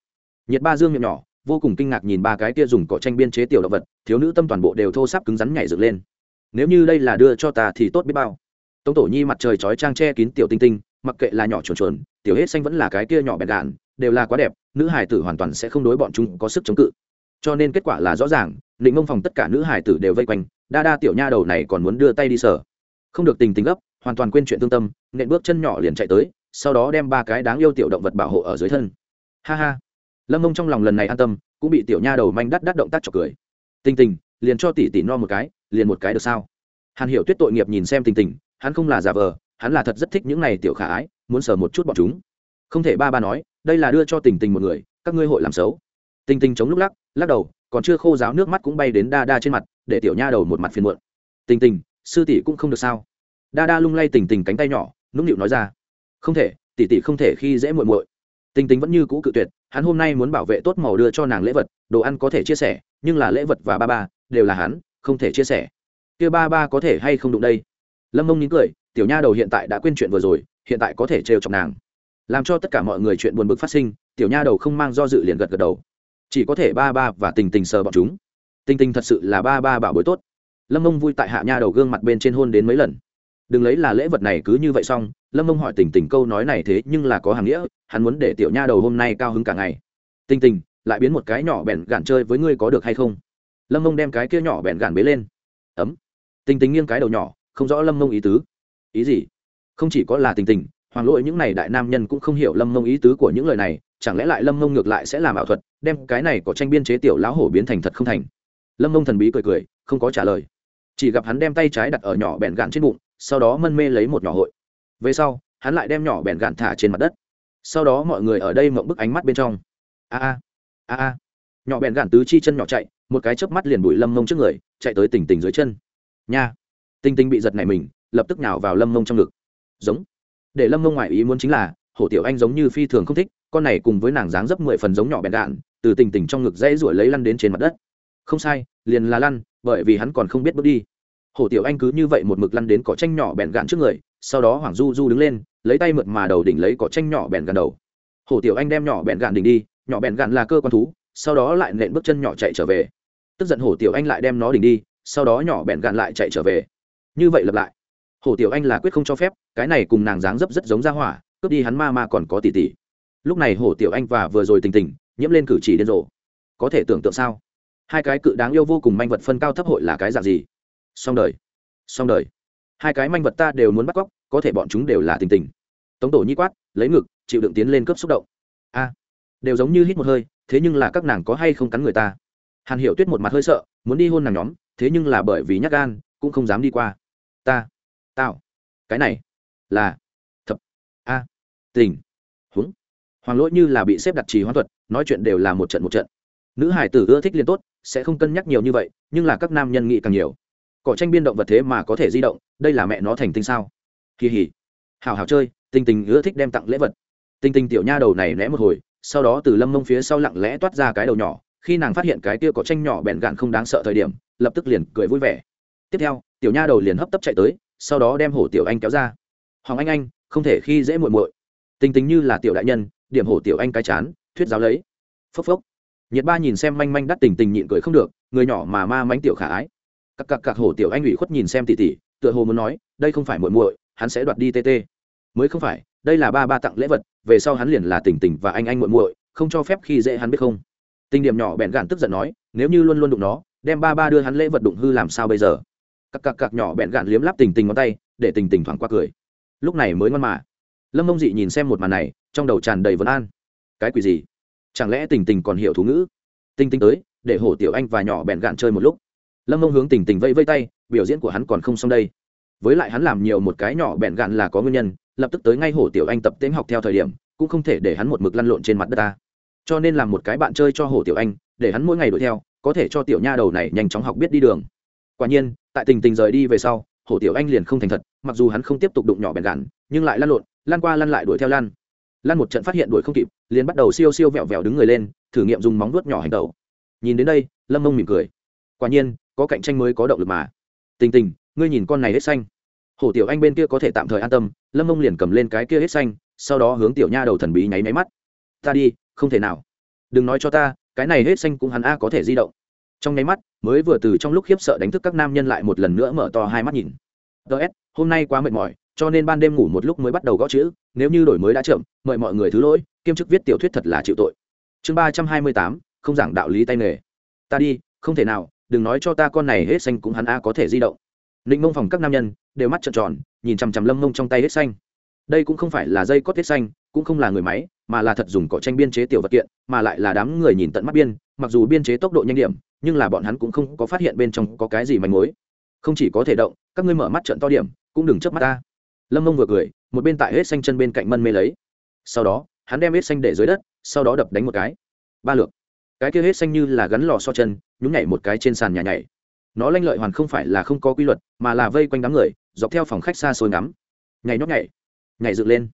Nhiệt ba dương miệng nhỏ, vô cùng kinh ngạc nhìn ba cái kia dùng cỏ tranh biên chế tiểu động vật, thiếu nữ tâm toàn bộ đều thô sáp cứng rắn nhảy dựng lên. Nếu như đây là đưa cho ta thì tốt biết bao. Tống tổ nhi mặt trời chói trang che kín tiểu tinh tinh, mặc kệ là nhỏ chuồn chuồn, tiểu hết xanh vẫn là cái kia nhỏ bẹt đạn, đều là quá đẹp, nữ hải tử hoàn toàn sẽ không đối bọn chúng có sức chống cự. Cho nên kết quả là rõ ràng, định mông phòng tất cả nữ hải tử đều vây quanh, đa đa tiểu nha đầu này còn muốn đưa tay đi sở. Không được tình tình gấp hoàn toàn quên chuyện tương tâm, nện bước chân nhỏ liền chạy tới, sau đó đem ba cái đáng yêu tiểu động vật bảo hộ ở dưới thân. Ha ha. Lâm mông trong lòng lần này an tâm, cũng bị tiểu nha đầu manh đắt đắt động tác chọc cười. Tình tình, liền cho tỷ tỷ no một cái, liền một cái được sao? Hàn hiểu tuyết tội nghiệp nhìn xem tình tình, hắn không là giả vờ, hắn là thật rất thích những này tiểu khả ái, muốn sờ một chút bọn chúng. Không thể ba ba nói, đây là đưa cho tình tình một người, các ngươi hội làm xấu. Tình tình chống lúc lắc lắc đầu, còn chưa khô ráo nước mắt cũng bay đến đa đa trên mặt, để tiểu nha đầu một mặt phiền muộn. Tình tình, sư tỷ cũng không được sao? Đa đa lung lay tình tình cánh tay nhỏ, nũng nịu nói ra. Không thể, tỷ tỷ không thể khi dễ muội muội. Tình tình vẫn như cũ cự tuyệt, hắn hôm nay muốn bảo vệ tốt màu đưa cho nàng lễ vật, đồ ăn có thể chia sẻ, nhưng là lễ vật và ba ba, đều là hắn, không thể chia sẻ. Kia ba ba có thể hay không đụng đây? Lâm mông nín cười, tiểu nha đầu hiện tại đã quên chuyện vừa rồi, hiện tại có thể trêu chọc nàng. Làm cho tất cả mọi người chuyện buồn bực phát sinh, tiểu nha đầu không mang do dự liền gật gật đầu. Chỉ có thể ba ba và tình tình sờ bọn chúng. Tình tình thật sự là ba ba bảo bối tốt. Lâm mông vui tại hạ nha đầu gương mặt bên trên hôn đến mấy lần đừng lấy là lễ vật này cứ như vậy xong, lâm mông hỏi tình tình câu nói này thế nhưng là có hàng nghĩa, hắn muốn để tiểu nha đầu hôm nay cao hứng cả ngày. Tình tình, lại biến một cái nhỏ bẹn gạn chơi với ngươi có được hay không? Lâm mông đem cái kia nhỏ bẹn gạn bế lên. Ấm. Tình tình nghiêng cái đầu nhỏ, không rõ lâm mông ý tứ. Ý gì? Không chỉ có là tình tình, hoàng lỗi những n à y đại nam nhân cũng không hiểu lâm mông ý tứ của những lời này, chẳng lẽ lại lâm mông ngược lại sẽ làm ảo thuật, đem cái này có tranh biên chế tiểu lão hổ biến thành thật không thành? Lâm mông thần bí cười cười, không có trả lời. Chỉ gặp hắn đem tay trái đặt ở nhỏ bẹn gạn trên bụng sau đó mân mê lấy một nhỏ hội. Về sau, hắn lại đem nhỏ bèn gạn thả trên mặt đất. Sau đó mọi người ở đây mộng bức ánh mắt bên trong. A a a a. Nhỏ bèn gạn tứ chi chân nhỏ chạy, một cái chớp mắt liền bụi lâm mông trước người, chạy tới tỉnh tỉnh dưới chân. Nha. Tinh tinh bị giật này mình, lập tức nhào vào lâm mông trong ngực. Giống. Để lâm mông ngoại ý muốn chính là, hổ tiểu anh giống như phi thường không thích, con này cùng với nàng dáng dấp mười phần giống nhỏ bèn đạn từ tình tình trong ngực dãy ruổi lấy lăn đến trên mặt đất. Không sai, liền là lăn, bởi vì hắn còn không biết bước đi hổ tiểu anh cứ như vậy một mực lăn đến cỏ tranh nhỏ bẹn gạn trước người, sau đó hoàng du du đứng lên, lấy tay mượt mà đầu đỉnh lấy cỏ tranh nhỏ bẹn gạn đầu. Hổ tiểu anh đem nhỏ bẹn gạn đỉnh đi, nhỏ bẹn gạn là cơ quan thú, sau đó lại nện bước chân nhỏ chạy trở về. Tức giận hổ tiểu anh lại đem nó đỉnh đi, sau đó nhỏ bẹn gạn lại chạy trở về. Như vậy lặp lại. Hổ tiểu anh là quyết không cho phép, cái này cùng nàng dáng dấp rất giống ra hỏa, cướp đi hắn ma ma còn có tỷ tỷ. Lúc này hổ tiểu anh và vừa rồi tình tình, nhiễm lên cử chỉ điên rồ. Có thể tưởng tượng sao? Hai cái cự đáng yêu vô cùng manh vật phân cao thấp hội là cái dạng gì? Xong đời. Xong đời. Hai cái manh vật ta đều muốn bắt cóc, có thể bọn chúng đều là tình tình. Tống tổ nhi quát, lấy ngực, chịu đựng tiến lên cướp xúc động. A, đều giống như hít một hơi, thế nhưng là các nàng có hay không cắn người ta? Hàn hiểu tuyết một mặt hơi sợ, muốn đi hôn nàng nhóm, thế nhưng là bởi vì nhắc gan, cũng không dám đi qua. Ta, tao, cái này, là, thập, a, tình, huống. Hoàng lỗi như là bị xếp đặt trì hoãn thuật, nói chuyện đều là một trận một trận. Nữ hải tử ưa thích liền tốt, sẽ không cân nhắc nhiều như vậy, nhưng là các nam nhân nghĩ càng nhiều cỏ tranh biên động vật thế mà có thể di động, đây là mẹ nó thành tinh sao? Kỳ hỉ hào hào chơi, tinh tình ưa thích đem tặng lễ vật. Tinh tình tiểu nha đầu này né một hồi, sau đó từ lâm mông phía sau lặng lẽ toát ra cái đầu nhỏ, khi nàng phát hiện cái kia có tranh nhỏ bẹn gạn không đáng sợ thời điểm, lập tức liền cười vui vẻ. Tiếp theo, tiểu nha đầu liền hấp tấp chạy tới, sau đó đem hổ tiểu anh kéo ra. Hoàng anh anh, không thể khi dễ muội muội. Tình tình như là tiểu đại nhân, điểm hổ tiểu anh cái chán, thuyết giáo lấy. Phốc phốc. Nhiệt ba nhìn xem manh manh đắt tình tình nhịn cười không được, người nhỏ mà ma mánh tiểu khả ái cặc cặc cặc hổ tiểu anh ủy khuất nhìn xem tỷ tỷ tựa hồ muốn nói, đây không phải muội muội, hắn sẽ đoạt đi tê tê mới không phải, đây là ba ba tặng lễ vật, về sau hắn liền là tình tình và anh anh muội muội, không cho phép khi dễ hắn biết không? Tình điểm nhỏ bèn gạn tức giận nói, nếu như luôn luôn đụng nó, đem ba ba đưa hắn lễ vật đụng hư làm sao bây giờ? Cặc cặc cặc nhỏ bèn gạn liếm láp tình tình ngón tay, để tình tình thoáng qua cười. Lúc này mới ngon mà. Lâm mông dị nhìn xem một màn này, trong đầu tràn đầy vấn an. Cái quỷ gì? Chẳng lẽ tình tình còn hiểu thú ngữ? Tinh tinh tới, để hổ tiểu anh và nhỏ bèn gạn chơi một lúc lâm mông hướng tình tình vây vây tay, biểu diễn của hắn còn không xong đây. Với lại hắn làm nhiều một cái nhỏ bẹn gạn là có nguyên nhân, lập tức tới ngay hổ tiểu anh tập tễnh học theo thời điểm, cũng không thể để hắn một mực lăn lộn trên mặt đất ta. Cho nên làm một cái bạn chơi cho hổ tiểu anh, để hắn mỗi ngày đuổi theo, có thể cho tiểu nha đầu này nhanh chóng học biết đi đường. Quả nhiên, tại tình tình rời đi về sau, hổ tiểu anh liền không thành thật, mặc dù hắn không tiếp tục đụng nhỏ bẹn gạn, nhưng lại lăn lộn, lăn qua lăn lại đuổi theo Lan. Lan một trận phát hiện đuổi không kịp, liền bắt đầu siêu siêu vẹo vẹo đứng người lên, thử nghiệm dùng móng vuốt nhỏ hành tẩu. Nhìn đến đây, lâm mông mỉm cười. Quả nhiên có cạnh tranh mới có động lực mà. Tình tình, ngươi nhìn con này hết xanh. Hổ tiểu anh bên kia có thể tạm thời an tâm, lâm mông liền cầm lên cái kia hết xanh, sau đó hướng tiểu nha đầu thần bí nháy máy mắt. Ta đi, không thể nào. Đừng nói cho ta, cái này hết xanh cũng hắn a có thể di động. Trong nháy mắt, mới vừa từ trong lúc khiếp sợ đánh thức các nam nhân lại một lần nữa mở to hai mắt nhìn. Ts hôm nay quá mệt mỏi, cho nên ban đêm ngủ một lúc mới bắt đầu gõ chữ, nếu như đổi mới đã chậm, mời mọi người thứ lỗi, kiêm chức viết tiểu thuyết thật là chịu tội. Chương ba trăm hai mươi tám, không giảng đạo lý tay nghề. Ta đi, không thể nào đừng nói cho ta con này hết xanh cũng hắn a có thể di động. Định mông phòng các nam nhân, đều mắt trợn tròn, nhìn chằm chằm lâm mông trong tay hết xanh. Đây cũng không phải là dây cót hết xanh, cũng không là người máy, mà là thật dùng cỏ tranh biên chế tiểu vật kiện, mà lại là đám người nhìn tận mắt biên, mặc dù biên chế tốc độ nhanh điểm, nhưng là bọn hắn cũng không có phát hiện bên trong có cái gì manh mối. Không chỉ có thể động, các ngươi mở mắt trận to điểm, cũng đừng chớp mắt ta. Lâm mông vừa cười, một bên tại hết xanh chân bên cạnh mân mê lấy. Sau đó, hắn đem hết xanh để dưới đất, sau đó đập đánh một cái. Ba lượt cái kia hết xanh như là gắn lò so chân, nhúng nhảy một cái trên sàn nhà nhảy. Nó lanh lợi hoàn không phải là không có quy luật, mà là vây quanh đám người, dọc theo phòng khách xa xôi ngắm. Nhảy nhóc nhảy nhảy dựng lên.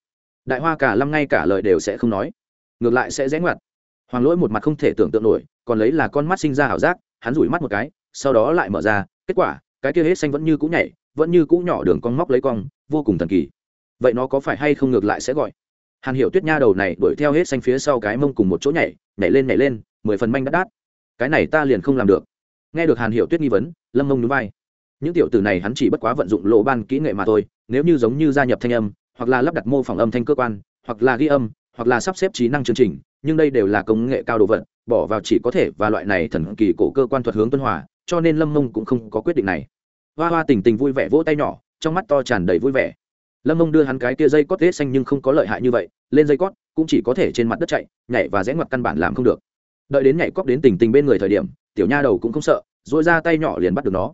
Đại hoa cả lâm ngay cả lời đều sẽ không nói. Ngược lại sẽ rẽ ngoặt. Hoàng lỗi một mặt không thể tưởng tượng nổi, còn lấy là con mắt sinh ra ảo giác, hắn rủi mắt một cái, sau đó lại mở ra, kết quả, cái kia hết xanh vẫn như cũ nhảy, vẫn như cũ nhỏ đường con móc lấy cong, vô cùng thần kỳ. Vậy nó có phải hay không ngược lại sẽ gọi? Hàn hiểu tuyết nha đầu này đuổi theo hết xanh phía sau cái mông cùng một chỗ nhảy nhảy lên nhảy lên mười phần manh đắt đát. Cái này ta liền không làm được. Nghe được hàn Hiệu tuyết nghi vấn, lâm mông núi vai. Những tiểu tử này hắn chỉ bất quá vận dụng lộ ban kỹ nghệ mà thôi, nếu như giống như gia nhập thanh âm, hoặc là lắp đặt mô phỏng âm thanh cơ quan, hoặc là ghi âm, hoặc là sắp xếp trí năng chương trình, nhưng đây đều là công nghệ cao đồ vật, bỏ vào chỉ có thể và loại này thần kỳ cổ cơ quan thuật hướng tuân hòa, cho nên lâm mông cũng không có quyết định này. Hoa hoa tình tình vui vẻ vỗ tay nhỏ, trong mắt to tràn đầy vui vẻ. Lâm mông đưa hắn cái kia dây cót tết xanh nhưng không có lợi hại như vậy, lên dây cót, cũng chỉ có thể trên mặt đất chạy, nhảy và rẽ ngoặt căn bản làm không được đợi đến nhảy cóc đến tình tình bên người thời điểm, tiểu nha đầu cũng không sợ dội ra tay nhỏ liền bắt được nó.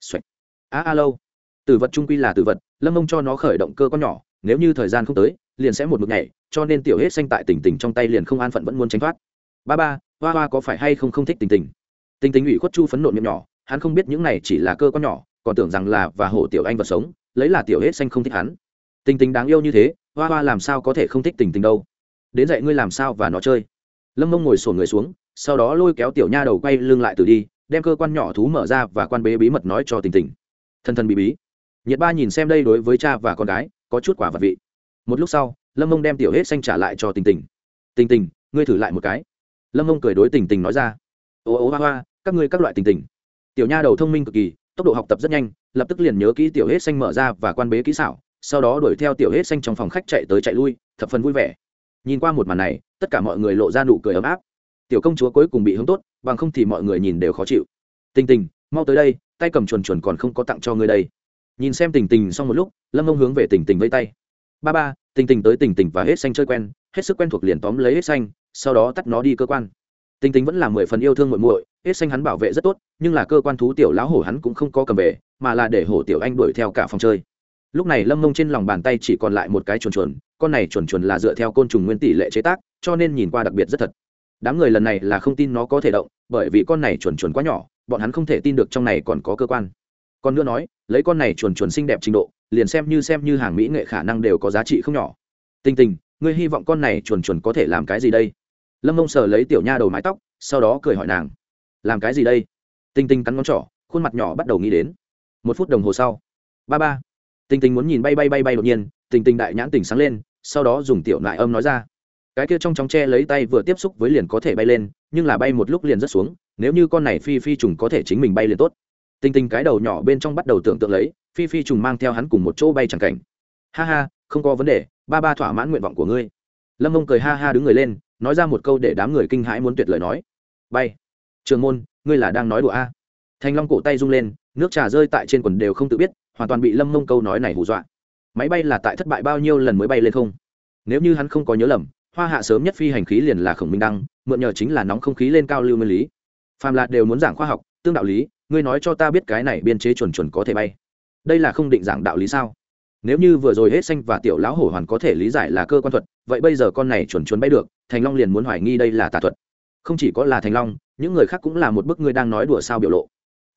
Xoạch a a lâu. Tử vật trung quy là tử vật, lâm mông cho nó khởi động cơ con nhỏ, nếu như thời gian không tới, liền sẽ một mực nhảy, cho nên tiểu hết xanh tại tình tình trong tay liền không an phận vẫn muốn tránh thoát. Ba ba, hoa hoa có phải hay không không thích tình tình? Tình tình ủy khuất chu phấn nộn miệng nhỏ, hắn không biết những này chỉ là cơ con nhỏ, còn tưởng rằng là và hổ tiểu anh vật sống, lấy là tiểu hết xanh không thích hắn. Tình tình đáng yêu như thế, hoa hoa làm sao có thể không thích tình tình đâu? Đến dạy ngươi làm sao và nó chơi. Lâm mông ngồi sổ người xuống sau đó lôi kéo tiểu nha đầu quay lưng lại từ đi, đem cơ quan nhỏ thú mở ra và quan bế bí mật nói cho tình tình. Thân thân bí bí. Nhiệt ba nhìn xem đây đối với cha và con gái, có chút quả vật vị. Một lúc sau, lâm mông đem tiểu hết xanh trả lại cho tình tình. Tình tình, ngươi thử lại một cái. Lâm mông cười đối tình tình nói ra. Ô ô hoa hoa, các ngươi các loại tình tình. Tiểu nha đầu thông minh cực kỳ, tốc độ học tập rất nhanh, lập tức liền nhớ kỹ tiểu hết xanh mở ra và quan bế kỹ xảo, sau đó đuổi theo tiểu hết xanh trong phòng khách chạy tới chạy lui, thập phần vui vẻ. Nhìn qua một màn này, tất cả mọi người lộ ra nụ cười ấm áp tiểu công chúa cuối cùng bị hướng tốt, bằng không thì mọi người nhìn đều khó chịu. Tình tình, mau tới đây, tay cầm chuồn chuồn còn không có tặng cho ngươi đây. Nhìn xem tình tình xong một lúc, lâm ông hướng về tình tình vây tay. Ba ba, tình tình tới tình tình và hết xanh chơi quen, hết sức quen thuộc liền tóm lấy hết xanh, sau đó tắt nó đi cơ quan. Tình tình vẫn là mười phần yêu thương muội muội, hết xanh hắn bảo vệ rất tốt, nhưng là cơ quan thú tiểu lão hổ hắn cũng không có cầm về, mà là để hổ tiểu anh đuổi theo cả phòng chơi. Lúc này lâm mông trên lòng bàn tay chỉ còn lại một cái chuồn chuồn, con này chuồn chuồn là dựa theo côn trùng nguyên tỷ lệ chế tác, cho nên nhìn qua đặc biệt rất thật đám người lần này là không tin nó có thể động, bởi vì con này chuồn chuồn quá nhỏ, bọn hắn không thể tin được trong này còn có cơ quan. Còn nữa nói, lấy con này chuồn chuồn xinh đẹp trình độ, liền xem như xem như hàng mỹ nghệ khả năng đều có giá trị không nhỏ. Tình tình, ngươi hy vọng con này chuồn chuồn có thể làm cái gì đây? Lâm mông sờ lấy tiểu nha đầu mái tóc, sau đó cười hỏi nàng. Làm cái gì đây? Tinh tinh cắn ngón trỏ, khuôn mặt nhỏ bắt đầu nghĩ đến. Một phút đồng hồ sau. Ba ba. Tinh tinh muốn nhìn bay bay bay bay đột nhiên tinh tinh đại nhãn tỉnh sáng lên, sau đó dùng tiểu nại âm nói ra cái kia trong chóng tre lấy tay vừa tiếp xúc với liền có thể bay lên, nhưng là bay một lúc liền rất xuống, nếu như con này phi phi trùng có thể chính mình bay liền tốt. Tinh tinh cái đầu nhỏ bên trong bắt đầu tưởng tượng lấy, phi phi trùng mang theo hắn cùng một chỗ bay chẳng cảnh. Ha ha, không có vấn đề, ba ba thỏa mãn nguyện vọng của ngươi. Lâm ông cười ha ha đứng người lên, nói ra một câu để đám người kinh hãi muốn tuyệt lời nói. Bay. Trường môn, ngươi là đang nói đùa a? À. thành long cổ tay rung lên, nước trà rơi tại trên quần đều không tự biết, hoàn toàn bị lâm mông câu nói này hù dọa. Máy bay là tại thất bại bao nhiêu lần mới bay lên không? Nếu như hắn không có nhớ lầm hoa hạ sớm nhất phi hành khí liền là khổng minh đăng, mượn nhờ chính là nóng không khí lên cao lưu nguyên lý. Phàm lạc đều muốn giảng khoa học, tương đạo lý, ngươi nói cho ta biết cái này biên chế chuẩn chuẩn có thể bay. Đây là không định giảng đạo lý sao? Nếu như vừa rồi hết xanh và tiểu lão hổ hoàn có thể lý giải là cơ quan thuật, vậy bây giờ con này chuẩn chuẩn bay được, thành long liền muốn hoài nghi đây là tà thuật. Không chỉ có là thành long, những người khác cũng là một bức ngươi đang nói đùa sao biểu lộ.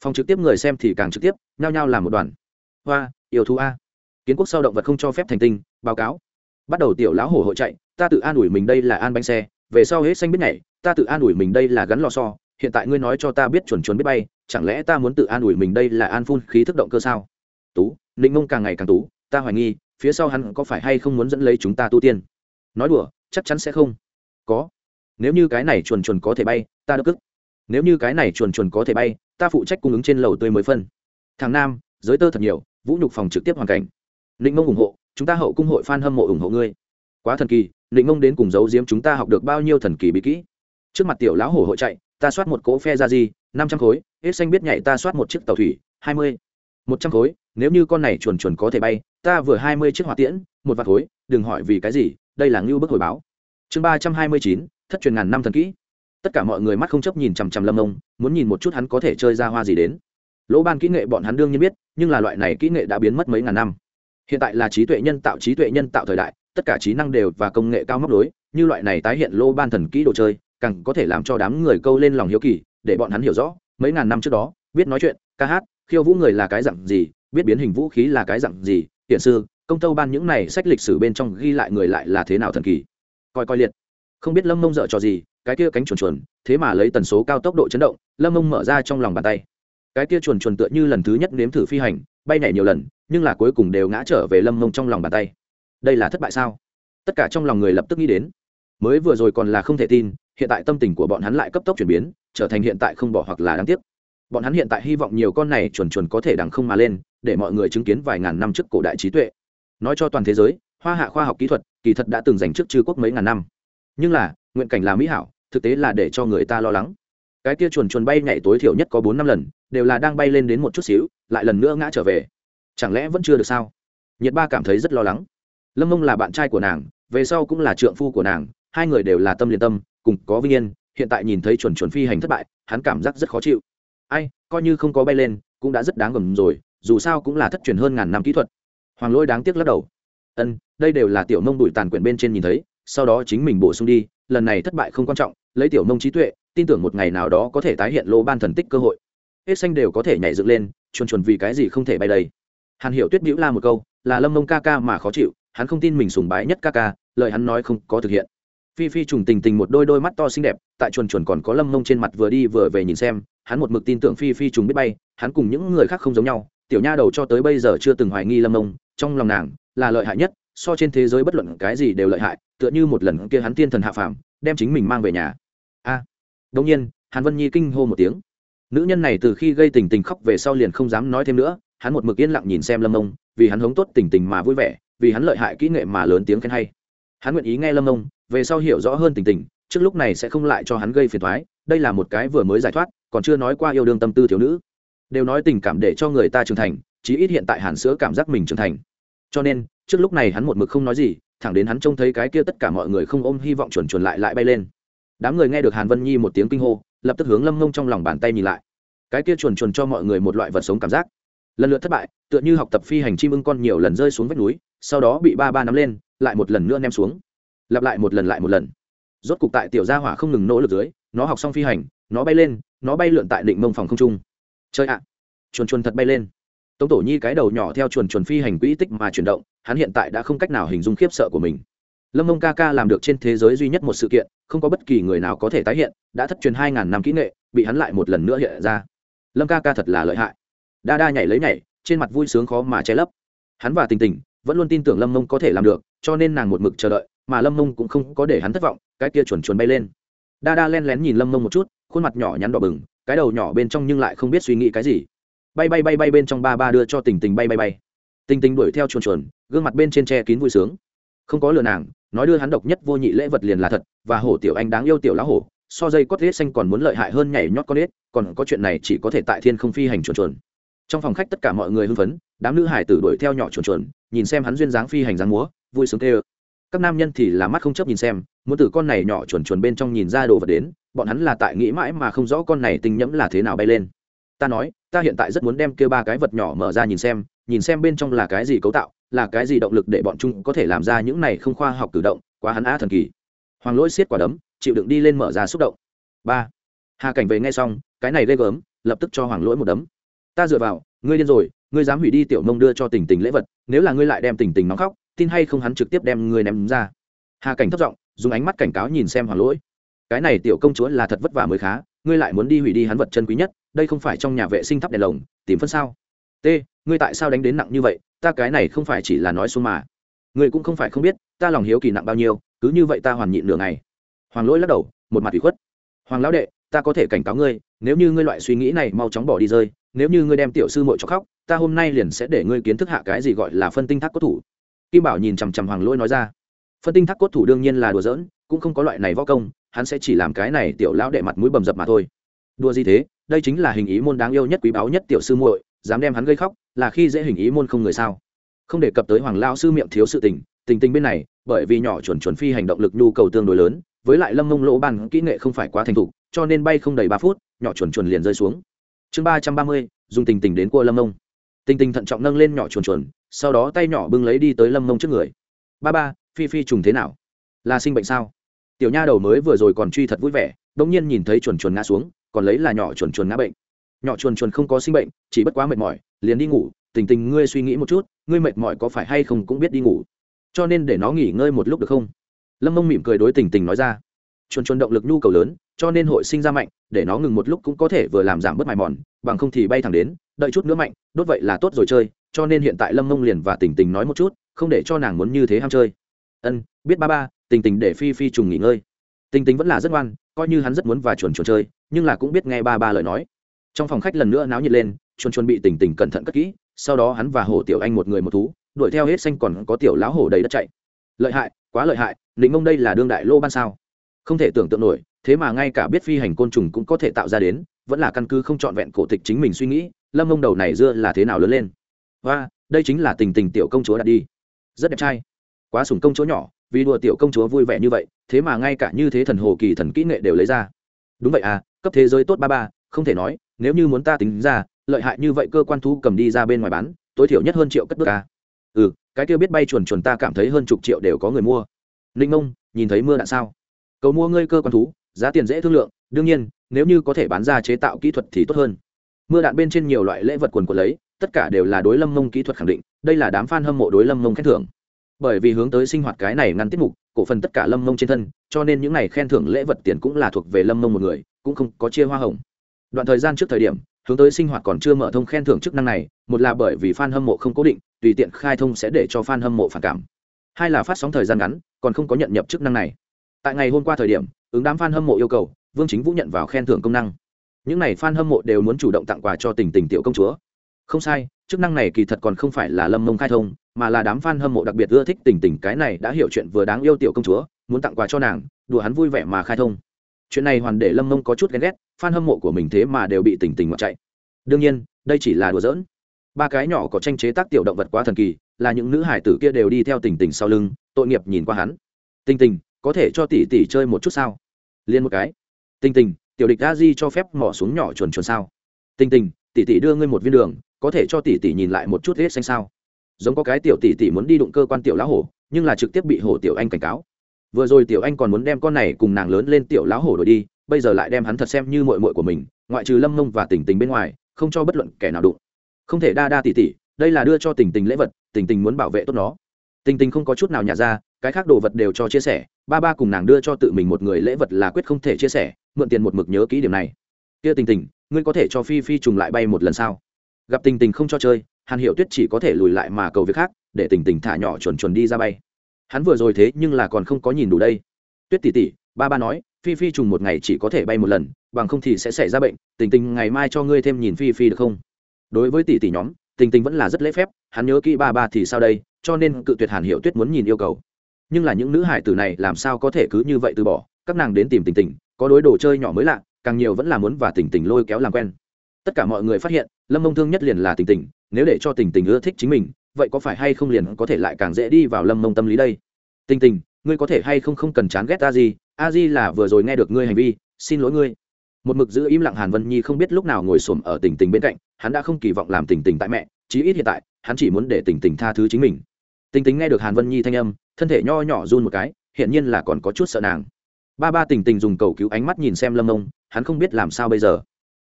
Phòng trực tiếp người xem thì càng trực tiếp, nhao nhao làm một đoàn. Hoa, yêu thú a. Kiến quốc sau động vật không cho phép thành tinh, báo cáo bắt đầu tiểu lão hổ hội chạy, ta tự an ủi mình đây là an bánh xe, về sau hết xanh biết nhảy, ta tự an ủi mình đây là gắn lò so hiện tại ngươi nói cho ta biết chuẩn chuẩn biết bay, chẳng lẽ ta muốn tự an ủi mình đây là an phun khí thức động cơ sao? Tú ninh mông càng ngày càng tú, ta hoài nghi, phía sau hắn có phải hay không muốn dẫn lấy chúng ta tu tiên? Nói đùa, chắc chắn sẽ không. Có. Nếu như cái này chuồn chuồn có thể bay, ta đỡ cức. Nếu như cái này chuồn chuồn có thể bay, ta phụ trách cung ứng trên lầu tươi mới phân. Thằng nam, giới tơ thật nhiều, vũ nhục phòng trực tiếp hoàn cảnh. Ninh mông ủng hộ chúng ta hậu cung hội f a n hâm mộ ủng hộ ngươi. Quá thần kỳ định mông đến cùng giấu diếm chúng ta học được bao nhiêu thần kỳ bí kỹ. Trước mặt tiểu lão hổ hội chạy, ta soát một cỗ phe ra gì, năm trăm khối hết xanh biết nhảy ta soát một chiếc tàu thủy, hai mươi. Một trăm khối, nếu như con này chuồn chuồn có thể bay, ta vừa hai mươi chiếc hỏa tiễn, một vạt khối, đừng hỏi vì cái gì, đây là ngưu bức hồi báo. Chương ba trăm hai mươi chín, thất truyền ngàn năm thần kỹ. Tất cả mọi người mắt không chấp nhìn chằm chằm lâm ông muốn nhìn một chút hắn có thể chơi ra hoa gì đến. Lỗ ban kỹ nghệ bọn hắn đương nhiên biết, nhưng là loại này kỹ nghệ đã biến mất mấy ngàn năm hiện tại là trí tuệ nhân tạo, trí tuệ nhân tạo thời đại, tất cả trí năng đều và công nghệ cao móc đối như loại này tái hiện lô ban thần kỹ đồ chơi, càng có thể làm cho đám người câu lên lòng hiếu kỳ, để bọn hắn hiểu rõ, mấy ngàn năm trước đó, biết nói chuyện, ca hát, khiêu vũ người là cái dặn gì, biết biến hình vũ khí là cái dặn gì hiện sư, công tâu ban những này sách lịch sử bên trong ghi lại người lại là thế nào thần kỳ. Coi coi liệt. Không biết lâm mông dợ cho gì, cái kia cánh chuồn chuồn, thế mà lấy tần số cao tốc độ chấn động, lâm mông mở ra trong lòng bàn tay. Cái kia chuồn chuồn tựa như lần thứ nhất nếm thử phi hành, bay nhảy nhiều lần nhưng là cuối cùng đều ngã trở về lâm mông trong lòng bàn tay. Đây là thất bại sao? Tất cả trong lòng người lập tức nghĩ đến. Mới vừa rồi còn là không thể tin, hiện tại tâm tình của bọn hắn lại cấp tốc chuyển biến, trở thành hiện tại không bỏ hoặc là đáng tiếc. Bọn hắn hiện tại hy vọng nhiều con này chuẩn chuẩn có thể đằng không mà lên, để mọi người chứng kiến vài ngàn năm trước cổ đại trí tuệ. Nói cho toàn thế giới, hoa hạ khoa học kỹ thuật, kỳ thật đã từng giành trước chư quốc mấy ngàn năm. Nhưng là, nguyện cảnh là mỹ hảo, thực tế là để cho người ta lo lắng. Cái kia chuồn chuồn bay nhảy tối thiểu nhất có bốn năm lần, đều là đang bay lên đến một chút xíu, lại lần nữa ngã trở về chẳng lẽ vẫn chưa được sao? Nhiệt ba cảm thấy rất lo lắng. Lâm mông là bạn trai của nàng, về sau cũng là trượng phu của nàng, hai người đều là tâm liên tâm, cùng có vinh yên, hiện tại nhìn thấy chuẩn chuẩn phi hành thất bại, hắn cảm giác rất khó chịu. Ai, coi như không có bay lên, cũng đã rất đáng gầm rồi, dù sao cũng là thất truyền hơn ngàn năm kỹ thuật. Hoàng Lỗi đáng tiếc lắc đầu. Ân, đây đều là tiểu mông bụi tàn quyển bên trên nhìn thấy, sau đó chính mình bổ sung đi, lần này thất bại không quan trọng, lấy tiểu mông trí tuệ, tin tưởng một ngày nào đó có thể tái hiện lô ban thần tích cơ hội. Hết xanh đều có thể nhảy dựng lên chuồn chuồn vì cái gì không thể bay đây? Hàn hiểu tuyết bĩu la một câu là lâm mông ca ca mà khó chịu hắn không tin mình sùng bái nhất ca ca lời hắn nói không có thực hiện. Phi phi trùng tình tình một đôi đôi mắt to xinh đẹp tại chuồn chuồn còn có lâm mông trên mặt vừa đi vừa về nhìn xem hắn một mực tin tưởng phi phi trùng biết bay hắn cùng những người khác không giống nhau tiểu nha đầu cho tới bây giờ chưa từng hoài nghi lâm mông trong lòng nàng là lợi hại nhất so trên thế giới bất luận cái gì đều lợi hại tựa như một lần kia hắn tiên thần hạ phàm đem chính mình mang về nhà. A. À, đông nhiên hàn vân nhi kinh hô một tiếng. Nữ nhân này từ khi gây tình tình khóc về sau liền không dám nói thêm nữa hắn một mực yên lặng nhìn xem lâm ông, vì hắn hống tốt tình tình mà vui vẻ vì hắn lợi hại kỹ nghệ mà lớn tiếng khen hay. Hắn nguyện ý nghe lâm ông, về sau hiểu rõ hơn tình tình trước lúc này sẽ không lại cho hắn gây phiền thoái đây là một cái vừa mới giải thoát còn chưa nói qua yêu đương tâm tư thiếu nữ. Đều nói tình cảm để cho người ta trưởng thành chí ít hiện tại hàn sữa cảm giác mình trưởng thành. Cho nên trước lúc này hắn một mực không nói gì thẳng đến hắn trông thấy cái kia tất cả mọi người không ôm hy vọng chuẩn chuẩn lại lại bay lên. Đám người nghe được hàn vân nhi một tiếng kinh hô lập tức hướng lâm mông trong lòng bàn tay nhìn lại. Cái kia chuồn chuồn cho mọi người một loại vật sống cảm giác lần lượt thất bại, tựa như học tập phi hành chim ưng con nhiều lần rơi xuống vách núi, sau đó bị ba ba nắm lên, lại một lần nữa ném xuống. Lặp lại một lần lại một lần. Rốt cục tại tiểu gia hỏa không ngừng nỗ lực dưới, nó học xong phi hành, nó bay lên, nó bay lượn tại định mông phòng không trung. Chơi ạ. Chuồn chuồn thật bay lên. Tống tổ nhi cái đầu nhỏ theo chuồn chuồn phi hành quỹ tích mà chuyển động, hắn hiện tại đã không cách nào hình dung khiếp sợ của mình. Lâm mông ca ca làm được trên thế giới duy nhất một sự kiện, không có bất kỳ người nào có thể tái hiện, đã thất truyền hai ngàn năm kỹ nghệ, bị hắn lại một lần nữa hiện ra. Lâm ca ca thật là lợi hại đa đa nhảy lấy nhảy, trên mặt vui sướng khó mà che lấp. Hắn và tình tình vẫn luôn tin tưởng lâm mông có thể làm được, cho nên nàng một mực chờ đợi, mà lâm mông cũng không có để hắn thất vọng, cái kia chuẩn chuẩn bay lên. Đa đa len lén nhìn lâm mông một chút, khuôn mặt nhỏ nhắn đỏ bừng, cái đầu nhỏ bên trong nhưng lại không biết suy nghĩ cái gì. Bay bay bay bay bên trong ba ba đưa cho tình tình bay bay bay. Tình tình đuổi theo chuồn chuồn, gương mặt bên trên tre kín vui sướng. Không có lừa nàng, nói đưa hắn độc nhất vô nhị lễ vật liền là thật, và hổ tiểu anh đáng yêu tiểu lá hổ, so dây cốt hết xanh còn muốn lợi hại hơn nhảy nhót con hết, còn có chuyện này chỉ có thể tại thiên không phi hành chuồn chuồn trong phòng khách tất cả mọi người hưng phấn, đám nữ hải tử đuổi theo nhỏ chuồn chuồn, nhìn xem hắn duyên dáng phi hành dáng múa, vui sướng tê ơ các nam nhân thì là mắt không chấp nhìn xem, muốn từ con này nhỏ chuồn chuồn bên trong nhìn ra đồ vật đến, bọn hắn là tại nghĩ mãi mà không rõ con này tinh nhẫm là thế nào bay lên. Ta nói, ta hiện tại rất muốn đem kêu ba cái vật nhỏ mở ra nhìn xem nhìn xem bên trong là cái gì cấu tạo, là cái gì động lực để bọn chúng có thể làm ra những này không khoa học cử động, quá hắn á thần kỳ. Hoàng lỗi xiết quả đấm, chịu đựng đi lên mở ra xúc động. Ba. Hà cảnh về ngay xong, cái này ghê gớm, lập tức cho hoàng lỗi một đấm ta dựa vào, ngươi điên rồi, ngươi dám hủy đi tiểu mông đưa cho tình tình lễ vật, nếu là ngươi lại đem tình tình nóng khóc, tin hay không hắn trực tiếp đem ngươi ném ra. Hà cảnh thất giọng, dùng ánh mắt cảnh cáo nhìn xem hoàng lỗi. Cái này tiểu công chúa là thật vất vả mới khá, ngươi lại muốn đi hủy đi hắn vật chân quý nhất, đây không phải trong nhà vệ sinh thắp đèn lồng, tìm phân sao? T, ngươi tại sao đánh đến nặng như vậy, ta cái này không phải chỉ là nói xuống mà. Ngươi cũng không phải không biết, ta lòng hiếu kỳ nặng bao nhiêu, cứ như vậy ta hoàn nhịn nửa ngày. Hoàng lỗi lắc đầu, một mặt ủy khuất. Hoàng lão đệ, ta có thể cảnh cáo ngươi, nếu như ngươi loại suy nghĩ này mau chóng bỏ đi rơi nếu như ngươi đem tiểu sư muội cho khóc, ta hôm nay liền sẽ để ngươi kiến thức hạ cái gì gọi là phân tinh thác cốt thủ. Kim bảo nhìn chằm chằm hoàng lỗi nói ra. Phân tinh thác cốt thủ đương nhiên là đùa giỡn, cũng không có loại này võ công, hắn sẽ chỉ làm cái này tiểu lão đệ mặt mũi bầm dập mà thôi. Đùa gì thế? Đây chính là hình ý môn đáng yêu nhất quý báu nhất tiểu sư muội, dám đem hắn gây khóc, là khi dễ hình ý môn không người sao? Không đề cập tới hoàng lao sư miệng thiếu sự tình tình tình bên này, bởi vì nhỏ chuẩn chuẩn phi hành động lực nhu cầu tương đối lớn, với lại lâm mông lỗ ban kỹ nghệ không phải quá thành thục, cho nên bay không đầy ba phút, nhỏ chuẩn chuẩn liền rơi xuống chương ba trăm ba mươi, dùng tình tình đến cua lâm mông. Tình tình thận trọng nâng lên nhỏ chuồn chuồn, sau đó tay nhỏ bưng lấy đi tới lâm mông trước người. Ba ba, phi phi trùng thế nào? Là sinh bệnh sao? Tiểu nha đầu mới vừa rồi còn truy thật vui vẻ đông nhiên nhìn thấy chuồn chuồn ngã xuống, còn lấy là nhỏ chuồn chuồn ngã bệnh. Nhỏ chuồn chuồn không có sinh bệnh, chỉ bất quá mệt mỏi, liền đi ngủ. Tình tình ngươi suy nghĩ một chút, ngươi mệt mỏi có phải hay không cũng biết đi ngủ. Cho nên để nó nghỉ ngơi một lúc được không? Lâm mông mỉm cười đối tình tình nói ra. Chuồn chuồn động lực nhu cầu lớn cho nên hội sinh ra mạnh, để nó ngừng một lúc cũng có thể vừa làm giảm bớt mài mòn, bằng không thì bay thẳng đến, đợi chút nữa mạnh, đốt vậy là tốt rồi chơi, cho nên hiện tại lâm mông liền và tình tình nói một chút, không để cho nàng muốn như thế ham chơi. Ân, biết ba ba, tình tình để phi phi trùng nghỉ ngơi. Tình tình vẫn là rất ngoan, coi như hắn rất muốn và chuồn chuồn chơi, nhưng là cũng biết nghe ba ba lời nói. Trong phòng khách lần nữa náo nhiệt lên, chuồn chuồn bị tình tình cẩn thận cất kỹ, sau đó hắn và hổ tiểu anh một người một thú, đuổi theo hết xanh còn có tiểu lão hổ đầy đất chạy. Lợi hại, quá lợi hại định mông đây là đương đại lô ban sao? Không thể tưởng tượng nổi thế mà ngay cả biết phi hành côn trùng cũng có thể tạo ra đến, vẫn là căn cứ không trọn vẹn cổ tịch chính mình suy nghĩ, lâm mông đầu này dưa là thế nào lớn lên? Và đây chính là tình tình tiểu công chúa đặt đi. Rất đẹp trai. Quá sùng công chúa nhỏ, vì đùa tiểu công chúa vui vẻ như vậy, thế mà ngay cả như thế thần hồ kỳ thần kỹ nghệ đều lấy ra. Đúng vậy à cấp thế giới tốt ba ba, không thể nói, nếu như muốn ta tính ra, lợi hại như vậy cơ quan thu cầm đi ra bên ngoài bán, tối thiểu nhất hơn triệu cất bước à. ừ cái kia biết bay chuồn chuồn ta cảm thấy hơn chục triệu đều có người mua. Ninh ông nhìn thấy mưa đạn sao? Cầu mua ngươi cơ quan thú giá tiền dễ thương lượng, đương nhiên, nếu như có thể bán ra chế tạo kỹ thuật thì tốt hơn. Mưa đạn bên trên nhiều loại lễ vật quần quần lấy, tất cả đều là đối lâm mông kỹ thuật khẳng định, đây là đám f a n hâm mộ đối lâm mông khen thưởng. Bởi vì hướng tới sinh hoạt cái này ngăn tiết mục, cổ phần tất cả lâm mông trên thân, cho nên những n à y khen thưởng lễ vật tiền cũng là thuộc về lâm mông một người, cũng không có chia hoa hồng. Đoạn thời gian trước thời điểm, hướng tới sinh hoạt còn chưa mở thông khen thưởng chức năng này, một là bởi vì f a n hâm mộ không cố định, tùy tiện khai thông sẽ để cho f a n hâm mộ phản cảm. Hai là phát sóng thời gian ngắn, còn không có nhận nhập chức năng này. Tại ngày hôm qua thời điểm ứng đám f a n hâm mộ yêu cầu, vương chính vũ nhận vào khen thưởng công năng. Những n à y f a n hâm mộ đều muốn chủ động tặng quà cho tình tình tiểu công chúa. Không sai, chức năng này kỳ thật còn không phải là lâm mông khai thông, mà là đám f a n hâm mộ đặc biệt ưa thích tình tình cái này đã hiểu chuyện vừa đáng yêu tiểu công chúa, muốn tặng quà cho nàng, đùa hắn vui vẻ mà khai thông. Chuyện này hoàn để lâm mông có chút ghen ghét f a n hâm mộ của mình thế mà đều bị tình tình ngoại chạy. Đương nhiên, đây chỉ là đùa giỡn. Ba cái nhỏ có tranh chế tác tiểu động vật quá thần kỳ, là những nữ hải tử kia đều đi theo tình tình sau lưng, tội nghiệp nhìn qua hắn. Tình tình, có thể cho tỷ tỷ chơi một chút sao? Liên một cái. Tình tình, tiểu địch a di cho phép mỏ xuống nhỏ chuồn chuồn sao. Tình tình, tỷ tỷ đưa ngươi một viên đường, có thể cho tỷ tỷ nhìn lại một chút hết xanh sao. Giống có cái tiểu tỷ tỷ muốn đi đụng cơ quan tiểu lão hổ, nhưng là trực tiếp bị hổ tiểu anh cảnh cáo. Vừa rồi tiểu anh còn muốn đem con này cùng nàng lớn lên tiểu lão hổ đổi đi, bây giờ lại đem hắn thật xem như mội mội của mình, ngoại trừ lâm mông và tình tình bên ngoài, không cho bất luận kẻ nào đụng. Không thể đa đa tỷ tỷ, đây là đưa cho tình tình lễ vật, tình tình muốn bảo vệ tốt nó. Tình tình không có chút nào nhả ra cái khác đồ vật đều cho chia sẻ, ba ba cùng nàng đưa cho tự mình một người lễ vật là quyết không thể chia sẻ, mượn tiền một mực nhớ kỹ điểm này. Kia tình tình, ngươi có thể cho phi phi trùng lại bay một lần sao? Gặp tình tình không cho chơi, hàn hiệu tuyết chỉ có thể lùi lại mà cầu việc khác, để tình tình thả nhỏ chuẩn chuẩn đi ra bay. Hắn vừa rồi thế nhưng là còn không có nhìn đủ đây. Tuyết tỉ tỉ ba ba nói, phi phi trùng một ngày chỉ có thể bay một lần, bằng không thì sẽ xảy ra bệnh, tình tình ngày mai cho ngươi thêm nhìn phi phi được không? Đối với tỷ tỷ nhóm, tình tình vẫn là rất lễ phép, hắn nhớ kỹ ba ba thì sao đây, cho nên cự tuyệt hàn hiệu tuyết muốn nhìn yêu cầu nhưng là những nữ hải tử này làm sao có thể cứ như vậy từ bỏ? Các nàng đến tìm tình tình, có đối đồ chơi nhỏ mới lạ, càng nhiều vẫn là muốn và tình tình lôi kéo làm quen. Tất cả mọi người phát hiện, lâm mông thương nhất liền là tình tình, nếu để cho tình tình ưa thích chính mình, vậy có phải hay không liền có thể lại càng dễ đi vào lâm mông tâm lý đây? Tình tình, ngươi có thể hay không không cần chán ghét a di? A di là vừa rồi nghe được ngươi hành vi, xin lỗi ngươi. Một mực giữ im lặng hàn vân nhi không biết lúc nào ngồi xổm ở tình tình bên cạnh, hắn đã không kỳ vọng làm tình tình tại mẹ, chí ít hiện tại, hắn chỉ muốn để tình tình tha thứ chính mình. Tình tình nghe được hàn vân nhi thanh âm thân thể nho nhỏ run một cái, hiển nhiên là còn có chút sợ nàng. Ba ba tình tình dùng cầu cứu ánh mắt nhìn xem lâm mông, hắn không biết làm sao bây giờ.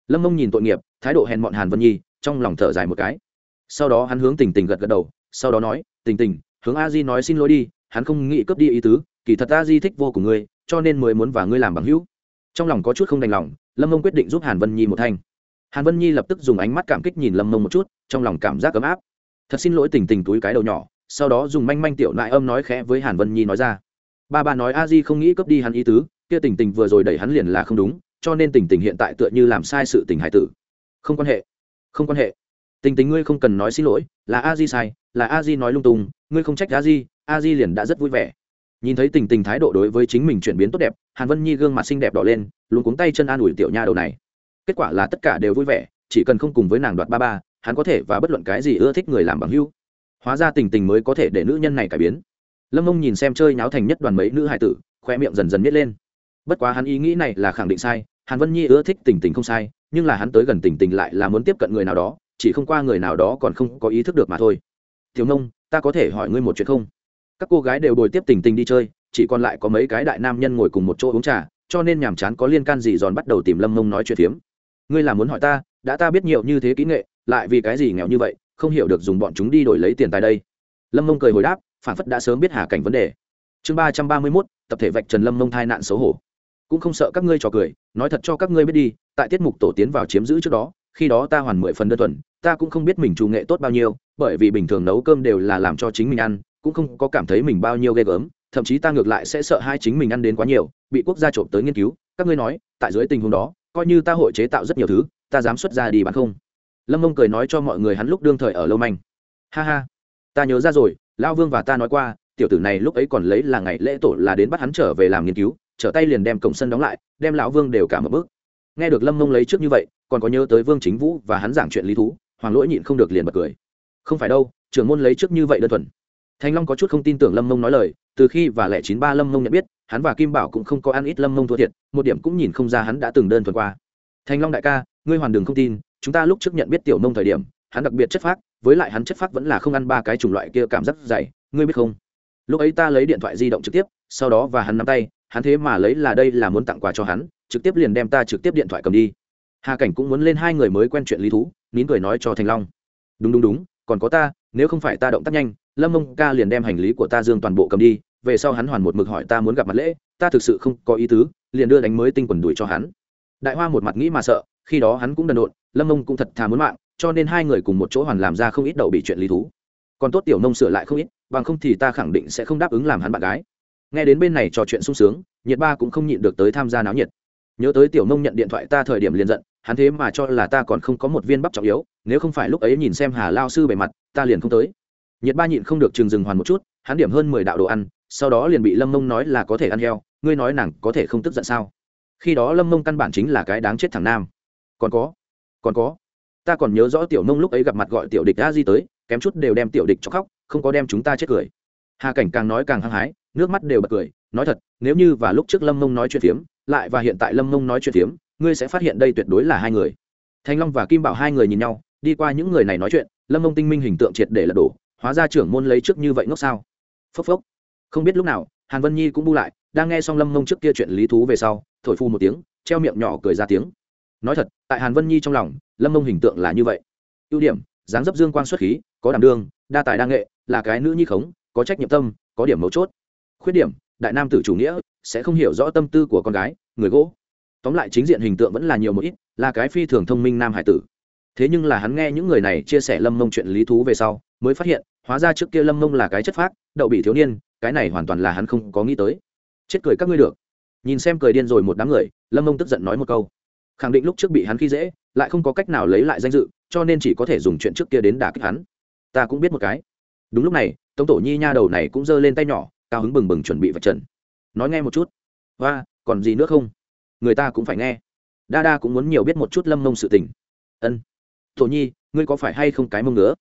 Lâm mông nhìn tội nghiệp, thái độ hèn mọn hàn vân nhi, trong lòng thở dài một cái. Sau đó hắn hướng tình tình gật gật đầu, sau đó nói, tình tình, hướng a di nói xin lỗi đi, hắn không nghĩ cướp đi ý tứ, kỳ thật a di thích vô cùng ngươi, cho nên mới muốn và ngươi làm bằng hữu. Trong lòng có chút không đành lòng, lâm mông quyết định giúp hàn vân nhi một thanh. Hàn vân nhi lập tức dùng ánh mắt cảm kích nhìn lâm mông một chút, trong lòng cảm giác ấm áp. Thật xin lỗi tình tình túi cái đầu nhỏ sau đó dùng manh manh tiểu nại âm nói khẽ với hàn vân nhi nói ra. Ba ba nói a di không nghĩ cướp đi hắn ý tứ, kia tình tình vừa rồi đẩy hắn liền là không đúng, cho nên tình tình hiện tại tựa như làm sai sự tình hải tử. Không quan hệ. Không quan hệ. Tình tình ngươi không cần nói xin lỗi, là a di sai, là a di nói lung tung, ngươi không trách a di a di liền đã rất vui vẻ. Nhìn thấy tình tình thái độ đối với chính mình chuyển biến tốt đẹp, hàn vân nhi gương mặt xinh đẹp đỏ lên luôn cuống tay chân an ủi tiểu nha đầu này. Kết quả là tất cả đều vui vẻ, chỉ cần không cùng với nàng đoạt ba ba, hắn có thể và bất luận cái gì ưa thích người làm bằng hữu hóa ra tình tình mới có thể để nữ nhân này cải biến. Lâm mông nhìn xem chơi nháo thành nhất đoàn mấy nữ hải tử khoe miệng dần dần miết lên. Bất quá hắn ý nghĩ này là khẳng định sai, hàn vân nhi ưa thích tình tình không sai, nhưng là hắn tới gần tình tình lại là muốn tiếp cận người nào đó, chỉ không qua người nào đó còn không có ý thức được mà thôi. Tiểu nông ta có thể hỏi ngươi một chuyện không? Các cô gái đều đồi tiếp tình tình đi chơi, chỉ còn lại có mấy cái đại nam nhân ngồi cùng một chỗ uống trà, cho nên nhàm chán có liên can gì giòn bắt đầu tìm lâm mông nói chuyện phiếm. Ngươi là muốn hỏi ta, đã ta biết nhiều như thế kỹ nghệ, lại vì cái gì nghèo như vậy không hiểu được dùng bọn chúng đi đổi lấy tiền tài đây. Lâm mông cười hồi đáp, phản phất đã sớm biết hà cảnh vấn đề. Chương ba trăm ba mươi mốt, tập thể vạch trần lâm mông thai nạn xấu hổ. Cũng không sợ các ngươi trò cười, nói thật cho các ngươi biết đi, tại tiết mục tổ tiến vào chiếm giữ trước đó, khi đó ta hoàn mười phần đơn thuần, ta cũng không biết mình trù nghệ tốt bao nhiêu, bởi vì bình thường nấu cơm đều là làm cho chính mình ăn, cũng không có cảm thấy mình bao nhiêu ghê gớm, thậm chí ta ngược lại sẽ sợ hai chính mình ăn đến quá nhiều, bị quốc gia trộm tới nghiên cứu. Các ngươi nói, tại dưới tình huống đó, coi như ta hội chế tạo rất nhiều thứ, ta dám xuất ra đi bán không? Lâm mông cười nói cho mọi người hắn lúc đương thời ở lâu manh. Ha ha, ta nhớ ra rồi lao vương và ta nói qua, tiểu tử này lúc ấy còn lấy là ngày lễ tổ là đến bắt hắn trở về làm nghiên cứu, trở tay liền đem cổng sân đóng lại, đem lão vương đều cả một bước. Nghe được lâm mông lấy trước như vậy, còn có nhớ tới vương chính vũ và hắn giảng chuyện lý thú, hoàng lỗi nhịn không được liền bật cười. Không phải đâu, trưởng môn lấy trước như vậy đơn thuần. Thanh long có chút không tin tưởng lâm mông nói lời, từ khi và lẻ chín ba lâm mông nhận biết, hắn và kim bảo cũng không có ăn ít lâm mông thua thiệt, một điểm cũng nhìn không ra hắn đã từng đơn thuần qua. Thanh long đại ca, ngươi hoàn đường không tin chúng ta lúc trước nhận biết tiểu mông thời điểm, hắn đặc biệt chất phác, với lại hắn chất phác vẫn là không ăn ba cái chủng loại kia cảm giác dày, ngươi biết không? Lúc ấy ta lấy điện thoại di động trực tiếp, sau đó và hắn nắm tay, hắn thế mà lấy là đây là muốn tặng quà cho hắn, trực tiếp liền đem ta trực tiếp điện thoại cầm đi. Hà cảnh cũng muốn lên hai người mới quen chuyện lý thú, nín cười nói cho thành long. Đúng đúng đúng, còn có ta, nếu không phải ta động tác nhanh, lâm mông ca liền đem hành lý của ta dương toàn bộ cầm đi, về sau hắn hoàn một mực hỏi ta muốn gặp mặt lễ, ta thực sự không có ý tứ, liền đưa đánh mới tinh quần đuổi cho hắn. Đại hoa một mặt nghĩ mà sợ khi đó hắn cũng đần độn, lâm mông cũng thật thà muốn mạng, cho nên hai người cùng một chỗ hoàn làm ra không ít đậu bị chuyện lý thú. Còn tốt tiểu nông sửa lại không ít, bằng không thì ta khẳng định sẽ không đáp ứng làm hắn bạn gái. Nghe đến bên này trò chuyện sung sướng, nhiệt ba cũng không nhịn được tới tham gia náo nhiệt. Nhớ tới tiểu nông nhận điện thoại ta thời điểm liền giận, hắn thế mà cho là ta còn không có một viên bắp trọng yếu, nếu không phải lúc ấy nhìn xem hà lao sư bề mặt, ta liền không tới. Nhiệt ba nhịn không được trường dừng hoàn một chút, hắn điểm hơn mười đạo đồ ăn, sau đó liền bị lâm mông nói là có thể ăn heo, ngươi nói nàng có thể không tức giận sao? Khi đó lâm mông căn bản chính là cái đáng chết thằng nam còn có còn có. Ta còn nhớ rõ tiểu nông lúc ấy gặp mặt gọi tiểu địch a di tới, kém chút đều đem tiểu địch cho khóc, không có đem chúng ta chết cười. Hà cảnh càng nói càng hăng hái, nước mắt đều bật cười, nói thật, nếu như và lúc trước lâm mông nói chuyện phiếm, lại và hiện tại lâm mông nói chuyện phiếm, ngươi sẽ phát hiện đây tuyệt đối là hai người. Thanh long và kim bảo hai người nhìn nhau, đi qua những người này nói chuyện, lâm mông tinh minh hình tượng triệt để lật đổ, hóa ra trưởng môn lấy trước như vậy ngốc sao? Phốc phốc. Không biết lúc nào, hàn vân nhi cũng bu lại, đang nghe xong lâm mông trước kia chuyện lý thú về sau, thổi phu một tiếng, treo miệng nhỏ cười ra tiếng nói thật, tại hàn vân nhi trong lòng, lâm mông hình tượng là như vậy. Ưu điểm, dáng dấp dương quan xuất khí, có đảm đương, đa tài đa nghệ, là cái nữ nhi khống, có trách nhiệm tâm, có điểm mấu chốt. Khuyết điểm, đại nam tử chủ nghĩa, sẽ không hiểu rõ tâm tư của con gái, người gỗ. Tóm lại chính diện hình tượng vẫn là nhiều một ít, là cái phi thường thông minh nam hải tử. Thế nhưng là hắn nghe những người này chia sẻ lâm mông chuyện lý thú về sau, mới phát hiện, hóa ra trước kia lâm mông là cái chất phác, đậu bị thiếu niên, cái này hoàn toàn là hắn không có nghĩ tới. Chết cười các ngươi được. Nhìn xem cười điên rồi một đám người, lâm mông tức giận nói một câu khẳng định lúc trước bị hắn khi dễ, lại không có cách nào lấy lại danh dự, cho nên chỉ có thể dùng chuyện trước kia đến đả kích hắn. Ta cũng biết một cái. Đúng lúc này, tống tổ nhi nha đầu này cũng giơ lên tay nhỏ, cao hứng bừng bừng chuẩn bị vạch trần. Nói nghe một chút. Và còn gì nữa không? Người ta cũng phải nghe. Đa đa cũng muốn nhiều biết một chút lâm mông sự tình. Ân. Tổ nhi, ngươi có phải hay không cái mông nữa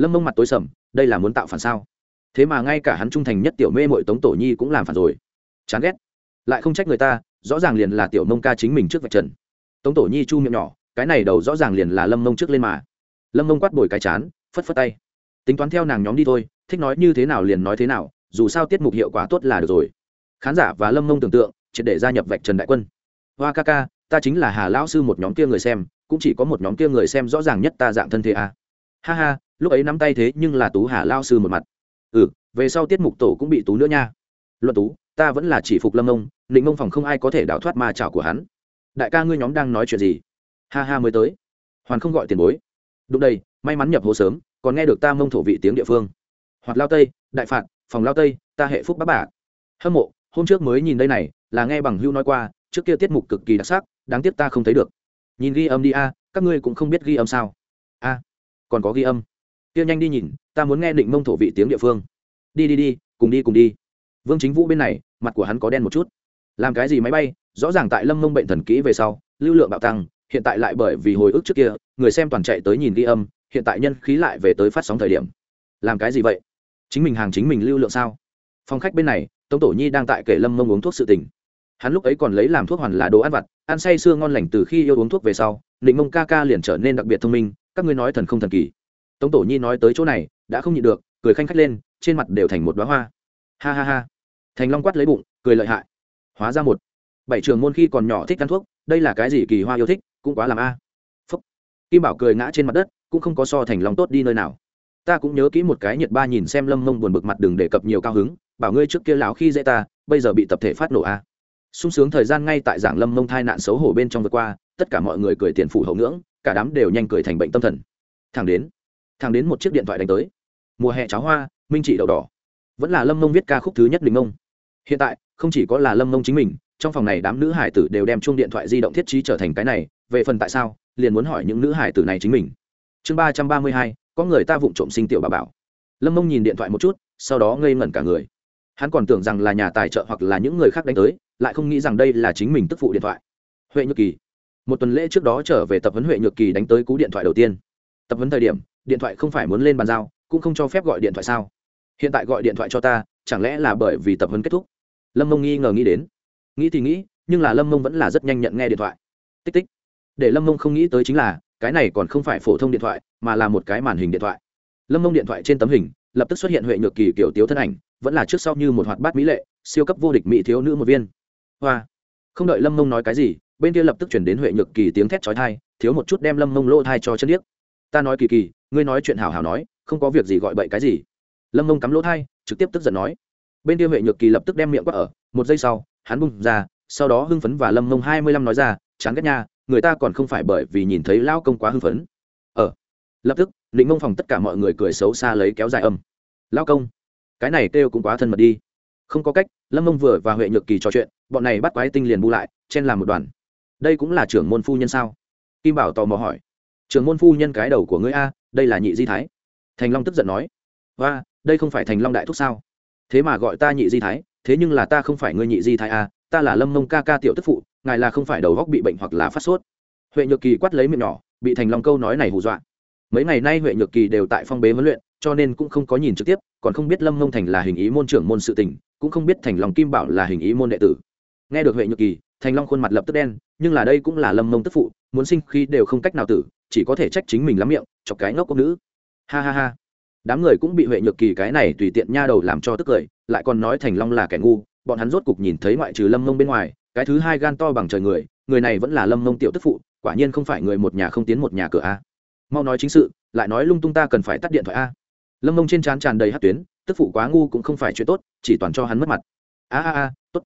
lâm mông mặt tối sầm, đây là muốn tạo phản sao? Thế mà ngay cả hắn trung thành nhất tiểu mê mội tống tổ nhi cũng làm phản rồi. Chán ghét. Lại không trách người ta, rõ ràng liền là tiểu mông ca chính mình trước vạch trần tống tổ nhi chu miệng nhỏ, cái này đầu rõ ràng liền là lâm mông trước lên mà. Lâm mông quát bồi cái chán, phất phất tay. Tính toán theo nàng nhóm đi thôi, thích nói như thế nào liền nói thế nào, dù sao tiết mục hiệu quả tốt là được rồi. Khán giả và lâm mông tưởng tượng, triệt để gia nhập vạch trần đại quân. Hoa ca ca, ta chính là hà lão sư một nhóm kia người xem, cũng chỉ có một nhóm kia người xem rõ ràng nhất ta dạng thân thể à. ha ha, lúc ấy nắm tay thế nhưng là tú hà lao sư một mặt. Ừ về sau tiết mục tổ cũng bị tú nữa nha. Luận tú, ta vẫn là chỉ phục lâm mông định mông phòng không ai có thể đào thoát ma trào của hắn đại ca ngươi nhóm đang nói chuyện gì? Ha ha mới tới. Hoàn không gọi tiền bối. Đúng đây, may mắn nhập hồ sớm, còn nghe được ta mông thổ vị tiếng địa phương. Hoặc lao tây, đại phạt, phòng lao tây, ta hệ phúc bác bà. Hâm mộ, hôm trước mới nhìn đây này, là nghe bằng hưu nói qua, trước kia tiết mục cực kỳ đặc sắc, đáng tiếc ta không thấy được. Nhìn ghi âm đi a, các ngươi cũng không biết ghi âm sao. A, còn có ghi âm. Kia nhanh đi nhìn, ta muốn nghe định mông thổ vị tiếng địa phương. Đi đi đi, cùng đi cùng đi. Vương chính vũ bên này, mặt của hắn có đen một chút. Làm cái gì máy bay? Rõ ràng tại lâm mông bệnh thần kỹ về sau, lưu lượng bạo tăng, hiện tại lại bởi vì hồi ức trước kia, người xem toàn chạy tới nhìn ghi âm, hiện tại nhân khí lại về tới phát sóng thời điểm. Làm cái gì vậy? Chính mình hàng chính mình lưu lượng sao? Phòng khách bên này, tống tổ nhi đang tại kể lâm mông uống thuốc sự tình. Hắn lúc ấy còn lấy làm thuốc hoàn là đồ ăn vặt, ăn say sưa ngon lành từ khi yêu uống thuốc về sau định mông ca ca liền trở nên đặc biệt thông minh, các ngươi nói thần không thần kỳ. Tống tổ nhi nói tới chỗ này, đã không nhịn được, cười khanh khách lên, trên mặt đều thành một đoá hoa. Ha ha ha. Thành long quát lấy bụng, cười lợi hại. Hóa ra một bảy trường môn khi còn nhỏ thích ăn thuốc, đây là cái gì kỳ hoa yêu thích, cũng quá làm a. Phúc. Kim bảo cười ngã trên mặt đất, cũng không có so thành lòng tốt đi nơi nào. Ta cũng nhớ kỹ một cái nhiệt ba nhìn xem lâm mông buồn bực mặt đừng đề cập nhiều cao hứng, bảo ngươi trước kia lão khi dễ ta, bây giờ bị tập thể phát nổ a. Sung sướng thời gian ngay tại giảng lâm mông thai nạn xấu hổ bên trong vừa qua, tất cả mọi người cười tiền phủ hậu ngưỡng, cả đám đều nhanh cười thành bệnh tâm thần. Thằng đến thằng đến một chiếc điện thoại đánh tới. Mùa hè cháo hoa, minh trị đậu đỏ. Vẫn là lâm mông viết ca khúc thứ nhất đình mông. Hiện tại, không chỉ có là lâm mông chính mình trong phòng này đám nữ hải tử đều đem chung điện thoại di động thiết trí trở thành cái này, về phần tại sao, liền muốn hỏi những nữ hải tử này chính mình. Chương ba trăm ba mươi hai, có người ta vụng trộm sinh tiểu bà bảo. Lâm mông nhìn điện thoại một chút, sau đó ngây ngẩn cả người. Hắn còn tưởng rằng là nhà tài trợ hoặc là những người khác đánh tới, lại không nghĩ rằng đây là chính mình tức phụ điện thoại. Huệ nhược kỳ. Một tuần lễ trước đó trở về tập huấn huệ nhược kỳ đánh tới cú điện thoại đầu tiên. Tập huấn thời điểm, điện thoại không phải muốn lên bàn giao, cũng không cho phép gọi điện thoại sao? Hiện tại gọi điện thoại cho ta, chẳng lẽ là bởi vì tập huấn kết thúc? Lâm mông nghi ngờ nghĩ đến nghĩ thì nghĩ, nhưng là lâm mông vẫn là rất nhanh nhận nghe điện thoại. Tích tích. Để lâm mông không nghĩ tới chính là, cái này còn không phải phổ thông điện thoại, mà là một cái màn hình điện thoại. Lâm mông điện thoại trên tấm hình, lập tức xuất hiện huệ nhược kỳ kiểu tiếu thân ảnh, vẫn là trước sau như một hoạt bát mỹ lệ, siêu cấp vô địch mỹ thiếu nữ một viên. Hoa. Không đợi lâm mông nói cái gì, bên kia lập tức chuyển đến huệ nhược kỳ tiếng thét trói thai thiếu một chút đem lâm mông lỗ thai cho chân điếc. Ta nói kỳ kỳ, ngươi nói chuyện hào hào nói, không có việc gì gọi bậy cái gì. Lâm mông cắm lỗ thai trực tiếp tức giận nói. Bên kia huệ nhược kỳ lập tức đem miệng quát ở, một giây sau hắn bung ra, sau đó hưng phấn và lâm mông hai mươi lăm nói ra, chán ghét nha, người ta còn không phải bởi vì nhìn thấy lao công quá hưng phấn. Ờ. Lập tức định mông phòng tất cả mọi người cười xấu xa lấy kéo dài âm. Lao công, cái này kêu cũng quá thân mật đi. Không có cách, lâm mông vừa và huệ nhược kỳ trò chuyện, bọn này bắt quái tinh liền bu lại, chen làm một đoàn. Đây cũng là trưởng môn phu nhân sao? Kim bảo tò mò hỏi. Trưởng môn phu nhân cái đầu của ngươi a, đây là nhị di thái. Thành long tức giận nói. Và đây không phải thành long đại thúc sao? Thế mà gọi ta nhị di thái thế nhưng là ta không phải ngươi nhị di thái a, ta là lâm mông ca ca tiểu tức phụ, ngài là không phải đầu góc bị bệnh hoặc là phát sốt. Huệ nhược kỳ quát lấy miệng nhỏ, bị thành long câu nói này hù dọa. Mấy ngày nay huệ nhược kỳ đều tại phong bế huấn luyện, cho nên cũng không có nhìn trực tiếp, còn không biết lâm mông thành là hình ý môn trưởng môn sự tình, cũng không biết thành long kim bảo là hình ý môn đệ tử. Nghe được huệ nhược kỳ, thành long khuôn mặt lập tức đen, nhưng là đây cũng là lâm mông tức phụ, muốn sinh khi đều không cách nào tử, chỉ có thể trách chính mình lắm miệng, chọc cái ngốc công nữ. Ha ha ha đám người cũng bị huệ nhược kỳ cái này tùy tiện nha đầu làm cho tức cười, lại còn nói thành long là kẻ ngu, bọn hắn rốt cục nhìn thấy ngoại trừ lâm mông bên ngoài, cái thứ hai gan to bằng trời người người này vẫn là lâm mông tiểu tức phụ, quả nhiên không phải người một nhà không tiến một nhà cửa a. Mau nói chính sự, lại nói lung tung ta cần phải tắt điện thoại a. Lâm mông trên trán tràn đầy hát tuyến, tức phụ quá ngu cũng không phải chuyện tốt, chỉ toàn cho hắn mất mặt. A a a, tốt.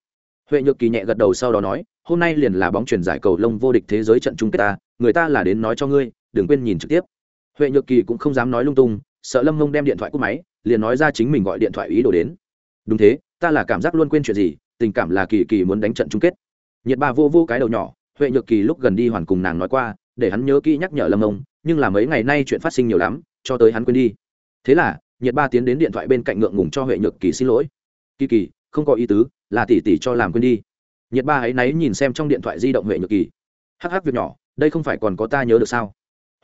Huệ nhược kỳ nhẹ gật đầu sau đó nói, hôm nay liền là bóng truyền giải cầu lông vô địch thế giới trận chung kết ta, người ta là đến nói cho ngươi, đừng quên nhìn trực tiếp. Huệ nhược kỳ cũng không dám nói lung tung sợ lâm mông đem điện thoại cúp máy, liền nói ra chính mình gọi điện thoại ý đồ đến. Đúng thế, ta là cảm giác luôn quên chuyện gì, tình cảm là kỳ kỳ muốn đánh trận chung kết. Nhiệt ba vô vô cái đầu nhỏ, huệ nhược kỳ lúc gần đi hoàn cùng nàng nói qua, để hắn nhớ kỹ nhắc nhở lâm mông, nhưng là mấy ngày nay chuyện phát sinh nhiều lắm, cho tới hắn quên đi. Thế là, nhiệt ba tiến đến điện thoại bên cạnh ngượng ngùng cho huệ nhược kỳ xin lỗi. Kỳ kỳ, không có ý tứ, là tỷ tỷ cho làm quên đi. Nhiệt ba ấy náy nhìn xem trong điện thoại di động huệ nhược kỳ. Hắc hắc việc nhỏ, đây không phải còn có ta nhớ được sao?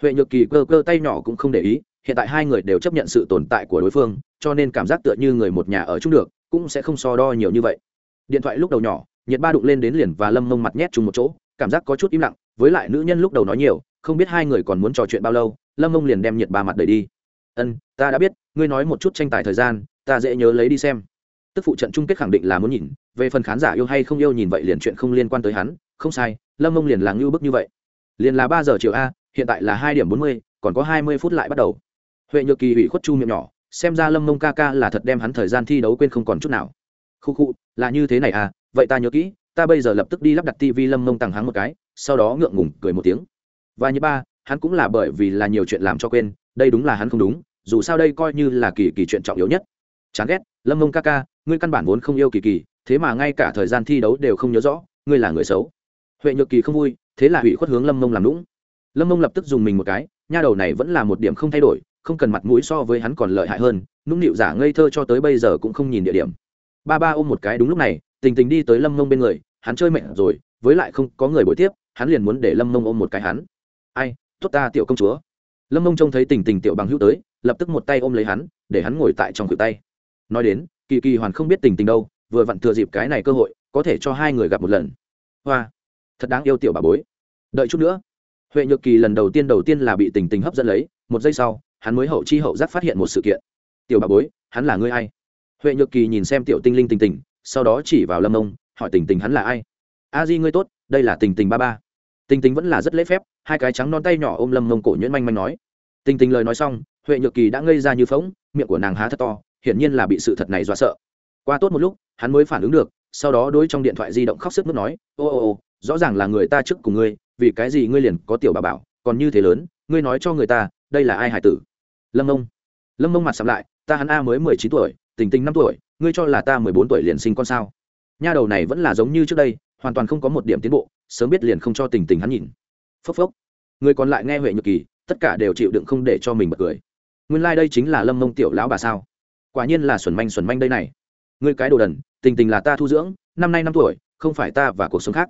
Huệ nhược kỳ cơ cơ tay nhỏ cũng không để ý hiện tại hai người đều chấp nhận sự tồn tại của đối phương, cho nên cảm giác tựa như người một nhà ở chung được, cũng sẽ không so đo nhiều như vậy. Điện thoại lúc đầu nhỏ, nhiệt ba đụng lên đến liền và lâm mông mặt nhét chung một chỗ, cảm giác có chút im lặng, với lại nữ nhân lúc đầu nói nhiều, không biết hai người còn muốn trò chuyện bao lâu, lâm mông liền đem nhiệt ba mặt đẩy đi. Ân, ta đã biết, ngươi nói một chút tranh tài thời gian, ta dễ nhớ lấy đi xem. Tức phụ trận chung kết khẳng định là muốn nhìn, về phần khán giả yêu hay không yêu nhìn vậy liền chuyện không liên quan tới hắn, không sai, lâm mông liền là ngưu bức như vậy. Liền là ba giờ chiều a, hiện tại là hai điểm bốn mươi, còn có hai mươi phút lại bắt đầu huệ nhược kỳ hủy khuất chu miệng nhỏ, xem ra lâm mông ca ca là thật đem hắn thời gian thi đấu quên không còn chút nào. Khu khu là như thế này à vậy ta nhớ kỹ, ta bây giờ lập tức đi lắp đặt tv lâm mông tặng hắn một cái, sau đó ngượng ngùng cười một tiếng. Và như ba, hắn cũng là bởi vì là nhiều chuyện làm cho quên, đây đúng là hắn không đúng, dù sao đây coi như là kỳ kỳ chuyện trọng yếu nhất. Chán ghét, lâm mông ca ca, ngươi căn bản vốn không yêu kỳ kỳ, thế mà ngay cả thời gian thi đấu đều không nhớ rõ, ngươi là người xấu. Huệ nhược kỳ không vui, thế là hủy khuất hướng lâm mông làm lũng lâm mông lập tức dùng mình một cái, nha đầu này vẫn là một điểm không thay đổi không cần mặt mũi so với hắn còn lợi hại hơn, nũng nịu giả ngây thơ cho tới bây giờ cũng không nhìn địa điểm. Ba ba ôm một cái đúng lúc này, tình tình đi tới lâm mông bên người, hắn chơi mệnh rồi, với lại không có người buổi tiếp, hắn liền muốn để lâm mông ôm một cái hắn. Ai, tốt ta, tiểu công chúa. Lâm mông trông thấy tình tình tiểu bằng hữu tới, lập tức một tay ôm lấy hắn, để hắn ngồi tại trong cửa tay. Nói đến, kỳ kỳ hoàn không biết tình tình đâu, vừa vặn thừa dịp cái này cơ hội, có thể cho hai người gặp một lần. Hoa, thật đáng yêu tiểu bà bối. Đợi chút nữa. Huệ nhược kỳ lần đầu tiên đầu tiên là bị tình tình hấp dẫn lấy, một giây sau hắn mới hậu chi hậu giác phát hiện một sự kiện. Tiểu bà bối, hắn là ngươi ai? Huệ nhược kỳ nhìn xem tiểu tinh linh tình tình, sau đó chỉ vào lâm ông, hỏi tình tình hắn là ai? A di ngươi tốt, đây là tình tình ba ba. Tình tình vẫn là rất lễ phép, hai cái trắng non tay nhỏ ôm lâm mông cổ nhuyễn manh manh nói. Tình tình lời nói xong, huệ nhược kỳ đã ngây ra như phóng miệng của nàng há thật to, hiển nhiên là bị sự thật này dọa sợ. Qua tốt một lúc, hắn mới phản ứng được, sau đó đối trong điện thoại di động khóc sức nước nói, ô ô ô, rõ ràng là người ta trước cùng ngươi, vì cái gì ngươi liền có tiểu bà bảo, còn như thế lớn, ngươi nói cho người ta, đây là ai hải tử? Lâm mông. Lâm mông mặt sắm lại, ta hắn a mới mười chín tuổi, tình tình năm tuổi, ngươi cho là ta mười bốn tuổi liền sinh con sao? Nha đầu này vẫn là giống như trước đây, hoàn toàn không có một điểm tiến bộ, sớm biết liền không cho tình tình hắn nhìn. Phốc phốc. Người còn lại nghe huệ nhược kỳ, tất cả đều chịu đựng không để cho mình bật cười. Nguyên lai、like、đây chính là lâm mông tiểu lão bà sao? Quả nhiên là xuẩn manh xuẩn manh đây này. Ngươi cái đồ đần, tình tình là ta thu dưỡng, năm nay năm tuổi, không phải ta và cuộc sống khác.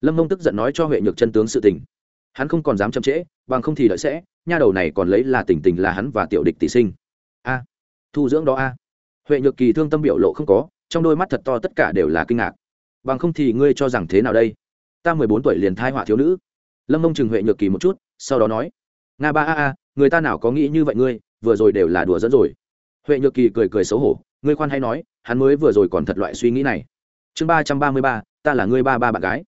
Lâm mông tức giận nói cho huệ nhược chân tướng sự tình hắn không còn dám chậm trễ, bằng không thì đợi sẽ, nha đầu này còn lấy là tình tình là hắn và tiểu địch tỷ sinh. A, thu dưỡng đó a. Huệ nhược kỳ thương tâm biểu lộ không có, trong đôi mắt thật to tất cả đều là kinh ngạc. Bằng không thì ngươi cho rằng thế nào đây? Ta mười bốn tuổi liền thai họa thiếu nữ. Lâm mông chừng huệ nhược kỳ một chút, sau đó nói, nga ba a a, người ta nào có nghĩ như vậy ngươi, vừa rồi đều là đùa dẫn rồi. Huệ nhược kỳ cười cười xấu hổ, ngươi khoan hay nói, hắn mới vừa rồi còn thật loại suy nghĩ này. Chương ba trăm ba mươi ba, ta là ngươi ba ba bạn gái.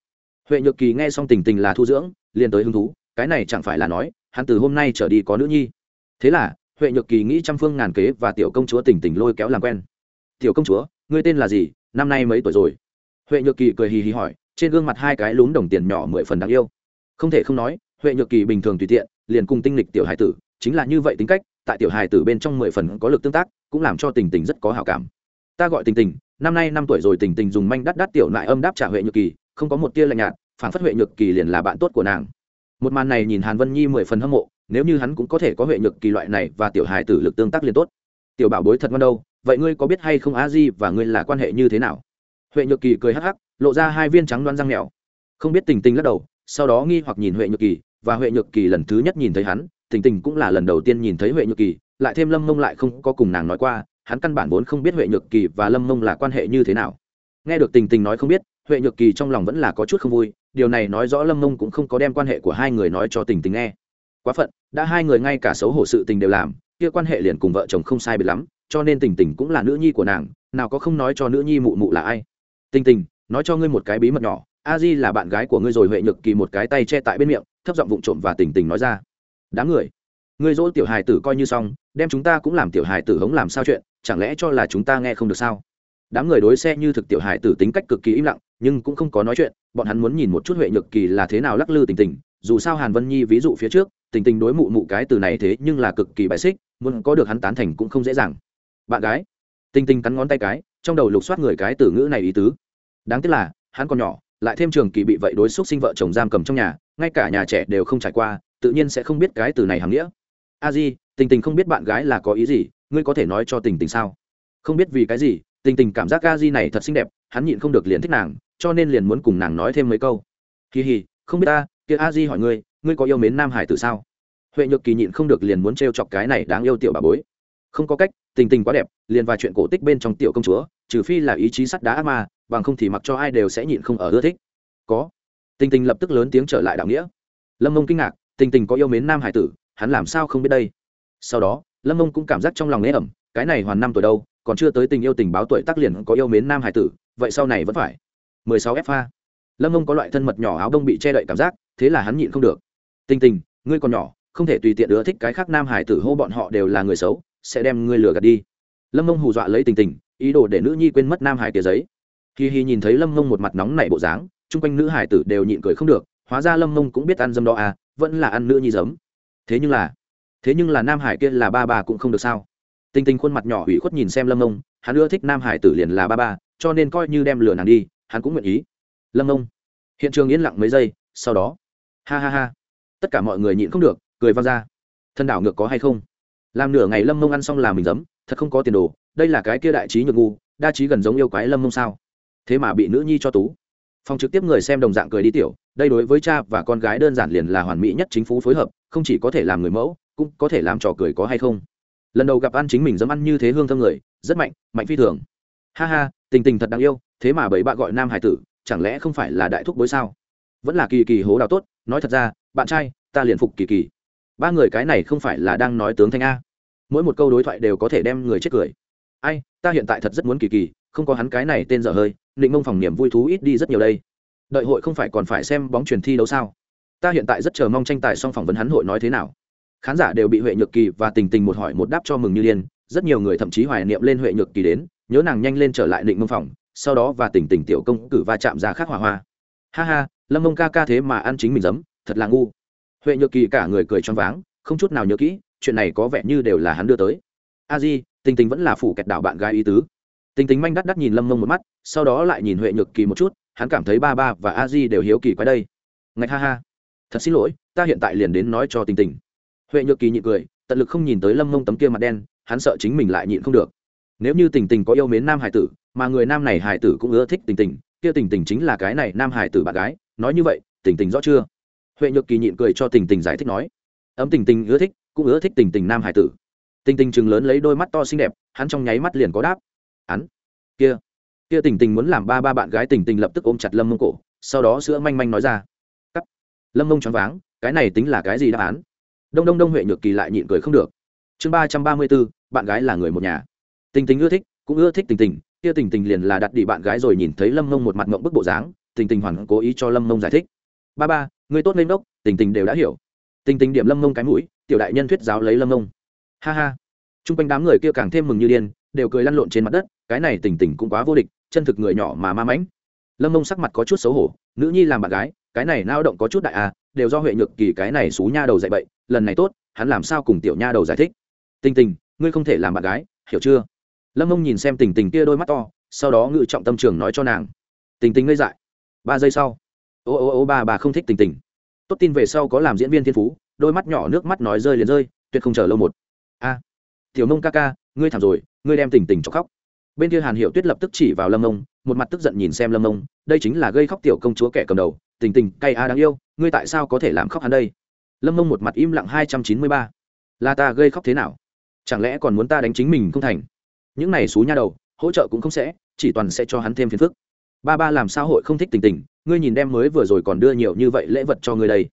Huệ nhược kỳ nghe xong tình tình là thu dưỡng liền tới hứng thú, cái này chẳng phải là nói, hắn từ hôm nay trở đi có nữ nhi. Thế là, huệ nhược kỳ nghĩ trăm phương ngàn kế và tiểu công chúa tình tình lôi kéo làm quen. Tiểu công chúa, ngươi tên là gì? Năm nay mấy tuổi rồi? Huệ nhược kỳ cười hì hì hỏi, trên gương mặt hai cái lún đồng tiền nhỏ mười phần đáng yêu. Không thể không nói, huệ nhược kỳ bình thường tùy tiện, liền cùng tinh lịch tiểu hải tử, chính là như vậy tính cách, tại tiểu hải tử bên trong mười phần có lực tương tác, cũng làm cho tình tình rất có hào cảm. Ta gọi tình tình, năm nay năm tuổi rồi, tình tình dùng manh đắt đắt tiểu lại âm đáp trả huệ nhược kỳ, không có một tia lạnh nhạt phản phất huệ nhược kỳ liền là bạn tốt của nàng. Một màn này nhìn hàn vân nhi mười phần hâm mộ, nếu như hắn cũng có thể có huệ nhược kỳ loại này và tiểu hài tử lực tương tác liền tốt. Tiểu bảo bối thật ngon đâu, vậy ngươi có biết hay không a di và ngươi là quan hệ như thế nào? Huệ nhược kỳ cười hắc hắc, lộ ra hai viên trắng đoan răng mèo không biết tình tình lắc đầu, sau đó nghi hoặc nhìn huệ nhược kỳ, và huệ nhược kỳ lần thứ nhất nhìn thấy hắn, tình tình cũng là lần đầu tiên nhìn thấy huệ nhược kỳ, lại thêm lâm mông lại không có cùng nàng nói qua, hắn căn bản vốn không biết huệ nhược kỳ và lâm mông là quan hệ như thế nào. Nghe được tình tình nói không biết, huệ nhược kỳ trong lòng vẫn là có chút không vui điều này nói rõ lâm mông cũng không có đem quan hệ của hai người nói cho tình tình nghe. Quá phận, đã hai người ngay cả xấu hổ sự tình đều làm, kia quan hệ liền cùng vợ chồng không sai biệt lắm, cho nên tình tình cũng là nữ nhi của nàng, nào có không nói cho nữ nhi mụ mụ là ai. Tình tình, nói cho ngươi một cái bí mật nhỏ, a di là bạn gái của ngươi rồi huệ nhược kỳ một cái tay che tại bên miệng, thấp giọng vụng trộm và tình tình nói ra. Đám người, ngươi dỗ tiểu hài tử coi như xong, đem chúng ta cũng làm tiểu hài tử hống làm sao chuyện, chẳng lẽ cho là chúng ta nghe không được sao? Đám người đối xe như thực tiểu hài tử tính cách cực kỳ im lặng nhưng cũng không có nói chuyện, bọn hắn muốn nhìn một chút huệ nhược kỳ là thế nào lắc lư tình tình, dù sao hàn vân nhi ví dụ phía trước, tình tình đối mụ mụ cái từ này thế nhưng là cực kỳ bài xích, muốn có được hắn tán thành cũng không dễ dàng. Bạn gái, tình tình cắn ngón tay cái, trong đầu lục soát người cái từ ngữ này ý tứ. Đáng tiếc là, hắn còn nhỏ, lại thêm trường kỳ bị vậy đối xúc sinh vợ chồng giam cầm trong nhà, ngay cả nhà trẻ đều không trải qua, tự nhiên sẽ không biết cái từ này hàm nghĩa. A di, tình tình không biết bạn gái là có ý gì, ngươi có thể nói cho tình tình sao? Không biết vì cái gì, tình tình cảm giác a di này thật xinh đẹp, hắn nhịn không được liền thích nàng cho nên liền muốn cùng nàng nói thêm mấy câu. Kỳ hì, không biết ta, kia a di hỏi ngươi ngươi có yêu mến nam hải từ sao? Huệ nhược kỳ nhịn không được liền muốn t chọc cái này đáng yêu tiểu bà bối. Không có cách, tình tình quá đẹp, liền và chuyện cổ tích bên trong tiểu công chúa, trừ phi là ý chí sắt đá ác ma, bằng không thì mặc cho ai đều sẽ nhịn không ở ưa thích. Có. Tình tình lập tức lớn tiếng trở lại đạo nghĩa. Lâm mông kinh ngạc, tình tình có yêu mến nam hải tử, hắn làm sao không biết đây? Sau đó, lâm mông cũng cảm giác trong lòng ế ẩm, cái này hoàn năm tuổi đâu, còn chưa tới tình yêu tình báo tuổi tác liền có yêu mến nam hải tử, vậy sau này vẫn phải. 16 fa lâm Ngông có loại thân mật nhỏ áo đông bị che đậy cảm giác, thế là hắn nhịn không được. Tình tình, ngươi còn nhỏ, không thể tùy tiện ưa thích cái khác nam hải tử hô bọn họ đều là người xấu, sẽ đem ngươi lừa gạt đi. Lâm Ngông hù dọa lấy tình tình, ý đồ để nữ nhi quên mất nam hải kia giấy. Khi hi nhìn thấy lâm Ngông một mặt nóng nảy bộ dáng, chung quanh nữ hải tử đều nhịn cười không được, hóa ra lâm Ngông cũng biết ăn dâm đó à vẫn là ăn nữ nhi giấm. Thế nhưng là, thế nhưng là nam hải kia là ba ba cũng không được sao. Tình tình khuôn mặt nhỏ ủy khuất nhìn xem lâm Ngông, hắn ưa thích nam hải tử liền là ba ba, cho nên coi như đem lừa nàng đi hắn cũng nguyện ý. Lâm ông hiện trường yên lặng mấy giây, sau đó, ha ha ha. Tất cả mọi người nhịn không được, cười vang ra. Thân đảo ngược có hay không? Làm nửa ngày lâm mông ăn xong là mình giấm, thật không có tiền đồ, đây là cái kia đại trí nhược ngu, đa trí gần giống yêu quái lâm mông sao? Thế mà bị nữ nhi cho tú. Phòng trực tiếp người xem đồng dạng cười đi tiểu, đây đối với cha và con gái đơn giản liền là hoàn mỹ nhất chính phủ phối hợp, không chỉ có thể làm người mẫu, cũng có thể làm trò cười có hay không? Lần đầu gặp ăn chính mình dấm ăn như thế hương thơm người, rất mạnh mạnh phi thường. Ha ha, tình tình thật đáng yêu thế mà bảy bạn gọi nam hải tử, chẳng lẽ không phải là đại thúc bối sao? Vẫn là kỳ kỳ hố đào tốt, nói thật ra, bạn trai, ta liền phục kỳ kỳ. Ba người cái này không phải là đang nói tướng thanh a. Mỗi một câu đối thoại đều có thể đem người chết cười. Ai, ta hiện tại thật rất muốn kỳ kỳ, không có hắn cái này tên dở hơi, định mông phòng niềm vui thú ít đi rất nhiều đây. Đợi hội không phải còn phải xem bóng truyền thi đấu sao? Ta hiện tại rất chờ mong tranh tài song phỏng vấn hắn hội nói thế nào. Khán giả đều bị huệ nhược kỳ và tình tình một hỏi một đáp cho mừng như điên, rất nhiều người thậm chí hoài niệm lên huệ nhược kỳ đến, nhớ nàng nhanh lên trở lại định mông phòng sau đó và tình tình tiểu công cử va chạm ra khác hỏa hoa. Ha ha, lâm mông ca ca thế mà ăn chính mình giấm, thật là ngu. Huệ nhược kỳ cả người cười choáng váng, không chút nào nhớ kỹ, chuyện này có vẻ như đều là hắn đưa tới. A di, tình tình vẫn là phủ kẹt đảo bạn gái ý tứ. Tình tình manh đắt đắt nhìn lâm mông một mắt, sau đó lại nhìn huệ nhược kỳ một chút, hắn cảm thấy ba ba và a di đều hiếu kỳ quái đây. Ngạch ha ha. Thật xin lỗi, ta hiện tại liền đến nói cho tình tình. Huệ nhược kỳ nhịn cười, tận lực không nhìn tới lâm mông tấm kia mặt đen, hắn sợ chính mình lại nhịn không được. Nếu như tình tình có yêu mến nam hải tử mà người nam này hải tử cũng ưa thích tình tình, kia tình tình chính là cái này nam hải tử bạn gái. Nói như vậy, tình tình rõ chưa? Huệ nhược kỳ nhịn cười cho tình tình giải thích nói, ấm tình tình ưa thích, cũng ưa thích tình tình nam hải tử. Tình tình chừng lớn lấy đôi mắt to xinh đẹp, hắn trong nháy mắt liền có đáp. Hắn, kia kia tình tình muốn làm ba ba bạn gái tình tình lập tức ôm chặt lâm mông cổ, sau đó sữa manh manh nói ra. Cắt. Lâm mông choáng váng, cái này tính là cái gì đáp án? Đông đông đông huệ nhược kỳ lại nhịn cười không được. Chương ba trăm ba mươi bốn bạn gái là người một nhà. Tình tình ưa thích, cũng ưa thích tình tình kia tình tình liền là đặt đi bạn gái rồi nhìn thấy lâm mông một mặt mộng bức bộ dáng, tình tình hoàn cố ý cho lâm mông giải thích. Ba ba, người tốt lên đốc, tình tình đều đã hiểu. Tình tình điểm lâm mông cái mũi, tiểu đại nhân thuyết giáo lấy lâm mông. Ha ha. T r u n g quanh đám người kia càng thêm mừng như điên, đều cười lăn lộn trên mặt đất, cái này tình tình cũng quá vô địch, chân thực người nhỏ mà ma mãnh. Lâm mông sắc mặt có chút xấu hổ, nữ nhi làm bạn gái, cái này nao động có chút đại à đều do huệ nhược kỳ cái này xú nha đầu dạy bậy, lần này tốt, hắn làm sao cùng tiểu nha đầu giải thích? Tình tình, ngươi không thể làm bạn gái, hiểu chưa? Lâm mông nhìn xem tình tình kia đôi mắt to, sau đó ngự trọng tâm trường nói cho nàng. Tình tình ngây dại. Ba giây sau. Ô ô ô, ba bà không thích tình tình. Tốt tin về sau có làm diễn viên thiên phú, đôi mắt nhỏ nước mắt nói rơi liền rơi, tuyệt không chờ lâu một. A. Tiểu mông ca ca, ngươi thảm rồi, ngươi đem tình tình cho khóc. Bên kia hàn hiệu tuyết lập tức chỉ vào lâm mông, một mặt tức giận nhìn xem lâm mông, đây chính là gây khóc tiểu công chúa kẻ cầm đầu, tình tình, cay a đáng yêu, ngươi tại sao có thể làm khóc hắn đây? Lâm mông một mặt im lặng hai trăm chín mươi ba. Là ta gây khóc thế nào? Chẳng lẽ còn muốn ta đánh chính mình không thành? Những này xú nha đầu, hỗ trợ cũng không sẽ, chỉ toàn sẽ cho hắn thêm phiền phức. Ba ba làm sao hội không thích tình tình, ngươi nhìn đem mới vừa rồi còn đưa nhiều như vậy lễ vật cho ngươi đây.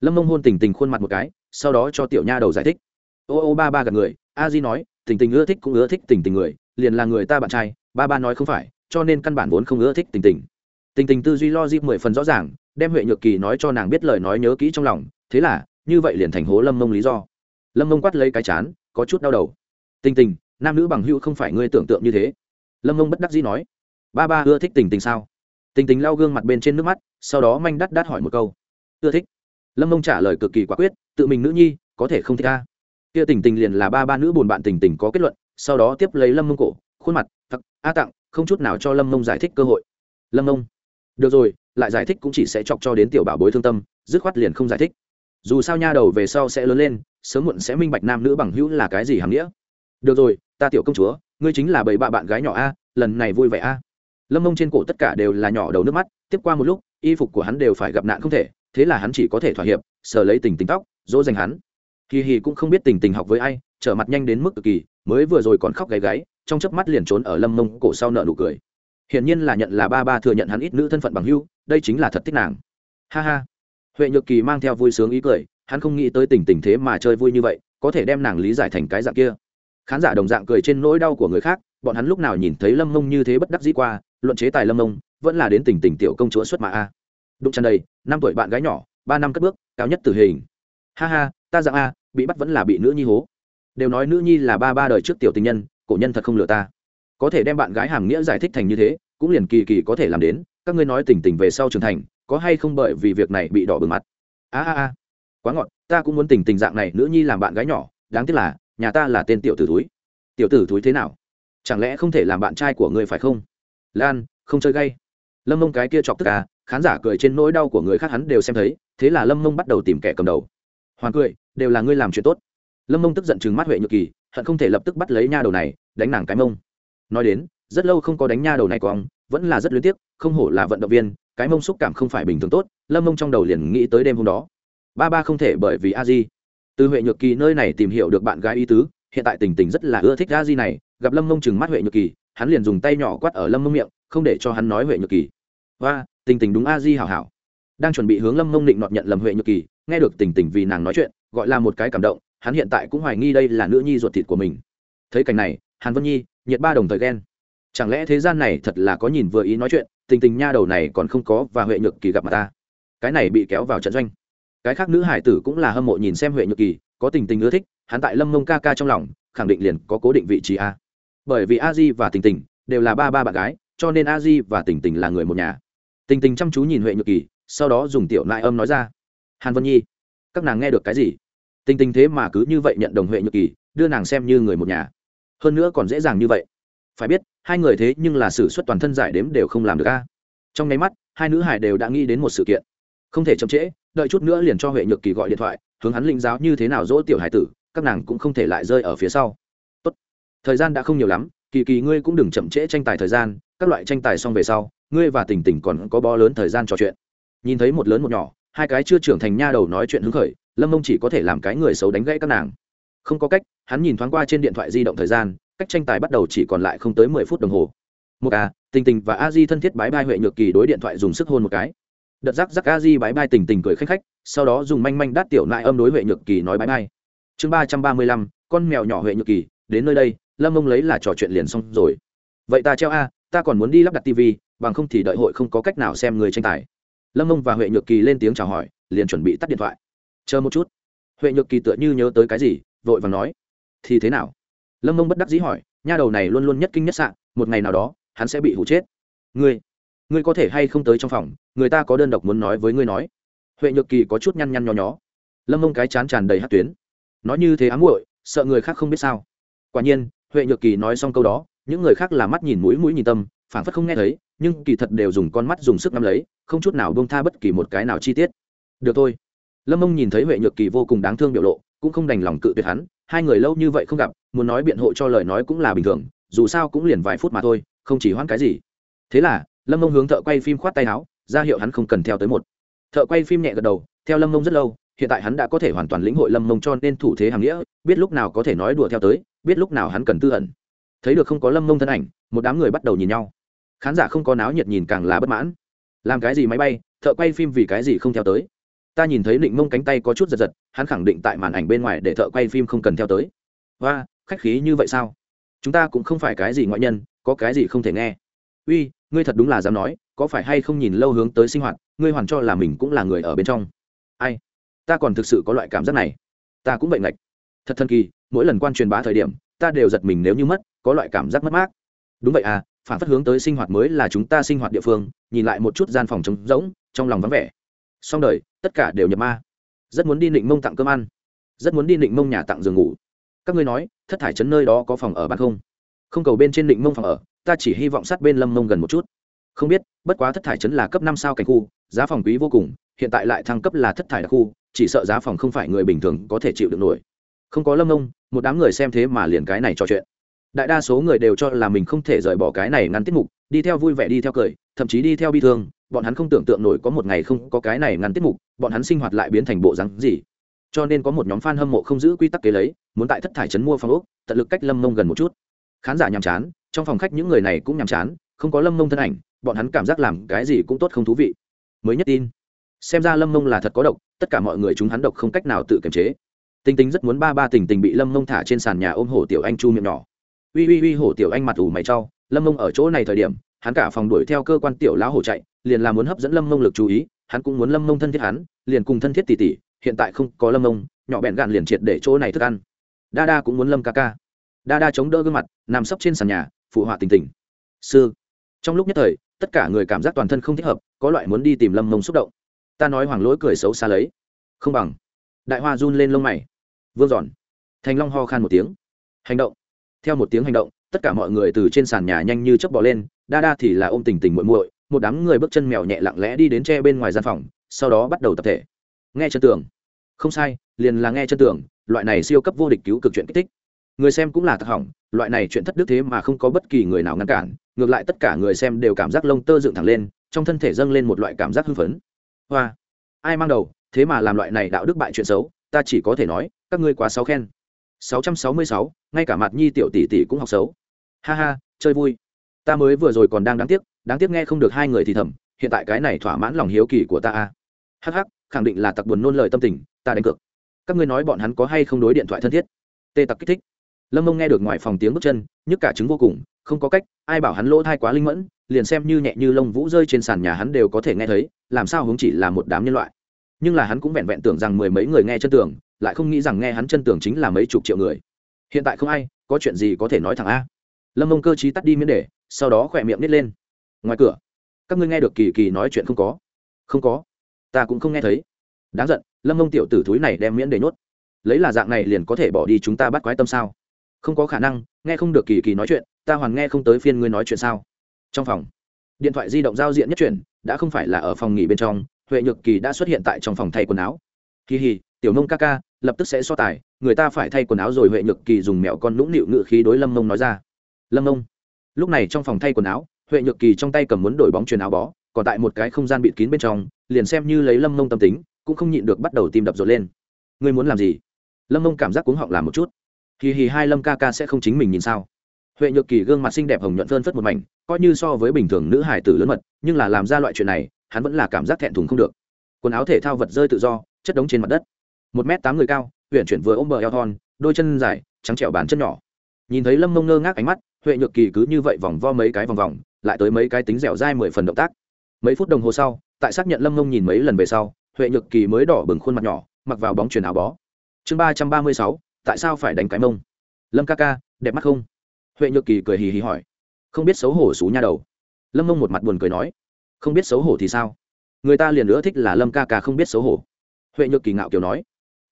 Lâm mông hôn tình tình khuôn mặt một cái, sau đó cho tiểu nha đầu giải thích. Ô ô, ba ba gặp người, a di nói, tình tình ưa thích cũng ưa thích tình tình người, liền là người ta bạn trai, ba ba nói không phải, cho nên căn bản vốn không ưa thích tình tình. Tình tình tư duy lo dịp mười phần rõ ràng, đem huệ nhược kỳ nói cho nàng biết lời nói nhớ kỹ trong lòng, thế là, như vậy liền thành hố lâm mông lý do. Lâm mông quát lấy cái chán, có chút đau đầu. Tình tình nam nữ bằng hữu không phải ngươi tưởng tượng như thế. Lâm mông bất đắc dĩ nói, ba ba ưa thích tình tình sao? Tình tình lau gương mặt bên trên nước mắt, sau đó manh đắt đắt hỏi một câu, ưa thích? Lâm mông trả lời cực kỳ quả quyết, tự mình nữ nhi, có thể không thích ta kia tình tình liền là ba ba nữ buồn bạn tình tình có kết luận, sau đó tiếp lấy lâm mông cổ, khuôn mặt, thật, a tặng, không chút nào cho lâm mông giải thích cơ hội. Lâm mông được rồi, lại giải thích cũng chỉ sẽ chọc cho đến tiểu bảo bối thương tâm, dứt khoát liền không giải thích. Dù sao nha đầu về sau sẽ lớn lên, sớm muộn sẽ minh bạch nam nữ bằng hữu là cái gì hàm nghĩa được rồi, ta tiểu công chúa, ngươi chính là bảy bạ bạn gái nhỏ a, lần này vui vẻ a. Lâm mông trên cổ tất cả đều là nhỏ đầu nước mắt, tiếp qua một lúc, y phục của hắn đều phải gặp nạn không thể, thế là hắn chỉ có thể thỏa hiệp, sờ lấy tình tình tóc, dỗ dành hắn. Kỳ hì cũng không biết tình tình học với ai, trở mặt nhanh đến mức cực kỳ, mới vừa rồi còn khóc gáy gáy trong chớp mắt liền trốn ở lâm mông cổ sau nợ nụ cười. Hiển nhiên là nhận là ba ba thừa nhận hắn ít nữ thân phận bằng hưu đây chính là thật thích nàng. Ha ha. Huệ nhược kỳ mang theo vui sướng ý cười, hắn không nghĩ tới tình tình thế mà chơi vui như vậy, có thể đem nàng lý giải thành cái dạng kia khán giả đồng dạng cười trên nỗi đau của người khác, bọn hắn lúc nào nhìn thấy lâm mông như thế bất đắc dĩ qua, luận chế tài lâm mông vẫn là đến tình tình tiểu công chúa xuất mã a. Đụng chân đây năm tuổi bạn gái nhỏ, ba năm cất bước, cao nhất tử hình. Ha ha, ta dạng a, bị bắt vẫn là bị nữ nhi hố. Đều nói nữ nhi là ba ba đời trước tiểu tình nhân, cổ nhân thật không lừa ta. Có thể đem bạn gái hàm nghĩa giải thích thành như thế, cũng liền kỳ kỳ có thể làm đến, các ngươi nói tình tình về sau trưởng thành, có hay không bởi vì việc này bị đỏ bừng mặt? A a a. Quá ngọt, ta cũng muốn tình tình dạng này, nữ nhi làm bạn gái nhỏ, đáng tiếc là nhà ta là tên tiểu tử túi tiểu tử túi thế nào? Chẳng lẽ không thể làm bạn trai của ngươi phải không? Lan, không chơi gay. Lâm mông cái kia chọc tức à khán giả cười trên nỗi đau của người khác hắn đều xem thấy, thế là lâm mông bắt đầu tìm kẻ cầm đầu. Hoàng cười, đều là ngươi làm chuyện tốt. Lâm mông tức giận chừng mắt huệ nhược kỳ, hận không thể lập tức bắt lấy nha đầu này, đánh nàng cái mông. Nói đến, rất lâu không có đánh nha đầu này của ông vẫn là rất luyến tiếc, không hổ là vận động viên, cái mông xúc cảm không phải bình thường tốt, lâm mông trong đầu liền nghĩ tới đêm hôm đó. Ba ba không thể bởi vì a di từ huệ nhược kỳ nơi này tìm hiểu được bạn gái y tứ, hiện tại tình tình rất là ưa thích a di này, gặp lâm mông chừng mắt huệ nhược kỳ, hắn liền dùng tay nhỏ quát ở lâm mông miệng, không để cho hắn nói huệ nhược kỳ. Và tình tình đúng a di hảo hảo. Đang chuẩn bị hướng lâm mông định nọt nhận lầm huệ nhược kỳ, nghe được tình tình vì nàng nói chuyện, gọi là một cái cảm động, hắn hiện tại cũng hoài nghi đây là nữ nhi ruột thịt của mình. Thấy cảnh này, hàn vân nhi, nhiệt ba đồng thời ghen. Chẳng lẽ thế gian này thật là có nhìn vừa ý nói chuyện, tình tình nha đầu này còn không có và huệ nhược kỳ gặp mà ta. Cái này bị kéo vào trận doanh cái khác nữ hải tử cũng là hâm mộ nhìn xem huệ nhược kỳ, có tình tình ưa thích, hắn tại lâm mông ca ca trong lòng, khẳng định liền có cố định vị trí a. Bởi vì a di và tình tình đều là ba ba bạn gái, cho nên a di và tình tình là người một nhà. Tình tình chăm chú nhìn huệ nhược kỳ, sau đó dùng tiểu nại âm nói ra, hàn vân nhi, các nàng nghe được cái gì? Tình tình thế mà cứ như vậy nhận đồng huệ nhược kỳ, đưa nàng xem như người một nhà. Hơn nữa còn dễ dàng như vậy. Phải biết, hai người thế nhưng là xử suất toàn thân giải đếm đều không làm được a. Trong nháy mắt, hai nữ hải đều đã nghĩ đến một sự kiện. Không thể chậm trễ đợi chút nữa liền cho huệ nhược kỳ gọi điện thoại, hướng hắn linh giáo như thế nào dỗ tiểu hải tử, các nàng cũng không thể lại rơi ở phía sau. Tốt. thời gian đã không nhiều lắm, kỳ kỳ ngươi cũng đừng chậm trễ tranh tài thời gian, các loại tranh tài xong về sau, ngươi và tình tình còn có bó lớn thời gian trò chuyện. Nhìn thấy một lớn một nhỏ, hai cái chưa trưởng thành nha đầu nói chuyện hứng khởi, lâm mông chỉ có thể làm cái người xấu đánh gãy các nàng. Không có cách, hắn nhìn thoáng qua trên điện thoại di động thời gian, cách tranh tài bắt đầu chỉ còn lại không tới mười phút đồng hồ. Một à tình tình và a di thân thiết bái bai huệ nhược kỳ đối điện thoại dùng sức hôn một cái đợt rắc rắc a di bái bai tình tình cười khách khách, sau đó dùng manh manh đát tiểu nại âm đối huệ nhược kỳ nói bái bai. Chương ba trăm ba mươi lăm, con mèo nhỏ huệ nhược kỳ, đến nơi đây, lâm mông lấy là trò chuyện liền xong rồi. Vậy ta treo a, ta còn muốn đi lắp đặt tv bằng không thì đợi hội không có cách nào xem người tranh tài. Lâm mông và huệ nhược kỳ lên tiếng chào hỏi, liền chuẩn bị tắt điện thoại. Chờ một chút. Huệ nhược kỳ tựa như nhớ tới cái gì, vội và nói, thì thế nào? Lâm mông bất đắc dĩ hỏi, nha đầu này luôn luôn nhất kinh nhất sạn một ngày nào đó, hắn sẽ bị hụ chết. Ngươi ngươi có thể hay không tới trong phòng, người ta có đơn độc muốn nói với ngươi nói. Huệ nhược kỳ có chút nhăn nhăn nho nhó. Lâm mông cái chán tràn đầy hát tuyến. Nói như thế ám muội, sợ người khác không biết sao. Quả nhiên, huệ nhược kỳ nói xong câu đó, những người khác là mắt nhìn mũi mũi nhìn tâm, phảng phất không nghe thấy, nhưng kỳ thật đều dùng con mắt dùng sức nắm lấy, không chút nào bông tha bất kỳ một cái nào chi tiết. Được thôi. Lâm mông nhìn thấy huệ nhược kỳ vô cùng đáng thương biểu lộ, cũng không đành lòng cự tuyệt hắn, hai người lâu như vậy không gặp, muốn nói biện hộ cho lời nói cũng là bình thường, dù sao cũng liền vài phút mà thôi, không chỉ hoãn cái gì. Thế là lâm mông hướng thợ quay phim khoát tay áo, ra hiệu hắn không cần theo tới một. Thợ quay phim nhẹ gật đầu, theo lâm mông rất lâu, hiện tại hắn đã có thể hoàn toàn lĩnh hội lâm mông cho nên thủ thế hàm nghĩa, biết lúc nào có thể nói đùa theo tới, biết lúc nào hắn cần tư ẩn. Thấy được không có lâm mông thân ảnh, một đám người bắt đầu nhìn nhau. Khán giả không có náo nhiệt nhìn càng là bất mãn. Làm cái gì máy bay, thợ quay phim vì cái gì không theo tới? Ta nhìn thấy định mông cánh tay có chút giật giật, hắn khẳng định tại màn ảnh bên ngoài để thợ quay phim không cần theo tới. Và khách khí như vậy sao? Chúng ta cũng không phải cái gì ngoại nhân, có cái gì không thể nghe. Uy ngươi thật đúng là dám nói, có phải hay không nhìn lâu hướng tới sinh hoạt, ngươi hoàn cho là mình cũng là người ở bên trong. Ai? Ta còn thực sự có loại cảm giác này. Ta cũng vậy ngạch. Thật thần kỳ, mỗi lần quan truyền bá thời điểm, ta đều giật mình nếu như mất, có loại cảm giác mất mát. Đúng vậy à phản phất hướng tới sinh hoạt mới là chúng ta sinh hoạt địa phương, nhìn lại một chút gian phòng trống rỗng, trong lòng vắng vẻ. Xong đời, tất cả đều nhập ma. Rất muốn đi định mông tặng cơm ăn. Rất muốn đi định mông nhà tặng giường ngủ. Các ngươi nói, thất thải trấn nơi đó có phòng ở bán không? Không cầu bên trên định mông phòng ở, ta chỉ hy vọng sát bên lâm mông gần một chút. Không biết, bất quá thất thải trấn là cấp năm sao cảnh khu, giá phòng quý vô cùng, hiện tại lại thăng cấp là thất thải đặc khu, chỉ sợ giá phòng không phải người bình thường có thể chịu được nổi. Không có lâm mông, một đám người xem thế mà liền cái này trò chuyện. Đại đa số người đều cho là mình không thể rời bỏ cái này ngăn tiết mục, đi theo vui vẻ đi theo cười, thậm chí đi theo bi thương, bọn hắn không tưởng tượng nổi có một ngày không có cái này ngăn tiết mục, bọn hắn sinh hoạt lại biến thành bộ rắn gì. Cho nên có một nhóm f a n hâm mộ không giữ quy tắc kế lấy, muốn tại thất thải trấn mua phòng ốc, tận lực cách lâm mông gần một chút khán giả nhàm chán, trong phòng khách những người này cũng nhàm chán, không có lâm mông thân ảnh, bọn hắn cảm giác làm cái gì cũng tốt không thú vị. Mới nhất tin. Xem ra lâm mông là thật có độc, tất cả mọi người chúng hắn độc không cách nào tự kiềm chế. Tinh tính rất muốn ba ba tình tình bị lâm mông thả trên sàn nhà ôm hổ tiểu anh chu miệng nhỏ. Uy uy uy hổ tiểu anh mặt ủ mày trau lâm mông ở chỗ này thời điểm, hắn cả phòng đuổi theo cơ quan tiểu lão hổ chạy, liền là muốn hấp dẫn lâm mông lực chú ý, hắn cũng muốn lâm mông thân thiết hắn, liền cùng thân thiết tỷ tỷ hiện tại không có lâm mông, nhỏ bẹn gạn liền triệt để chỗ này thức ăn. Đa đa cũng muốn lâm ca ca đa đa chống đỡ gương mặt, nằm sấp trên sàn nhà, phụ họa tình tình. Sư, trong lúc nhất thời, tất cả người cảm giác toàn thân không thích hợp, có loại muốn đi tìm lâm mông xúc động. Ta nói hoàng lỗi cười xấu xa lấy. Không bằng. Đại hoa run lên lông mày. Vương giòn thành long ho khan một tiếng. Hành động. Theo một tiếng hành động, tất cả mọi người từ trên sàn nhà nhanh như chớp bỏ lên, đa đa thì là ôm tình tình muội muội, một đám người bước chân mèo nhẹ lặng lẽ đi đến tre bên ngoài gian phòng, sau đó bắt đầu tập thể. Nghe chân tường. Không sai, liền là nghe chân tường, loại này siêu cấp vô địch cứu cực chuyện kích thích người xem cũng là thật hỏng loại này chuyện thất đức thế mà không có bất kỳ người nào ngăn cản ngược lại tất cả người xem đều cảm giác lông tơ dựng thẳng lên trong thân thể dâng lên một loại cảm giác hưng phấn. Hoa ai mang đầu thế mà làm loại này đạo đức bại chuyện xấu ta chỉ có thể nói các ngươi quá xấu khen. 666, ngay cả mặt nhi tiểu tỷ tỷ cũng học xấu. Ha ha chơi vui. Ta mới vừa rồi còn đang đáng tiếc đáng tiếc nghe không được hai người thì thầm hiện tại cái này thỏa mãn lòng hiếu kỳ của ta a hắc hắc khẳng định là tặc buồn nôn lời tâm tình ta đánh cược. Các ngươi nói bọn hắn có hay không đối điện thoại thân thiết? Tê tặc kích thích lâm mông nghe được ngoài phòng tiếng bước chân, nhức cả chứng vô cùng, không có cách, ai bảo hắn lỗ thai quá linh mẫn, liền xem như nhẹ như lông vũ rơi trên sàn nhà hắn đều có thể nghe thấy, làm sao hướng chỉ là một đám nhân loại. Nhưng là hắn cũng vẹn vẹn tưởng rằng mười mấy người nghe chân tường, lại không nghĩ rằng nghe hắn chân tường chính là mấy chục triệu người. Hiện tại không ai, có chuyện gì có thể nói thẳng a? Lâm mông cơ chí tắt đi miễn để, sau đó khỏe miệng nít lên. Ngoài cửa, các ngươi nghe được kỳ kỳ nói chuyện không có? Không có. Ta cũng không nghe thấy. Đáng giận, lâm mông tiểu tử thúi này đem miễn để nhốt. Lấy là dạng này liền có thể bỏ đi chúng ta bắt quái tâm sao? Không có khả năng, nghe không được kỳ kỳ nói chuyện, ta hoàn nghe không tới phiên ngươi nói chuyện sao? Trong phòng, điện thoại di động giao diện nhất chuyển, đã không phải là ở phòng nghỉ bên trong, huệ nhược kỳ đã xuất hiện tại trong phòng thay quần áo. Kỳ hì, tiểu nông ca ca, lập tức sẽ so tài, người ta phải thay quần áo rồi, huệ nhược kỳ dùng mẹo con lũng nịu ngự khí đối lâm mông nói ra. Lâm mông lúc này trong phòng thay quần áo, huệ nhược kỳ trong tay cầm muốn đổi bóng truyền áo bó, còn tại một cái không gian bịt kín bên trong, liền xem như lấy lâm mông tâm tính, cũng không nhịn được bắt đầu tim đập rộn lên. Ngươi muốn làm gì? Lâm mông cảm giác cuống họng làm một chút kỳ hì hai lâm ca ca sẽ không chính mình nhìn sao? Huệ nhược kỳ gương mặt xinh đẹp hồng nhuận phơn phất một mảnh, coi như so với bình thường nữ hải tử lớn mật, nhưng là làm ra loại chuyện này, hắn vẫn là cảm giác thẹn thùng không được. Quần áo thể thao vật rơi tự do, chất đống trên mặt đất. Một m tám người cao huyện chuyển vừa ôm bờ eo thon, đôi chân dài, trắng trẻo bàn chân nhỏ. Nhìn thấy lâm mông ngơ ngác ánh mắt, huệ nhược kỳ cứ như vậy vòng vo mấy cái vòng vòng, lại tới mấy cái tính dẻo dai mười phần động tác. Mấy phút đồng hồ sau, tại xác nhận lâm mông nhìn mấy lần về sau, huệ nhược kỳ mới đỏ bừng khuôn mặt nhỏ, mặc vào bóng truyền áo bó. Chương ba trăm ba mươi sáu tại sao phải đánh cái mông? Lâm ca ca, đẹp mắt không? Huệ nhược kỳ cười hì hì hỏi. Không biết xấu hổ xú nha đầu. Lâm mông một mặt buồn cười nói. Không biết xấu hổ thì sao? Người ta liền nữa thích là lâm ca ca không biết xấu hổ. Huệ nhược kỳ ngạo kiều nói.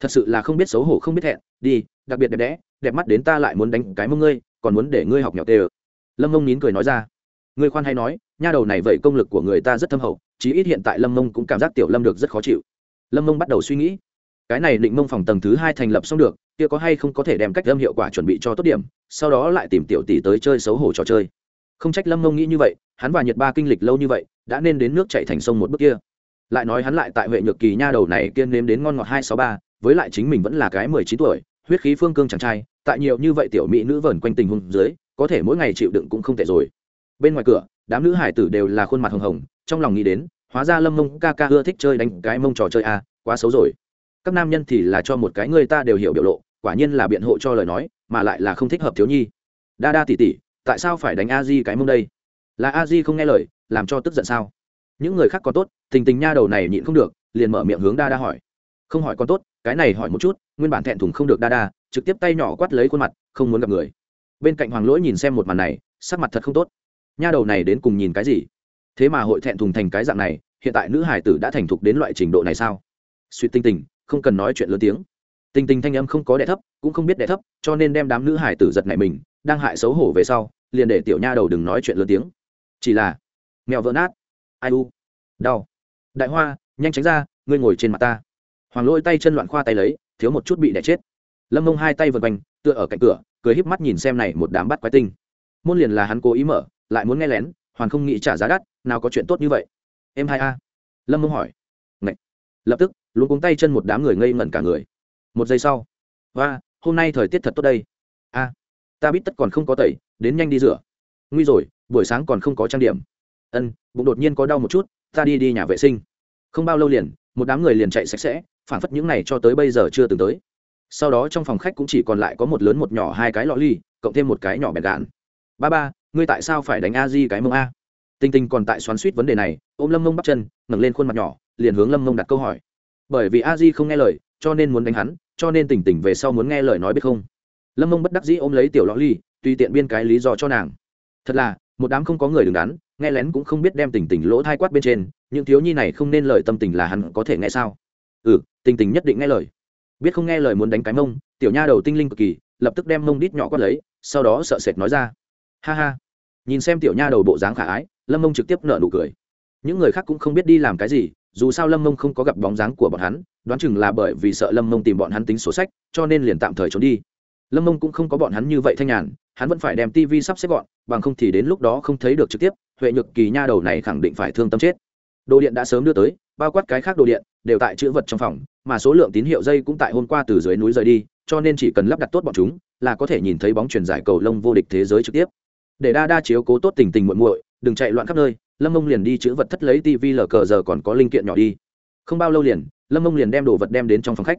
Thật sự là không biết xấu hổ không biết hẹn đi, đặc biệt đẹp đẽ, đẹp mắt đến ta lại muốn đánh cái mông ngươi, còn muốn để ngươi học nhỏ tê ờ lâm mông nín cười nói ra. Ngươi khoan hay nói, nha đầu này vậy công lực của người ta rất thâm hậu, chí ít hiện tại lâm mông cũng cảm giác tiểu lâm được rất khó chịu. Lâm mông bắt đầu suy nghĩ cái này định mông phòng tầng thứ hai thành lập xong được kia có hay không có thể đem cách lâm hiệu quả chuẩn bị cho tốt điểm sau đó lại tìm tiểu tỷ tới chơi xấu hổ trò chơi. Không trách lâm mông nghĩ như vậy hắn và nhật ba kinh lịch lâu như vậy đã nên đến nước chạy thành sông một bước kia. Lại nói hắn lại tại huệ nhược kỳ nha đầu này kiên nếm đến ngon ngọt hai sáu ba với lại chính mình vẫn là cái mười chín tuổi huyết khí phương cương chàng trai tại nhiều như vậy tiểu mỹ nữ vờn quanh tình hôn dưới có thể mỗi ngày chịu đựng cũng không tệ rồi. Bên ngoài cửa đám nữ hải tử đều là khuôn mặt hồng hồng trong lòng nghĩ đến hóa ra lâm mông ca ca ưa thích chơi đánh cái mông trò chơi a à, quá xấu rồi các nam nhân thì là cho một cái người ta đều hiểu biểu lộ, quả nhiên là biện hộ cho lời nói, mà lại là không thích hợp thiếu nhi. Đa đa tỉ tỉ, tại sao phải đánh a di cái mông đây? Là a di không nghe lời, làm cho tức giận sao? Những người khác còn tốt, tình tình nha đầu này nhịn không được, liền mở miệng hướng đa đa hỏi. Không hỏi con tốt, cái này hỏi một chút, nguyên bản thẹn thùng không được đa đa, trực tiếp tay nhỏ quát lấy khuôn mặt, không muốn gặp người. Bên cạnh hoàng lỗi nhìn xem một màn này, sắc mặt thật không tốt. Nha đầu này đến cùng nhìn cái gì? Thế mà hội thẹn thùng thành cái dạng này, hiện tại nữ hải tử đã thành thục đến loại trình độ này sao? Suy tinh tình không cần nói chuyện lớn tiếng. Tình tình thanh âm không có đẻ thấp, cũng không biết đẻ thấp, cho nên đem đám nữ hải tử giật này mình, đang hại xấu hổ về sau, liền để tiểu nha đầu đừng nói chuyện lớn tiếng. Chỉ là, mèo vỡ nát. Ai u? Đau. Đại hoa, nhanh tránh ra, ngươi ngồi trên mặt ta. Hoàng lôi tay chân loạn khoa tay lấy, thiếu một chút bị đẻ chết. Lâm mông hai tay vượt quanh, tựa ở cạnh cửa, cười híp mắt nhìn xem này một đám bắt quái tinh. Môn liền là hắn cố ý mở, lại muốn nghe lén hoàn không nghĩ trả giá đắt, nào có chuyện tốt như vậy. Em hai a. Lâm mông hỏi lập tức luôn cuống tay chân một đám người ngây ngẩn cả người. Một giây sau và hôm nay thời tiết thật tốt đây. A, ta biết tất còn không có tẩy, đến nhanh đi rửa. Nguy rồi, buổi sáng còn không có trang điểm. Ân, bụng đột nhiên có đau một chút, ta đi đi nhà vệ sinh. Không bao lâu liền, một đám người liền chạy sạch sẽ phản phất những này cho tới bây giờ chưa từng tới. Sau đó trong phòng khách cũng chỉ còn lại có một lớn một nhỏ hai cái lọ ly, cộng thêm một cái nhỏ bẹt gạn. Ba ba, ngươi tại sao phải đánh a di cái mông a? Tinh tinh còn tại xoắn suýt vấn đề này, ôm lâm mông bắt chân, ngẩng lên khuôn mặt nhỏ liền hướng lâm mông đặt câu hỏi. Bởi vì a di không nghe lời, cho nên muốn đánh hắn, cho nên tỉnh tỉnh về sau muốn nghe lời nói biết không. Lâm mông bất đắc dĩ ôm lấy tiểu lõ ly, tùy tiện biên cái lý do cho nàng. Thật là, một đám không có người đứng đắn, nghe lén cũng không biết đem tỉnh tỉnh lỗ thai quát bên trên, những thiếu nhi này không nên lời tâm tình là hắn có thể nghe sao? Ừ tình tình nhất định nghe lời. Biết không nghe lời muốn đánh cái mông, tiểu nha đầu tinh linh cực kỳ, lập tức đem mông đít nhỏ quát lấy, sau đó sợ sệt nói ra. Ha ha. Nhìn xem tiểu nha đầu bộ dáng khả ái, lâm mông trực tiếp nợ nụ cười. Những người khác cũng không biết đi làm cái gì dù sao lâm mông không có gặp bóng dáng của bọn hắn, đoán chừng là bởi vì sợ lâm mông tìm bọn hắn tính sổ sách, cho nên liền tạm thời trốn đi. Lâm mông cũng không có bọn hắn như vậy thanh nhàn, hắn vẫn phải đem tv sắp xếp gọn, bằng không thì đến lúc đó không thấy được trực tiếp, huệ nhược kỳ nha đầu này khẳng định phải thương tâm chết. Đồ điện đã sớm đưa tới, bao quát cái khác đồ điện, đều tại chữ vật trong phòng, mà số lượng tín hiệu dây cũng tại hôm qua từ dưới núi rời đi, cho nên chỉ cần lắp đặt tốt bọn chúng, là có thể nhìn thấy bóng truyền giải cầu lông vô địch thế giới trực tiếp. Để đa đa chiếu cố tốt tình tình muộn muội, đừng chạy loạn khắp nơi lâm mông liền đi chữ vật thất lấy tv lờ cờ giờ còn có linh kiện nhỏ đi. Không bao lâu liền, lâm mông liền đem đồ vật đem đến trong phòng khách.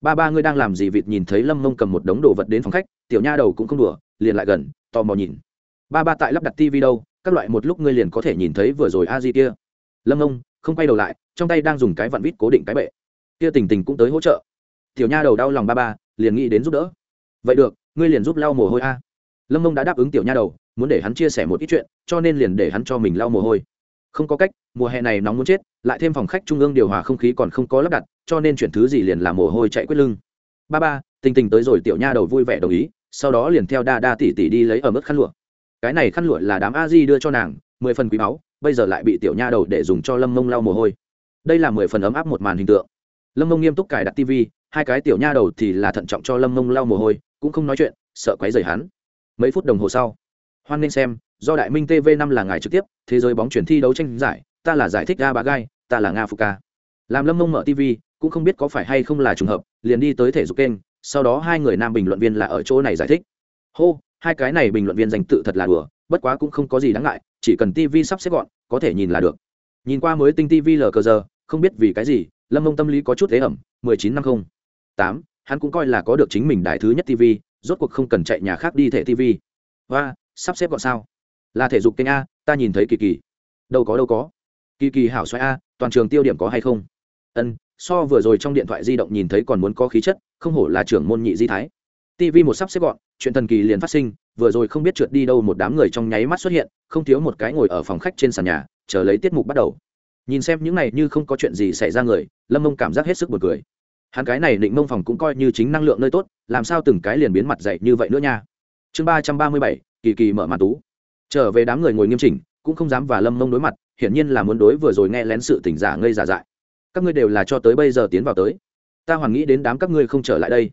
Ba ba ngươi đang làm gì vịt nhìn thấy lâm mông cầm một đống đồ vật đến phòng khách, tiểu nha đầu cũng không đùa, liền lại gần, tò mò nhìn. Ba ba tại lắp đặt tv đâu, các loại một lúc ngươi liền có thể nhìn thấy vừa rồi a di kia. Lâm mông, không quay đầu lại, trong tay đang dùng cái vặn vít cố định cái bệ. Kia tình tình cũng tới hỗ trợ. Tiểu nha đầu đau lòng ba ba, liền nghĩ đến giúp đỡ. Vậy được, ngươi liền giúp lau mồ hôi a. Lâm mông đã đáp ứng tiểu nha đầu muốn để hắn chia sẻ một ít chuyện, cho nên liền để hắn cho mình lau mồ hôi. Không có cách, mùa hè này nóng muốn chết, lại thêm phòng khách trung ương điều hòa không khí còn không có lắp đặt, cho nên chuyển thứ gì liền làm mồ hôi chạy quyết lưng. Ba ba, tình tình tới rồi tiểu nha đầu vui vẻ đồng ý, sau đó liền theo đa đa Tỷ Tỷ đi lấy ở mức khăn lụa. Cái này khăn lụa là đám a di đưa cho nàng, mười phần quý báu, bây giờ lại bị tiểu nha đầu để dùng cho lâm mông lau mồ hôi. Đây là mười phần ấm áp một màn hình tượng. Lâm mông nghiêm túc cài đặt tv hai cái tiểu nha đầu thì là thận trọng cho lâm mông lau mồ hôi, cũng không nói chuyện, sợ quấy rầy hắn. Mấy phút đồng hồ sau hoan nên xem, do đại minh tv năm là ngày trực tiếp, thế giới bóng chuyển thi đấu tranh giải, ta là giải thích ga bà gai, ta là nga fuka làm lâm mông mở tv cũng không biết có phải hay không là trùng hợp, liền đi tới thể dục kênh, sau đó hai người nam bình luận viên là ở chỗ này giải thích. Hô, hai cái này bình luận viên dành tự thật là đùa, bất quá cũng không có gì đáng ngại, chỉ cần tv sắp xếp gọn, có thể nhìn là được. Nhìn qua mới tinh tv lờ cờ giờ, không biết vì cái gì, lâm mông tâm lý có chút thế ẩm, mười chín năm không. Tám, hắn cũng coi là có được chính mình đài thứ nhất tv rốt cuộc không cần chạy nhà khác đi thể tv và sắp xếp gọn sao? Là thể dục kênh a, ta nhìn thấy kỳ kỳ. Đâu có đâu có. Kỳ kỳ hảo xoay a, toàn trường tiêu điểm có hay không? Ân, so vừa rồi trong điện thoại di động nhìn thấy còn muốn có khí chất, không hổ là trưởng môn nhị di thái. Tv một sắp xếp gọn, chuyện thần kỳ liền phát sinh, vừa rồi không biết trượt đi đâu một đám người trong nháy mắt xuất hiện, không thiếu một cái ngồi ở phòng khách trên sàn nhà, chờ lấy tiết mục bắt đầu. Nhìn xem những này như không có chuyện gì xảy ra người, lâm mông cảm giác hết sức b u ồ n cười. Hắn cái này định mông phòng cũng coi như chính năng lượng nơi tốt, làm sao từng cái liền biến mặt dậy như vậy nữa nha? Chương ba trăm ba mươi bảy, kỳ kỳ mở màn tú. Trở về đám người ngồi nghiêm chỉnh, cũng không dám và lâm mông đối mặt, hiển nhiên là muốn đối vừa rồi nghe lén sự tỉnh giả ngây giả dại. Các ngươi đều là cho tới bây giờ tiến vào tới. Ta hoàn nghĩ đến đám các ngươi không trở lại đây.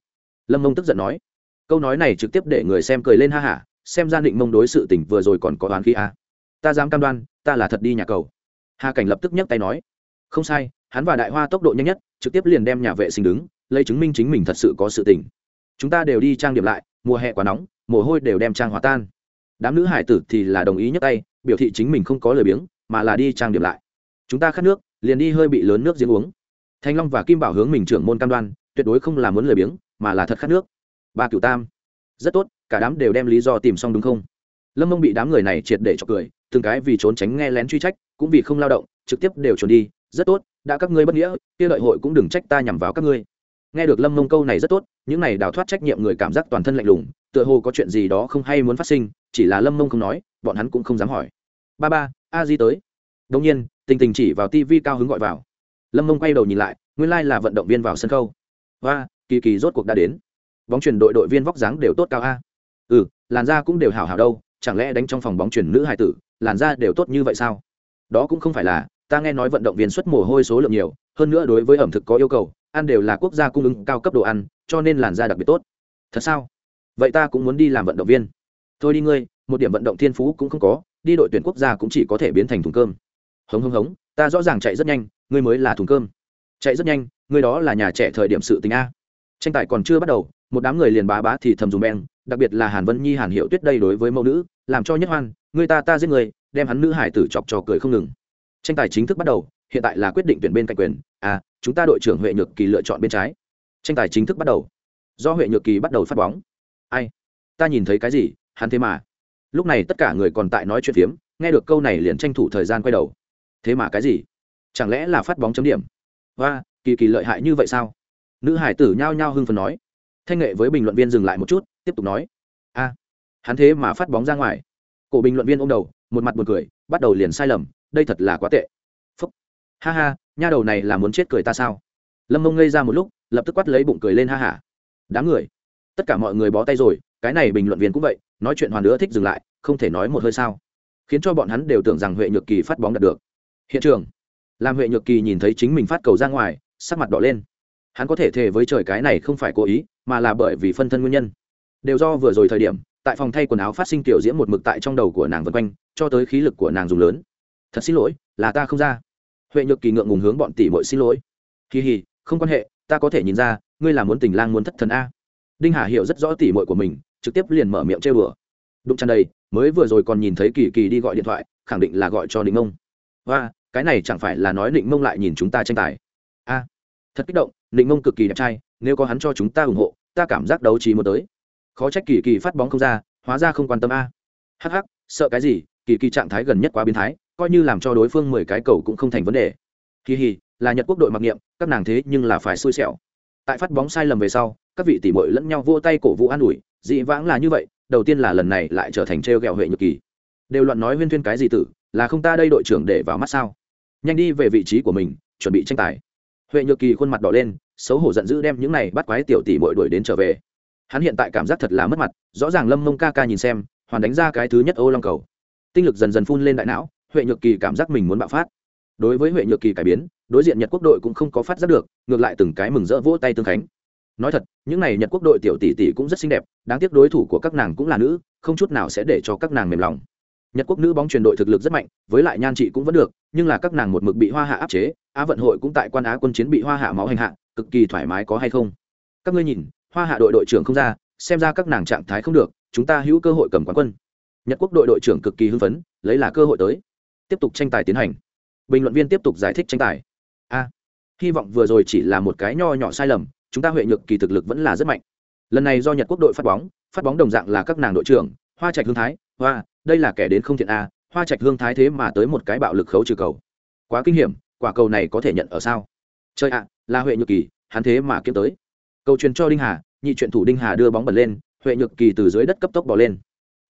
Lâm mông tức giận nói. Câu nói này trực tiếp để người xem cười lên ha hả, xem ra định mông đối sự tỉnh vừa rồi còn có đoán khi a à. ta dám cam đoan, ta là thật đi nhà cầu. Hà cảnh lập tức nhấc tay nói. Không sai, hắn và đại hoa tốc độ nhanh nhất, trực tiếp liền đem nhà vệ sinh đứng, lấy chứng minh chính mình thật sự có sự tỉnh chúng ta đều đi trang điểm lại, mùa hè quá nóng mồ hôi đều đem trang hòa tan. Đám nữ hải tử thì là đồng ý nhấc tay, biểu thị chính mình không có lời biếng, mà là đi trang điểm lại. Chúng ta khát nước, liền đi hơi bị lớn nước giếng uống. Thanh long và kim bảo hướng mình trưởng môn cam đoan, tuyệt đối không là muốn lời biếng, mà là thật khát nước. Ba cửu tam. Rất tốt, cả đám đều đem lý do tìm xong đúng không? Lâm mông bị đám người này triệt để cho cười, từng cái vì trốn tránh nghe lén truy trách, cũng vì không lao động, trực tiếp đều trốn đi. Rất tốt, đã các ngươi bất nghĩa, kia lợi hội cũng đừng trách ta nhằm vào các ngươi nghe được lâm mông câu này rất tốt, những này đào thoát trách nhiệm người cảm giác toàn thân lạnh lùng, tựa hồ có chuyện gì đó không hay muốn phát sinh, chỉ là lâm mông không nói, bọn hắn cũng không dám hỏi. Ba ba, a di tới. Đông nhiên, tình tình chỉ vào tivi cao hứng gọi vào. Lâm mông quay đầu nhìn lại, nguyên lai là vận động viên vào sân khâu và kỳ kỳ rốt cuộc đã đến. Bóng chuyển đội đội viên vóc dáng đều tốt cao a. Ừ làn da cũng đều hảo hảo đâu, chẳng lẽ đánh trong phòng bóng chuyển nữ hai tử, làn da đều tốt như vậy sao? Đó cũng không phải là, ta nghe nói vận động viên xuất mồ hôi số lượng nhiều, hơn nữa đối với ẩm thực có yêu cầu ăn đều là quốc gia cung ứng cao cấp đồ ăn, cho nên làn da đặc biệt tốt. Thật sao? Vậy ta cũng muốn đi làm vận động viên. Thôi đi ngươi, một điểm vận động thiên phú cũng không có, đi đội tuyển quốc gia cũng chỉ có thể biến thành thùng cơm. Hống hống hống, ta rõ ràng chạy rất nhanh, ngươi mới là thùng cơm. Chạy rất nhanh, ngươi đó là nhà trẻ thời điểm sự tình a. Tranh tài còn chưa bắt đầu, một đám người liền bá bá thì thầm dùng beng, đặc biệt là hàn vân nhi, hàn hiệu tuyết đây đối với mẫu nữ, làm cho nhất hoan người ta ta giết người, đem hắn nữ hải tử chọc trò cười không ngừng. Tranh tài chính thức bắt đầu, hiện tại là quyết định tuyển bên cạnh quyền à chúng ta đội trưởng huệ nhược kỳ lựa chọn bên trái. Tranh tài chính thức bắt đầu. Do huệ nhược kỳ bắt đầu phát bóng. Ai? Ta nhìn thấy cái gì? Hắn thế mà. Lúc này tất cả người còn tại nói chuyện phiếm, nghe được câu này liền tranh thủ thời gian quay đầu. Thế mà cái gì? Chẳng lẽ là phát bóng chấm điểm? Và kỳ kỳ lợi hại như vậy sao? Nữ hải tử nhao nhao hưng phần nói. Thanh nghệ với bình luận viên dừng lại một chút, tiếp tục nói. A, hắn thế mà phát bóng ra ngoài. Cổ bình luận viên ô m đầu, một mặt một cười, bắt đầu liền sai lầm, đây thật là quá tệ. Phúc. Ha ha nha đầu này là muốn chết cười ta sao? Lâm mông ngây ra một lúc, lập tức quát lấy bụng cười lên ha hả. Đám người, tất cả mọi người bó tay rồi, cái này bình luận viên cũng vậy, nói chuyện hoàn nữa thích dừng lại, không thể nói một hơi sao. Khiến cho bọn hắn đều tưởng rằng huệ nhược kỳ phát bóng đạt được. Hiện trường, làm huệ nhược kỳ nhìn thấy chính mình phát cầu ra ngoài, sắc mặt đỏ lên. Hắn có thể thề với trời cái này không phải cố ý, mà là bởi vì phân thân nguyên nhân. Đều do vừa rồi thời điểm, tại phòng thay quần áo phát sinh tiểu diễm một mực tại trong đầu của nàng vân quanh, cho tới khí lực của nàng dùng lớn. Thật xin lỗi, là ta không ra huệ nhược kỳ ngượng ngùng hướng bọn tỷ mội xin lỗi. Kỳ hì, không quan hệ, ta có thể nhìn ra, ngươi là muốn tình lang muốn thất thần a. Đinh hà hiểu rất rõ tỷ mội của mình, trực tiếp liền mở miệng chơi bừa đụng chăn đây mới vừa rồi còn nhìn thấy kỳ kỳ đi gọi điện thoại, khẳng định là gọi cho định mông. Và cái này chẳng phải là nói định mông lại nhìn chúng ta tranh tài. A, thật kích động, định mông cực kỳ đẹp trai, nếu có hắn cho chúng ta ủng hộ, ta cảm giác đấu trí một tới. Khó trách kỳ kỳ phát bóng không ra, hóa ra không quan tâm a. Hh sợ cái gì, kỳ kỳ trạng thái gần nhất quá biến thái coi như làm cho đối phương mười cái cầu cũng không thành vấn đề. Kỳ hì, là nhật quốc đội mặc niệm, các nàng thế nhưng là phải xui xẻo. Tại phát bóng sai lầm về sau, các vị tỷ mội lẫn nhau vô tay cổ vũ an ủi, dị vãng là như vậy, đầu tiên là lần này lại trở thành trêu ghẹo huệ nhược kỳ. Đều loạn nói huyên thuyên cái gì tử, là không ta đây đội trưởng để vào mắt sao? Nhanh đi về vị trí của mình, chuẩn bị tranh tài. Huệ nhược kỳ khuôn mặt đỏ lên, xấu hổ giận dữ đem những này bắt quái tiểu tỷ mội đuổi đến trở về. Hắn hiện tại cảm giác thật là mất mặt, rõ ràng lâm mông ca ca nhìn xem, hoàn đánh ra cái thứ nhất ô long cầu. Tinh lực dần dần phun lên đại não huệ nhược kỳ cảm giác mình muốn bạo phát. Đối với huệ nhược kỳ cải biến, đối diện nhật quốc đội cũng không có phát giác được, ngược lại từng cái mừng rỡ vỗ tay tương khánh. Nói thật, những n à y nhật quốc đội tiểu tỷ tỷ cũng rất xinh đẹp, đáng tiếc đối thủ của các nàng cũng là nữ, không chút nào sẽ để cho các nàng mềm lòng. Nhật quốc nữ bóng truyền đội thực lực rất mạnh, với lại nhan trị cũng vẫn được, nhưng là các nàng một mực bị hoa hạ áp chế, á vận hội cũng tại quan á quân chiến bị hoa hạ máu hành hạ, cực kỳ thoải mái có hay không? Các ngươi nhìn, hoa hạ đội đội trưởng không ra, xem ra các nàng trạng thái không được, chúng ta hữu cơ hội cầm quán quân. Nhật quốc đội đội trưởng cực kỳ hưng phấn, lấy là cơ hội tới tiếp tục tranh tài tiến hành. Bình luận viên tiếp tục giải thích tranh tài. A, hy vọng vừa rồi chỉ là một cái nho nhỏ sai lầm, chúng ta huệ nhược kỳ thực lực vẫn là rất mạnh. Lần này do nhật quốc đội phát bóng phát bóng đồng dạng là các nàng đội trưởng, hoa trạch hương thái, hoa, đây là kẻ đến không thiện a, hoa trạch hương thái thế mà tới một cái bạo lực khấu trừ cầu. Quá kinh hiểm, quả cầu này có thể nhận ở sao? Chơi ạ, là huệ nhược kỳ, hắn thế mà kiếm tới. Cầu truyền cho đinh hà, nhị truyện thủ đinh hà đưa bóng bật lên, huệ nhược kỳ từ dưới đất cấp tốc bỏ lên.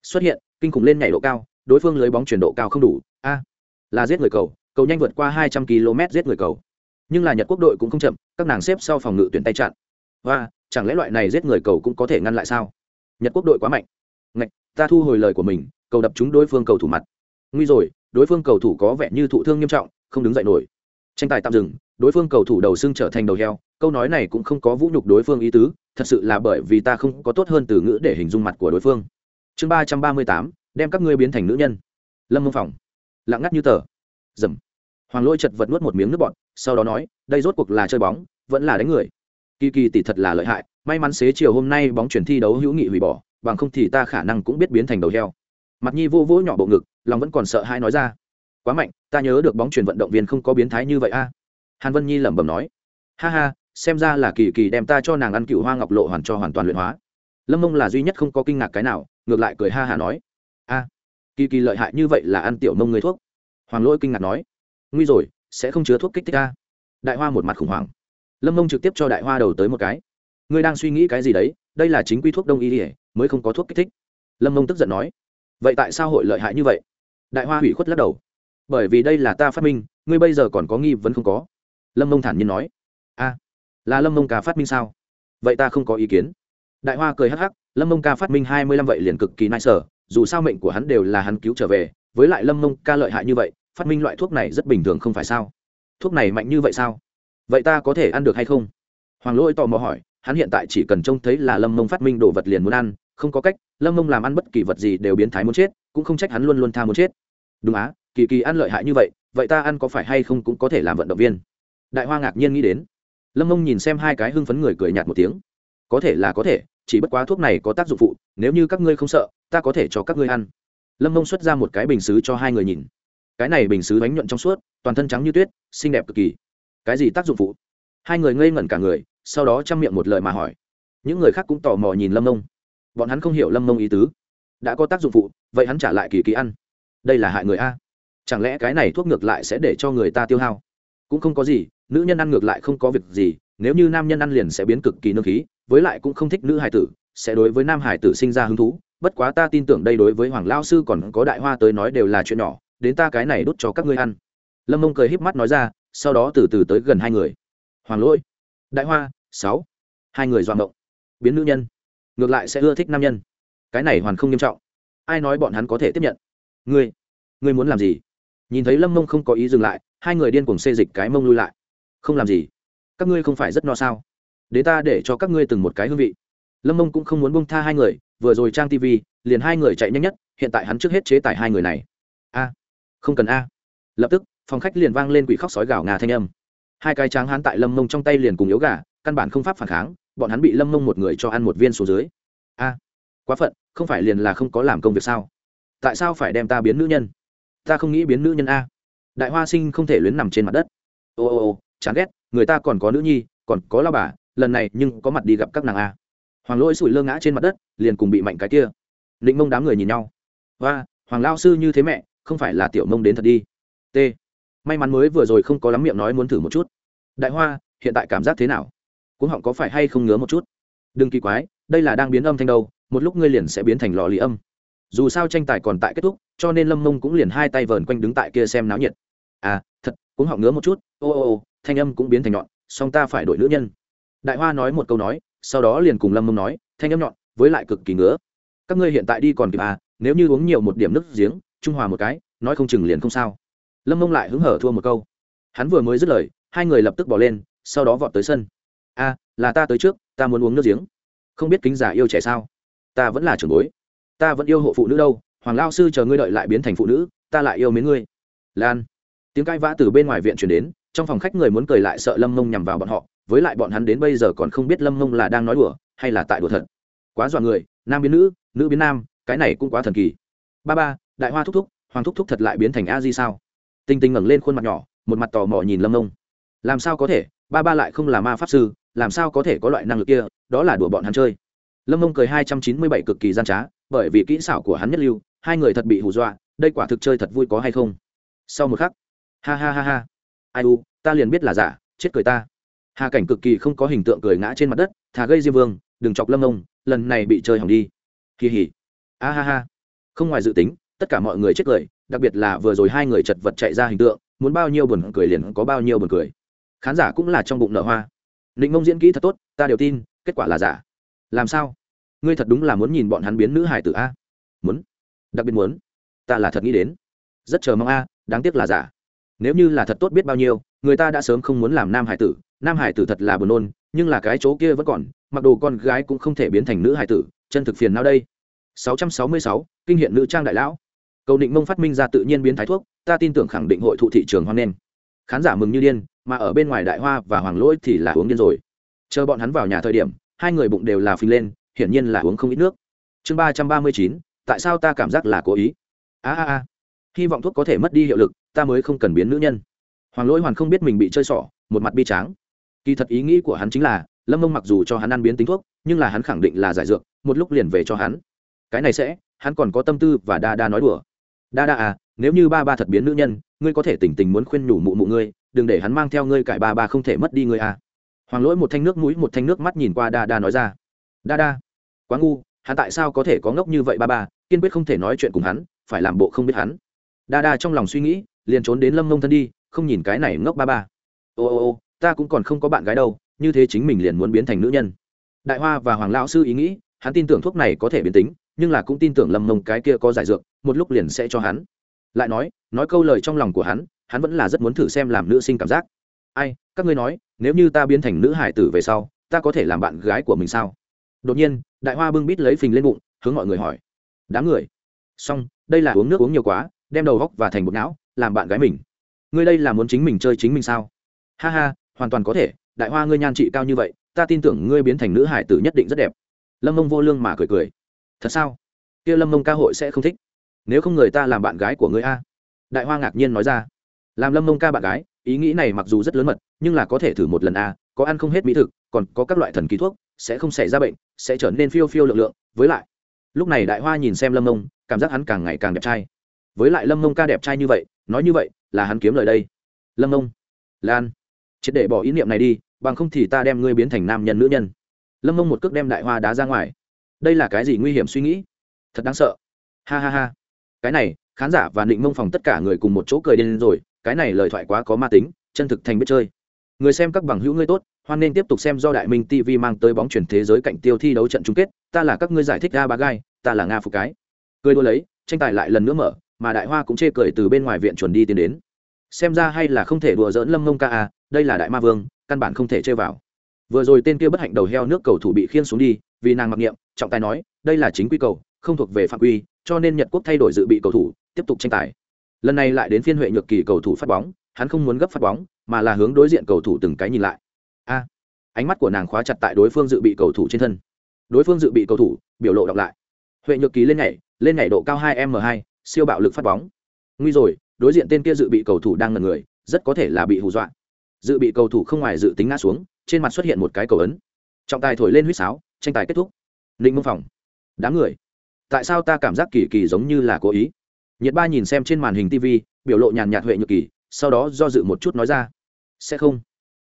Xuất hiện, kinh khủng lên nhảy độ cao, đối phương lưới bóng chuyển độ cao không đủ a, là giết người cầu cầu nhanh vượt qua hai trăm km giết người cầu. Nhưng là nhật quốc đội cũng không chậm, các nàng xếp sau phòng ngự tuyển tay chặn. Và chẳng lẽ loại này giết người cầu cũng có thể ngăn lại sao? Nhật quốc đội quá mạnh. Ngạch, ta thu hồi lời của mình, cầu đập chúng đối phương cầu thủ mặt. Nguy rồi, đối phương cầu thủ có vẻ như thụ thương nghiêm trọng, không đứng dậy nổi. Tranh tài tạm dừng, đối phương cầu thủ đầu xưng trở thành đầu heo, câu nói này cũng không có vũ nhục đối phương ý tứ, thật sự là bởi vì ta không có tốt hơn từ ngữ để hình dung mặt của đối phương. Chương ba trăm ba mươi tám, đem các ngươi biến thành nữ nhân. Lâm mông phòng lặng ngắt như tờ. Dầm. Hoàng lôi chật vật nuốt một miếng nước bọt, sau đó nói, đây rốt cuộc là chơi bóng, vẫn là đánh người. Kỳ kỳ tỷ thật là lợi hại, may mắn xế chiều hôm nay bóng chuyển thi đấu hữu nghị hủy bỏ, bằng không thì ta khả năng cũng biết biến thành đầu heo. Mặt nhi vô vỗ nhỏ bộ ngực, lòng vẫn còn sợ hai nói ra. Quá mạnh, ta nhớ được bóng chuyển vận động viên không có biến thái như vậy a. Hàn vân nhi lẩm bẩm nói. Ha ha, xem ra là kỳ kỳ đem ta cho nàng ăn cựu hoa ngọc lộ hoàn cho hoàn toàn luyện hóa. Lâm mông là duy nhất không có kinh ngạc cái nào, ngược lại cười ha hả nói. A kỳ kỳ lợi hại như vậy là ăn tiểu mông người thuốc. Hoàng lỗi kinh ngạc nói, nguy rồi, sẽ không chứa thuốc kích thích ta đại hoa một mặt khủng hoảng. Lâm mông trực tiếp cho đại hoa đầu tới một cái. Ngươi đang suy nghĩ cái gì đấy? Đây là chính quy thuốc đông y ỉa mới không có thuốc kích thích. Lâm mông tức giận nói, vậy tại sao hội lợi hại như vậy? Đại hoa hủy khuất lắc đầu, bởi vì đây là ta phát minh, ngươi bây giờ còn có nghi vấn không có. Lâm mông thản nhiên nói, a, là lâm mông ca phát minh sao? Vậy ta không có ý kiến. Đại hoa cười hắc hắc, lâm mông ca phát minh hai mươi lăm vậy liền cực kỳ nai sở dù sao mệnh của hắn đều là hắn cứu trở về, với lại lâm mông ca lợi hại như vậy, phát minh loại thuốc này rất bình thường không phải sao? Thuốc này mạnh như vậy sao? Vậy ta có thể ăn được hay không? Hoàng lỗi tò mò hỏi, hắn hiện tại chỉ cần trông thấy là lâm mông phát minh đồ vật liền muốn ăn, không có cách, lâm mông làm ăn bất kỳ vật gì đều biến thái muốn chết, cũng không trách hắn luôn luôn tha muốn chết. Đúng á, kỳ kỳ ăn lợi hại như vậy vậy ta ăn có phải hay không cũng có thể làm vận động viên. Đại hoa ngạc nhiên nghĩ đến. Lâm mông nhìn xem hai cái hưng phấn người cười nhạt một tiếng. Có thể là có thể chỉ bất quá thuốc này có tác dụng phụ, nếu như các ngươi không sợ, ta có thể cho các ngươi ăn. Lâm mông xuất ra một cái bình xứ cho hai người nhìn. Cái này bình xứ bánh nhuận trong suốt, toàn thân trắng như tuyết, xinh đẹp cực kỳ. Cái gì tác dụng phụ? Hai người ngây ngẩn cả người, sau đó chăm miệng một lời mà hỏi. Những người khác cũng tò mò nhìn lâm mông. Bọn hắn không hiểu lâm mông ý tứ. Đã có tác dụng phụ, vậy hắn trả lại kỳ kỳ ăn. Đây là hại người a. Chẳng lẽ cái này thuốc ngược lại sẽ để cho người ta tiêu hao? Cũng không có gì, nữ nhân ăn ngược lại không có việc gì, nếu như nam nhân ăn liền sẽ biến cực kỳ nương khí với lại cũng không thích nữ hải tử, sẽ đối với nam hải tử sinh ra hứng thú. Bất quá ta tin tưởng đây đối với hoàng lao sư còn có đại hoa tới nói đều là chuyện nhỏ, đến ta cái này đốt cho các ngươi ăn. Lâm mông cười híp mắt nói ra, sau đó từ từ tới gần hai người. Hoàng lỗi, đại hoa, sáu. Hai người doạng động biến nữ nhân. Ngược lại sẽ ưa thích nam nhân. Cái này hoàn không nghiêm trọng. Ai nói bọn hắn có thể tiếp nhận? Ngươi ngươi muốn làm gì? Nhìn thấy lâm mông không có ý dừng lại, hai người điên cuồng xê dịch cái mông lui lại. Không làm gì. Các ngươi không phải rất no sao? Để ta để cho các ngươi từng một cái hương vị. Lâm mông cũng không muốn bông tha hai người, vừa rồi trang tv liền hai người chạy nhanh nhất, hiện tại hắn trước hết chế tài hai người này. A, không cần a. Lập tức, phòng khách liền vang lên quỷ khóc sói gào ngà thanh âm. Hai cái tráng hắn tại lâm mông trong tay liền cùng yếu gà, căn bản không pháp phản kháng, bọn hắn bị lâm mông một người cho ăn một viên xuống dưới. A, quá phận, không phải liền là không có làm công việc sao? Tại sao phải đem ta biến nữ nhân? Ta không nghĩ biến nữ nhân a. Đại hoa sinh không thể luyến nằm trên mặt đất. Ô ô ô, chán ghét, người ta còn có nữ nhi, còn có lao bà lần này nhưng có mặt đi gặp các nàng a. Hoàng lỗi sủi lơ ngã trên mặt đất, liền cùng bị mạnh cái kia. Định mông đám người nhìn nhau. Và hoàng lao sư như thế mẹ, không phải là tiểu mông đến thật đi. T. May mắn mới vừa rồi không có lắm miệng nói muốn thử một chút. Đại hoa, hiện tại cảm giác thế nào? Cũng họng có phải hay không ngứa một chút? Đừng kỳ quái, đây là đang biến âm thanh đâu, một lúc ngươi liền sẽ biến thành lò lì âm. Dù sao tranh tài còn tại kết thúc, cho nên lâm mông cũng liền hai tay vờn quanh đứng tại kia xem náo nhiệt. À thật cũng họng ngứa một chút, ô ô ô, thanh âm cũng biến thành nhọn, song ta phải đổi nữ nhân đại hoa nói một câu nói, sau đó liền cùng lâm mông nói, thanh âm nhọn, với lại cực kỳ ngứa. Các ngươi hiện tại đi còn kịp à nếu như uống nhiều một điểm nước giếng, trung hòa một cái, nói không chừng liền không sao. Lâm mông lại hứng hở thua một câu. Hắn vừa mới dứt lời, hai người lập tức bỏ lên, sau đó vọt tới sân. A là ta tới trước, ta muốn uống nước giếng. Không biết kính giả yêu trẻ sao? Ta vẫn là trưởng bối. Ta vẫn yêu hộ phụ nữ đâu, hoàng lao sư chờ ngươi đợi lại biến thành phụ nữ, ta lại yêu mến ngươi. Lan. Tiếng cãi vã từ bên ngoài viện chuyển đến, trong phòng khách người muốn cười lại sợ lâm mông nhằm vào bọn họ với lại bọn hắn đến bây giờ còn không biết lâm mông là đang nói đùa hay là tại đùa thật. Quá dọa người, nam biến nữ nữ biến nam, cái này cũng quá thần kỳ. Ba ba, đại hoa thúc thúc, hoàng thúc thúc thật lại biến thành a di sao? Tinh tinh ngẩng lên khuôn mặt nhỏ, một mặt tò mò nhìn lâm mông làm sao có thể, ba ba lại không là ma pháp sư, làm sao có thể có loại năng lực kia, đó là đùa bọn hắn chơi. Lâm mông cười hai trăm chín mươi bảy cực kỳ gian trá, bởi vì kỹ xảo của hắn nhất lưu, hai người thật bị hù dọa, đây quả thực chơi thật vui có hay không? Sau một khắc, ha ha ha ha. Ai u, ta liền biết là giả, chết cười ta hà cảnh cực kỳ không có hình tượng cười ngã trên mặt đất thà gây diêm vương đừng chọc lâm ông, lần này bị chơi hỏng đi kỳ hỉ a ha ha không ngoài dự tính tất cả mọi người chết cười đặc biệt là vừa rồi hai người chật vật chạy ra hình tượng muốn bao nhiêu buồn cười liền có bao nhiêu buồn cười khán giả cũng là trong bụng nở hoa định mông diễn kỹ thật tốt ta đều tin kết quả là giả làm sao ngươi thật đúng là muốn nhìn bọn hắn biến nữ hải tử a muốn đặc biệt muốn ta là thật nghĩ đến rất chờ mong a đáng tiếc là giả nếu như là thật tốt biết bao nhiêu người ta đã sớm không muốn làm nam hải tử. Nam hải tử thật là buồn nôn nhưng là cái chỗ kia vẫn còn mặc đồ con gái cũng không thể biến thành nữ hải tử chân thực phiền nào đây. 666, kinh hiện nữ trang đại lão. Cầu định mông phát minh ra tự nhiên biến thái thuốc ta tin tưởng khẳng định hội thụ thị trường hoan nghênh. Khán giả mừng như điên mà ở bên ngoài đại hoa và hoàng lỗi thì là uống điên rồi. Chờ bọn hắn vào nhà thời điểm hai người bụng đều là phình lên hiển nhiên là uống không ít nước. Chương ba trăm ba mươi chín tại sao ta cảm giác là cố ý? A a a. Hy vọng thuốc có thể mất đi hiệu lực ta mới không cần biến nữ nhân. Hoàng lỗi hoàn không biết mình bị chơi xỏ, một mặt bi tráng. Kỳ thật ý nghĩ của hắn chính là, lâm mông mặc dù cho hắn ăn biến tính thuốc, nhưng là hắn khẳng định là giải dược, một lúc liền về cho hắn. Cái này sẽ, hắn còn có tâm tư và đa đa nói đùa. Đa đa à nếu như ba ba thật biến nữ nhân, ngươi có thể tỉnh tình muốn khuyên nhủ mụ mụ ngươi, đừng để hắn mang theo ngươi cải ba ba không thể mất đi ngươi à. Hoàng lỗi một thanh nước mũi, một thanh nước mắt nhìn qua đa đa nói ra. Đa đa, quá ngu, hắn tại sao có thể có ngốc như vậy ba ba, kiên quyết không thể nói chuyện cùng hắn, phải làm bộ không biết hắn. Đa đa trong lòng suy nghĩ liền trốn đến lâm mông thân đi, không nhìn cái này ngốc ba ba. Ô ô ô, ta cũng còn không có bạn gái đâu, như thế chính mình liền muốn biến thành nữ nhân. Đại hoa và hoàng lão sư ý nghĩ, hắn tin tưởng thuốc này có thể biến tính, nhưng là cũng tin tưởng lâm mông cái kia có giải dược, một lúc liền sẽ cho hắn. Lại nói nói câu lời trong lòng của hắn hắn vẫn là rất muốn thử xem làm nữ sinh cảm giác. Ai, các ngươi nói, nếu như ta biến thành nữ hải tử về sau, ta có thể làm bạn gái của mình sao? Đột nhiên, đại hoa bưng bít lấy phình lên bụng, hướng mọi người hỏi. Đám người. Xong, đây là uống nước uống nhiều quá, đem đầu góc và thành bột não làm bạn gái mình. Ngươi đây là muốn chính mình chơi chính mình sao? Ha ha, hoàn toàn có thể, đại hoa ngươi nhan trị cao như vậy, ta tin tưởng ngươi biến thành nữ hải tử nhất định rất đẹp. Lâm mông vô lương mà cười cười. Thật sao? Kia lâm mông ca hội sẽ không thích. Nếu không người ta làm bạn gái của ngươi a? Đại hoa ngạc nhiên nói ra. Làm lâm mông ca bạn gái, ý nghĩ này mặc dù rất lớn mật, nhưng là có thể thử một lần a, có ăn không hết mỹ thực, còn có các loại thần kỳ thuốc, sẽ không xảy ra bệnh, sẽ trở nên phiêu phiêu lượng lượng. Với lại, lúc này đại hoa nhìn xem lâm mông cảm giác hắn càng ngày càng đẹp trai. Với lại lâm mông ca đẹp trai như vậy nói như vậy là hắn kiếm lời đây. Lâm ông, lan, triệt để bỏ ý niệm này đi, bằng không thì ta đem ngươi biến thành nam nhân nữ nhân. Lâm ông một cước đem đại hoa đá ra ngoài. Đây là cái gì nguy hiểm suy nghĩ? Thật đáng sợ. Ha ha ha. Cái này, khán giả và định mông phòng tất cả người cùng một chỗ cười điên rồi, cái này lời thoại quá có ma tính, chân thực thành biết chơi. Người xem các bằng hữu ngươi tốt, hoan nên tiếp tục xem do đại minh tv mang tới bóng chuyển thế giới cạnh tiêu thi đấu trận chung kết, ta là các ngươi giải thích ga ba gai, ta là nga phục cái. Cười đua lấy, tranh tài lại lần nữa mở mà đại hoa cũng chê cười từ bên ngoài viện chuẩn đi tiến đến. Xem ra hay là không thể đùa dỡn lâm mông ca à đây là đại ma vương, căn bản không thể chơi vào. Vừa rồi tên kia bất hạnh đầu heo nước cầu thủ bị khiên xuống đi, vì nàng mặc niệm, trọng tài nói, đây là chính quy cầu, không thuộc về phạm quy, cho nên nhật quốc thay đổi dự bị cầu thủ, tiếp tục tranh tài. Lần này lại đến phiên huệ nhược kỳ cầu thủ phát bóng, hắn không muốn gấp phát bóng, mà là hướng đối diện cầu thủ từng cái nhìn lại. A, ánh mắt của nàng khóa chặt tại đối phương dự bị cầu thủ trên thân. Đối phương dự bị cầu thủ, biểu lộ đọc lại. Huệ nhược kỳ lên nhảy lên nhảy độ cao hai m hai siêu bạo lực phát bóng. Nguy rồi, đối diện tên kia dự bị cầu thủ đang ngần người, rất có thể là bị hù dọa. Dự bị cầu thủ không ngoài dự tính ngã xuống, trên mặt xuất hiện một cái cầu ấn. Trọng tài thổi lên huýt sáo, tranh tài kết thúc. Ninh mông phòng. Đám người. Tại sao ta cảm giác kỳ kỳ giống như là cố ý? Nhiệt ba nhìn xem trên màn hình tv biểu lộ nhàn nhạt huệ nhược kỳ, sau đó do dự một chút nói ra. Sẽ không.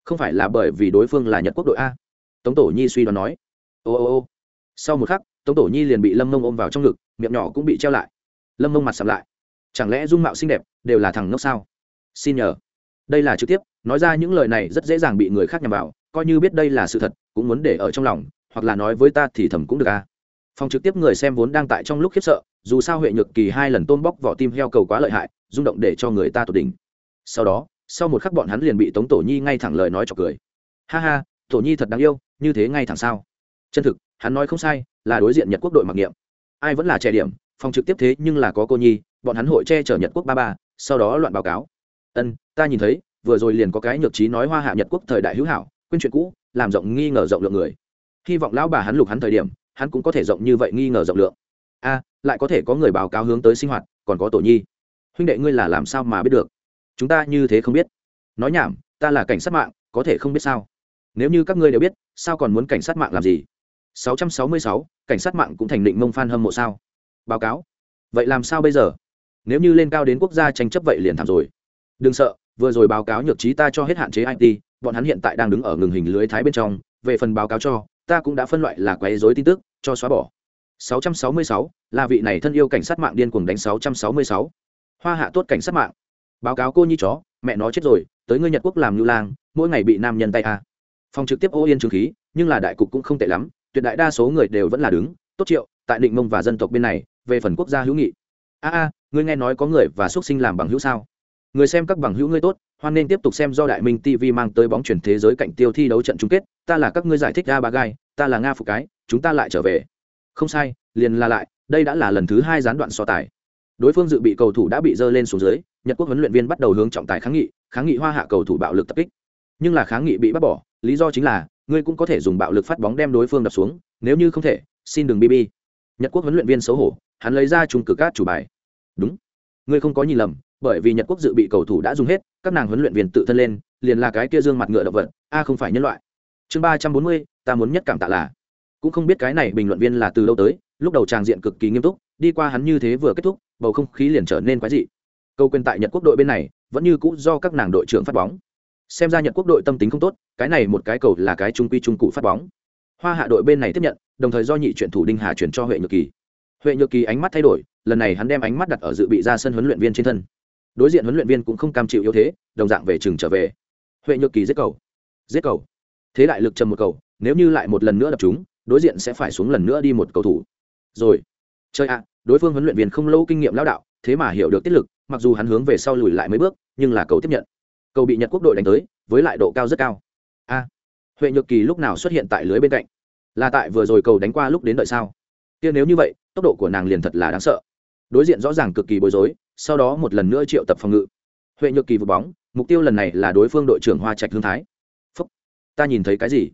Không phải là bởi vì đối phương là nhật quốc đội a. Tống tổ nhi suy đoán nói. Ô ô ô. Sau một khắc, tống tổ nhi liền bị lâm mông ôm vào trong ngực, miệng nhỏ cũng bị treo lại lâm mông mặt sầm lại chẳng lẽ dung mạo xinh đẹp đều là thằng ngốc sao xin nhờ đây là trực tiếp nói ra những lời này rất dễ dàng bị người khác nhằm vào coi như biết đây là sự thật cũng muốn để ở trong lòng hoặc là nói với ta thì thầm cũng được à? phòng trực tiếp người xem vốn đang tại trong lúc khiếp sợ dù sao huệ nhược kỳ hai lần tôm bóc vỏ tim heo cầu quá lợi hại rung động để cho người ta tột đỉnh sau đó sau một khắc bọn hắn liền bị tống tổ nhi ngay thẳng lời nói chọc cười ha ha tổ nhi thật đáng yêu như thế ngay thẳng sao chân thực hắn nói không sai là đối diện nhật quốc đội mặc niệm ai vẫn là trẻ điểm phòng trực tiếp thế nhưng là có cô nhi bọn hắn hội che chở nhật quốc ba ba sau đó loạn báo cáo. Ân ta nhìn thấy vừa rồi liền có cái nhược trí nói hoa hạ nhật quốc thời đại hữu hảo quên chuyện cũ làm rộng nghi ngờ rộng lượng người. Hy vọng lão bà hắn lục hắn thời điểm hắn cũng có thể rộng như vậy nghi ngờ rộng lượng. A lại có thể có người báo cáo hướng tới sinh hoạt còn có tổ nhi. Huynh đệ ngươi là làm sao mà biết được? Chúng ta như thế không biết. Nói nhảm ta là cảnh sát mạng có thể không biết sao? Nếu như các ngươi đều biết sao còn muốn cảnh sát mạng làm gì? 666, cảnh sát mạng cũng thành định mông phan hâm mộ sao? Báo cáo. Vậy làm sao bây giờ? Nếu như lên cao đến quốc gia tranh chấp vậy liền thảm rồi. Đừng sợ vừa rồi báo cáo nhược trí ta cho hết hạn chế it bọn hắn hiện tại đang đứng ở ngừng hình lưới thái bên trong về phần báo cáo cho ta cũng đã phân loại là quấy dối tin tức cho xóa bỏ. 666, là vị này thân yêu cảnh sát mạng điên cuồng đánh 666. hoa hạ tốt cảnh sát mạng. Báo cáo cô nhi chó mẹ nó chết rồi tới ngươi nhật quốc làm lưu lang mỗi ngày bị nam nhân tay a. Phòng trực tiếp ô yên trường khí nhưng là đại cục cũng không tệ lắm tuyệt đại đa số người đều vẫn là đứng tốt triệu tại định mông và dân tộc bên này về phần quốc gia hữu nghị. A a, ngươi nghe nói có người và xuất sinh làm bằng hữu sao? Người xem các bằng hữu ngươi tốt, hoan nên tiếp tục xem do đại minh tv mang tới bóng chuyển thế giới cạnh tiêu thi đấu trận chung kết, ta là các ngươi giải thích ga ba gai, ta là nga phục cái, chúng ta lại trở về. Không sai, liền là lại, đây đã là lần thứ hai gián đoạn so tài. Đối phương dự bị cầu thủ đã bị dơ lên xuống dưới, nhật quốc huấn luyện viên bắt đầu hướng trọng tài kháng nghị kháng nghị hoa hạ cầu thủ bạo lực tập kích. Nhưng là kháng nghị bị bác bỏ, lý do chính là, ngươi cũng có thể dùng bạo lực phát bóng đem đối phương đập xuống, nếu như không thể, xin đừng bb nhật quốc huấn luyện viên xấu hổ hắn lấy ra trung cực cát chủ bài. Đúng. Ngươi không có nhìn lầm, bởi vì nhật quốc dự bị cầu thủ đã dùng hết, các nàng huấn luyện viên tự thân lên, liền là cái kia dương mặt ngựa động vật, a không phải nhân loại. Chương ba trăm bốn mươi, ta muốn nhất cảm tạ là. Cũng không biết cái này bình luận viên là từ lâu tới, lúc đầu tràng diện cực kỳ nghiêm túc, đi qua hắn như thế vừa kết thúc, bầu không khí liền trở nên quái dị. Câu quên tại nhật quốc đội bên này, vẫn như cũ do các nàng đội trưởng phát bóng. Xem ra nhật quốc đội tâm tính không tốt, cái này một cái cầu là cái trung quy trung cụ phát bóng. Hoa hạ đội bên này tiếp nhận, đồng thời do nhị chuyển thủ đinh hà chuyển cho huệ nhược kỳ huệ nhược kỳ ánh mắt thay đổi, lần này hắn đem ánh mắt đặt ở dự bị ra sân huấn luyện viên trên thân. Đối diện huấn luyện viên cũng không cam chịu yếu thế, đồng dạng về chừng trở về. Huệ nhược kỳ giết cầu. Giết cầu. Thế đại lực trầm một cầu, nếu như lại một lần nữa đập chúng, đối diện sẽ phải xuống lần nữa đi một cầu thủ. Rồi. Chơi ạ, đối phương huấn luyện viên không lâu kinh nghiệm lao đạo, thế mà hiểu được tiết lực, mặc dù hắn hướng về sau lùi lại mấy bước, nhưng là cầu tiếp nhận. Cầu bị nhật quốc đội đánh tới, với lại độ cao rất cao. A. Huệ nhược kỳ lúc nào xuất hiện tại lưới bên cạnh? Là tại vừa rồi cầu đánh qua lúc đến đợi sao? Kia nếu như vậy tốc độ của nàng liền thật là đáng sợ. Đối diện rõ ràng cực kỳ bối rối, sau đó một lần nữa triệu tập phòng ngự. Huệ nhược kỳ vượt bóng, mục tiêu lần này là đối phương đội trưởng hoa trạch hương thái. Phúc, ta nhìn thấy cái gì?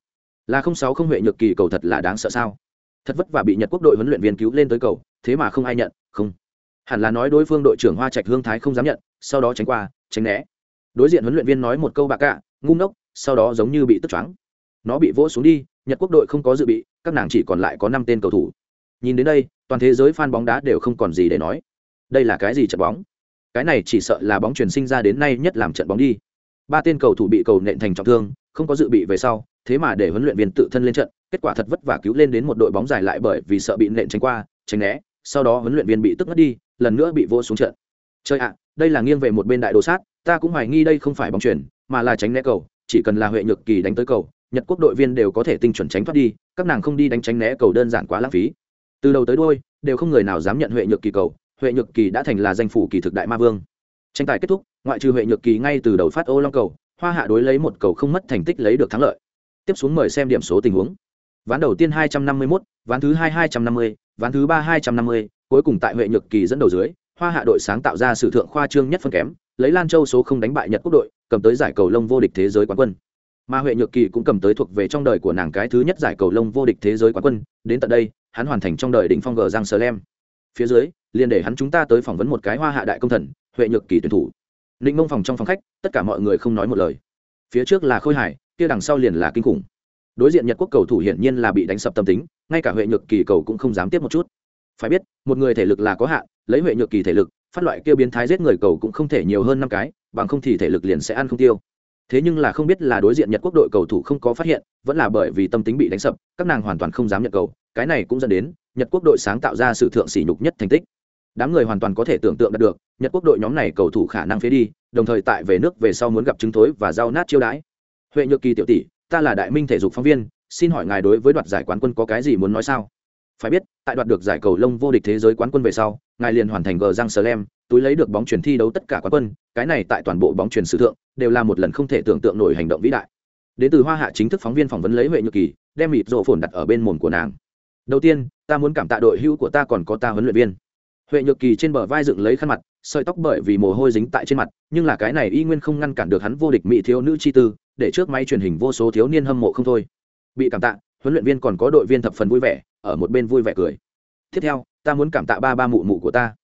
Là không sáu không huệ nhược kỳ cầu thật là đáng sợ sao? Thật vất vả bị nhật quốc đội huấn luyện viên cứu lên tới cầu, thế mà không ai nhận, không. Hẳn là nói đối phương đội trưởng hoa trạch hương thái không dám nhận, sau đó tránh qua, tránh né. Đối diện huấn luyện viên nói một câu bạc cạ ngu ngốc, sau đó giống như bị tức choáng. Nó bị vỗ xuống đi, nhật quốc đội không có dự bị, các nàng chỉ còn lại có năm tên cầu thủ nhìn đến đây, toàn thế giới fan bóng đá đều không còn gì để nói. Đây là cái gì trận bóng? Cái này chỉ sợ là bóng truyền sinh ra đến nay nhất làm trận bóng đi. Ba tên cầu thủ bị cầu nện thành trọng thương, không có dự bị về sau, thế mà để huấn luyện viên tự thân lên trận, kết quả thật vất vả cứu lên đến một đội bóng dài lại bởi vì sợ bị nện tránh qua, tránh né, sau đó huấn luyện viên bị tức mất đi, lần nữa bị vô xuống trận. Chơi ạ, đây là nghiêng về một bên đại đồ sát, ta cũng hoài nghi đây không phải bóng chuyển mà là tránh né cầu, chỉ cần là huệ nhược kỳ đánh tới cầu, nhật quốc đội viên đều có thể tinh chuẩn tránh thoát đi, các nàng không đi đánh tránh né cầu đơn giản quá lãng phí từ đầu tới đôi đều không người nào dám nhận huệ nhược kỳ cầu huệ nhược kỳ đã thành là danh phủ kỳ thực đại ma vương. Tranh tài kết thúc ngoại trừ huệ nhược kỳ ngay từ đầu phát ô long cầu hoa hạ đối lấy một cầu không mất thành tích lấy được thắng lợi. Tiếp xuống mời xem điểm số tình huống. Ván đầu tiên 251, ván thứ hai 250, ván thứ ba 250, cuối cùng tại huệ nhược kỳ dẫn đầu dưới hoa hạ đội sáng tạo ra sự thượng khoa trương nhất phân kém lấy lan châu số không đánh bại nhật quốc đội cầm tới giải cầu lông vô địch thế giới quán quân. Mà huệ nhược kỳ cũng cầm tới thuộc về trong đời của nàng cái thứ nhất giải cầu lông vô địch thế giới quán quân đến tận đây hắn hoàn thành trong đời đỉnh phong gờ giang sờ lem. Phía dưới, liền để hắn chúng ta tới phỏng vấn một cái hoa hạ đại công thần, huệ nhược kỳ tuyển thủ. Ninh mông phòng trong phòng khách, tất cả mọi người không nói một lời. Phía trước là khôi hải, kia đằng sau liền là kinh khủng. Đối diện nhật quốc cầu thủ hiển nhiên là bị đánh sập tâm tính, ngay cả huệ nhược kỳ cầu cũng không dám tiếp một chút. Phải biết, một người thể lực là có hạn, lấy huệ nhược kỳ thể lực, phát loại kia biến thái giết người cầu cũng không thể nhiều hơn năm cái, bằng không thì thể lực liền sẽ ăn không tiêu. Thế nhưng là không biết là đối diện nhật quốc đội cầu thủ không có phát hiện, vẫn là bởi vì tâm tính bị đánh sập, các nàng hoàn toàn không dám nhận cầu cái này cũng dẫn đến nhật quốc đội sáng tạo ra sự thượng sỉ nhục nhất thành tích. Đám người hoàn toàn có thể tưởng tượng được, nhật quốc đội nhóm này cầu thủ khả năng phế đi, đồng thời tại về nước về sau muốn gặp chứng thối và giao nát chiêu đãi. Huệ nhược kỳ tiểu tỷ, ta là đại minh thể dục phóng viên, xin hỏi ngài đối với đoạt giải quán quân có cái gì muốn nói sao? Phải biết, tại đoạt được giải cầu lông vô địch thế giới quán quân về sau, ngài liền hoàn thành gờ giang slam, túi lấy được bóng truyền thi đấu tất cả quán quân, cái này tại toàn bộ bóng truyền sử thượng, đều là một lần không thể tưởng tượng nổi hành động vĩ đại. Đến từ hoa hạ chính thức phóng viên phỏng vấn lấy huệ nhược kỳ, đem mịt rộ phồn đặt ở bên mồm của nàng đầu tiên, ta muốn cảm tạ đội hữu của ta còn có ta huấn luyện viên. Huệ nhược kỳ trên bờ vai dựng lấy khăn mặt, sợi tóc bởi vì mồ hôi dính tại trên mặt, nhưng là cái này y nguyên không ngăn cản được hắn vô địch mỹ thiếu nữ chi tư, để trước máy truyền hình vô số thiếu niên hâm mộ không thôi. Bị cảm tạ, huấn luyện viên còn có đội viên thập phần vui vẻ, ở một bên vui vẻ cười. Tiếp theo, ta muốn cảm tạ ba ba mụ mụ của ta.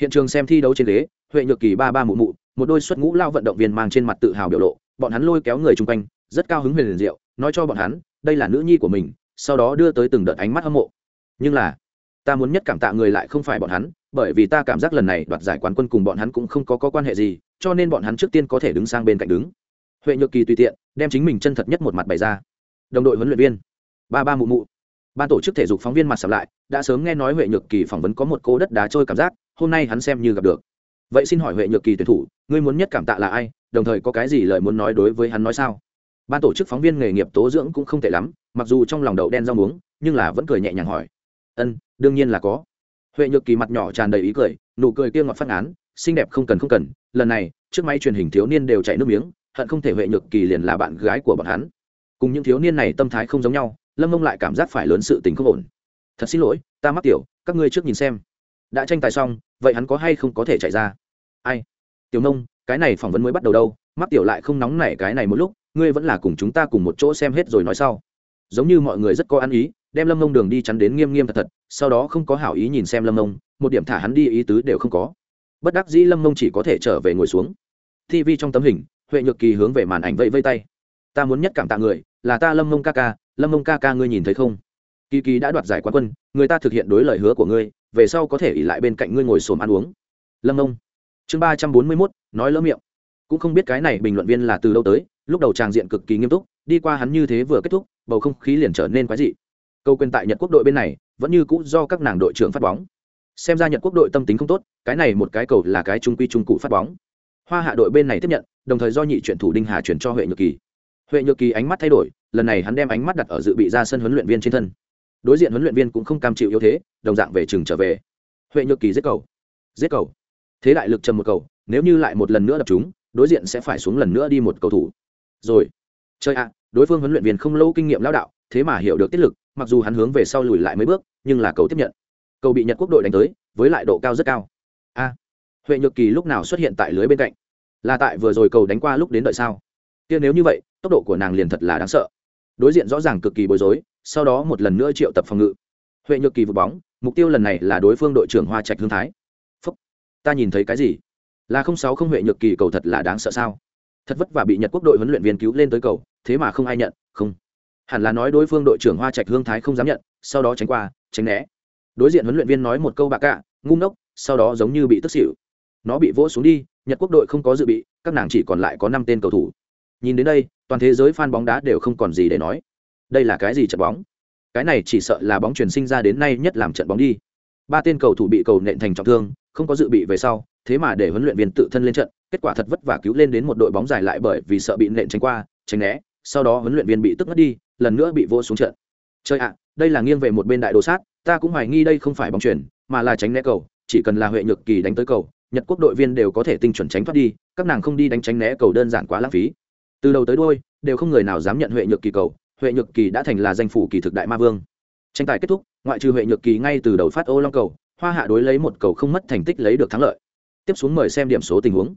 Hiện trường xem thi đấu trên ghế, huệ nhược kỳ ba ba mụ mụ, một đôi xuất ngũ lao vận động viên mang trên mặt tự hào biểu lộ, bọn hắn lôi kéo người chung quanh, rất cao hứng huyền liền diệu, nói cho bọn hắn, đây là nữ nhi của mình sau đó đưa tới từng đợt ánh mắt hâm mộ. Nhưng là ta muốn nhất cảm tạ người lại không phải bọn hắn bởi vì ta cảm giác lần này đoạt giải quán quân cùng bọn hắn cũng không có, có quan hệ gì cho nên bọn hắn trước tiên có thể đứng sang bên cạnh đứng. Huệ nhược kỳ tùy tiện đem chính mình chân thật nhất một mặt bày ra. Đồng đội huấn luyện viên. Ba ba mụ mụ. Ban tổ chức thể dục phóng viên mặt sập lại đã sớm nghe nói huệ nhược kỳ phỏng vấn có một cô đất đá trôi cảm giác hôm nay hắn xem như gặp được. Vậy xin hỏi huệ nhược kỳ tuyển thủ ngươi muốn nhất cảm tạ là ai? Đồng thời có cái gì lời muốn nói đối với hắn nói sao? Ban tổ chức phóng viên nghề nghiệp tố dưỡng cũng không tệ lắm, mặc dù trong lòng đậu đen rau muống, nhưng là vẫn cười nhẹ nhàng hỏi. Ân, đương nhiên là có. Huệ nhược kỳ mặt nhỏ tràn đầy ý cười, nụ cười kia ngọt phát án xinh đẹp không cần không cần, lần này, trước máy truyền hình thiếu niên đều chạy nước miếng, hận không thể huệ nhược kỳ liền là bạn gái của bọn hắn. Cùng những thiếu niên này tâm thái không giống nhau, lâm mông lại cảm giác phải lớn sự tình không ổn. Thật xin lỗi, ta mắc tiểu, các ngươi trước nhìn xem. Đã tranh tài xong, vậy hắn có hay không có thể chạy ra? Ai? Tiểu nông cái này phỏng vấn mới bắt đầu đâu mắc tiểu lại không nóng nảy cái này một lúc, ngươi vẫn là cùng chúng ta cùng một chỗ xem hết rồi nói sau. Giống như mọi người rất có ăn ý, đem lâm mông đường đi chắn đến nghiêm nghiêm thật thật, sau đó không có hảo ý nhìn xem lâm mông một điểm thả hắn đi ý tứ đều không có. Bất đắc dĩ lâm mông chỉ có thể trở về ngồi xuống. Tv trong tấm hình, huệ nhược kỳ hướng về màn ảnh vẫy vây tay. Ta muốn nhất cảm tạ người, là ta lâm mông ca ca, lâm mông ca ca ngươi nhìn thấy không? Kỳ kỳ đã đoạt giải quán quân, người ta thực hiện đối lời hứa của ngươi, về sau có thể ỉ lại bên cạnh ngươi ngồi xổm ăn uống. Lâm mông chương ba trăm bốn mươi mốt, nói lỡ miệng cũng không biết cái này bình luận viên là từ đâu tới, lúc đầu tràng diện cực kỳ nghiêm túc, đi qua hắn như thế vừa kết thúc, bầu không khí liền trở nên quái dị. Câu quyền tại nhật quốc đội bên này, vẫn như cũ do các nàng đội trưởng phát bóng. Xem ra nhật quốc đội tâm tính không tốt, cái này một cái cầu là cái trung quy trung cụ phát bóng. Hoa hạ đội bên này tiếp nhận, đồng thời do nhị chuyển thủ đinh hà chuyển cho huệ nhược kỳ. Huệ nhược kỳ ánh mắt thay đổi, lần này hắn đem ánh mắt đặt ở dự bị ra sân huấn luyện viên trên thân. Đối diện huấn luyện viên cũng không cam chịu yếu thế, đồng dạng về chừng trở về. Huệ nhược kỳ giết cầu. Giết cầu. Thế đại lực trầm một cầu, nếu như lại một lần nữa đập chúng đối diện sẽ phải xuống lần nữa đi một cầu thủ. Rồi. Chơi ạ, đối phương huấn luyện viên không lâu kinh nghiệm lao đạo, thế mà hiểu được tiết lực, mặc dù hắn hướng về sau lùi lại mấy bước, nhưng là cầu tiếp nhận. Cầu bị nhật quốc đội đánh tới, với lại độ cao rất cao. A. Huệ nhược kỳ lúc nào xuất hiện tại lưới bên cạnh? Là tại vừa rồi cầu đánh qua lúc đến đợi sao? Kia nếu như vậy, tốc độ của nàng liền thật là đáng sợ. Đối diện rõ ràng cực kỳ bối rối, sau đó một lần nữa triệu tập phòng ngự. Huệ nhược kỳ vượt bóng, mục tiêu lần này là đối phương đội trưởng hoa trạch hương thái. Phúc, ta nhìn thấy cái gì? Là không sáu không huệ nhược kỳ cầu thật là đáng sợ sao? Thật vất vả bị nhật quốc đội huấn luyện viên cứu lên tới cầu, thế mà không ai nhận, không. Hẳn là nói đối phương đội trưởng hoa trạch hương thái không dám nhận, sau đó tránh qua, tránh né. Đối diện huấn luyện viên nói một câu bạc cạ ngu ngốc, sau đó giống như bị tức xỉu. Nó bị vỗ xuống đi, nhật quốc đội không có dự bị, các nàng chỉ còn lại có năm tên cầu thủ. Nhìn đến đây, toàn thế giới fan bóng đá đều không còn gì để nói. Đây là cái gì trận bóng? Cái này chỉ sợ là bóng truyền sinh ra đến nay nhất làm trận bóng đi. Ba tên cầu thủ bị cầu nện thành trọng thương không có dự bị về sau, thế mà để huấn luyện viên tự thân lên trận, kết quả thật vất vả cứu lên đến một đội bóng dài lại bởi vì sợ bị nện tránh qua, tránh né, sau đó huấn luyện viên bị tức ngất đi, lần nữa bị vô xuống trận. Chơi ạ, đây là nghiêng về một bên đại đồ sát, ta cũng hoài nghi đây không phải bóng chuyển mà là tránh né cầu, chỉ cần là huệ nhược kỳ đánh tới cầu, nhật quốc đội viên đều có thể tinh chuẩn tránh thoát đi, các nàng không đi đánh tránh né cầu đơn giản quá lãng phí. Từ đầu tới đôi đều không người nào dám nhận huệ nhược kỳ cầu, huệ nhược kỳ đã thành là danh phủ kỳ thực đại ma vương. Tranh tài kết thúc, ngoại trừ huệ nhược kỳ ngay từ đầu phát ô long cầu hoa hạ đối lấy một cầu không mất thành tích lấy được thắng lợi. Tiếp xuống mời xem điểm số tình huống.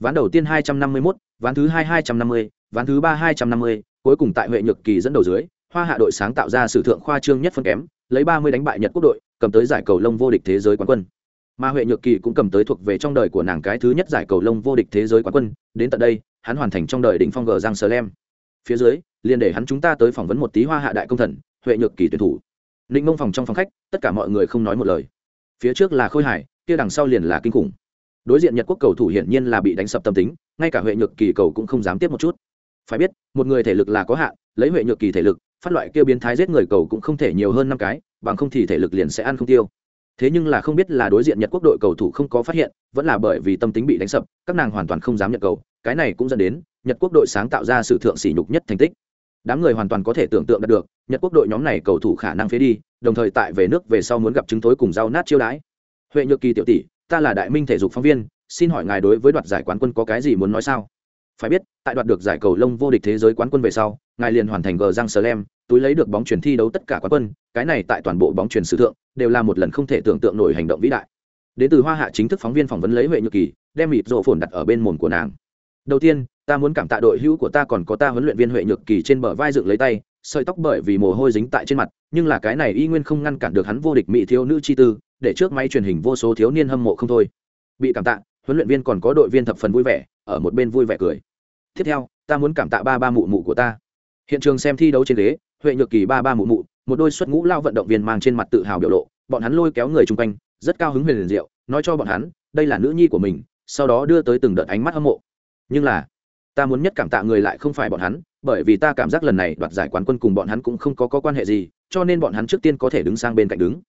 Ván đầu tiên 251, ván thứ hai 250, ván thứ ba 250, cuối cùng tại huệ nhược kỳ dẫn đầu dưới hoa hạ đội sáng tạo ra sử thượng khoa trương nhất phân kém lấy 30 đánh bại nhật quốc đội cầm tới giải cầu lông vô địch thế giới quán quân. Mà huệ nhược kỳ cũng cầm tới thuộc về trong đời của nàng cái thứ nhất giải cầu lông vô địch thế giới quán quân đến tận đây hắn hoàn thành trong đời đỉnh phong gờ giang sờ lem phía dưới liền để hắn chúng ta tới phỏng vấn một tí hoa hạ đại công thần huệ nhược kỳ tuyển thủ. Ninh mông phòng trong phòng khách tất cả mọi người không nói một lời phía trước là khôi hải kia đằng sau liền là kinh khủng. Đối diện nhật quốc cầu thủ hiển nhiên là bị đánh sập tâm tính, ngay cả huệ nhược kỳ cầu cũng không dám tiếp một chút. Phải biết, một người thể lực là có hạn, lấy huệ nhược kỳ thể lực, phát loại kêu biến thái giết người cầu cũng không thể nhiều hơn năm cái, bằng không thì thể lực liền sẽ ăn không tiêu. Thế nhưng là không biết là đối diện nhật quốc đội cầu thủ không có phát hiện, vẫn là bởi vì tâm tính bị đánh sập, các nàng hoàn toàn không dám nhận cầu, cái này cũng dẫn đến nhật quốc đội sáng tạo ra sự thượng sỉ nhục nhất thành tích đám người hoàn toàn có thể tưởng tượng được nhật quốc đội nhóm này cầu thủ khả năng phế đi, đồng thời tại về nước về sau muốn gặp chứng thối cùng rau nát chiêu đãi. Huệ nhược kỳ tiểu tỷ, ta là đại minh thể dục phóng viên, xin hỏi ngài đối với đoạt giải quán quân có cái gì muốn nói sao? Phải biết, tại đoạt được giải cầu lông vô địch thế giới quán quân về sau, ngài liền hoàn thành gờ giang slam túi lấy được bóng truyền thi đấu tất cả quán quân, cái này tại toàn bộ bóng truyền sử thượng, đều là một lần không thể tưởng tượng nổi hành động vĩ đại. Đến từ hoa hạ chính thức phóng viên phỏng vấn lấy huệ nhược kỳ, đem mịt rộ phồn đặt ở bên mồm của nàng. Đầu tiên ta muốn cảm tạ đội hữu của ta còn có ta huấn luyện viên huệ nhược kỳ trên bờ vai dựng lấy tay, sợi tóc bởi vì mồ hôi dính tại trên mặt, nhưng là cái này y nguyên không ngăn cản được hắn vô địch mỹ thiếu nữ chi tư, để trước máy truyền hình vô số thiếu niên hâm mộ không thôi. Bị cảm tạ, huấn luyện viên còn có đội viên thập phần vui vẻ, ở một bên vui vẻ cười. Tiếp theo, ta muốn cảm tạ ba ba mụ mụ của ta. Hiện trường xem thi đấu trên ghế, huệ nhược kỳ ba ba mụ mụ, một đôi xuất ngũ lao vận động viên mang trên mặt tự hào biểu lộ, bọn hắn lôi kéo người chung quanh, rất cao hứng huyền liền diệu, nói cho bọn hắn, đây là nữ nhi của mình, sau đó đưa tới từng đợt ánh mắt hâm mộ. Nhưng là ta muốn nhất cảm tạ người lại không phải bọn hắn bởi vì ta cảm giác lần này đoạt giải quán quân cùng bọn hắn cũng không có, có quan hệ gì cho nên bọn hắn trước tiên có thể đứng sang bên cạnh đứng.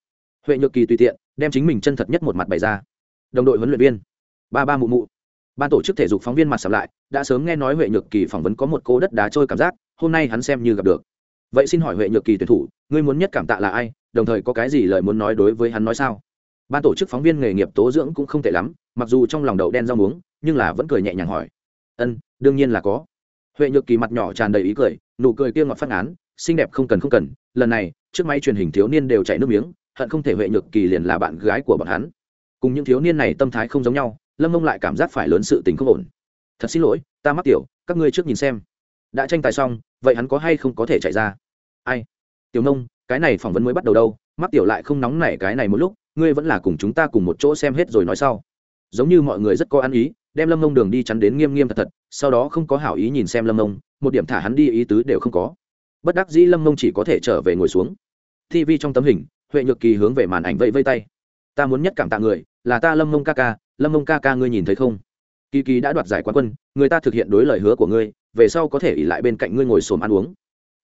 Huệ nhược kỳ tùy tiện đem chính mình chân thật nhất một mặt bày ra. Đồng đội huấn luyện viên. Ba ba mụ mụ. Ban tổ chức thể dục phóng viên mặt sầm lại đã sớm nghe nói huệ nhược kỳ phỏng vấn có một cô đất đá trôi cảm giác hôm nay hắn xem như gặp được. Vậy xin hỏi huệ nhược kỳ tuyển thủ ngươi muốn nhất cảm tạ là ai? Đồng thời có cái gì lời muốn nói đối với hắn nói sao? Ban tổ chức phóng viên nghề nghiệp tố dưỡng cũng không tệ lắm mặc dù trong lòng đậu đen rau muống nhưng là vẫn cười nhẹ nhàng hỏi. Ân đương nhiên là có. Huệ nhược kỳ mặt nhỏ tràn đầy ý cười, nụ cười kia ngọt phát án xinh đẹp không cần không cần, lần này, trước máy truyền hình thiếu niên đều chảy nước miếng, hận không thể huệ nhược kỳ liền là bạn gái của bọn hắn. Cùng những thiếu niên này tâm thái không giống nhau, lâm mông lại cảm giác phải lớn sự tình không ổn. Thật xin lỗi, ta mắc tiểu, các ngươi trước nhìn xem. Đã tranh tài xong, vậy hắn có hay không có thể chạy ra? Ai? Tiểu nông cái này phỏng vấn mới bắt đầu đâu, mắc tiểu lại không nóng nảy cái này một lúc, ngươi vẫn là cùng chúng ta cùng một chỗ xem hết rồi nói sau. Giống như mọi người rất có ăn ý, đem lâm mông đường đi chắn đến nghiêm nghiêm thật thật sau đó không có hảo ý nhìn xem lâm mông một điểm thả hắn đi ý tứ đều không có. Bất đắc dĩ lâm mông chỉ có thể trở về ngồi xuống. Thi vi trong tấm hình, huệ nhược kỳ hướng về màn ảnh vẫy vây tay. Ta muốn nhất cảm tạ người, là ta lâm mông ca ca, lâm mông ca ca ngươi nhìn thấy không? Kỳ kỳ đã đoạt giải quán quân, người ta thực hiện đối lời hứa của ngươi, về sau có thể ỉ lại bên cạnh ngươi ngồi xổm ăn uống.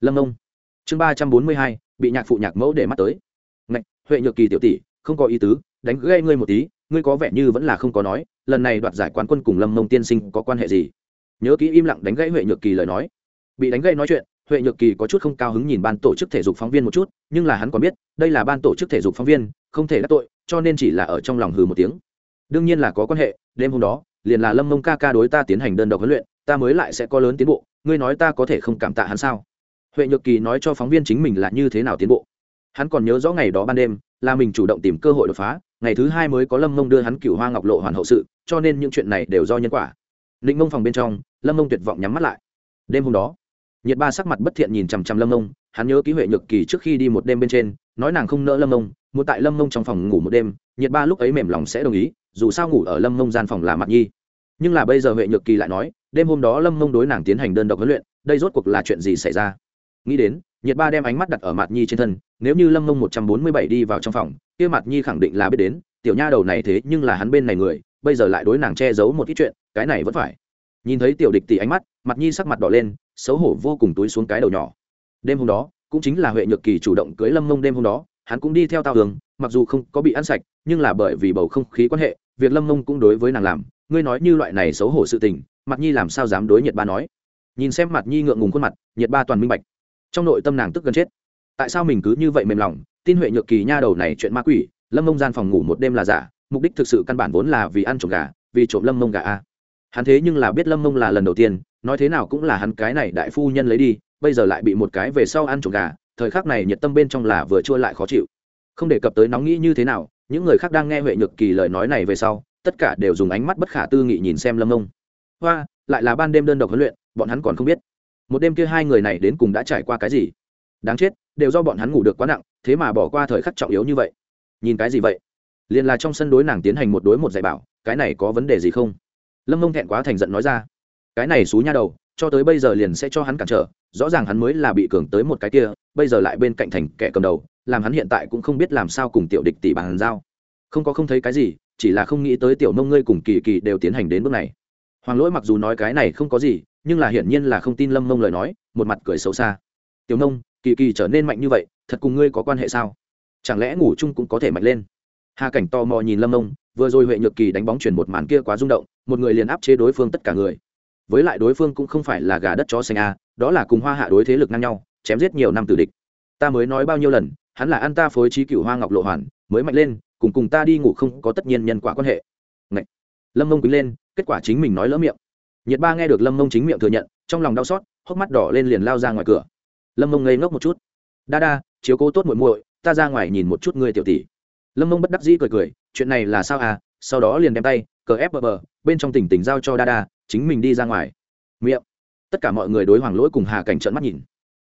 Lâm mông chương ba trăm bốn mươi hai, bị nhạc phụ nhạc mẫu để mắt tới. Ngạch, huệ nhược kỳ tiểu tỷ, không có ý tứ, đánh gây ngươi một tí, ngươi có vẻ như vẫn là không có nói, lần này đoạt giải quán quân cùng lâm mông tiên sinh có quan hệ gì? Nhớ kỹ im lặng đánh gãy huệ nhược kỳ lời nói. Bị đánh gãy nói chuyện, huệ nhược kỳ có chút không cao hứng nhìn ban tổ chức thể dục phóng viên một chút, nhưng là hắn còn biết, đây là ban tổ chức thể dục phóng viên, không thể đắc tội, cho nên chỉ là ở trong lòng hừ một tiếng. Đương nhiên là có quan hệ, đêm hôm đó, liền là lâm mông ca ca đối ta tiến hành đơn độc huấn luyện, ta mới lại sẽ có lớn tiến bộ, ngươi nói ta có thể không cảm tạ hắn sao? Huệ nhược kỳ nói cho phóng viên chính mình là như thế nào tiến bộ. Hắn còn nhớ rõ ngày đó ban đêm, là mình chủ động tìm cơ hội đột phá, ngày thứ hai mới có lâm mông đưa hắn cửu hoa ngọc lộ hoàn hậu sự, cho nên những chuyện này đều do nhân quả định mông phòng bên trong, lâm mông tuyệt vọng nhắm mắt lại. Đêm hôm đó, nhiệt ba sắc mặt bất thiện nhìn chằm chằm lâm mông, hắn nhớ ký huệ nhược kỳ trước khi đi một đêm bên trên, nói nàng không nỡ lâm mông, muốn tại lâm mông trong phòng ngủ một đêm, nhiệt ba lúc ấy mềm lòng sẽ đồng ý, dù sao ngủ ở lâm mông gian phòng là mặt nhi. Nhưng là bây giờ huệ nhược kỳ lại nói, đêm hôm đó lâm mông đối nàng tiến hành đơn độc huấn luyện, đây rốt cuộc là chuyện gì xảy ra? Nghĩ đến, nhiệt ba đem ánh mắt đặt ở mặt nhi trên thân, nếu như lâm mông một trăm bốn mươi bảy đi vào trong phòng, kia mặt nhi khẳng định là biết đến, tiểu nha đầu này thế nhưng là hắn bên này người bây giờ lại đối nàng che giấu một ít chuyện cái này vẫn phải. Nhìn thấy tiểu địch tỷ ánh mắt mặt nhi sắc mặt đỏ lên xấu hổ vô cùng túi xuống cái đầu nhỏ. Đêm hôm đó cũng chính là huệ nhược kỳ chủ động cưới lâm mông đêm hôm đó hắn cũng đi theo tao đường, mặc dù không có bị ăn sạch nhưng là bởi vì bầu không khí quan hệ việc lâm mông cũng đối với nàng làm ngươi nói như loại này xấu hổ sự tình mặt nhi làm sao dám đối nhiệt ba nói? Nhìn xem mặt nhi ngượng ngùng khuôn mặt nhiệt ba toàn minh bạch. Trong nội tâm nàng tức gần chết. Tại sao mình cứ như vậy mềm lòng? Tin huệ nhược kỳ nha đầu này chuyện ma quỷ lâm mông gian phòng ngủ một đêm là giả mục đích thực sự căn bản vốn là vì ăn trộm gà, vì trộm lâm mông gà a. Hắn thế nhưng là biết lâm mông là lần đầu tiên, nói thế nào cũng là hắn cái này đại phu nhân lấy đi, bây giờ lại bị một cái về sau ăn trộm gà, thời khắc này nhiệt tâm bên trong là vừa chua lại khó chịu. Không đề cập tới nóng nghĩ như thế nào, những người khác đang nghe huệ nhược kỳ lời nói này về sau, tất cả đều dùng ánh mắt bất khả tư nghị nhìn xem lâm mông. Hoa, lại là ban đêm đơn độc huấn luyện, bọn hắn còn không biết. Một đêm kia hai người này đến cùng đã trải qua cái gì? Đáng chết, đều do bọn hắn ngủ được quá nặng, thế mà bỏ qua thời khắc trọng yếu như vậy. Nhìn cái gì vậy? Liền là trong sân đối nàng tiến hành một đối một dạy bảo, cái này có vấn đề gì không? Lâm mông thẹn quá thành giận nói ra, cái này xú nha đầu, cho tới bây giờ liền sẽ cho hắn cản trở, rõ ràng hắn mới là bị cường tới một cái kia, bây giờ lại bên cạnh thành kẻ cầm đầu, làm hắn hiện tại cũng không biết làm sao cùng tiểu địch tỷ bàn giao. Không có không thấy cái gì, chỉ là không nghĩ tới tiểu nông ngươi cùng kỳ kỳ đều tiến hành đến bước này. Hoàng lỗi mặc dù nói cái này không có gì, nhưng là hiển nhiên là không tin lâm mông lời nói, một mặt cười xấu xa. Tiểu nông kỳ kỳ trở nên mạnh như vậy, thật cùng ngươi có quan hệ sao? Chẳng lẽ ngủ chung cũng có thể mạnh lên? Hà cảnh to mò nhìn lâm mông vừa rồi huệ nhược kỳ đánh bóng chuyển một màn kia quá rung động, một người liền áp chế đối phương tất cả người. Với lại đối phương cũng không phải là gà đất chó xanh a, đó là cùng hoa hạ đối thế lực ngang nhau, chém giết nhiều năm tử địch. Ta mới nói bao nhiêu lần, hắn là ăn ta phối trí cựu hoa ngọc lộ hoàn, mới mạnh lên, cùng cùng ta đi ngủ không có tất nhiên nhân quả quan hệ. Ngậy. lâm mông quý lên, kết quả chính mình nói lỡ miệng. Nhiệt ba nghe được lâm mông chính miệng thừa nhận, trong lòng đau xót, hốc mắt đỏ lên liền lao ra ngoài cửa. Lâm mông ngây ngốc một chút. Đa đa, chiếu cố tốt muội muội, ta ra ngoài nhìn một chút ngươi tiểu tỷ lâm mông bất đắc dĩ cười cười, chuyện này là sao à? Sau đó liền đem tay, cờ ép bờ bờ, bên trong tỉnh tỉnh giao cho đa đa, chính mình đi ra ngoài. Miệng. Tất cả mọi người đối hoàng lỗi cùng hà cảnh trợn mắt nhìn.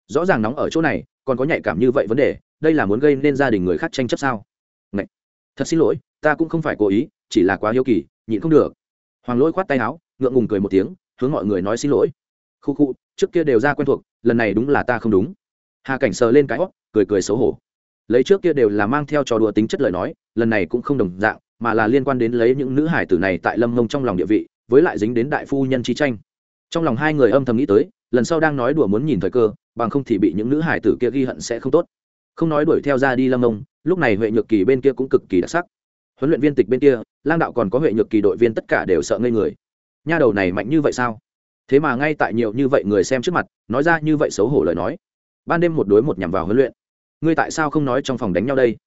Rõ ràng nóng ở chỗ này, còn có nhạy cảm như vậy vấn đề, đây là muốn gây nên gia đình người khác tranh chấp sao? Ngậy! thật xin lỗi, ta cũng không phải cố ý, chỉ là quá hiếu kỳ, nhịn không được. Hoàng lỗi khoát tay áo, ngượng ngùng cười một tiếng, hướng mọi người nói xin lỗi. Khu khu, trước kia đều ra quen thuộc, lần này đúng là ta không đúng. Hà cảnh sờ lên cái hót cười cười xấu hổ lấy trước kia đều là mang theo trò đùa tính chất lời nói, lần này cũng không đồng dạng, mà là liên quan đến lấy những nữ hải tử này tại lâm mông trong lòng địa vị, với lại dính đến đại phu nhân chi tranh. Trong lòng hai người âm thầm nghĩ tới, lần sau đang nói đùa muốn nhìn thời cơ, bằng không thì bị những nữ hải tử kia ghi hận sẽ không tốt. Không nói đuổi theo ra đi lâm mông lúc này huệ nhược kỳ bên kia cũng cực kỳ đặc sắc. Huấn luyện viên tịch bên kia, lang đạo còn có huệ nhược kỳ đội viên tất cả đều sợ ngây người. Nha đầu này mạnh như vậy sao? Thế mà ngay tại nhiều như vậy người xem trước mặt, nói ra như vậy xấu hổ lời nói. Ban đêm một đối một nhằm vào huấn luyện ngươi tại sao không nói trong phòng đánh nhau đây?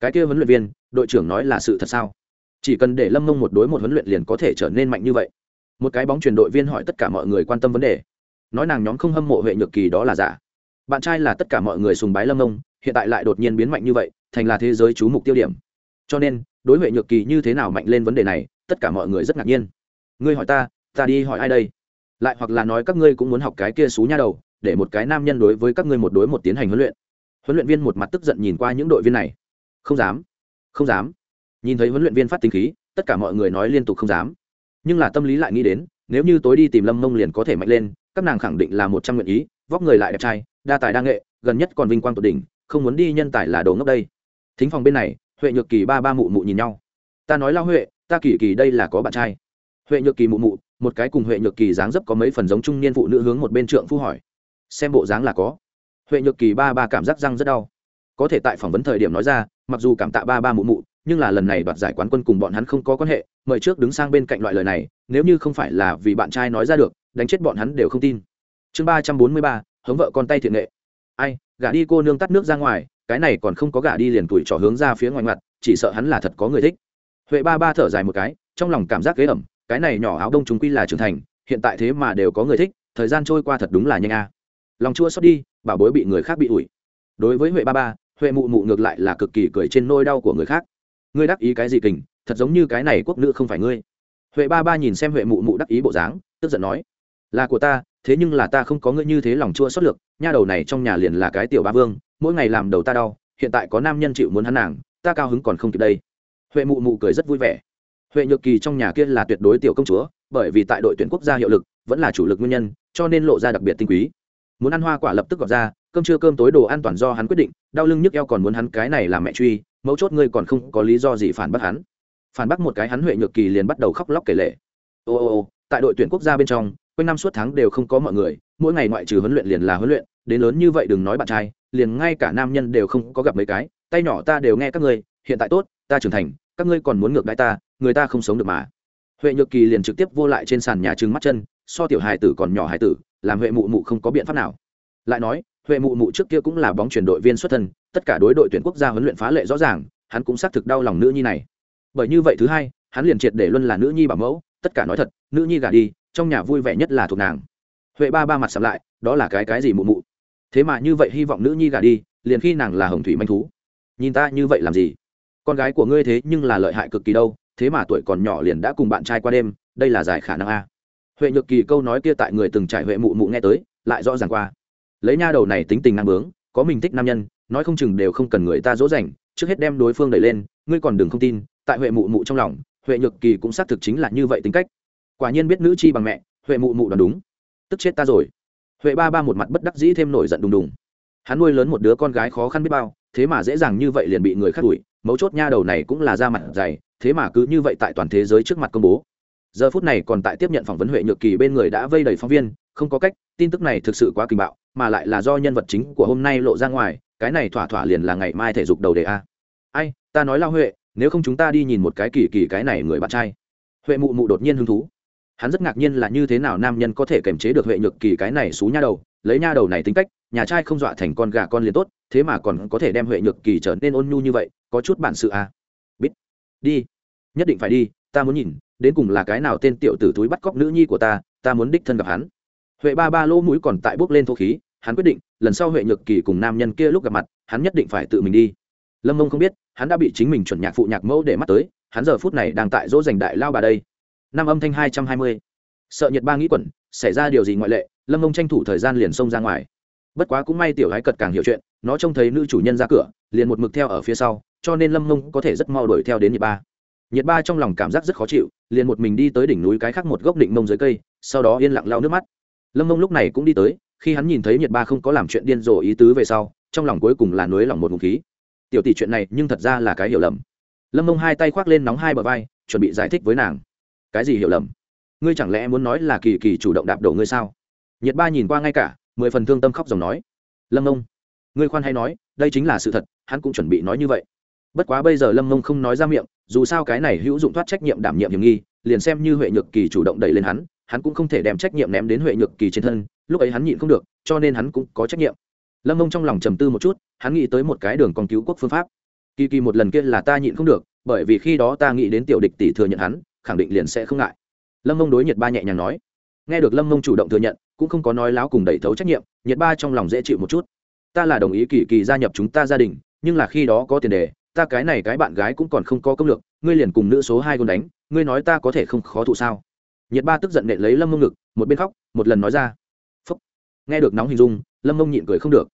Cái kia huấn luyện viên, đội trưởng nói là sự thật sao? Chỉ cần để lâm mông một đối một huấn luyện liền có thể trở nên mạnh như vậy. Một cái bóng truyền đội viên hỏi tất cả mọi người quan tâm vấn đề. Nói nàng nhóm không hâm mộ huệ nhược kỳ đó là giả. Bạn trai là tất cả mọi người sùng bái lâm mông, hiện tại lại đột nhiên biến mạnh như vậy, thành là thế giới chú mục tiêu điểm. Cho nên, đối huệ nhược kỳ như thế nào mạnh lên vấn đề này, tất cả mọi người rất ngạc nhiên. Ngươi hỏi ta ta đi hỏi ai đây? Lại hoặc là nói các ngươi cũng muốn học cái kia xú nha đầu, để một cái nam nhân đối với các ngươi một đối một tiến hành huấn luyện huấn luyện viên một mặt tức giận nhìn qua những đội viên này. Không dám không dám. Nhìn thấy huấn luyện viên phát tính khí, tất cả mọi người nói liên tục không dám. Nhưng là tâm lý lại nghĩ đến, nếu như tối đi tìm lâm mông liền có thể mạnh lên, các nàng khẳng định là một trăm nguyện ý, vóc người lại đẹp trai, đa tài đa nghệ, gần nhất còn vinh quang tột đỉnh, không muốn đi nhân tài là đồ ngốc đây. Thính phòng bên này, huệ nhược kỳ ba ba mụ mụ nhìn nhau. Ta nói lao huệ, ta kỳ kỳ đây là có bạn trai. Huệ nhược kỳ mụ mụ, một cái cùng huệ nhược kỳ dáng dấp có mấy phần giống trung niên phụ nữ hướng một bên trượng phu hỏi. Xem bộ dáng là có huệ nhược kỳ ba ba cảm giác răng rất đau. Có thể tại phỏng vấn thời điểm nói ra, mặc dù cảm tạ ba ba mụ mụ, nhưng là lần này đoạt giải quán quân cùng bọn hắn không có quan hệ, mời trước đứng sang bên cạnh loại lời này, nếu như không phải là vì bạn trai nói ra được, đánh chết bọn hắn đều không tin. Chương ba trăm bốn mươi ba, hống vợ con tay thiện nghệ. Ai, gả đi cô nương tắt nước ra ngoài, cái này còn không có gả đi liền tuổi trỏ hướng ra phía ngoài mặt, chỉ sợ hắn là thật có người thích. Huệ ba ba thở dài một cái, trong lòng cảm giác ghế ẩm, cái này nhỏ áo đông chúng quy là trưởng thành, hiện tại thế mà đều có người thích, thời gian trôi qua thật đúng là nhanh a lòng chua xót đi, bảo bối bị người khác bị ủi. Đối với huệ ba ba, huệ mụ mụ ngược lại là cực kỳ cười trên nôi đau của người khác. Ngươi đắc ý cái gì kình, thật giống như cái này quốc nữ không phải ngươi. Huệ ba ba nhìn xem huệ mụ mụ đắc ý bộ dáng, tức giận nói, là của ta, thế nhưng là ta không có ngươi như thế lòng chua xót lược, nha đầu này trong nhà liền là cái tiểu ba vương, mỗi ngày làm đầu ta đau, hiện tại có nam nhân chịu muốn hắn nàng, ta cao hứng còn không kịp đây. Huệ mụ mụ cười rất vui vẻ. Huệ nhược kỳ trong nhà kia là tuyệt đối tiểu công chúa, bởi vì tại đội tuyển quốc gia hiệu lực, vẫn là chủ lực nguyên nhân, cho nên lộ ra đặc biệt tinh quý muốn ăn hoa quả lập tức gọt ra, cơm trưa cơm tối đồ an toàn do hắn quyết định, đau lưng nhức eo còn muốn hắn cái này làm mẹ truy, mấu chốt ngươi còn không có lý do gì phản bác hắn. Phản bác một cái hắn huệ nhược kỳ liền bắt đầu khóc lóc kể lệ ô ô ô, tại đội tuyển quốc gia bên trong, quanh năm suốt tháng đều không có mọi người, mỗi ngày ngoại trừ huấn luyện liền là huấn luyện, đến lớn như vậy đừng nói bạn trai, liền ngay cả nam nhân đều không có gặp mấy cái, tay nhỏ ta đều nghe các ngươi, hiện tại tốt, ta trưởng thành, các ngươi còn muốn ngược đãi ta, người ta không sống được mà. Huệ nhược kỳ liền trực tiếp vô lại trên sàn nhà trừng mắt chân, so tiểu hài tử còn nhỏ hài tử làm huệ mụ mụ không có biện pháp nào. Lại nói, huệ mụ mụ trước kia cũng là bóng chuyển đội viên xuất thân, tất cả đối đội tuyển quốc gia huấn luyện phá lệ rõ ràng, hắn cũng xác thực đau lòng nữ nhi này. Bởi như vậy thứ hai, hắn liền triệt để luân là nữ nhi bảo mẫu, tất cả nói thật, nữ nhi gả đi, trong nhà vui vẻ nhất là thuộc nàng. Huệ ba ba mặt sắm lại, đó là cái cái gì mụ mụ? Thế mà như vậy hy vọng nữ nhi gả đi, liền khi nàng là hồng thủy manh thú. Nhìn ta như vậy làm gì? Con gái của ngươi thế nhưng là lợi hại cực kỳ đâu, thế mà tuổi còn nhỏ liền đã cùng bạn trai qua đêm, đây là giải khả năng a huệ nhược kỳ câu nói kia tại người từng trải huệ mụ mụ nghe tới, lại rõ ràng qua. Lấy nha đầu này tính tình năng bướng, có mình thích nam nhân, nói không chừng đều không cần người ta dỗ dành, trước hết đem đối phương đẩy lên, ngươi còn đừng không tin, tại huệ mụ mụ trong lòng, huệ nhược kỳ cũng xác thực chính là như vậy tính cách. Quả nhiên biết nữ chi bằng mẹ, huệ mụ mụ đoán đúng. Tức chết ta rồi. Huệ ba ba một mặt bất đắc dĩ thêm nổi giận đùng đùng. Hắn nuôi lớn một đứa con gái khó khăn biết bao, thế mà dễ dàng như vậy liền bị người khác đuổi, mấu chốt nha đầu này cũng là da mặt dày, thế mà cứ như vậy tại toàn thế giới trước mặt công bố giờ phút này còn tại tiếp nhận phỏng vấn huệ nhược kỳ bên người đã vây đầy phóng viên, không có cách, tin tức này thực sự quá kinh bạo, mà lại là do nhân vật chính của hôm nay lộ ra ngoài, cái này thỏa thỏa liền là ngày mai thể dục đầu đề a. Ai, ta nói lao huệ, nếu không chúng ta đi nhìn một cái kỳ kỳ cái này người bạn trai. Huệ mụ mụ đột nhiên hứng thú. Hắn rất ngạc nhiên là như thế nào nam nhân có thể kiềm chế được huệ nhược kỳ cái này xú nha đầu, lấy nha đầu này tính cách, nhà trai không dọa thành con gà con liền tốt, thế mà còn có thể đem huệ nhược kỳ trở nên ôn nhu như vậy, có chút bản sự à. biết đi, nhất định phải đi, ta muốn nhìn đến cùng là cái nào tên tiểu tử túi bắt cóc nữ nhi của ta ta muốn đích thân gặp hắn. Huệ ba ba lỗ mũi còn tại bước lên thô khí, hắn quyết định, lần sau huệ nhược kỳ cùng nam nhân kia lúc gặp mặt, hắn nhất định phải tự mình đi. Lâm mông không biết, hắn đã bị chính mình chuẩn nhạc phụ nhạc mẫu để mắt tới, hắn giờ phút này đang tại dỗ dành đại lao bà đây. Năm âm thanh hai trăm hai mươi. Sợ nhiệt ba nghĩ quẩn, xảy ra điều gì ngoại lệ, lâm mông tranh thủ thời gian liền xông ra ngoài. Bất quá cũng may tiểu gái cật càng hiểu chuyện, nó trông thấy nữ chủ nhân ra cửa, liền một mực theo ở phía sau, cho nên lâm mông có thể rất mau đuổi theo đến nhiệt ba nhiệt ba trong lòng cảm giác rất khó chịu, liền một mình đi tới đỉnh núi cái khác một gốc định mông dưới cây, sau đó yên lặng lau nước mắt. Lâm mông lúc này cũng đi tới, khi hắn nhìn thấy nhiệt ba không có làm chuyện điên rồ ý tứ về sau, trong lòng cuối cùng là nối lòng một ngụ khí. Tiểu tỷ chuyện này nhưng thật ra là cái hiểu lầm. Lâm mông hai tay khoác lên nóng hai bờ vai, chuẩn bị giải thích với nàng. Cái gì hiểu lầm? Ngươi chẳng lẽ muốn nói là kỳ kỳ chủ động đạp đổ ngươi sao? Nhiệt ba nhìn qua ngay cả, mười phần thương tâm khóc dòng nói. Lâm mông, ngươi khoan hay nói, đây chính là sự thật, hắn cũng chuẩn bị nói như vậy. Bất quá bây giờ lâm mông không nói ra miệng dù sao cái này hữu dụng thoát trách nhiệm đảm nhiệm hiểm nghi, liền xem như huệ nhược kỳ chủ động đẩy lên hắn hắn cũng không thể đem trách nhiệm ném đến huệ nhược kỳ trên thân, lúc ấy hắn nhịn không được, cho nên hắn cũng có trách nhiệm. Lâm mông trong lòng trầm tư một chút, hắn nghĩ tới một cái đường con cứu quốc phương pháp. Kỳ kỳ một lần kia là ta nhịn không được, bởi vì khi đó ta nghĩ đến tiểu địch tỷ thừa nhận hắn, khẳng định liền sẽ không ngại. Lâm mông đối nhiệt ba nhẹ nhàng nói. Nghe được lâm mông chủ động thừa nhận, cũng không có nói láo cùng đẩy thấu trách nhiệm nhiệt ba trong lòng dễ chịu một chút. Ta là đồng ý kỳ kỳ gia nhập chúng ta gia đình, nhưng là khi đó có tiền đề ta cái này cái bạn gái cũng còn không có công lược, ngươi liền cùng nữ số hai gôn đánh, ngươi nói ta có thể không khó thụ sao? Nhiệt ba tức giận nện lấy lâm mông ngực, một bên khóc, một lần nói ra. Phúc. Nghe được nóng hình dung, lâm mông nhịn cười không được.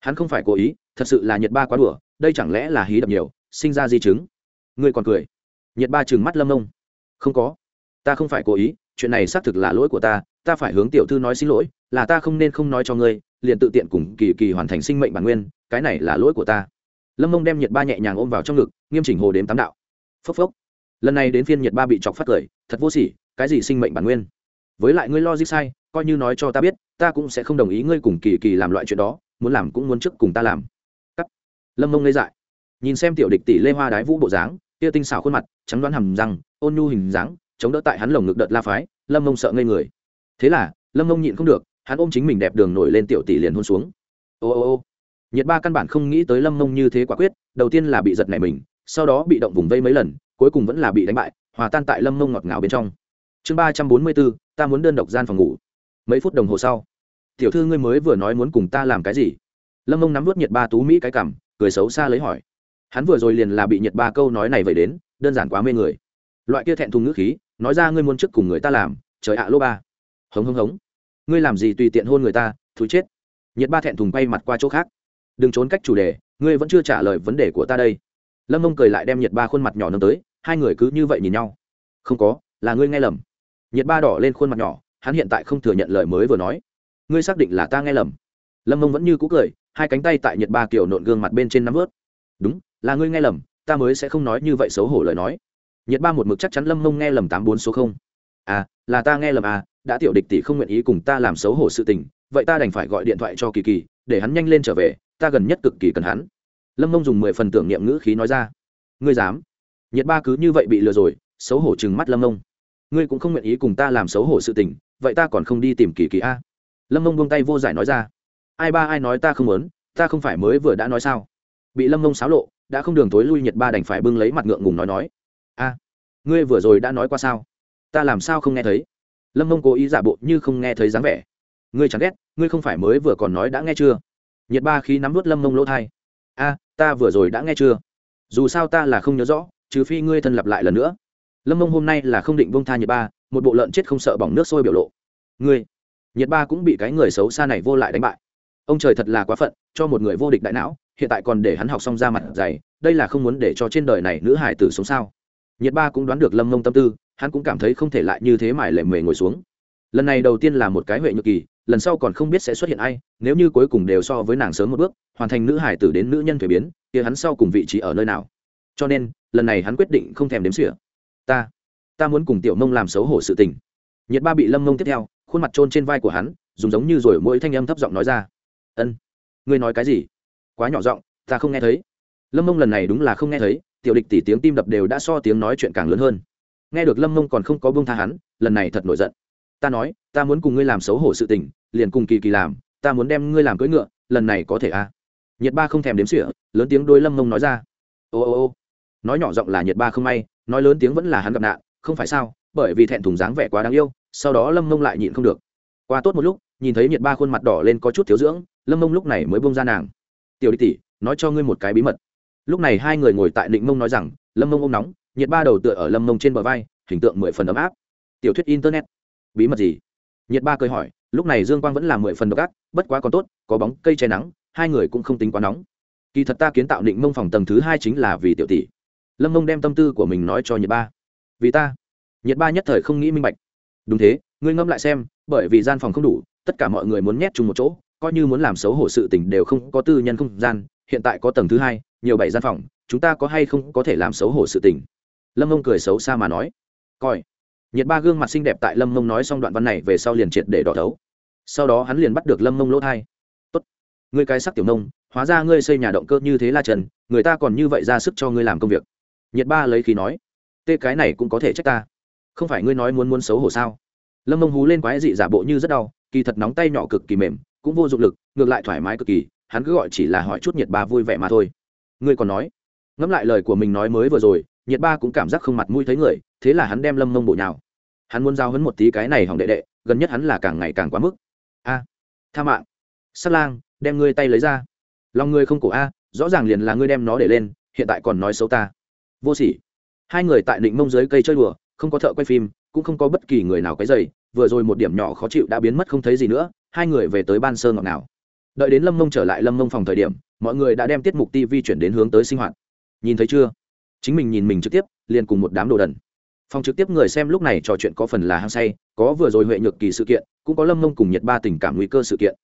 Hắn không phải cố ý, thật sự là nhiệt ba quá đùa, đây chẳng lẽ là hí đập nhiều, sinh ra di chứng? Ngươi còn cười. Nhiệt ba trừng mắt lâm mông. Không có. Ta không phải cố ý, chuyện này xác thực là lỗi của ta ta phải hướng tiểu thư nói xin lỗi, là ta không nên không nói cho ngươi, liền tự tiện cùng kỳ kỳ hoàn thành sinh mệnh bản nguyên, cái này là lỗi của ta lâm mông đem nhiệt ba nhẹ nhàng ôm vào trong ngực nghiêm chỉnh hồ đếm tám đạo phốc phốc lần này đến phiên nhiệt ba bị chọc phát cười thật vô sỉ, cái gì sinh mệnh bản nguyên với lại ngươi lo gì sai coi như nói cho ta biết ta cũng sẽ không đồng ý ngươi cùng kỳ kỳ làm loại chuyện đó muốn làm cũng muốn trước cùng ta làm cắt. lâm mông ngây dại nhìn xem tiểu địch tỷ lê hoa đái vũ bộ dáng tia tinh xảo khuôn mặt trắng đoán hầm răng ôn nhu hình dáng chống đỡ tại hắn lồng ngực đợt la phái lâm mông sợ ngây người thế là lâm mông nhịn không được hắn ôm chính mình đẹp đường nổi lên tiểu tỷ liền hôn xuống ô ô ô nhiệt ba căn bản không nghĩ tới lâm mông như thế quả quyết, đầu tiên là bị giật nảy mình, sau đó bị động vùng vây mấy lần, cuối cùng vẫn là bị đánh bại, hòa tan tại lâm mông ngọt ngào bên trong. Chương ba trăm bốn mươi bốn, ta muốn đơn độc gian phòng ngủ. Mấy phút đồng hồ sau, tiểu thư ngươi mới vừa nói muốn cùng ta làm cái gì? Lâm mông nắm vớt nhiệt ba tú mỹ cái cảm cười xấu xa lấy hỏi. Hắn vừa rồi liền là bị nhiệt ba câu nói này vậy đến, đơn giản quá mê người. Loại kia thẹn thùng ngữ khí, nói ra ngươi muốn trước cùng người ta làm, trời ạ, lô ba. Hống hống hống. Ngươi làm gì tùy tiện hôn người ta, thú chết. Nhiệt ba thẹn thùng bay mặt qua chỗ khác đừng trốn cách chủ đề, ngươi vẫn chưa trả lời vấn đề của ta đây. Lâm mông cười lại đem nhiệt ba khuôn mặt nhỏ nâng tới, hai người cứ như vậy nhìn nhau. Không có, là ngươi nghe lầm. Nhiệt ba đỏ lên khuôn mặt nhỏ, hắn hiện tại không thừa nhận lời mới vừa nói. Ngươi xác định là ta nghe lầm? Lâm mông vẫn như cũ cười, hai cánh tay tại nhiệt ba kiểu nộn gương mặt bên trên nắm vớt. Đúng, là ngươi nghe lầm, ta mới sẽ không nói như vậy xấu hổ lời nói. Nhiệt ba một mực chắc chắn lâm mông nghe lầm tám bốn số không. À là ta nghe lầm à đã tiểu địch tỷ không nguyện ý cùng ta làm xấu hổ sự tình, vậy ta đành phải gọi điện thoại cho kỳ kỳ, để hắn nhanh lên trở về ta gần nhất cực kỳ cần hắn. Lâm mông dùng mười phần tưởng niệm ngữ khí nói ra. Ngươi dám. Nhiệt ba cứ như vậy bị lừa rồi, xấu hổ chừng mắt lâm mông. Ngươi cũng không nguyện ý cùng ta làm xấu hổ sự tình, vậy ta còn không đi tìm kỳ kỳ a? Lâm mông buông tay vô giải nói ra. Ai ba ai nói ta không muốn, ta không phải mới vừa đã nói sao? Bị lâm mông xáo lộ, đã không đường tối lui nhiệt ba đành phải bưng lấy mặt ngượng ngùng nói nói. A, ngươi vừa rồi đã nói qua sao? Ta làm sao không nghe thấy? Lâm mông cố ý giả bộ như không nghe thấy dáng vẻ. Ngươi chẳng ghét, ngươi không phải mới vừa còn nói đã nghe chưa? Nhiệt ba khi nắm vút lâm mông lỗ thai. A, ta vừa rồi đã nghe chưa? Dù sao ta là không nhớ rõ, trừ phi ngươi thân lặp lại lần nữa. Lâm mông hôm nay là không định bông tha nhiệt ba, một bộ lợn chết không sợ bỏng nước sôi biểu lộ. Ngươi, nhiệt ba cũng bị cái người xấu xa này vô lại đánh bại. Ông trời thật là quá phận, cho một người vô địch đại não, hiện tại còn để hắn học xong ra mặt dày, đây là không muốn để cho trên đời này nữ hải tử sống sao? Nhiệt ba cũng đoán được lâm mông tâm tư, hắn cũng cảm thấy không thể lại như thế mải lệ mề ngồi xuống. Lần này đầu tiên là một cái huệ nhược kỳ lần sau còn không biết sẽ xuất hiện ai, nếu như cuối cùng đều so với nàng sớm một bước, hoàn thành nữ hải tử đến nữ nhân thuế biến thì hắn sau cùng vị trí ở nơi nào? Cho nên, lần này hắn quyết định không thèm đếm xỉa. Ta ta muốn cùng tiểu mông làm xấu hổ sự tình. Nhiệt ba bị lâm mông tiếp theo, khuôn mặt trôn trên vai của hắn, dùng giống như rồi mỗi thanh âm thấp giọng nói ra. Ân, ngươi nói cái gì? Quá nhỏ giọng, ta không nghe thấy. Lâm mông lần này đúng là không nghe thấy, tiểu địch tỷ tiếng tim đập đều đã so tiếng nói chuyện càng lớn hơn. Nghe được lâm mông còn không có bông tha hắn, lần này thật nổi giận. Ta nói, ta muốn cùng ngươi làm xấu hổ sự tình liền cùng kỳ kỳ làm, ta muốn đem ngươi làm cưỡi ngựa, lần này có thể à? Nhiệt ba không thèm đếm sỉa lớn tiếng đôi lâm mông nói ra. Ô ô ô. Nói nhỏ giọng là nhiệt ba không may, nói lớn tiếng vẫn là hắn gặp nạn, không phải sao, bởi vì thẹn thùng dáng vẻ quá đáng yêu, sau đó lâm mông lại nhịn không được. Qua tốt một lúc, nhìn thấy nhiệt ba khuôn mặt đỏ lên có chút thiếu dưỡng, lâm mông lúc này mới bông ra nàng. Tiểu đi tỉ nói cho ngươi một cái bí mật. Lúc này hai người ngồi tại định mông nói rằng, lâm mông ôm nóng, nhiệt ba đầu tựa ở lâm mông trên bờ vai, hình tượng mười phần ấm áp. Tiểu thuyết internet. Bí mật gì? Nhiệt ba cười hỏi, lúc này dương quang vẫn là mười phần độc ác, bất quá còn tốt, có bóng, cây che nắng, hai người cũng không tính quá nóng. Kỳ thật ta kiến tạo định mông phòng tầng thứ hai chính là vì tiểu tỷ. Lâm mông đem tâm tư của mình nói cho nhiệt ba. Vì ta. Nhiệt ba nhất thời không nghĩ minh bạch. Đúng thế, ngươi ngâm lại xem, bởi vì gian phòng không đủ, tất cả mọi người muốn nhét chung một chỗ, coi như muốn làm xấu hổ sự tình đều không có tư nhân không gian, hiện tại có tầng thứ hai, nhiều bảy gian phòng, chúng ta có hay không có thể làm xấu hổ sự tình? Lâm mông cười xấu xa mà nói. Coi nhiệt ba gương mặt xinh đẹp tại lâm mông nói xong đoạn văn này về sau liền triệt để đỏ thấu. Sau đó hắn liền bắt được lâm mông lỗ thai. Tốt, ngươi cái sắc tiểu nông hóa ra ngươi xây nhà động cơ như thế la trần, người ta còn như vậy ra sức cho ngươi làm công việc. Nhiệt ba lấy khí nói, tê cái này cũng có thể trách ta. Không phải ngươi nói muốn muốn xấu hổ sao? Lâm mông hú lên quái dị giả bộ như rất đau, kỳ thật nóng tay nhỏ cực kỳ mềm, cũng vô dụng lực, ngược lại thoải mái cực kỳ, hắn cứ gọi chỉ là hỏi chút nhiệt ba vui vẻ mà thôi. Ngươi còn nói? Ngẫm lại lời của mình nói mới vừa rồi nhiệt ba cũng cảm giác không mặt mũi thấy người, thế là hắn đem lâm mông bộ nhào. Hắn muốn giao hấn một tí cái này hỏng đệ đệ, gần nhất hắn là càng ngày càng quá mức. A, tha mạng. Sắt lang, đem ngươi tay lấy ra. Lòng ngươi không cổ a, rõ ràng liền là ngươi đem nó để lên, hiện tại còn nói xấu ta. Vô sỉ. Hai người tại định mông dưới cây chơi đùa, không có thợ quay phim, cũng không có bất kỳ người nào cái dày vừa rồi một điểm nhỏ khó chịu đã biến mất không thấy gì nữa, hai người về tới ban sơ ngọt nào đợi đến lâm mông trở lại lâm mông phòng thời điểm, mọi người đã đem tiết mục tv chuyển đến hướng tới sinh hoạt. Nhìn thấy chưa? Chính mình nhìn mình trực tiếp, liền cùng một đám đồ đần. Phòng trực tiếp người xem lúc này trò chuyện có phần là hăng say, có vừa rồi huệ nhược kỳ sự kiện, cũng có lâm mông cùng nhật ba tình cảm nguy cơ sự kiện.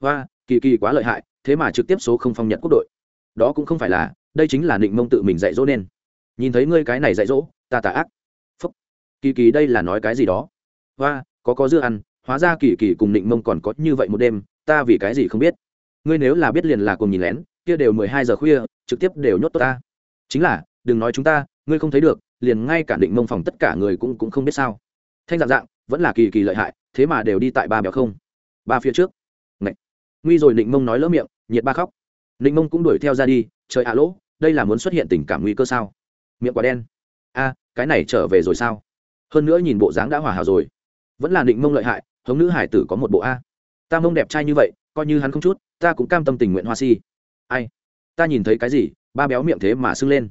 Và kỳ kỳ quá lợi hại, thế mà trực tiếp số không phong nhật quốc đội. Đó cũng không phải là, đây chính là định mông tự mình dạy dỗ nên. Nhìn thấy ngươi cái này dạy dỗ, ta tà ác. Phúc. Kỳ kỳ đây là nói cái gì đó? Và có có dưa ăn, hóa ra kỳ kỳ cùng định mông còn có như vậy một đêm, ta vì cái gì không biết? Ngươi nếu là biết liền là cùng nhìn lén, kia đều mười hai giờ khuya, trực tiếp đều nhốt tốt ta. Chính là đừng nói chúng ta, ngươi không thấy được, liền ngay cả định mông phòng tất cả người cũng cũng không biết sao. Thanh dạng dạng, vẫn là kỳ kỳ lợi hại, thế mà đều đi tại ba béo không. Ba phía trước. Ngậy. nguy rồi định mông nói lỡ miệng, nhiệt ba khóc. Định mông cũng đuổi theo ra đi, trời ạ lỗ, đây là muốn xuất hiện tình cảm nguy cơ sao? Miệng quả đen. A, cái này trở về rồi sao? Hơn nữa nhìn bộ dáng đã hòa hảo rồi. Vẫn là định mông lợi hại, hống nữ hải tử có một bộ a. Ta mông đẹp trai như vậy, coi như hắn không chút, ta cũng cam tâm tình nguyện hoa si. Ai? Ta nhìn thấy cái gì, ba béo miệng thế mà sưng lên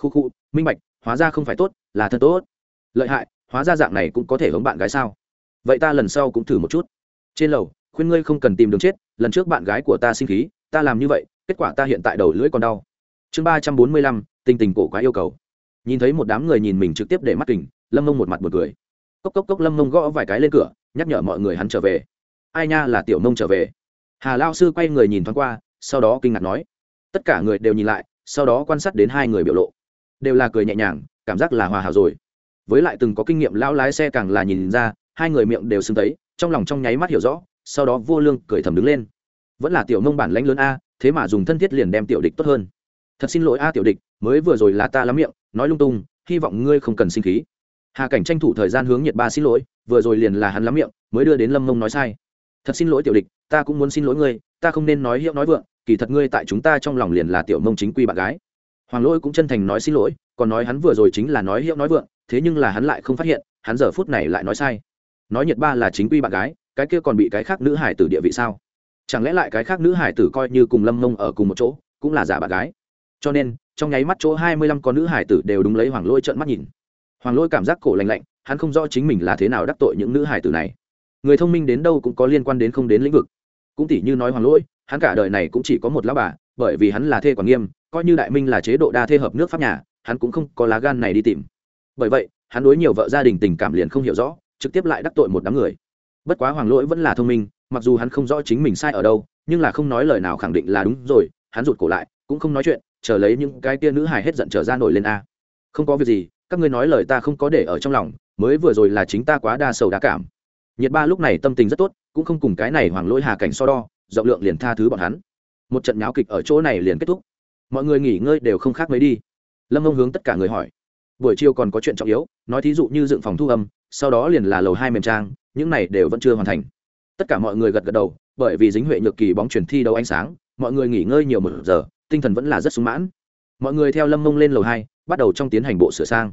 khu khu, minh bạch, hóa ra không phải tốt, là thật tốt. Lợi hại, hóa ra dạng này cũng có thể hống bạn gái sao? Vậy ta lần sau cũng thử một chút. Trên lầu, khuyên ngươi không cần tìm đường chết, lần trước bạn gái của ta sinh khí, ta làm như vậy, kết quả ta hiện tại đầu lưỡi còn đau. Chương ba trăm bốn mươi lăm, tình tình cổ quá yêu cầu. Nhìn thấy một đám người nhìn mình trực tiếp để mắt kình, lâm mông một mặt một cười. Cốc cốc cốc, lâm mông gõ vài cái lên cửa, nhắc nhở mọi người hắn trở về. Ai nha là tiểu mông trở về. Hà lao sư quay người nhìn thoáng qua, sau đó kinh ngạc nói. Tất cả người đều nhìn lại, sau đó quan sát đến hai người biểu lộ đều là cười nhẹ nhàng, cảm giác là hòa hảo rồi. Với lại từng có kinh nghiệm, lão lái xe càng là nhìn ra, hai người miệng đều sưng tấy, trong lòng trong nháy mắt hiểu rõ, sau đó vô lương cười thầm đứng lên. Vẫn là tiểu mông bản lãnh lớn a, thế mà dùng thân thiết liền đem tiểu địch tốt hơn. Thật xin lỗi a tiểu địch, mới vừa rồi là ta lắm miệng, nói lung tung, hy vọng ngươi không cần sinh khí. Hà cảnh tranh thủ thời gian hướng nhiệt ba xin lỗi, vừa rồi liền là hắn lắm miệng, mới đưa đến lâm mông nói sai. Thật xin lỗi tiểu địch, ta cũng muốn xin lỗi ngươi, ta không nên nói hiệu nói vượng, kỳ thật ngươi tại chúng ta trong lòng liền là tiểu mông chính quy bạn gái hoàng lỗi cũng chân thành nói xin lỗi, còn nói hắn vừa rồi chính là nói hiệu nói vượng, thế nhưng là hắn lại không phát hiện, hắn giờ phút này lại nói sai. Nói nhiệt ba là chính quy bạn gái, cái kia còn bị cái khác nữ hải tử địa vị sao? Chẳng lẽ lại cái khác nữ hải tử coi như cùng lâm mông ở cùng một chỗ, cũng là giả bạn gái? Cho nên, trong nháy mắt chỗ hai mươi lăm con nữ hải tử đều đúng lấy hoàng lôi trợn mắt nhìn. Hoàng lôi cảm giác cổ lành lạnh, hắn không rõ chính mình là thế nào đắc tội những nữ hải tử này. Người thông minh đến đâu cũng có liên quan đến không đến lĩnh vực. Cũng tỷ như nói hoàng lỗi hắn cả đời này cũng chỉ có một lão bà, bởi vì hắn là thê quản nghiêm coi như đại minh là chế độ đa thê hợp nước pháp nhà, hắn cũng không có lá gan này đi tìm. Bởi vậy, hắn đối nhiều vợ gia đình tình cảm liền không hiểu rõ, trực tiếp lại đắc tội một đám người. Bất quá hoàng lỗi vẫn là thông minh, mặc dù hắn không rõ chính mình sai ở đâu, nhưng là không nói lời nào khẳng định là đúng rồi, hắn rụt cổ lại, cũng không nói chuyện, chờ lấy những cái tia nữ hài hết giận trở ra nổi lên a. Không có việc gì, các ngươi nói lời ta không có để ở trong lòng, mới vừa rồi là chính ta quá đa sầu đa cảm. Nhiệt ba lúc này tâm tình rất tốt, cũng không cùng cái này hoàng lỗi hà cảnh so đo, rộng lượng liền tha thứ bọn hắn. Một trận nháo kịch ở chỗ này liền kết thúc mọi người nghỉ ngơi đều không khác mấy đi. Lâm ông hướng tất cả người hỏi. Buổi chiều còn có chuyện trọng yếu, nói thí dụ như dựng phòng thu âm, sau đó liền là lầu hai mềm trang, những này đều vẫn chưa hoàn thành. Tất cả mọi người gật gật đầu, bởi vì dính huệ nhược kỳ bóng chuyển thi đấu ánh sáng, mọi người nghỉ ngơi nhiều một giờ, tinh thần vẫn là rất sung mãn. Mọi người theo lâm mông lên lầu hai, bắt đầu trong tiến hành bộ sửa sang.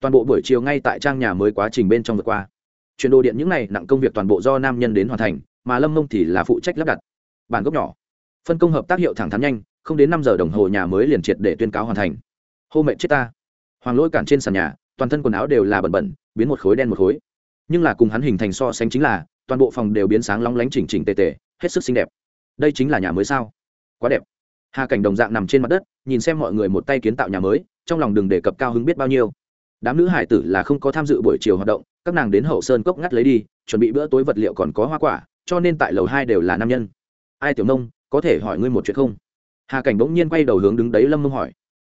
Toàn bộ buổi chiều ngay tại trang nhà mới quá trình bên trong vượt qua. Chuyển đồ điện những này nặng công việc toàn bộ do nam nhân đến hoàn thành, mà lâm mông thì là phụ trách lắp đặt. Bản gốc nhỏ. Phân công hợp tác hiệu thẳng thắn nhanh không đến năm giờ đồng hồ nhà mới liền triệt để tuyên cáo hoàn thành. Hô mệnh chết ta. Hoàng lỗi cản trên sàn nhà, toàn thân quần áo đều là bẩn bẩn, biến một khối đen một khối. Nhưng là cùng hắn hình thành so sánh chính là, toàn bộ phòng đều biến sáng long lánh chỉnh chỉnh tề tề, hết sức xinh đẹp. Đây chính là nhà mới sao? Quá đẹp. Hà cảnh đồng dạng nằm trên mặt đất, nhìn xem mọi người một tay kiến tạo nhà mới, trong lòng đừng đề cập cao hứng biết bao nhiêu. Đám nữ hải tử là không có tham dự buổi chiều hoạt động, các nàng đến hậu sơn cốc ngắt lấy đi, chuẩn bị bữa tối vật liệu còn có hoa quả, cho nên tại lầu hai đều là nam nhân. Ai tiểu nông, có thể hỏi ngươi một chuyện không? Hà cảnh bỗng nhiên quay đầu hướng đứng đấy lâm mông hỏi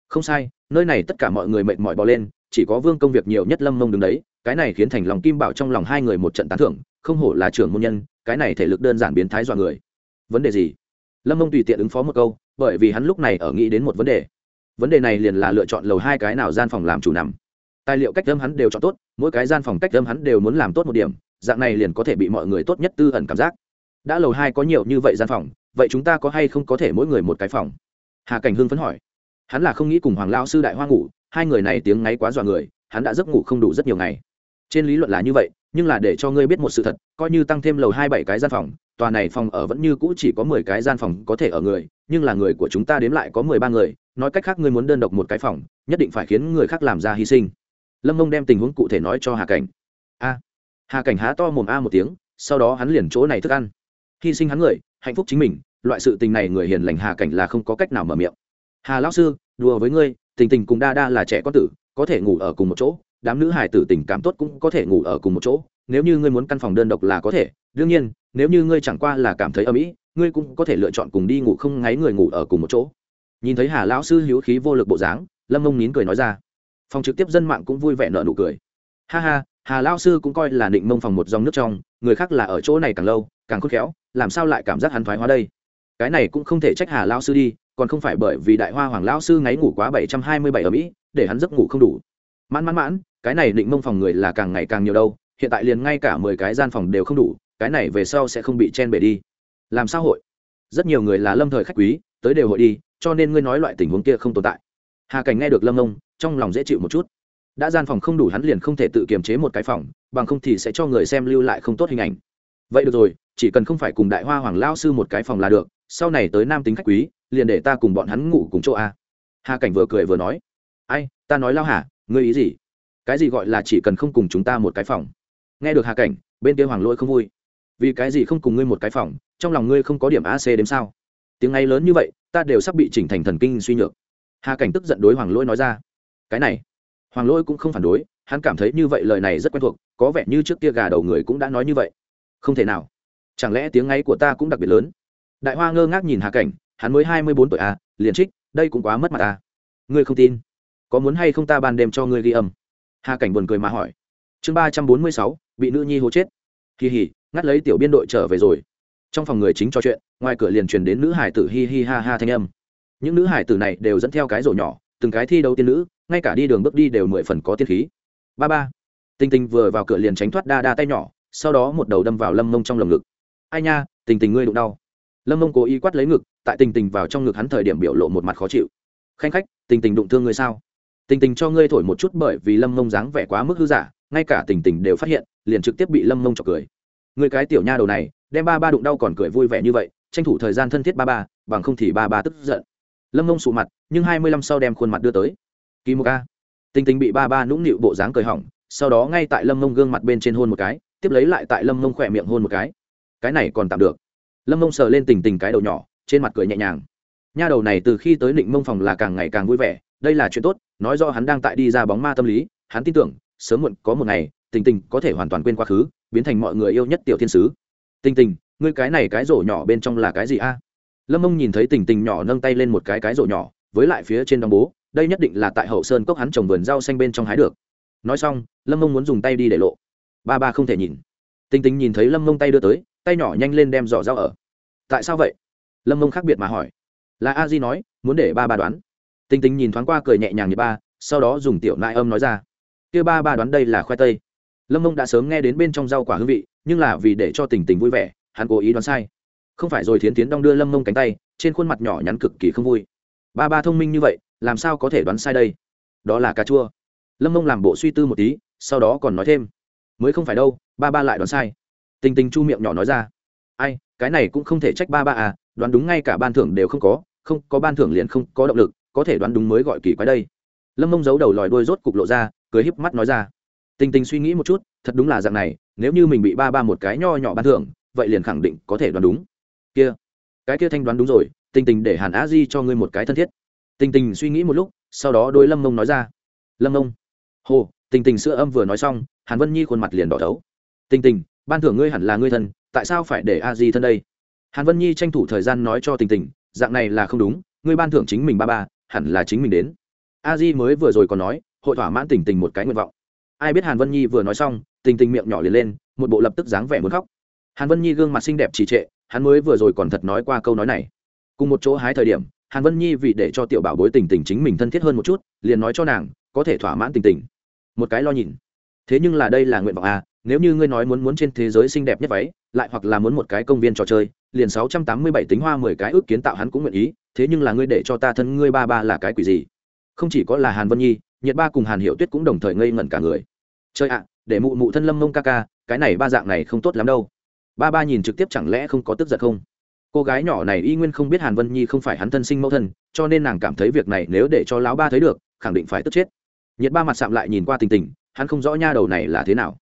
không sai nơi này tất cả mọi người mệt mỏi bỏ lên chỉ có vương công việc nhiều nhất lâm mông đứng đấy cái này khiến thành lòng kim bảo trong lòng hai người một trận tán thưởng không hổ là trưởng môn nhân cái này thể lực đơn giản biến thái dọa người vấn đề gì lâm mông tùy tiện ứng phó một câu bởi vì hắn lúc này ở nghĩ đến một vấn đề vấn đề này liền là lựa chọn lầu hai cái nào gian phòng làm chủ nằm tài liệu cách âm hắn đều chọn tốt mỗi cái gian phòng cách âm hắn đều muốn làm tốt một điểm dạng này liền có thể bị mọi người tốt nhất tư ẩn cảm giác đã lầu hai có nhiều như vậy gian phòng vậy chúng ta có hay không có thể mỗi người một cái phòng? Hà cảnh hưng phấn hỏi. Hắn là không nghĩ cùng hoàng lao sư đại hoa ngủ, hai người này tiếng ngáy quá dọa người, hắn đã giấc ngủ không đủ rất nhiều ngày. Trên lý luận là như vậy, nhưng là để cho ngươi biết một sự thật, coi như tăng thêm lầu hai bảy cái gian phòng, tòa này phòng ở vẫn như cũ chỉ có mười cái gian phòng có thể ở người, nhưng là người của chúng ta đếm lại có mười ba người, nói cách khác ngươi muốn đơn độc một cái phòng, nhất định phải khiến người khác làm ra hy sinh. Lâm mông đem tình huống cụ thể nói cho hà cảnh. A. Hà cảnh há to mồm a một tiếng, sau đó hắn liền chỗ này thức ăn. Hy sinh hắn người hạnh phúc chính mình, loại sự tình này người hiền lành hà cảnh là không có cách nào mở miệng. Hà lão sư, đùa với ngươi, tình tình cùng đa đa là trẻ con tử, có thể ngủ ở cùng một chỗ, đám nữ hải tử tình cảm tốt cũng có thể ngủ ở cùng một chỗ, nếu như ngươi muốn căn phòng đơn độc là có thể, đương nhiên, nếu như ngươi chẳng qua là cảm thấy âm ỉ ngươi cũng có thể lựa chọn cùng đi ngủ không ngáy người ngủ ở cùng một chỗ. Nhìn thấy hà lão sư hữu khí vô lực bộ dáng, lâm mông nín cười nói ra. Phòng trực tiếp dân mạng cũng vui vẻ nợ nụ cười. Ha ha, hà lão sư cũng coi là định mông phòng một dòng nước trong, người khác là ở chỗ này càng lâu càng khôn khéo, làm sao lại cảm giác hắn thoái hóa đây? Cái này cũng không thể trách hà lão sư đi, còn không phải bởi vì đại hoa hoàng lão sư ngáy ngủ quá bảy trăm hai mươi bảy ở mỹ, để hắn giấc ngủ không đủ. Mãn mãn mãn, cái này định mông phòng người là càng ngày càng nhiều đâu, hiện tại liền ngay cả mười cái gian phòng đều không đủ, cái này về sau sẽ không bị chen bể đi. Làm sao hội? Rất nhiều người là lâm thời khách quý, tới đều hội đi, cho nên ngươi nói loại tình huống kia không tồn tại. Hà cảnh nghe được lâm ông trong lòng dễ chịu một chút. Đã gian phòng không đủ hắn liền không thể tự kiềm chế một cái phòng, bằng không thì sẽ cho người xem lưu lại không tốt hình ảnh. Vậy được rồi chỉ cần không phải cùng đại hoa hoàng lao sư một cái phòng là được, sau này tới nam tính khách quý, liền để ta cùng bọn hắn ngủ cùng chỗ a. Hà cảnh vừa cười vừa nói, ai, ta nói lao hả ngươi ý gì? Cái gì gọi là chỉ cần không cùng chúng ta một cái phòng? Nghe được hà cảnh, bên kia hoàng lỗi không vui. Vì cái gì không cùng ngươi một cái phòng, trong lòng ngươi không có điểm ac đếm sao? Tiếng ngay lớn như vậy, ta đều sắp bị chỉnh thành thần kinh suy nhược. Hà cảnh tức giận đối hoàng lỗi nói ra, cái này. Hoàng lỗi cũng không phản đối, hắn cảm thấy như vậy lời này rất quen thuộc, có vẻ như trước kia gà đầu người cũng đã nói như vậy. Không thể nào chẳng lẽ tiếng ngay của ta cũng đặc biệt lớn? Đại hoa ngơ ngác nhìn hà cảnh, hắn mới hai mươi bốn tuổi à liền trích, đây cũng quá mất mặt à. Ngươi không tin? Có muốn hay không ta ban đêm cho ngươi ghi âm? Hà cảnh buồn cười mà hỏi. Chương ba trăm bốn mươi sáu, bị nữ nhi hố chết. Kỳ hỉ, ngắt lấy tiểu biên đội trở về rồi. Trong phòng người chính trò chuyện, ngoài cửa liền truyền đến nữ hải tử hi hi ha ha thanh âm. Những nữ hải tử này đều dẫn theo cái rổ nhỏ, từng cái thi đấu tiên nữ, ngay cả đi đường bước đi đều mười phần có tiên khí. Ba ba. Tinh tinh vừa vào cửa liền tránh thoát đa đa tay nhỏ, sau đó một đầu đâm vào lâm mông trong lồng ngực ai nha, tình tình ngươi đụng đau. Lâm mông cố ý quát lấy ngực, tại tình tình vào trong ngực hắn thời điểm biểu lộ một mặt khó chịu. Khanh khách, tình tình đụng thương ngươi sao? Tình tình cho ngươi thổi một chút bởi vì lâm mông dáng vẻ quá mức hư giả, ngay cả tình tình đều phát hiện, liền trực tiếp bị lâm mông chọc cười. Người cái tiểu nha đầu này, đem ba ba đụng đau còn cười vui vẻ như vậy, tranh thủ thời gian thân thiết ba ba, bằng không thì ba ba tức giận. Lâm mông sụ mặt, nhưng hai mươi lăm sau đem khuôn mặt đưa tới. Kỳ một ca tình tình bị ba ba nũng nịu bộ dáng cười hỏng, sau đó ngay tại lâm mông gương mặt bên trên hôn một cái, tiếp lấy lại tại lâm mông khỏe miệng hôn một cái cái này còn tạm được. Lâm mông sờ lên tình tình cái đầu nhỏ, trên mặt cười nhẹ nhàng. Nha đầu này từ khi tới định mông phòng là càng ngày càng vui vẻ, đây là chuyện tốt, nói do hắn đang tại đi ra bóng ma tâm lý, hắn tin tưởng, sớm muộn có một ngày, tình tình có thể hoàn toàn quên quá khứ, biến thành mọi người yêu nhất tiểu thiên sứ. Tình tình, ngươi cái này cái rổ nhỏ bên trong là cái gì a? Lâm mông nhìn thấy tình tình nhỏ nâng tay lên một cái cái rổ nhỏ, với lại phía trên đóng bố, đây nhất định là tại hậu sơn cốc hắn trồng vườn rau xanh bên trong hái được. Nói xong, lâm mông muốn dùng tay đi để lộ. Ba ba không thể nhìn. Tình tình nhìn thấy lâm mông tay đưa tới tay nhỏ nhanh lên đem giỏ rau ở. Tại sao vậy? Lâm mông khác biệt mà hỏi. Là a di nói, muốn để ba ba đoán. Tinh tinh nhìn thoáng qua cười nhẹ nhàng như ba, sau đó dùng tiểu nại âm nói ra. Kia ba ba đoán đây là khoai tây. Lâm mông đã sớm nghe đến bên trong rau quả hương vị, nhưng là vì để cho tình tình vui vẻ, hắn cố ý đoán sai. Không phải rồi thiến tiến đong đưa lâm mông cánh tay, trên khuôn mặt nhỏ nhắn cực kỳ không vui. Ba ba thông minh như vậy, làm sao có thể đoán sai đây? Đó là cà chua. Lâm mông làm bộ suy tư một tí, sau đó còn nói thêm. Mới không phải đâu, ba ba lại đoán sai tình tình chu miệng nhỏ nói ra. Ai, cái này cũng không thể trách ba ba à đoán đúng ngay cả ban thưởng đều không có không, có ban thưởng liền không có động lực, có thể đoán đúng mới gọi kỳ quái đây. Lâm mông giấu đầu lòi đuôi rốt cục lộ ra, cười híp mắt nói ra. Tình tình suy nghĩ một chút, thật đúng là dạng này, nếu như mình bị ba ba một cái nho nhỏ ban thưởng, vậy liền khẳng định có thể đoán đúng. Kia, cái kia thanh đoán đúng rồi, tình tình để hàn á di cho ngươi một cái thân thiết. Tình tình suy nghĩ một lúc, sau đó đôi lâm mông nói ra. Lâm mông hồ tình tình sữa âm vừa nói xong, hàn vân nhi khuôn mặt liền đỏ thấu. Tình tình ban thưởng ngươi hẳn là ngươi thân, tại sao phải để a di thân đây? Hàn vân nhi tranh thủ thời gian nói cho tình tình, dạng này là không đúng, ngươi ban thưởng chính mình ba ba, hẳn là chính mình đến. A di mới vừa rồi còn nói, hội thỏa mãn tình tình một cái nguyện vọng. Ai biết hàn vân nhi vừa nói xong, tình tình miệng nhỏ liền lên, một bộ lập tức dáng vẻ muốn khóc. Hàn vân nhi gương mặt xinh đẹp trì trệ, hắn mới vừa rồi còn thật nói qua câu nói này. Cùng một chỗ hái thời điểm, hàn vân nhi vì để cho tiểu bảo bối tình tình chính mình thân thiết hơn một chút, liền nói cho nàng, có thể thỏa mãn tình tình. Một cái lo nhìn. Thế nhưng là đây là nguyện vọng à nếu như ngươi nói muốn muốn trên thế giới xinh đẹp nhất váy, lại hoặc là muốn một cái công viên trò chơi, liền sáu trăm tám mươi bảy tính hoa mười cái ước kiến tạo hắn cũng nguyện ý, thế nhưng là ngươi để cho ta thân ngươi ba ba là cái quỷ gì? Không chỉ có là hàn vân nhi nhiệt ba cùng hàn hiệu tuyết cũng đồng thời ngây ngẩn cả người. Chơi ạ, để mụ mụ thân lâm mông ca ca, cái này ba dạng này không tốt lắm đâu. Ba ba nhìn trực tiếp chẳng lẽ không có tức giận không? Cô gái nhỏ này y nguyên không biết hàn vân nhi không phải hắn thân sinh mẫu thân, cho nên nàng cảm thấy việc này nếu để cho lão ba thấy được, khẳng định phải tức chết. Nhiệt ba mặt sạm lại nhìn qua tình tình, hắn không rõ nha đầu này là thế nào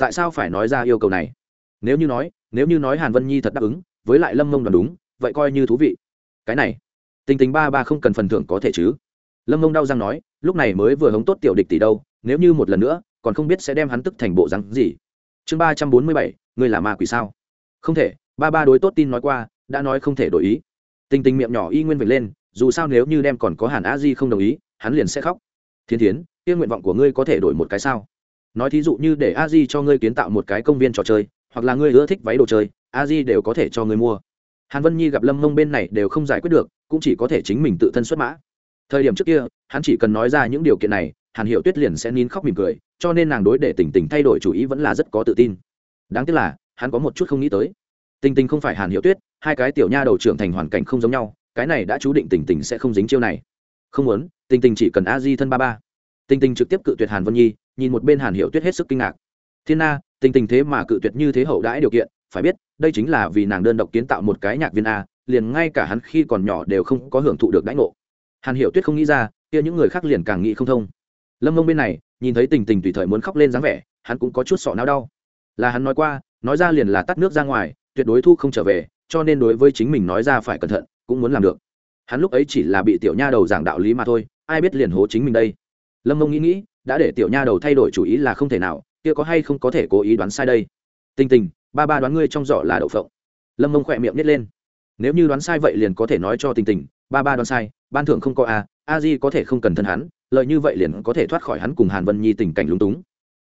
tại sao phải nói ra yêu cầu này? Nếu như nói, nếu như nói hàn vân nhi thật đáp ứng, với lại lâm mông đoán đúng, vậy coi như thú vị. Cái này, tình tình ba ba không cần phần thưởng có thể chứ? Lâm mông đau răng nói, lúc này mới vừa hống tốt tiểu địch tỷ đâu, nếu như một lần nữa, còn không biết sẽ đem hắn tức thành bộ rắn gì. Chương ba trăm bốn mươi bảy ngươi là ma quỷ sao? Không thể, ba ba đối tốt tin nói qua, đã nói không thể đổi ý. Tình tình miệng nhỏ y nguyên vệt lên, dù sao nếu như đem còn có hàn a di không đồng ý, hắn liền sẽ khóc. Thiên thiến, kia nguyện vọng của ngươi có thể đổi một cái sao? Nói thí dụ như để a di cho ngươi kiến tạo một cái công viên trò chơi, hoặc là ngươi ưa thích váy đồ chơi, a di đều có thể cho ngươi mua. Hàn vân nhi gặp lâm mông bên này đều không giải quyết được, cũng chỉ có thể chính mình tự thân xuất mã. Thời điểm trước kia, hắn chỉ cần nói ra những điều kiện này, hàn hiệu tuyết liền sẽ nín khóc mỉm cười, cho nên nàng đối để tình tình thay đổi chủ ý vẫn là rất có tự tin. Đáng tiếc là, hắn có một chút không nghĩ tới. Tình tình không phải hàn hiệu tuyết, hai cái tiểu nha đầu trưởng thành hoàn cảnh không giống nhau, cái này đã chú định tình tình sẽ không dính chiêu này. Không muốn, tình tình chỉ cần a di thân ba ba. Tình tình trực tiếp cự tuyệt hàn vân nhi nhìn một bên hàn hiệu tuyết hết sức kinh ngạc. Thiên na tình tình thế mà cự tuyệt như thế hậu đãi điều kiện, phải biết, đây chính là vì nàng đơn độc kiến tạo một cái nhạc viên a, liền ngay cả hắn khi còn nhỏ đều không có hưởng thụ được đãi ngộ. Hàn hiệu tuyết không nghĩ ra, kia những người khác liền càng nghĩ không thông. Lâm mông bên này, nhìn thấy tình tình tùy thời muốn khóc lên dáng vẻ, hắn cũng có chút sọ não đau. Là hắn nói qua, nói ra liền là tắt nước ra ngoài, tuyệt đối thu không trở về, cho nên đối với chính mình nói ra phải cẩn thận, cũng muốn làm được. Hắn lúc ấy chỉ là bị tiểu nha đầu giảng đạo lý mà thôi, ai biết liền hố chính mình đây. Lâm mông nghĩ nghĩ đã để tiểu nha đầu thay đổi chủ ý là không thể nào, kia có hay không có thể cố ý đoán sai đây? Tình tình, ba ba đoán ngươi trong giỏ là đậu phộng. Lâm mông khỏe miệng nhét lên. Nếu như đoán sai vậy liền có thể nói cho tình tình, ba ba đoán sai, ban thưởng không có a a di có thể không cần thân hắn, lợi như vậy liền có thể thoát khỏi hắn cùng hàn vân nhi tình cảnh lúng túng.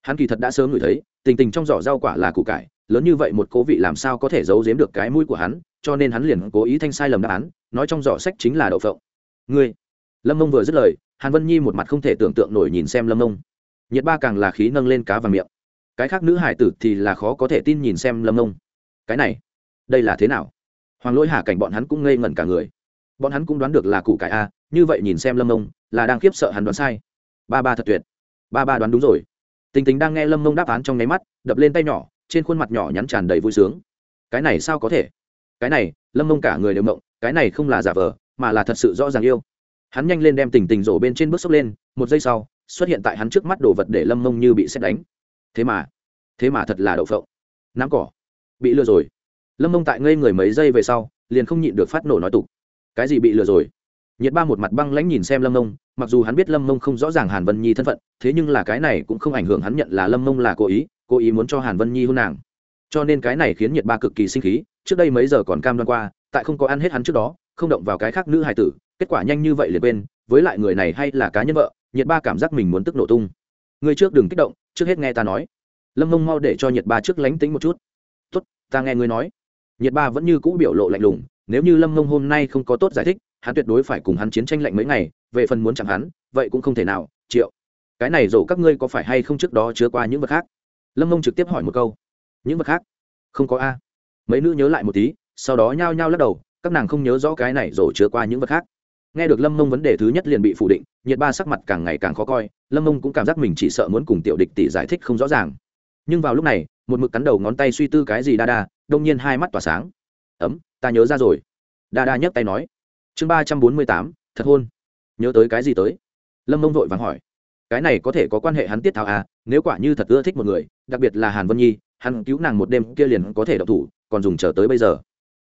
Hắn kỳ thật đã sớm ngửi thấy, tình tình trong giỏ rau quả là củ cải, lớn như vậy một cố vị làm sao có thể giấu giếm được cái mũi của hắn, cho nên hắn liền cố ý thanh sai lầm đáp án, nói trong giỏ sách chính là đậu phộng. Ngươi? Lâm mông vừa dứt lời hàn vân nhi một mặt không thể tưởng tượng nổi nhìn xem lâm Nông, nhiệt ba càng là khí nâng lên cá và miệng. Cái khác nữ hải tử thì là khó có thể tin nhìn xem lâm Nông. cái này đây là thế nào? Hoàng lỗi hà cảnh bọn hắn cũng ngây ngẩn cả người. Bọn hắn cũng đoán được là cụ cải a như vậy nhìn xem lâm Nông là đang khiếp sợ hắn đoán sai. Ba ba thật tuyệt. Ba ba đoán đúng rồi. Tình tình đang nghe lâm Nông đáp án trong nháy mắt đập lên tay nhỏ trên khuôn mặt nhỏ nhắn tràn đầy vui sướng. Cái này sao có thể? Cái này lâm Nông cả người đều mộng cái này không là giả vờ mà là thật sự rõ ràng yêu hắn nhanh lên đem tình tình rổ bên trên bước sốc lên, một giây sau, xuất hiện tại hắn trước mắt đồ vật để lâm mông như bị xét đánh. Thế mà thế mà thật là đậu phộng. Nắm cỏ, bị lừa rồi. Lâm mông tại ngây người mấy giây về sau, liền không nhịn được phát nổ nói tục. Cái gì bị lừa rồi? Nhiệt ba một mặt băng lãnh nhìn xem lâm mông, mặc dù hắn biết lâm mông không rõ ràng hàn vân nhi thân phận, thế nhưng là cái này cũng không ảnh hưởng hắn nhận là lâm mông là cố ý cố ý muốn cho hàn vân nhi hôn nàng. Cho nên cái này khiến nhiệt ba cực kỳ sinh khí, trước đây mấy giờ còn cam đoan qua, tại không có ăn hết hắn trước đó, không động vào cái khác nữ hài tử kết quả nhanh như vậy liền quên, với lại người này hay là cá nhân vợ nhiệt ba cảm giác mình muốn tức nổ tung. Người trước đừng kích động, trước hết nghe ta nói. Lâm mông mau để cho nhiệt ba trước lánh tính một chút. Tốt, ta nghe ngươi nói. Nhiệt ba vẫn như cũ biểu lộ lạnh lùng, nếu như lâm mông hôm nay không có tốt giải thích, hắn tuyệt đối phải cùng hắn chiến tranh lạnh mấy ngày, về phần muốn chẳng hắn, vậy cũng không thể nào, triệu. Cái này dỗ các ngươi có phải hay không trước đó chứa qua những vật khác? Lâm mông trực tiếp hỏi một câu. Những vật khác? Không có a. Mấy nữ nhớ lại một tí, sau đó nhao nhao lắc đầu, các nàng không nhớ rõ cái này rổ chứa qua những vật khác nghe được lâm mông vấn đề thứ nhất liền bị phủ định, nhiệt ba sắc mặt càng ngày càng khó coi, lâm mông cũng cảm giác mình chỉ sợ muốn cùng tiểu địch tỷ giải thích không rõ ràng. Nhưng vào lúc này, một mực cắn đầu ngón tay suy tư cái gì đa đa đông nhiên hai mắt tỏa sáng. Ấm, ta nhớ ra rồi. Đa đa nhấc tay nói. Chương ba trăm bốn mươi tám, thật hôn. Nhớ tới cái gì tới? Lâm mông vội vàng hỏi. Cái này có thể có quan hệ hắn tiết tháo à nếu quả như thật ưa thích một người, đặc biệt là hàn vân nhi, hắn cứu nàng một đêm kia liền có thể độc thủ, còn dùng chờ tới bây giờ.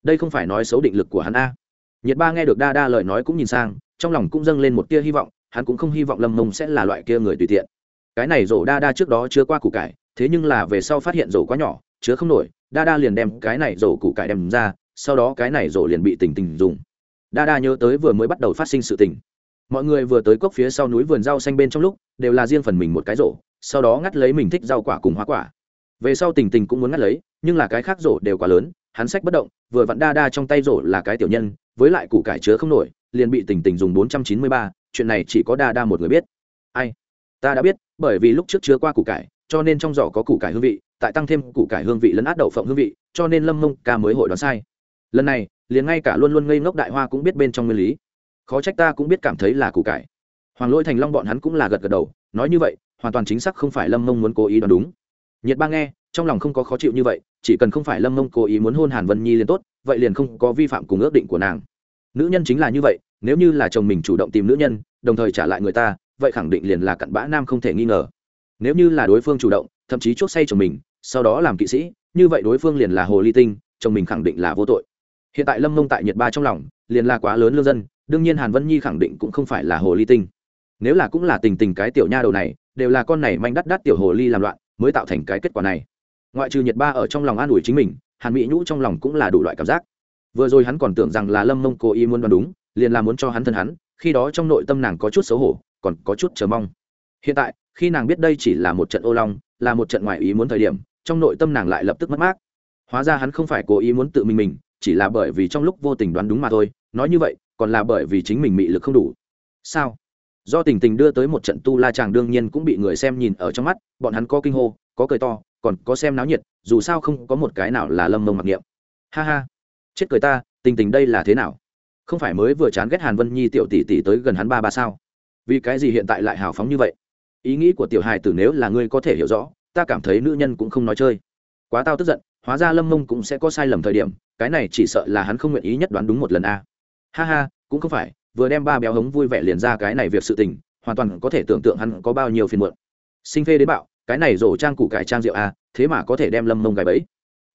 Đây không phải nói xấu định lực của hắn a nhiệt ba nghe được đa đa lời nói cũng nhìn sang, trong lòng cũng dâng lên một tia hy vọng, hắn cũng không hy vọng lâm mông sẽ là loại kia người tùy tiện. Cái này rổ đa đa trước đó chưa qua củ cải, thế nhưng là về sau phát hiện rổ quá nhỏ, chứa không nổi, đa đa liền đem cái này rổ củ cải đem ra, sau đó cái này rổ liền bị tình tình dùng. Đa đa nhớ tới vừa mới bắt đầu phát sinh sự tình. Mọi người vừa tới cốc phía sau núi vườn rau xanh bên trong lúc, đều là riêng phần mình một cái rổ, sau đó ngắt lấy mình thích rau quả cùng hoa quả. Về sau tình tình cũng muốn ngắt lấy, nhưng là cái khác rổ đều quá lớn, hắn sách bất động, vừa vặn đa đa trong tay rổ là cái tiểu nhân với lại củ cải chứa không nổi, liền bị tình tình dùng bốn trăm chín mươi ba, chuyện này chỉ có đa đa một người biết. Ai? Ta đã biết, bởi vì lúc trước chứa qua củ cải, cho nên trong giỏ có củ cải hương vị, tại tăng thêm củ cải hương vị lấn át đậu phộng hương vị, cho nên lâm mông ca mới hội đoán sai. Lần này, liền ngay cả luôn luôn ngây ngốc đại hoa cũng biết bên trong nguyên lý. Khó trách ta cũng biết cảm thấy là củ cải. Hoàng lỗi thành long bọn hắn cũng là gật gật đầu, nói như vậy, hoàn toàn chính xác không phải lâm mông muốn cố ý đoán đúng nhiệt ba nghe, trong lòng không có khó chịu như vậy, chỉ cần không phải lâm mông cố ý muốn hôn hàn vân nhi liền tốt, vậy liền không có vi phạm cùng ước định của nàng. Nữ nhân chính là như vậy, nếu như là chồng mình chủ động tìm nữ nhân, đồng thời trả lại người ta, vậy khẳng định liền là cặn bã nam không thể nghi ngờ. Nếu như là đối phương chủ động, thậm chí chốt say chồng mình, sau đó làm kỵ sĩ, như vậy đối phương liền là hồ ly tinh, chồng mình khẳng định là vô tội. Hiện tại lâm mông tại nhật ba trong lòng, liền là quá lớn lương dân, đương nhiên hàn vân nhi khẳng định cũng không phải là hồ ly tinh. Nếu là cũng là tình tình cái tiểu nha đầu này, đều là con này manh đắt đắt tiểu hồ ly làm loạn mới tạo thành cái kết quả này. Ngoại trừ nhật ba ở trong lòng an ủi chính mình, hàn mỹ nhũ trong lòng cũng là đủ loại cảm giác. Vừa rồi hắn còn tưởng rằng là lâm mông cố ý muốn đoán đúng, liền là muốn cho hắn thân hắn, khi đó trong nội tâm nàng có chút xấu hổ, còn có chút chờ mong. Hiện tại, khi nàng biết đây chỉ là một trận ô long, là một trận ngoài ý muốn thời điểm, trong nội tâm nàng lại lập tức mất mát. Hóa ra hắn không phải cố ý muốn tự mình mình, chỉ là bởi vì trong lúc vô tình đoán đúng mà thôi, nói như vậy, còn là bởi vì chính mình mị lực không đủ. Sao? Do tình tình đưa tới một trận tu la chàng đương nhiên cũng bị người xem nhìn ở trong mắt, bọn hắn có kinh hô, có cười to, còn có xem náo nhiệt, dù sao không có một cái nào là lâm mông mặc niệm. Ha ha. Chết cười ta, tình tình đây là thế nào? Không phải mới vừa chán ghét hàn vân nhi tiểu tỷ tỷ tới gần hắn ba ba sao? Vì cái gì hiện tại lại hào phóng như vậy? Ý nghĩ của tiểu hài tử nếu là ngươi có thể hiểu rõ, ta cảm thấy nữ nhân cũng không nói chơi. Quá tao tức giận, hóa ra lâm mông cũng sẽ có sai lầm thời điểm, cái này chỉ sợ là hắn không nguyện ý nhất đoán đúng một lần a. Ha ha, cũng không phải vừa đem ba béo hống vui vẻ liền ra cái này việc sự tình, hoàn toàn có thể tưởng tượng hắn có bao nhiêu phiền muộn. Sinh phê đến bạo, cái này rổ trang củ cải trang rượu a thế mà có thể đem lâm mông gài bẫy.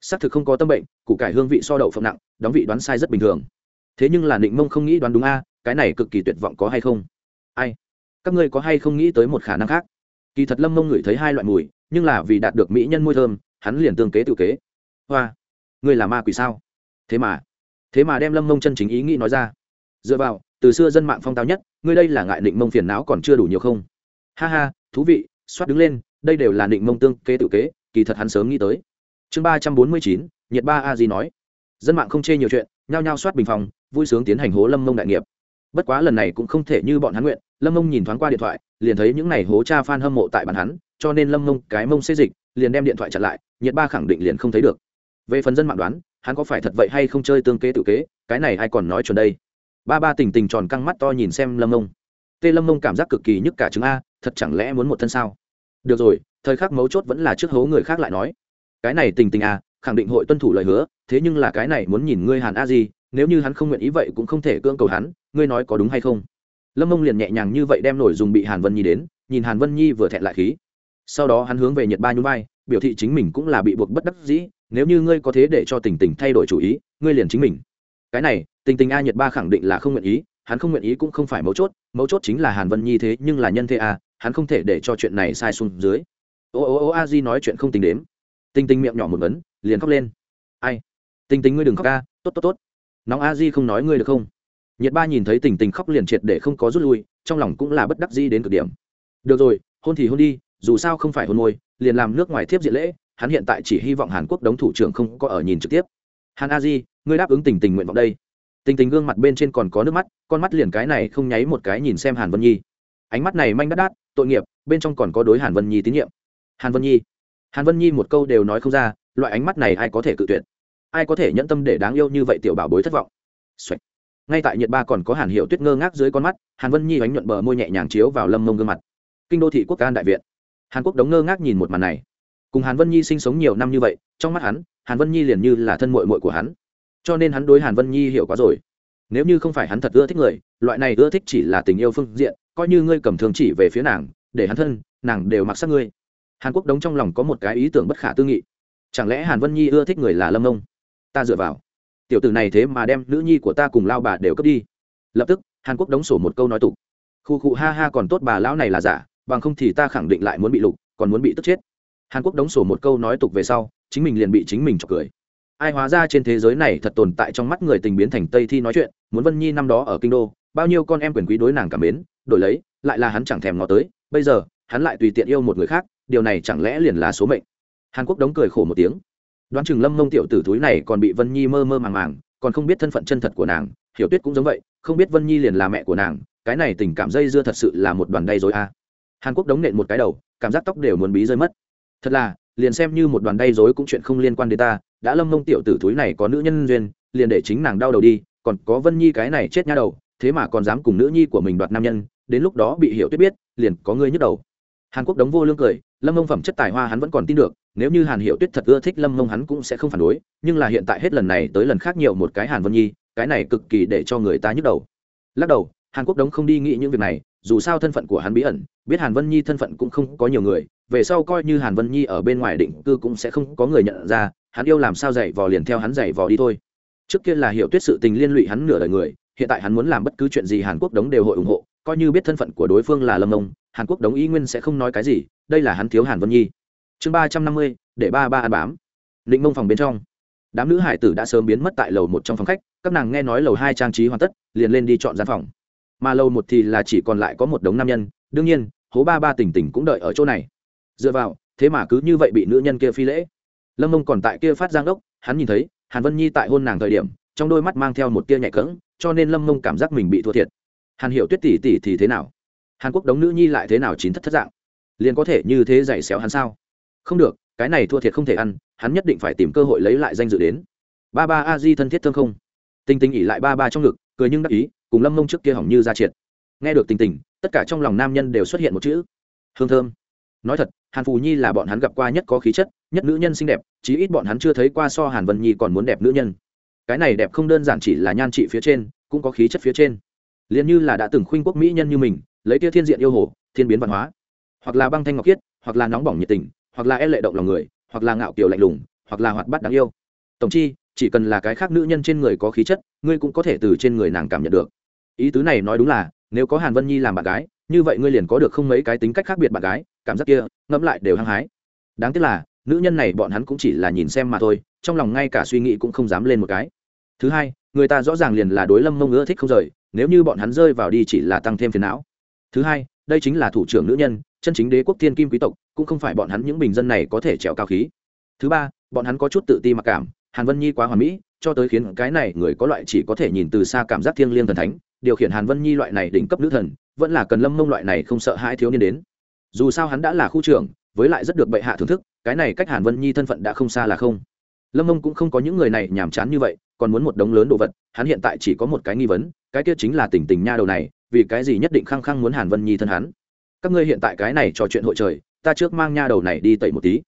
Xác thực không có tâm bệnh, củ cải hương vị so đậu phộng nặng, đóng vị đoán sai rất bình thường. Thế nhưng là định mông không nghĩ đoán đúng a cái này cực kỳ tuyệt vọng có hay không? Ai? Các ngươi có hay không nghĩ tới một khả năng khác? Kỳ thật lâm mông ngửi thấy hai loại mùi, nhưng là vì đạt được mỹ nhân môi thơm, hắn liền tương kế tự kế. Hoa, ngươi là ma quỷ sao? Thế mà thế mà đem lâm mông chân chính ý nghĩ nói ra dựa vào, từ xưa dân mạng phong tao nhất, ngươi đây là ngại định mông phiền não còn chưa đủ nhiều không? Ha ha, thú vị xoát đứng lên, đây đều là định mông tương kế tự kế, kỳ thật hắn sớm nghĩ tới. Chương ba trăm bốn mươi chín, nhiệt ba a di nói. Dân mạng không chê nhiều chuyện, nhao nhao soát bình phòng, vui sướng tiến hành hố lâm mông đại nghiệp. Bất quá lần này cũng không thể như bọn hắn nguyện, lâm mông nhìn thoáng qua điện thoại, liền thấy những n à y hố cha f a n hâm mộ tại bàn hắn, cho nên lâm mông cái mông xê dịch, liền đem điện thoại chặn lại, nhiệt ba khẳng định liền không thấy được. Về phần dân mạng đoán, hắn có phải thật vậy hay không chơi tương kế tự kế, cái này ai còn nói chuẩn đây? Ba ba tình tình tròn căng mắt to nhìn xem lâm mông tê lâm mông cảm giác cực kỳ nhức cả chứng a, thật chẳng lẽ muốn một thân sao? Được rồi, thời khắc mấu chốt vẫn là trước hố người khác lại nói. Cái này tình tình a, khẳng định hội tuân thủ lời hứa, thế nhưng là cái này muốn nhìn ngươi hàn a gì, nếu như hắn không nguyện ý vậy cũng không thể cưỡng cầu hắn, ngươi nói có đúng hay không? Lâm mông liền nhẹ nhàng như vậy đem nổi dùng bị hàn vân nhi đến, nhìn hàn vân nhi vừa thẹn lại khí. Sau đó hắn hướng về nhật ba nhún vai, biểu thị chính mình cũng là bị buộc bất đắc dĩ, nếu như ngươi có thế để cho tình tình thay đổi chủ ý, ngươi liền chính mình cái này, tình tình a nhiệt ba khẳng định là không nguyện ý, hắn không nguyện ý cũng không phải mấu chốt mấu chốt chính là hàn vân nhi thế nhưng là nhân thế a, hắn không thể để cho chuyện này sai xuống dưới. Ô ô ô, a di nói chuyện không tính đếm. Tình tình miệng nhỏ một vấn, liền khóc lên. Ai? Tình tình ngươi đừng khóc a, tốt tốt tốt. Nóng a di không nói ngươi được không? Nhiệt ba nhìn thấy tình tình khóc liền triệt để không có rút lui, trong lòng cũng là bất đắc di đến cực điểm. Được rồi, hôn thì hôn đi, dù sao không phải hôn môi, liền làm nước ngoài thiếp diện lễ, hắn hiện tại chỉ hy vọng hàn quốc đóng thủ trưởng không có ở nhìn trực tiếp. Hàn a di ngươi đáp ứng tình tình nguyện vọng đây. Tình tình gương mặt bên trên còn có nước mắt, con mắt liền cái này không nháy một cái nhìn xem hàn vân nhi. Ánh mắt này manh đắt đát tội nghiệp, bên trong còn có đối hàn vân nhi tín nhiệm. Hàn vân nhi. Hàn vân nhi một câu đều nói không ra, loại ánh mắt này ai có thể cự tuyệt? Ai có thể nhẫn tâm để đáng yêu như vậy tiểu bảo bối thất vọng、Xoạch. ngay tại nhiệt ba còn có hàn hiệu tuyết ngơ ngác dưới con mắt, hàn vân nhi bánh nhuận bờ môi nhẹ nhàng chiếu vào lâm mông gương mặt. Kinh đô thị quốc can đại viện. Hàn quốc đống ngơ ngác nhìn một màn này. Cùng hàn vân nhi sinh sống nhiều năm như vậy, trong mắt hắn, hàn vân nhi liền như là thân mội mội của hắn cho nên hắn đối hàn vân nhi hiểu quá rồi. Nếu như không phải hắn thật ưa thích người, loại này ưa thích chỉ là tình yêu phương diện, coi như ngươi cầm thường chỉ về phía nàng, để hắn thân, nàng đều mặc sắc ngươi. Hàn quốc đống trong lòng có một cái ý tưởng bất khả tư nghị. Chẳng lẽ hàn vân nhi ưa thích người là lâm nông? Ta dựa vào. Tiểu tử này thế mà đem nữ nhi của ta cùng lao bà đều cướp đi. Lập tức, hàn quốc đóng sổ một câu nói tục. Khu khu ha ha còn tốt bà lão này là giả, bằng không thì ta khẳng định lại muốn bị lục, còn muốn bị tức chết. Hàn quốc đóng sổ một câu nói tục về sau, chính mình liền bị chính mình chọc cười ai hóa ra trên thế giới này thật tồn tại trong mắt người tình biến thành tây thi nói chuyện, muốn vân nhi năm đó ở kinh đô, bao nhiêu con em quyền quý đối nàng cảm mến, đổi lấy, lại là hắn chẳng thèm ngó tới, bây giờ, hắn lại tùy tiện yêu một người khác, điều này chẳng lẽ liền là số mệnh? Hàn quốc đóng cười khổ một tiếng. Đoán chừng lâm mông tiểu tử túi này còn bị vân nhi mơ mơ màng màng, còn không biết thân phận chân thật của nàng, hiểu tuyết cũng giống vậy, không biết vân nhi liền là mẹ của nàng, cái này tình cảm dây dưa thật sự là một đoàn đay dối a. Hàn quốc đóng nện một cái đầu, cảm giác tóc đều muốn bí rơi mất. Thật là, liền xem như một đoàn đay dối cũng chuyện không liên quan đến ta đã lâm mông tiểu tử thúi này có nữ nhân duyên, liền để chính nàng đau đầu đi, còn có vân nhi cái này chết nha đầu, thế mà còn dám cùng nữ nhi của mình đoạt nam nhân, đến lúc đó bị hiểu tuyết biết, liền có ngươi nhức đầu. Hàn quốc đống vô lương cười, lâm mông phẩm chất tài hoa hắn vẫn còn tin được, nếu như hàn hiệu tuyết thật ưa thích lâm mông hắn cũng sẽ không phản đối, nhưng là hiện tại hết lần này tới lần khác nhiều một cái hàn vân nhi, cái này cực kỳ để cho người ta nhức đầu. Lắc đầu, hàn quốc đống không đi nghĩ những việc này, dù sao thân phận của hắn bí ẩn, biết hàn vân nhi thân phận cũng không có nhiều người, về sau coi như hàn vân nhi ở bên ngoài định cư cũng sẽ không có người nhận ra hắn yêu làm sao dạy vò liền theo hắn dạy vò đi thôi. Trước kia là hiểu tuyết sự tình liên lụy hắn nửa đời người, hiện tại hắn muốn làm bất cứ chuyện gì hàn quốc đống đều hội ủng hộ, coi như biết thân phận của đối phương là lâm ông, hàn quốc đống ý nguyên sẽ không nói cái gì, đây là hắn thiếu hàn vân nhi. Chương ba trăm năm mươi, để ba ba ăn bám. Định mông phòng bên trong. Đám nữ hải tử đã sớm biến mất tại lầu một trong phòng khách, các nàng nghe nói lầu hai trang trí hoàn tất, liền lên đi chọn gian phòng. Mà lầu một thì là chỉ còn lại có một đống nam nhân, đương nhiên, hố ba ba tỉnh tỉnh cũng đợi ở chỗ này. Dựa vào, thế mà cứ như vậy bị nữ nhân kia phi lễ lâm mông còn tại kia phát giang đốc, hắn nhìn thấy, hàn vân nhi tại hôn nàng thời điểm, trong đôi mắt mang theo một tia nhạy cỡng cho nên lâm mông cảm giác mình bị thua thiệt. Hàn hiểu tuyết tỷ tỷ thì thế nào? Hàn quốc đống nữ nhi lại thế nào chín thất thất dạng? Liền có thể như thế giày xéo hắn sao? Không được, cái này thua thiệt không thể ăn, hắn nhất định phải tìm cơ hội lấy lại danh dự đến. Ba ba a di thân thiết thương không? Tinh tinh ỉ lại ba ba trong ngực, cười nhưng đắc ý, cùng lâm mông trước kia hỏng như ra triệt. Nghe được tình tình tất cả trong lòng nam nhân đều xuất hiện một chữ. Hương thơm nói thật, hàn phù nhi là bọn hắn gặp qua nhất có khí chất, nhất nữ nhân xinh đẹp, chí ít bọn hắn chưa thấy qua so hàn vân nhi còn muốn đẹp nữ nhân. Cái này đẹp không đơn giản chỉ là nhan trị phía trên, cũng có khí chất phía trên. Liền như là đã từng khuynh quốc mỹ nhân như mình, lấy tia thiên diện yêu hồ, thiên biến văn hóa. Hoặc là băng thanh ngọc khiết hoặc là nóng bỏng nhiệt tình, hoặc là e lệ động lòng người, hoặc là ngạo kiều lạnh lùng, hoặc là hoạt bát đáng yêu. Tổng chi, chỉ cần là cái khác nữ nhân trên người có khí chất, ngươi cũng có thể từ trên người nàng cảm nhận được ý tứ này nói đúng là, nếu có hàn vân nhi làm bạn gái, như vậy ngươi liền có được không mấy cái tính cách khác biệt bạn gái, cảm giác kia, ngẫm lại đều hăng hái. Đáng tiếc là, nữ nhân này bọn hắn cũng chỉ là nhìn xem mà thôi, trong lòng ngay cả suy nghĩ cũng không dám lên một cái. Thứ hai, người ta rõ ràng liền là đối lâm mông ưa thích không rời, nếu như bọn hắn rơi vào đi chỉ là tăng thêm phiền não. Thứ hai, đây chính là thủ trưởng nữ nhân, chân chính đế quốc thiên kim quý tộc, cũng không phải bọn hắn những bình dân này có thể trèo cao khí. Thứ ba, bọn hắn có chút tự ti mặc cảm, hàn vân nhi quá hoàn mỹ, cho tới khiến cái này người có loại chỉ có thể nhìn từ xa cảm giác thiêng liêng thần thánh điều khiển hàn vân nhi loại này đỉnh cấp nữ thần, vẫn là cần lâm mông loại này không sợ hai thiếu niên đến. Dù sao hắn đã là khu trưởng, với lại rất được bệ hạ thưởng thức, cái này cách hàn vân nhi thân phận đã không xa là không. Lâm mông cũng không có những người này nhàm chán như vậy, còn muốn một đống lớn đồ vật, hắn hiện tại chỉ có một cái nghi vấn, cái kia chính là tình tình nha đầu này, vì cái gì nhất định khăng khăng muốn hàn vân nhi thân hắn? Các ngươi hiện tại cái này trò chuyện hội trời, ta trước mang nha đầu này đi tẩy một tí.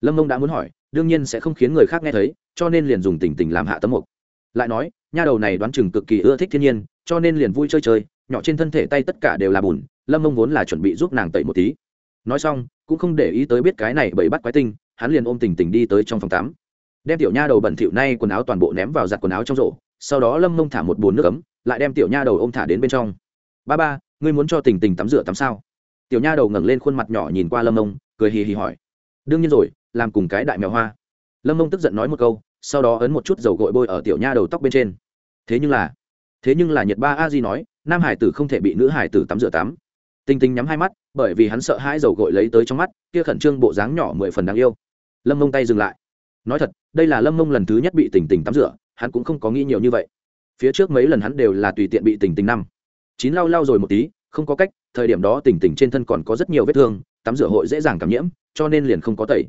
Lâm mông đã muốn hỏi, đương nhiên sẽ không khiến người khác nghe thấy, cho nên liền dùng tình tình làm hạ tấm mục. Lại nói, nha đầu này đoán chừng cực kỳ ưa thích thiên nhiên cho nên liền vui chơi chơi, nhỏ trên thân thể tay tất cả đều là bùn, lâm mông vốn là chuẩn bị giúp nàng tẩy một tí. Nói xong, cũng không để ý tới biết cái này bởi bắt quái tinh, hắn liền ôm tình tình đi tới trong phòng tắm. Đem tiểu nha đầu bẩn thỉu nay quần áo toàn bộ ném vào giặt quần áo trong rổ, sau đó lâm mông thả một bồn nước ấm, lại đem tiểu nha đầu ôm thả đến bên trong. Ba ba, ngươi muốn cho tình tình tắm rửa tắm sao? Tiểu nha đầu ngẩng lên khuôn mặt nhỏ nhìn qua lâm mông cười hì hì hỏi. Đương nhiên rồi, làm cùng cái đại mèo hoa. Lâm mông tức giận nói một câu, sau đó ấn một chút dầu gội bôi ở tiểu nha đầu tóc bên trên. Thế nhưng là thế nhưng là nhật ba a di nói, nam hải tử không thể bị nữ hải tử tắm rửa tắm. Tinh tinh nhắm hai mắt, bởi vì hắn sợ hai dầu gội lấy tới trong mắt, kia khẩn trương bộ dáng nhỏ mười phần đáng yêu. Lâm mông tay dừng lại. Nói thật, đây là lâm mông lần thứ nhất bị tình tình tắm rửa, hắn cũng không có nghĩ nhiều như vậy. Phía trước mấy lần hắn đều là tùy tiện bị tình tình năm chín lau lau rồi một tí, không có cách, thời điểm đó tình tình trên thân còn có rất nhiều vết thương, tắm rửa hội dễ dàng cảm nhiễm, cho nên liền không có tẩy.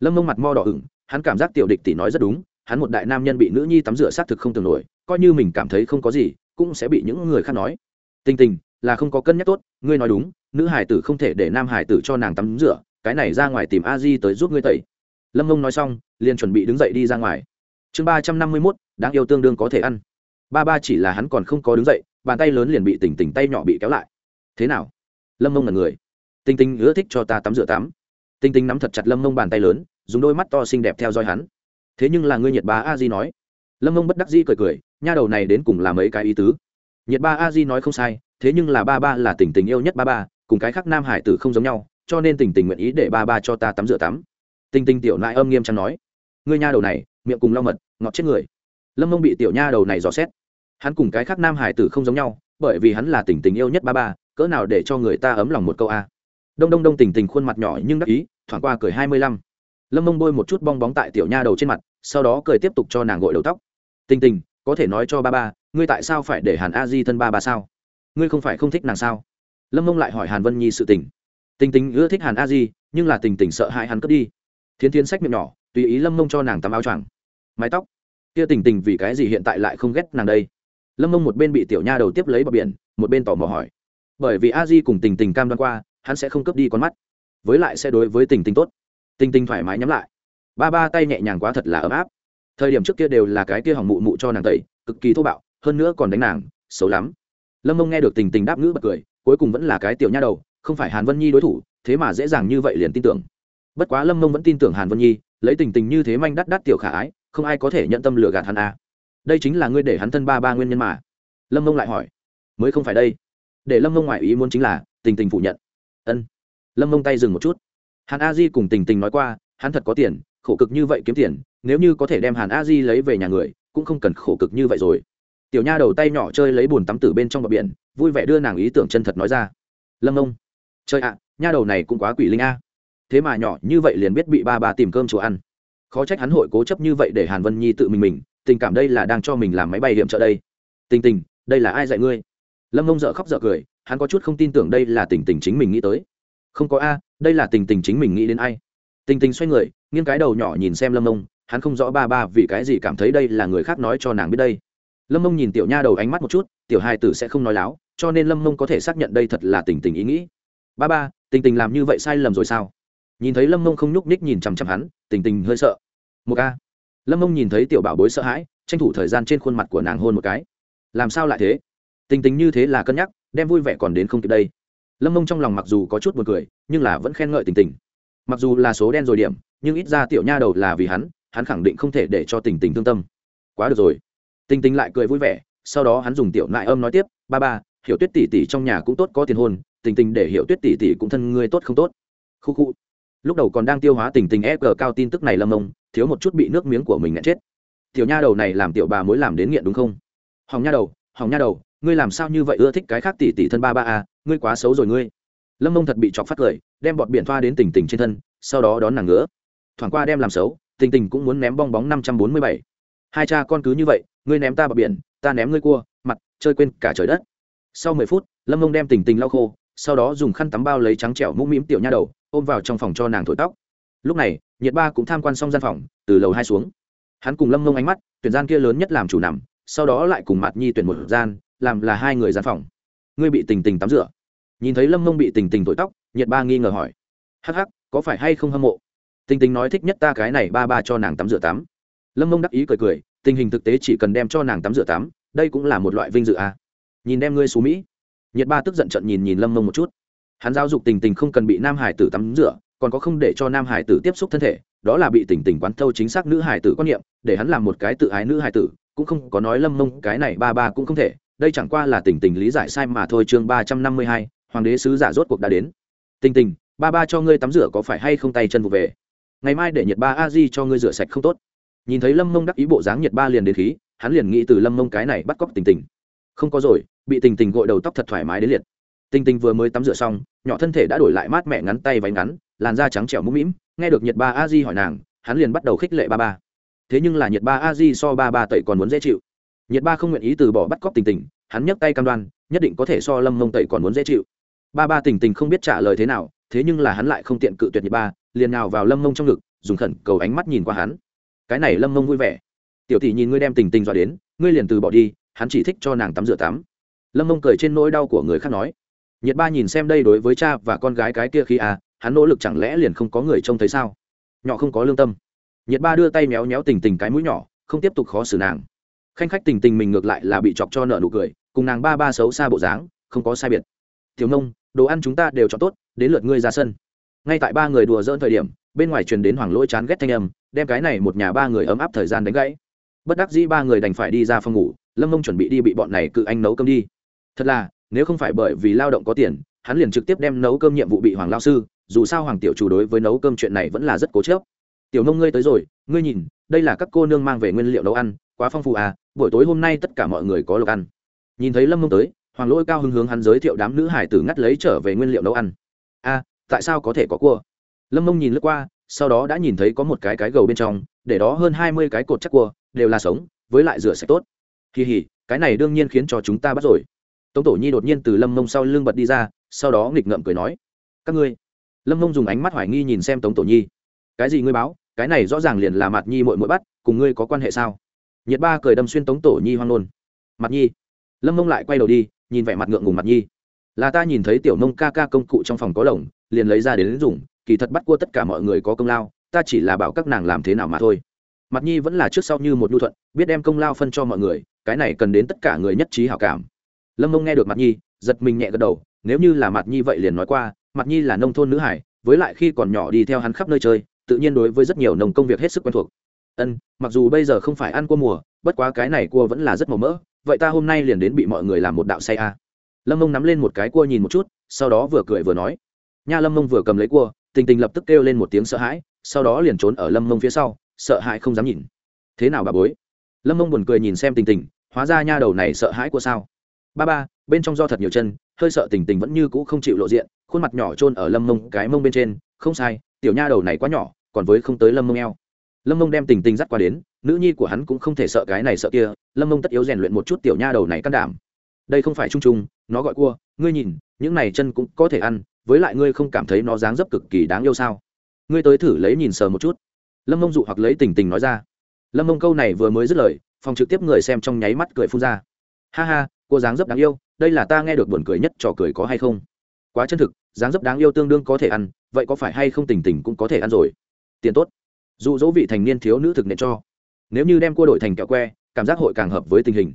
Lâm mông mặt mo đỏ ửng, hắn cảm giác tiểu địch tỷ nói rất đúng, hắn một đại nam nhân bị nữ nhi tắm rửa xác thực không tưởng nổi coi như mình cảm thấy không có gì, cũng sẽ bị những người khác nói. Tình tình, là không có cân nhắc tốt, ngươi nói đúng, nữ hải tử không thể để nam hải tử cho nàng tắm rửa, cái này ra ngoài tìm a di tới giúp ngươi tẩy. Lâm mông nói xong, liền chuẩn bị đứng dậy đi ra ngoài. Chương ba trăm năm mươi mốt, đáng yêu tương đương có thể ăn. Ba ba chỉ là hắn còn không có đứng dậy, bàn tay lớn liền bị tỉnh tỉnh tay nhỏ bị kéo lại. Thế nào? Lâm mông là người. Tinh tinh ưa thích cho ta tắm rửa tắm. Tinh tinh nắm thật chặt lâm mông bàn tay lớn, dùng đôi mắt to xinh đẹp theo dõi hắn. Thế nhưng là ngươi nhiệt Bá a di nói lâm mông bất đắc di cười cười, nha đầu này đến cùng làm mấy cái ý tứ. Nhiệt ba a di nói không sai, thế nhưng là ba ba là tình tình yêu nhất ba ba, cùng cái khác nam hải tử không giống nhau, cho nên tình tình nguyện ý để ba ba cho ta tắm rửa tắm. Tình Tình tiểu nại âm nghiêm trang nói, ngươi nha đầu này, miệng cùng lau mật, ngọt chết người. Lâm mông bị tiểu nha đầu này dò xét. Hắn cùng cái khác nam hải tử không giống nhau, bởi vì hắn là tình tình yêu nhất ba ba, cỡ nào để cho người ta ấm lòng một câu a. Đông đông đông tình tình khuôn mặt nhỏ nhưng đắc ý, thoảng qua cười hai mươi lăm. Lâm mông bôi một chút bong bóng tại tiểu nha đầu trên mặt, sau đó cười tiếp tục cho nàng gội đầu tóc tình tình, có thể nói cho ba ba, ngươi tại sao phải để hàn a di thân ba ba sao? Ngươi không phải không thích nàng sao? Lâm mông lại hỏi hàn vân nhi sự tình. Tình tình ưa thích hàn a di, nhưng là tình tình sợ hãi hắn cướp đi. Thiến thiến sách miệng nhỏ, tùy ý lâm mông cho nàng tắm áo choàng. Mái tóc. Kia tình tình vì cái gì hiện tại lại không ghét nàng đây? Lâm mông một bên bị tiểu nha đầu tiếp lấy bờ biển, một bên tò mò hỏi. Bởi vì a di cùng tình tình cam đoan qua, hắn sẽ không cướp đi con mắt. Với lại sẽ đối với tình tình tốt. Tình tình thoải mái nhắm lại. Ba ba tay nhẹ nhàng quá thật là ấm áp thời điểm trước kia đều là cái kia hỏng mụ mụ cho nàng tẩy, cực kỳ thô bạo, hơn nữa còn đánh nàng, xấu lắm. Lâm mông nghe được tình tình đáp ngữ bật cười, cuối cùng vẫn là cái tiểu nha đầu, không phải hàn vân nhi đối thủ, thế mà dễ dàng như vậy liền tin tưởng. Bất quá lâm mông vẫn tin tưởng hàn vân nhi, lấy tình tình như thế manh đắt đắt tiểu khả ái, không ai có thể nhận tâm lừa gạt hắn à. đây chính là ngươi để hắn thân ba ba nguyên nhân mà. Lâm mông lại hỏi. Mới không phải đây. Để lâm mông ngoại ý muốn chính là, tình tình phủ nhận. Ân. Lâm mông tay dừng một chút. Hàn a di cùng tình tình nói qua, hắn thật có tiền, khổ cực như vậy kiếm tiền nếu như có thể đem hàn a di lấy về nhà người, cũng không cần khổ cực như vậy rồi. Tiểu nha đầu tay nhỏ chơi lấy bùn tắm tử bên trong bờ biển, vui vẻ đưa nàng ý tưởng chân thật nói ra. Lâm ông chơi ạ, nha đầu này cũng quá quỷ linh a. Thế mà nhỏ như vậy liền biết bị ba bà tìm cơm chùa ăn. Khó trách hắn hội cố chấp như vậy để hàn vân nhi tự mình mình, tình cảm đây là đang cho mình làm máy bay hiểm trợ đây. Tình tình, đây là ai dạy ngươi? Lâm ông dợ khóc dợ cười, hắn có chút không tin tưởng đây là tình tình chính mình nghĩ tới. Không có a, đây là tình tình chính mình nghĩ đến ai? Tình tình xoay người, nghiêng cái đầu nhỏ nhìn xem lâm ông hắn không rõ ba ba vì cái gì cảm thấy đây là người khác nói cho nàng biết đây. Lâm mông nhìn tiểu nha đầu ánh mắt một chút, tiểu hai tử sẽ không nói láo, cho nên lâm mông có thể xác nhận đây thật là tình tình ý nghĩ. Ba ba, tình tình làm như vậy sai lầm rồi sao? Nhìn thấy lâm mông không nhúc nhích nhìn chằm chằm hắn, tình tình hơi sợ. Một ca. Lâm mông nhìn thấy tiểu bảo bối sợ hãi, tranh thủ thời gian trên khuôn mặt của nàng hôn một cái. Làm sao lại thế? Tình tình như thế là cân nhắc, đem vui vẻ còn đến không kịp đây. Lâm mông trong lòng mặc dù có chút b u ồ n cười, nhưng là vẫn khen ngợi tình tình. Mặc dù là số đen rồi điểm, nhưng ít ra tiểu nha đầu là vì hắn hắn khẳng định không thể để cho tình tình thương tâm. Quá được rồi. Tình tình lại cười vui vẻ, sau đó hắn dùng tiểu nại âm nói tiếp, ba ba, hiểu tuyết tỷ tỷ trong nhà cũng tốt có tiền hôn, tình tình để hiểu tuyết tỷ tỷ cũng thân ngươi tốt không tốt. Khu khu. Lúc đầu còn đang tiêu hóa tình tình e g cao tin tức này lâm mông thiếu một chút bị nước miếng của mình ngã chết. Tiểu nha đầu này làm tiểu bà mối làm đến nghiện đúng không? Hỏng nha đầu, hỏng nha đầu, ngươi làm sao như vậy ưa thích cái khác tỷ tỷ thân ba ba a ngươi quá xấu rồi ngươi. Lâm mông thật bị chọc phát cười, đem bọt biển thoa đến tình tình trên thân, sau đó đón nàng ngứa. Thoảng qua đem làm xấu tình tình cũng muốn ném bong bóng năm trăm bốn mươi bảy. Hai cha con cứ như vậy, ngươi ném ta vào biển, ta ném ngươi cua, mặt, chơi quên cả trời đất. Sau mười phút, lâm mông đem tình tình lau khô, sau đó dùng khăn tắm bao lấy trắng trẻo mũm mĩm tiểu nha đầu, ôm vào trong phòng cho nàng thổi tóc. Lúc này, nhiệt ba cũng tham quan xong gian phòng, từ lầu hai xuống. Hắn cùng lâm mông ánh mắt, tuyển gian kia lớn nhất làm chủ nằm, sau đó lại cùng mặt nhi tuyển một gian, làm là hai người gian phòng. Ngươi bị tình tình tắm rửa. Nhìn thấy lâm mông bị tình tình thổi tóc, nhiệt ba nghi ngờ hỏi. Hắc hắc, có phải hay không hâm mộ? Tình tình nói thích nhất ta cái này ba ba cho nàng tắm rửa tắm. Lâm mông đắc ý cười cười, tình hình thực tế chỉ cần đem cho nàng tắm rửa tắm, đây cũng là một loại vinh dự à. nhìn đem ngươi xú mỹ. Nhiệt ba tức giận trận nhìn nhìn lâm mông một chút. Hắn giáo dục tình tình không cần bị nam hải tử tắm rửa, còn có không để cho nam hải tử tiếp xúc thân thể, đó là bị tình tình quán thâu chính xác nữ hải tử quan niệm, để hắn làm một cái tự ái nữ hải tử, cũng không có nói lâm mông cái này ba ba cũng không thể, đây chẳng qua là tình tình lý giải sai mà thôi chương ba trăm năm mươi hai, hoàng đế sứ giả rốt cuộc đã đến. Tình tình, ba ba cho ngươi tắm rửa có phải hay không tay chân vụ về? Ngày mai để nhiệt ba a di cho ngươi rửa sạch không tốt. Nhìn thấy lâm mông đắc ý bộ dáng nhiệt ba liền đến khí, hắn liền nghĩ từ lâm mông cái này bắt cóc tình tình. Không có rồi, bị tình tình gội đầu tóc thật thoải mái đến liệt. Tình tình vừa mới tắm rửa xong, nhỏ thân thể đã đổi lại mát mẻ ngắn tay váy ngắn, làn da trắng trẻo mũm mĩm, nghe được nhiệt ba a di hỏi nàng, hắn liền bắt đầu khích lệ ba ba. Thế nhưng là nhiệt ba a di so ba ba tẩy còn muốn dễ chịu. Nhiệt ba không nguyện ý từ bỏ bắt cóc tình tình, hắn nhấc tay cam đoan, nhất định có thể so lâm mông tẩy còn muốn dễ chịu. Ba ba tình tình không biết trả lời thế nào, thế nhưng là hắn lại không tiện cự tuyệt nhiệt ba liền nào vào lâm mông trong ngực, dùng khẩn cầu ánh mắt nhìn qua hắn. Cái này lâm mông vui vẻ. Tiểu tỷ nhìn ngươi đem tình tình dọa đến, ngươi liền từ bỏ đi, hắn chỉ thích cho nàng tắm rửa tắm. Lâm mông cười trên nỗi đau của người khác nói. Nhiệt ba nhìn xem đây đối với cha và con gái cái kia khi à hắn nỗ lực chẳng lẽ liền không có người trông thấy sao? Nhỏ không có lương tâm. Nhiệt ba đưa tay méo méo tình tình cái mũi nhỏ, không tiếp tục khó xử nàng. Khanh khách tình tình mình ngược lại là bị chọc cho nợ nụ cười, cùng nàng ba ba xấu xa bộ dáng, không có sai biệt. Thiếu nông, đồ ăn chúng ta đều cho tốt, đến lượt ngươi ra sân ngay tại ba người đùa dỡn thời điểm, bên ngoài truyền đến hoàng lỗi chán ghét thanh âm, đem cái này một nhà ba người ấm áp thời gian đánh gãy. Bất đắc dĩ ba người đành phải đi ra phòng ngủ, lâm mông chuẩn bị đi bị bọn này cự anh nấu cơm đi. Thật là, nếu không phải bởi vì lao động có tiền, hắn liền trực tiếp đem nấu cơm nhiệm vụ bị hoàng lao sư, dù sao hoàng tiểu chủ đối với nấu cơm chuyện này vẫn là rất cố chớp tiểu nông ngươi tới rồi, ngươi nhìn, đây là các cô nương mang về nguyên liệu nấu ăn, quá phong phú à buổi tối hôm nay tất cả mọi người có lộc ăn. Nhìn thấy lâm mông tới, hoàng lỗi cao hứng hướng hắn giới thiệu đám nữ hải tử ngắt lấy trở về nguyên liệu nấu ăn. A tại sao có thể có cua? Lâm mông nhìn lướt qua, sau đó đã nhìn thấy có một cái cái gầu bên trong, để đó hơn hai mươi cái cột chắc cua, đều là sống, với lại rửa sạch tốt. Kỳ hỉ, cái này đương nhiên khiến cho chúng ta bắt rồi. Tống tổ nhi đột nhiên từ lâm mông sau lưng bật đi ra, sau đó nghịch ngợm cười nói, các ngươi. Lâm mông dùng ánh mắt hoài nghi nhìn xem tống tổ nhi. Cái gì ngươi báo? Cái này rõ ràng liền là mặt nhi mội mội bắt, cùng ngươi có quan hệ sao? Nhiệt ba cười đâm xuyên tống tổ nhi hoang nôn mặt nhi? Lâm mông lại quay đầu đi, nhìn vẻ mặt ngượng ngùng mặt nhi. Là ta nhìn thấy tiểu nông ca ca công cụ trong phòng có lồng liền lấy ra đến dùng, kỳ thật bắt cua tất cả mọi người có công lao, ta chỉ là bảo các nàng làm thế nào mà thôi. Mặt nhi vẫn là trước sau như một nhu thuận, biết đem công lao phân cho mọi người, cái này cần đến tất cả người nhất trí hảo cảm. Lâm mông nghe được mặt nhi, giật mình nhẹ gật đầu, nếu như là mặt nhi vậy liền nói qua, mặt nhi là nông thôn nữ hải, với lại khi còn nhỏ đi theo hắn khắp nơi chơi, tự nhiên đối với rất nhiều nông công việc hết sức quen thuộc. Ân, mặc dù bây giờ không phải ăn cua mùa, bất quá cái này cua vẫn là rất màu mỡ, vậy ta hôm nay liền đến bị mọi người làm một đạo say a. Lâm mông nắm lên một cái cua nhìn một chút, sau đó vừa cười vừa nói nha lâm mông vừa cầm lấy cua, tình tình lập tức kêu lên một tiếng sợ hãi, sau đó liền trốn ở lâm mông phía sau, sợ hãi không dám nhìn. Thế nào bà bối? Lâm mông buồn cười nhìn xem tình tình, hóa ra nha đầu này sợ hãi của sao? Ba ba, bên trong do thật nhiều chân, hơi sợ tình tình vẫn như cũ không chịu lộ diện, khuôn mặt nhỏ trôn ở lâm mông cái mông bên trên, không sai, tiểu nha đầu này quá nhỏ, còn với không tới lâm mông eo. Lâm mông đem tình tình dắt qua đến, nữ nhi của hắn cũng không thể sợ cái này sợ kia, lâm mông tất yếu rèn luyện một chút tiểu nha đầu này can đảm. Đây không phải chung chung, nó gọi cua, ngươi nhìn, những này chân cũng có thể ăn với lại ngươi không cảm thấy nó dáng dấp cực kỳ đáng yêu sao? Ngươi tới thử lấy nhìn sờ một chút. Lâm mông dụ hoặc lấy tình tình nói ra. Lâm mông câu này vừa mới dứt lời, phòng trực tiếp người xem trong nháy mắt cười phun ra. Ha ha, cô dáng dấp đáng yêu, đây là ta nghe được buồn cười nhất, trò cười có hay không? Quá chân thực, dáng dấp đáng yêu tương đương có thể ăn, vậy có phải hay không tình tình cũng có thể ăn rồi? Tiền tốt. Dụ dỗ vị thành niên thiếu nữ thực nện cho. Nếu như đem cua đổi thành kẹo que, cảm giác hội càng hợp với tình hình.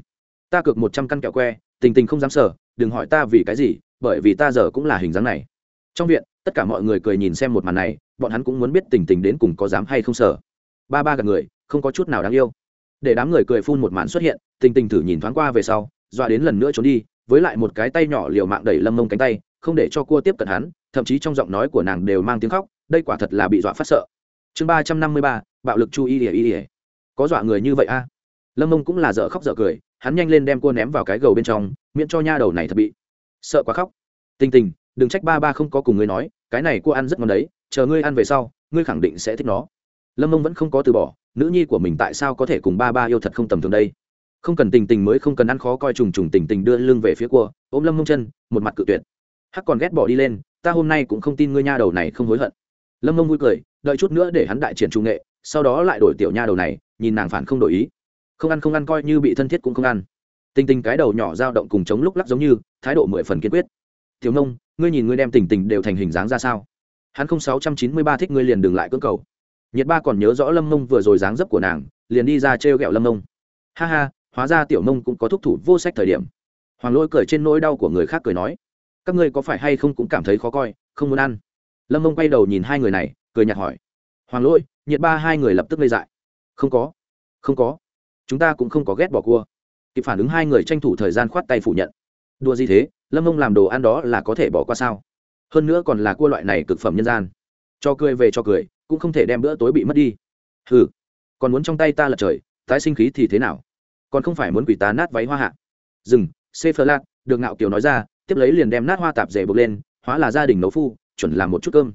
Ta cược một trăm căn kẹo que, tình tình không dám sở đừng hỏi ta vì cái gì, bởi vì ta giờ cũng là hình dáng này trong viện, tất cả mọi người cười nhìn xem một màn này, bọn hắn cũng muốn biết tình tình đến cùng có dám hay không sở ba ba gặp người, không có chút nào đáng yêu. Để đám người cười phun một màn xuất hiện, tình tình thử nhìn thoáng qua về sau, dọa đến lần nữa trốn đi, với lại một cái tay nhỏ liều mạng đẩy lâm mông cánh tay, không để cho cua tiếp cận hắn, thậm chí trong giọng nói của nàng đều mang tiếng khóc, đây quả thật là bị dọa phát sợ. Chương ba trăm năm mươi ba, bạo lực chu y ỉa y ỉa có dọa người như vậy a? Lâm mông cũng là dở khóc dở cười, hắn nhanh lên đem cua ném vào cái gầu bên trong, miễn cho nha đầu này thật bị sợ quá khóc. Tình tình đừng trách ba ba không có cùng ngươi nói, cái này cua ăn rất ngon đấy, chờ ngươi ăn về sau, ngươi khẳng định sẽ thích nó. Lâm mông vẫn không có từ bỏ, nữ nhi của mình tại sao có thể cùng ba ba yêu thật không tầm thường đây? Không cần tình tình mới không cần ăn khó coi trùng trùng tình tình đưa lưng về phía cua, ôm lâm mông chân, một mặt cự tuyệt. Hắc còn ghét bỏ đi lên, ta hôm nay cũng không tin ngươi nha đầu này không hối hận. Lâm mông vui cười, đợi chút nữa để hắn đại triển trung nghệ, sau đó lại đổi tiểu nha đầu này, nhìn nàng phản không đổi ý. Không ăn không ăn coi như bị thân thiết cũng không ăn. Tình tình cái đầu nhỏ dao động cùng chống lúc lắc giống như, thái độ mười phần kiên quyết. Tiểu nông ngươi nhìn ngươi đem tình tình đều thành hình dáng ra sao? Hắn không sáu trăm chín mươi ba thích ngươi liền đừng lại cưỡng cầu. Nhiệt ba còn nhớ rõ lâm mông vừa rồi dáng dấp của nàng, liền đi ra trêu ghẹo lâm mông. Ha ha, hóa ra tiểu mông cũng có thúc thủ vô sách thời điểm. Hoàng lỗi cười trên nỗi đau của người khác cười nói, các ngươi có phải hay không cũng cảm thấy khó coi, không muốn ăn. Lâm mông quay đầu nhìn hai người này, cười nhạt hỏi, hoàng lỗi nhiệt ba hai người lập tức lây dại. Không có không có. Chúng ta cũng không có ghét bỏ cua. Kịp phản ứng hai người tranh thủ thời gian khoát tay phủ nhận. Đua gì thế? Lâm mông làm đồ ăn đó là có thể bỏ qua sao? Hơn nữa còn là cua loại này cực phẩm nhân gian. Cho cười về cho cười, cũng không thể đem bữa tối bị mất đi. Ừ còn muốn trong tay ta lật trời, tái sinh khí thì thế nào? Còn không phải muốn quỷ tá nát váy hoa hạ. Dừng xê phơ lạc được ngạo kiều nói ra, tiếp lấy liền đem nát hoa tạp dề bực lên, hóa là gia đình nấu phu, chuẩn làm một chút cơm.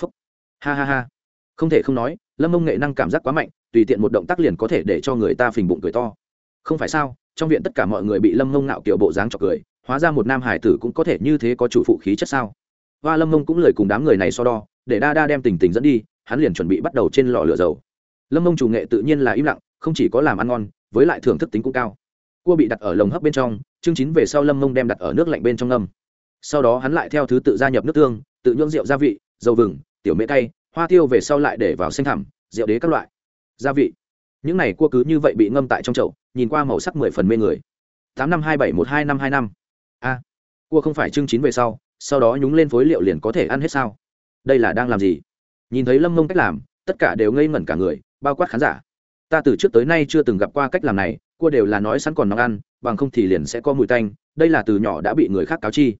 Phúc. Ha ha ha. Không thể không nói, lâm mông nghệ năng cảm giác quá mạnh, tùy tiện một động tác liền có thể để cho người ta phình bụng cười to. Không phải sao, trong viện tất cả mọi người bị lâm mông ngạo kiểu bộ dáng trọc cười hóa ra một nam hải tử cũng có thể như thế có chủ phụ khí chất sao? Hoa lâm mông cũng lời cùng đám người này so đo, để đa đa đem tình tình dẫn đi, hắn liền chuẩn bị bắt đầu trên lò lửa dầu. Lâm mông chủ nghệ tự nhiên là im lặng, không chỉ có làm ăn ngon, với lại thưởng thức tính cũng cao. Cua bị đặt ở lồng hấp bên trong, chương chín về sau lâm mông đem đặt ở nước lạnh bên trong ngâm. Sau đó hắn lại theo thứ tự gia nhập nước tương, tự nhưỡng rượu gia vị, dầu vừng, tiểu mễ cay, hoa tiêu về sau lại để vào xanh thẳm, rượu đế các loại. Gia vị. Những này cua cứ như vậy bị ngâm tại trong chậu, nhìn qua màu sắc mười phần mê người. Tám năm hai bảy một hai năm hai năm a cua không phải chương chín về sau sau đó nhúng lên phối liệu liền có thể ăn hết sao? Đây là đang làm gì? Nhìn thấy lâm mông cách làm, tất cả đều ngây ngẩn cả người, bao quát khán giả. Ta từ trước tới nay chưa từng gặp qua cách làm này, cua đều là nói sẵn còn nóng ăn, bằng không thì liền sẽ có mùi tanh, đây là từ nhỏ đã bị người khác cáo chi.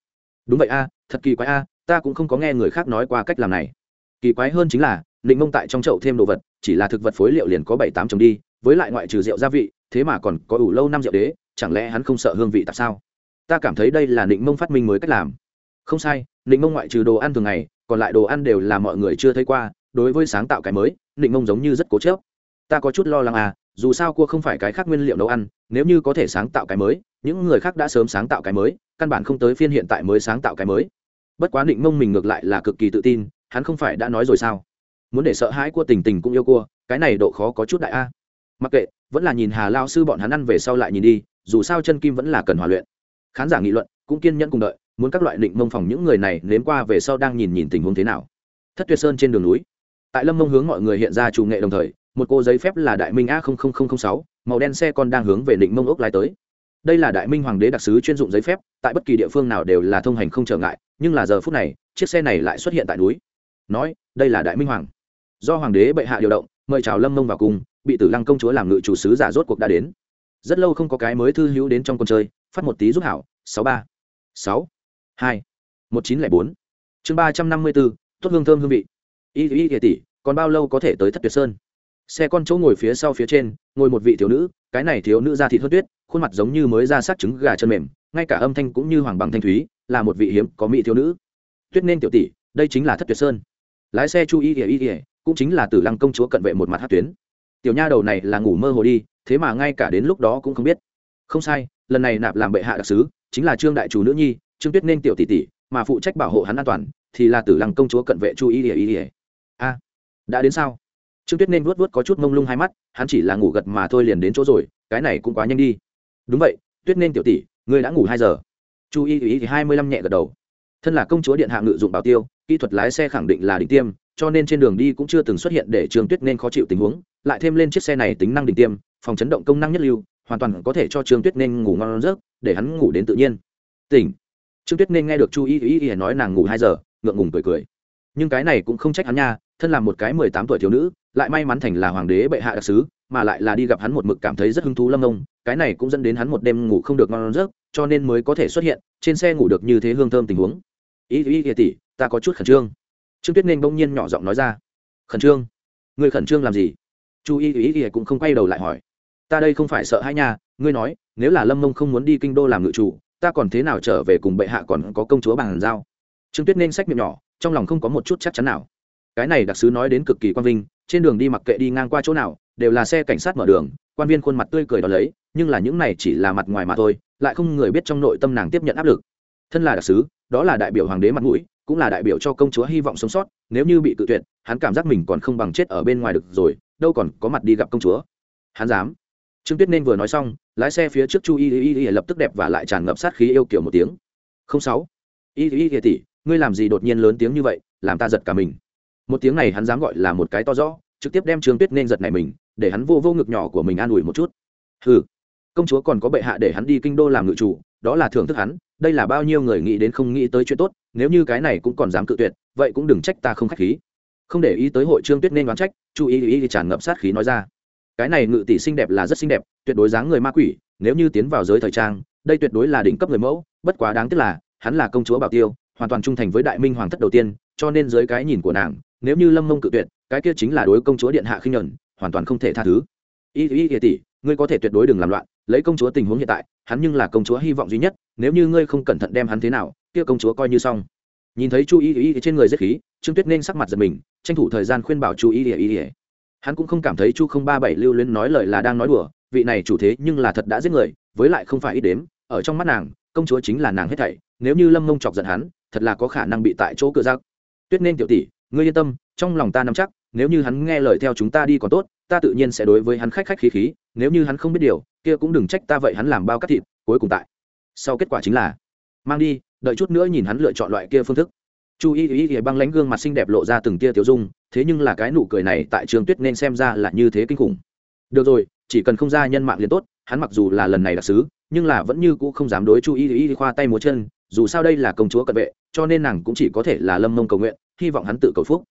Đúng vậy a, thật kỳ quái a, ta cũng không có nghe người khác nói qua cách làm này. Kỳ quái hơn chính là định mông tại trong chậu thêm đồ vật, chỉ là thực vật phối liệu liền có bảy tám trồng đi, với lại ngoại trừ rượu gia vị, thế mà còn có ủ lâu năm rượu đế, chẳng lẽ hắn không sợ hương vị tại sao? Ta cảm thấy đây là định mông phát minh mới cách làm. Không sai định mông ngoại trừ đồ ăn thường ngày, còn lại đồ ăn đều là mọi người chưa thấy qua, đối với sáng tạo cái mới định mông giống như rất cố chớp ta có chút lo lắng à dù sao cua không phải cái khác nguyên liệu nấu ăn, nếu như có thể sáng tạo cái mới, những người khác đã sớm sáng tạo cái mới, căn bản không tới phiên hiện tại mới sáng tạo cái mới. Bất quá định mông mình ngược lại là cực kỳ tự tin, hắn không phải đã nói rồi sao? Muốn để sợ hãi cua tình tình cũng yêu cua, cái này độ khó có chút đại a. Mặc kệ, vẫn là nhìn hà lao sư bọn hắn ăn về sau lại nhìn đi, dù sao chân kim vẫn là cần hòa luyện khán giả nghị luận, cũng kiên nhẫn cùng đợi, muốn các loại định mông phòng những người này nếm qua về sau đang nhìn nhìn tình huống thế nào. Thất tuyệt sơn trên đường núi, tại lâm mông hướng mọi người hiện ra chủ nghệ đồng thời, một cô giấy phép là đại minh a sáu, màu đen xe con đang hướng về định mông ốc lái tới. Đây là đại minh hoàng đế đặc sứ chuyên dụng giấy phép, tại bất kỳ địa phương nào đều là thông hành không trở ngại, nhưng là giờ phút này, chiếc xe này lại xuất hiện tại núi. Nói, đây là đại minh hoàng. Do hoàng đế bệ hạ điều động, mời chào lâm mông vào cùng, bị tử lăng công chúa làm ngự chủ sứ giả rốt cuộc đã đến. Rất lâu không có cái mới thư hữu đến trong con chơi phát một tí giúp hảo, sáu ba, sáu, hai, một chín lẻ bốn. Chương ba trăm năm mươi bốn, tốt hương thơm hương vị. Y y y, tỷ, còn bao lâu có thể tới thất tuyệt sơn? Xe con chỗ ngồi phía sau phía trên, ngồi một vị thiếu nữ, cái này thiếu nữ da thịt hớt tuyết, khuôn mặt giống như mới ra sát trứng gà chân mềm, ngay cả âm thanh cũng như hoàng bằng thanh thúy, là một vị hiếm có mỹ thiếu nữ. Tuyết nên tiểu tỷ, đây chính là thất tuyệt sơn. Lái xe chu y ỉa y ỉa cũng chính là tử lăng công chúa cận vệ một mặt hát tuyến. Tiểu nha đầu này là ngủ mơ hồ đi, thế mà ngay cả đến lúc đó cũng không biết. Không sai lần này nạp làm bệ hạ đặc sứ, chính là trương đại chủ nữ nhi, trương tuyết nên tiểu tỷ tỷ, mà phụ trách bảo hộ hắn an toàn, thì là tử lăng công chúa cận vệ chu y ỉa y ỉa a, đã đến sao? Trương tuyết nên vuốt vuốt có chút mông lung hai mắt, hắn chỉ là ngủ gật mà thôi liền đến chỗ rồi, cái này cũng quá nhanh đi. Đúng vậy, tuyết nên tiểu tỷ, ngươi đã ngủ hai giờ. Chu y ý thì hai mươi lăm nhẹ gật đầu. Thân là công chúa điện hạ ngự dụng bảo tiêu, kỹ thuật lái xe khẳng định là đỉnh tiêm, cho nên trên đường đi cũng chưa từng xuất hiện để trương tuyết nên khó chịu tình huống, lại thêm lên chiếc xe này tính năng đỉnh tiêm, phòng chấn động công năng nhất lưu hoàn toàn có thể cho trương tuyết nên ngủ ngon giấc, để hắn ngủ đến tự nhiên. Tỉnh. Trương tuyết nên nghe được chu y y y nói nàng ngủ hai giờ, ngượng ngùng cười cười. Nhưng cái này cũng không trách hắn nha, thân là một cái mười tám tuổi thiếu nữ, lại may mắn thành là hoàng đế bệ hạ đặc sứ, mà lại là đi gặp hắn một mực cảm thấy rất hứng thú lâm ông cái này cũng dẫn đến hắn một đêm ngủ không được ngon giấc, cho nên mới có thể xuất hiện, trên xe ngủ được như thế hương thơm tình huống. Ý ý ý tỷ, ta có chút khẩn trương. Trương tuyết nên bỗng nhiên nhỏ giọng nói ra. Khẩn trương? Người khẩn trương làm gì? Chu y ý ý cũng không quay đầu lại hỏi ta đây không phải sợ hãi nha, ngươi nói, nếu là lâm mông không muốn đi kinh đô làm ngự chủ, ta còn thế nào trở về cùng bệ hạ còn có công chúa bàn giao? Trương tuyết nên sách miệng nhỏ, trong lòng không có một chút chắc chắn nào. Cái này đặc sứ nói đến cực kỳ quan vinh, trên đường đi mặc kệ đi ngang qua chỗ nào, đều là xe cảnh sát mở đường, quan viên khuôn mặt tươi cười đón lấy, nhưng là những này chỉ là mặt ngoài mà thôi, lại không người biết trong nội tâm nàng tiếp nhận áp lực. Thân là đặc sứ, đó là đại biểu hoàng đế mặt mũi, cũng là đại biểu cho công chúa hy vọng sống sót, nếu như bị tự tuyệt, hắn cảm giác mình còn không bằng chết ở bên ngoài được rồi, đâu còn có mặt đi gặp công chúa. Hắn dám trương tuyết nên vừa nói xong, lái xe phía trước chu y y y lập tức đẹp và lại tràn ngập sát khí yêu kiểu một tiếng. Không sáu. Y y y tỷ, ngươi làm gì đột nhiên lớn tiếng như vậy, làm ta giật cả mình. Một tiếng này hắn dám gọi là một cái to rõ, trực tiếp đem trương tuyết nên giật này mình, để hắn vô vô ngực nhỏ của mình an ủi một chút. Hừ. công chúa còn có bệ hạ để hắn đi kinh đô làm ngự chủ, đó là thưởng thức hắn, đây là bao nhiêu người nghĩ đến không nghĩ tới chuyện tốt, nếu như cái này cũng còn dám cự tuyệt, vậy cũng đừng trách ta không khách khí. Không để ý tới hội trương tuyết nên đoán trách, Chu ý ý tràn ngập sát khí nói ra cái này ngự tỷ xinh đẹp là rất xinh đẹp, tuyệt đối dáng người ma quỷ, nếu như tiến vào giới thời trang, đây tuyệt đối là đỉnh cấp người mẫu, bất quá đáng tiếc là, hắn là công chúa bảo tiêu, hoàn toàn trung thành với đại minh hoàng thất đầu tiên, cho nên dưới cái nhìn của nàng, nếu như lâm mông cự tuyệt, cái kia chính là đối công chúa điện hạ khinh nhuận, hoàn toàn không thể tha thứ. Y y y tỷ, ngươi có thể tuyệt đối đừng làm loạn, lấy công chúa tình huống hiện tại, hắn nhưng là công chúa hy vọng duy nhất, nếu như ngươi không cẩn thận đem hắn thế nào, kia công chúa coi như xong. Nhìn thấy chu y y trên người rất khí, trương tuyết nên sắc mặt giật mình, tranh thủ thời gian khuyên bảo chu y y y hắn cũng không cảm thấy chu không ba bảy lưu luyến nói lời là đang nói đùa, vị này chủ thế nhưng là thật đã giết người, với lại không phải ít đếm, ở trong mắt nàng, công chúa chính là nàng hết thảy, nếu như lâm mông chọc giận hắn, thật là có khả năng bị tại chỗ cửa giác tuyết nên tiểu tỷ, ngươi yên tâm, trong lòng ta nắm chắc, nếu như hắn nghe lời theo chúng ta đi còn tốt, ta tự nhiên sẽ đối với hắn khách khách khí khí, nếu như hắn không biết điều, kia cũng đừng trách ta vậy hắn làm bao cắt thịt, cuối cùng tại. Sau kết quả chính là, mang đi, đợi chút nữa nhìn hắn lựa chọn loại kia phương thức chu y y y băng lánh gương mặt xinh đẹp lộ ra từng tia tiểu dung, thế nhưng là cái nụ cười này tại trường tuyết nên xem ra là như thế kinh khủng. Được rồi, chỉ cần không ra nhân mạng liền tốt, hắn mặc dù là lần này đặc sứ, nhưng là vẫn như cũ không dám đối chu y y khoa tay múa chân, dù sao đây là công chúa cận vệ, cho nên nàng cũng chỉ có thể là lâm mông cầu nguyện, hy vọng hắn tự cầu phúc.